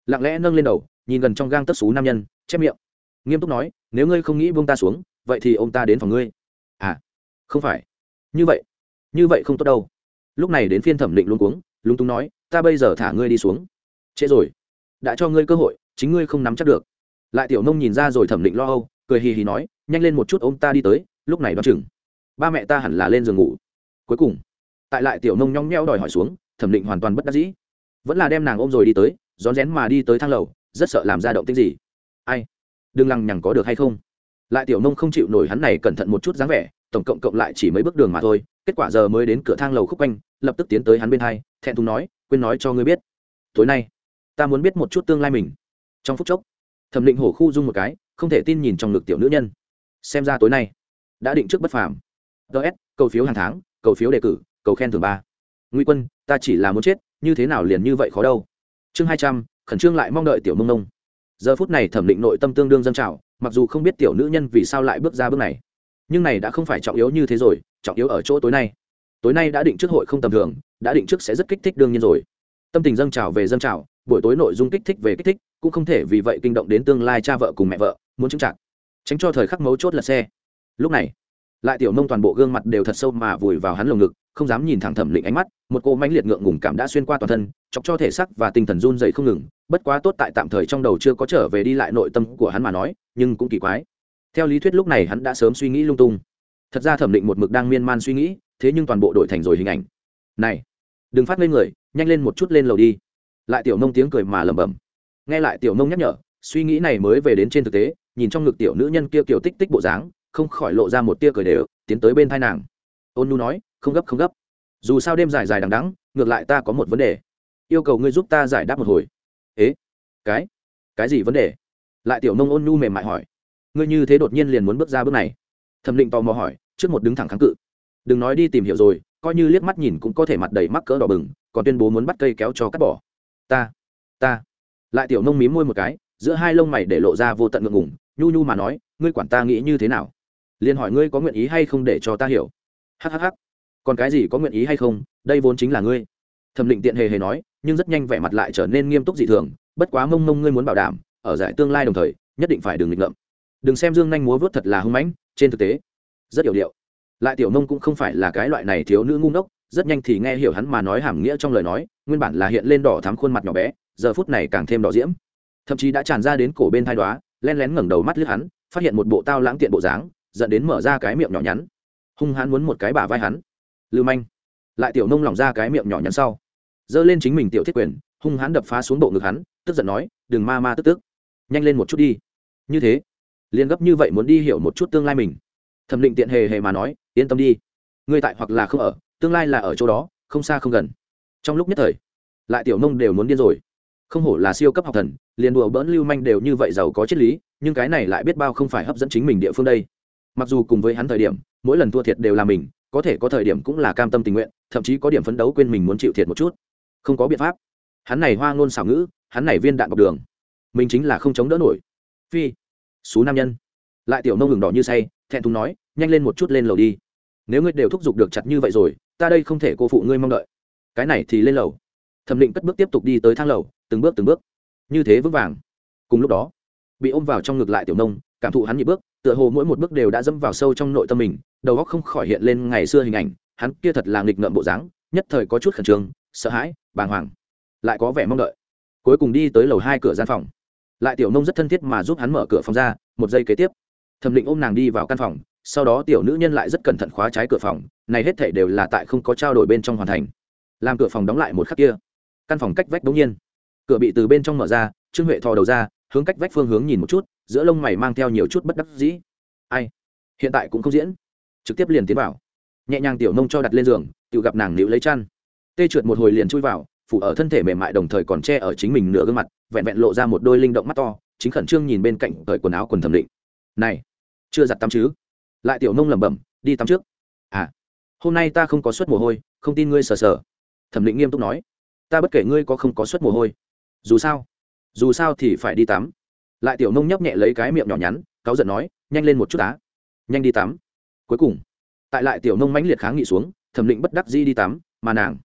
S1: lặng lẽ nâng lên đầu, nhìn gần trong gang tất xú nam nhân chép miệng. Nghiêm túc nói, nếu ngươi không nghĩ buông ta xuống, vậy thì ông ta đến phòng ngươi. À không phải. Như vậy như vậy không tốt đâu. Lúc này đến phiên thẩm định luôn cuống, lúng túng nói, ta bây giờ thả ngươi đi xuống. Trễ rồi. Đã cho ngươi cơ hội, chính ngươi không nắm chắc được. Lại tiểu nông nhìn ra rồi thẩm định lo âu cười hì hì nói, nhanh lên một chút ô m ta đi tới, lúc này đ o chừng ba mẹ ta hẳn là lên giường ngủ. Cuối cùng, tại lại tiểu nông nhong nheo đòi hỏi xuống, thẩm định hoàn toàn bất đắc dĩ. Vẫn là đem nàng ôm rồi đi tới, rón rén mà đi tới thang lầu, rất sợ làm ra động tích gì. Ai? Đừng lằng nhằng có được hay không? Lại tiểu nông không chịu nổi hắn này cẩn thận một chút dáng vẻ, tổng cộng cộng lại chỉ mấy bước đường mà thôi, kết quả giờ mới đến cửa thang lầu khúc quanh, lập tức tiến tới hắn bên hai, thẹn thùng nói, quên nói cho ngươi biết, tối nay ta muốn biết một chút tương lai mình. Trong phút chốc, thẩm định hổ khu dung một cái không thể tin nhìn trong ngực tiểu nữ nhân. Xem ra tối nay đã định trước bất phàm. Ts cầu phiếu hàng tháng, cầu phiếu đề cử, cầu khen thường ba. Nguy quân, ta chỉ là muốn chết, như thế nào liền như vậy khó đâu. Chương hai trăm, khẩn trương lại mong đợi tiểu mông nông giờ phút này thẩm định nội tâm tương đương dân trào, mặc dù không biết tiểu nữ nhân vì sao lại bước ra bước này. Nhưng này đã không phải trọng yếu như thế rồi, trọng yếu ở chỗ tối nay. Tối nay đã định trước hội không tầm thường, đã định trước sẽ rất kích thích đương nhiên rồi. Tâm tình dâng trào về dâng trào, buổi tối nội dung kích thích về kích thích, cũng không thể vì vậy kinh động đến tương lai cha vợ cùng mẹ vợ muốn chứng chặt, tránh cho thời khắc mấu chốt là xe. Lúc này, lại tiểu nông toàn bộ gương mặt đều thật sâu mà vùi vào hắn lồng ngực, không dám nhìn thẳng thẩm định ánh mắt, một cô mãnh liệt ngượng ngùng cảm đã xuyên qua toàn thân, chọc cho thể sắc và tinh thần run dày không ngừng, bất quá tốt tại tạm thời trong đầu chưa có trở về đi lại nội tâm của hắn mà nói, nhưng cũng kỳ quái. Theo lý thuyết lúc này hắn đã sớm suy nghĩ lung tung. Thật ra thẩm định một mực đang miên man suy nghĩ, thế nhưng toàn bộ đổi thành rồi hình ảnh. Này, đừng phát lên người, nhanh lên một chút lên lầu đi. Lại tiểu nông tiếng cười mà lẩm bẩm. Nghe lại tiểu nông nhắc nhở, suy nghĩ này mới về đến trên thực tế nhìn trong ngực tiểu nữ nhân kia kiểu tích tích bộ dáng, không khỏi lộ ra một tia cười đều, tiến tới bên thai nàng. Ôn nu nói, không gấp không gấp. Dù sao đêm dài dài đằng đắng ngược lại ta có một vấn đề. Yêu cầu ngươi giúp ta giải đáp một hồi. Ế? Cái? Cái gì vấn đề? Lại tiểu nông ôn nu mềm mại hỏi. Ngươi như thế đột nhiên liền muốn bước ra bước này? Thẩm định tò mò hỏi, trước một đứng thẳng kháng cự. Đừng nói đi tìm hiểu rồi, coi như liếc mắt nhìn cũng có thể mặt đầy mắc cỡ đỏ bừng, còn tuyên bố muốn bắt cây kéo cho cắt bỏ. Ta ta. Lại tiểu nông mím môi một cái, giữa hai lông mày để lộ ra vô tận ngượng ngùng nhu nhu mà nói, ngươi quản ta nghĩ như thế nào? Liền hỏi ngươi có nguyện ý hay không để cho ta hiểu. Hhh còn cái gì có nguyện ý hay không? Đây vốn chính là ngươi. Thẩm định tiện hề hề nói, nhưng rất nhanh vẻ mặt lại trở nên nghiêm túc dị thường, bất quá mông mông ngươi muốn bảo đảm, ở giải tương lai đồng thời, nhất định phải đừng nghịch ngợm. Đừng xem dương nhanh múa vớt thật là hưng mãnh, trên thực tế, rất hiểu điệu. Lại tiểu nông cũng không phải là cái loại này thiếu nữ ngu ngốc, rất nhanh thì nghe hiểu hắn mà nói hàm nghĩa trong lời nói, nguyên bản là hiện lên đỏ thắm khuôn mặt nhỏ bé, giờ phút này càng thêm đỏ diễm. Thậm chí đã tràn ra đến cổ bên thai đoá len lén ngẩng đầu mắt lướt hắn, phát hiện một bộ tao lãng tiện bộ dáng, dẫn đến mở ra cái miệng nhỏ nhắn. Hung hãn muốn một cái bả vai hắn. Lưu manh. Lại tiểu nông lỏng ra cái miệng nhỏ nhắn sau. Giơ lên chính mình tiểu thiết quyền, hung hãn đập phá xuống bộ ngực hắn, tức giận nói, đừng ma ma tức tức. Nhanh lên một chút đi. Như thế liên gấp như vậy muốn đi hiểu một chút tương lai mình. Thẩm định tiện hề hề mà nói, yên tâm đi. Ngươi tại hoặc là không ở, tương lai là ở chỗ đó, không xa không gần. Trong lúc nhất thời, lại tiểu nông đều muốn điên rồi không hổ là siêu cấp học thần, liền đùa bỡn lưu manh đều như vậy giàu có triết lý, nhưng cái này lại biết bao không phải hấp dẫn chính mình địa phương đây. Mặc dù cùng với hắn thời điểm, mỗi lần thua thiệt đều là mình, có thể có thời điểm cũng là cam tâm tình nguyện, thậm chí có điểm phấn đấu quên mình muốn chịu thiệt một chút. Không có biện pháp. Hắn này hoa ngôn xảo ngữ, hắn này viên đạn bọc đường. Mình chính là không chống đỡ nổi. Phi, xú nam nhân. Lại tiểu nông ngừng đỏ như say, thẹn thùng nói, nhanh lên một chút lên lầu đi. Nếu ngươi đều thúc giục được chặt như vậy rồi, ta đây không thể cô phụ ngươi mong đợi. Cái này thì lên lầu. Thẩm định cất bước tiếp tục đi tới thang lầu từng bước từng bước. Như thế vững vàng. Cùng lúc đó, bị ôm vào trong ngực lại tiểu nông, cảm thụ hắn nhịp bước, tựa hồ mỗi một bước đều đã dẫm vào sâu trong nội tâm mình, đầu óc không khỏi hiện lên ngày xưa hình ảnh, hắn kia thật là nghịch ngợm bộ dáng, nhất thời có chút khẩn trương, sợ hãi, bàng hoàng. Lại có vẻ mong đợi. Cuối cùng đi tới lầu hai cửa gian phòng. Lại tiểu nông rất thân thiết mà giúp hắn mở cửa phòng ra, một giây kế tiếp, thẩm định ôm nàng đi vào căn phòng, sau đó tiểu nữ nhân lại rất cẩn thận khóa trái cửa phòng, này hết thể đều là tại không có trao đổi bên trong hoàn thành. Làm cửa phòng đóng lại một khắc kia, căn phòng cách vách đống nhiên cửa bị từ bên trong mở ra, trương huệ thò đầu ra, hướng cách vách phương hướng nhìn một chút, giữa lông mày mang theo nhiều chút bất đắc dĩ. Ai? Hiện tại cũng không diễn. Trực tiếp liền tiến vào. Nhẹ nhàng tiểu nông cho đặt lên giường, tự gặp nàng nữ lấy chăn. Tê trượt một hồi liền chui vào, phủ ở thân thể mềm mại đồng thời còn che ở chính mình nửa gương mặt, vẹn vẹn lộ ra một đôi linh động mắt to, chính khẩn trương nhìn bên cạnh cởi quần áo quần thẩm định. Này, chưa giặt tắm chứ? Lại tiểu nông lẩm bẩm, đi tắm trước. À hôm nay ta không có suất mồ hôi, không tin ngươi sờ sờ. Thẩm định nghiêm túc nói, ta bất kể ngươi có không có suất mồ hôi dù sao dù sao thì phải đi tắm. Lại tiểu nông nhấp nhẹ lấy cái miệng nhỏ nhắn, cáu giận nói, nhanh lên một chút á. Nhanh đi tắm. Cuối cùng, tại lại tiểu nông mãnh liệt kháng nghị xuống, thẩm định bất đắc di đi tắm, mà nàng,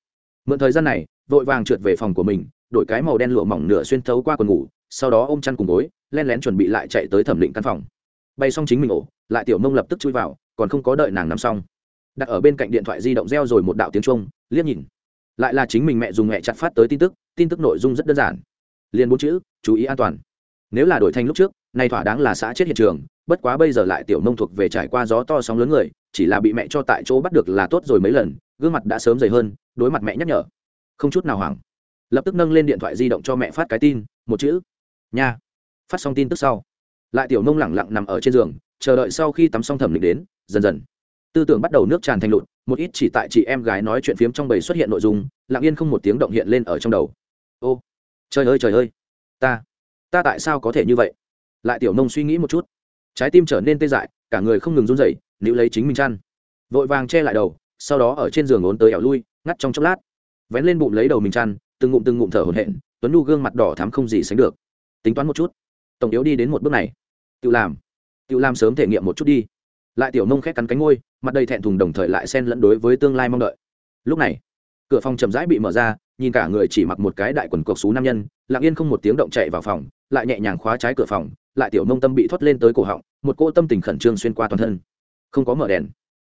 S1: mượn thời gian này, vội vàng trượt về phòng của mình, đổi cái màu đen lụa mỏng nửa xuyên thấu qua quần ngủ, sau đó ôm chăn cùng gối, len lén chuẩn bị lại chạy tới thẩm định căn phòng. Bay xong chính mình ổ, lại tiểu nông lập tức chui vào, còn không có đợi nàng nằm xong. Đặt ở bên cạnh điện thoại di động reo rồi một đạo tiếng trung liếc nhìn. Lại là chính mình mẹ dùng mẹ chặt phát tới tin tức tin tức nội dung rất đơn giản liền bốn chữ, chú ý an toàn. Nếu là đổi thành lúc trước, nay thỏa đáng là xã chết hiện trường, bất quá bây giờ lại tiểu nông thuộc về trải qua gió to sóng lớn người, chỉ là bị mẹ cho tại chỗ bắt được là tốt rồi mấy lần, gương mặt đã sớm dày hơn, đối mặt mẹ nhắc nhở. Không chút nào hoảng. Lập tức nâng lên điện thoại di động cho mẹ phát cái tin, một chữ, nha. Phát xong tin tức sau, lại tiểu nông lẳng lặng nằm ở trên giường, chờ đợi sau khi tắm xong thẩm định đến, dần dần. Tư tưởng bắt đầu nước tràn thành lụt, một ít chỉ tại chị em gái nói chuyện phiếm trong bầy xuất hiện nội dung, lặng yên không một tiếng động hiện lên ở trong đầu. Ô trời ơi trời ơi. Ta ta tại sao có thể như vậy? Lại tiểu nông suy nghĩ một chút. Trái tim trở nên tê dại, cả người không ngừng run rẩy, níu lấy chính mình chăn. Vội vàng che lại đầu, sau đó ở trên giường ốn tới ẻo lui, ngắt trong chốc lát. Vén lên bụng lấy đầu mình chăn, từng ngụm từng ngụm thở hổn hển, tuấn nhu gương mặt đỏ thắm không gì sánh được. Tính toán một chút. Tổng yếu đi đến một bước này. Tự làm. Tự làm sớm thể nghiệm một chút đi. Lại tiểu nông khét cắn cánh ngôi mặt đầy thẹn thùng đồng thời lại xen lẫn đối với tương lai mong đợi. Lúc này, cửa phòng chậm rãi bị mở ra nhìn cả người chỉ mặc một cái đại quần cộc xú nam nhân, lặng yên không một tiếng động chạy vào phòng, lại nhẹ nhàng khóa trái cửa phòng, lại tiểu nông tâm bị thoát lên tới cổ họng, một cô tâm tình khẩn trương xuyên qua toàn thân. Không có mở đèn.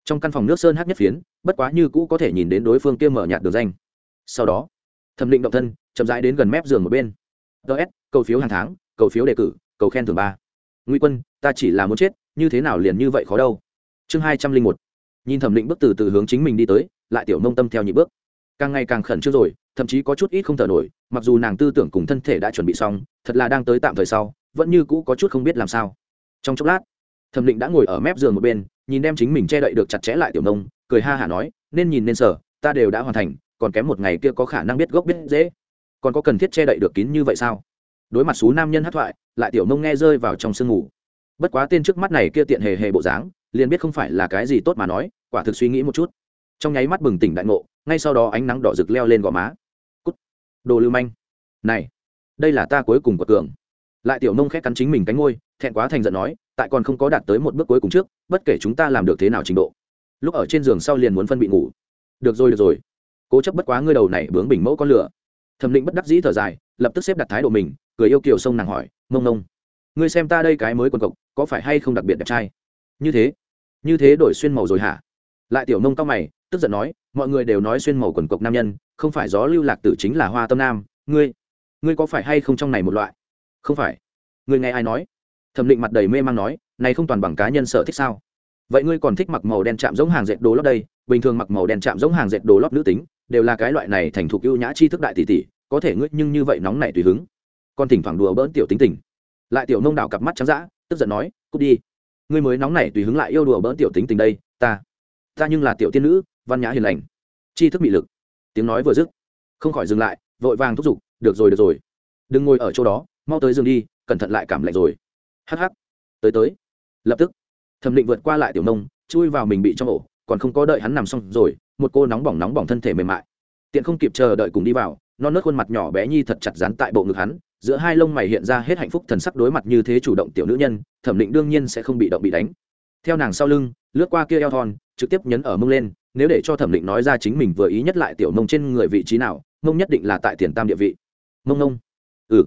S1: Trong căn phòng nước sơn hát nhất phiến, bất quá như cũ có thể nhìn đến đối phương kia mở nhạt đường danh. Sau đó, thẩm định động thân, chậm rãi đến gần mép giường một bên. Ts cầu phiếu hàng tháng, cầu phiếu đề cử, cầu khen thưởng ba. Nguy quân, ta chỉ là muốn chết, như thế nào liền như vậy khó đâu. Chương hai trăm linh một. Nhìn thẩm định bước từ từ hướng chính mình đi tới, lại tiểu nông tâm theo nhị bước. Càng ngày càng khẩn trương rồi thậm chí có chút ít không thở nổi, mặc dù nàng tư tưởng cùng thân thể đã chuẩn bị xong, thật là đang tới tạm thời sau, vẫn như cũ có chút không biết làm sao. Trong chốc lát, thẩm định đã ngồi ở mép giường một bên, nhìn đem chính mình che đậy được chặt chẽ lại tiểu nông, cười ha hả nói, nên nhìn nên sở ta đều đã hoàn thành, còn kém một ngày kia có khả năng biết gốc biết dễ còn có cần thiết che đậy được kín như vậy sao? Đối mặt xú nam nhân hát thoại, lại tiểu nông nghe rơi vào trong sương ngủ. Bất quá tên trước mắt này kia tiện hề hề bộ dáng, liền biết không phải là cái gì tốt mà nói, quả thực suy nghĩ một chút. Trong nháy mắt bừng tỉnh đại ngộ, ngay sau đó ánh nắng đỏ rực leo lên gò má đồ lưu manh. Này đây là ta cuối cùng của cường lại tiểu nông khét cắn chính mình cánh ngôi thẹn quá thành giận nói tại còn không có đạt tới một bước cuối cùng trước bất kể chúng ta làm được thế nào trình độ. Lúc ở trên giường sau liền muốn phân bị ngủ. Được rồi được rồi. Cố chấp bất quá ngươi đầu này bướng bình mẫu con lửa. Thẩm định bất đắc dĩ thở dài lập tức xếp đặt thái độ mình cười yêu kiều sông nàng hỏi mông nông, ngươi xem ta đây cái mới quần cộc có phải hay không đặc biệt đẹp trai? Như thế như thế đổi xuyên màu rồi hả? Lại tiểu nông cao mày tức giận nói mọi người đều nói xuyên màu quần cộc nam nhân không phải gió lưu lạc tử chính là hoa tâm nam, ngươi ngươi có phải hay không trong này một loại? Không phải. Ngươi nghe ai nói? Thẩm định mặt đầy mê mang nói, này không toàn bằng cá nhân sở thích sao? Vậy ngươi còn thích mặc màu đen chạm giống hàng dệt đồ lót đây, bình thường mặc màu đen chạm giống hàng dệt đồ lót nữ tính, đều là cái loại này thành thục ưu nhã chi thức đại tỷ tỷ, có thể ngươi nhưng như vậy nóng này tùy hứng. Còn thỉnh thoảng đùa bỡn tiểu tính tình. Lại tiểu nông đào cặp mắt trắng dã, tức giận nói, cút đi. Ngươi mới nóng này tùy hứng lại yêu đùa bỡn tiểu tính tình đây, ta ta nhưng là tiểu tiên nữ, văn nhã hiền lành. Chi thức bị lực tiếng nói vừa dứt, không khỏi dừng lại, vội vàng thúc giục, được rồi được rồi. Đừng ngồi ở chỗ đó, mau tới giường đi, cẩn thận lại cảm lạnh rồi. Hắc hắc. Tới tới. Lập tức, thẩm định vượt qua lại tiểu nông, chui vào mình bị trong ổ, còn không có đợi hắn nằm xong rồi, một cô nóng bỏng nóng bỏng thân thể mềm mại. Tiện không kịp chờ đợi cùng đi vào, non nớt khuôn mặt nhỏ bé nhi thật chặt dán tại bộ ngực hắn, giữa hai lông mày hiện ra hết hạnh phúc thần sắc đối mặt như thế chủ động tiểu nữ nhân, thẩm định đương nhiên sẽ không bị động bị đánh. Theo nàng sau lưng, lướt qua kia eo thon, trực tiếp nhấn ở mông lên nếu để cho thẩm định nói ra chính mình vừa ý nhất lại tiểu mông trên người vị trí nào, mông nhất định là tại tiền tam địa vị. Mông mông. Ừ.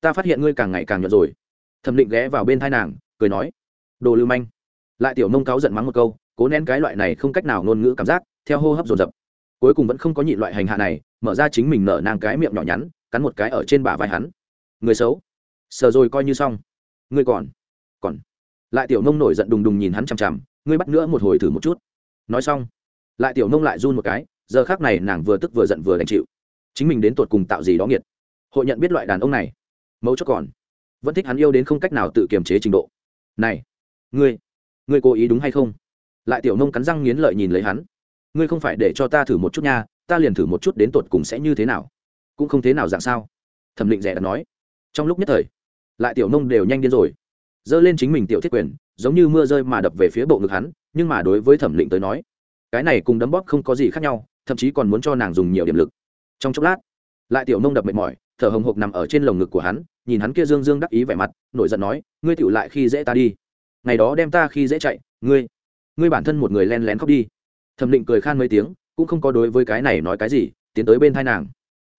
S1: Ta phát hiện ngươi càng ngày càng nhuận rồi. Thẩm định ghé vào bên thai nàng, cười nói. Đồ lưu manh. Lại tiểu mông cáo giận mắng một câu, cố nén cái loại này không cách nào ngôn ngữ cảm giác, theo hô hấp dồn dập. Cuối cùng vẫn không có nhị loại hành hạ này, mở ra chính mình nở nàng cái miệng nhỏ nhắn, cắn một cái ở trên bả vai hắn. Người xấu. Sờ rồi coi như xong. Ngươi còn. Còn. Lại tiểu nông nổi giận đùng đùng nhìn hắn chằm chằm, ngươi bắt nữa một hồi thử một chút. Nói xong lại tiểu nông lại run một cái, giờ khác này nàng vừa tức vừa giận vừa đành chịu. Chính mình đến tột cùng tạo gì đó nghiệt. Hội nhận biết loại đàn ông này mẫu cho còn, vẫn thích hắn yêu đến không cách nào tự kiềm chế trình độ. Này, ngươi ngươi cố ý đúng hay không? Lại tiểu nông cắn răng nghiến lợi nhìn lấy hắn. Ngươi không phải để cho ta thử một chút nha, ta liền thử một chút đến tột cùng sẽ như thế nào? Cũng không thế nào dạng sao? Thẩm định rẻ đã nói. Trong lúc nhất thời, lại tiểu nông đều nhanh điên rồi. Giơ lên chính mình tiểu thiết quyền, giống như mưa rơi mà đập về phía bộ ngực hắn, nhưng mà đối với thẩm định tới nói cái này cùng đấm bóp không có gì khác nhau, thậm chí còn muốn cho nàng dùng nhiều điểm lực. Trong chốc lát, lại tiểu nông đập mệt mỏi, thở hồng hộc nằm ở trên lồng ngực của hắn, nhìn hắn kia dương dương đắc ý vẻ mặt, nổi giận nói, ngươi tiểu lại khi dễ ta đi. Ngày đó đem ta khi dễ chạy, ngươi ngươi bản thân một người len lén khóc đi. Thẩm định cười khan mấy tiếng, cũng không có đối với cái này nói cái gì, tiến tới bên thai nàng.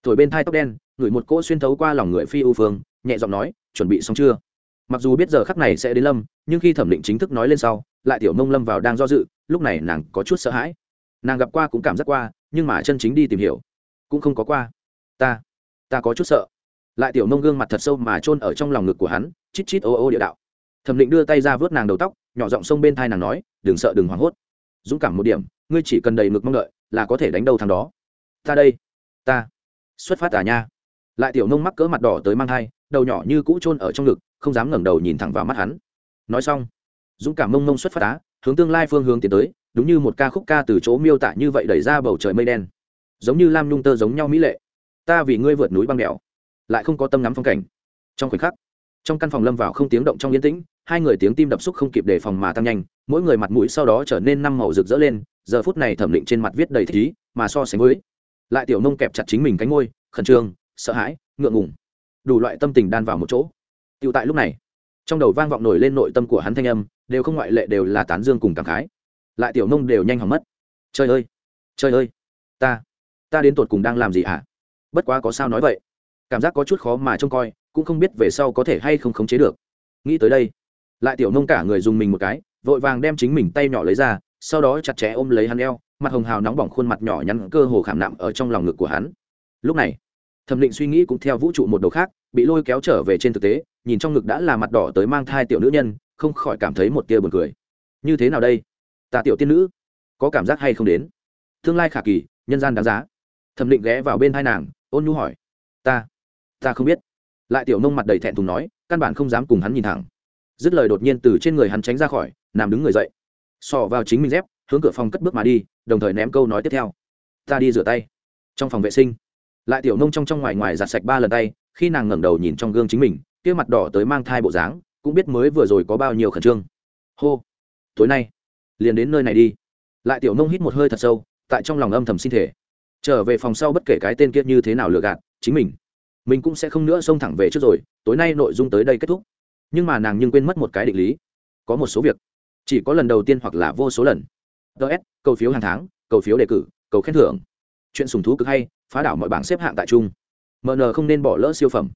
S1: Thổi bên thai tóc đen, ngửi một cỗ xuyên thấu qua lòng người phi ưu phương, nhẹ giọng nói, chuẩn bị xong chưa? Mặc dù biết giờ khắc này sẽ đến lâm, nhưng khi thẩm định chính thức nói lên sau, lại tiểu mông lâm vào đang do dự, lúc này nàng có chút sợ hãi. Nàng gặp qua cũng cảm giác qua, nhưng mà chân chính đi tìm hiểu, cũng không có qua. Ta ta có chút sợ. Lại tiểu mông gương mặt thật sâu mà chôn ở trong lòng ngực của hắn, chít chít ô ô địa đạo. Thẩm định đưa tay ra vớt nàng đầu tóc, nhỏ giọng sông bên thai nàng nói, đừng sợ, đừng hoảng hốt. Dũng cảm một điểm, ngươi chỉ cần đầy ngực mong đợi là có thể đánh đầu thằng đó. Ta đây, ta, xuất phát à nha lại tiểu nông mắc cỡ mặt đỏ tới mang thai, đầu nhỏ như cũ chôn ở trong ngực, không dám ngẩng đầu nhìn thẳng vào mắt hắn. Nói xong, dũng cảm mông mông xuất phát á, hướng tương lai phương hướng tiến tới, đúng như một ca khúc ca từ chỗ miêu tả như vậy đẩy ra bầu trời mây đen. Giống như lam nhung tơ giống nhau mỹ lệ. Ta vì ngươi vượt núi băng đèo. Lại không có tâm ngắm phong cảnh. Trong khoảnh khắc, trong căn phòng lâm vào không tiếng động trong yên tĩnh, hai người tiếng tim đập xúc không kịp đề phòng mà tăng nhanh, mỗi người mặt mũi sau đó trở nên năm màu rực rỡ lên, giờ phút này thẩm định trên mặt viết đầy thích ý, mà so sánh với, lại tiểu nông kẹp chặt chính mình cánh ngôi khẩn trương sợ hãi, ngượng ngùng. Đủ loại tâm tình đan vào một chỗ. Tựu tại lúc này, trong đầu vang vọng nổi lên nội tâm của hắn thanh âm, đều không ngoại lệ đều là tán dương cùng cảm khái. Lại tiểu nông đều nhanh hỏng mất. Trời ơi trời ơi, ta ta đến tột cùng đang làm gì hả? Bất quá có sao nói vậy. Cảm giác có chút khó mà trông coi, cũng không biết về sau có thể hay không khống chế được. Nghĩ tới đây, lại tiểu nông cả người dùng mình một cái, vội vàng đem chính mình tay nhỏ lấy ra, sau đó chặt chẽ ôm lấy hắn eo, mặt hồng hào nóng bỏng khuôn mặt nhỏ nhắn cơ hồ khảm nạm ở trong lòng ngực của hắn. Lúc này thẩm định suy nghĩ cũng theo vũ trụ một đầu khác, bị lôi kéo trở về trên thực tế, nhìn trong ngực đã là mặt đỏ tới mang thai tiểu nữ nhân, không khỏi cảm thấy một tia buồn cười. Như thế nào đây? Ta tiểu tiên nữ, có cảm giác hay không đến? Tương lai khả kỳ, nhân gian đáng giá. Thẩm định ghé vào bên hai nàng, ôn nhu hỏi. Ta ta không biết. Lại tiểu nông mặt đầy thẹn thùng nói, căn bản không dám cùng hắn nhìn thẳng. Dứt lời đột nhiên từ trên người hắn tránh ra khỏi nằm đứng người dậy. Sò vào chính mình dép, hướng cửa phòng cất bước mà đi, đồng thời ném câu nói tiếp theo. Ta đi rửa tay. Trong phòng vệ sinh lại tiểu nông trong trong ngoài ngoài giặt sạch ba lần tay, khi nàng ngẩng đầu nhìn trong gương chính mình, kia mặt đỏ tới mang thai bộ dáng, cũng biết mới vừa rồi có bao nhiêu khẩn trương. Hô, tối nay, liền đến nơi này đi. Lại tiểu nông hít một hơi thật sâu, tại trong lòng âm thầm sinh thể trở về phòng sau bất kể cái tên kia như thế nào lừa gạt, chính mình mình cũng sẽ không nữa xông thẳng về trước rồi, tối nay nội dung tới đây kết thúc. Nhưng mà nàng nhưng quên mất một cái định lý. Có một số việc, chỉ có lần đầu tiên hoặc là vô số lần. Ts cầu phiếu hàng tháng, cầu phiếu đề cử, cầu khen thưởng. Chuyện sùng thú cực hay phá đảo mọi bảng xếp hạng tại trung. Mn không nên bỏ lỡ siêu phẩm.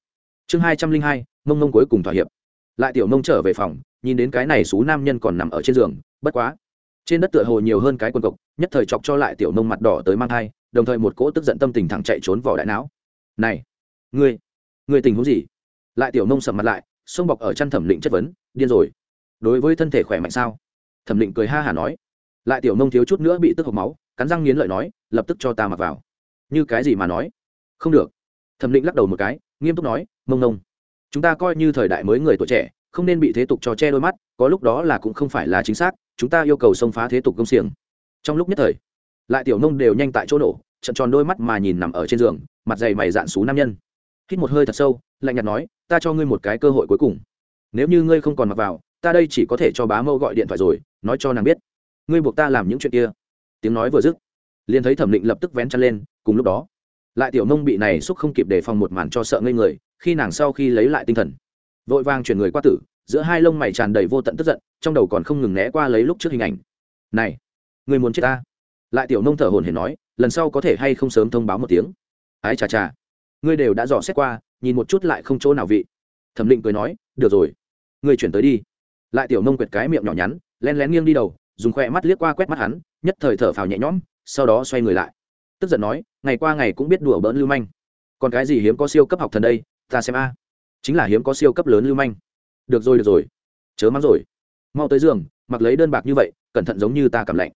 S1: Chương hai trăm linh hai, mông mông cuối cùng thỏa hiệp. Lại tiểu mông trở về phòng, nhìn đến cái này xú nam nhân còn nằm ở trên giường, bất quá. Trên đất tựa hồ nhiều hơn cái quần cộc, nhất thời chọc cho lại tiểu nông mặt đỏ tới mang thai, đồng thời một cỗ tức giận tâm tình thẳng chạy trốn vào đại não. Này, ngươi ngươi tình huống gì? Lại tiểu nông sầm mặt lại xông bọc ở chăn thẩm định chất vấn, điên rồi. Đối với thân thể khỏe mạnh sao? Thẩm định cười ha hả nói. Lại tiểu nông thiếu chút nữa bị tức hộc máu, cắn răng nghiến lợi nói, lập tức cho ta mặc vào như cái gì mà nói? Không được. Thẩm định lắc đầu một cái, nghiêm túc nói, mông nông chúng ta coi như thời đại mới người tuổi trẻ, không nên bị thế tục cho che đôi mắt, có lúc đó là cũng không phải là chính xác, chúng ta yêu cầu xông phá thế tục công xiềng. Trong lúc nhất thời, lại tiểu nông đều nhanh tại chỗ nổ, trận tròn đôi mắt mà nhìn nằm ở trên giường, mặt dày mày dạn xú nam nhân. Hít một hơi thật sâu, lạnh nhạt nói, ta cho ngươi một cái cơ hội cuối cùng. Nếu như ngươi không còn mặc vào, ta đây chỉ có thể cho bá mâu gọi điện thoại rồi, nói cho nàng biết. Ngươi buộc ta làm những chuyện kia. Tiếng nói vừa dứt liền thấy thẩm định lập tức vén chăn lên, cùng lúc đó, lại tiểu nông bị này xúc không kịp đề phòng một màn cho sợ ngây người, khi nàng sau khi lấy lại tinh thần, vội vàng chuyển người qua tử, giữa hai lông mày tràn đầy vô tận tức giận, trong đầu còn không ngừng né qua lấy lúc trước hình ảnh. Này, người muốn chết ta? Lại tiểu nông thở hồn hển nói, lần sau có thể hay không sớm thông báo một tiếng. Ái chà chà, ngươi đều đã dò xét qua, nhìn một chút lại không chỗ nào vị. Thẩm định cười nói, được rồi, ngươi chuyển tới đi. Lại tiểu nông quệt cái miệng nhỏ nhắn, len lén nghiêng đi đầu, dùng khoe mắt liếc qua quét mắt hắn, nhất thời thở phào nhẹ nhõm sau đó xoay người lại. Tức giận nói, ngày qua ngày cũng biết đùa bỡn lưu manh. Còn cái gì hiếm có siêu cấp học thần đây, ta xem a. Chính là hiếm có siêu cấp lớn lưu manh. Được rồi được rồi. Chớ mắng rồi. Mau tới giường, mặc lấy đơn bạc như vậy, cẩn thận giống như ta cảm lạnh.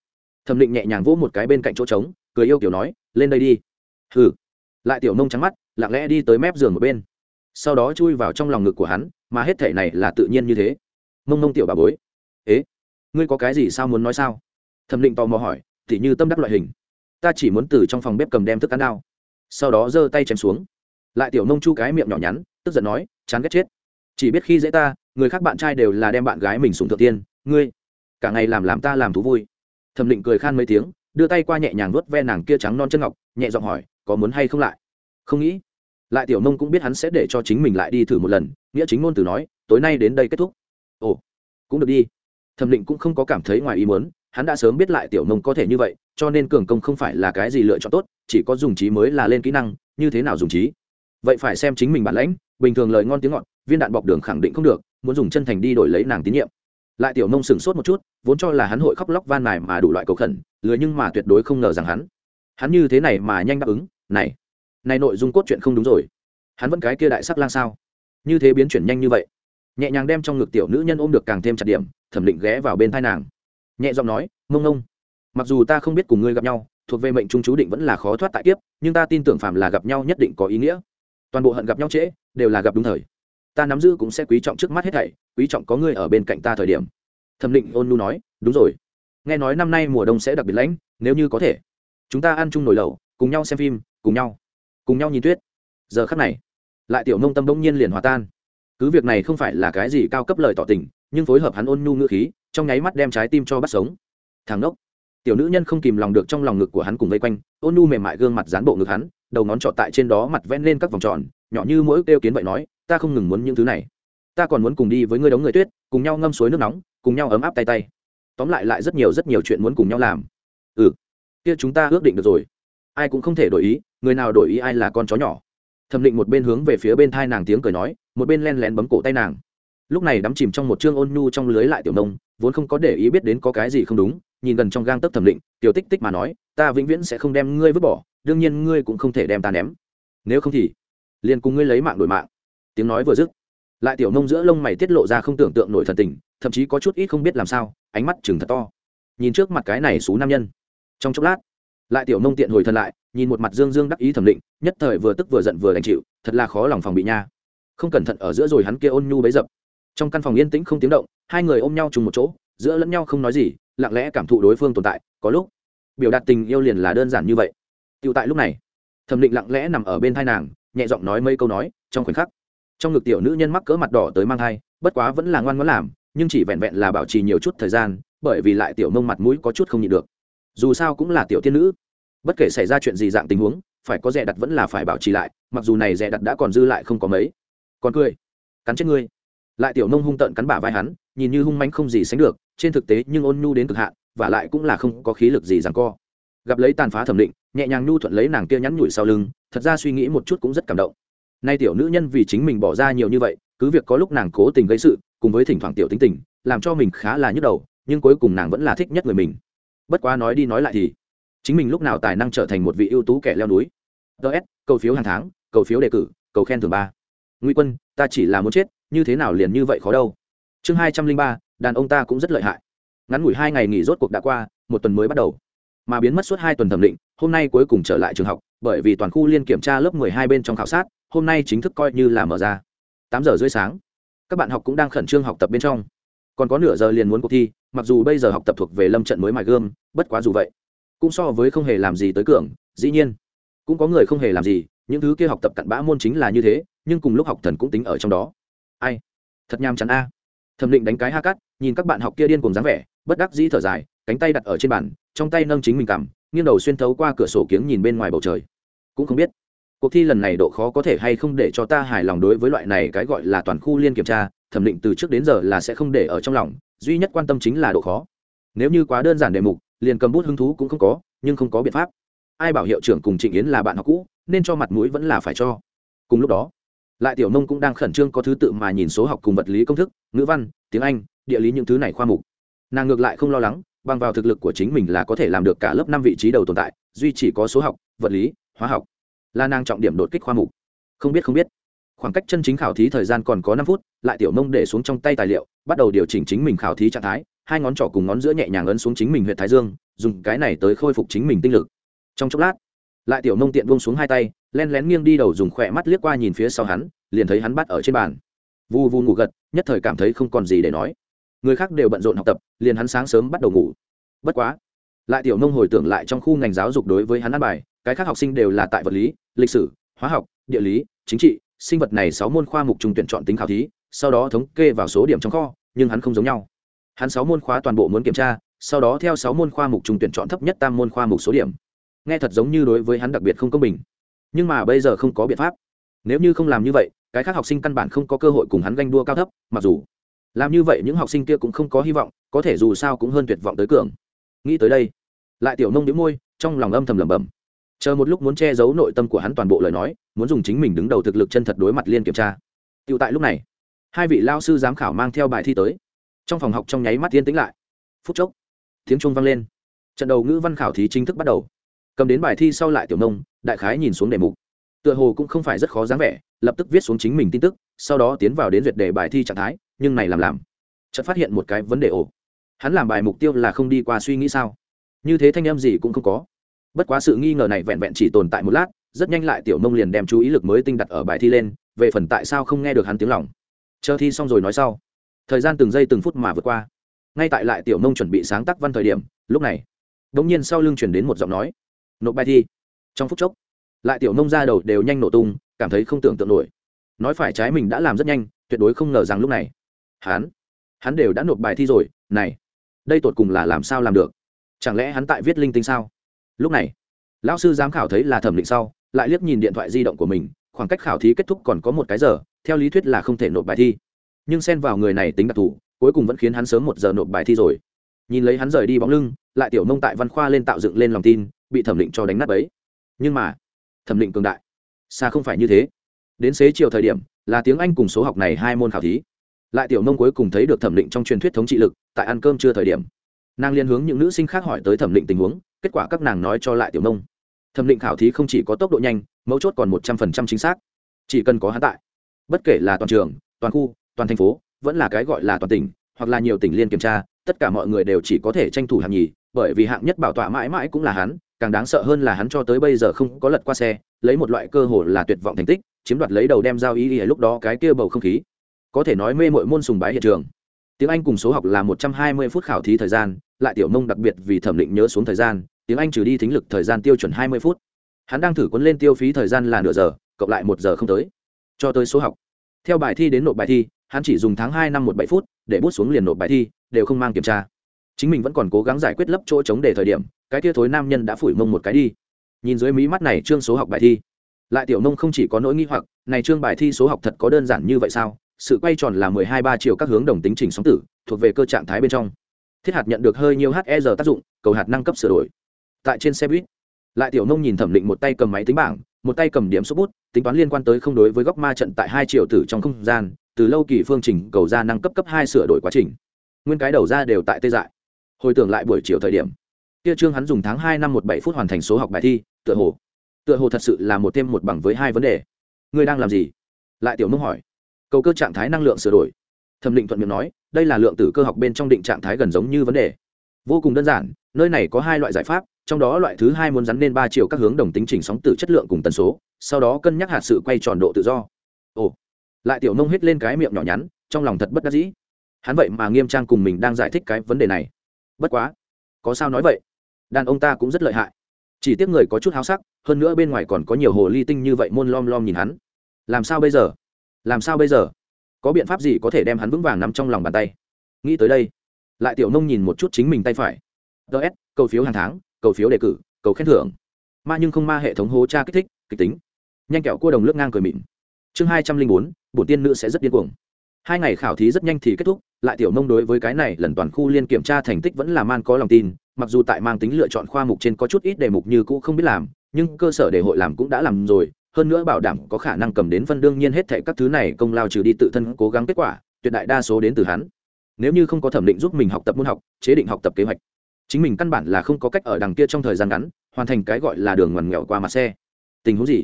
S1: Thẩm định nhẹ nhàng vỗ một cái bên cạnh chỗ trống, cười yêu kiểu nói, lên đây đi. Hừ. Lại tiểu nông trắng mắt, lặng lẽ đi tới mép giường một bên. Sau đó chui vào trong lòng ngực của hắn, mà hết thể này là tự nhiên như thế. Mông mông tiểu bà bối. Ế? Ngươi có cái gì sao muốn nói sao? Thẩm định tò mò hỏi tỉ như tâm đắc loại hình. Ta chỉ muốn từ trong phòng bếp cầm đem thức ăn đao. Sau đó giơ tay chém xuống. Lại tiểu nông chu cái miệng nhỏ nhắn, tức giận nói, chán ghét chết. Chỉ biết khi dễ ta, người khác bạn trai đều là đem bạn gái mình sùng thượng tiên. Ngươi, cả ngày làm làm ta làm thú vui. Thẩm định cười khan mấy tiếng, đưa tay qua nhẹ nhàng nuốt ve nàng kia trắng non chân ngọc, nhẹ giọng hỏi, có muốn hay không lại? Không nghĩ. Lại tiểu nông cũng biết hắn sẽ để cho chính mình lại đi thử một lần, nghĩa chính ngôn từ nói, tối nay đến đây kết thúc. Ồ, cũng được đi. Thẩm định cũng không có cảm thấy ngoài ý muốn hắn đã sớm biết lại tiểu nông có thể như vậy, cho nên cường công không phải là cái gì lựa chọn tốt, chỉ có dùng trí mới là lên kỹ năng, như thế nào dùng trí? Vậy phải xem chính mình bản lãnh, bình thường lời ngon tiếng ngọt, viên đạn bọc đường khẳng định không được, muốn dùng chân thành đi đổi lấy nàng tín nhiệm. Lại tiểu nông sửng sốt một chút, vốn cho là hắn hội khóc lóc van nài mà đủ loại cầu khẩn lừa nhưng mà tuyệt đối không ngờ rằng hắn hắn như thế này mà nhanh đáp ứng, này này nội dung cốt chuyện không đúng rồi. Hắn vẫn cái kia đại sắc lang sao? Như thế biến chuyển nhanh như vậy. Nhẹ nhàng đem trong ngực tiểu nữ nhân ôm được càng thêm chặt điểm, thẩm định ghé vào bên thai nàng nhẹ giọng nói mông ngông, mặc dù ta không biết cùng ngươi gặp nhau, thuộc về mệnh trung chú định vẫn là khó thoát tại kiếp, nhưng ta tin tưởng phạm là gặp nhau nhất định có ý nghĩa. Toàn bộ hận gặp nhau trễ, đều là gặp đúng thời. Ta nắm giữ cũng sẽ quý trọng trước mắt hết thảy, quý trọng có ngươi ở bên cạnh ta thời điểm. Thẩm định ôn nu nói, đúng rồi. Nghe nói năm nay mùa đông sẽ đặc biệt lãnh nếu như có thể, chúng ta ăn chung nồi lẩu, cùng nhau xem phim, cùng nhau cùng nhau nhìn tuyết. Giờ khắc này, lại tiểu nông tâm bỗng nhiên liền hòa tan. Cứ việc này không phải là cái gì cao cấp lời tỏ tình, nhưng phối hợp hắn ôn nhu ngữ khí trong nháy mắt đem trái tim cho bắt sống. Thằng nốc, tiểu nữ nhân không kìm lòng được trong lòng ngực của hắn cùng vây quanh ôn nhu mềm mại gương mặt dán bộ ngực hắn đầu ngón trọt tại trên đó mặt vẽ lên các vòng tròn nhỏ như mỗi kêu kiến vậy nói ta không ngừng muốn những thứ này. Ta còn muốn cùng đi với ngươi đống người tuyết cùng nhau ngâm suối nước nóng cùng nhau ấm áp tay tay. Tóm lại lại rất nhiều rất nhiều chuyện muốn cùng nhau làm. Ừ kia chúng ta ước định được rồi. Ai cũng không thể đổi ý người nào đổi ý ai là con chó nhỏ. Thẩm định một bên hướng về phía bên thai nàng tiếng cười nói một bên len lén bấm cổ tay nàng lúc này đắm chìm trong một chương ôn nhu trong lưới lại tiểu nông, vốn không có để ý biết đến có cái gì không đúng, nhìn gần trong gang tấc thẩm định, tiểu tích tích mà nói, ta vĩnh viễn sẽ không đem ngươi vứt bỏ, đương nhiên ngươi cũng không thể đem ta ném. Nếu không thì, liền cùng ngươi lấy mạng đổi mạng. Tiếng nói vừa dứt, lại tiểu nông giữa lông mày tiết lộ ra không tưởng tượng nổi thần tình, thậm chí có chút ít không biết làm sao, ánh mắt chừng thật to. Nhìn trước mặt cái này xú nam nhân. Trong chốc lát, lại tiểu nông tiện hồi thân lại, nhìn một mặt dương dương đắc ý thẩm định, nhất thời vừa tức vừa giận vừa đành chịu, thật là khó lòng phòng bị nha. Không cẩn thận ở giữa rồi hắn kia ôn nhu bấy dập trong căn phòng yên tĩnh không tiếng động, hai người ôm nhau chung một chỗ, giữa lẫn nhau không nói gì, lặng lẽ cảm thụ đối phương tồn tại, có lúc, biểu đạt tình yêu liền là đơn giản như vậy. Tựu tại lúc này, thẩm định lặng lẽ nằm ở bên thai nàng, nhẹ giọng nói mấy câu nói, trong khoảnh khắc, trong ngực tiểu nữ nhân mắc cỡ mặt đỏ tới mang thai, bất quá vẫn là ngoan ngoãn làm, nhưng chỉ vẹn vẹn là bảo trì nhiều chút thời gian, bởi vì lại tiểu mông mặt mũi có chút không nhịn được. Dù sao cũng là tiểu tiên nữ, bất kể xảy ra chuyện gì dạng tình huống, phải có rẻ đặt vẫn là phải bảo trì lại, mặc dù này rẻ đặt đã còn dư lại không có mấy. Còn cười, cắn chết ngươi lại tiểu nông hung tợn cắn bả vai hắn, nhìn như hung manh không gì sánh được, trên thực tế nhưng ôn nhu đến cực hạn, và lại cũng là không có khí lực gì rằng co. Gặp lấy tàn phá thẩm định, nhẹ nhàng nhu thuận lấy nàng kia nhắn nhủi sau lưng, thật ra suy nghĩ một chút cũng rất cảm động. Nay tiểu nữ nhân vì chính mình bỏ ra nhiều như vậy, cứ việc có lúc nàng cố tình gây sự, cùng với thỉnh thoảng tiểu tính tình, làm cho mình khá là nhức đầu, nhưng cuối cùng nàng vẫn là thích nhất người mình. Bất quá nói đi nói lại thì, chính mình lúc nào tài năng trở thành một vị ưu tú kẻ leo núi? Ts cầu phiếu hàng tháng, cầu phiếu đề cử, cầu khen thưởng ba. Nguy quân, ta chỉ là muốn chết như thế nào liền như vậy khó đâu. Chương hai trăm linh ba, đàn ông ta cũng rất lợi hại. Ngắn ngủi hai ngày nghỉ rốt cuộc đã qua, một tuần mới bắt đầu. Mà biến mất suốt hai tuần thẩm định, hôm nay cuối cùng trở lại trường học, bởi vì toàn khu liên kiểm tra lớp mười hai bên trong khảo sát, hôm nay chính thức coi như là mở ra. Tám giờ rưỡi sáng, các bạn học cũng đang khẩn trương học tập bên trong. Còn có nửa giờ liền muốn cuộc thi, mặc dù bây giờ học tập thuộc về lâm trận mới mài gươm, bất quá dù vậy, cũng so với không hề làm gì tới cường, dĩ nhiên, cũng có người không hề làm gì, những thứ kia học tập cặn bã môn chính là như thế, nhưng cùng lúc học thần cũng tính ở trong đó ai? Thật nham chắn a. Thẩm định đánh cái ha cắt, nhìn các bạn học kia điên cùng dáng vẻ, bất đắc dĩ thở dài, cánh tay đặt ở trên bàn, trong tay nâng chính mình cằm, nghiêng đầu xuyên thấu qua cửa sổ kiếng nhìn bên ngoài bầu trời. Cũng không biết, cuộc thi lần này độ khó có thể hay không để cho ta hài lòng đối với loại này cái gọi là toàn khu liên kiểm tra, thẩm định từ trước đến giờ là sẽ không để ở trong lòng, duy nhất quan tâm chính là độ khó. Nếu như quá đơn giản đề mục, liền cầm bút hứng thú cũng không có, nhưng không có biện pháp. Ai bảo hiệu trưởng cùng trịnh yến là bạn học cũ, nên cho mặt mũi vẫn là phải cho. Cùng lúc đó lại tiểu nông cũng đang khẩn trương có thứ tự mà nhìn số học cùng vật lý công thức, ngữ văn, tiếng anh, địa lý những thứ này khoa mục. Nàng ngược lại không lo lắng, bằng vào thực lực của chính mình là có thể làm được cả lớp năm vị trí đầu tồn tại, duy chỉ có số học, vật lý, hóa học là nàng trọng điểm đột kích khoa mục. Không biết không biết. Khoảng cách chân chính khảo thí thời gian còn có năm phút, lại tiểu nông để xuống trong tay tài liệu, bắt đầu điều chỉnh chính mình khảo thí trạng thái, hai ngón trỏ cùng ngón giữa nhẹ nhàng ấn xuống chính mình huyện thái dương, dùng cái này tới khôi phục chính mình tinh lực. Trong chốc lát, lại tiểu nông tiện buông xuống hai tay len lén nghiêng đi đầu dùng khỏe mắt liếc qua nhìn phía sau hắn, liền thấy hắn bắt ở trên bàn. Vu vu ngủ gật, nhất thời cảm thấy không còn gì để nói. Người khác đều bận rộn học tập, liền hắn sáng sớm bắt đầu ngủ. Bất quá, lại tiểu nông hồi tưởng lại trong khu ngành giáo dục đối với hắn ăn bài, cái khác học sinh đều là tại vật lý, lịch sử, hóa học, địa lý, chính trị, sinh vật này sáu môn khoa mục trùng tuyển chọn tính khảo thí, sau đó thống kê vào số điểm trong kho, nhưng hắn không giống nhau. Hắn sáu môn khóa toàn bộ muốn kiểm tra, sau đó theo sáu môn khoa mục trùng tuyển chọn thấp nhất tam môn khoa mục số điểm. Nghe thật giống như đối với hắn đặc biệt không công bình nhưng mà bây giờ không có biện pháp. Nếu như không làm như vậy, cái khác học sinh căn bản không có cơ hội cùng hắn ganh đua cao thấp, mặc dù làm như vậy những học sinh kia cũng không có hy vọng, có thể dù sao cũng hơn tuyệt vọng tới cường. Nghĩ tới đây, lại tiểu nông đĩu môi, trong lòng âm thầm lẩm bẩm. Chờ một lúc muốn che giấu nội tâm của hắn toàn bộ lời nói, muốn dùng chính mình đứng đầu thực lực chân thật đối mặt liên kiểm tra. Tựu tại lúc này, hai vị lao sư giám khảo mang theo bài thi tới. Trong phòng học trong nháy mắt yên tĩnh lại. Phút chốc, tiếng trung vang lên. Trận đầu ngữ văn khảo thí chính thức bắt đầu cầm đến bài thi sau lại tiểu nông, đại khái nhìn xuống đề mục. Tựa hồ cũng không phải rất khó dáng vẻ, lập tức viết xuống chính mình tin tức, sau đó tiến vào đến duyệt đề bài thi trạng thái, nhưng này làm làm. Chợt phát hiện một cái vấn đề ổ hắn làm bài mục tiêu là không đi qua suy nghĩ sao? Như thế thanh em gì cũng không có. Bất quá sự nghi ngờ này vẹn vẹn chỉ tồn tại một lát, rất nhanh lại tiểu nông liền đem chú ý lực mới tinh đặt ở bài thi lên, về phần tại sao không nghe được hắn tiếng lòng. Chờ thi xong rồi nói sau. Thời gian từng giây từng phút mà vượt qua. Ngay tại lại tiểu nông chuẩn bị sáng tác văn thời điểm, lúc này đ ỗ n g nhiên sau lưng chuyển đến một giọng nói nộp bài thi. Trong phút chốc, lại tiểu nông ra đầu đều nhanh nổ tung, cảm thấy không tưởng tượng nổi. Nói phải trái mình đã làm rất nhanh, tuyệt đối không ngờ rằng lúc này, hắn hắn đều đã nộp bài thi rồi, này, đây tột cùng là làm sao làm được? Chẳng lẽ hắn tại viết linh tinh sao? Lúc này, lão sư giám khảo thấy là thẩm định sau, lại liếc nhìn điện thoại di động của mình, khoảng cách khảo thí kết thúc còn có một cái giờ, theo lý thuyết là không thể nộp bài thi. Nhưng xen vào người này tính đặc thù, cuối cùng vẫn khiến hắn sớm một giờ nộp bài thi rồi. Nhìn lấy hắn rời đi bóng lưng, lại tiểu nông tại văn khoa lên tạo dựng lên lòng tin bị thẩm định cho đánh nát bấy. Nhưng mà, thẩm định cường đại. Xa không phải như thế. Đến xế chiều thời điểm, là tiếng anh cùng số học này hai môn khảo thí. Lại tiểu nông cuối cùng thấy được thẩm định trong truyền thuyết thống trị lực, tại ăn cơm chưa thời điểm. Nàng liên hướng những nữ sinh khác hỏi tới thẩm định tình huống, kết quả các nàng nói cho lại tiểu nông. Thẩm định khảo thí không chỉ có tốc độ nhanh, mấu chốt còn một trăm phần trăm chính xác. Chỉ cần có hắn tại, bất kể là toàn trường, toàn khu, toàn thành phố, vẫn là cái gọi là toàn tỉnh, hoặc là nhiều tỉnh liên kiểm tra, tất cả mọi người đều chỉ có thể tranh thủ hạng nhì, bởi vì hạng nhất bảo tọa mãi mãi cũng là hắn càng đáng sợ hơn là hắn cho tới bây giờ không có lật qua xe, lấy một loại cơ hội là tuyệt vọng thành tích, chiếm đoạt lấy đầu đem giao ý ý lúc đó cái kia bầu không khí. Có thể nói mê mội môn sùng bái hiện trường. Tiếng anh cùng số học là một trăm hai mươi phút khảo thí thời gian, lại tiểu mông đặc biệt vì thẩm định nhớ xuống thời gian, tiếng anh trừ đi thính lực thời gian tiêu chuẩn hai mươi phút. Hắn đang thử cuốn lên tiêu phí thời gian là nửa giờ, cộng lại một giờ không tới. Cho tới số học. Theo bài thi đến nộp bài thi, hắn chỉ dùng tháng hai năm một bảy phút, để bút xuống liền nộp bài thi, đều không mang kiểm tra chính mình vẫn còn cố gắng giải quyết lấp chỗ chống để thời điểm, cái tia thối nam nhân đã phủi mông một cái đi. Nhìn dưới mí mắt này trương số học bài thi. Lại tiểu nông không chỉ có nỗi nghi hoặc, này trương bài thi số học thật có đơn giản như vậy sao? Sự quay tròn là mười hai ba chiều các hướng đồng tính trình sóng tử, thuộc về cơ trạng thái bên trong. Thiết hạt nhận được hơi nhiều he tác dụng, cầu hạt năng cấp sửa đổi. Tại trên xe buýt, lại tiểu nông nhìn thẩm định một tay cầm máy tính bảng, một tay cầm điểm số bút, tính toán liên quan tới không đối với góc ma trận tại hai triệu tử trong không gian, từ lâu kỳ phương trình cầu ra năng cấp cấp hai sửa đổi quá trình. Nguyên cái đầu ra đều tại tê dại hồi tưởng lại buổi chiều thời điểm. Kia trương hắn dùng tháng hai năm một bảy phút hoàn thành số học bài thi, tựa hồ tựa hồ thật sự là một thêm một bằng với hai vấn đề. Ngươi đang làm gì? Lại tiểu mông hỏi. Cầu cơ trạng thái năng lượng sửa đổi. Thẩm định thuận miệng nói, đây là lượng tử cơ học bên trong định trạng thái gần giống như vấn đề. Vô cùng đơn giản, nơi này có hai loại giải pháp, trong đó loại thứ hai muốn rắn lên ba chiều các hướng đồng tính chỉnh sóng tử chất lượng cùng tần số, sau đó cân nhắc hạt sự quay tròn độ tự do. Ồ. Lại tiểu nông hết lên cái miệng nhỏ nhắn, trong lòng thật bất đắc dĩ. Hắn vậy mà nghiêm trang cùng mình đang giải thích cái vấn đề này bất quá, có sao nói vậy? Đàn ông ta cũng rất lợi hại. Chỉ tiếc người có chút háo sắc, hơn nữa bên ngoài còn có nhiều hồ ly tinh như vậy môn lom lom nhìn hắn. Làm sao bây giờ? Làm sao bây giờ? Có biện pháp gì có thể đem hắn vững vàng nằm trong lòng bàn tay? Nghĩ tới đây, lại tiểu nông nhìn một chút chính mình tay phải. Ts cầu phiếu hàng tháng, cầu phiếu đề cử, cầu khen thưởng. Ma nhưng không ma hệ thống hố cha kích thích, kịch tính. Nhanh kẹo cua đồng lướt ngang cười mịn. Chương hai trăm linh bốn, bổn tiên nữ sẽ rất điên cuồng hai ngày khảo thí rất nhanh thì kết thúc, lại tiểu nông đối với cái này lần toàn khu liên kiểm tra thành tích vẫn là man có lòng tin, mặc dù tại mang tính lựa chọn khoa mục trên có chút ít đề mục như cũ không biết làm, nhưng cơ sở để hội làm cũng đã làm rồi, hơn nữa bảo đảm có khả năng cầm đến phân đương nhiên hết thệ các thứ này công lao trừ đi tự thân cố gắng kết quả, tuyệt đại đa số đến từ hắn. Nếu như không có thẩm định giúp mình học tập môn học, chế định học tập kế hoạch. Chính mình căn bản là không có cách ở đằng kia trong thời gian ngắn, hoàn thành cái gọi là đường ngoằn nghèo qua mặt xe. Tình huống gì?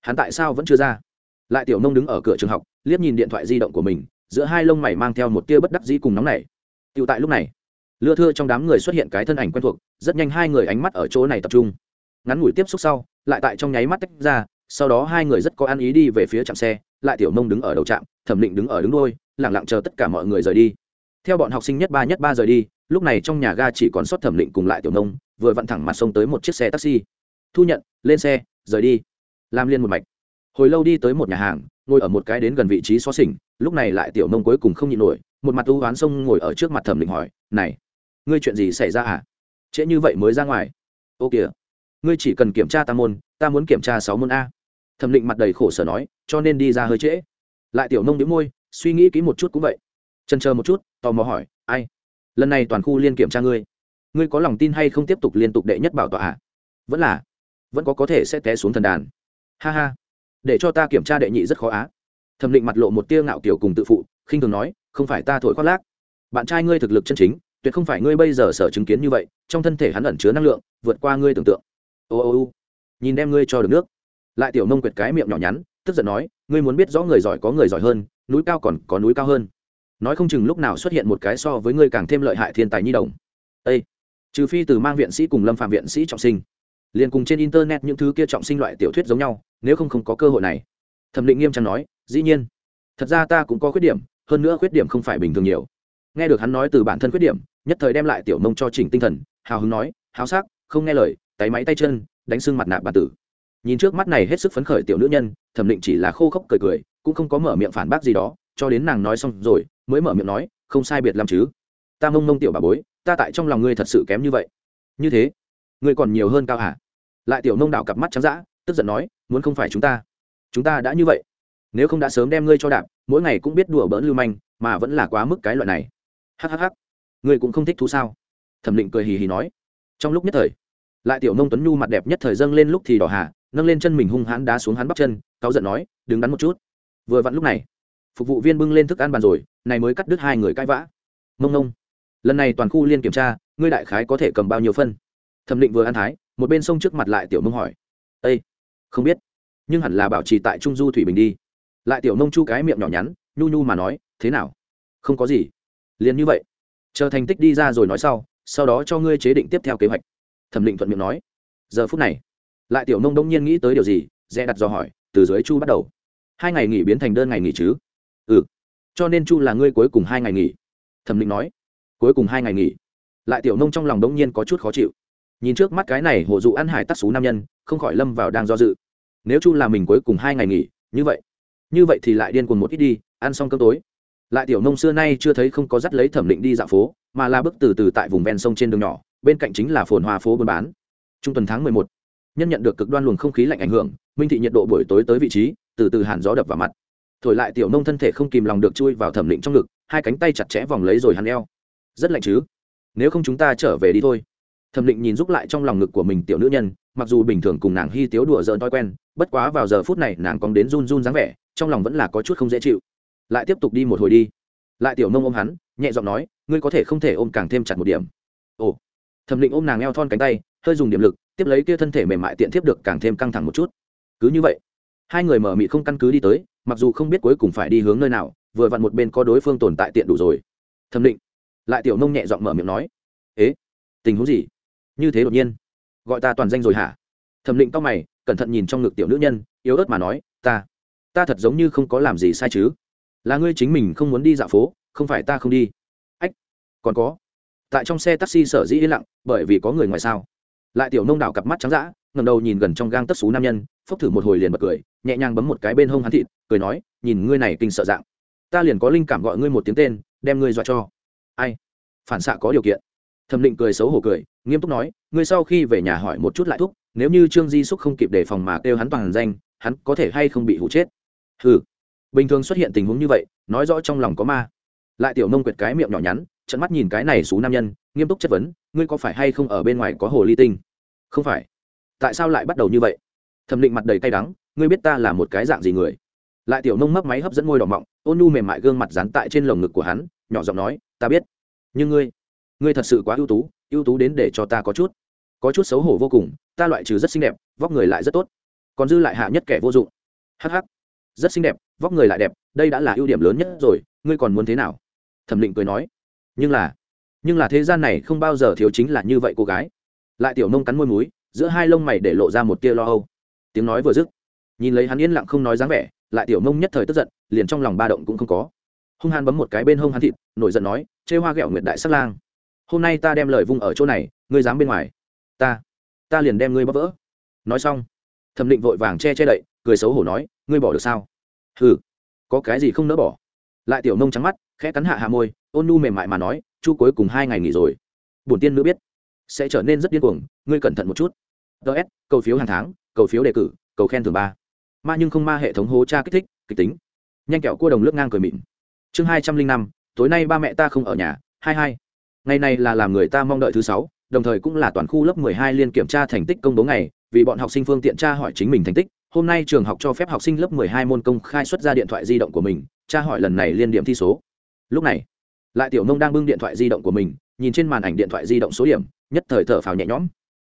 S1: Hắn tại sao vẫn chưa ra? Lại tiểu nông đứng ở cửa trường học, liếc nhìn điện thoại di động của mình giữa hai lông mày mang theo một tia bất đắc dĩ cùng nóng này tựu tại lúc này, lưa thưa trong đám người xuất hiện cái thân ảnh quen thuộc, rất nhanh hai người ánh mắt ở chỗ này tập trung. Ngắn ngủi tiếp xúc sau, lại tại trong nháy mắt tách ra, sau đó hai người rất có ăn ý đi về phía trạm xe, lại tiểu nông đứng ở đầu trạm, thẩm định đứng ở đứng đôi lẳng lặng chờ tất cả mọi người rời đi. Theo bọn học sinh nhất ba nhất ba rời đi, lúc này trong nhà ga chỉ còn sót thẩm định cùng lại tiểu nông vừa vặn thẳng mặt sông tới một chiếc xe taxi. Thu nhận, lên xe, rời đi. Làm liên một mạch. Hồi lâu đi tới một nhà hàng ngồi ở một cái đến gần vị trí xó xỉnh, lúc này lại tiểu nông cuối cùng không nhịn nổi, một mặt ưu oán sông ngồi ở trước mặt thẩm định hỏi, này, ngươi chuyện gì xảy ra à? Trễ như vậy mới ra ngoài. Ô kìa, ngươi chỉ cần kiểm tra tam môn, ta muốn kiểm tra sáu môn a. Thẩm định mặt đầy khổ sở nói, cho nên đi ra hơi trễ. Lại tiểu nông đĩu môi, suy nghĩ kỹ một chút cũng vậy. Trần chờ một chút, tò mò hỏi, ai? Lần này toàn khu liên kiểm tra ngươi. Ngươi có lòng tin hay không tiếp tục liên tục đệ nhất bảo tọa à? vẫn là, vẫn có có thể sẽ té xuống thần đàn. Ha ha để cho ta kiểm tra đệ nhị rất khó á. Thẩm định mặt lộ một tia ngạo kiểu cùng tự phụ, khinh thường nói, không phải ta thổi khoác lác. Bạn trai ngươi thực lực chân chính, tuyệt không phải ngươi bây giờ sở chứng kiến như vậy, trong thân thể hắn ẩn chứa năng lượng, vượt qua ngươi tưởng tượng. Ô ô ô, nhìn đem ngươi cho được nước. Lại tiểu nông quyệt cái miệng nhỏ nhắn, tức giận nói, ngươi muốn biết rõ người giỏi có người giỏi hơn, núi cao còn có núi cao hơn. Nói không chừng lúc nào xuất hiện một cái so với ngươi càng thêm lợi hại thiên tài nhi đồng. Ây trừ phi từ mang viện sĩ cùng lâm phạm viện sĩ trọng sinh. Liền cùng trên internet những thứ kia trọng sinh loại tiểu thuyết giống nhau nếu không không có cơ hội này. Thẩm định nghiêm trang nói, dĩ nhiên. Thật ra ta cũng có khuyết điểm, hơn nữa khuyết điểm không phải bình thường nhiều. Nghe được hắn nói từ bản thân khuyết điểm, nhất thời đem lại tiểu nông cho chỉnh tinh thần, hào hứng nói, háo sắc, không nghe lời, tay máy tay chân, đánh xương mặt nạ bà tử. Nhìn trước mắt này hết sức phấn khởi tiểu nữ nhân, thẩm định chỉ là khô khốc cười cười, cũng không có mở miệng phản bác gì đó, cho đến nàng nói xong rồi, mới mở miệng nói, không sai biệt làm chứ. Ta mông mông tiểu bà bối, ta tại trong lòng ngươi thật sự kém như vậy. Như thế? Ngươi còn nhiều hơn cao hả? Lại tiểu nông đảo cặp mắt trắng d tức giận nói, muốn không phải chúng ta. Chúng ta đã như vậy. Nếu không đã sớm đem ngươi cho đạp, mỗi ngày cũng biết đùa bỡn lưu manh, mà vẫn là quá mức cái loại này. Hhh ngươi cũng không thích thú sao? Thẩm định cười hì hì nói. Trong lúc nhất thời, lại tiểu nông tuấn nhu mặt đẹp nhất thời dâng lên lúc thì đỏ hà, nâng lên chân mình hung hãn đá xuống hắn bắp chân, cáu giận nói, đứng đắn một chút. Vừa vặn lúc này, phục vụ viên bưng lên thức ăn bàn rồi, này mới cắt đứt hai người cãi vã. Mông nông lần này toàn khu liên kiểm tra, ngươi đại khái có thể cầm bao nhiêu phân? Thẩm định vừa ăn thái, một bên sông trước mặt lại tiểu mông hỏi. Ây không biết. Nhưng hẳn là bảo trì tại trung du thủy bình đi. Lại tiểu nông chu cái miệng nhỏ nhắn, nhu nhu mà nói, thế nào? Không có gì. Liền như vậy, chờ thành tích đi ra rồi nói sau sau đó cho ngươi chế định tiếp theo kế hoạch. Thẩm định thuận miệng nói. Giờ phút này, lại tiểu nông đông nhiên nghĩ tới điều gì, dè đặt dò hỏi, từ dưới chu bắt đầu, hai ngày nghỉ biến thành đơn ngày nghỉ chứ? Ừ cho nên chu là ngươi cuối cùng hai ngày nghỉ. Thẩm định nói. Cuối cùng hai ngày nghỉ. Lại tiểu nông trong lòng đông nhiên có chút khó chịu. Nhìn trước mắt cái này hộ dụ ăn hải tắc xú nam nhân, không khỏi lâm vào đang do dự nếu chu là mình cuối cùng hai ngày nghỉ, như vậy như vậy thì lại điên cuồng một ít đi, ăn xong cơm tối. Lại tiểu nông xưa nay chưa thấy không có dắt lấy thẩm định đi dạo phố, mà là bước từ từ tại vùng ven sông trên đường nhỏ, bên cạnh chính là phồn hoa phố buôn bán. Trung tuần tháng mười một, nhân nhận được cực đoan luồng không khí lạnh ảnh hưởng, minh thị nhiệt độ buổi tối tới vị trí, từ từ hàn gió đập vào mặt. Thổi lại tiểu nông thân thể không kìm lòng được chui vào thẩm định trong ngực, hai cánh tay chặt chẽ vòng lấy rồi hắn eo. Rất lạnh chứ? Nếu không chúng ta trở về đi thôi. Thẩm định nhìn giúp lại trong lòng ngực của mình tiểu nữ nhân, mặc dù bình thường cùng nàng hy tiếu đùa dợn thói quen bất quá vào giờ phút này nàng cóng đến run run dáng vẻ, trong lòng vẫn là có chút không dễ chịu. Lại tiếp tục đi một hồi đi. Lại tiểu nông ôm hắn, nhẹ giọng nói, ngươi có thể không thể ôm càng thêm chặt một điểm. Ồ. Thẩm định ôm nàng eo thon cánh tay, hơi dùng điểm lực, tiếp lấy kia thân thể mềm mại tiện tiếp được càng thêm căng thẳng một chút. Cứ như vậy, hai người mở mị không căn cứ đi tới, mặc dù không biết cuối cùng phải đi hướng nơi nào, vừa vặn một bên có đối phương tồn tại tiện đủ rồi. Thẩm định. Lại tiểu nông nhẹ giọng mở miệng nói, ế, tình huống gì? Như thế đột nhiên, gọi ta toàn danh rồi hả? Thẩm định tóc mày cẩn thận nhìn trong ngực tiểu nữ nhân, yếu ớt mà nói, ta ta thật giống như không có làm gì sai chứ. Là ngươi chính mình không muốn đi dạo phố, không phải ta không đi. Ách, còn có. Tại trong xe taxi sở dĩ yên lặng, bởi vì có người ngoài sao. Lại tiểu nông đảo cặp mắt trắng d ã ngầm đầu nhìn gần trong gang tất xú nam nhân, phốc thử một hồi liền bật cười, nhẹ nhàng bấm một cái bên hông hắn thịt, cười nói, nhìn ngươi này kinh sợ dạng. Ta liền có linh cảm gọi ngươi một tiếng tên, đem ngươi dọa cho. Ai? Phản xạ có điều kiện. Thẩm định cười xấu hổ cười, nghiêm túc nói, ngươi sau khi về nhà hỏi một chút lại thúc nếu như trương di xúc không kịp đề phòng mà kêu hắn toàn danh, hắn có thể hay không bị hụ chết? Ừ bình thường xuất hiện tình huống như vậy, nói rõ trong lòng có ma. Lại tiểu nông quyệt cái miệng nhỏ nhắn trận mắt nhìn cái này xú nam nhân, nghiêm túc chất vấn, ngươi có phải hay không ở bên ngoài có hồ ly tinh? Không phải. Tại sao lại bắt đầu như vậy? Thẩm định mặt đầy cay đắng, ngươi biết ta là một cái dạng gì người? Lại tiểu nông mấp máy hấp dẫn môi đỏ mọng, ôn nu mềm mại gương mặt dán tại trên lồng ngực của hắn, nhỏ giọng nói, ta biết. Nhưng ngươi ngươi thật sự quá ưu tú ưu tú đến để cho ta có chút có chút xấu hổ vô cùng, ta loại trừ rất xinh đẹp, vóc người lại rất tốt. Còn dư lại hạ nhất kẻ vô dụng. Hh rất xinh đẹp, vóc người lại đẹp, đây đã là ưu điểm lớn nhất rồi, ngươi còn muốn thế nào? Thẩm định cười nói. Nhưng là nhưng là thế gian này không bao giờ thiếu chính là như vậy cô gái. Lại tiểu nông cắn môi múi, giữa hai lông mày để lộ ra một tia lo âu. Tiếng nói vừa dứt, nhìn lấy hắn yên lặng không nói dáng vẻ, lại tiểu nông nhất thời tức giận, liền trong lòng ba động cũng không có. Hung han bấm một cái bên hông hắn thịt, nổi giận nói, chê hoa ghẹo nguyệt đại sắc lang. Hôm nay ta đem lời vung ở chỗ này, ngươi dám bên ngoài ta ta liền đem ngươi bóp vỡ. Nói xong, thẩm định vội vàng che che đậy, cười xấu hổ nói, ngươi bỏ được sao? Hừ, có cái gì không nỡ bỏ? Lại tiểu nông trắng mắt, khẽ cắn hạ hạ môi, ôn nu mềm mại mà nói, chu cuối cùng hai ngày nghỉ rồi. Bổn tiên nữ biết, sẽ trở nên rất điên cuồng, ngươi cẩn thận một chút. Ts cầu phiếu hàng tháng, cầu phiếu đề cử, cầu khen thường ba. Ma nhưng không ma hệ thống hố cha kích thích, kịch tính. Nhanh kẹo cua đồng lướt ngang cười mịn. Chương hai trăm linh năm, tối nay ba mẹ ta không ở nhà, hai hai. Ngày này là làm người ta mong đợi thứ sáu đồng thời cũng là toàn khu lớp mười hai liên kiểm tra thành tích công bố ngày, vì bọn học sinh phương tiện tra hỏi chính mình thành tích, hôm nay trường học cho phép học sinh lớp mười hai môn công khai xuất ra điện thoại di động của mình, tra hỏi lần này liên điểm thi số. Lúc này, lại tiểu nông đang bưng điện thoại di động của mình, nhìn trên màn ảnh điện thoại di động số điểm, nhất thời thở phào nhẹ nhõm.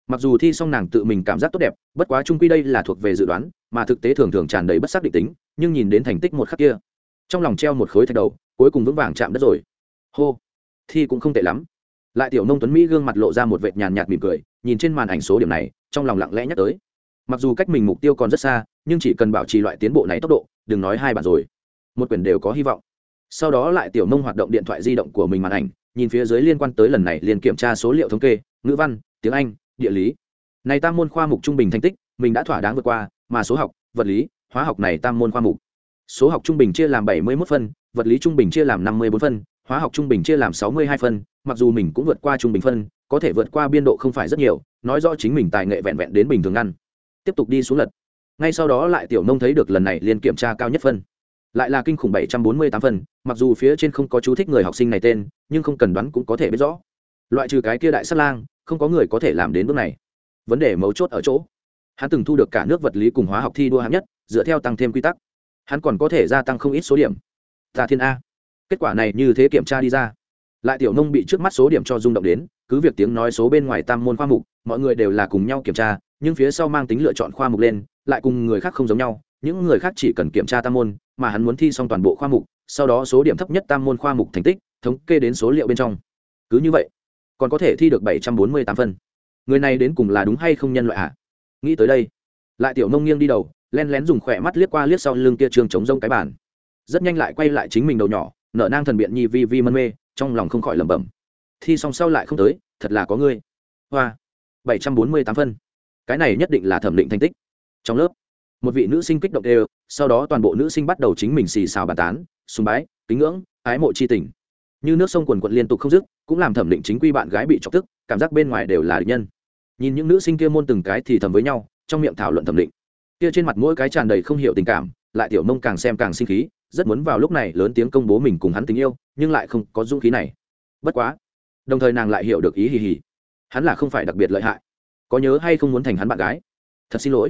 S1: Mặc dù thi xong nàng tự mình cảm giác tốt đẹp, bất quá chung quy đây là thuộc về dự đoán, mà thực tế thường thường tràn đầy bất xác định tính, nhưng nhìn đến thành tích một khắc kia, trong lòng treo một khối thạch đầu, cuối cùng vững vàng chạm đất rồi. Hô, thi cũng không tệ lắm lại tiểu nông tuấn mỹ gương mặt lộ ra một vệt nhàn nhạt mỉm cười, nhìn trên màn ảnh số điểm này, trong lòng lặng lẽ nhắc tới. Mặc dù cách mình mục tiêu còn rất xa, nhưng chỉ cần bảo trì loại tiến bộ này tốc độ, đừng nói hai bản rồi. Một quyển đều có hy vọng. Sau đó lại tiểu nông hoạt động điện thoại di động của mình màn ảnh, nhìn phía dưới liên quan tới lần này liền kiểm tra số liệu thống kê, ngữ văn, tiếng anh, địa lý. Này tam môn khoa mục trung bình thành tích, mình đã thỏa đáng vượt qua, mà số học, vật lý, hóa học này tam môn khoa mục. Số học trung bình chia làm bảy mươi 71 phân, vật lý trung bình chia làm năm mươi bốn phân, hóa học trung bình chia làm sáu mươi hai phân mặc dù mình cũng vượt qua trung bình phân, có thể vượt qua biên độ không phải rất nhiều, nói rõ chính mình tài nghệ vẹn vẹn đến bình thường ngăn tiếp tục đi xuống lật. Ngay sau đó lại tiểu nông thấy được lần này liên kiểm tra cao nhất phân. Lại là kinh khủng bảy trăm bốn mươi tám phân, mặc dù phía trên không có chú thích người học sinh này tên, nhưng không cần đoán cũng có thể biết rõ. Loại trừ cái kia đại sát lang, không có người có thể làm đến bước này. Vấn đề mấu chốt ở chỗ, hắn từng thu được cả nước vật lý cùng hóa học thi đua hạng nhất, dựa theo tăng thêm quy tắc. Hắn còn có thể gia tăng không ít số điểm. Tà thiên a. Kết quả này như thế kiểm tra đi ra lại tiểu nông bị trước mắt số điểm cho rung động đến, cứ việc tiếng nói số bên ngoài tam môn khoa mục, mọi người đều là cùng nhau kiểm tra, nhưng phía sau mang tính lựa chọn khoa mục lên, lại cùng người khác không giống nhau. Những người khác chỉ cần kiểm tra tam môn, mà hắn muốn thi xong toàn bộ khoa mục, sau đó số điểm thấp nhất tam môn khoa mục thành tích, thống kê đến số liệu bên trong. Cứ như vậy, còn có thể thi được bảy trăm bốn mươi tám phân. Người này đến cùng là đúng hay không nhân loại ạ? À? nghĩ tới đây, lại tiểu nông nghiêng đi đầu, len lén dùng khỏe mắt liếc qua liếc sau lưng kia trường chống rông cái bản rất nhanh lại quay lại chính mình đầu nhỏ, nở nang thần biện nhi vi vi mân mê trong lòng không khỏi lẩm bẩm. Thi xong sau lại không tới, thật là có ngươi. Hoa. Bảy trăm bốn mươi tám phân. Cái này nhất định là thẩm định thành tích. Trong lớp, một vị nữ sinh kích động đều, sau đó toàn bộ nữ sinh bắt đầu chính mình xì xào bàn tán, sùng bái, kính ngưỡng, ái mộ c h i tình. Như nước sông quần quận liên tục không dứt, cũng làm thẩm định chính quy bạn gái bị chọc tức, cảm giác bên ngoài đều là địch nhân. Nhìn những nữ sinh kia môn từng cái thì thầm với nhau, trong miệng thảo luận thẩm định. Kia trên mặt mỗi cái tràn đầy không hiểu tình cảm lại tiểu mông càng xem càng sinh khí rất muốn vào lúc này lớn tiếng công bố mình cùng hắn tình yêu nhưng lại không có dũng khí này. Bất quá đồng thời nàng lại hiểu được ý hì hì. Hắn là không phải đặc biệt lợi hại. Có nhớ hay không muốn thành hắn bạn gái? Thật xin lỗi.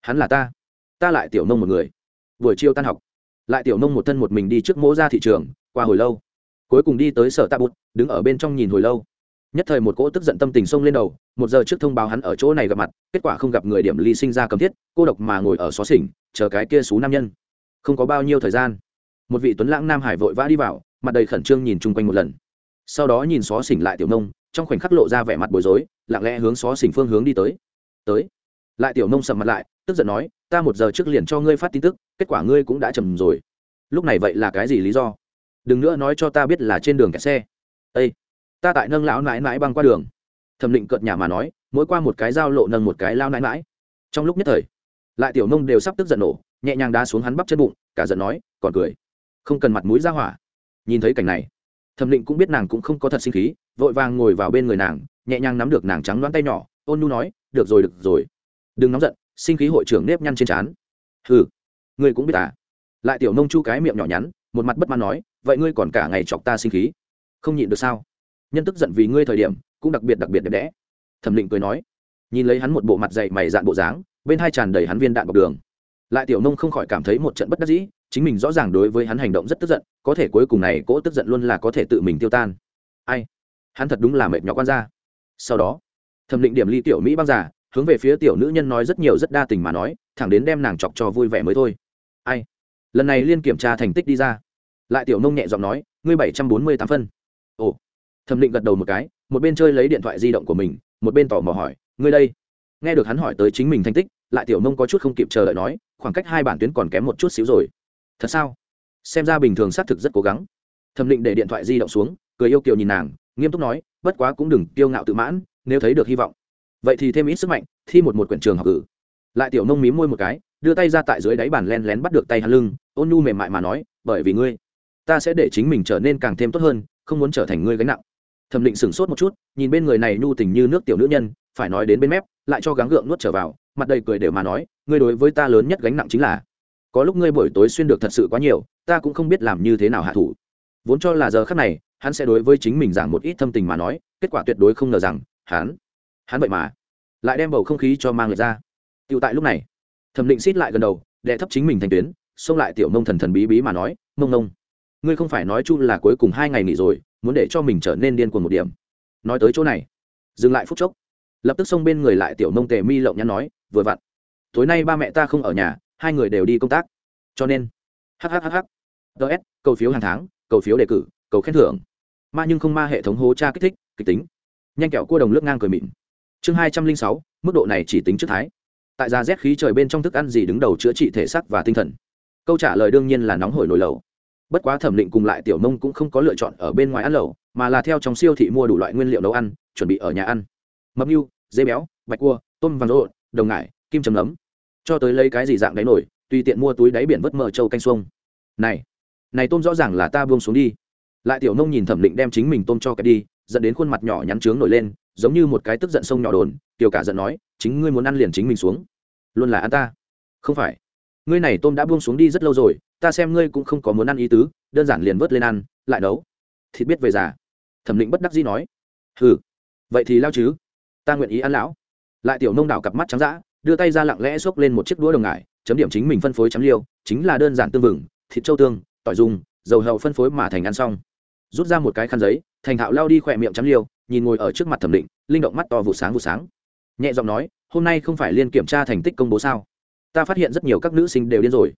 S1: Hắn là ta. Ta lại tiểu nông một người. Buổi chiều tan học. Lại tiểu nông một thân một mình đi trước mỗ ra thị trường qua hồi lâu. Cuối cùng đi tới sở tạ bút, đứng ở bên trong nhìn hồi lâu nhất thời một cỗ tức giận tâm tình xông lên đầu, một giờ trước thông báo hắn ở chỗ này gặp mặt, kết quả không gặp người điểm ly sinh ra cầm thiết, cô độc mà ngồi ở xó xỉnh, chờ cái kia xú nam nhân. Không có bao nhiêu thời gian, một vị tuấn lãng nam hải vội vã đi vào, mặt đầy khẩn trương nhìn chung quanh một lần. Sau đó nhìn xó xỉnh lại tiểu nông, trong khoảnh khắc lộ ra vẻ mặt bối rối, lặng lẽ hướng xó xỉnh phương hướng đi tới. Tới. Lại tiểu nông sầm mặt lại, tức giận nói, ta một giờ trước liền cho ngươi phát tin tức, kết quả ngươi cũng đã trầm rồi. Lúc này vậy là cái gì lý do? Đừng nữa nói cho ta biết là trên đường kẹt xe. Ây ta tại nâng lão nãi nãi băng qua đường. Thẩm định cợt nhà mà nói, mỗi qua một cái giao lộ nâng một cái lao nãi nãi. Trong lúc nhất thời, lại tiểu nông đều sắp tức giận nổ, nhẹ nhàng đá xuống hắn bắp chân bụng, cả giận nói, còn cười. Không cần mặt mũi ra hỏa. Nhìn thấy cảnh này, thẩm định cũng biết nàng cũng không có thật sinh khí, vội vàng ngồi vào bên người nàng, nhẹ nhàng nắm được nàng trắng đoán tay nhỏ, ôn nu nói, được rồi được rồi. Đừng nóng giận, sinh khí hội trưởng nếp nhăn trên trán. Ừ ngươi cũng biết à? Lại tiểu nông chu cái miệng nhỏ nhắn, một mặt bất mãn nói, vậy ngươi còn cả ngày chọc ta sinh khí? Không nhịn được sao? Nhân tức giận vì ngươi thời điểm, cũng đặc biệt đặc biệt đẹp đẽ. Thẩm định cười nói. Nhìn lấy hắn một bộ mặt dày mày dạn bộ dáng, bên hai tràn đầy hắn viên đạn bọc đường. Lại tiểu nông không khỏi cảm thấy một trận bất đắc dĩ, chính mình rõ ràng đối với hắn hành động rất tức giận, có thể cuối cùng này cỗ tức giận luôn là có thể tự mình tiêu tan. Ai? Hắn thật đúng là mệt nhỏ quan ra sau đó, thẩm định điểm ly tiểu mỹ băng giả, hướng về phía tiểu nữ nhân nói rất nhiều rất đa tình mà nói, thẳng đến đem nàng chọc cho vui vẻ mới thôi. Ai? Lần này liên kiểm tra thành tích đi ra. Lại tiểu nông nhẹ giọng nói, ngươi bảy trăm bốn mươi tám phân. Ồ thẩm định gật đầu một cái, một bên chơi lấy điện thoại di động của mình, một bên tỏ mò hỏi, ngươi đây? Nghe được hắn hỏi tới chính mình thành tích, lại tiểu nông có chút không kịp chờ đợi nói, khoảng cách hai bản tuyến còn kém một chút xíu rồi. Thật sao? Xem ra bình thường xác thực rất cố gắng. Thẩm định để điện thoại di động xuống, cười yêu kiều nhìn nàng, nghiêm túc nói, bất quá cũng đừng kiêu ngạo tự mãn, nếu thấy được hy vọng. Vậy thì thêm ít sức mạnh, thi một một quyển trường học cử lại tiểu nông mím môi một cái, đưa tay ra tại dưới đáy bàn len lén bắt được tay hắn lưng, ôn nhu mềm mại mà nói, bởi vì ngươi, ta sẽ để chính mình trở nên càng thêm tốt hơn, không muốn trở thành ngươi gánh nặng thẩm định sửng sốt một chút, nhìn bên người này nhu tình như nước tiểu nữ nhân, phải nói đến bên mép, lại cho gắng gượng nuốt trở vào, mặt đầy cười đều mà nói, ngươi đối với ta lớn nhất gánh nặng chính là, có lúc ngươi buổi tối xuyên được thật sự quá nhiều, ta cũng không biết làm như thế nào hạ thủ. Vốn cho là giờ khắc này, hắn sẽ đối với chính mình giảng một ít thâm tình mà nói, kết quả tuyệt đối không ngờ rằng, hắn hắn vậy mà lại đem bầu không khí cho mang lại ra. Tựu tại lúc này, thẩm định xít lại gần đầu đệ thấp chính mình thành tuyến, xông lại tiểu mông thần thần bí bí mà nói, mông mông ngươi không phải nói chu là cuối cùng hai ngày nghỉ rồi, muốn để cho mình trở nên điên cuồng một điểm. Nói tới chỗ này, dừng lại phút chốc. Lập tức xông bên người lại tiểu mông tề mi lộng nhắn nói, vừa vặn. Tối nay ba mẹ ta không ở nhà, hai người đều đi công tác. Cho nên hhhh ts cầu phiếu hàng tháng, cầu phiếu đề cử, cầu khen thưởng. Ma nhưng không ma hệ thống hố tra kích thích, kịch tính. Nhanh kẹo cua đồng lướt ngang cười mịn. Chương hai trăm linh sáu, mức độ này chỉ tính trước thái. Tại ra rét khí trời bên trong thức ăn gì đứng đầu chữa trị thể xác và tinh thần. Câu trả lời đương nhiên là nóng hổi nồi lẩu bất quá thẩm định cùng lại tiểu mông cũng không có lựa chọn ở bên ngoài ăn lẩu, mà là theo trong siêu thị mua đủ loại nguyên liệu nấu ăn, chuẩn bị ở nhà ăn. Mập mưu dê béo, bạch cua, tôm vàng rộn, đồng ngải, kim chấm nấm. Cho tới lấy cái gì dạng đáy nổi, tùy tiện mua túi đáy biển vớt mỡ trâu canh xuông. Này này tôm rõ ràng là ta buông xuống đi. Lại tiểu nông nhìn thẩm định đem chính mình tôm cho cái đi dẫn đến khuôn mặt nhỏ nhắn trướng nổi lên, giống như một cái tức giận sông nhỏ đồn, tiểu cả giận nói, chính ngươi muốn ăn liền chính mình xuống. Luôn là ăn ta. Không phải. Ngươi này tôm đã buông xuống đi rất lâu rồi ta xem ngươi cũng không có muốn ăn ý tứ, đơn giản liền vớt lên ăn, lại nấu. Thịt biết về già. Thẩm định bất đắc dĩ nói. Ừ vậy thì lao chứ. Ta nguyện ý ăn lão. Lại tiểu nông đảo cặp mắt trắng d đưa tay ra lặng lẽ xốc lên một chiếc đũa đồng ngải, chấm điểm chính mình phân phối chấm liêu, chính là đơn giản tương vừng, thịt trâu tương, tỏi dùng, dầu hậu phân phối mà thành ăn xong. Rút ra một cái khăn giấy, thành thạo lao đi khỏe miệng chấm liêu, nhìn ngồi ở trước mặt thẩm định linh động mắt to vụ sáng vụ sáng. Nhẹ giọng nói, hôm nay không phải liên kiểm tra thành tích công bố sao? Ta phát hiện rất nhiều các nữ sinh đều điên rồi.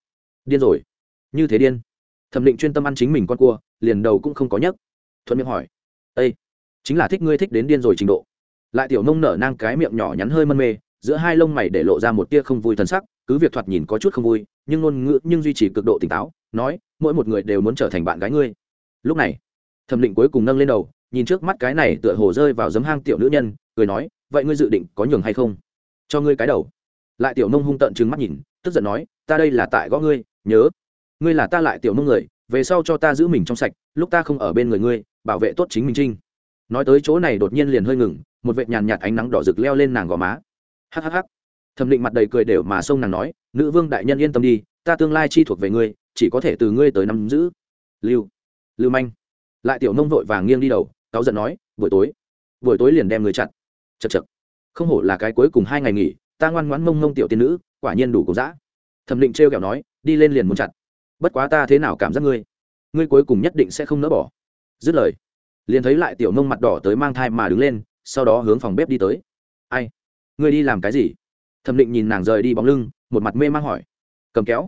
S1: Điên rồi? Như thế điên. Thẩm định chuyên tâm ăn chính mình con cua, liền đầu cũng không có nhấc. Thuận miệng hỏi ây chính là thích ngươi thích đến điên rồi trình độ. Lại tiểu nông nở nang cái miệng nhỏ nhắn hơi mân mê, giữa hai lông mày để lộ ra một tia không vui thân sắc, cứ việc thoạt nhìn có chút không vui, nhưng ngôn ngữ, nhưng duy trì cực độ tỉnh táo, nói, mỗi một người đều muốn trở thành bạn gái ngươi. Lúc này, thẩm định cuối cùng nâng lên đầu, nhìn trước mắt cái này tựa hồ rơi vào giấm hang tiểu nữ nhân, cười nói, vậy ngươi dự định có nhường hay không? Cho ngươi cái đầu. Lại tiểu nông hung tận trừng mắt nhìn, tức giận nói, ta đây là tại gõ ngươi, nhớ ngươi là ta lại tiểu mông người, về sau cho ta giữ mình trong sạch, lúc ta không ở bên người ngươi, bảo vệ tốt chính mình trinh. Nói tới chỗ này đột nhiên liền hơi ngừng, một vệt nhàn nhạt ánh nắng đỏ rực leo lên nàng gò má. Hhh thẩm định mặt đầy cười đều mà sông nàng nói, nữ vương đại nhân yên tâm đi, ta tương lai chi thuộc về ngươi, chỉ có thể từ ngươi tới nắm giữ. Lưu. Lưu manh. Lại tiểu nông vội vàng nghiêng đi đầu, cáu giận nói, buổi tối. Buổi tối liền đem người chặn. Chật chật không hổ là cái cuối cùng hai ngày nghỉ, ta ngoan ngoãn mông mông tiểu tiên nữ, quả nhiên đủ cố dã. Thẩm định trêu kẹo nói, đi lên liền muốn chặt bất quá ta thế nào cảm giác ngươi? Ngươi cuối cùng nhất định sẽ không nỡ bỏ. Dứt lời, liền thấy lại tiểu nông mặt đỏ tới mang thai mà đứng lên, sau đó hướng phòng bếp đi tới. Ai? Ngươi đi làm cái gì? Thẩm định nhìn nàng rời đi bóng lưng, một mặt mê mang hỏi. Cầm kéo,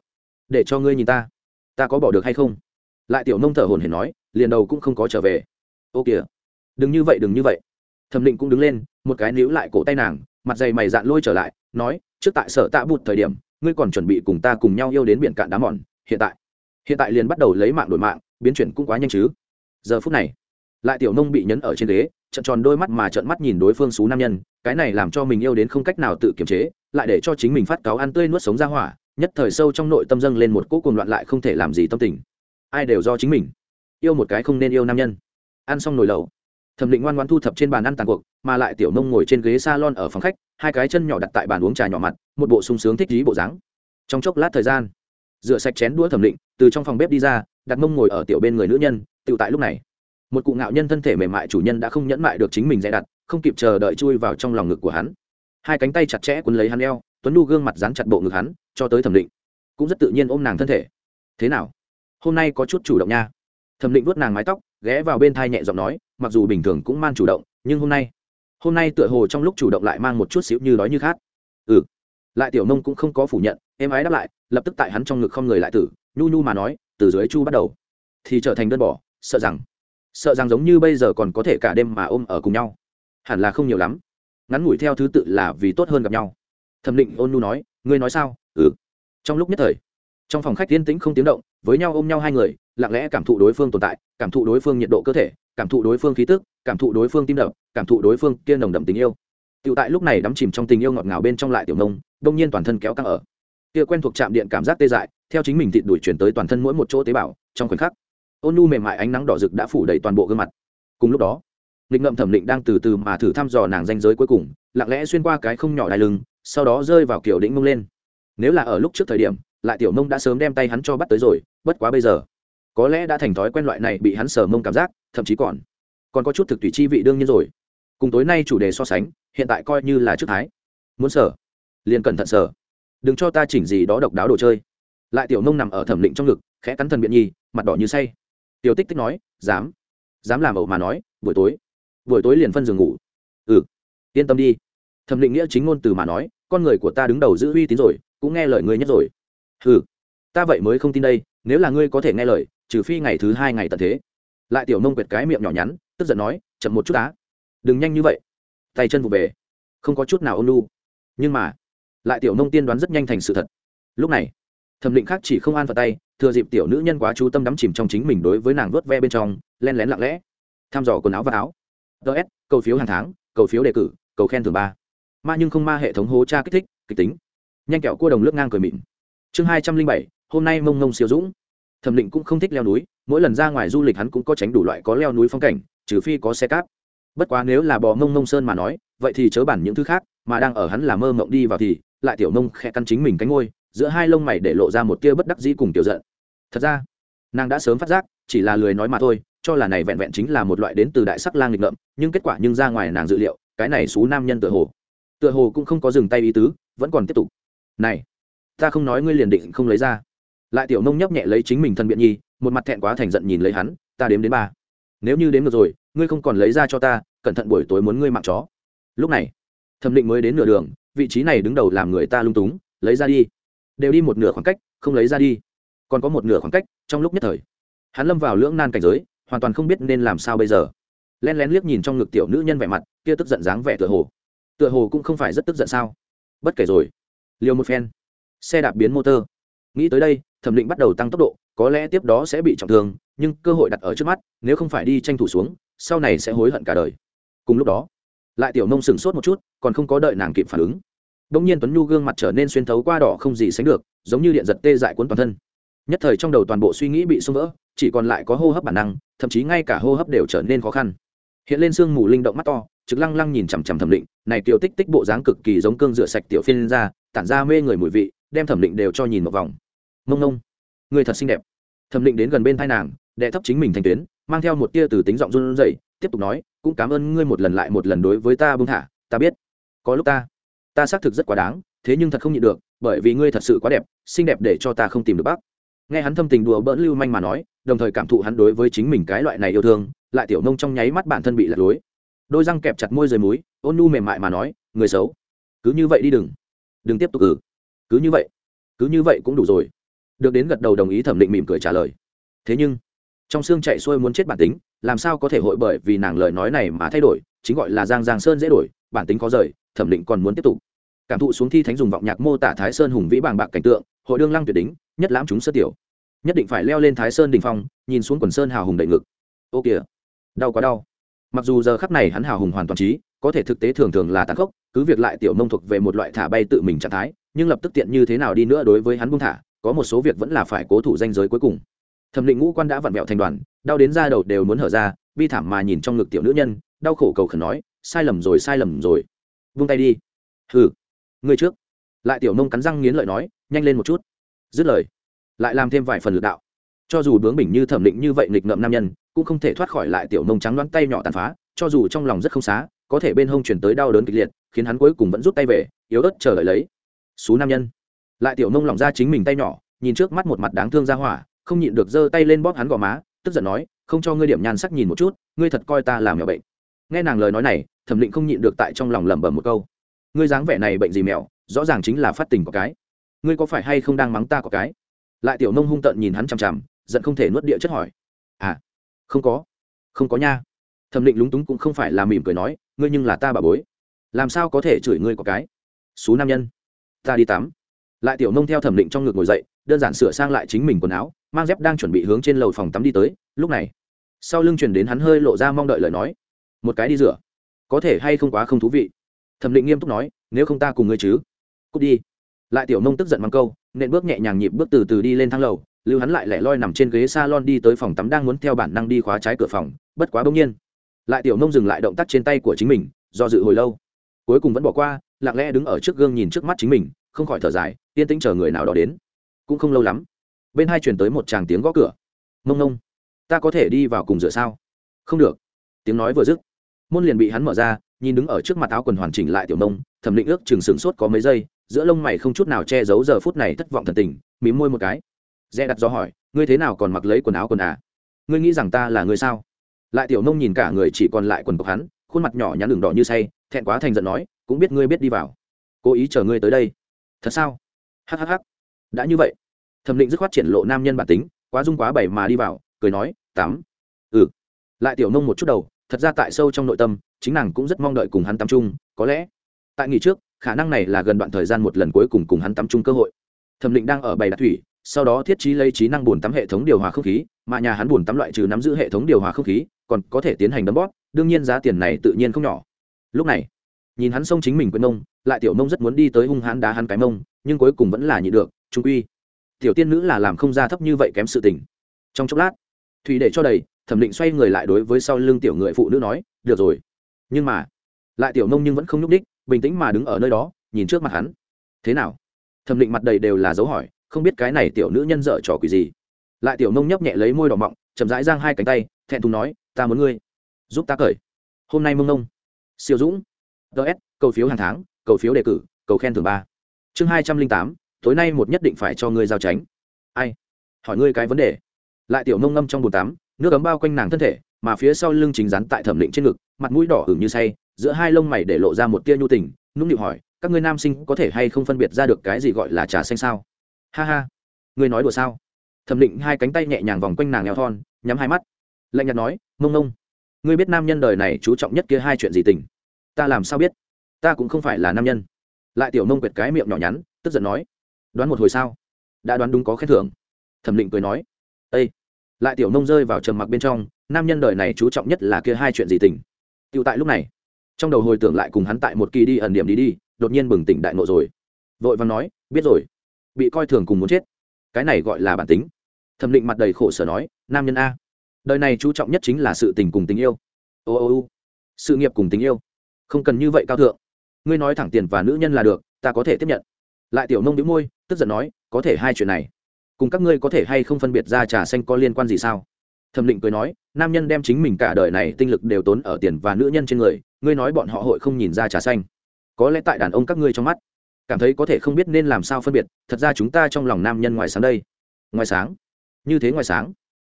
S1: để cho ngươi nhìn ta. Ta có bỏ được hay không? Lại tiểu nông thở hồn hển nói, liền đầu cũng không có trở về. Ô kìa, đừng như vậy, đừng như vậy. Thẩm định cũng đứng lên, một cái níu lại cổ tay nàng, mặt dày mày dạn lôi trở lại, nói, trước tại sở tạ bụt thời điểm, ngươi còn chuẩn bị cùng ta cùng nhau yêu đến biển cạn đá mòn, hiện tại hiện tại liền bắt đầu lấy mạng đổi mạng, biến chuyển cũng quá nhanh chứ. Giờ phút này, lại tiểu nông bị nhấn ở trên ghế, trận tròn đôi mắt mà trận mắt nhìn đối phương xú nam nhân, cái này làm cho mình yêu đến không cách nào tự kiềm chế, lại để cho chính mình phát cáo ăn tươi nuốt sống ra hỏa, nhất thời sâu trong nội tâm dâng lên một cỗ cuồng loạn lại không thể làm gì tâm tình. Ai đều do chính mình. Yêu một cái không nên yêu nam nhân. Ăn xong nồi lẩu, thẩm định ngoan ngoan thu thập trên bàn ăn tàn cuộc, mà lại tiểu nông ngồi trên ghế s a lon ở phòng khách, hai cái chân nhỏ đặt tại bàn uống trà nhỏ mặt, một bộ sung sướng thích dí bộ dáng. Trong chốc lát thời gian rửa sạch chén đũa thẩm định, từ trong phòng bếp đi ra, đặt mông ngồi ở tiểu bên người nữ nhân tự tại lúc này. Một cụ ngạo nhân thân thể mềm mại chủ nhân đã không nhẫn mại được chính mình dè đặt, không kịp chờ đợi chui vào trong lòng ngực của hắn. Hai cánh tay chặt chẽ quấn lấy hắn eo, tuấn đu gương mặt dán chặt bộ ngực hắn, cho tới thẩm định. Cũng rất tự nhiên ôm nàng thân thể. Thế nào? Hôm nay có chút chủ động nha. Thẩm định vuốt nàng mái tóc, ghé vào bên thai nhẹ giọng nói, mặc dù bình thường cũng man chủ động, nhưng hôm nay hôm nay tựa hồ trong lúc chủ động lại mang một chút xíu như đói như khát. Ừ. Lại tiểu nông cũng không có phủ nhận, em ái đáp lại lập tức tại hắn trong ngực không người lại tử nhu nhu mà nói từ dưới chu bắt đầu. Thì trở thành đơn bỏ sợ rằng sợ rằng giống như bây giờ còn có thể cả đêm mà ôm ở cùng nhau. Hẳn là không nhiều lắm. Ngắn ngủi theo thứ tự là vì tốt hơn gặp nhau. Thẩm định ôn nhu nói ngươi nói sao? Ừ. Trong lúc nhất thời trong phòng khách yên tĩnh không tiếng động với nhau ôm nhau hai người lặng lẽ cảm thụ đối phương tồn tại cảm thụ đối phương nhiệt độ cơ thể cảm thụ đối phương khí tức cảm thụ đối phương tim đập cảm thụ đối phương kia nồng đậm tình yêu. Tiểu tại lúc này đắm chìm trong tình yêu ngọt ngào bên trong lại tiểu nông, đông nhiên toàn thân kéo căng ở. Kia quen thuộc chạm điện cảm giác tê dại, theo chính mình thịt đuổi chuyển tới toàn thân mỗi một chỗ tế bào, trong khoảnh khắc, ôn nu mềm mại ánh nắng đỏ rực đã phủ đầy toàn bộ gương mặt. Cùng lúc đó, nghịch Ngậm Thẩm Định đang từ từ mà thử thăm dò nàng danh giới cuối cùng, lặng lẽ xuyên qua cái không nhỏ đai lưng, sau đó rơi vào kiểu đĩnh mông lên. Nếu là ở lúc trước thời điểm, lại tiểu mông đã sớm đem tay hắn cho bắt tới rồi, bất quá bây giờ, có lẽ đã thành thói quen loại này bị hắn sờ mông cảm giác, thậm chí còn còn có chút thực tùy chi vị đương nhiên rồi. Cùng tối nay chủ đề so sánh, hiện tại coi như là trước thái muốn sở liền cẩn thận sở đừng cho ta chỉnh gì đó độc đáo đồ chơi. Lại tiểu nông nằm ở thẩm định trong ngực, khẽ cắn thần biện nhi, mặt đỏ như say. Tiểu tích tích nói, dám dám làm ẩu mà nói, buổi tối buổi tối liền phân giường ngủ. Ừ yên tâm đi. Thẩm định nghĩa chính ngôn từ mà nói, con người của ta đứng đầu giữ uy tín rồi, cũng nghe lời ngươi nhất rồi. Ừ ta vậy mới không tin đây, nếu là ngươi có thể nghe lời, trừ phi ngày thứ hai ngày tận thế. Lại tiểu nông quệt cái miệng nhỏ nhắn, tức giận nói, chậm một chút á, đừng nhanh như vậy. Tay chân vụ về, không có chút nào ôn lu. Nhưng mà lại tiểu nông tiên đoán rất nhanh thành sự thật. Lúc này, thẩm định khác chỉ không an vào tay, thừa dịp tiểu nữ nhân quá chú tâm đắm chìm trong chính mình đối với nàng vớt ve bên trong, len lén lặng lẽ thăm dò quần áo và áo. Ts cầu phiếu hàng tháng, cầu phiếu đề cử, cầu khen thường ba. Ma nhưng không ma hệ thống hố cha kích thích, kịch tính. Nhanh kẹo cua đồng lướt ngang cười mịn. Chương hai trăm linh bảy, hôm nay mông ngông siêu dũng. Thẩm định cũng không thích leo núi, mỗi lần ra ngoài du lịch hắn cũng có tránh đủ loại có leo núi phong cảnh, trừ phi có xe cáp. Bất quá nếu là bò mông mông sơn mà nói, vậy thì chớ bản những thứ khác, mà đang ở hắn là mơ mộng đi vào thì lại tiểu nông khẽ căn chính mình cánh ngôi, giữa hai lông mày để lộ ra một tia bất đắc dĩ cùng tiểu giận. Thật ra, nàng đã sớm phát giác, chỉ là lười nói mà thôi, cho là này vẹn vẹn chính là một loại đến từ đại sắc lang nghịch ngợm, nhưng kết quả nhưng ra ngoài nàng dự liệu, cái này xú nam nhân tựa hồ tựa hồ cũng không có dừng tay ý tứ, vẫn còn tiếp tục. Này, ta không nói ngươi liền định không lấy ra. Lại tiểu nông nhấp nhẹ lấy chính mình thân biện nhi, một mặt thẹn quá thành giận nhìn lấy hắn, ta đếm đến ba. Nếu như đếm được rồi, ngươi không còn lấy ra cho ta, cẩn thận buổi tối muốn ngươi mạng chó. Lúc này, thẩm định mới đến nửa đường vị trí này đứng đầu làm người ta lung túng, lấy ra đi. Đều đi một nửa khoảng cách, không lấy ra đi. Còn có một nửa khoảng cách, trong lúc nhất thời, hắn lâm vào lưỡng nan cảnh giới, hoàn toàn không biết nên làm sao bây giờ. Len lén liếc nhìn trong ngực tiểu nữ nhân vẻ mặt, kia tức giận dáng vẻ tựa hồ. Tựa hồ cũng không phải rất tức giận sao? Bất kể rồi. Liều một phen. Xe đạp biến motor. Nghĩ tới đây, thẩm định bắt đầu tăng tốc độ, có lẽ tiếp đó sẽ bị trọng thương, nhưng cơ hội đặt ở trước mắt, nếu không phải đi tranh thủ xuống, sau này sẽ hối hận cả đời. Cùng lúc đó lại tiểu nông sửng sốt một chút, còn không có đợi nàng kịp phản ứng. Đ ỗ n g nhiên tuấn nhu gương mặt trở nên xuyên thấu qua đỏ không gì sánh được, giống như điện giật tê dại cuốn toàn thân. Nhất thời trong đầu toàn bộ suy nghĩ bị sung vỡ, chỉ còn lại có hô hấp bản năng, thậm chí ngay cả hô hấp đều trở nên khó khăn. Hiện lên sương mù linh động mắt to, trực lăng lăng nhìn chằm chằm thẩm định, này tiểu tích tích bộ dáng cực kỳ giống cương rửa sạch tiểu phiên ra, tản ra mê người mùi vị, đem thẩm định đều cho nhìn một vòng. Mông nông người thật xinh đẹp. Thẩm định đến gần bên thai nàng đệ thấp chính mình thành tuyến, mang theo một tia từ tính giọng run rẩy tiếp tục nói, cũng cảm ơn ngươi một lần lại một lần đối với ta bưng thả, ta biết, có lúc ta ta xác thực rất quá đáng, thế nhưng thật không nhịn được, bởi vì ngươi thật sự quá đẹp, xinh đẹp để cho ta không tìm được bác. Nghe hắn thâm tình đùa bỡn lưu manh mà nói, đồng thời cảm thụ hắn đối với chính mình cái loại này yêu thương, lại tiểu nông trong nháy mắt bản thân bị lật lối. Đôi răng kẹp chặt môi rời múi ôn nu mềm mại mà nói, người xấu, cứ như vậy đi đừng đừng tiếp tục cử cứ như vậy, cứ như vậy cũng đủ rồi. Được đến gật đầu đồng ý thẩm định mỉm cười trả lời. Thế nhưng trong xương chạy xuôi muốn chết bản tính, làm sao có thể hội bởi vì nàng lời nói này mà thay đổi, chính gọi là giang giang sơn dễ đổi, bản tính có rời, thẩm định còn muốn tiếp tục. Cảm thụ xuống thi thánh dùng vọng nhạc mô tả thái sơn hùng vĩ bàng bạc cảnh tượng, hội đương lăng tuyệt đính nhất lãm chúng sơ tiểu. Nhất định phải leo lên thái sơn đình phong, nhìn xuống quần sơn hào hùng đầy ngực. Ô kìa, đau quá đau. Mặc dù giờ khắc này hắn hào hùng hoàn toàn trí, có thể thực tế thường thường là tàn khốc, cứ việc lại tiểu nông thuộc về một loại thả bay tự mình trạng thái, nhưng lập tức tiện như thế nào đi nữa đối với hắn buông thả, có một số việc vẫn là phải cố thủ danh giới cuối cùng thẩm định ngũ quan đã vặn vẹo thành đoàn, đau đến da đầu đều muốn hở ra, bi thảm mà nhìn trong ngực tiểu nữ nhân, đau khổ cầu khẩn nói, sai lầm rồi, sai lầm rồi. Vung tay đi. Hừ, ngươi trước. Lại tiểu nông cắn răng nghiến lợi nói, nhanh lên một chút. Dứt lời, lại làm thêm vài phần lực đạo. Cho dù bướng bỉnh như thẩm định như vậy nghịch ngợm nam nhân, cũng không thể thoát khỏi lại tiểu nông trắng đoán tay nhỏ tàn phá, cho dù trong lòng rất không xá, có thể bên hông chuyển tới đau đớn kịch liệt, khiến hắn cuối cùng vẫn rút tay về, yếu ớt chờ đợi lấy. Xú nam nhân. Lại tiểu nông lỏng ra chính mình tay nhỏ, nhìn trước mắt một mặt đáng thương ra hỏa không nhịn được giơ tay lên bóp hắn gò má, tức giận nói, không cho ngươi điểm nhan sắc nhìn một chút, ngươi thật coi ta làm mèo bệnh. Nghe nàng lời nói này, thẩm định không nhịn được tại trong lòng lẩm bẩm một câu. Ngươi dáng vẻ này bệnh gì mèo, rõ ràng chính là phát tình có cái. Ngươi có phải hay không đang mắng ta có cái? Lại tiểu nông hung tợn nhìn hắn chằm chằm, giận không thể nuốt địa chất hỏi. À không có không có nha. Thẩm định lúng túng cũng không phải là mỉm cười nói, ngươi nhưng là ta bà bối. Làm sao có thể chửi ngươi có cái? Xú nam nhân, ta đi tắm. Lại tiểu nông theo thẩm định trong ngực ngồi dậy đơn giản sửa sang lại chính mình quần áo, mang dép đang chuẩn bị hướng trên lầu phòng tắm đi tới. Lúc này, sau lưng chuyển đến hắn hơi lộ ra mong đợi lời nói. Một cái đi rửa. Có thể hay không quá không thú vị? Thẩm định nghiêm túc nói, nếu không ta cùng ngươi chứ? Cút đi. Lại tiểu nông tức giận mắng câu, nện bước nhẹ nhàng nhịp bước từ từ đi lên thang lầu, lưu hắn lại lẻ loi nằm trên ghế s a lon đi tới phòng tắm đang muốn theo bản năng đi khóa trái cửa phòng, bất quá bỗng nhiên, lại tiểu nông dừng lại động tác trên tay của chính mình, do dự hồi lâu. Cuối cùng vẫn bỏ qua, lặng lẽ đứng ở trước gương nhìn trước mắt chính mình, không khỏi thở dài, yên tĩnh chờ người nào đó đến cũng không lâu lắm, bên hai truyền tới một chàng tiếng gõ cửa. Mông nông ta có thể đi vào cùng rửa sao? Không được. Tiếng nói vừa dứt, môn liền bị hắn mở ra, nhìn đứng ở trước mặt áo quần hoàn chỉnh lại tiểu nông thẩm định ước chừng sửng sốt có mấy giây, giữa lông mày không chút nào che giấu giờ phút này thất vọng thần tình, mím môi một cái. Dè đặt do hỏi, ngươi thế nào còn mặc lấy quần áo quần à? Ngươi nghĩ rằng ta là người sao? Lại tiểu nông nhìn cả người chỉ còn lại quần cộc hắn, khuôn mặt nhỏ nhắn đường đỏ như say, thẹn quá thành giận nói, cũng biết ngươi biết đi vào. Cố ý chờ ngươi tới đây. Thật sao? Hhh đã như vậy, thẩm định dứt khoát triển lộ nam nhân bản tính, quá dung quá bảy mà đi vào, cười nói tắm ừ. Lại tiểu nông một chút đầu, thật ra tại sâu trong nội tâm, chính nàng cũng rất mong đợi cùng hắn tắm chung, có lẽ tại nghỉ trước, khả năng này là gần đoạn thời gian một lần cuối cùng cùng hắn tắm chung cơ hội. Thẩm định đang ở bày đặt thủy, sau đó thiết trí lấy trí năng bùn tắm hệ thống điều hòa không khí, mà nhà hắn bùn tắm loại trừ nắm giữ hệ thống điều hòa không khí, còn có thể tiến hành đấm bóp, đương nhiên giá tiền này tự nhiên không nhỏ. Lúc này, nhìn hắn xông chính mình quên nông, lại tiểu nông rất muốn đi tới hung hãn đá hắn cái mông, nhưng cuối cùng vẫn là nhị được trung Uy, tiểu tiên nữ là làm không ra thấp như vậy kém sự tình. Trong chốc lát thủy để cho đầy thẩm định xoay người lại đối với sau lưng tiểu người phụ nữ nói được rồi. Nhưng mà lại tiểu nông nhưng vẫn không nhúc đích bình tĩnh mà đứng ở nơi đó nhìn trước mặt hắn. Thế nào? Thẩm định mặt đầy đều là dấu hỏi không biết cái này tiểu nữ nhân dở trò quỷ gì. Lại tiểu nông nhấp nhẹ lấy môi đỏ mọng chậm rãi giang hai cánh tay thẹn thùng nói ta muốn ngươi giúp ta cởi. Hôm nay mông nông siêu dũng. Ts cầu phiếu hàng tháng cầu phiếu đề cử cầu khen thưởng ba. Chương hai trăm linh tám tối nay một nhất định phải cho ngươi giao tránh. Ai? Hỏi ngươi cái vấn đề. Lại tiểu nông ngâm trong bồn tắm, nước ấm bao quanh nàng thân thể, mà phía sau lưng chính rắn tại thẩm định trên ngực, mặt mũi đỏ hửng như say, giữa hai lông mày để lộ ra một tia nhu tình, nũng nịu hỏi, các ngươi nam sinh có thể hay không phân biệt ra được cái gì gọi là trà xanh sao? Ha ha. Ngươi nói đùa sao? Thẩm định hai cánh tay nhẹ nhàng vòng quanh nàng eo thon, nhắm hai mắt. Lạnh nhạt nói mông nông ngươi biết nam nhân đời này chú trọng nhất kia hai chuyện gì tình? Ta làm sao biết? Ta cũng không phải là nam nhân. Lại tiểu nông quệt cái miệng nhỏ nhắn, tức giận nói đoán một hồi sao? Đã đoán đúng có khen thưởng. Thẩm định cười nói â lại tiểu nông rơi vào trầm mặc bên trong, nam nhân đời này chú trọng nhất là kia hai chuyện gì tình. Tựu tại lúc này, trong đầu hồi tưởng lại cùng hắn tại một kỳ đi ẩn điểm đi đi, đột nhiên bừng tỉnh đại nộ rồi. Vội vàng nói, biết rồi, bị coi thường cùng muốn chết. Cái này gọi là bản tính. Thẩm định mặt đầy khổ sở nói, nam nhân a, đời này chú trọng nhất chính là sự tình cùng tình yêu. Ô ô ô, sự nghiệp cùng tình yêu, không cần như vậy cao thượng. Ngươi nói thẳng tiền và nữ nhân là được, ta có thể tiếp nhận lại tiểu nông đĩu môi, tức giận nói, có thể hai chuyện này. Cùng các ngươi có thể hay không phân biệt ra trà xanh có liên quan gì sao? Thẩm định cười nói, nam nhân đem chính mình cả đời này tinh lực đều tốn ở tiền và nữ nhân trên người, ngươi nói bọn họ hội không nhìn ra trà xanh. Có lẽ tại đàn ông các ngươi trong mắt, cảm thấy có thể không biết nên làm sao phân biệt, thật ra chúng ta trong lòng nam nhân ngoài sáng đây. Ngoài sáng? Như thế ngoài sáng?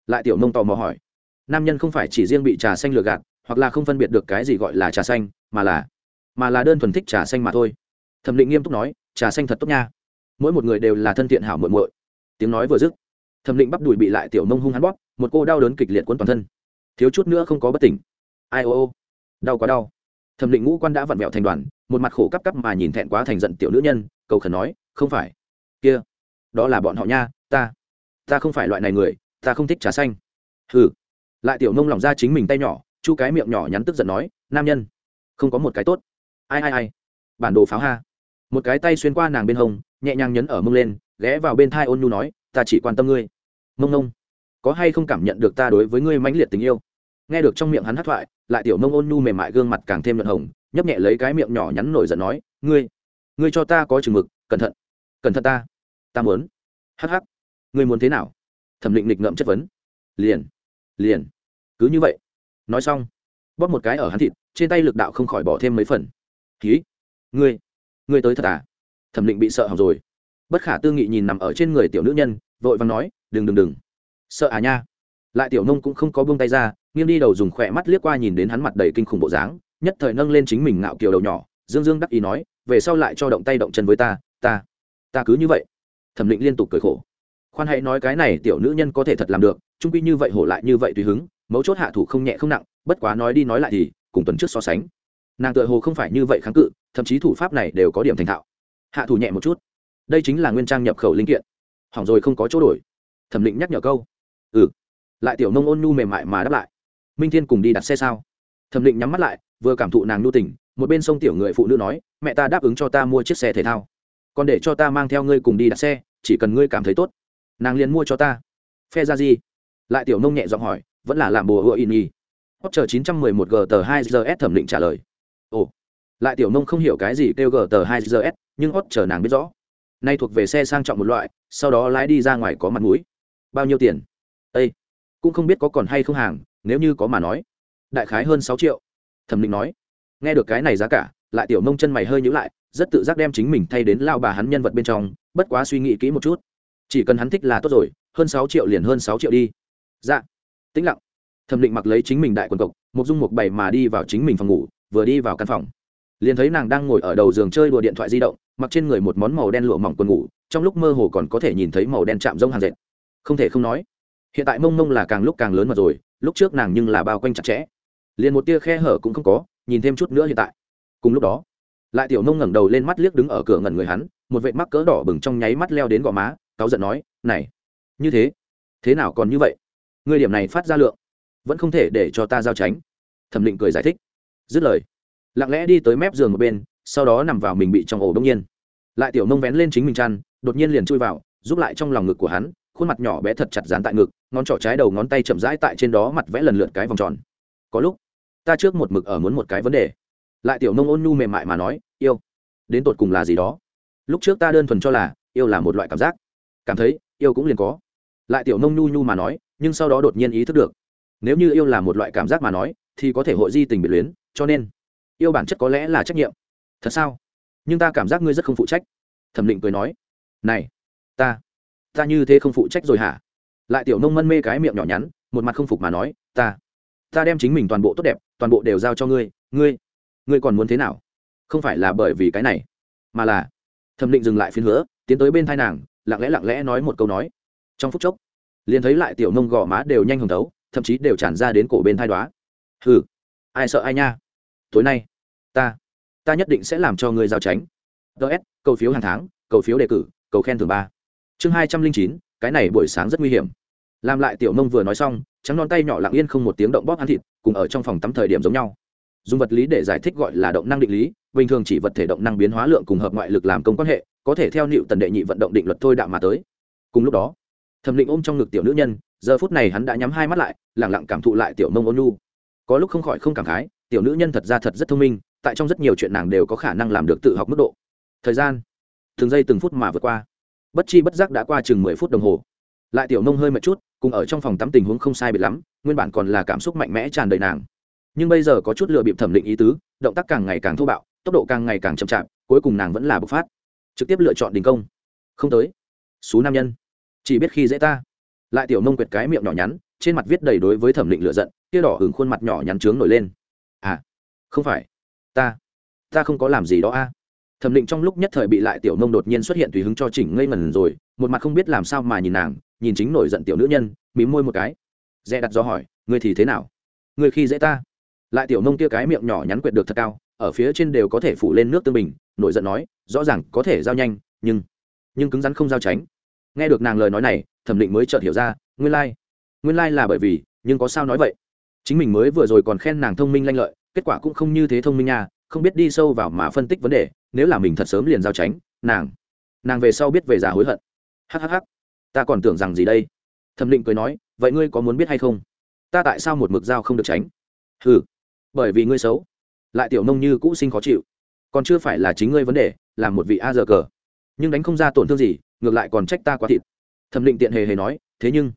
S1: Lại tiểu mông tò mò hỏi. Nam nhân không phải chỉ riêng bị trà xanh lừa gạt, hoặc là không phân biệt được cái gì gọi là trà xanh, mà là mà là đơn thuần thích trà xanh mà thôi. Thẩm định nghiêm túc nói trà xanh thật tốt nha. Mỗi một người đều là thân thiện hảo muội muội. Tiếng nói vừa dứt, thẩm định bắp đùi bị lại tiểu mông hung hắn bóp, một cô đau đớn kịch liệt cuốn toàn thân. Thiếu chút nữa không có bất tỉnh. Ai ô ô, đau quá đau. Thẩm định ngũ quan đã vặn vẹo thành đoàn, một mặt khổ cắp cắp mà nhìn thẹn quá thành giận tiểu nữ nhân, cầu khẩn nói, không phải. Kia, đó là bọn họ nha, ta ta không phải loại này người, ta không thích trà xanh. Hừ. Lại tiểu nông lỏng ra chính mình tay nhỏ, chu cái miệng nhỏ nhắn tức giận nói, nam nhân, không có một cái tốt. Ai ai ai. Bản đồ pháo ha một cái tay xuyên qua nàng bên hông, nhẹ nhàng nhấn ở mông lên, ghé vào bên thai ôn nhu nói, ta chỉ quan tâm ngươi. Mông nông có hay không cảm nhận được ta đối với ngươi mãnh liệt tình yêu? Nghe được trong miệng hắn hát thoại, lại tiểu mông ôn nhu mềm mại gương mặt càng thêm nhuận hồng, nhấp nhẹ lấy cái miệng nhỏ nhắn nổi giận nói, ngươi ngươi cho ta có chừng mực, cẩn thận cẩn thận ta ta muốn. Hắc hắc, ngươi muốn thế nào? Thẩm định lịch ngậm chất vấn. Liền liền, cứ như vậy. Nói xong, bóp một cái ở hắn thịt, trên tay lực đạo không khỏi bỏ thêm mấy phần. Ký, ngươi ngươi tới thật à? Thẩm định bị sợ hỏng rồi. Bất khả tư nghị nhìn nằm ở trên người tiểu nữ nhân, vội vàng nói, đừng đừng đừng. Sợ à nha? Lại tiểu nông cũng không có buông tay ra, nghiêng đi đầu dùng khỏe mắt liếc qua nhìn đến hắn mặt đầy kinh khủng bộ dáng, nhất thời nâng lên chính mình ngạo kiều đầu nhỏ, dương dương đắc ý nói, về sau lại cho động tay động chân với ta ta ta cứ như vậy. Thẩm định liên tục cười khổ. Khoan hãy nói cái này tiểu nữ nhân có thể thật làm được, trung quy như vậy hổ lại như vậy tùy hứng, mấu chốt hạ thủ không nhẹ không nặng, bất quá nói đi nói lại thì, cùng tuần trước so sánh. Nàng tựa hồ không phải như vậy kháng cự thậm chí thủ pháp này đều có điểm thành thạo. Hạ thủ nhẹ một chút. Đây chính là nguyên trang nhập khẩu linh kiện. Hỏng rồi không có chỗ đổi. Thẩm định nhắc nhở câu. Ừ. Lại tiểu nông ôn nhu mềm mại mà đáp lại. Minh thiên cùng đi đặt xe sao? Thẩm định nhắm mắt lại, vừa cảm thụ nàng nhu tình, một bên sông tiểu người phụ nữ nói, mẹ ta đáp ứng cho ta mua chiếc xe thể thao. Còn để cho ta mang theo ngươi cùng đi đặt xe, chỉ cần ngươi cảm thấy tốt. Nàng liền mua cho ta. Phe ra gì lại tiểu nông nhẹ giọng hỏi, vẫn là làm bùa hựa in y? Hot chờ chín trăm mười một g tờ hai gs thẩm định trả lời. Ồ lại tiểu nông không hiểu cái gì kêu gờ tờ hai gs nhưng hot chờ nàng biết rõ. Nay thuộc về xe sang trọng một loại, sau đó lái đi ra ngoài có mặt mũi. Bao nhiêu tiền? Ây cũng không biết có còn hay không hàng, nếu như có mà nói. Đại khái hơn sáu triệu. Thẩm định nói. Nghe được cái này giá cả, lại tiểu nông chân mày hơi nhữ lại, rất tự giác đem chính mình thay đến lao bà hắn nhân vật bên trong, bất quá suy nghĩ kỹ một chút. Chỉ cần hắn thích là tốt rồi, hơn sáu triệu liền hơn sáu triệu đi. Dạ. Tĩnh lặng. Thẩm định mặc lấy chính mình đại quần cộc, một dung một bày mà đi vào chính mình phòng ngủ, vừa đi vào căn phòng liền thấy nàng đang ngồi ở đầu giường chơi đùa điện thoại di động, mặc trên người một món màu đen lụa mỏng quần ngủ, trong lúc mơ hồ còn có thể nhìn thấy màu đen chạm rông hàng dệt. Không thể không nói, hiện tại mông mông là càng lúc càng lớn mà rồi, lúc trước nàng nhưng là bao quanh chặt chẽ. Liền một tia khe hở cũng không có, nhìn thêm chút nữa hiện tại. Cùng lúc đó, lại tiểu nông ngẩng đầu lên mắt liếc đứng ở cửa ngẩn người hắn, một vệ mắc cỡ đỏ bừng trong nháy mắt leo đến gò má, cáu giận nói, này, như thế thế nào còn như vậy? Người điểm này phát ra lượng, vẫn không thể để cho ta giao tránh. Thẩm định cười giải thích. Dứt lời lặng lẽ đi tới mép giường một bên, sau đó nằm vào mình bị trong ổ đông nhiên. Lại tiểu nông vén lên chính mình chăn, đột nhiên liền chui vào, giúp lại trong lòng ngực của hắn, khuôn mặt nhỏ bé thật chặt dán tại ngực, ngón trỏ trái đầu ngón tay chậm rãi tại trên đó mặt vẽ lần lượt cái vòng tròn. Có lúc, ta trước một mực ở muốn một cái vấn đề. Lại tiểu nông ôn nhu mềm mại mà nói, yêu, đến tột cùng là gì đó? Lúc trước ta đơn thuần cho là, yêu là một loại cảm giác. Cảm thấy, yêu cũng liền có. Lại tiểu nông nhu nhu mà nói, nhưng sau đó đột nhiên ý thức được. Nếu như yêu là một loại cảm giác mà nói, thì có thể hội di tình biệt luyến, cho nên yêu bản chất có lẽ là trách nhiệm. Thật sao? Nhưng ta cảm giác ngươi rất không phụ trách. Thẩm định cười nói, này, ta ta như thế không phụ trách rồi hả? Lại tiểu nông mân mê cái miệng nhỏ nhắn, một mặt không phục mà nói, ta ta đem chính mình toàn bộ tốt đẹp, toàn bộ đều giao cho ngươi ngươi ngươi còn muốn thế nào? Không phải là bởi vì cái này, mà là thẩm định dừng lại phiên hứa, tiến tới bên thai nàng, lặng lẽ lặng lẽ nói một câu nói. Trong phút chốc, liền thấy lại tiểu nông gò má đều nhanh hồng thấu, thậm chí đều tràn ra đến cổ bên thai đoá hừ, ai sợ ai nha? Tối nay. Ta ta nhất định sẽ làm cho ngươi giao tránh. Ts cầu phiếu hàng tháng cầu phiếu đề cử cầu khen thường ba. Chương hai trăm linh chín cái này buổi sáng rất nguy hiểm. Làm lại tiểu nông vừa nói xong trắng non tay nhỏ lặng yên không một tiếng động bóp ăn thịt cùng ở trong phòng tắm thời điểm giống nhau. Dùng vật lý để giải thích gọi là động năng định lý bình thường chỉ vật thể động năng biến hóa lượng cùng hợp ngoại lực làm công quan hệ có thể theo nịu tần đệ nhị vận động định luật thôi đạo mà tới. Cùng lúc đó thẩm định ôm trong ngực tiểu nữ nhân giờ phút này hắn đã nhắm hai mắt lại lẳng lặng cảm thụ lại tiểu mông ôn nhu, có lúc không khỏi không cảm khái tiểu nữ nhân thật ra thật rất thông minh, tại trong rất nhiều chuyện nàng đều có khả năng làm được tự học mức độ. Thời gian, từng giây từng phút mà vượt qua. Bất chi bất giác đã qua chừng mười phút đồng hồ. Lại tiểu nông hơi mệt chút, cùng ở trong phòng tắm tình huống không sai biệt lắm, nguyên bản còn là cảm xúc mạnh mẽ tràn đầy nàng. Nhưng bây giờ có chút lựa bịp thẩm định ý tứ, động tác càng ngày càng thô bạo, tốc độ càng ngày càng chậm chạp, cuối cùng nàng vẫn là bộc phát. Trực tiếp lựa chọn đình công. Không tới. Số nam nhân. Chỉ biết khi dễ ta. Lại tiểu nông quyệt cái miệng nhỏ nhắn, trên mặt viết đầy đối với thẩm định lựa giận, kia đỏ hứng khuôn mặt nhỏ nhắn trướng nổi lên à không phải. Ta ta không có làm gì đó a. Thẩm định trong lúc nhất thời bị lại tiểu nông đột nhiên xuất hiện tùy hứng cho chỉnh ngây ngần rồi, một mặt không biết làm sao mà nhìn nàng, nhìn chính nổi giận tiểu nữ nhân, mím môi một cái. Dè đặt do hỏi, ngươi thì thế nào? Ngươi khi dễ ta? Lại tiểu nông kia cái miệng nhỏ nhắn quyệt được thật cao, ở phía trên đều có thể phủ lên nước tương bình, nổi giận nói, rõ ràng có thể giao nhanh, nhưng nhưng cứng rắn không giao tránh. Nghe được nàng lời nói này, thẩm định mới chợt hiểu ra, nguyên lai、like. nguyên lai、like、là bởi vì, nhưng có sao nói vậy? Chính mình mới vừa rồi còn khen nàng thông minh lanh lợi, kết quả cũng không như thế thông minh nha, không biết đi sâu vào mà phân tích vấn đề, nếu là mình thật sớm liền giao tránh, nàng nàng về sau biết về già hối hận. Hhh ta còn tưởng rằng gì đây? Thẩm định cười nói, vậy ngươi có muốn biết hay không? Ta tại sao một mực dao không được tránh? Ừ bởi vì ngươi xấu, lại tiểu nông như cũ sinh khó chịu, còn chưa phải là chính ngươi vấn đề, là một vị a giờ cờ. Nhưng đánh không ra tổn thương gì, ngược lại còn trách ta quá thịt. Thẩm định tiện hề hề nói, thế nhưng,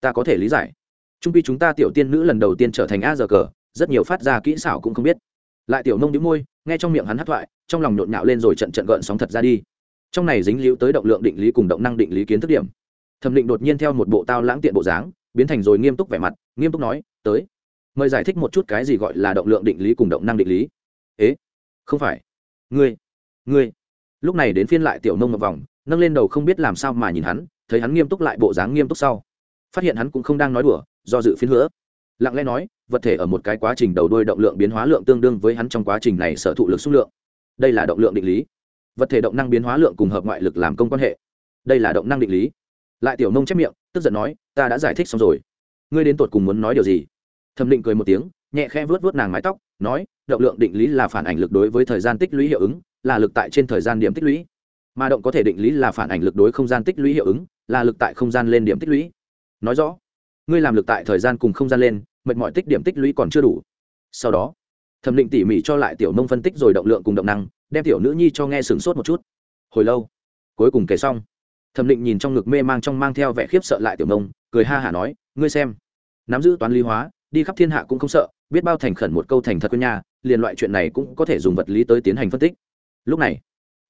S1: ta có thể lý giải trung pi chúng ta tiểu tiên nữ lần đầu tiên trở thành a giờ cờ rất nhiều phát ra kỹ xảo cũng không biết. Lại tiểu nông đĩu môi, nghe trong miệng hắn hát thoại, trong lòng nhộn nhạo lên rồi trận trận gợn sóng thật ra đi. Trong này dính liễu tới động lượng định lý cùng động năng định lý kiến thức điểm. Thẩm định đột nhiên theo một bộ tao lãng tiện bộ dáng, biến thành rồi nghiêm túc vẻ mặt, nghiêm túc nói, tới, mời giải thích một chút cái gì gọi là động lượng định lý cùng động năng định lý. Ế, không phải. Ngươi ngươi. Lúc này đến phiên lại tiểu nông một vòng, nâng lên đầu không biết làm sao mà nhìn hắn, thấy hắn nghiêm túc lại bộ dáng nghiêm túc sau. Phát hiện hắn cũng không đang nói đùa do dự phiến hứa. Lặng lẽ nói, vật thể ở một cái quá trình đầu đuôi động lượng biến hóa lượng tương đương với hắn trong quá trình này sở thụ lực xung lượng. Đây là động lượng định lý. Vật thể động năng biến hóa lượng cùng hợp ngoại lực làm công quan hệ. Đây là động năng định lý. Lại tiểu nông chép miệng, tức giận nói, ta đã giải thích xong rồi. Ngươi đến tột cùng muốn nói điều gì? Thẩm định cười một tiếng, nhẹ khẽ vớt vớt nàng mái tóc, nói, động lượng định lý là phản ảnh lực đối với thời gian tích lũy hiệu ứng, là lực tại trên thời gian điểm tích lũy. Mà động có thể định lý là phản ảnh lực đối không gian tích lũy hiệu ứng, là lực tại không gian lên điểm tích lũy. Nói rõ ngươi làm lực tại thời gian cùng không gian lên mệt mỏi tích điểm tích lũy còn chưa đủ. Sau đó thẩm định tỉ mỉ cho lại tiểu nông phân tích rồi động lượng cùng động năng đem tiểu nữ nhi cho nghe sửng sốt một chút. Hồi lâu cuối cùng kể xong thẩm định nhìn trong ngực mê mang trong mang theo vẻ khiếp sợ lại tiểu nông cười ha hả nói ngươi xem nắm giữ toán lý hóa đi khắp thiên hạ cũng không sợ biết bao thành khẩn một câu thành thật với nhà, liền loại chuyện này cũng có thể dùng vật lý tới tiến hành phân tích. Lúc này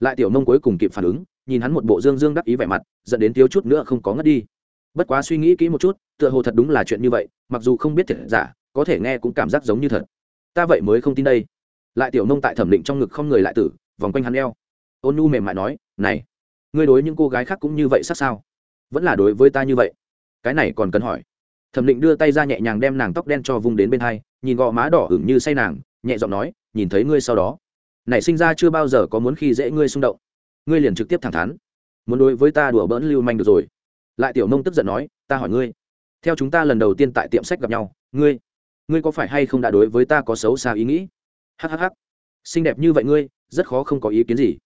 S1: lại tiểu nông cuối cùng kịp phản ứng nhìn hắn một bộ dương dương đắc ý vẻ mặt dẫn đến thiếu chút nữa không có ngất đi bất quá suy nghĩ kỹ một chút, tựa hồ thật đúng là chuyện như vậy, mặc dù không biết thiệt giả, có thể nghe cũng cảm giác giống như thật. Ta vậy mới không tin đây. Lại tiểu nông tại thẩm định trong ngực không người lại tử, vòng quanh hắn eo. Ôn nu mềm mại nói, này, ngươi đối những cô gái khác cũng như vậy sát sao? Vẫn là đối với ta như vậy? Cái này còn cần hỏi. Thẩm định đưa tay ra nhẹ nhàng đem nàng tóc đen cho vung đến bên hai, nhìn gò má đỏ hửng như say nàng, nhẹ giọng nói, nhìn thấy ngươi sau đó, nảy sinh ra chưa bao giờ có muốn khi dễ ngươi xung động. Ngươi liền trực tiếp thẳng thắn. Muốn đối với ta đùa bỡn lưu manh được rồi lại tiểu nông tức giận nói, ta hỏi ngươi, theo chúng ta lần đầu tiên tại tiệm sách gặp nhau, ngươi ngươi có phải hay không đã đối với ta có xấu xa ý nghĩ? Hhh xinh đẹp như vậy ngươi, rất khó không có ý kiến gì.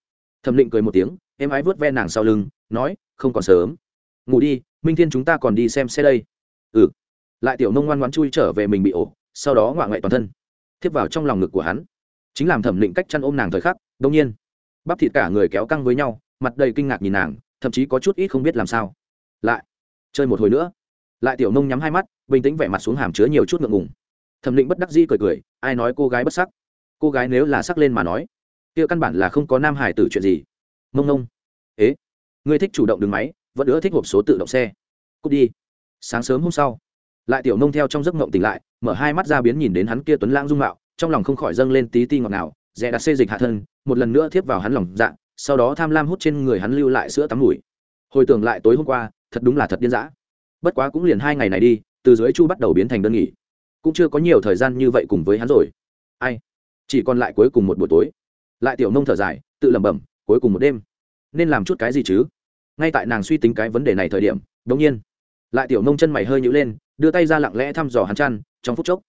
S1: Thẩm định cười một tiếng em ái vớt ve nàng sau lưng, nói, không còn sớm. Ngủ đi, minh thiên chúng ta còn đi xem xe đây. Ừ. Lại tiểu nông ngoan ngoan chui trở về mình bị ổ, sau đó ngoạ ngoại toàn thân, thiếp vào trong lòng ngực của hắn. Chính làm thẩm định cách chăn ôm nàng thời khắc đông nhiên, bắp thịt cả người kéo căng với nhau, mặt đầy kinh ngạc nhìn nàng, thậm chí có chút ít không biết làm sao lại. Chơi một hồi nữa. Lại tiểu nông nhắm hai mắt, bình tĩnh vẻ mặt xuống hàm chứa nhiều chút ngượng ngùng. Thẩm định bất đắc dĩ cười cười, ai nói cô gái bất sắc? Cô gái nếu là sắc lên mà nói, kia căn bản là không có nam hải tử chuyện gì. Mông nông ế. Ngươi thích chủ động đường máy, vẫn ưa thích hộp số tự động xe. Cút đi. Sáng sớm hôm sau, lại tiểu nông theo trong giấc ngộng tỉnh lại, mở hai mắt ra biến nhìn đến hắn kia tuấn lãng dung mạo, trong lòng không khỏi dâng lên tí ti ngọt ngào dè đặt xê dịch hạ thân, một lần nữa thiếp vào hắn lòng dạ sau đó tham lam hút trên người hắn lưu lại sữa tắm mùi. Hồi tưởng lại tối hôm qua thật đúng là thật điên dã. Bất quá cũng liền hai ngày này đi, từ dưới chu bắt đầu biến thành đơn nghỉ. Cũng chưa có nhiều thời gian như vậy cùng với hắn rồi. Ai? Chỉ còn lại cuối cùng một buổi tối. Lại tiểu nông thở dài, tự lẩm bẩm, cuối cùng một đêm. Nên làm chút cái gì chứ? Ngay tại nàng suy tính cái vấn đề này thời điểm đ ỗ n g nhiên, lại tiểu nông chân mày hơi nhữ lên, đưa tay ra lặng lẽ thăm dò hắn chăn, trong phút chốc,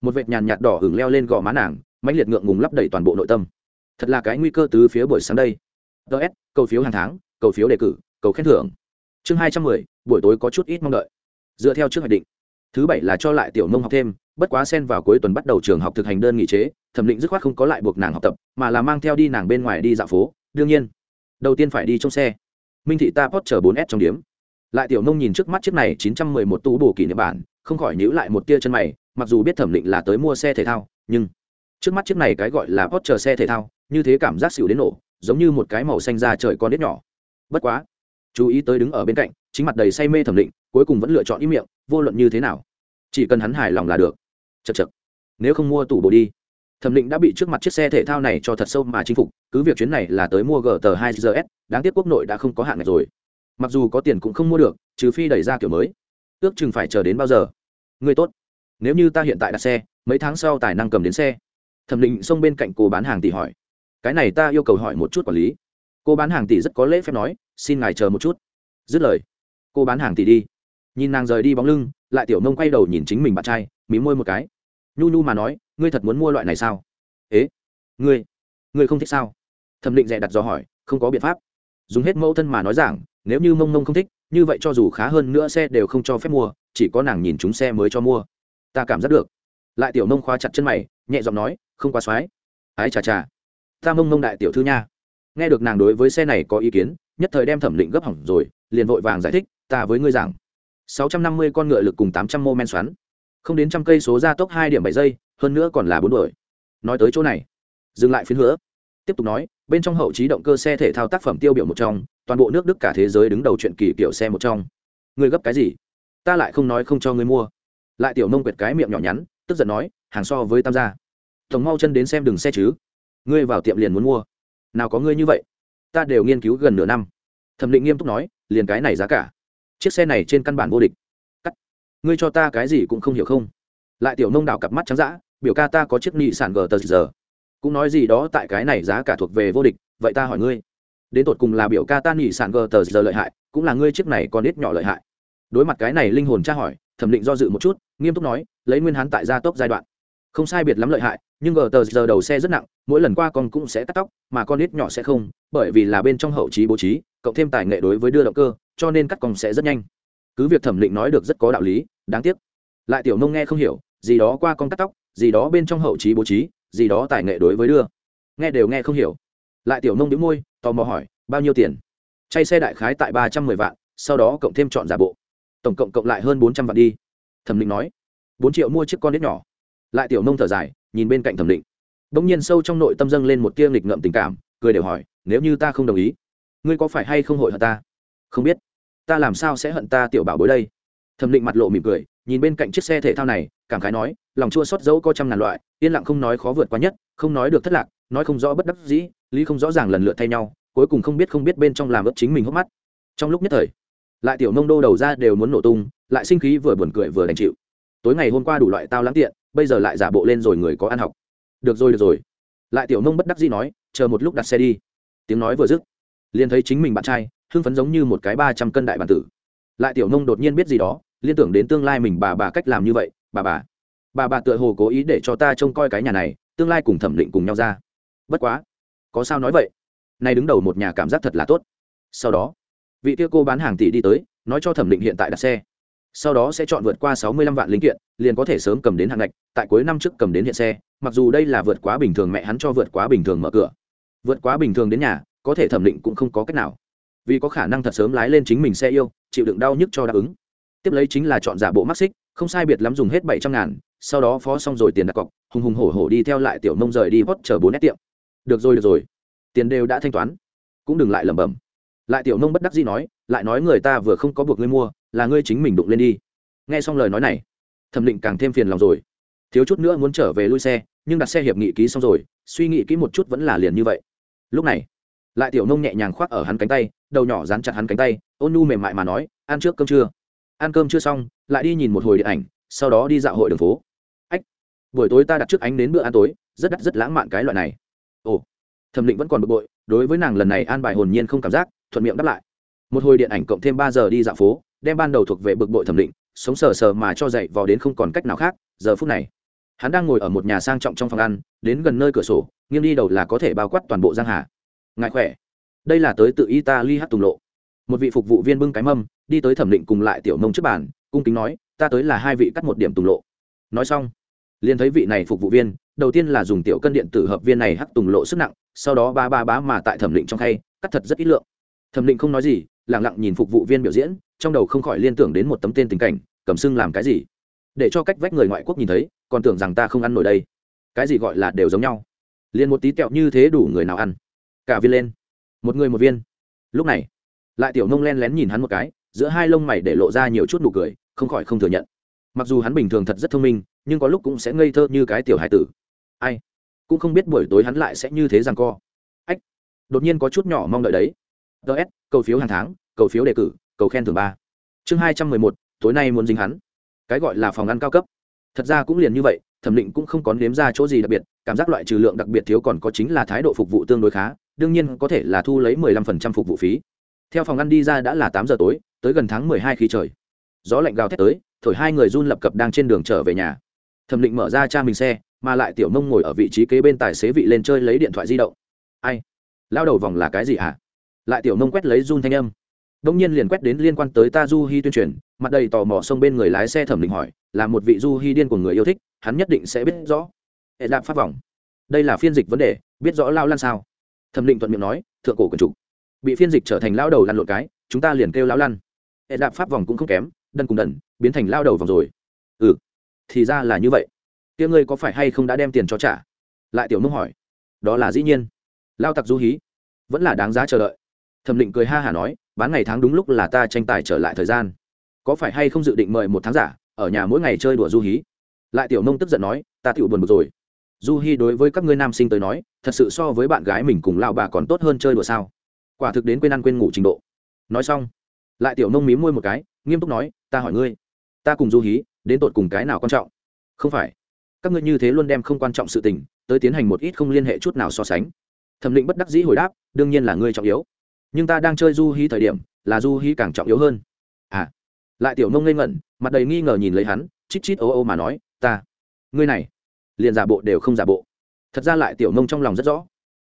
S1: một vệt nhàn nhạt đỏ hửng leo lên gò má nàng, mãnh liệt ngượng ngùng lấp đầy toàn bộ nội tâm. Thật là cái nguy cơ từ phía buổi sáng đây. Ts cầu phiếu hàng tháng, cầu phiếu đề cử, cầu khen thưởng chương hai trăm mười, buổi tối có chút ít mong đợi. Dựa theo trước hoạch định, thứ bảy là cho lại tiểu nông học thêm, bất quá sen vào cuối tuần bắt đầu trường học thực hành đơn nghị chế, thẩm định dứt khoát không có lại buộc nàng học tập, mà là mang theo đi nàng bên ngoài đi dạo phố. Đương nhiên, đầu tiên phải đi trong xe. Minh thị ta pot chở bốn s trong điếm. Lại tiểu nông nhìn trước mắt chiếc này chín trăm mười một tú bổ kỷ niệm bản, không khỏi nhíu lại một tia chân mày, mặc dù biết thẩm định là tới mua xe thể thao, nhưng trước mắt chiếc này cái gọi là pot chở xe thể thao, như thế cảm giác xỉu đến nổ, giống như một cái màu xanh ra trời con đít nhỏ. Bất quá chú ý tới đứng ở bên cạnh, chính mặt đầy say mê thẩm định, cuối cùng vẫn lựa chọn ý miệng, vô luận như thế nào. Chỉ cần hắn hài lòng là được. Chật chật nếu không mua tủ bộ đi. Thẩm định đã bị trước mặt chiếc xe thể thao này cho thật sâu mà chinh phục, cứ việc chuyến này là tới mua gt hai gs đáng tiếc quốc nội đã không có hạn ngạch rồi. Mặc dù có tiền cũng không mua được, trừ phi đẩy ra kiểu mới. Ước chừng phải chờ đến bao giờ? Người tốt. Nếu như ta hiện tại đặt xe, mấy tháng sau tài năng cầm đến xe. Thẩm định xông bên cạnh cô bán hàng thì hỏi. Cái này ta yêu cầu hỏi một chút quản lý cô bán hàng tỷ rất có lễ phép nói, xin ngài chờ một chút. Dứt lời, cô bán hàng tỷ đi. Nhìn nàng rời đi bóng lưng, lại tiểu nông quay đầu nhìn chính mình bạn trai, mí môi một cái. Nhu nhu mà nói, ngươi thật muốn mua loại này sao? Ế, ngươi ngươi không thích sao? Thẩm định dè đặt do hỏi, không có biện pháp. Dùng hết mẫu thân mà nói rằng nếu như mông mông không thích, như vậy cho dù khá hơn nữa xe đều không cho phép mua, chỉ có nàng nhìn chúng xe mới cho mua. Ta cảm giác được. Lại tiểu nông khóa chặt chân mày, nhẹ giọng nói, không quá xoái ái chà chà, ta mông mông đại tiểu thư nha nghe được nàng đối với xe này có ý kiến, nhất thời đem thẩm định gấp hỏng rồi, liền vội vàng giải thích, ta với ngươi rằng sáu trăm năm mươi con ngựa lực cùng tám trăm mô men xoắn. Không đến trăm cây số gia tốc hai điểm bảy giây, hơn nữa còn là bốn đuổi. Nói tới chỗ này, dừng lại phiến hứa. Tiếp tục nói, bên trong hậu trí động cơ xe thể thao tác phẩm tiêu biểu một trong, toàn bộ nước đức cả thế giới đứng đầu chuyện kỳ kiểu xe một trong. Người gấp cái gì? Ta lại không nói không cho ngươi mua. Lại tiểu nông quyệt cái miệng nhỏ nhắn, tức giận nói, hàng so với tam gia. Tổng mau chân đến xem đừng xe chứ. Ngươi vào tiệm liền muốn mua nào có ngươi như vậy? Ta đều nghiên cứu gần nửa năm. Thẩm định nghiêm túc nói, liền cái này giá cả. Chiếc xe này trên căn bản vô địch. Cắt. Ngươi cho ta cái gì cũng không hiểu không? Lại tiểu nông đào cặp mắt trắng d biểu ca ta có chiếc nị sản gờ tờ giờ cũng nói gì đó tại cái này giá cả thuộc về vô địch, vậy ta hỏi ngươi. Đến tột cùng là biểu ca ta nị sản gờ tờ giờ lợi hại, cũng là ngươi chiếc này còn ít nhỏ lợi hại. Đối mặt cái này linh hồn tra hỏi, thẩm định do dự một chút, nghiêm túc nói, lấy nguyên hắn tại gia tốc giai đoạn. Không sai biệt lắm lợi hại nhưng gờ tờ giờ đầu xe rất nặng, mỗi lần qua con cũng sẽ cắt tóc, mà con ít nhỏ sẽ không, bởi vì là bên trong hậu trí bố trí, cộng thêm tài nghệ đối với đưa động cơ, cho nên cắt con sẽ rất nhanh. Cứ việc thẩm định nói được rất có đạo lý, đáng tiếc. Lại tiểu nông nghe không hiểu, gì đó qua con cắt tóc, gì đó bên trong hậu trí bố trí, gì đó tài nghệ đối với đưa. Nghe đều nghe không hiểu. Lại tiểu nông đĩu môi, tò mò hỏi, bao nhiêu tiền? Chay xe đại khái tại ba trăm mười vạn, sau đó cộng thêm chọn giả bộ. Tổng cộng cộng lại hơn bốn trăm vạn đi. Thẩm định nói, bốn triệu mua chiếc con nít nhỏ. Lại tiểu nông thở dài nhìn bên cạnh thẩm định. Bỗng nhiên sâu trong nội tâm dâng lên một tia nghịch ngợm tình cảm, cười đều hỏi, nếu như ta không đồng ý, ngươi có phải hay không hội hận ta? Không biết. Ta làm sao sẽ hận ta, tiểu bảo bối đây? Thẩm định mặt lộ mỉm cười, nhìn bên cạnh chiếc xe thể thao này, cảm khái nói, lòng chua xót dẫu có trăm ngàn loại, yên lặng không nói khó vượt qua nhất, không nói được thất lạc, nói không rõ bất đắc dĩ, lý không rõ ràng lần lượt thay nhau, cuối cùng không biết không biết bên trong làm ướp chính mình hốc mắt. Trong lúc nhất thời, lại tiểu mông đô đầu ra đều muốn nổ tung, lại sinh khí vừa buồn cười vừa đành chịu. Tối ngày hôm qua đủ loại tao lãng tiện bây giờ lại giả bộ lên rồi người có ăn học. Được rồi được rồi. Lại tiểu nông bất đắc dĩ nói, chờ một lúc đặt xe đi. Tiếng nói vừa dứt, liền thấy chính mình bạn trai, hưng phấn giống như một cái ba trăm cân đại bản tử. Lại tiểu nông đột nhiên biết gì đó, liên tưởng đến tương lai mình bà bà cách làm như vậy, bà bà. Bà bà tựa hồ cố ý để cho ta trông coi cái nhà này, tương lai cùng thẩm định cùng nhau ra. Bất quá, có sao nói vậy? Nay đứng đầu một nhà cảm giác thật là tốt. Sau đó, vị kia cô bán hàng tỷ đi tới, nói cho thẩm định hiện tại đặt xe sau đó sẽ chọn vượt qua sáu mươi lăm vạn linh kiện, liền có thể sớm cầm đến hạng ngạch, tại cuối năm trước cầm đến hiện xe, mặc dù đây là vượt quá bình thường mẹ hắn cho vượt quá bình thường mở cửa. Vượt quá bình thường đến nhà, có thể thẩm định cũng không có cách nào. Vì có khả năng thật sớm lái lên chính mình xe yêu, chịu đựng đau nhức cho đáp ứng. Tiếp lấy chính là chọn giả bộ maxic không sai biệt lắm dùng hết bảy trăm ngàn, sau đó phó xong rồi tiền đặt cọc, hùng hùng hổ hổ đi theo lại tiểu nông rời đi hốt chờ bốn nét tiệm. Được rồi được rồi. Tiền đều đã thanh toán. Cũng đừng lại lẩm bẩm. Lại tiểu nông bất đắc dĩ nói, lại nói người ta vừa không có buộc ngươi mua là ngươi chính mình đụng lên đi. Nghe xong lời nói này, thẩm định càng thêm phiền lòng rồi. Thiếu chút nữa muốn trở về lui xe, nhưng đặt xe hiệp nghị ký xong rồi, suy nghĩ kỹ một chút vẫn là liền như vậy. Lúc này, lại tiểu nông nhẹ nhàng khoác ở hắn cánh tay, đầu nhỏ dán chặt hắn cánh tay, ôn nu mềm mại mà nói, ăn trước cơm trưa. Ăn cơm chưa xong, lại đi nhìn một hồi điện ảnh, sau đó đi dạo hội đường phố. Ách, buổi tối ta đặt trước ánh đến bữa ăn tối, rất đắt rất lãng mạn cái loại này. Ồ. Thẩm định vẫn còn bực bội, đối với nàng lần này an bài hồn nhiên không cảm giác, thuận miệng đáp lại. Một hồi điện ảnh cộng thêm ba giờ đi dạo phố đem ban đầu thuộc về bực bội thẩm định, sống sờ sờ mà cho dậy vò đến không còn cách nào khác, giờ phút này, hắn đang ngồi ở một nhà sang trọng trong phòng ăn, đến gần nơi cửa sổ, nghiêng đi đầu là có thể bao quát toàn bộ giang hà. Ngại khỏe? Đây là tới tự italy hát tùng lộ. Một vị phục vụ viên bưng cái mâm, đi tới thẩm định cùng lại tiểu nông trước bàn, cung kính nói, ta tới là hai vị cắt một điểm tùng lộ. Nói xong, liền thấy vị này phục vụ viên, đầu tiên là dùng tiểu cân điện tử hợp viên này hắc tùng lộ sức nặng, sau đó ba ba bá mà tại thẩm định trong khay, cắt thật rất ít lượng. Thẩm định không nói gì lẳng lặng nhìn phục vụ viên biểu diễn trong đầu không khỏi liên tưởng đến một tấm tên tình cảnh, cầm sưng làm cái gì? Để cho cách vách người ngoại quốc nhìn thấy, còn tưởng rằng ta không ăn nổi đây. Cái gì gọi là đều giống nhau. Liền một tí kẹo như thế đủ người nào ăn. Cả viên lên. Một người một viên. Lúc này, lại tiểu nông len lén nhìn hắn một cái, giữa hai lông mày để lộ ra nhiều chút nụ cười, không khỏi không thừa nhận. Mặc dù hắn bình thường thật rất thông minh, nhưng có lúc cũng sẽ ngây thơ như cái tiểu hải tử. Ai? Cũng không biết buổi tối hắn lại sẽ như thế rằng co. Ách, đột nhiên có chút nhỏ mong đợi đấy. Ts cầu phiếu hàng tháng, cầu phiếu đề cử cầu khen thưởng ba. Chương hai trăm mười một, tối nay muốn dính hắn. Cái gọi là phòng ăn cao cấp. Thật ra cũng liền như vậy, thẩm định cũng không có nếm ra chỗ gì đặc biệt, cảm giác loại trừ lượng đặc biệt thiếu còn có chính là thái độ phục vụ tương đối khá, đương nhiên có thể là thu lấy mười lăm phần trăm phục vụ phí. Theo phòng ăn đi ra đã là tám giờ tối, tới gần tháng mười hai khi trời. Gió lạnh gào thét tới, thổi hai người run lập cập đang trên đường trở về nhà. Thẩm định mở ra cha mình xe, mà lại tiểu mông ngồi ở vị trí kế bên tài xế vị lên chơi lấy điện thoại di động. Ai? Lao đầu vòng là cái gì hả? Lại tiểu mông quét lấy run thanh âm đông nhiên liền quét đến liên quan tới ta du hi tuyên truyền, mặt đầy tò mò xông bên người lái xe thẩm định hỏi, là một vị du hi điên của người yêu thích, hắn nhất định sẽ biết rõ. Hệ lạp pháp vòng. Đây là phiên dịch vấn đề, biết rõ lao lan sao? Thẩm định thuận miệng nói, thượng cổ quần chủ. Bị phiên dịch trở thành lao đầu lăn lộn cái, chúng ta liền kêu lao lăn hệ lạp pháp vòng cũng không kém, đần cùng đần, biến thành lao đầu vòng rồi. Ừ thì ra là như vậy. Kia ngươi có phải hay không đã đem tiền cho trả? Lại tiểu mông hỏi. Đó là dĩ nhiên. Lao tặc du hí. Vẫn là đáng giá chờ đợi thẩm định cười ha hả nói, bán ngày tháng đúng lúc là ta tranh tài trở lại thời gian. Có phải hay không dự định mời một tháng giả, ở nhà mỗi ngày chơi đùa du hí? Lại tiểu nông tức giận nói, ta tiểu buồn bực rồi. Du hi đối với các ngươi nam sinh tới nói, thật sự so với bạn gái mình cùng lao bà còn tốt hơn chơi đùa sao? Quả thực đến quên ăn quên ngủ trình độ. Nói xong, lại tiểu nông mí môi một cái, nghiêm túc nói, ta hỏi ngươi, ta cùng du hí, đến tột cùng cái nào quan trọng? Không phải. Các ngươi như thế luôn đem không quan trọng sự tình, tới tiến hành một ít không liên hệ chút nào so sánh. Thẩm định bất đắc dĩ hồi đáp, đương nhiên là ngươi trọng yếu nhưng ta đang chơi du hí thời điểm, là du hí càng trọng yếu hơn. À lại tiểu nông ngây ngẩn, mặt đầy nghi ngờ nhìn lấy hắn, chít chít ô ô mà nói, ta, ngươi này, liền giả bộ đều không giả bộ. Thật ra lại tiểu nông trong lòng rất rõ.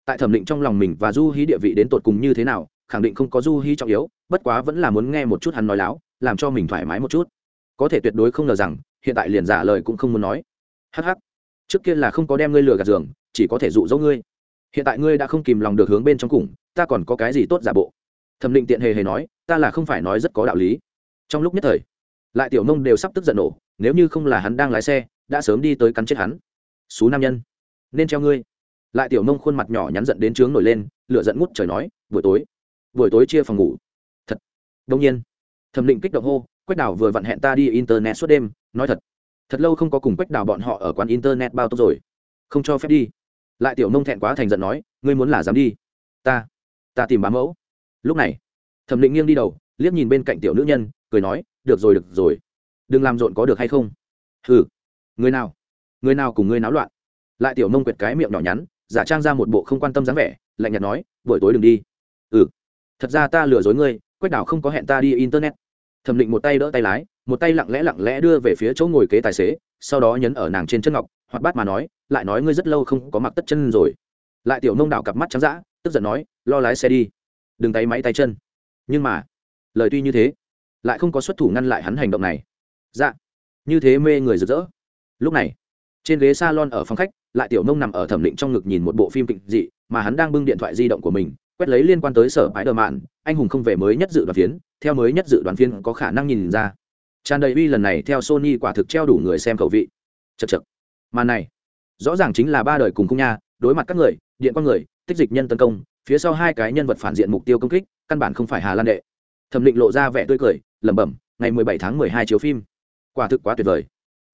S1: Tại thẩm định trong lòng mình và du hí địa vị đến tột cùng như thế nào, khẳng định không có du hí trọng yếu, bất quá vẫn là muốn nghe một chút hắn nói láo, làm cho mình thoải mái một chút. Có thể tuyệt đối không ngờ rằng, hiện tại liền giả lời cũng không muốn nói. Hh trước kia là không có đem ngươi lừa gạt giường, chỉ có thể dụ dỗ ngươi. Hiện tại ngươi đã không kìm lòng được hướng bên trong cùng ta còn có cái gì tốt giả bộ? Thẩm định tiện hề hề nói, ta là không phải nói rất có đạo lý. Trong lúc nhất thời, lại tiểu nông đều sắp tức giận nổ, nếu như không là hắn đang lái xe, đã sớm đi tới cắn chết hắn. Xú nam nhân, nên treo ngươi. Lại tiểu nông khuôn mặt nhỏ nhắn giận đến trướng nổi lên, lửa giận ngút trời nói, buổi tối buổi tối chia phòng ngủ. Thật. Đông nhiên, thẩm định kích động hô, quách đào vừa vặn hẹn ta đi internet suốt đêm, nói thật thật lâu không có cùng quách đào bọn họ ở quán internet bao tốt rồi. Không cho phép đi. Lại tiểu nông thẹn quá thành giận nói, ngươi muốn là dám đi, ta ta tìm bá mẫu. Lúc này, thẩm định nghiêng đi đầu, liếc nhìn bên cạnh tiểu nữ nhân, cười nói, được rồi được rồi. Đừng làm rộn có được hay không? Hừ, người nào? Người nào cùng ngươi náo loạn? Lại tiểu nông quyệt cái miệng nhỏ nhắn, giả trang ra một bộ không quan tâm dáng vẻ, lạnh nhạt nói, buổi tối đừng đi. Ừ thật ra ta lừa dối ngươi, quách đảo không có hẹn ta đi internet. Thẩm định một tay đỡ tay lái, một tay lặng lẽ lặng lẽ đưa về phía chỗ ngồi kế tài xế, sau đó nhấn ở nàng trên chân ngọc hoặc bát mà nói, lại nói ngươi rất lâu không có mặc tất chân rồi. Lại tiểu nông đảo cặp mắt trắng d tức giận nói, lo lái xe đi. Đừng tay máy tay chân. Nhưng mà, lời tuy như thế, lại không có xuất thủ ngăn lại hắn hành động này. Dạ như thế mê người rực rỡ. Lúc này, trên ghế salon ở phòng khách, lại tiểu nông nằm ở thẩm định trong ngực nhìn một bộ phim kịch dị, mà hắn đang bưng điện thoại di động của mình, quét lấy liên quan tới sở bãi đờ mạn, anh hùng không về mới nhất dự đoán phiến, theo mới nhất dự đoán phiến có khả năng nhìn ra. Tràn đầy uy lần này theo sony quả thực treo đủ người xem khẩu vị. Chật chật màn này, rõ ràng chính là ba đời cùng cung nha, đối mặt các người, điện con người tích dịch nhân tấn công, phía sau hai cái nhân vật phản diện mục tiêu công kích, căn bản không phải hà lan đệ. Thẩm định lộ ra vẻ tươi cười, lẩm bẩm, ngày mười bảy tháng mười hai chiếu phim. Quả thực quá tuyệt vời.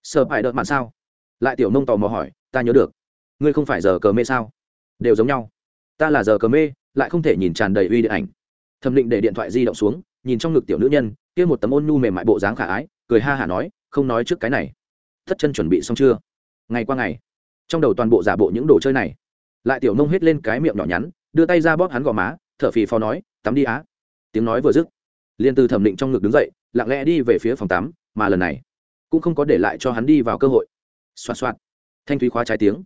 S1: Sợ phải đợt mạn sao? Lại tiểu nông tò mò hỏi, ta nhớ được. Ngươi không phải giờ cờ mê sao? Đều giống nhau. Ta là giờ cờ mê, lại không thể nhìn tràn đầy uy điện ảnh. Thẩm định để điện thoại di động xuống, nhìn trong ngực tiểu nữ nhân, kia một tấm ôn nhu mềm mại bộ dáng khả ái, cười ha hả nói, không nói trước cái này. Thất chân chuẩn bị xong chưa? Ngày qua ngày. Trong đầu toàn bộ giả bộ những đồ chơi này lại tiểu nông hết lên cái miệng nhỏ nhắn, đưa tay ra bóp hắn gò má, thở phì phò nói, tắm đi á. Tiếng nói vừa dứt, liền từ thẩm định trong ngực đứng dậy, lặng lẽ đi về phía phòng tắm, mà lần này cũng không có để lại cho hắn đi vào cơ hội. Xoạt xoạt, thanh thúy khóa trái tiếng.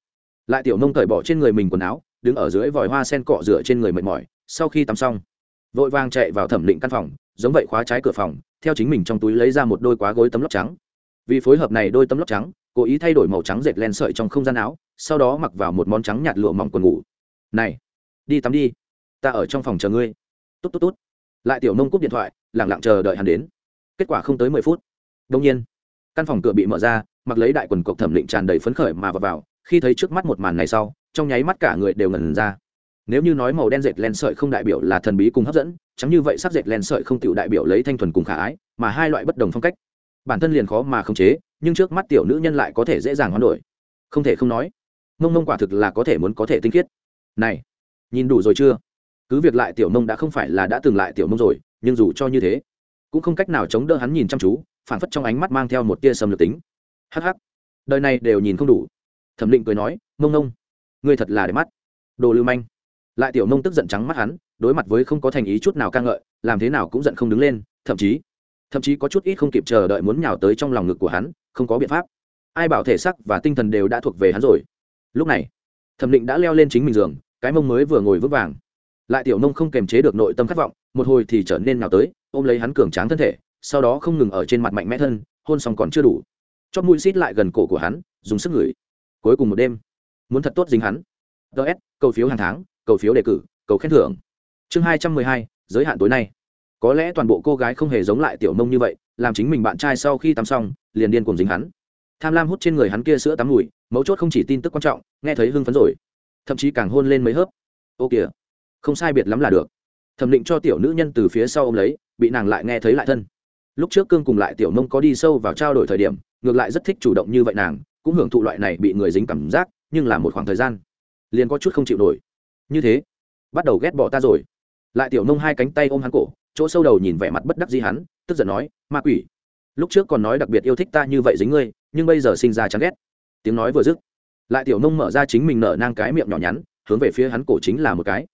S1: Lại tiểu nông cởi bỏ trên người mình quần áo, đứng ở dưới vòi hoa sen cọ rửa trên người mệt mỏi, sau khi tắm xong, vội vàng chạy vào thẩm định căn phòng, giống vậy khóa trái cửa phòng, theo chính mình trong túi lấy ra một đôi quá gối tấm lóc trắng. Vì phối hợp này đôi tấm lóc trắng cố ý thay đổi màu trắng dệt len sợi trong không gian áo sau đó mặc vào một món trắng nhạt lụa mỏng quần ngủ. Này đi tắm đi ta ở trong phòng chờ ngươi. Tốt tốt tốt. Lại tiểu nông cúp điện thoại lẳng lặng chờ đợi hắn đến. Kết quả không tới mười phút đông nhiên căn phòng cửa bị mở ra mặc lấy đại quần cộc thẩm định tràn đầy phấn khởi mà vào, vào khi thấy trước mắt một màn này sau trong nháy mắt cả người đều ngẩn ra. Nếu như nói màu đen dệt len sợi không đại biểu là thần bí cùng hấp dẫn chẳng như vậy sắc dệt len sợi không tiểu đại biểu lấy thanh thuần cùng khả ái mà hai loại bất đồng phong cách. Bản thân liền khó mà khống chế nhưng trước mắt tiểu nữ nhân lại có thể dễ dàng hoán đổi. Không thể không nói, mông mông quả thực là có thể muốn có thể tinh khiết. Này, nhìn đủ rồi chưa? Cứ việc lại tiểu mông đã không phải là đã từng lại tiểu mông rồi, nhưng dù cho như thế, cũng không cách nào chống đỡ hắn nhìn chăm chú, phản phất trong ánh mắt mang theo một tia sầm lược tính. Hh đời này đều nhìn không đủ. Thẩm định cười nói, mông nông ngươi thật là đẹp mắt. Đồ lưu manh, lại tiểu nông tức giận trắng mắt hắn, đối mặt với không có thành ý chút nào ca ngợi, làm thế nào cũng giận không đứng lên, thậm chí thậm chí có chút ít không kịp chờ đợi muốn nhào tới trong lòng ngực của hắn không có biện pháp. Ai bảo thể sắc và tinh thần đều đã thuộc về hắn rồi. Lúc này, thẩm định đã leo lên chính mình giường, cái mông mới vừa ngồi vững vàng. Lại tiểu nông không kềm chế được nội tâm khát vọng, một hồi thì trở nên nào tới, ôm lấy hắn cường tráng thân thể, sau đó không ngừng ở trên mặt mạnh mẽ thân, hôn xong còn chưa đủ. Chót mũi xít lại gần cổ của hắn, dùng sức ngửi. Cuối cùng một đêm, muốn thật tốt dính hắn. Ts cầu phiếu hàng tháng, cầu phiếu đề cử, cầu khen thưởng. Chương hai trăm mười hai, giới hạn tối nay. Có lẽ toàn bộ cô gái không hề giống lại tiểu mông như vậy, làm chính mình bạn trai sau khi tắm xong liền điên cùng dính hắn. Tham lam hút trên người hắn kia sữa tắm mùi, mấu chốt không chỉ tin tức quan trọng, nghe thấy hưng phấn rồi. Thậm chí càng hôn lên mấy hớp. Ô kìa, không sai biệt lắm là được. Thẩm định cho tiểu nữ nhân từ phía sau ô m lấy, bị nàng lại nghe thấy lại thân. Lúc trước cương cùng lại tiểu mông có đi sâu vào trao đổi thời điểm, ngược lại rất thích chủ động như vậy nàng, cũng hưởng thụ loại này bị người dính cảm giác, nhưng là một khoảng thời gian, liền có chút không chịu nổi. Như thế, bắt đầu ghét bỏ ta rồi. Lại tiểu nông hai cánh tay ôm hắn cổ, chỗ sâu đầu nhìn vẻ mặt bất đắc gì hắn, tức giận nói, ma quỷ lúc trước còn nói đặc biệt yêu thích ta như vậy dính ngươi, nhưng bây giờ sinh ra chán ghét. Tiếng nói vừa dứt, lại tiểu nông mở ra chính mình nở nang cái miệng nhỏ nhắn, hướng về phía hắn cổ chính là một cái.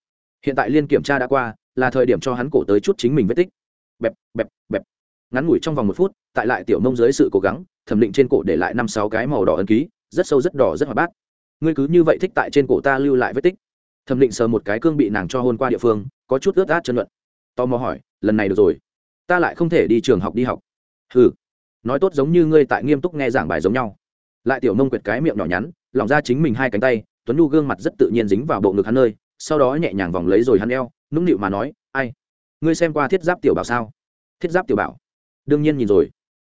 S1: Hiện tại liên kiểm tra đã qua, là thời điểm cho hắn cổ tới chút chính mình vết tích. Bẹp bẹp bẹp. Ngắn ngủi trong vòng một phút, tại lại tiểu nông dưới sự cố gắng, thẩm định trên cổ để lại năm sáu cái màu đỏ ấn ký, rất sâu, rất đỏ, rất hoạt bát. Ngươi cứ như vậy thích tại trên cổ ta lưu lại vết tích. Thẩm định sờ một cái cương bị nàng cho hôn qua địa phương, có chút ướt át chân luận. Tò mò hỏi, lần này được rồi, ta lại không thể đi trường học đi học hừ, nói tốt giống như ngươi tại nghiêm túc nghe giảng bài giống nhau. Lại tiểu nông quyệt cái miệng nhỏ nhắn, lỏng ra chính mình hai cánh tay, tuấn nhu gương mặt rất tự nhiên dính vào bộ ngực hắn nơi, sau đó nhẹ nhàng vòng lấy rồi hắn eo, nũng nịu mà nói, ai? Ngươi xem qua thiết giáp tiểu bảo sao? Thiết giáp tiểu bảo? Đương nhiên nhìn rồi.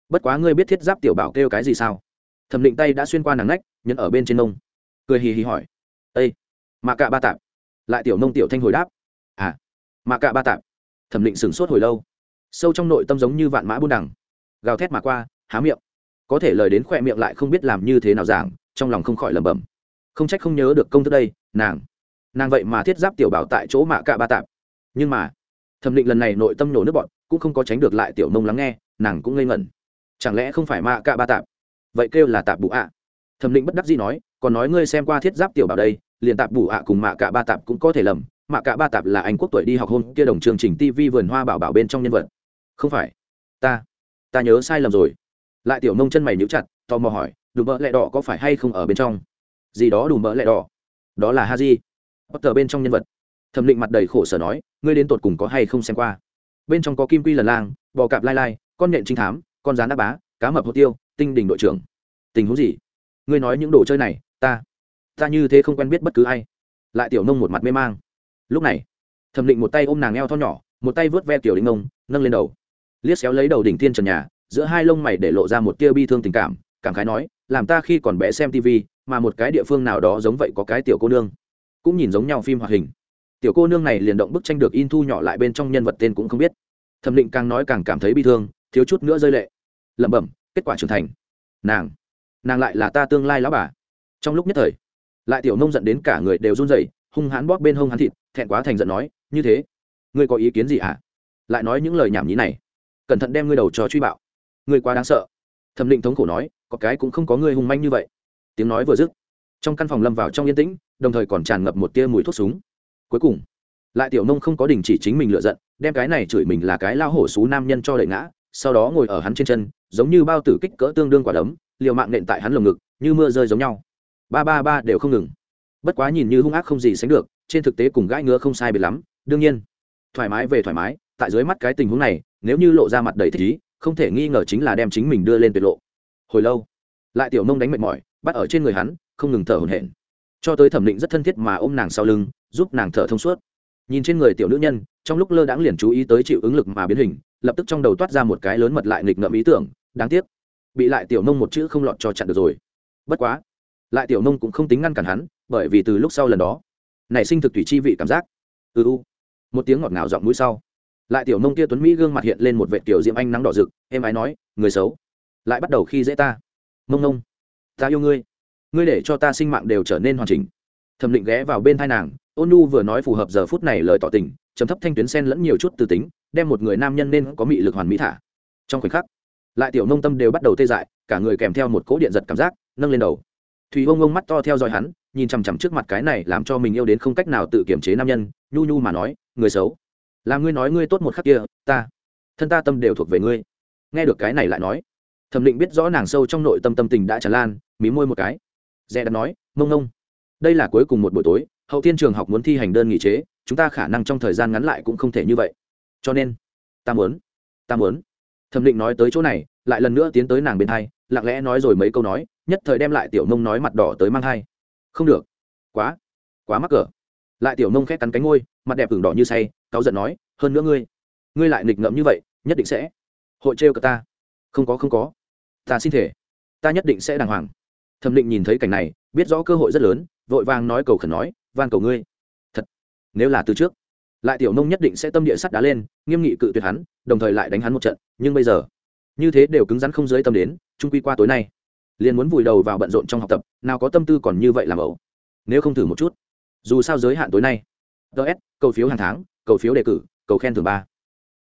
S1: Bất quá ngươi biết thiết giáp tiểu bảo kêu cái gì sao? Thẩm định tay đã xuyên qua nàng nách, nhấn ở bên trên nông. Cười hì hì hỏi ây mạ cạ ba tạp? Lại tiểu nông tiểu thanh hồi đáp à mạ cạ ba tạp. Thẩm định sửng sốt hồi lâu. Sâu trong nội tâm giống như vạn mã buôn đằng gào thét mà qua, há miệng. Có thể lời đến khỏe miệng lại không biết làm như thế nào giảng, trong lòng không khỏi lẩm bẩm. Không trách không nhớ được công thức đây, nàng. Nàng vậy mà thiết giáp tiểu bảo tại chỗ mạ cạ ba tạp. Nhưng mà, thẩm định lần này nội tâm nổ nước bọn cũng không có tránh được lại tiểu nông lắng nghe, nàng cũng ngây ngẩn. Chẳng lẽ không phải mạ cạ ba tạp? Vậy kêu là tạp bụ ạ. Thẩm định bất đắc dĩ nói, còn nói ngươi xem qua thiết giáp tiểu bảo đây, liền tạp bù ạ cùng mạ cạ ba tạp cũng có thể lầm. Mạ cạ ba tạp là anh quốc tuổi đi học hôn kia đồng chương trình tv vườn hoa bảo bảo bên trong nhân vật. Không phải. Ta ta nhớ sai lầm rồi. Lại tiểu nông chân mày nhíu chặt, tò mò hỏi, đùm bỡ lẹ đỏ có phải hay không ở bên trong? Gì đó đùm bỡ lẹ đỏ. Đó là ha di. Bất tờ bên trong nhân vật. Thẩm định mặt đầy khổ sở nói, ngươi đến tột cùng có hay không xem qua? Bên trong có kim quy lần lang, bò cạp lai lai, con nhện trinh thám, con rán đá bá, cá mập hồ tiêu, tinh đình đội trưởng. Tình huống gì? Ngươi nói những đồ chơi này, ta ta như thế không quen biết bất cứ ai. Lại tiểu nông một mặt mê mang. Lúc này, thẩm định một tay ôm nàng eo tho nhỏ, một tay vớt ve tiểu đinh ông nâng lên đầu liếc xéo lấy đầu đỉnh thiên trần nhà, giữa hai lông mày để lộ ra một tia bi thương tình cảm cảm khái nói, làm ta khi còn bé xem tv mà một cái địa phương nào đó giống vậy có cái tiểu cô nương. Cũng nhìn giống nhau phim hoạt hình. Tiểu cô nương này liền động bức tranh được in thu nhỏ lại bên trong nhân vật tên cũng không biết. Thẩm định càng nói càng cảm thấy bi thương, thiếu chút nữa rơi lệ. Lẩm bẩm, kết quả trưởng thành. Nàng nàng lại là ta tương lai lão bà. Trong lúc nhất thời, lại tiểu nông giận đến cả người đều run rẩy, hung hãn bóp bên hông hắn thịt, thẹn quá thành giận nói, như thế, ngươi có ý kiến gì hả? Lại nói những lời nhảm nhí này cẩn thận đem ngươi đầu cho truy bạo. Ngươi quá đáng sợ. Thẩm định thống khổ nói, có cái cũng không có ngươi hung manh như vậy. Tiếng nói vừa dứt, trong căn phòng lâm vào trong yên tĩnh, đồng thời còn tràn ngập một tia mùi thuốc súng. Cuối cùng, lại tiểu nông không có đình chỉ chính mình lựa giận, đem cái này chửi mình là cái lao hổ xú nam nhân cho đẩy ngã, sau đó ngồi ở hắn trên chân, giống như bao tử kích cỡ tương đương quả đấm, liều mạng nện tại hắn lồng ngực, như mưa rơi giống nhau. Ba ba ba đều không ngừng. Bất quá nhìn như hung ác không gì sánh được, trên thực tế cùng gãi ngứa không sai biệt lắm. Đương nhiên, thoải mái về thoải mái, tại dưới mắt cái tình huống này nếu như lộ ra mặt đầy thích ý, không thể nghi ngờ chính là đem chính mình đưa lên tuyệt lộ. Hồi lâu, lại tiểu nông đánh mệt mỏi, bắt ở trên người hắn, không ngừng thở hổn hển. Cho tới thẩm định rất thân thiết mà ôm nàng sau lưng, giúp nàng thở thông suốt. Nhìn trên người tiểu nữ nhân, trong lúc lơ đãng liền chú ý tới chịu ứng lực mà biến hình, lập tức trong đầu toát ra một cái lớn mật lại nghịch ngợm ý tưởng, đáng tiếc, bị lại tiểu nông một chữ không lọt cho chặn được rồi. Bất quá, lại tiểu nông cũng không tính ngăn cản hắn, bởi vì từ lúc sau lần đó, nảy sinh thực thủy chi vị cảm giác. Ừ u, một tiếng ngọt ngào giọng mũi sau lại tiểu nông kia tuấn mỹ gương mặt hiện lên một vệ tiểu diệm anh nắng đỏ rực, em ái nói, người xấu. Lại bắt đầu khi dễ ta. Mông nông ta yêu ngươi. Ngươi để cho ta sinh mạng đều trở nên hoàn chỉnh. Thẩm định ghé vào bên thai nàng, ôn nu vừa nói phù hợp giờ phút này lời tỏ tình, trầm thấp thanh tuyến sen lẫn nhiều chút từ tính, đem một người nam nhân nên có mị lực hoàn mỹ thả. Trong khoảnh khắc, lại tiểu nông tâm đều bắt đầu tê dại, cả người kèm theo một cỗ điện giật cảm giác, nâng lên đầu. Thùy ông ông mắt to theo dõi hắn, nhìn chằm chằm trước mặt cái này làm cho mình yêu đến không cách nào tự kiềm chế nam nhân, nhu nhu mà nói, người xấu là ngươi nói ngươi tốt một khắc kia, ta, thân ta tâm đều thuộc về ngươi. Nghe được cái này lại nói, thẩm định biết rõ nàng sâu trong nội tâm tâm tình đã tràn lan, mí môi một cái. Dè đã nói, mông ngông, đây là cuối cùng một buổi tối, hậu thiên trường học muốn thi hành đơn nghị chế, chúng ta khả năng trong thời gian ngắn lại cũng không thể như vậy. Cho nên, ta muốn ta muốn. Thẩm định nói tới chỗ này, lại lần nữa tiến tới nàng bên hai, lặng lẽ nói rồi mấy câu nói, nhất thời đem lại tiểu nông nói mặt đỏ tới mang hai không được, quá quá mắc cỡ. Lại tiểu nông khét cắn cánh ngôi mặt đẹp ửng đỏ như say, cáu giận nói, hơn nữa ngươi ngươi lại nghịch ngợm như vậy, nhất định sẽ hội trêu cả ta. Không có không có, ta xin thể ta nhất định sẽ đàng hoàng. Thẩm định nhìn thấy cảnh này, biết rõ cơ hội rất lớn, vội vàng nói cầu khẩn nói, van cầu ngươi, thật, nếu là từ trước, lại tiểu nông nhất định sẽ tâm địa sắt đá lên, nghiêm nghị cự tuyệt hắn, đồng thời lại đánh hắn một trận, nhưng bây giờ, như thế đều cứng rắn không dưới tâm đến, trung quy qua tối nay, liền muốn vùi đầu vào bận rộn trong học tập, nào có tâm tư còn như vậy làm ẩu. Nếu không thử một chút, dù sao giới hạn tối nay ts cầu phiếu hàng tháng cầu phiếu đề cử cầu khen thưởng ba.